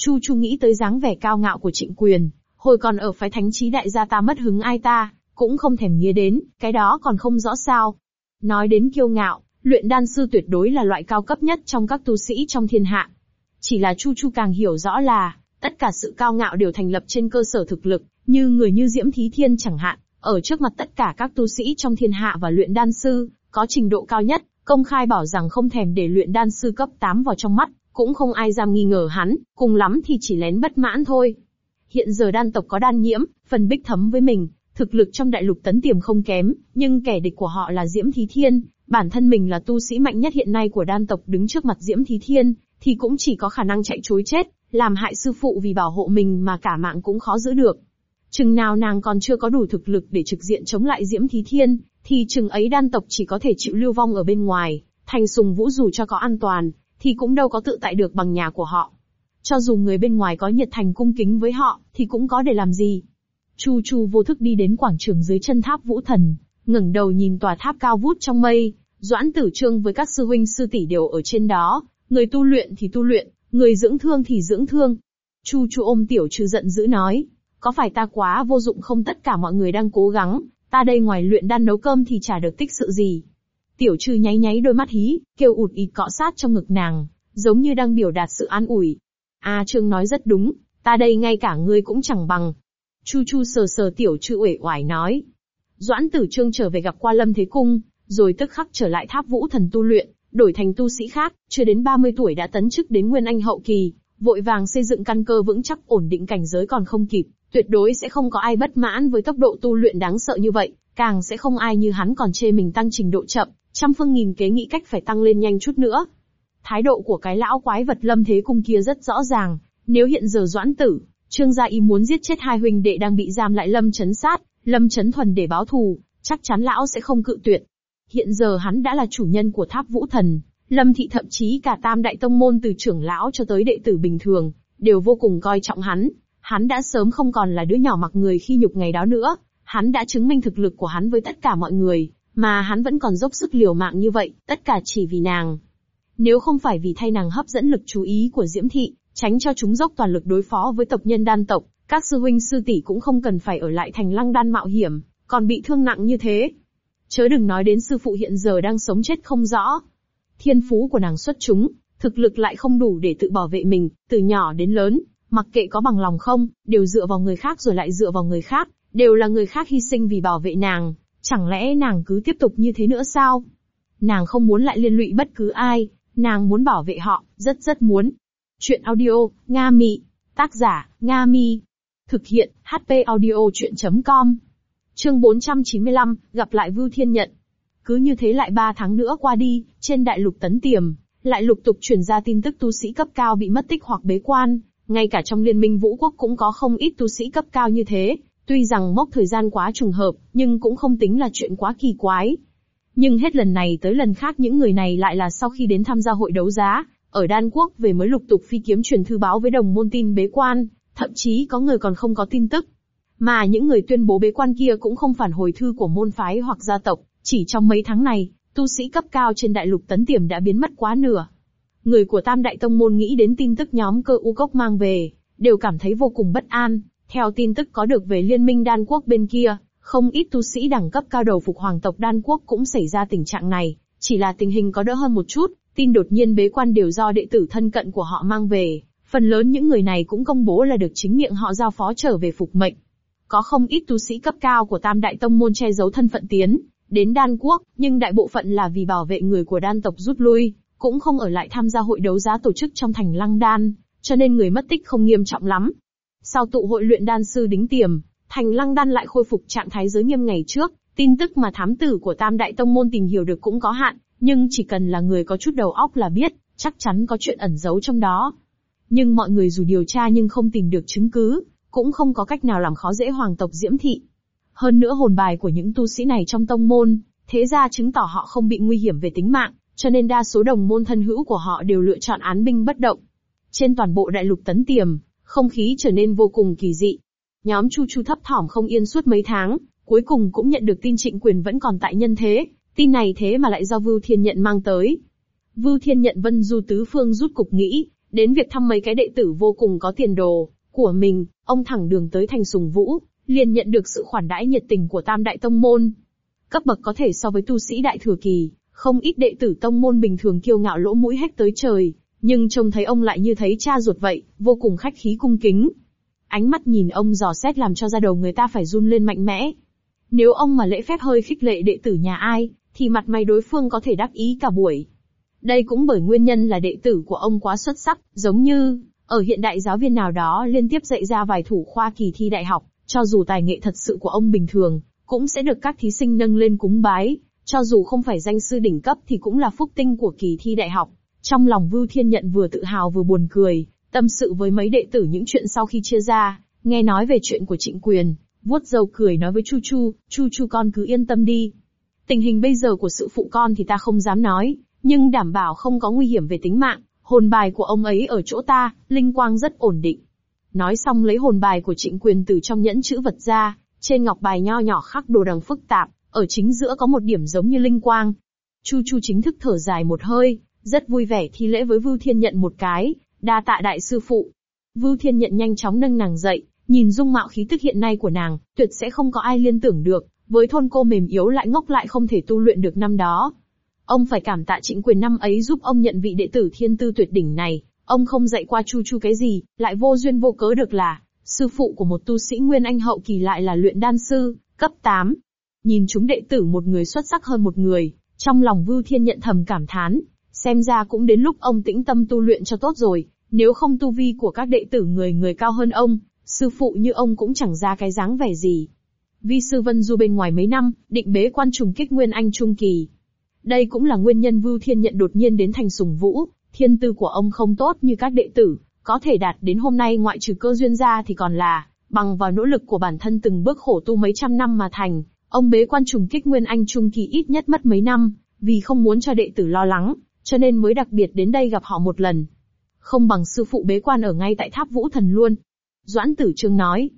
Chu Chu nghĩ tới dáng vẻ cao ngạo của trịnh quyền, hồi còn ở phái thánh trí đại gia ta mất hứng ai ta, cũng không thèm nghĩa đến, cái đó còn không rõ sao. Nói đến kiêu ngạo, luyện đan sư tuyệt đối là loại cao cấp nhất trong các tu sĩ trong thiên hạ. Chỉ là Chu Chu càng hiểu rõ là, tất cả sự cao ngạo đều thành lập trên cơ sở thực lực, như người như Diễm Thí Thiên chẳng hạn, ở trước mặt tất cả các tu sĩ trong thiên hạ và luyện đan sư, có trình độ cao nhất, công khai bảo rằng không thèm để luyện đan sư cấp 8 vào trong mắt, cũng không ai dám nghi ngờ hắn, cùng lắm thì chỉ lén bất mãn thôi. Hiện giờ đan tộc có đan nhiễm, phần bích thấm với mình, thực lực trong đại lục tấn tiềm không kém, nhưng kẻ địch của họ là Diễm Thí Thiên, bản thân mình là tu sĩ mạnh nhất hiện nay của đan tộc đứng trước mặt Diễm Thí Thiên, thì cũng chỉ có khả năng chạy chối chết, làm hại sư phụ vì bảo hộ mình mà cả mạng cũng khó giữ được. Chừng nào nàng còn chưa có đủ thực lực để trực diện chống lại Diễm Thí Thiên, thì chừng ấy đan tộc chỉ có thể chịu lưu vong ở bên ngoài, thành sùng vũ dù cho có an toàn, thì cũng đâu có tự tại được bằng nhà của họ. Cho dù người bên ngoài có nhiệt thành cung kính với họ, thì cũng có để làm gì. Chu Chu vô thức đi đến quảng trường dưới chân tháp Vũ Thần, ngẩng đầu nhìn tòa tháp cao vút trong mây, Doãn Tử Trương với các sư huynh sư tỷ đều ở trên đó, người tu luyện thì tu luyện, người dưỡng thương thì dưỡng thương. Chu Chu ôm tiểu trừ giận dữ nói, có phải ta quá vô dụng không tất cả mọi người đang cố gắng, ta đây ngoài luyện đan nấu cơm thì chả được tích sự gì. Tiểu trừ nháy nháy đôi mắt hí, kêu ụt ịt cọ sát trong ngực nàng, giống như đang biểu đạt sự an ủi. A Trương nói rất đúng, ta đây ngay cả ngươi cũng chẳng bằng. Chu Chu sờ sờ tiểu trừ uể oải nói. Doãn Tử Trương trở về gặp qua Lâm Thế Cung, rồi tức khắc trở lại tháp vũ thần tu luyện, đổi thành tu sĩ khác, chưa đến 30 tuổi đã tấn chức đến Nguyên Anh hậu kỳ, vội vàng xây dựng căn cơ vững chắc ổn định cảnh giới còn không kịp, tuyệt đối sẽ không có ai bất mãn với tốc độ tu luyện đáng sợ như vậy, càng sẽ không ai như hắn còn chê mình tăng trình độ chậm, trăm phương nghìn kế nghĩ cách phải tăng lên nhanh chút nữa. Thái độ của cái lão quái vật lâm thế cung kia rất rõ ràng, nếu hiện giờ doãn tử, trương gia y muốn giết chết hai huynh đệ đang bị giam lại lâm chấn sát, lâm chấn thuần để báo thù, chắc chắn lão sẽ không cự tuyệt. Hiện giờ hắn đã là chủ nhân của tháp vũ thần, lâm thị thậm chí cả tam đại tông môn từ trưởng lão cho tới đệ tử bình thường, đều vô cùng coi trọng hắn. Hắn đã sớm không còn là đứa nhỏ mặc người khi nhục ngày đó nữa, hắn đã chứng minh thực lực của hắn với tất cả mọi người, mà hắn vẫn còn dốc sức liều mạng như vậy, tất cả chỉ vì nàng. Nếu không phải vì thay nàng hấp dẫn lực chú ý của Diễm Thị, tránh cho chúng dốc toàn lực đối phó với tộc nhân đan tộc, các sư huynh sư tỷ cũng không cần phải ở lại thành lăng đan mạo hiểm, còn bị thương nặng như thế. Chớ đừng nói đến sư phụ hiện giờ đang sống chết không rõ. Thiên phú của nàng xuất chúng, thực lực lại không đủ để tự bảo vệ mình, từ nhỏ đến lớn, mặc kệ có bằng lòng không, đều dựa vào người khác rồi lại dựa vào người khác, đều là người khác hy sinh vì bảo vệ nàng, chẳng lẽ nàng cứ tiếp tục như thế nữa sao? Nàng không muốn lại liên lụy bất cứ ai, nàng muốn bảo vệ họ, rất rất muốn. Chuyện audio, Nga Mị. Tác giả, Nga Mi. Thực hiện, HP audio chuyện.com. Chương 495, gặp lại Vưu Thiên Nhận. Cứ như thế lại 3 tháng nữa qua đi, trên đại lục tấn tiềm, lại lục tục truyền ra tin tức tu sĩ cấp cao bị mất tích hoặc bế quan, ngay cả trong liên minh vũ quốc cũng có không ít tu sĩ cấp cao như thế, tuy rằng mốc thời gian quá trùng hợp, nhưng cũng không tính là chuyện quá kỳ quái. Nhưng hết lần này tới lần khác những người này lại là sau khi đến tham gia hội đấu giá, ở Đan Quốc về mới lục tục phi kiếm truyền thư báo với đồng môn tin bế quan, thậm chí có người còn không có tin tức. Mà những người tuyên bố bế quan kia cũng không phản hồi thư của môn phái hoặc gia tộc, chỉ trong mấy tháng này, tu sĩ cấp cao trên đại lục tấn tiềm đã biến mất quá nửa. Người của Tam Đại Tông Môn nghĩ đến tin tức nhóm cơ u cốc mang về, đều cảm thấy vô cùng bất an. Theo tin tức có được về liên minh đan quốc bên kia, không ít tu sĩ đẳng cấp cao đầu phục hoàng tộc đan quốc cũng xảy ra tình trạng này, chỉ là tình hình có đỡ hơn một chút, tin đột nhiên bế quan đều do đệ tử thân cận của họ mang về. Phần lớn những người này cũng công bố là được chính miệng họ giao phó trở về phục mệnh. Có không ít tu sĩ cấp cao của Tam Đại Tông Môn che giấu thân phận tiến, đến đan quốc, nhưng đại bộ phận là vì bảo vệ người của đan tộc rút lui, cũng không ở lại tham gia hội đấu giá tổ chức trong thành lăng đan, cho nên người mất tích không nghiêm trọng lắm. Sau tụ hội luyện đan sư đính tiềm, thành lăng đan lại khôi phục trạng thái giới nghiêm ngày trước, tin tức mà thám tử của Tam Đại Tông Môn tìm hiểu được cũng có hạn, nhưng chỉ cần là người có chút đầu óc là biết, chắc chắn có chuyện ẩn giấu trong đó. Nhưng mọi người dù điều tra nhưng không tìm được chứng cứ, cũng không có cách nào làm khó dễ hoàng tộc Diễm Thị. Hơn nữa hồn bài của những tu sĩ này trong tông môn, thế ra chứng tỏ họ không bị nguy hiểm về tính mạng, cho nên đa số đồng môn thân hữu của họ đều lựa chọn án binh bất động. Trên toàn bộ đại lục tấn tiềm, không khí trở nên vô cùng kỳ dị. Nhóm Chu Chu thấp thỏm không yên suốt mấy tháng, cuối cùng cũng nhận được tin trịnh quyền vẫn còn tại nhân thế, tin này thế mà lại do Vưu Thiên Nhận mang tới. Vưu Thiên Nhận vân du tứ phương rút cục nghĩ, đến việc thăm mấy cái đệ tử vô cùng có tiền đồ, của mình, ông thẳng đường tới thành sùng vũ, liền nhận được sự khoản đãi nhiệt tình của tam đại tông môn. Cấp bậc có thể so với tu sĩ đại thừa kỳ, không ít đệ tử tông môn bình thường kiêu ngạo lỗ mũi hét tới trời, nhưng trông thấy ông lại như thấy cha ruột vậy, vô cùng khách khí cung kính. Ánh mắt nhìn ông dò xét làm cho da đầu người ta phải run lên mạnh mẽ. Nếu ông mà lễ phép hơi khích lệ đệ tử nhà ai, thì mặt mày đối phương có thể đắc ý cả buổi. Đây cũng bởi nguyên nhân là đệ tử của ông quá xuất sắc, giống như, ở hiện đại giáo viên nào đó liên tiếp dạy ra vài thủ khoa kỳ thi đại học, cho dù tài nghệ thật sự của ông bình thường, cũng sẽ được các thí sinh nâng lên cúng bái, cho dù không phải danh sư đỉnh cấp thì cũng là phúc tinh của kỳ thi đại học. Trong lòng Vưu Thiên Nhận vừa tự hào vừa buồn cười, tâm sự với mấy đệ tử những chuyện sau khi chia ra, nghe nói về chuyện của trịnh quyền, vuốt dâu cười nói với Chu Chu, Chu Chu con cứ yên tâm đi. Tình hình bây giờ của sự phụ con thì ta không dám nói, nhưng đảm bảo không có nguy hiểm về tính mạng, hồn bài của ông ấy ở chỗ ta, linh quang rất ổn định. Nói xong lấy hồn bài của trịnh quyền từ trong nhẫn chữ vật ra, trên ngọc bài nho nhỏ khắc đồ đằng phức tạp, ở chính giữa có một điểm giống như linh quang. Chu Chu chính thức thở dài một hơi, rất vui vẻ thi lễ với Vưu Thiên Nhận một cái, đa tạ đại sư phụ. Vưu Thiên Nhận nhanh chóng nâng nàng dậy, nhìn dung mạo khí tức hiện nay của nàng, tuyệt sẽ không có ai liên tưởng được, với thôn cô mềm yếu lại ngốc lại không thể tu luyện được năm đó. Ông phải cảm tạ trịnh quyền năm ấy giúp ông nhận vị đệ tử thiên tư tuyệt đỉnh này, ông không dạy qua Chu Chu cái gì, lại vô duyên vô cớ được là, sư phụ của một tu sĩ Nguyên Anh hậu kỳ lại là luyện đan sư, cấp 8. Nhìn chúng đệ tử một người xuất sắc hơn một người, trong lòng Vưu Thiên nhận thầm cảm thán, xem ra cũng đến lúc ông tĩnh tâm tu luyện cho tốt rồi, nếu không tu vi của các đệ tử người người cao hơn ông, sư phụ như ông cũng chẳng ra cái dáng vẻ gì. Vi sư Vân Du bên ngoài mấy năm, định bế quan trùng kích Nguyên Anh Trung Kỳ. Đây cũng là nguyên nhân Vưu Thiên nhận đột nhiên đến thành sùng vũ, thiên tư của ông không tốt như các đệ tử, có thể đạt đến hôm nay ngoại trừ cơ duyên ra thì còn là, bằng vào nỗ lực của bản thân từng bước khổ tu mấy trăm năm mà thành, ông bế quan trùng kích Nguyên Anh Trung Kỳ ít nhất mất mấy năm, vì không muốn cho đệ tử lo lắng, cho nên mới đặc biệt đến đây gặp họ một lần. Không bằng sư phụ bế quan ở ngay tại tháp Vũ Thần luôn. Doãn Tử Trương nói.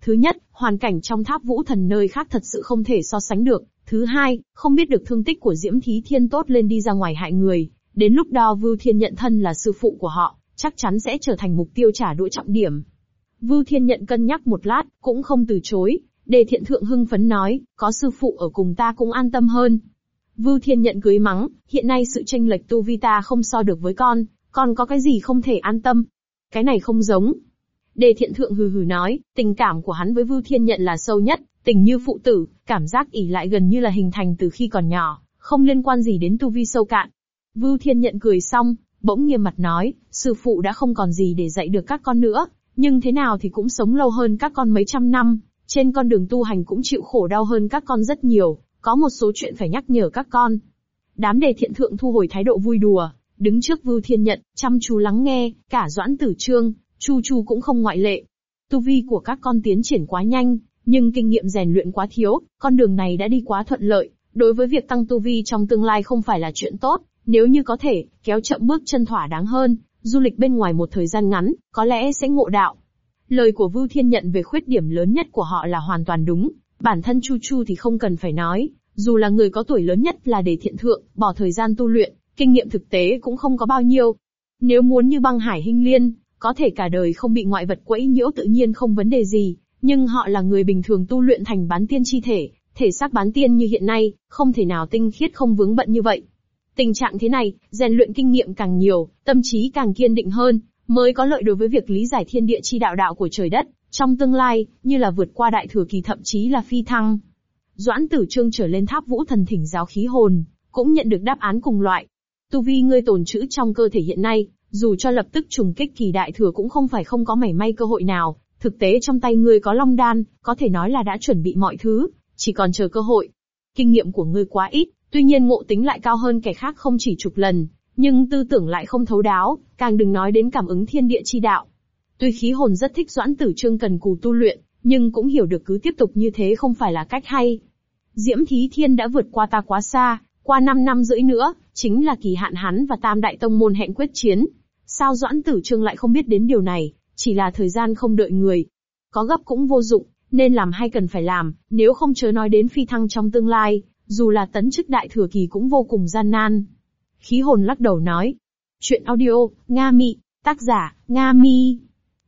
Thứ nhất, hoàn cảnh trong tháp Vũ Thần nơi khác thật sự không thể so sánh được. Thứ hai, không biết được thương tích của Diễm Thí Thiên tốt lên đi ra ngoài hại người, Đến lúc đó Vưu Thiên nhận thân là sư phụ của họ, chắc chắn sẽ trở thành mục tiêu trả đũa trọng điểm. Vưu Thiên nhận cân nhắc một lát, cũng không từ chối. Đề thiện thượng hưng phấn nói, có sư phụ ở cùng ta cũng an tâm hơn. Vưu Thiên nhận cưới mắng, hiện nay sự tranh lệch tu vi ta không so được với con, con có cái gì không thể an tâm. Cái này không giống. Đề thiện thượng hừ hừ nói, tình cảm của hắn với Vưu Thiên nhận là sâu nhất, tình như phụ tử, cảm giác ỉ lại gần như là hình thành từ khi còn nhỏ, không liên quan gì đến tu vi sâu cạn. Vưu Thiên nhận cười xong, bỗng nghiêm mặt nói, sư phụ đã không còn gì để dạy được các con nữa, nhưng thế nào thì cũng sống lâu hơn các con mấy trăm năm, trên con đường tu hành cũng chịu khổ đau hơn các con rất nhiều, có một số chuyện phải nhắc nhở các con. Đám đề thiện thượng thu hồi thái độ vui đùa, đứng trước Vưu Thiên Nhận, chăm chú lắng nghe, cả Doãn Tử Trương, Chu Chu cũng không ngoại lệ. Tu vi của các con tiến triển quá nhanh, nhưng kinh nghiệm rèn luyện quá thiếu, con đường này đã đi quá thuận lợi, đối với việc tăng tu vi trong tương lai không phải là chuyện tốt, nếu như có thể, kéo chậm bước chân thỏa đáng hơn, du lịch bên ngoài một thời gian ngắn, có lẽ sẽ ngộ đạo. Lời của Vưu Thiên nhận về khuyết điểm lớn nhất của họ là hoàn toàn đúng, bản thân Chu Chu thì không cần phải nói, dù là người có tuổi lớn nhất là để thiện thượng, bỏ thời gian tu luyện, kinh nghiệm thực tế cũng không có bao nhiêu. Nếu muốn như băng hải hinh liên, có thể cả đời không bị ngoại vật quẫy nhiễu tự nhiên không vấn đề gì, nhưng họ là người bình thường tu luyện thành bán tiên chi thể, thể xác bán tiên như hiện nay, không thể nào tinh khiết không vướng bận như vậy. Tình trạng thế này, rèn luyện kinh nghiệm càng nhiều, tâm trí càng kiên định hơn, mới có lợi đối với việc lý giải thiên địa chi đạo đạo của trời đất, trong tương lai, như là vượt qua đại thừa kỳ thậm chí là phi thăng. Doãn tử trương trở lên tháp vũ thần thỉnh giáo khí hồn, cũng nhận được đáp án cùng loại. Tu vi ngươi tồn trữ trong cơ thể hiện nay, dù cho lập tức trùng kích kỳ đại thừa cũng không phải không có mảy may cơ hội nào, thực tế trong tay ngươi có long đan, có thể nói là đã chuẩn bị mọi thứ, chỉ còn chờ cơ hội. Kinh nghiệm của ngươi quá ít, tuy nhiên ngộ tính lại cao hơn kẻ khác không chỉ chục lần, nhưng tư tưởng lại không thấu đáo, càng đừng nói đến cảm ứng thiên địa chi đạo. Tuy khí hồn rất thích doãn tử trương cần cù tu luyện, nhưng cũng hiểu được cứ tiếp tục như thế không phải là cách hay. Diễm Thí Thiên đã vượt qua ta quá xa, qua 5 năm rưỡi nữa, chính là kỳ hạn hắn và Tam Đại Tông Môn hẹn quyết chiến. Sao Doãn Tử Trương lại không biết đến điều này, chỉ là thời gian không đợi người. Có gấp cũng vô dụng, nên làm hay cần phải làm, nếu không chớ nói đến phi thăng trong tương lai, dù là tấn chức đại thừa kỳ cũng vô cùng gian nan. Khí hồn lắc đầu nói. Chuyện audio, Nga Mị, tác giả, Nga Mi.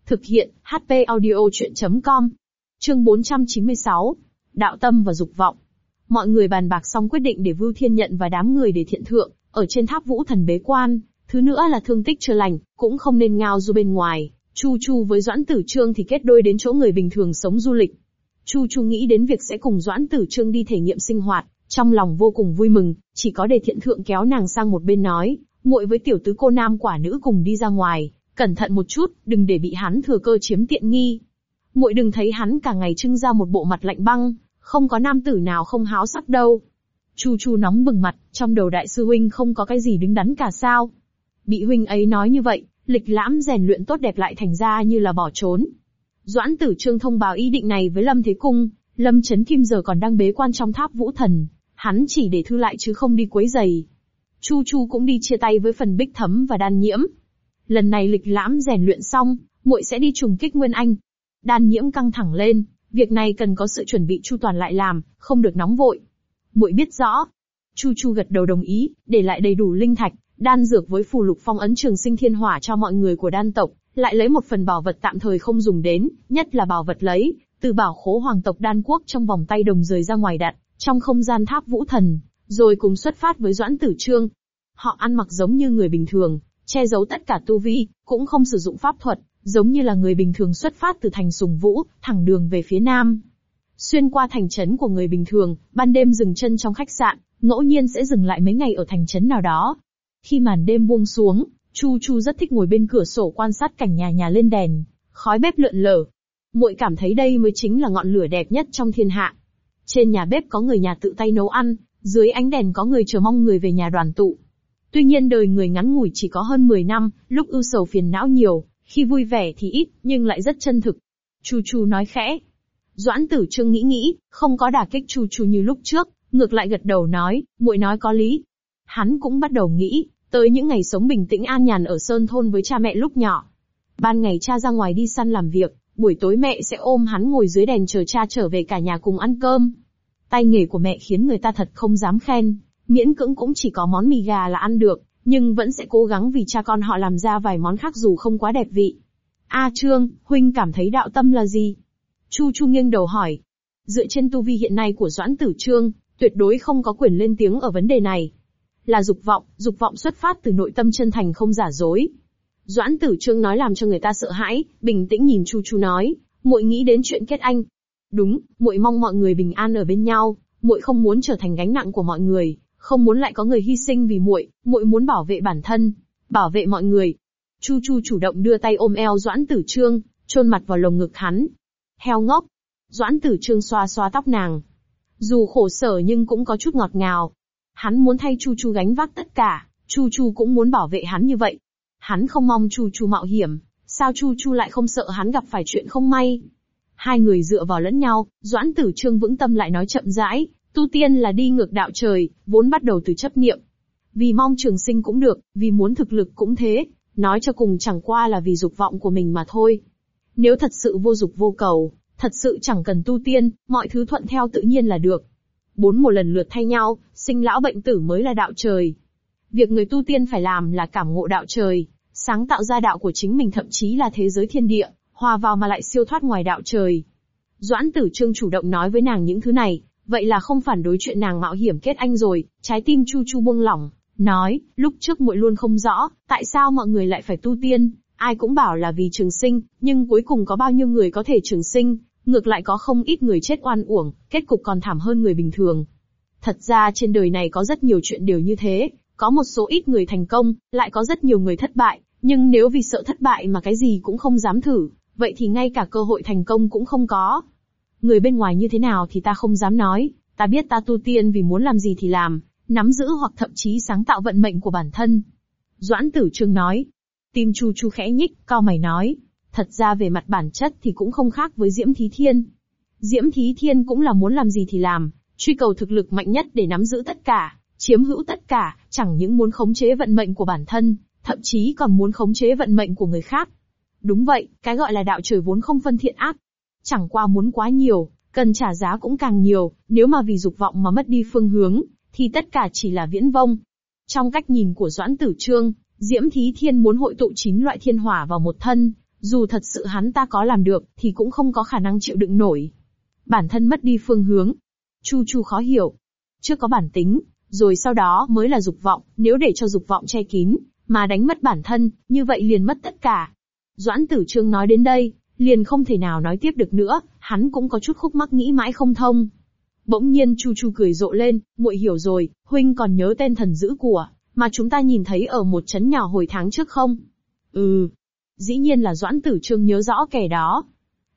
Thực hiện, HP audio chuyện.com. Chương 496. Đạo tâm và dục vọng. Mọi người bàn bạc xong quyết định để Vưu Thiên nhận và đám người để thiện thượng, ở trên tháp vũ thần bế quan. Thứ nữa là thương tích chưa lành, cũng không nên ngao du bên ngoài. Chu Chu với Doãn Tử Trương thì kết đôi đến chỗ người bình thường sống du lịch. Chu Chu nghĩ đến việc sẽ cùng Doãn Tử Trương đi thể nghiệm sinh hoạt, trong lòng vô cùng vui mừng, chỉ có để thiện thượng kéo nàng sang một bên nói, muội với tiểu tứ cô nam quả nữ cùng đi ra ngoài, cẩn thận một chút, đừng để bị hắn thừa cơ chiếm tiện nghi. Muội đừng thấy hắn cả ngày trưng ra một bộ mặt lạnh băng, không có nam tử nào không háo sắc đâu. Chu Chu nóng bừng mặt, trong đầu đại sư huynh không có cái gì đứng đắn cả sao. Bị huynh ấy nói như vậy, lịch lãm rèn luyện tốt đẹp lại thành ra như là bỏ trốn. Doãn tử trương thông báo ý định này với Lâm Thế Cung, Lâm Trấn Kim giờ còn đang bế quan trong tháp vũ thần, hắn chỉ để thư lại chứ không đi quấy giày. Chu Chu cũng đi chia tay với phần bích thấm và đan nhiễm. Lần này lịch lãm rèn luyện xong, muội sẽ đi trùng kích Nguyên Anh. Đan nhiễm căng thẳng lên, việc này cần có sự chuẩn bị chu toàn lại làm, không được nóng vội. Muội biết rõ. Chu Chu gật đầu đồng ý, để lại đầy đủ linh thạch, đan dược với phù lục phong ấn trường sinh thiên hỏa cho mọi người của đan tộc, lại lấy một phần bảo vật tạm thời không dùng đến, nhất là bảo vật lấy, từ bảo khố hoàng tộc đan quốc trong vòng tay đồng rời ra ngoài đặt, trong không gian tháp vũ thần, rồi cùng xuất phát với Doãn Tử Trương. Họ ăn mặc giống như người bình thường, che giấu tất cả tu vi, cũng không sử dụng pháp thuật, giống như là người bình thường xuất phát từ thành sùng vũ, thẳng đường về phía nam. Xuyên qua thành trấn của người bình thường, ban đêm dừng chân trong khách sạn, ngẫu nhiên sẽ dừng lại mấy ngày ở thành trấn nào đó. Khi màn đêm buông xuống, Chu Chu rất thích ngồi bên cửa sổ quan sát cảnh nhà nhà lên đèn, khói bếp lượn lờ. Muội cảm thấy đây mới chính là ngọn lửa đẹp nhất trong thiên hạ. Trên nhà bếp có người nhà tự tay nấu ăn, dưới ánh đèn có người chờ mong người về nhà đoàn tụ. Tuy nhiên đời người ngắn ngủi chỉ có hơn 10 năm, lúc ưu sầu phiền não nhiều, khi vui vẻ thì ít, nhưng lại rất chân thực. Chu Chu nói khẽ. Doãn Tử Trương nghĩ nghĩ, không có đả kích Chu Chu như lúc trước, ngược lại gật đầu nói, muội nói có lý. Hắn cũng bắt đầu nghĩ, tới những ngày sống bình tĩnh an nhàn ở sơn thôn với cha mẹ lúc nhỏ. Ban ngày cha ra ngoài đi săn làm việc, buổi tối mẹ sẽ ôm hắn ngồi dưới đèn chờ cha trở về cả nhà cùng ăn cơm. Tay nghề của mẹ khiến người ta thật không dám khen, miễn cưỡng cũng chỉ có món mì gà là ăn được, nhưng vẫn sẽ cố gắng vì cha con họ làm ra vài món khác dù không quá đẹp vị. A Trương, huynh cảm thấy đạo tâm là gì? Chu Chu nghiêng đầu hỏi. Dựa trên tu vi hiện nay của Doãn Tử Trương, tuyệt đối không có quyền lên tiếng ở vấn đề này. Là dục vọng, dục vọng xuất phát từ nội tâm chân thành không giả dối. Doãn Tử Trương nói làm cho người ta sợ hãi, bình tĩnh nhìn Chu Chu nói, muội nghĩ đến chuyện kết anh. Đúng, muội mong mọi người bình an ở bên nhau, muội không muốn trở thành gánh nặng của mọi người, không muốn lại có người hy sinh vì muội, muội muốn bảo vệ bản thân, bảo vệ mọi người. Chu Chu chủ động đưa tay ôm eo Doãn Tử Trương, chôn mặt vào lồng ngực hắn. Heo ngốc. Doãn Tử Trương xoa xoa tóc nàng. Dù khổ sở nhưng cũng có chút ngọt ngào. Hắn muốn thay Chu Chu gánh vác tất cả, Chu Chu cũng muốn bảo vệ hắn như vậy. Hắn không mong Chu Chu mạo hiểm, sao Chu Chu lại không sợ hắn gặp phải chuyện không may? Hai người dựa vào lẫn nhau, Doãn Tử Trương vững tâm lại nói chậm rãi, tu tiên là đi ngược đạo trời, vốn bắt đầu từ chấp niệm. Vì mong trường sinh cũng được, vì muốn thực lực cũng thế, nói cho cùng chẳng qua là vì dục vọng của mình mà thôi. Nếu thật sự vô dục vô cầu, thật sự chẳng cần tu tiên, mọi thứ thuận theo tự nhiên là được. Bốn một lần lượt thay nhau, sinh lão bệnh tử mới là đạo trời. Việc người tu tiên phải làm là cảm ngộ đạo trời, sáng tạo ra đạo của chính mình thậm chí là thế giới thiên địa, hòa vào mà lại siêu thoát ngoài đạo trời. Doãn tử trương chủ động nói với nàng những thứ này, vậy là không phản đối chuyện nàng mạo hiểm kết anh rồi, trái tim chu chu buông lỏng, nói, lúc trước muội luôn không rõ, tại sao mọi người lại phải tu tiên, ai cũng bảo là vì trường sinh, nhưng cuối cùng có bao nhiêu người có thể trường sinh, ngược lại có không ít người chết oan uổng, kết cục còn thảm hơn người bình thường. Thật ra trên đời này có rất nhiều chuyện đều như thế, có một số ít người thành công, lại có rất nhiều người thất bại, nhưng nếu vì sợ thất bại mà cái gì cũng không dám thử, vậy thì ngay cả cơ hội thành công cũng không có. Người bên ngoài như thế nào thì ta không dám nói, ta biết ta tu tiên vì muốn làm gì thì làm, nắm giữ hoặc thậm chí sáng tạo vận mệnh của bản thân. Doãn tử trương nói. Tim chu chu khẽ nhích, cao mày nói. Thật ra về mặt bản chất thì cũng không khác với Diễm Thí Thiên. Diễm Thí Thiên cũng là muốn làm gì thì làm, truy cầu thực lực mạnh nhất để nắm giữ tất cả, chiếm hữu tất cả, chẳng những muốn khống chế vận mệnh của bản thân, thậm chí còn muốn khống chế vận mệnh của người khác. Đúng vậy, cái gọi là đạo trời vốn không phân thiện ác. Chẳng qua muốn quá nhiều, cần trả giá cũng càng nhiều, nếu mà vì dục vọng mà mất đi phương hướng, thì tất cả chỉ là viễn vông. Trong cách nhìn của Doãn Tử Trương, Diễm Thí Thiên muốn hội tụ chín loại thiên hỏa vào một thân, dù thật sự hắn ta có làm được, thì cũng không có khả năng chịu đựng nổi. Bản thân mất đi phương hướng. Chu Chu khó hiểu. Trước có bản tính, rồi sau đó mới là dục vọng, nếu để cho dục vọng che kín, mà đánh mất bản thân, như vậy liền mất tất cả. Doãn Tử Trương nói đến đây, liền không thể nào nói tiếp được nữa, hắn cũng có chút khúc mắc nghĩ mãi không thông. Bỗng nhiên Chu Chu cười rộ lên, muội hiểu rồi, huynh còn nhớ tên thần dữ của, mà chúng ta nhìn thấy ở một chấn nhỏ hồi tháng trước không? Ừ. Dĩ nhiên là Doãn Tử Trương nhớ rõ kẻ đó.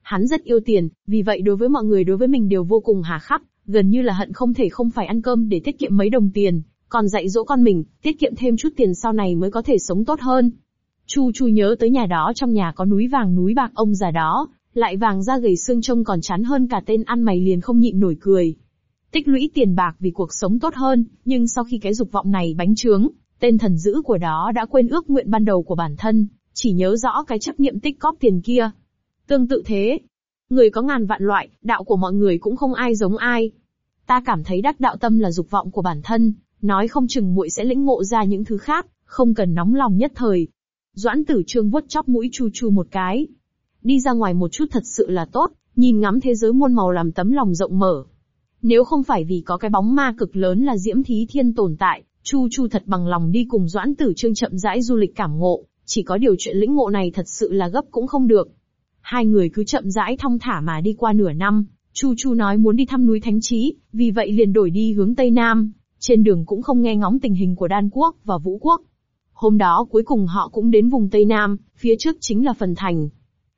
Hắn rất yêu tiền, vì vậy đối với mọi người đối với mình đều vô cùng hà khắc, gần như là hận không thể không phải ăn cơm để tiết kiệm mấy đồng tiền, còn dạy dỗ con mình, tiết kiệm thêm chút tiền sau này mới có thể sống tốt hơn. Chu Chu nhớ tới nhà đó trong nhà có núi vàng núi bạc ông già đó, lại vàng da gầy xương trông còn chán hơn cả tên ăn mày liền không nhịn nổi cười. Tích lũy tiền bạc vì cuộc sống tốt hơn, nhưng sau khi cái dục vọng này bánh trướng, tên thần dữ của đó đã quên ước nguyện ban đầu của bản thân, chỉ nhớ rõ cái chấp niệm tích cóp tiền kia. Tương tự thế, người có ngàn vạn loại, đạo của mọi người cũng không ai giống ai. Ta cảm thấy đắc đạo tâm là dục vọng của bản thân, nói không chừng muội sẽ lĩnh ngộ ra những thứ khác, không cần nóng lòng nhất thời. Doãn tử trương vuốt chóp mũi chu chu một cái, Đi ra ngoài một chút thật sự là tốt, nhìn ngắm thế giới muôn màu làm tấm lòng rộng mở. Nếu không phải vì có cái bóng ma cực lớn là Diễm Thí Thiên tồn tại, Chu Chu thật bằng lòng đi cùng Doãn Tử Trương chậm rãi du lịch cảm ngộ, chỉ có điều chuyện lĩnh ngộ này thật sự là gấp cũng không được. Hai người cứ chậm rãi thong thả mà đi qua nửa năm, Chu Chu nói muốn đi thăm núi Thánh Trí, vì vậy liền đổi đi hướng Tây Nam, trên đường cũng không nghe ngóng tình hình của Đan Quốc và Vũ Quốc. Hôm đó cuối cùng họ cũng đến vùng Tây Nam, phía trước chính là phần thành.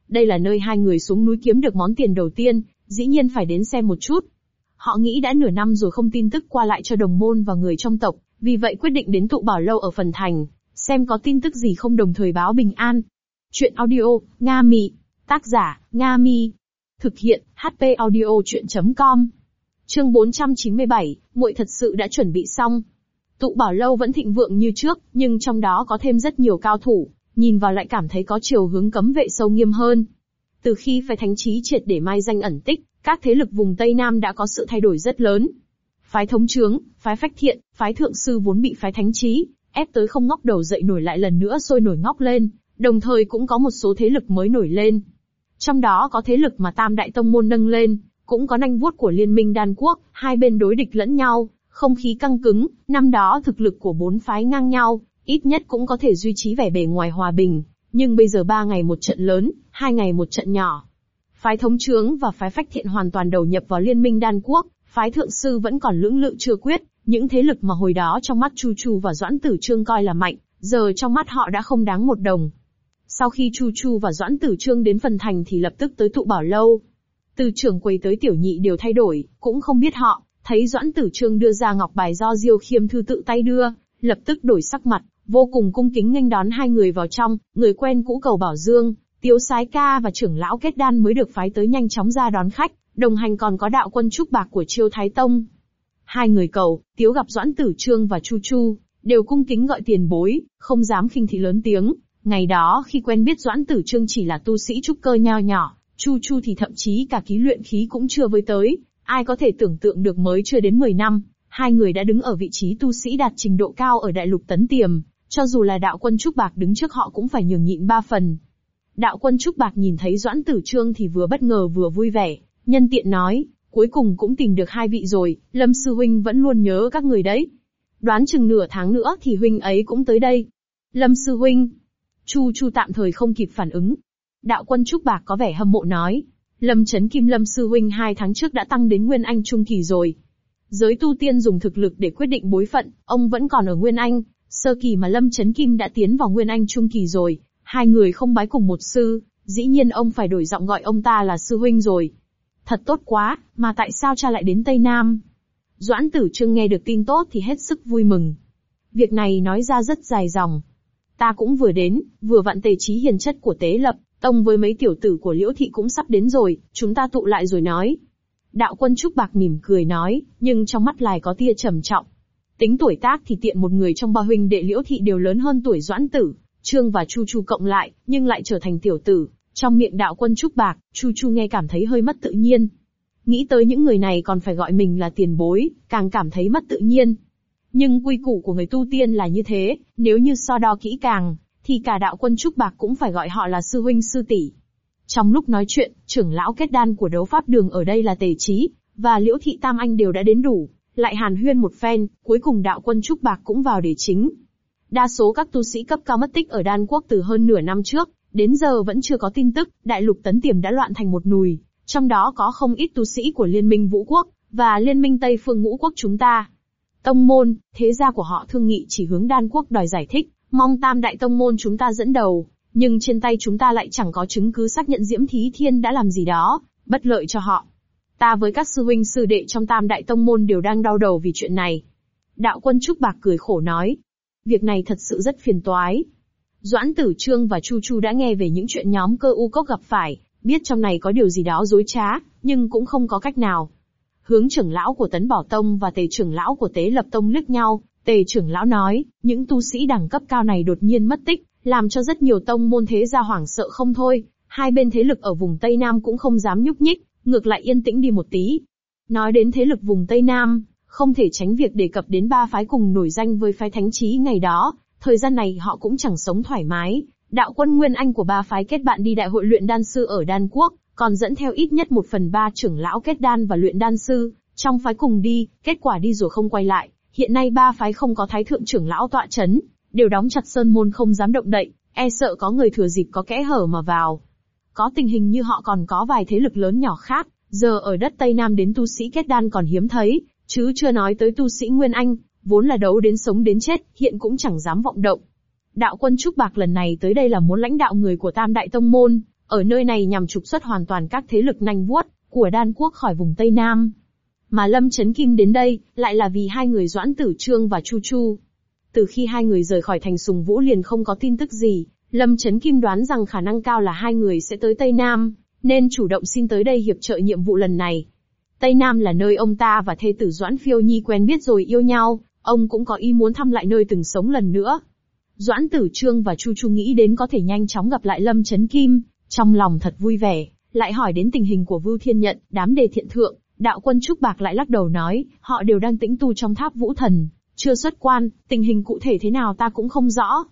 Đây là nơi hai người xuống núi kiếm được món tiền đầu tiên, dĩ nhiên phải đến xem một chút. Họ nghĩ đã nửa năm rồi không tin tức qua lại cho đồng môn và người trong tộc, vì vậy quyết định đến tụ bảo lâu ở phần thành, xem có tin tức gì không đồng thời báo bình an. Chuyện audio, Nga Mị. Tác giả, Nga Mi. Thực hiện, HP audio chuyện.com. Chương 497, muội thật sự đã chuẩn bị xong. Tụ bảo lâu vẫn thịnh vượng như trước, nhưng trong đó có thêm rất nhiều cao thủ, nhìn vào lại cảm thấy có chiều hướng cấm vệ sâu nghiêm hơn. Từ khi phái thánh trí triệt để mai danh ẩn tích, các thế lực vùng Tây Nam đã có sự thay đổi rất lớn. Phái thống trướng, phái phách thiện, phái thượng sư vốn bị phái thánh trí, ép tới không ngóc đầu dậy nổi lại lần nữa sôi nổi ngóc lên, đồng thời cũng có một số thế lực mới nổi lên. Trong đó có thế lực mà Tam Đại Tông Môn nâng lên, cũng có nanh vuốt của Liên minh Đan Quốc, hai bên đối địch lẫn nhau, không khí căng cứng, năm đó thực lực của bốn phái ngang nhau, ít nhất cũng có thể duy trì vẻ bề ngoài hòa bình, nhưng bây giờ ba ngày một trận lớn, hai ngày một trận nhỏ. Phái thống trướng và phái phách thiện hoàn toàn đầu nhập vào liên minh đan quốc, phái thượng sư vẫn còn lưỡng lự chưa quyết, những thế lực mà hồi đó trong mắt Chu Chu và Doãn Tử Trương coi là mạnh, giờ trong mắt họ đã không đáng một đồng. Sau khi Chu Chu và Doãn Tử Trương đến phần thành thì lập tức tới tụ bảo lâu. Từ trưởng quầy tới tiểu nhị đều thay đổi, cũng không biết họ, thấy Doãn Tử Trương đưa ra ngọc bài do Diêu Khiêm thư tự tay đưa, lập tức đổi sắc mặt, vô cùng cung kính nghênh đón hai người vào trong, người quen cũ cầu bảo dương, Tiếu Sái Ca và trưởng lão kết đan mới được phái tới nhanh chóng ra đón khách, đồng hành còn có đạo quân trúc bạc của Chiêu Thái Tông. Hai người cầu, Tiếu gặp Doãn Tử Trương và Chu Chu, đều cung kính gọi tiền bối, không dám khinh thị lớn tiếng. Ngày đó khi quen biết Doãn Tử Trương chỉ là tu sĩ trúc cơ nho nhỏ, Chu Chu thì thậm chí cả ký luyện khí cũng chưa với tới, ai có thể tưởng tượng được mới chưa đến 10 năm, hai người đã đứng ở vị trí tu sĩ đạt trình độ cao ở đại lục tấn tiềm, cho dù là đạo quân Trúc Bạc đứng trước họ cũng phải nhường nhịn ba phần. Đạo quân Trúc Bạc nhìn thấy Doãn Tử Trương thì vừa bất ngờ vừa vui vẻ, nhân tiện nói, cuối cùng cũng tìm được hai vị rồi, Lâm Sư Huynh vẫn luôn nhớ các người đấy. Đoán chừng nửa tháng nữa thì Huynh ấy cũng tới đây. Lâm Sư Huynh. Chu Chu tạm thời không kịp phản ứng. Đạo quân Trúc Bạc có vẻ hâm mộ nói. Lâm Chấn Kim Lâm Sư Huynh hai tháng trước đã tăng đến Nguyên Anh Trung Kỳ rồi. Giới tu tiên dùng thực lực để quyết định bối phận, ông vẫn còn ở Nguyên Anh, sơ kỳ mà Lâm Chấn Kim đã tiến vào Nguyên Anh Trung Kỳ rồi, hai người không bái cùng một sư, dĩ nhiên ông phải đổi giọng gọi ông ta là sư huynh rồi. Thật tốt quá, mà tại sao cha lại đến Tây Nam? Doãn tử trương nghe được tin tốt thì hết sức vui mừng. Việc này nói ra rất dài dòng. Ta cũng vừa đến, vừa vặn tề trí hiền chất của tế lập, tông với mấy tiểu tử của liễu thị cũng sắp đến rồi, chúng ta tụ lại rồi nói. Đạo quân Trúc Bạc mỉm cười nói, nhưng trong mắt lại có tia trầm trọng. Tính tuổi tác thì tiện một người trong ba huynh đệ liễu thị đều lớn hơn tuổi doãn tử, trương và chu chu cộng lại, nhưng lại trở thành tiểu tử. Trong miệng đạo quân Trúc Bạc, chu chu nghe cảm thấy hơi mất tự nhiên. Nghĩ tới những người này còn phải gọi mình là tiền bối, càng cảm thấy mất tự nhiên. Nhưng quy củ của người tu tiên là như thế, nếu như so đo kỹ càng, thì cả đạo quân Trúc Bạc cũng phải gọi họ là sư huynh sư tỷ. Trong lúc nói chuyện, trưởng lão kết đan của đấu pháp đường ở đây là Tề trí và Liễu Thị Tam Anh đều đã đến đủ, lại hàn huyên một phen, cuối cùng đạo quân Trúc Bạc cũng vào để chính. Đa số các tu sĩ cấp cao mất tích ở Đan Quốc từ hơn nửa năm trước, đến giờ vẫn chưa có tin tức, đại lục tấn tiềm đã loạn thành một nùi, trong đó có không ít tu sĩ của Liên minh Vũ Quốc, và Liên minh Tây Phương Ngũ Quốc chúng ta. Tông môn, thế gia của họ thương nghị chỉ hướng Đan Quốc đòi giải thích, mong tam đại tông môn chúng ta dẫn đầu, nhưng trên tay chúng ta lại chẳng có chứng cứ xác nhận Diễm Thí Thiên đã làm gì đó, bất lợi cho họ. Ta với các sư huynh sư đệ trong tam đại tông môn đều đang đau đầu vì chuyện này. Đạo quân Trúc Bạc cười khổ nói. Việc này thật sự rất phiền toái. Doãn Tử Trương và Chu Chu đã nghe về những chuyện nhóm cơ u cốc gặp phải, biết trong này có điều gì đó dối trá, nhưng cũng không có cách nào. Hướng trưởng lão của Tấn Bảo Tông và tề trưởng lão của Tế Lập Tông liếc nhau, tề trưởng lão nói, những tu sĩ đẳng cấp cao này đột nhiên mất tích, làm cho rất nhiều tông môn thế gia hoảng sợ không thôi, hai bên thế lực ở vùng Tây Nam cũng không dám nhúc nhích, ngược lại yên tĩnh đi một tí. Nói đến thế lực vùng Tây Nam, không thể tránh việc đề cập đến ba phái cùng nổi danh với phái thánh trí ngày đó, thời gian này họ cũng chẳng sống thoải mái. Đạo quân Nguyên Anh của ba phái kết bạn đi đại hội luyện đan sư ở Đan Quốc, còn dẫn theo ít nhất một phần ba trưởng lão kết đan và luyện đan sư, trong phái cùng đi, kết quả đi rồi không quay lại. Hiện nay ba phái không có thái thượng trưởng lão tọa chấn, đều đóng chặt sơn môn không dám động đậy, e sợ có người thừa dịp có kẽ hở mà vào. Có tình hình như họ còn có vài thế lực lớn nhỏ khác, giờ ở đất Tây Nam đến tu sĩ kết đan còn hiếm thấy, chứ chưa nói tới tu sĩ Nguyên Anh, vốn là đấu đến sống đến chết, hiện cũng chẳng dám vọng động. Đạo quân Trúc Bạc lần này tới đây là muốn lãnh đạo người của Tam Đại Tông Môn, ở nơi này nhằm trục xuất hoàn toàn các thế lực nanh vuốt của đan quốc khỏi vùng Tây Nam. Mà Lâm Trấn Kim đến đây, lại là vì hai người Doãn Tử Trương và Chu Chu. Từ khi hai người rời khỏi thành Sùng Vũ liền không có tin tức gì, Lâm Trấn Kim đoán rằng khả năng cao là hai người sẽ tới Tây Nam, nên chủ động xin tới đây hiệp trợ nhiệm vụ lần này. Tây Nam là nơi ông ta và thê tử Doãn Phiêu Nhi quen biết rồi yêu nhau, ông cũng có ý muốn thăm lại nơi từng sống lần nữa. Doãn Tử Trương và Chu Chu nghĩ đến có thể nhanh chóng gặp lại Lâm Trấn Kim, trong lòng thật vui vẻ, lại hỏi đến tình hình của Vưu Thiên Nhận, đám đề thiện thượng, đạo quân Trúc Bạc lại lắc đầu nói, họ đều đang tĩnh tu trong tháp Vũ Thần, Chưa xuất quan, tình hình cụ thể thế nào ta cũng không rõ.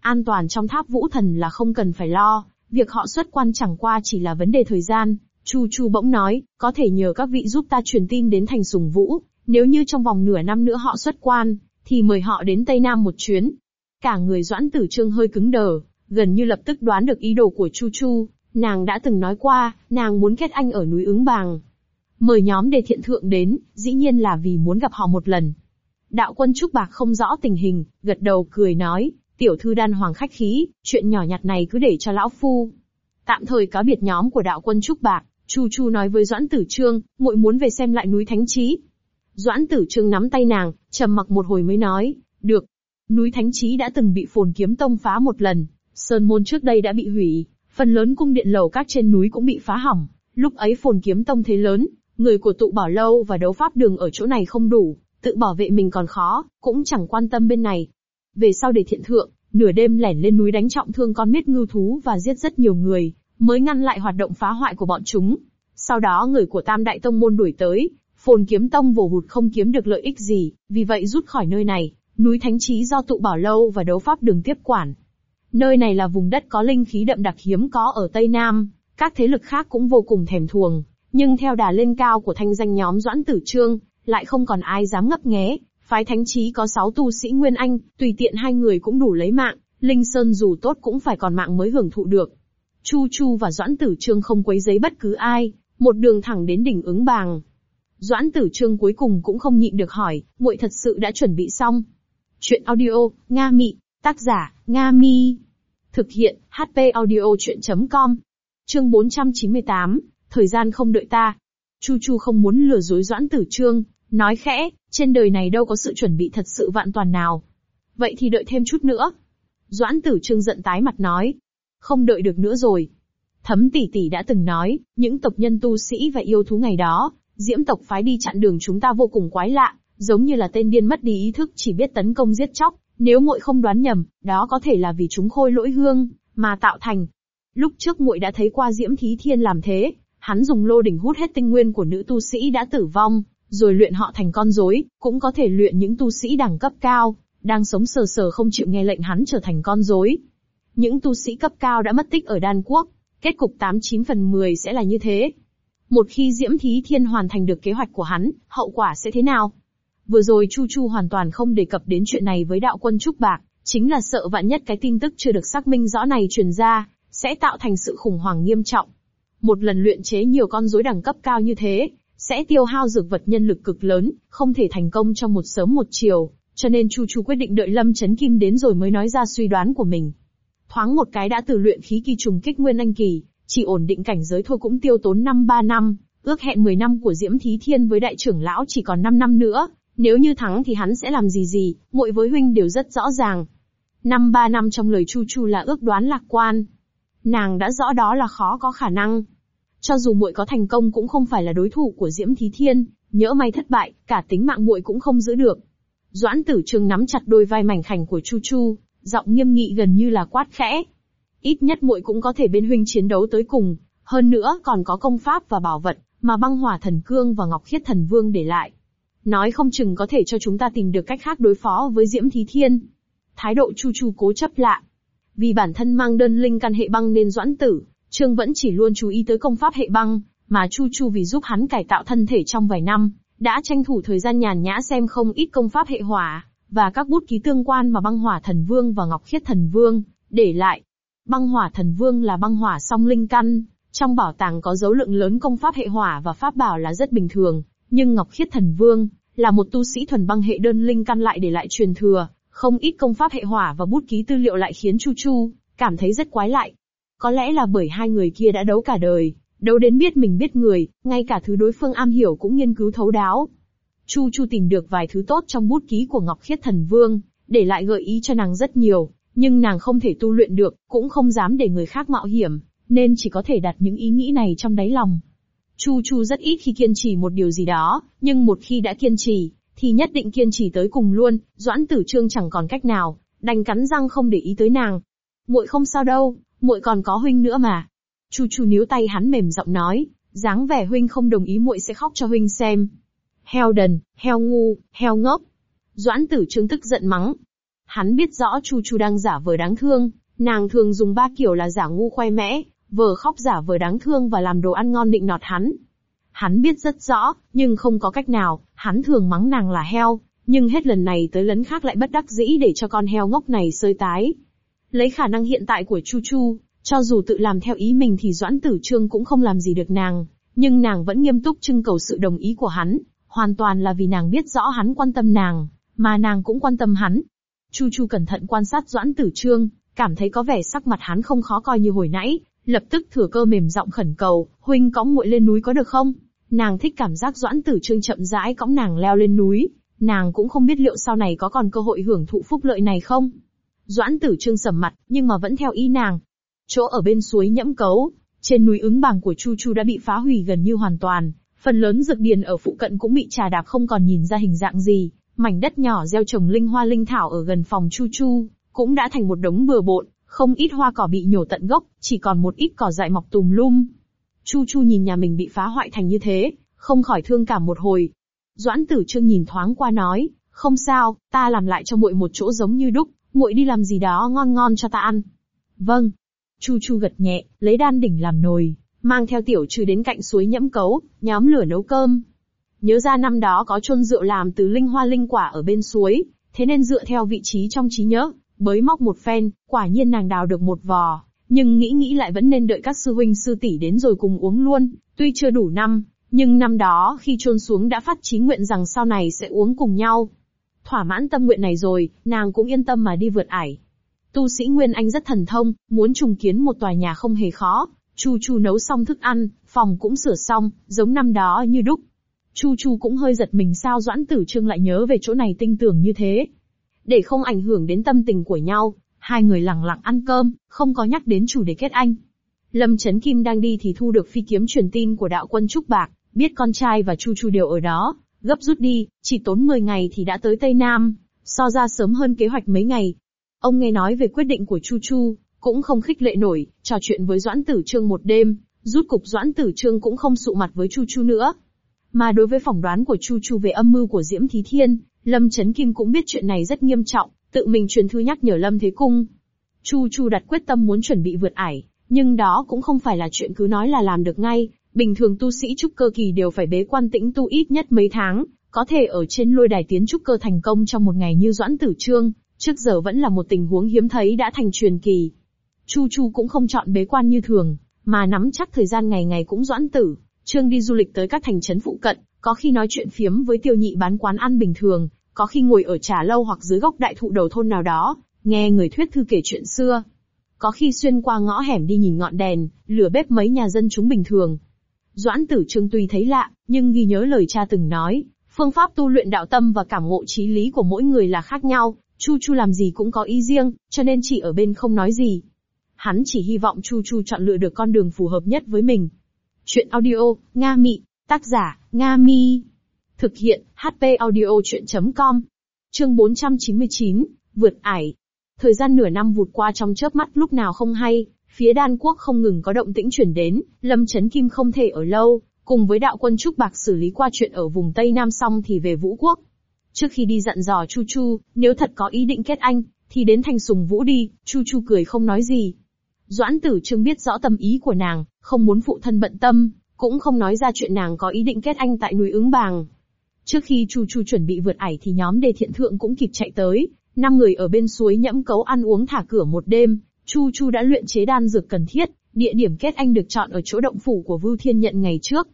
An toàn trong tháp vũ thần là không cần phải lo, việc họ xuất quan chẳng qua chỉ là vấn đề thời gian. Chu Chu bỗng nói, có thể nhờ các vị giúp ta truyền tin đến thành sùng vũ, nếu như trong vòng nửa năm nữa họ xuất quan, thì mời họ đến Tây Nam một chuyến. Cả người Doãn Tử Trương hơi cứng đờ, gần như lập tức đoán được ý đồ của Chu Chu, nàng đã từng nói qua, nàng muốn kết anh ở núi ứng bàng. Mời nhóm đề thiện thượng đến, dĩ nhiên là vì muốn gặp họ một lần. Đạo quân Trúc Bạc không rõ tình hình, gật đầu cười nói, tiểu thư đan hoàng khách khí, chuyện nhỏ nhặt này cứ để cho lão phu. Tạm thời cáo biệt nhóm của đạo quân Trúc Bạc, Chu Chu nói với Doãn Tử Trương, muội muốn về xem lại núi Thánh Trí. Doãn Tử Trương nắm tay nàng, trầm mặc một hồi mới nói, được. Núi Thánh Trí đã từng bị phồn kiếm tông phá một lần, sơn môn trước đây đã bị hủy, phần lớn cung điện lầu các trên núi cũng bị phá hỏng. Lúc ấy phồn kiếm tông thế lớn, người của tụ bảo lâu và đấu pháp đường ở chỗ này không đủ, tự bảo vệ mình còn khó, cũng chẳng quan tâm bên này. Về sau để thiện thượng, nửa đêm lẻn lên núi đánh trọng thương con miết ngưu thú và giết rất nhiều người, mới ngăn lại hoạt động phá hoại của bọn chúng. Sau đó người của Tam Đại Tông môn đuổi tới, phồn kiếm tông vồ hụt không kiếm được lợi ích gì, vì vậy rút khỏi nơi này, núi Thánh Trí do tụ bảo lâu và đấu pháp đường tiếp quản. Nơi này là vùng đất có linh khí đậm đặc hiếm có ở Tây Nam, các thế lực khác cũng vô cùng thèm thuồng, nhưng theo đà lên cao của thanh danh nhóm Doãn Tử Trương, lại không còn ai dám ngấp nghé. Phái Thánh Trí có 6 tu sĩ Nguyên Anh, tùy tiện hai người cũng đủ lấy mạng, Linh Sơn dù tốt cũng phải còn mạng mới hưởng thụ được. Chu Chu và Doãn Tử Trương không quấy giấy bất cứ ai, một đường thẳng đến đỉnh ứng bàng. Doãn Tử Trương cuối cùng cũng không nhịn được hỏi, muội thật sự đã chuẩn bị xong. Chuyện audio, Nga Mị, tác giả, Nga Mi. Thực hiện, HP audio chuyện.com. Chương 498, thời gian không đợi ta. Chu Chu không muốn lừa dối Doãn Tử Trương, nói khẽ, trên đời này đâu có sự chuẩn bị thật sự vạn toàn nào. Vậy thì đợi thêm chút nữa. Doãn Tử Trương giận tái mặt nói, không đợi được nữa rồi. Thấm tỷ tỷ đã từng nói, những tộc nhân tu sĩ và yêu thú ngày đó, diễm tộc phái đi chặn đường chúng ta vô cùng quái lạ, giống như là tên điên mất đi ý thức chỉ biết tấn công giết chóc, nếu muội không đoán nhầm, đó có thể là vì chúng khôi lỗi hương, mà tạo thành. Lúc trước muội đã thấy qua diễm thí thiên làm thế, hắn dùng lô đỉnh hút hết tinh nguyên của nữ tu sĩ đã tử vong, rồi luyện họ thành con rối, cũng có thể luyện những tu sĩ đẳng cấp cao, đang sống sờ sờ không chịu nghe lệnh hắn trở thành con rối. Những tu sĩ cấp cao đã mất tích ở đan quốc, kết cục 89 phần 10 sẽ là như thế. Một khi Diễm Thí Thiên hoàn thành được kế hoạch của hắn, hậu quả sẽ thế nào? Vừa rồi Chu Chu hoàn toàn không đề cập đến chuyện này với đạo quân Trúc Bạc, chính là sợ vạn nhất cái tin tức chưa được xác minh rõ này truyền ra, sẽ tạo thành sự khủng hoảng nghiêm trọng. Một lần luyện chế nhiều con rối đẳng cấp cao như thế, sẽ tiêu hao dược vật nhân lực cực lớn, không thể thành công trong một sớm một chiều, cho nên Chu Chu quyết định đợi Lâm Chấn Kim đến rồi mới nói ra suy đoán của mình. Thoáng một cái đã từ luyện khí kỳ trùng kích nguyên anh kỳ, chỉ ổn định cảnh giới thôi cũng tiêu tốn năm ba năm, ước hẹn 10 năm của Diễm Thí Thiên với đại trưởng lão chỉ còn 5 năm nữa, nếu như thắng thì hắn sẽ làm gì gì, muội với huynh đều rất rõ ràng. Năm ba năm trong lời Chu Chu là ước đoán lạc quan. Nàng đã rõ đó là khó có khả năng. Cho dù muội có thành công cũng không phải là đối thủ của Diễm Thí Thiên, nhỡ may thất bại, cả tính mạng muội cũng không giữ được. Doãn Tử Trương nắm chặt đôi vai mảnh khảnh của Chu Chu, giọng nghiêm nghị gần như là quát khẽ. Ít nhất muội cũng có thể bên huynh chiến đấu tới cùng, hơn nữa còn có công pháp và bảo vật mà băng hỏa thần cương và ngọc khiết thần vương để lại. Nói không chừng có thể cho chúng ta tìm được cách khác đối phó với Diễm Thí Thiên. Thái độ Chu Chu cố chấp lạ. Vì bản thân mang đơn linh căn hệ băng nên doãn tử, Trương vẫn chỉ luôn chú ý tới công pháp hệ băng, mà Chu Chu vì giúp hắn cải tạo thân thể trong vài năm, đã tranh thủ thời gian nhàn nhã xem không ít công pháp hệ hỏa, và các bút ký tương quan mà băng hỏa thần vương và ngọc khiết thần vương, để lại. Băng hỏa thần vương là băng hỏa song linh căn, trong bảo tàng có dấu lượng lớn công pháp hệ hỏa và pháp bảo là rất bình thường, nhưng ngọc khiết thần vương, là một tu sĩ thuần băng hệ đơn linh căn lại để lại truyền thừa, không ít công pháp hệ hỏa và bút ký tư liệu lại khiến Chu Chu, cảm thấy rất quái lại. Có lẽ là bởi hai người kia đã đấu cả đời, đấu đến biết mình biết người, ngay cả thứ đối phương am hiểu cũng nghiên cứu thấu đáo. Chu Chu tìm được vài thứ tốt trong bút ký của Ngọc Khiết Thần Vương, để lại gợi ý cho nàng rất nhiều, nhưng nàng không thể tu luyện được, cũng không dám để người khác mạo hiểm, nên chỉ có thể đặt những ý nghĩ này trong đáy lòng. Chu Chu rất ít khi kiên trì một điều gì đó, nhưng một khi đã kiên trì, thì nhất định kiên trì tới cùng luôn, Doãn Tử Trương chẳng còn cách nào, đành cắn răng không để ý tới nàng. Muội không sao đâu, muội còn có huynh nữa mà. Chu Chu níu tay hắn mềm giọng nói, dáng vẻ huynh không đồng ý muội sẽ khóc cho huynh xem. Heo đần, heo ngu, heo ngốc. Doãn Tử Trương tức giận mắng. Hắn biết rõ Chu Chu đang giả vờ đáng thương, nàng thường dùng ba kiểu là giả ngu khoe mẽ, vờ khóc giả vờ đáng thương và làm đồ ăn ngon định nọt hắn. Hắn biết rất rõ, nhưng không có cách nào, hắn thường mắng nàng là heo, nhưng hết lần này tới lần khác lại bất đắc dĩ để cho con heo ngốc này sơi tái. Lấy khả năng hiện tại của Chu Chu, cho dù tự làm theo ý mình thì Doãn Tử Trương cũng không làm gì được nàng, nhưng nàng vẫn nghiêm túc trưng cầu sự đồng ý của hắn, hoàn toàn là vì nàng biết rõ hắn quan tâm nàng, mà nàng cũng quan tâm hắn. Chu Chu cẩn thận quan sát Doãn Tử Trương, cảm thấy có vẻ sắc mặt hắn không khó coi như hồi nãy, lập tức thừa cơ mềm giọng khẩn cầu, huynh cõng muội lên núi có được không? Nàng thích cảm giác Doãn Tử Trương chậm rãi cõng nàng leo lên núi, nàng cũng không biết liệu sau này có còn cơ hội hưởng thụ phúc lợi này không. Doãn Tử Trương sầm mặt, nhưng mà vẫn theo ý nàng. Chỗ ở bên suối nhẫm cấu, trên núi ứng bàng của Chu Chu đã bị phá hủy gần như hoàn toàn, phần lớn dược điền ở phụ cận cũng bị trà đạp không còn nhìn ra hình dạng gì, mảnh đất nhỏ gieo trồng linh hoa linh thảo ở gần phòng Chu Chu, cũng đã thành một đống bừa bộn, không ít hoa cỏ bị nhổ tận gốc, chỉ còn một ít cỏ dại mọc tùm lum. Chu Chu nhìn nhà mình bị phá hoại thành như thế, không khỏi thương cảm một hồi. Doãn Tử Trương nhìn thoáng qua nói, không sao, ta làm lại cho muội một chỗ giống như đúc, muội đi làm gì đó ngon ngon cho ta ăn. Vâng. Chu Chu gật nhẹ, lấy đan đỉnh làm nồi, mang theo tiểu trừ đến cạnh suối nhẫm cấu, nhóm lửa nấu cơm. Nhớ ra năm đó có chôn rượu làm từ linh hoa linh quả ở bên suối, thế nên dựa theo vị trí trong trí nhớ, bới móc một phen, quả nhiên nàng đào được một vò, nhưng nghĩ nghĩ lại vẫn nên đợi các sư huynh sư tỷ đến rồi cùng uống luôn, tuy chưa đủ năm, nhưng năm đó khi trôn xuống đã phát chí nguyện rằng sau này sẽ uống cùng nhau. Thỏa mãn tâm nguyện này rồi, nàng cũng yên tâm mà đi vượt ải. Tu sĩ Nguyên Anh rất thần thông, muốn trùng kiến một tòa nhà không hề khó, Chu Chu nấu xong thức ăn, phòng cũng sửa xong, giống năm đó như đúc. Chu Chu cũng hơi giật mình sao Doãn Tử Trương lại nhớ về chỗ này tinh tưởng như thế. Để không ảnh hưởng đến tâm tình của nhau, hai người lặng lặng ăn cơm, không có nhắc đến chủ đề kết anh. Lâm Trấn Kim đang đi thì thu được phi kiếm truyền tin của đạo quân Trúc Bạc, biết con trai và Chu Chu đều ở đó, gấp rút đi, chỉ tốn 10 ngày thì đã tới Tây Nam, so ra sớm hơn kế hoạch mấy ngày. Ông nghe nói về quyết định của Chu Chu, cũng không khích lệ nổi, trò chuyện với Doãn Tử Trương một đêm, rút cục Doãn Tử Trương cũng không sụ mặt với Chu Chu nữa. Mà đối với phỏng đoán của Chu Chu về âm mưu của Diễm Thí Thiên, Lâm Trấn Kim cũng biết chuyện này rất nghiêm trọng, tự mình truyền thư nhắc nhở Lâm Thế Cung. Chu Chu đặt quyết tâm muốn chuẩn bị vượt ải, nhưng đó cũng không phải là chuyện cứ nói là làm được ngay, bình thường tu sĩ trúc cơ kỳ đều phải bế quan tĩnh tu ít nhất mấy tháng, có thể ở trên lôi đài tiến trúc cơ thành công trong một ngày như Doãn Tử Trương, trước giờ vẫn là một tình huống hiếm thấy đã thành truyền kỳ. Chu Chu cũng không chọn bế quan như thường, mà nắm chắc thời gian ngày ngày cũng Doãn Tử, Trương đi du lịch tới các thành trấn phụ cận, có khi nói chuyện phiếm với tiêu nhị bán quán ăn bình thường, có khi ngồi ở trà lâu hoặc dưới gốc đại thụ đầu thôn nào đó, nghe người thuyết thư kể chuyện xưa. Có khi xuyên qua ngõ hẻm đi nhìn ngọn đèn, lửa bếp mấy nhà dân chúng bình thường. Doãn tử trương tuy thấy lạ, nhưng ghi nhớ lời cha từng nói, phương pháp tu luyện đạo tâm và cảm ngộ trí lý của mỗi người là khác nhau, Chu Chu làm gì cũng có ý riêng, cho nên chỉ ở bên không nói gì. Hắn chỉ hy vọng Chu Chu chọn lựa được con đường phù hợp nhất với mình. Chuyện audio, Nga Mị, tác giả, Nga Mi. Thực hiện, HP audio chuyện.com. Chương 499, vượt ải. Thời gian nửa năm vụt qua trong chớp mắt lúc nào không hay, phía đan quốc không ngừng có động tĩnh chuyển đến, Lâm Chấn Kim không thể ở lâu, cùng với đạo quân Trúc Bạc xử lý qua chuyện ở vùng Tây Nam xong thì về Vũ Quốc. Trước khi đi dặn dò Chu Chu, nếu thật có ý định kết anh, thì đến thành sùng Vũ đi, Chu Chu cười không nói gì. Doãn tử trương biết rõ tâm ý của nàng, không muốn phụ thân bận tâm, cũng không nói ra chuyện nàng có ý định kết anh tại núi ứng bàng. Trước khi Chu Chu chuẩn bị vượt ải thì nhóm đề thiện thượng cũng kịp chạy tới, năm người ở bên suối nhẫm cấu ăn uống thả cửa một đêm, Chu Chu đã luyện chế đan dược cần thiết, địa điểm kết anh được chọn ở chỗ động phủ của Vưu Thiên Nhận ngày trước.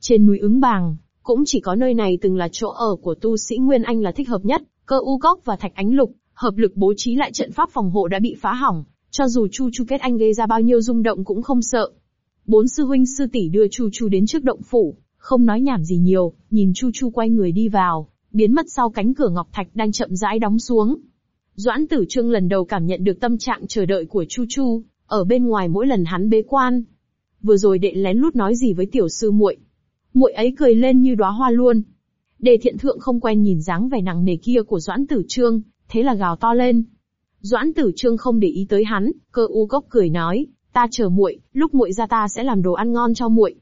Trên núi ứng bàng, cũng chỉ có nơi này từng là chỗ ở của tu sĩ Nguyên Anh là thích hợp nhất, cơ u cốc và thạch ánh lục, hợp lực bố trí lại trận pháp phòng hộ đã bị phá hỏng, cho dù Chu Chu kết anh gây ra bao nhiêu rung động cũng không sợ. Bốn sư huynh sư tỷ đưa Chu Chu đến trước động phủ, không nói nhảm gì nhiều, nhìn Chu Chu quay người đi vào, biến mất sau cánh cửa ngọc thạch đang chậm rãi đóng xuống. Doãn Tử Trương lần đầu cảm nhận được tâm trạng chờ đợi của Chu Chu, ở bên ngoài mỗi lần hắn bế quan. Vừa rồi đệ lén lút nói gì với tiểu sư muội, muội ấy cười lên như đóa hoa luôn. Đề thiện thượng không quen nhìn dáng vẻ nặng nề kia của Doãn Tử Trương, thế là gào to lên. Doãn Tử Trương không để ý tới hắn, cơ u cốc cười nói, ta chờ muội, lúc muội ra ta sẽ làm đồ ăn ngon cho muội.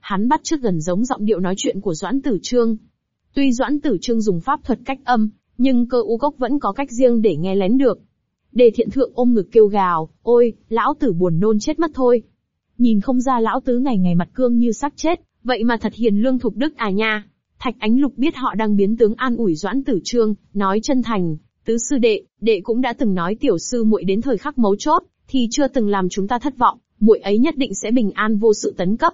Hắn bắt trước gần giống giọng điệu nói chuyện của Doãn Tử Trương. Tuy Doãn Tử Trương dùng pháp thuật cách âm, nhưng cơ u cốc vẫn có cách riêng để nghe lén được. Đề thiện thượng ôm ngực kêu gào, ôi, lão tử buồn nôn chết mất thôi. Nhìn không ra lão tứ ngày ngày mặt cương như xác chết, vậy mà thật hiền lương thục đức à nha. Thạch Ánh Lục biết họ đang biến tướng an ủi Doãn Tử Trương, nói chân thành, tứ sư đệ, đệ cũng đã từng nói tiểu sư muội đến thời khắc mấu chốt, thì chưa từng làm chúng ta thất vọng, muội ấy nhất định sẽ bình an vô sự tấn cấp.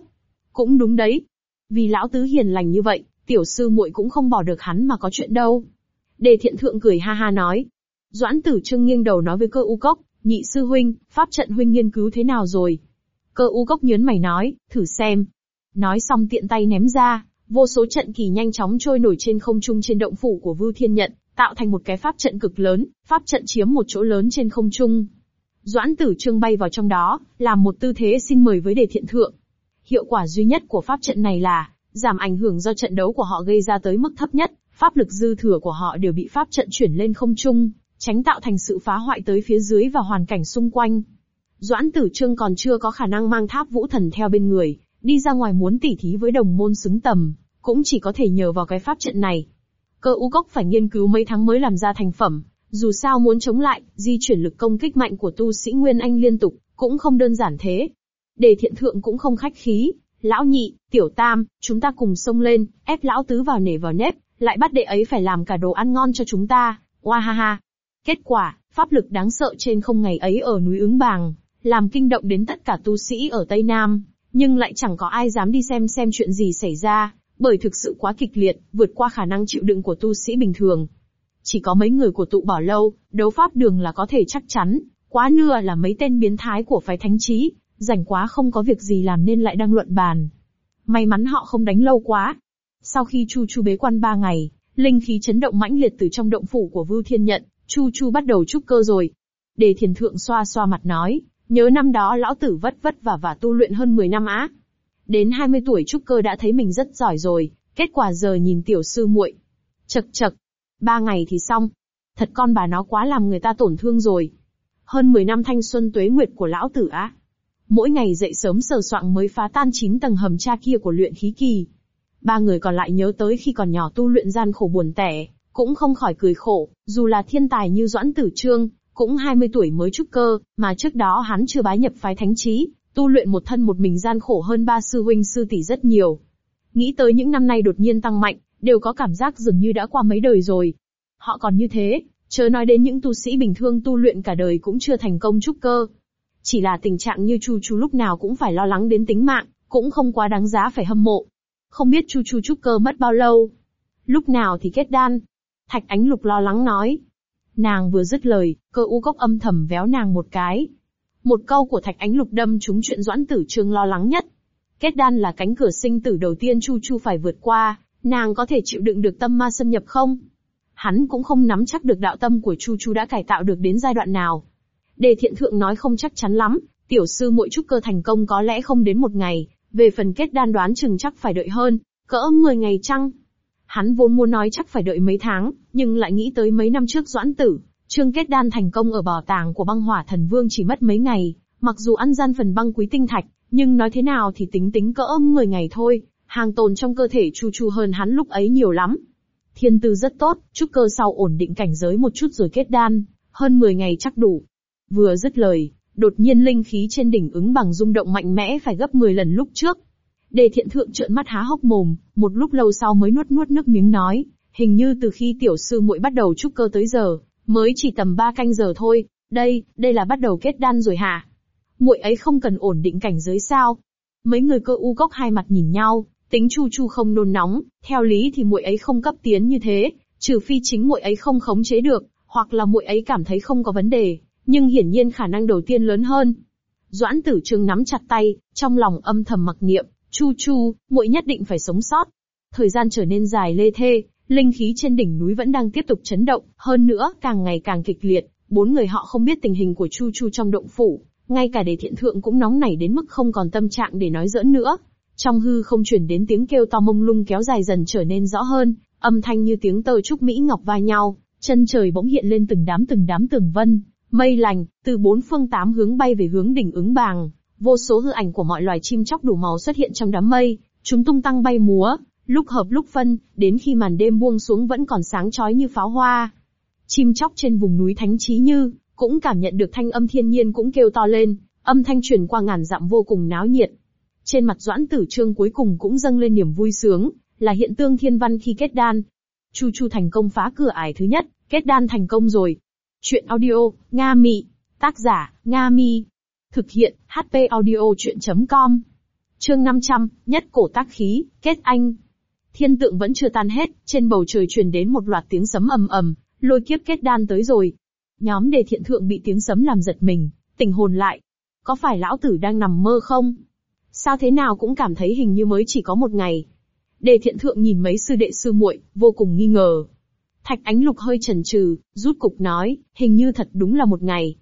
Cũng đúng đấy. Vì lão tứ hiền lành như vậy, tiểu sư muội cũng không bỏ được hắn mà có chuyện đâu. Đề thiện thượng cười ha ha nói. Doãn tử trương nghiêng đầu nói với cơ u cốc, nhị sư huynh, pháp trận huynh nghiên cứu thế nào rồi? Cơ u cốc nhớn mày nói, thử xem. Nói xong tiện tay ném ra, vô số trận kỳ nhanh chóng trôi nổi trên không trung trên động phủ của Vưu Thiên Nhận, tạo thành một cái pháp trận cực lớn, pháp trận chiếm một chỗ lớn trên không trung. Doãn tử trương bay vào trong đó, làm một tư thế xin mời với đề thiện thượng. Hiệu quả duy nhất của pháp trận này là, giảm ảnh hưởng do trận đấu của họ gây ra tới mức thấp nhất, pháp lực dư thừa của họ đều bị pháp trận chuyển lên không trung, tránh tạo thành sự phá hoại tới phía dưới và hoàn cảnh xung quanh. Doãn tử trương còn chưa có khả năng mang tháp vũ thần theo bên người, đi ra ngoài muốn tỉ thí với đồng môn xứng tầm, cũng chỉ có thể nhờ vào cái pháp trận này. Cơ u cốc phải nghiên cứu mấy tháng mới làm ra thành phẩm, dù sao muốn chống lại, di chuyển lực công kích mạnh của tu sĩ Nguyên Anh liên tục, cũng không đơn giản thế. Đề thiện thượng cũng không khách khí, lão nhị, tiểu tam, chúng ta cùng xông lên, ép lão tứ vào nể vào nếp, lại bắt đệ ấy phải làm cả đồ ăn ngon cho chúng ta, oa ha ha. Kết quả, pháp lực đáng sợ trên không ngày ấy ở núi ứng bàng, làm kinh động đến tất cả tu sĩ ở Tây Nam, nhưng lại chẳng có ai dám đi xem xem chuyện gì xảy ra, bởi thực sự quá kịch liệt, vượt qua khả năng chịu đựng của tu sĩ bình thường. Chỉ có mấy người của tụ bảo lâu, đấu pháp đường là có thể chắc chắn, quá nưa là mấy tên biến thái của phái thánh trí, rảnh quá không có việc gì làm nên lại đang luận bàn. May mắn họ không đánh lâu quá. Sau khi Chu Chu bế quan ba ngày, linh khí chấn động mãnh liệt từ trong động phủ của Vưu Thiên Nhận, Chu Chu bắt đầu trúc cơ rồi. Đề thiền thượng xoa xoa mặt nói, nhớ năm đó lão tử vất vất vả và tu luyện hơn 10 năm á. Đến 20 tuổi trúc cơ đã thấy mình rất giỏi rồi, kết quả giờ nhìn tiểu sư muội. Chật chật, ba ngày thì xong. Thật con bà nó quá làm người ta tổn thương rồi. Hơn 10 năm thanh xuân tuế nguyệt của lão tử á. Mỗi ngày dậy sớm sờ soạng mới phá tan 9 tầng hầm cha kia của luyện khí kỳ. Ba người còn lại nhớ tới khi còn nhỏ tu luyện gian khổ buồn tẻ, cũng không khỏi cười khổ, dù là thiên tài như Doãn Tử Trương, cũng 20 tuổi mới trúc cơ, mà trước đó hắn chưa bái nhập phái thánh trí, tu luyện một thân một mình gian khổ hơn ba sư huynh sư tỷ rất nhiều. Nghĩ tới những năm nay đột nhiên tăng mạnh, đều có cảm giác dường như đã qua mấy đời rồi. Họ còn như thế, chớ nói đến những tu sĩ bình thường tu luyện cả đời cũng chưa thành công trúc cơ. Chỉ là tình trạng như Chu Chu lúc nào cũng phải lo lắng đến tính mạng, cũng không quá đáng giá phải hâm mộ. Không biết Chu Chu trúc cơ mất bao lâu. Lúc nào thì kết đan. Thạch Ánh Lục lo lắng nói. Nàng vừa dứt lời, cơ u cốc âm thầm véo nàng một cái. Một câu của Thạch Ánh Lục đâm trúng chuyện Doãn Tử Trương lo lắng nhất. Kết đan là cánh cửa sinh tử đầu tiên Chu Chu phải vượt qua, nàng có thể chịu đựng được tâm ma xâm nhập không? Hắn cũng không nắm chắc được đạo tâm của Chu Chu đã cải tạo được đến giai đoạn nào. Đề thiện thượng nói không chắc chắn lắm, tiểu sư mỗi trúc cơ thành công có lẽ không đến một ngày, về phần kết đan đoán chừng chắc phải đợi hơn, cỡ 10 ngày chăng? Hắn vốn muốn nói chắc phải đợi mấy tháng, nhưng lại nghĩ tới mấy năm trước doãn tử, trương kết đan thành công ở bảo tàng của băng hỏa thần vương chỉ mất mấy ngày, mặc dù ăn gian phần băng quý tinh thạch, nhưng nói thế nào thì tính tính cỡ 10 ngày thôi, hàng tồn trong cơ thể Chu Chu hơn hắn lúc ấy nhiều lắm. Thiên tư rất tốt, trúc cơ sau ổn định cảnh giới một chút rồi kết đan, hơn 10 ngày chắc đủ. Vừa dứt lời, đột nhiên linh khí trên đỉnh ứng bằng rung động mạnh mẽ phải gấp 10 lần lúc trước. Đề thiện thượng trợn mắt há hốc mồm, một lúc lâu sau mới nuốt nuốt nước miếng nói, hình như từ khi tiểu sư muội bắt đầu trúc cơ tới giờ, mới chỉ tầm 3 canh giờ thôi, đây, đây là bắt đầu kết đan rồi hả? Muội ấy không cần ổn định cảnh giới sao? Mấy người cơ u cốc hai mặt nhìn nhau, tính chu chu không nôn nóng, theo lý thì muội ấy không cấp tiến như thế, trừ phi chính muội ấy không khống chế được, hoặc là muội ấy cảm thấy không có vấn đề, nhưng hiển nhiên khả năng đầu tiên lớn hơn. Doãn Tử Trương nắm chặt tay, trong lòng âm thầm mặc niệm, Chu Chu, muội nhất định phải sống sót. Thời gian trở nên dài lê thê, linh khí trên đỉnh núi vẫn đang tiếp tục chấn động, hơn nữa càng ngày càng kịch liệt. Bốn người họ không biết tình hình của Chu Chu trong động phủ, ngay cả đề thiện thượng cũng nóng nảy đến mức không còn tâm trạng để nói giỡn nữa. Trong hư không chuyển đến tiếng kêu to mông lung kéo dài dần trở nên rõ hơn, âm thanh như tiếng tơ trúc Mỹ Ngọc va nhau, chân trời bỗng hiện lên từng đám từng đám tường vân, mây lành, từ bốn phương tám hướng bay về hướng đỉnh ứng bàng. Vô số hư ảnh của mọi loài chim chóc đủ màu xuất hiện trong đám mây, chúng tung tăng bay múa, lúc hợp lúc phân, đến khi màn đêm buông xuống vẫn còn sáng chói như pháo hoa. Chim chóc trên vùng núi Thánh Trí Như, cũng cảm nhận được thanh âm thiên nhiên cũng kêu to lên, âm thanh truyền qua ngàn dặm vô cùng náo nhiệt. Trên mặt Doãn Tử Trương cuối cùng cũng dâng lên niềm vui sướng, là hiện tương thiên văn khi kết đan. Chu Chu thành công phá cửa ải thứ nhất, kết đan thành công rồi. Chuyện audio, Nga Mị. Tác giả, Nga Mi. Thực hiện, HP audio chuyện.com. Chương 500, nhất cổ tác khí, kết anh. Thiên tượng vẫn chưa tan hết, trên bầu trời truyền đến một loạt tiếng sấm ầm ầm, lôi kiếp kết đan tới rồi. Nhóm đề thiện thượng bị tiếng sấm làm giật mình, tỉnh hồn lại. Có phải lão tử đang nằm mơ không? Sao thế nào cũng cảm thấy hình như mới chỉ có một ngày. Đề thiện thượng nhìn mấy sư đệ sư muội, vô cùng nghi ngờ. Thạch ánh lục hơi chần chừ, rút cục nói, hình như thật đúng là một ngày.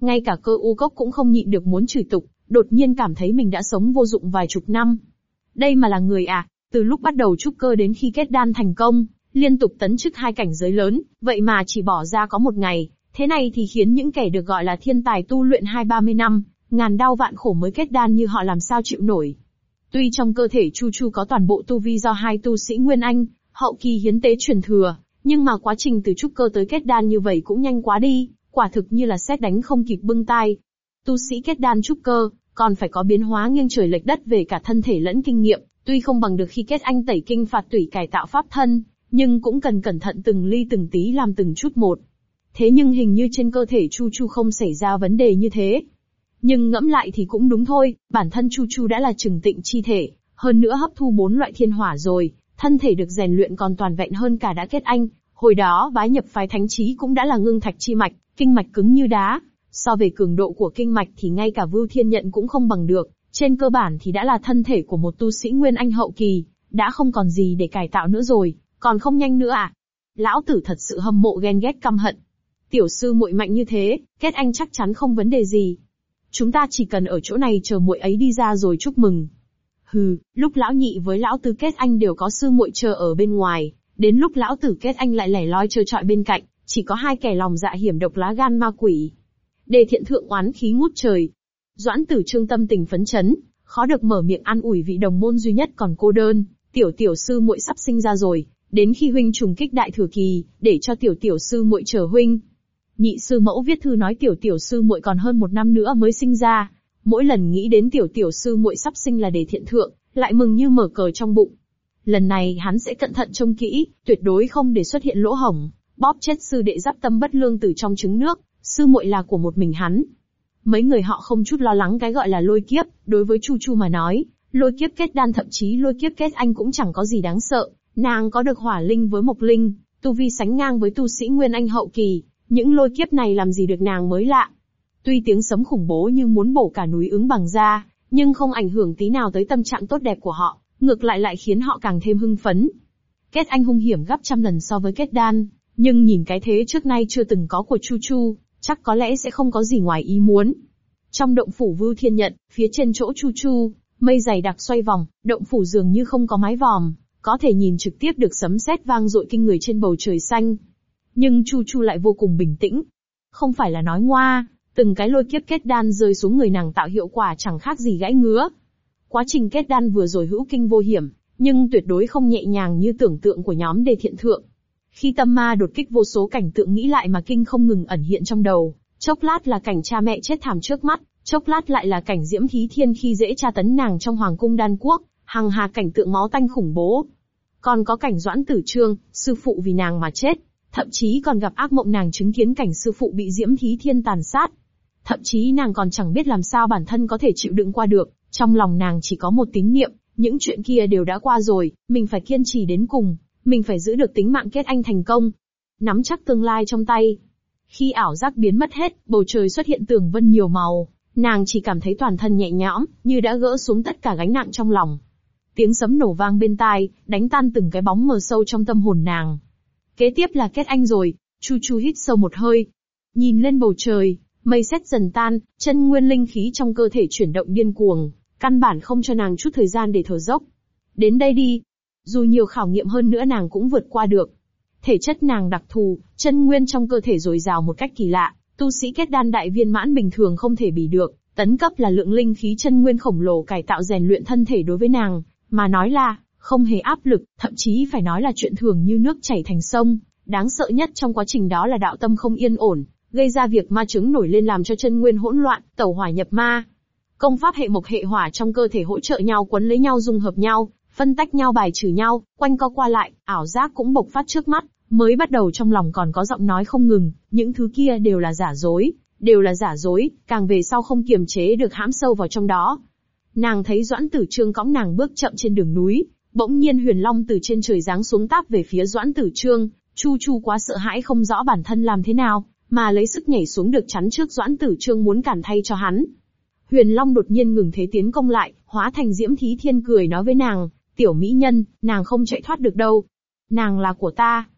Ngay cả cơ u cốc cũng không nhịn được muốn chửi tục, đột nhiên cảm thấy mình đã sống vô dụng vài chục năm. Đây mà là người à, từ lúc bắt đầu trúc cơ đến khi kết đan thành công, liên tục tấn chức hai cảnh giới lớn, vậy mà chỉ bỏ ra có một ngày, thế này thì khiến những kẻ được gọi là thiên tài tu luyện hai ba mươi năm, ngàn đau vạn khổ mới kết đan như họ làm sao chịu nổi. Tuy trong cơ thể Chu Chu có toàn bộ tu vi do hai tu sĩ Nguyên Anh, hậu kỳ hiến tế truyền thừa, nhưng mà quá trình từ trúc cơ tới kết đan như vậy cũng nhanh quá đi, quả thực như là xét đánh không kịp bưng tai. Tu sĩ kết đan trúc cơ, còn phải có biến hóa nghiêng trời lệch đất về cả thân thể lẫn kinh nghiệm, tuy không bằng được khi kết anh tẩy kinh phạt tủy cải tạo pháp thân, nhưng cũng cần cẩn thận từng ly từng tí làm từng chút một. Thế nhưng hình như trên cơ thể Chu Chu không xảy ra vấn đề như thế. Nhưng ngẫm lại thì cũng đúng thôi, bản thân Chu Chu đã là trừng tịnh chi thể, hơn nữa hấp thu bốn loại thiên hỏa rồi, thân thể được rèn luyện còn toàn vẹn hơn cả đã kết anh. Hồi đó bái nhập phái thánh trí cũng đã là ngưng thạch chi mạch, kinh mạch cứng như đá. So về cường độ của kinh mạch thì ngay cả Vưu Thiên Nhận cũng không bằng được, trên cơ bản thì đã là thân thể của một tu sĩ Nguyên Anh hậu kỳ, đã không còn gì để cải tạo nữa rồi, còn không nhanh nữa à? Lão tử thật sự hâm mộ ghen ghét căm hận. Tiểu sư muội mạnh như thế, kết anh chắc chắn không vấn đề gì. Chúng ta chỉ cần ở chỗ này chờ muội ấy đi ra rồi chúc mừng. Hừ, lúc lão nhị với lão tứ kết anh đều có sư muội chờ ở bên ngoài, đến lúc lão tử kết anh lại lẻ loi chơi trọi bên cạnh, chỉ có hai kẻ lòng dạ hiểm độc lá gan ma quỷ. Đề thiện thượng oán khí ngút trời. Doãn tử trương tâm tình phấn chấn, khó được mở miệng an ủi vị đồng môn duy nhất còn cô đơn, tiểu tiểu sư muội sắp sinh ra rồi, đến khi huynh trùng kích đại thừa kỳ, để cho tiểu tiểu sư muội chờ huynh. Nhị sư mẫu viết thư nói tiểu tiểu sư muội còn hơn một năm nữa mới sinh ra, mỗi lần nghĩ đến tiểu tiểu sư muội sắp sinh là để thiện thượng, lại mừng như mở cờ trong bụng. Lần này hắn sẽ cẩn thận trông kỹ, tuyệt đối không để xuất hiện lỗ hổng, bóp chết sư đệ giáp tâm bất lương từ trong trứng nước, sư muội là của một mình hắn. Mấy người họ không chút lo lắng cái gọi là lôi kiếp, đối với Chu Chu mà nói, lôi kiếp kết đan thậm chí lôi kiếp kết anh cũng chẳng có gì đáng sợ, nàng có được hỏa linh với mộc linh, tu vi sánh ngang với tu sĩ Nguyên Anh hậu kỳ, những lôi kiếp này làm gì được nàng mới lạ. Tuy tiếng sấm khủng bố như muốn bổ cả núi ứng bằng ra, nhưng không ảnh hưởng tí nào tới tâm trạng tốt đẹp của họ, ngược lại lại khiến họ càng thêm hưng phấn. Kết anh hung hiểm gấp trăm lần so với kết đan, nhưng nhìn cái thế trước nay chưa từng có của Chu Chu, chắc có lẽ sẽ không có gì ngoài ý muốn. Trong động phủ Vưu Thiên Nhận, phía trên chỗ Chu Chu, mây dày đặc xoay vòng, động phủ dường như không có mái vòm, có thể nhìn trực tiếp được sấm sét vang dội kinh người trên bầu trời xanh. Nhưng Chu Chu lại vô cùng bình tĩnh. Không phải là nói ngoa, từng cái lôi kiếp kết đan rơi xuống người nàng tạo hiệu quả chẳng khác gì gãy ngứa. Quá trình kết đan vừa rồi hữu kinh vô hiểm, nhưng tuyệt đối không nhẹ nhàng như tưởng tượng của nhóm đề thiện thượng. Khi tâm ma đột kích vô số cảnh tượng nghĩ lại mà kinh không ngừng ẩn hiện trong đầu, chốc lát là cảnh cha mẹ chết thảm trước mắt, chốc lát lại là cảnh diễm thí thiên khi dễ tra tấn nàng trong hoàng cung đan quốc, hằng hà cảnh tượng máu tanh khủng bố. Còn có cảnh doãn tử trương, sư phụ vì nàng mà chết, thậm chí còn gặp ác mộng nàng chứng kiến cảnh sư phụ bị diễm thí thiên tàn sát. Thậm chí nàng còn chẳng biết làm sao bản thân có thể chịu đựng qua được, trong lòng nàng chỉ có một tín niệm, những chuyện kia đều đã qua rồi, mình phải kiên trì đến cùng, mình phải giữ được tính mạng kết anh thành công. Nắm chắc tương lai trong tay. Khi ảo giác biến mất hết, bầu trời xuất hiện tường vân nhiều màu, nàng chỉ cảm thấy toàn thân nhẹ nhõm, như đã gỡ xuống tất cả gánh nặng trong lòng. Tiếng sấm nổ vang bên tai, đánh tan từng cái bóng mờ sâu trong tâm hồn nàng. Kế tiếp là kết anh rồi, Chu Chu hít sâu một hơi. Nhìn lên bầu trời, mây xét dần tan, chân nguyên linh khí trong cơ thể chuyển động điên cuồng, căn bản không cho nàng chút thời gian để thở dốc. Đến đây đi, dù nhiều khảo nghiệm hơn nữa nàng cũng vượt qua được. Thể chất nàng đặc thù, chân nguyên trong cơ thể dồi dào một cách kỳ lạ, tu sĩ kết đan đại viên mãn bình thường không thể bì được, tấn cấp là lượng linh khí chân nguyên khổng lồ cải tạo rèn luyện thân thể đối với nàng, mà nói là, không hề áp lực, thậm chí phải nói là chuyện thường như nước chảy thành sông, Đáng sợ nhất trong quá trình đó là đạo tâm không yên ổn, gây ra việc ma chứng nổi lên làm cho chân nguyên hỗn loạn, tẩu hỏa nhập ma. Công pháp hệ mộc hệ hỏa trong cơ thể hỗ trợ nhau quấn lấy nhau dung hợp nhau, phân tách nhau bài trừ nhau, quanh co qua lại, ảo giác cũng bộc phát trước mắt, mới bắt đầu trong lòng còn có giọng nói không ngừng, những thứ kia đều là giả dối, đều là giả dối, càng về sau không kiềm chế được hãm sâu vào trong đó. Nàng thấy Doãn Tử Trương cõng nàng bước chậm trên đường núi, bỗng nhiên Huyền Long từ trên trời giáng xuống táp về phía Doãn Tử Trương, Chu Chu quá sợ hãi không rõ bản thân làm thế nào, mà lấy sức nhảy xuống được chắn trước Doãn Tử Trương muốn cản thay cho hắn. Huyền Long đột nhiên ngừng thế tiến công lại, hóa thành Diễm Thí Thiên cười nói với nàng, tiểu mỹ nhân, nàng không chạy thoát được đâu. Nàng là của ta.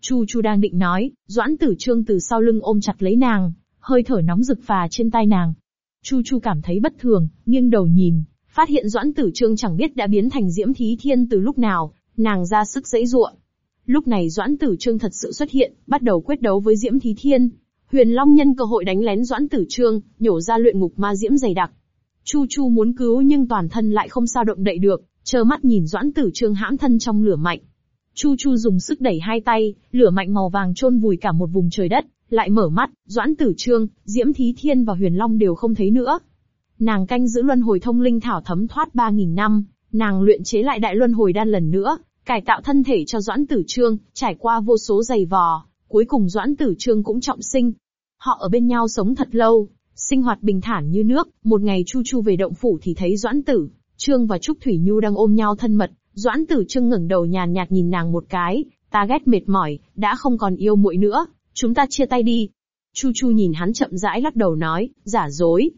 Chu Chu đang định nói, Doãn Tử Trương từ sau lưng ôm chặt lấy nàng, hơi thở nóng rực phà trên tay nàng. Chu Chu cảm thấy bất thường, nghiêng đầu nhìn, phát hiện Doãn Tử Trương chẳng biết đã biến thành Diễm Thí Thiên từ lúc nào, nàng ra sức dãy ruộng. Lúc này Doãn Tử Trương thật sự xuất hiện, bắt đầu quyết đấu với Diễm Thí Thiên. Huyền Long nhân cơ hội đánh lén Doãn Tử Trương, nhổ ra luyện ngục ma diễm dày đặc. Chu Chu muốn cứu nhưng toàn thân lại không sao động đậy được, trơ mắt nhìn Doãn Tử Trương hãm thân trong lửa mạnh. Chu Chu dùng sức đẩy hai tay, lửa mạnh màu vàng chôn vùi cả một vùng trời đất, lại mở mắt, Doãn Tử Trương, Diễm Thí Thiên và Huyền Long đều không thấy nữa. Nàng canh giữ luân hồi thông linh thảo thấm thoát 3.000 năm, nàng luyện chế lại đại luân hồi đan lần nữa, cải tạo thân thể cho Doãn Tử Trương, trải qua vô số giày vò, cuối cùng Doãn Tử Trương cũng trọng sinh. Họ ở bên nhau sống thật lâu, sinh hoạt bình thản như nước, một ngày Chu Chu về động phủ thì thấy Doãn Tử, Trương và Trúc Thủy Nhu đang ôm nhau thân mật, Doãn Tử Trương ngẩng đầu nhàn nhạt nhìn nàng một cái, ta ghét mệt mỏi, đã không còn yêu muội nữa, chúng ta chia tay đi. Chu Chu nhìn hắn chậm rãi lắc đầu nói, giả dối.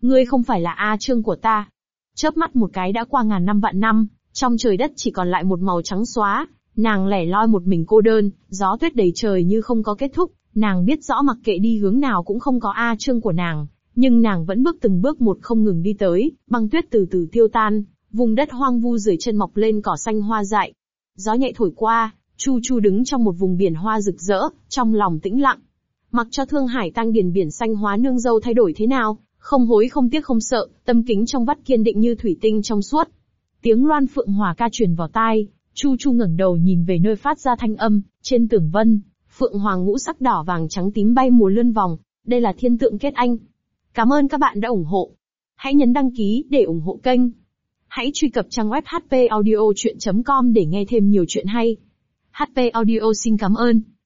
Ngươi không phải là A Trương của ta. Chớp mắt một cái đã qua ngàn năm vạn năm, trong trời đất chỉ còn lại một màu trắng xóa, nàng lẻ loi một mình cô đơn, gió tuyết đầy trời như không có kết thúc, nàng biết rõ mặc kệ đi hướng nào cũng không có A Trương của nàng, nhưng nàng vẫn bước từng bước một không ngừng đi tới, băng tuyết từ từ tiêu tan, vùng đất hoang vu dưới chân mọc lên cỏ xanh hoa dại. Gió nhẹ thổi qua, Chu Chu đứng trong một vùng biển hoa rực rỡ, trong lòng tĩnh lặng. Mặc cho Thương Hải tăng điền biển xanh hóa nương dâu thay đổi thế nào, không hối không tiếc không sợ, tâm kính trong vắt kiên định như thủy tinh trong suốt. Tiếng loan phượng hòa ca truyền vào tai, Chu Chu ngẩng đầu nhìn về nơi phát ra thanh âm, trên tường vân, phượng hoàng ngũ sắc đỏ vàng trắng tím bay mùa lươn vòng, đây là thiên tượng kết anh. Cảm ơn các bạn đã ủng hộ. Hãy nhấn đăng ký để ủng hộ kênh. Hãy truy cập trang web hpaudiochuyen.com để nghe thêm nhiều chuyện hay. HP Audio xin cảm ơn.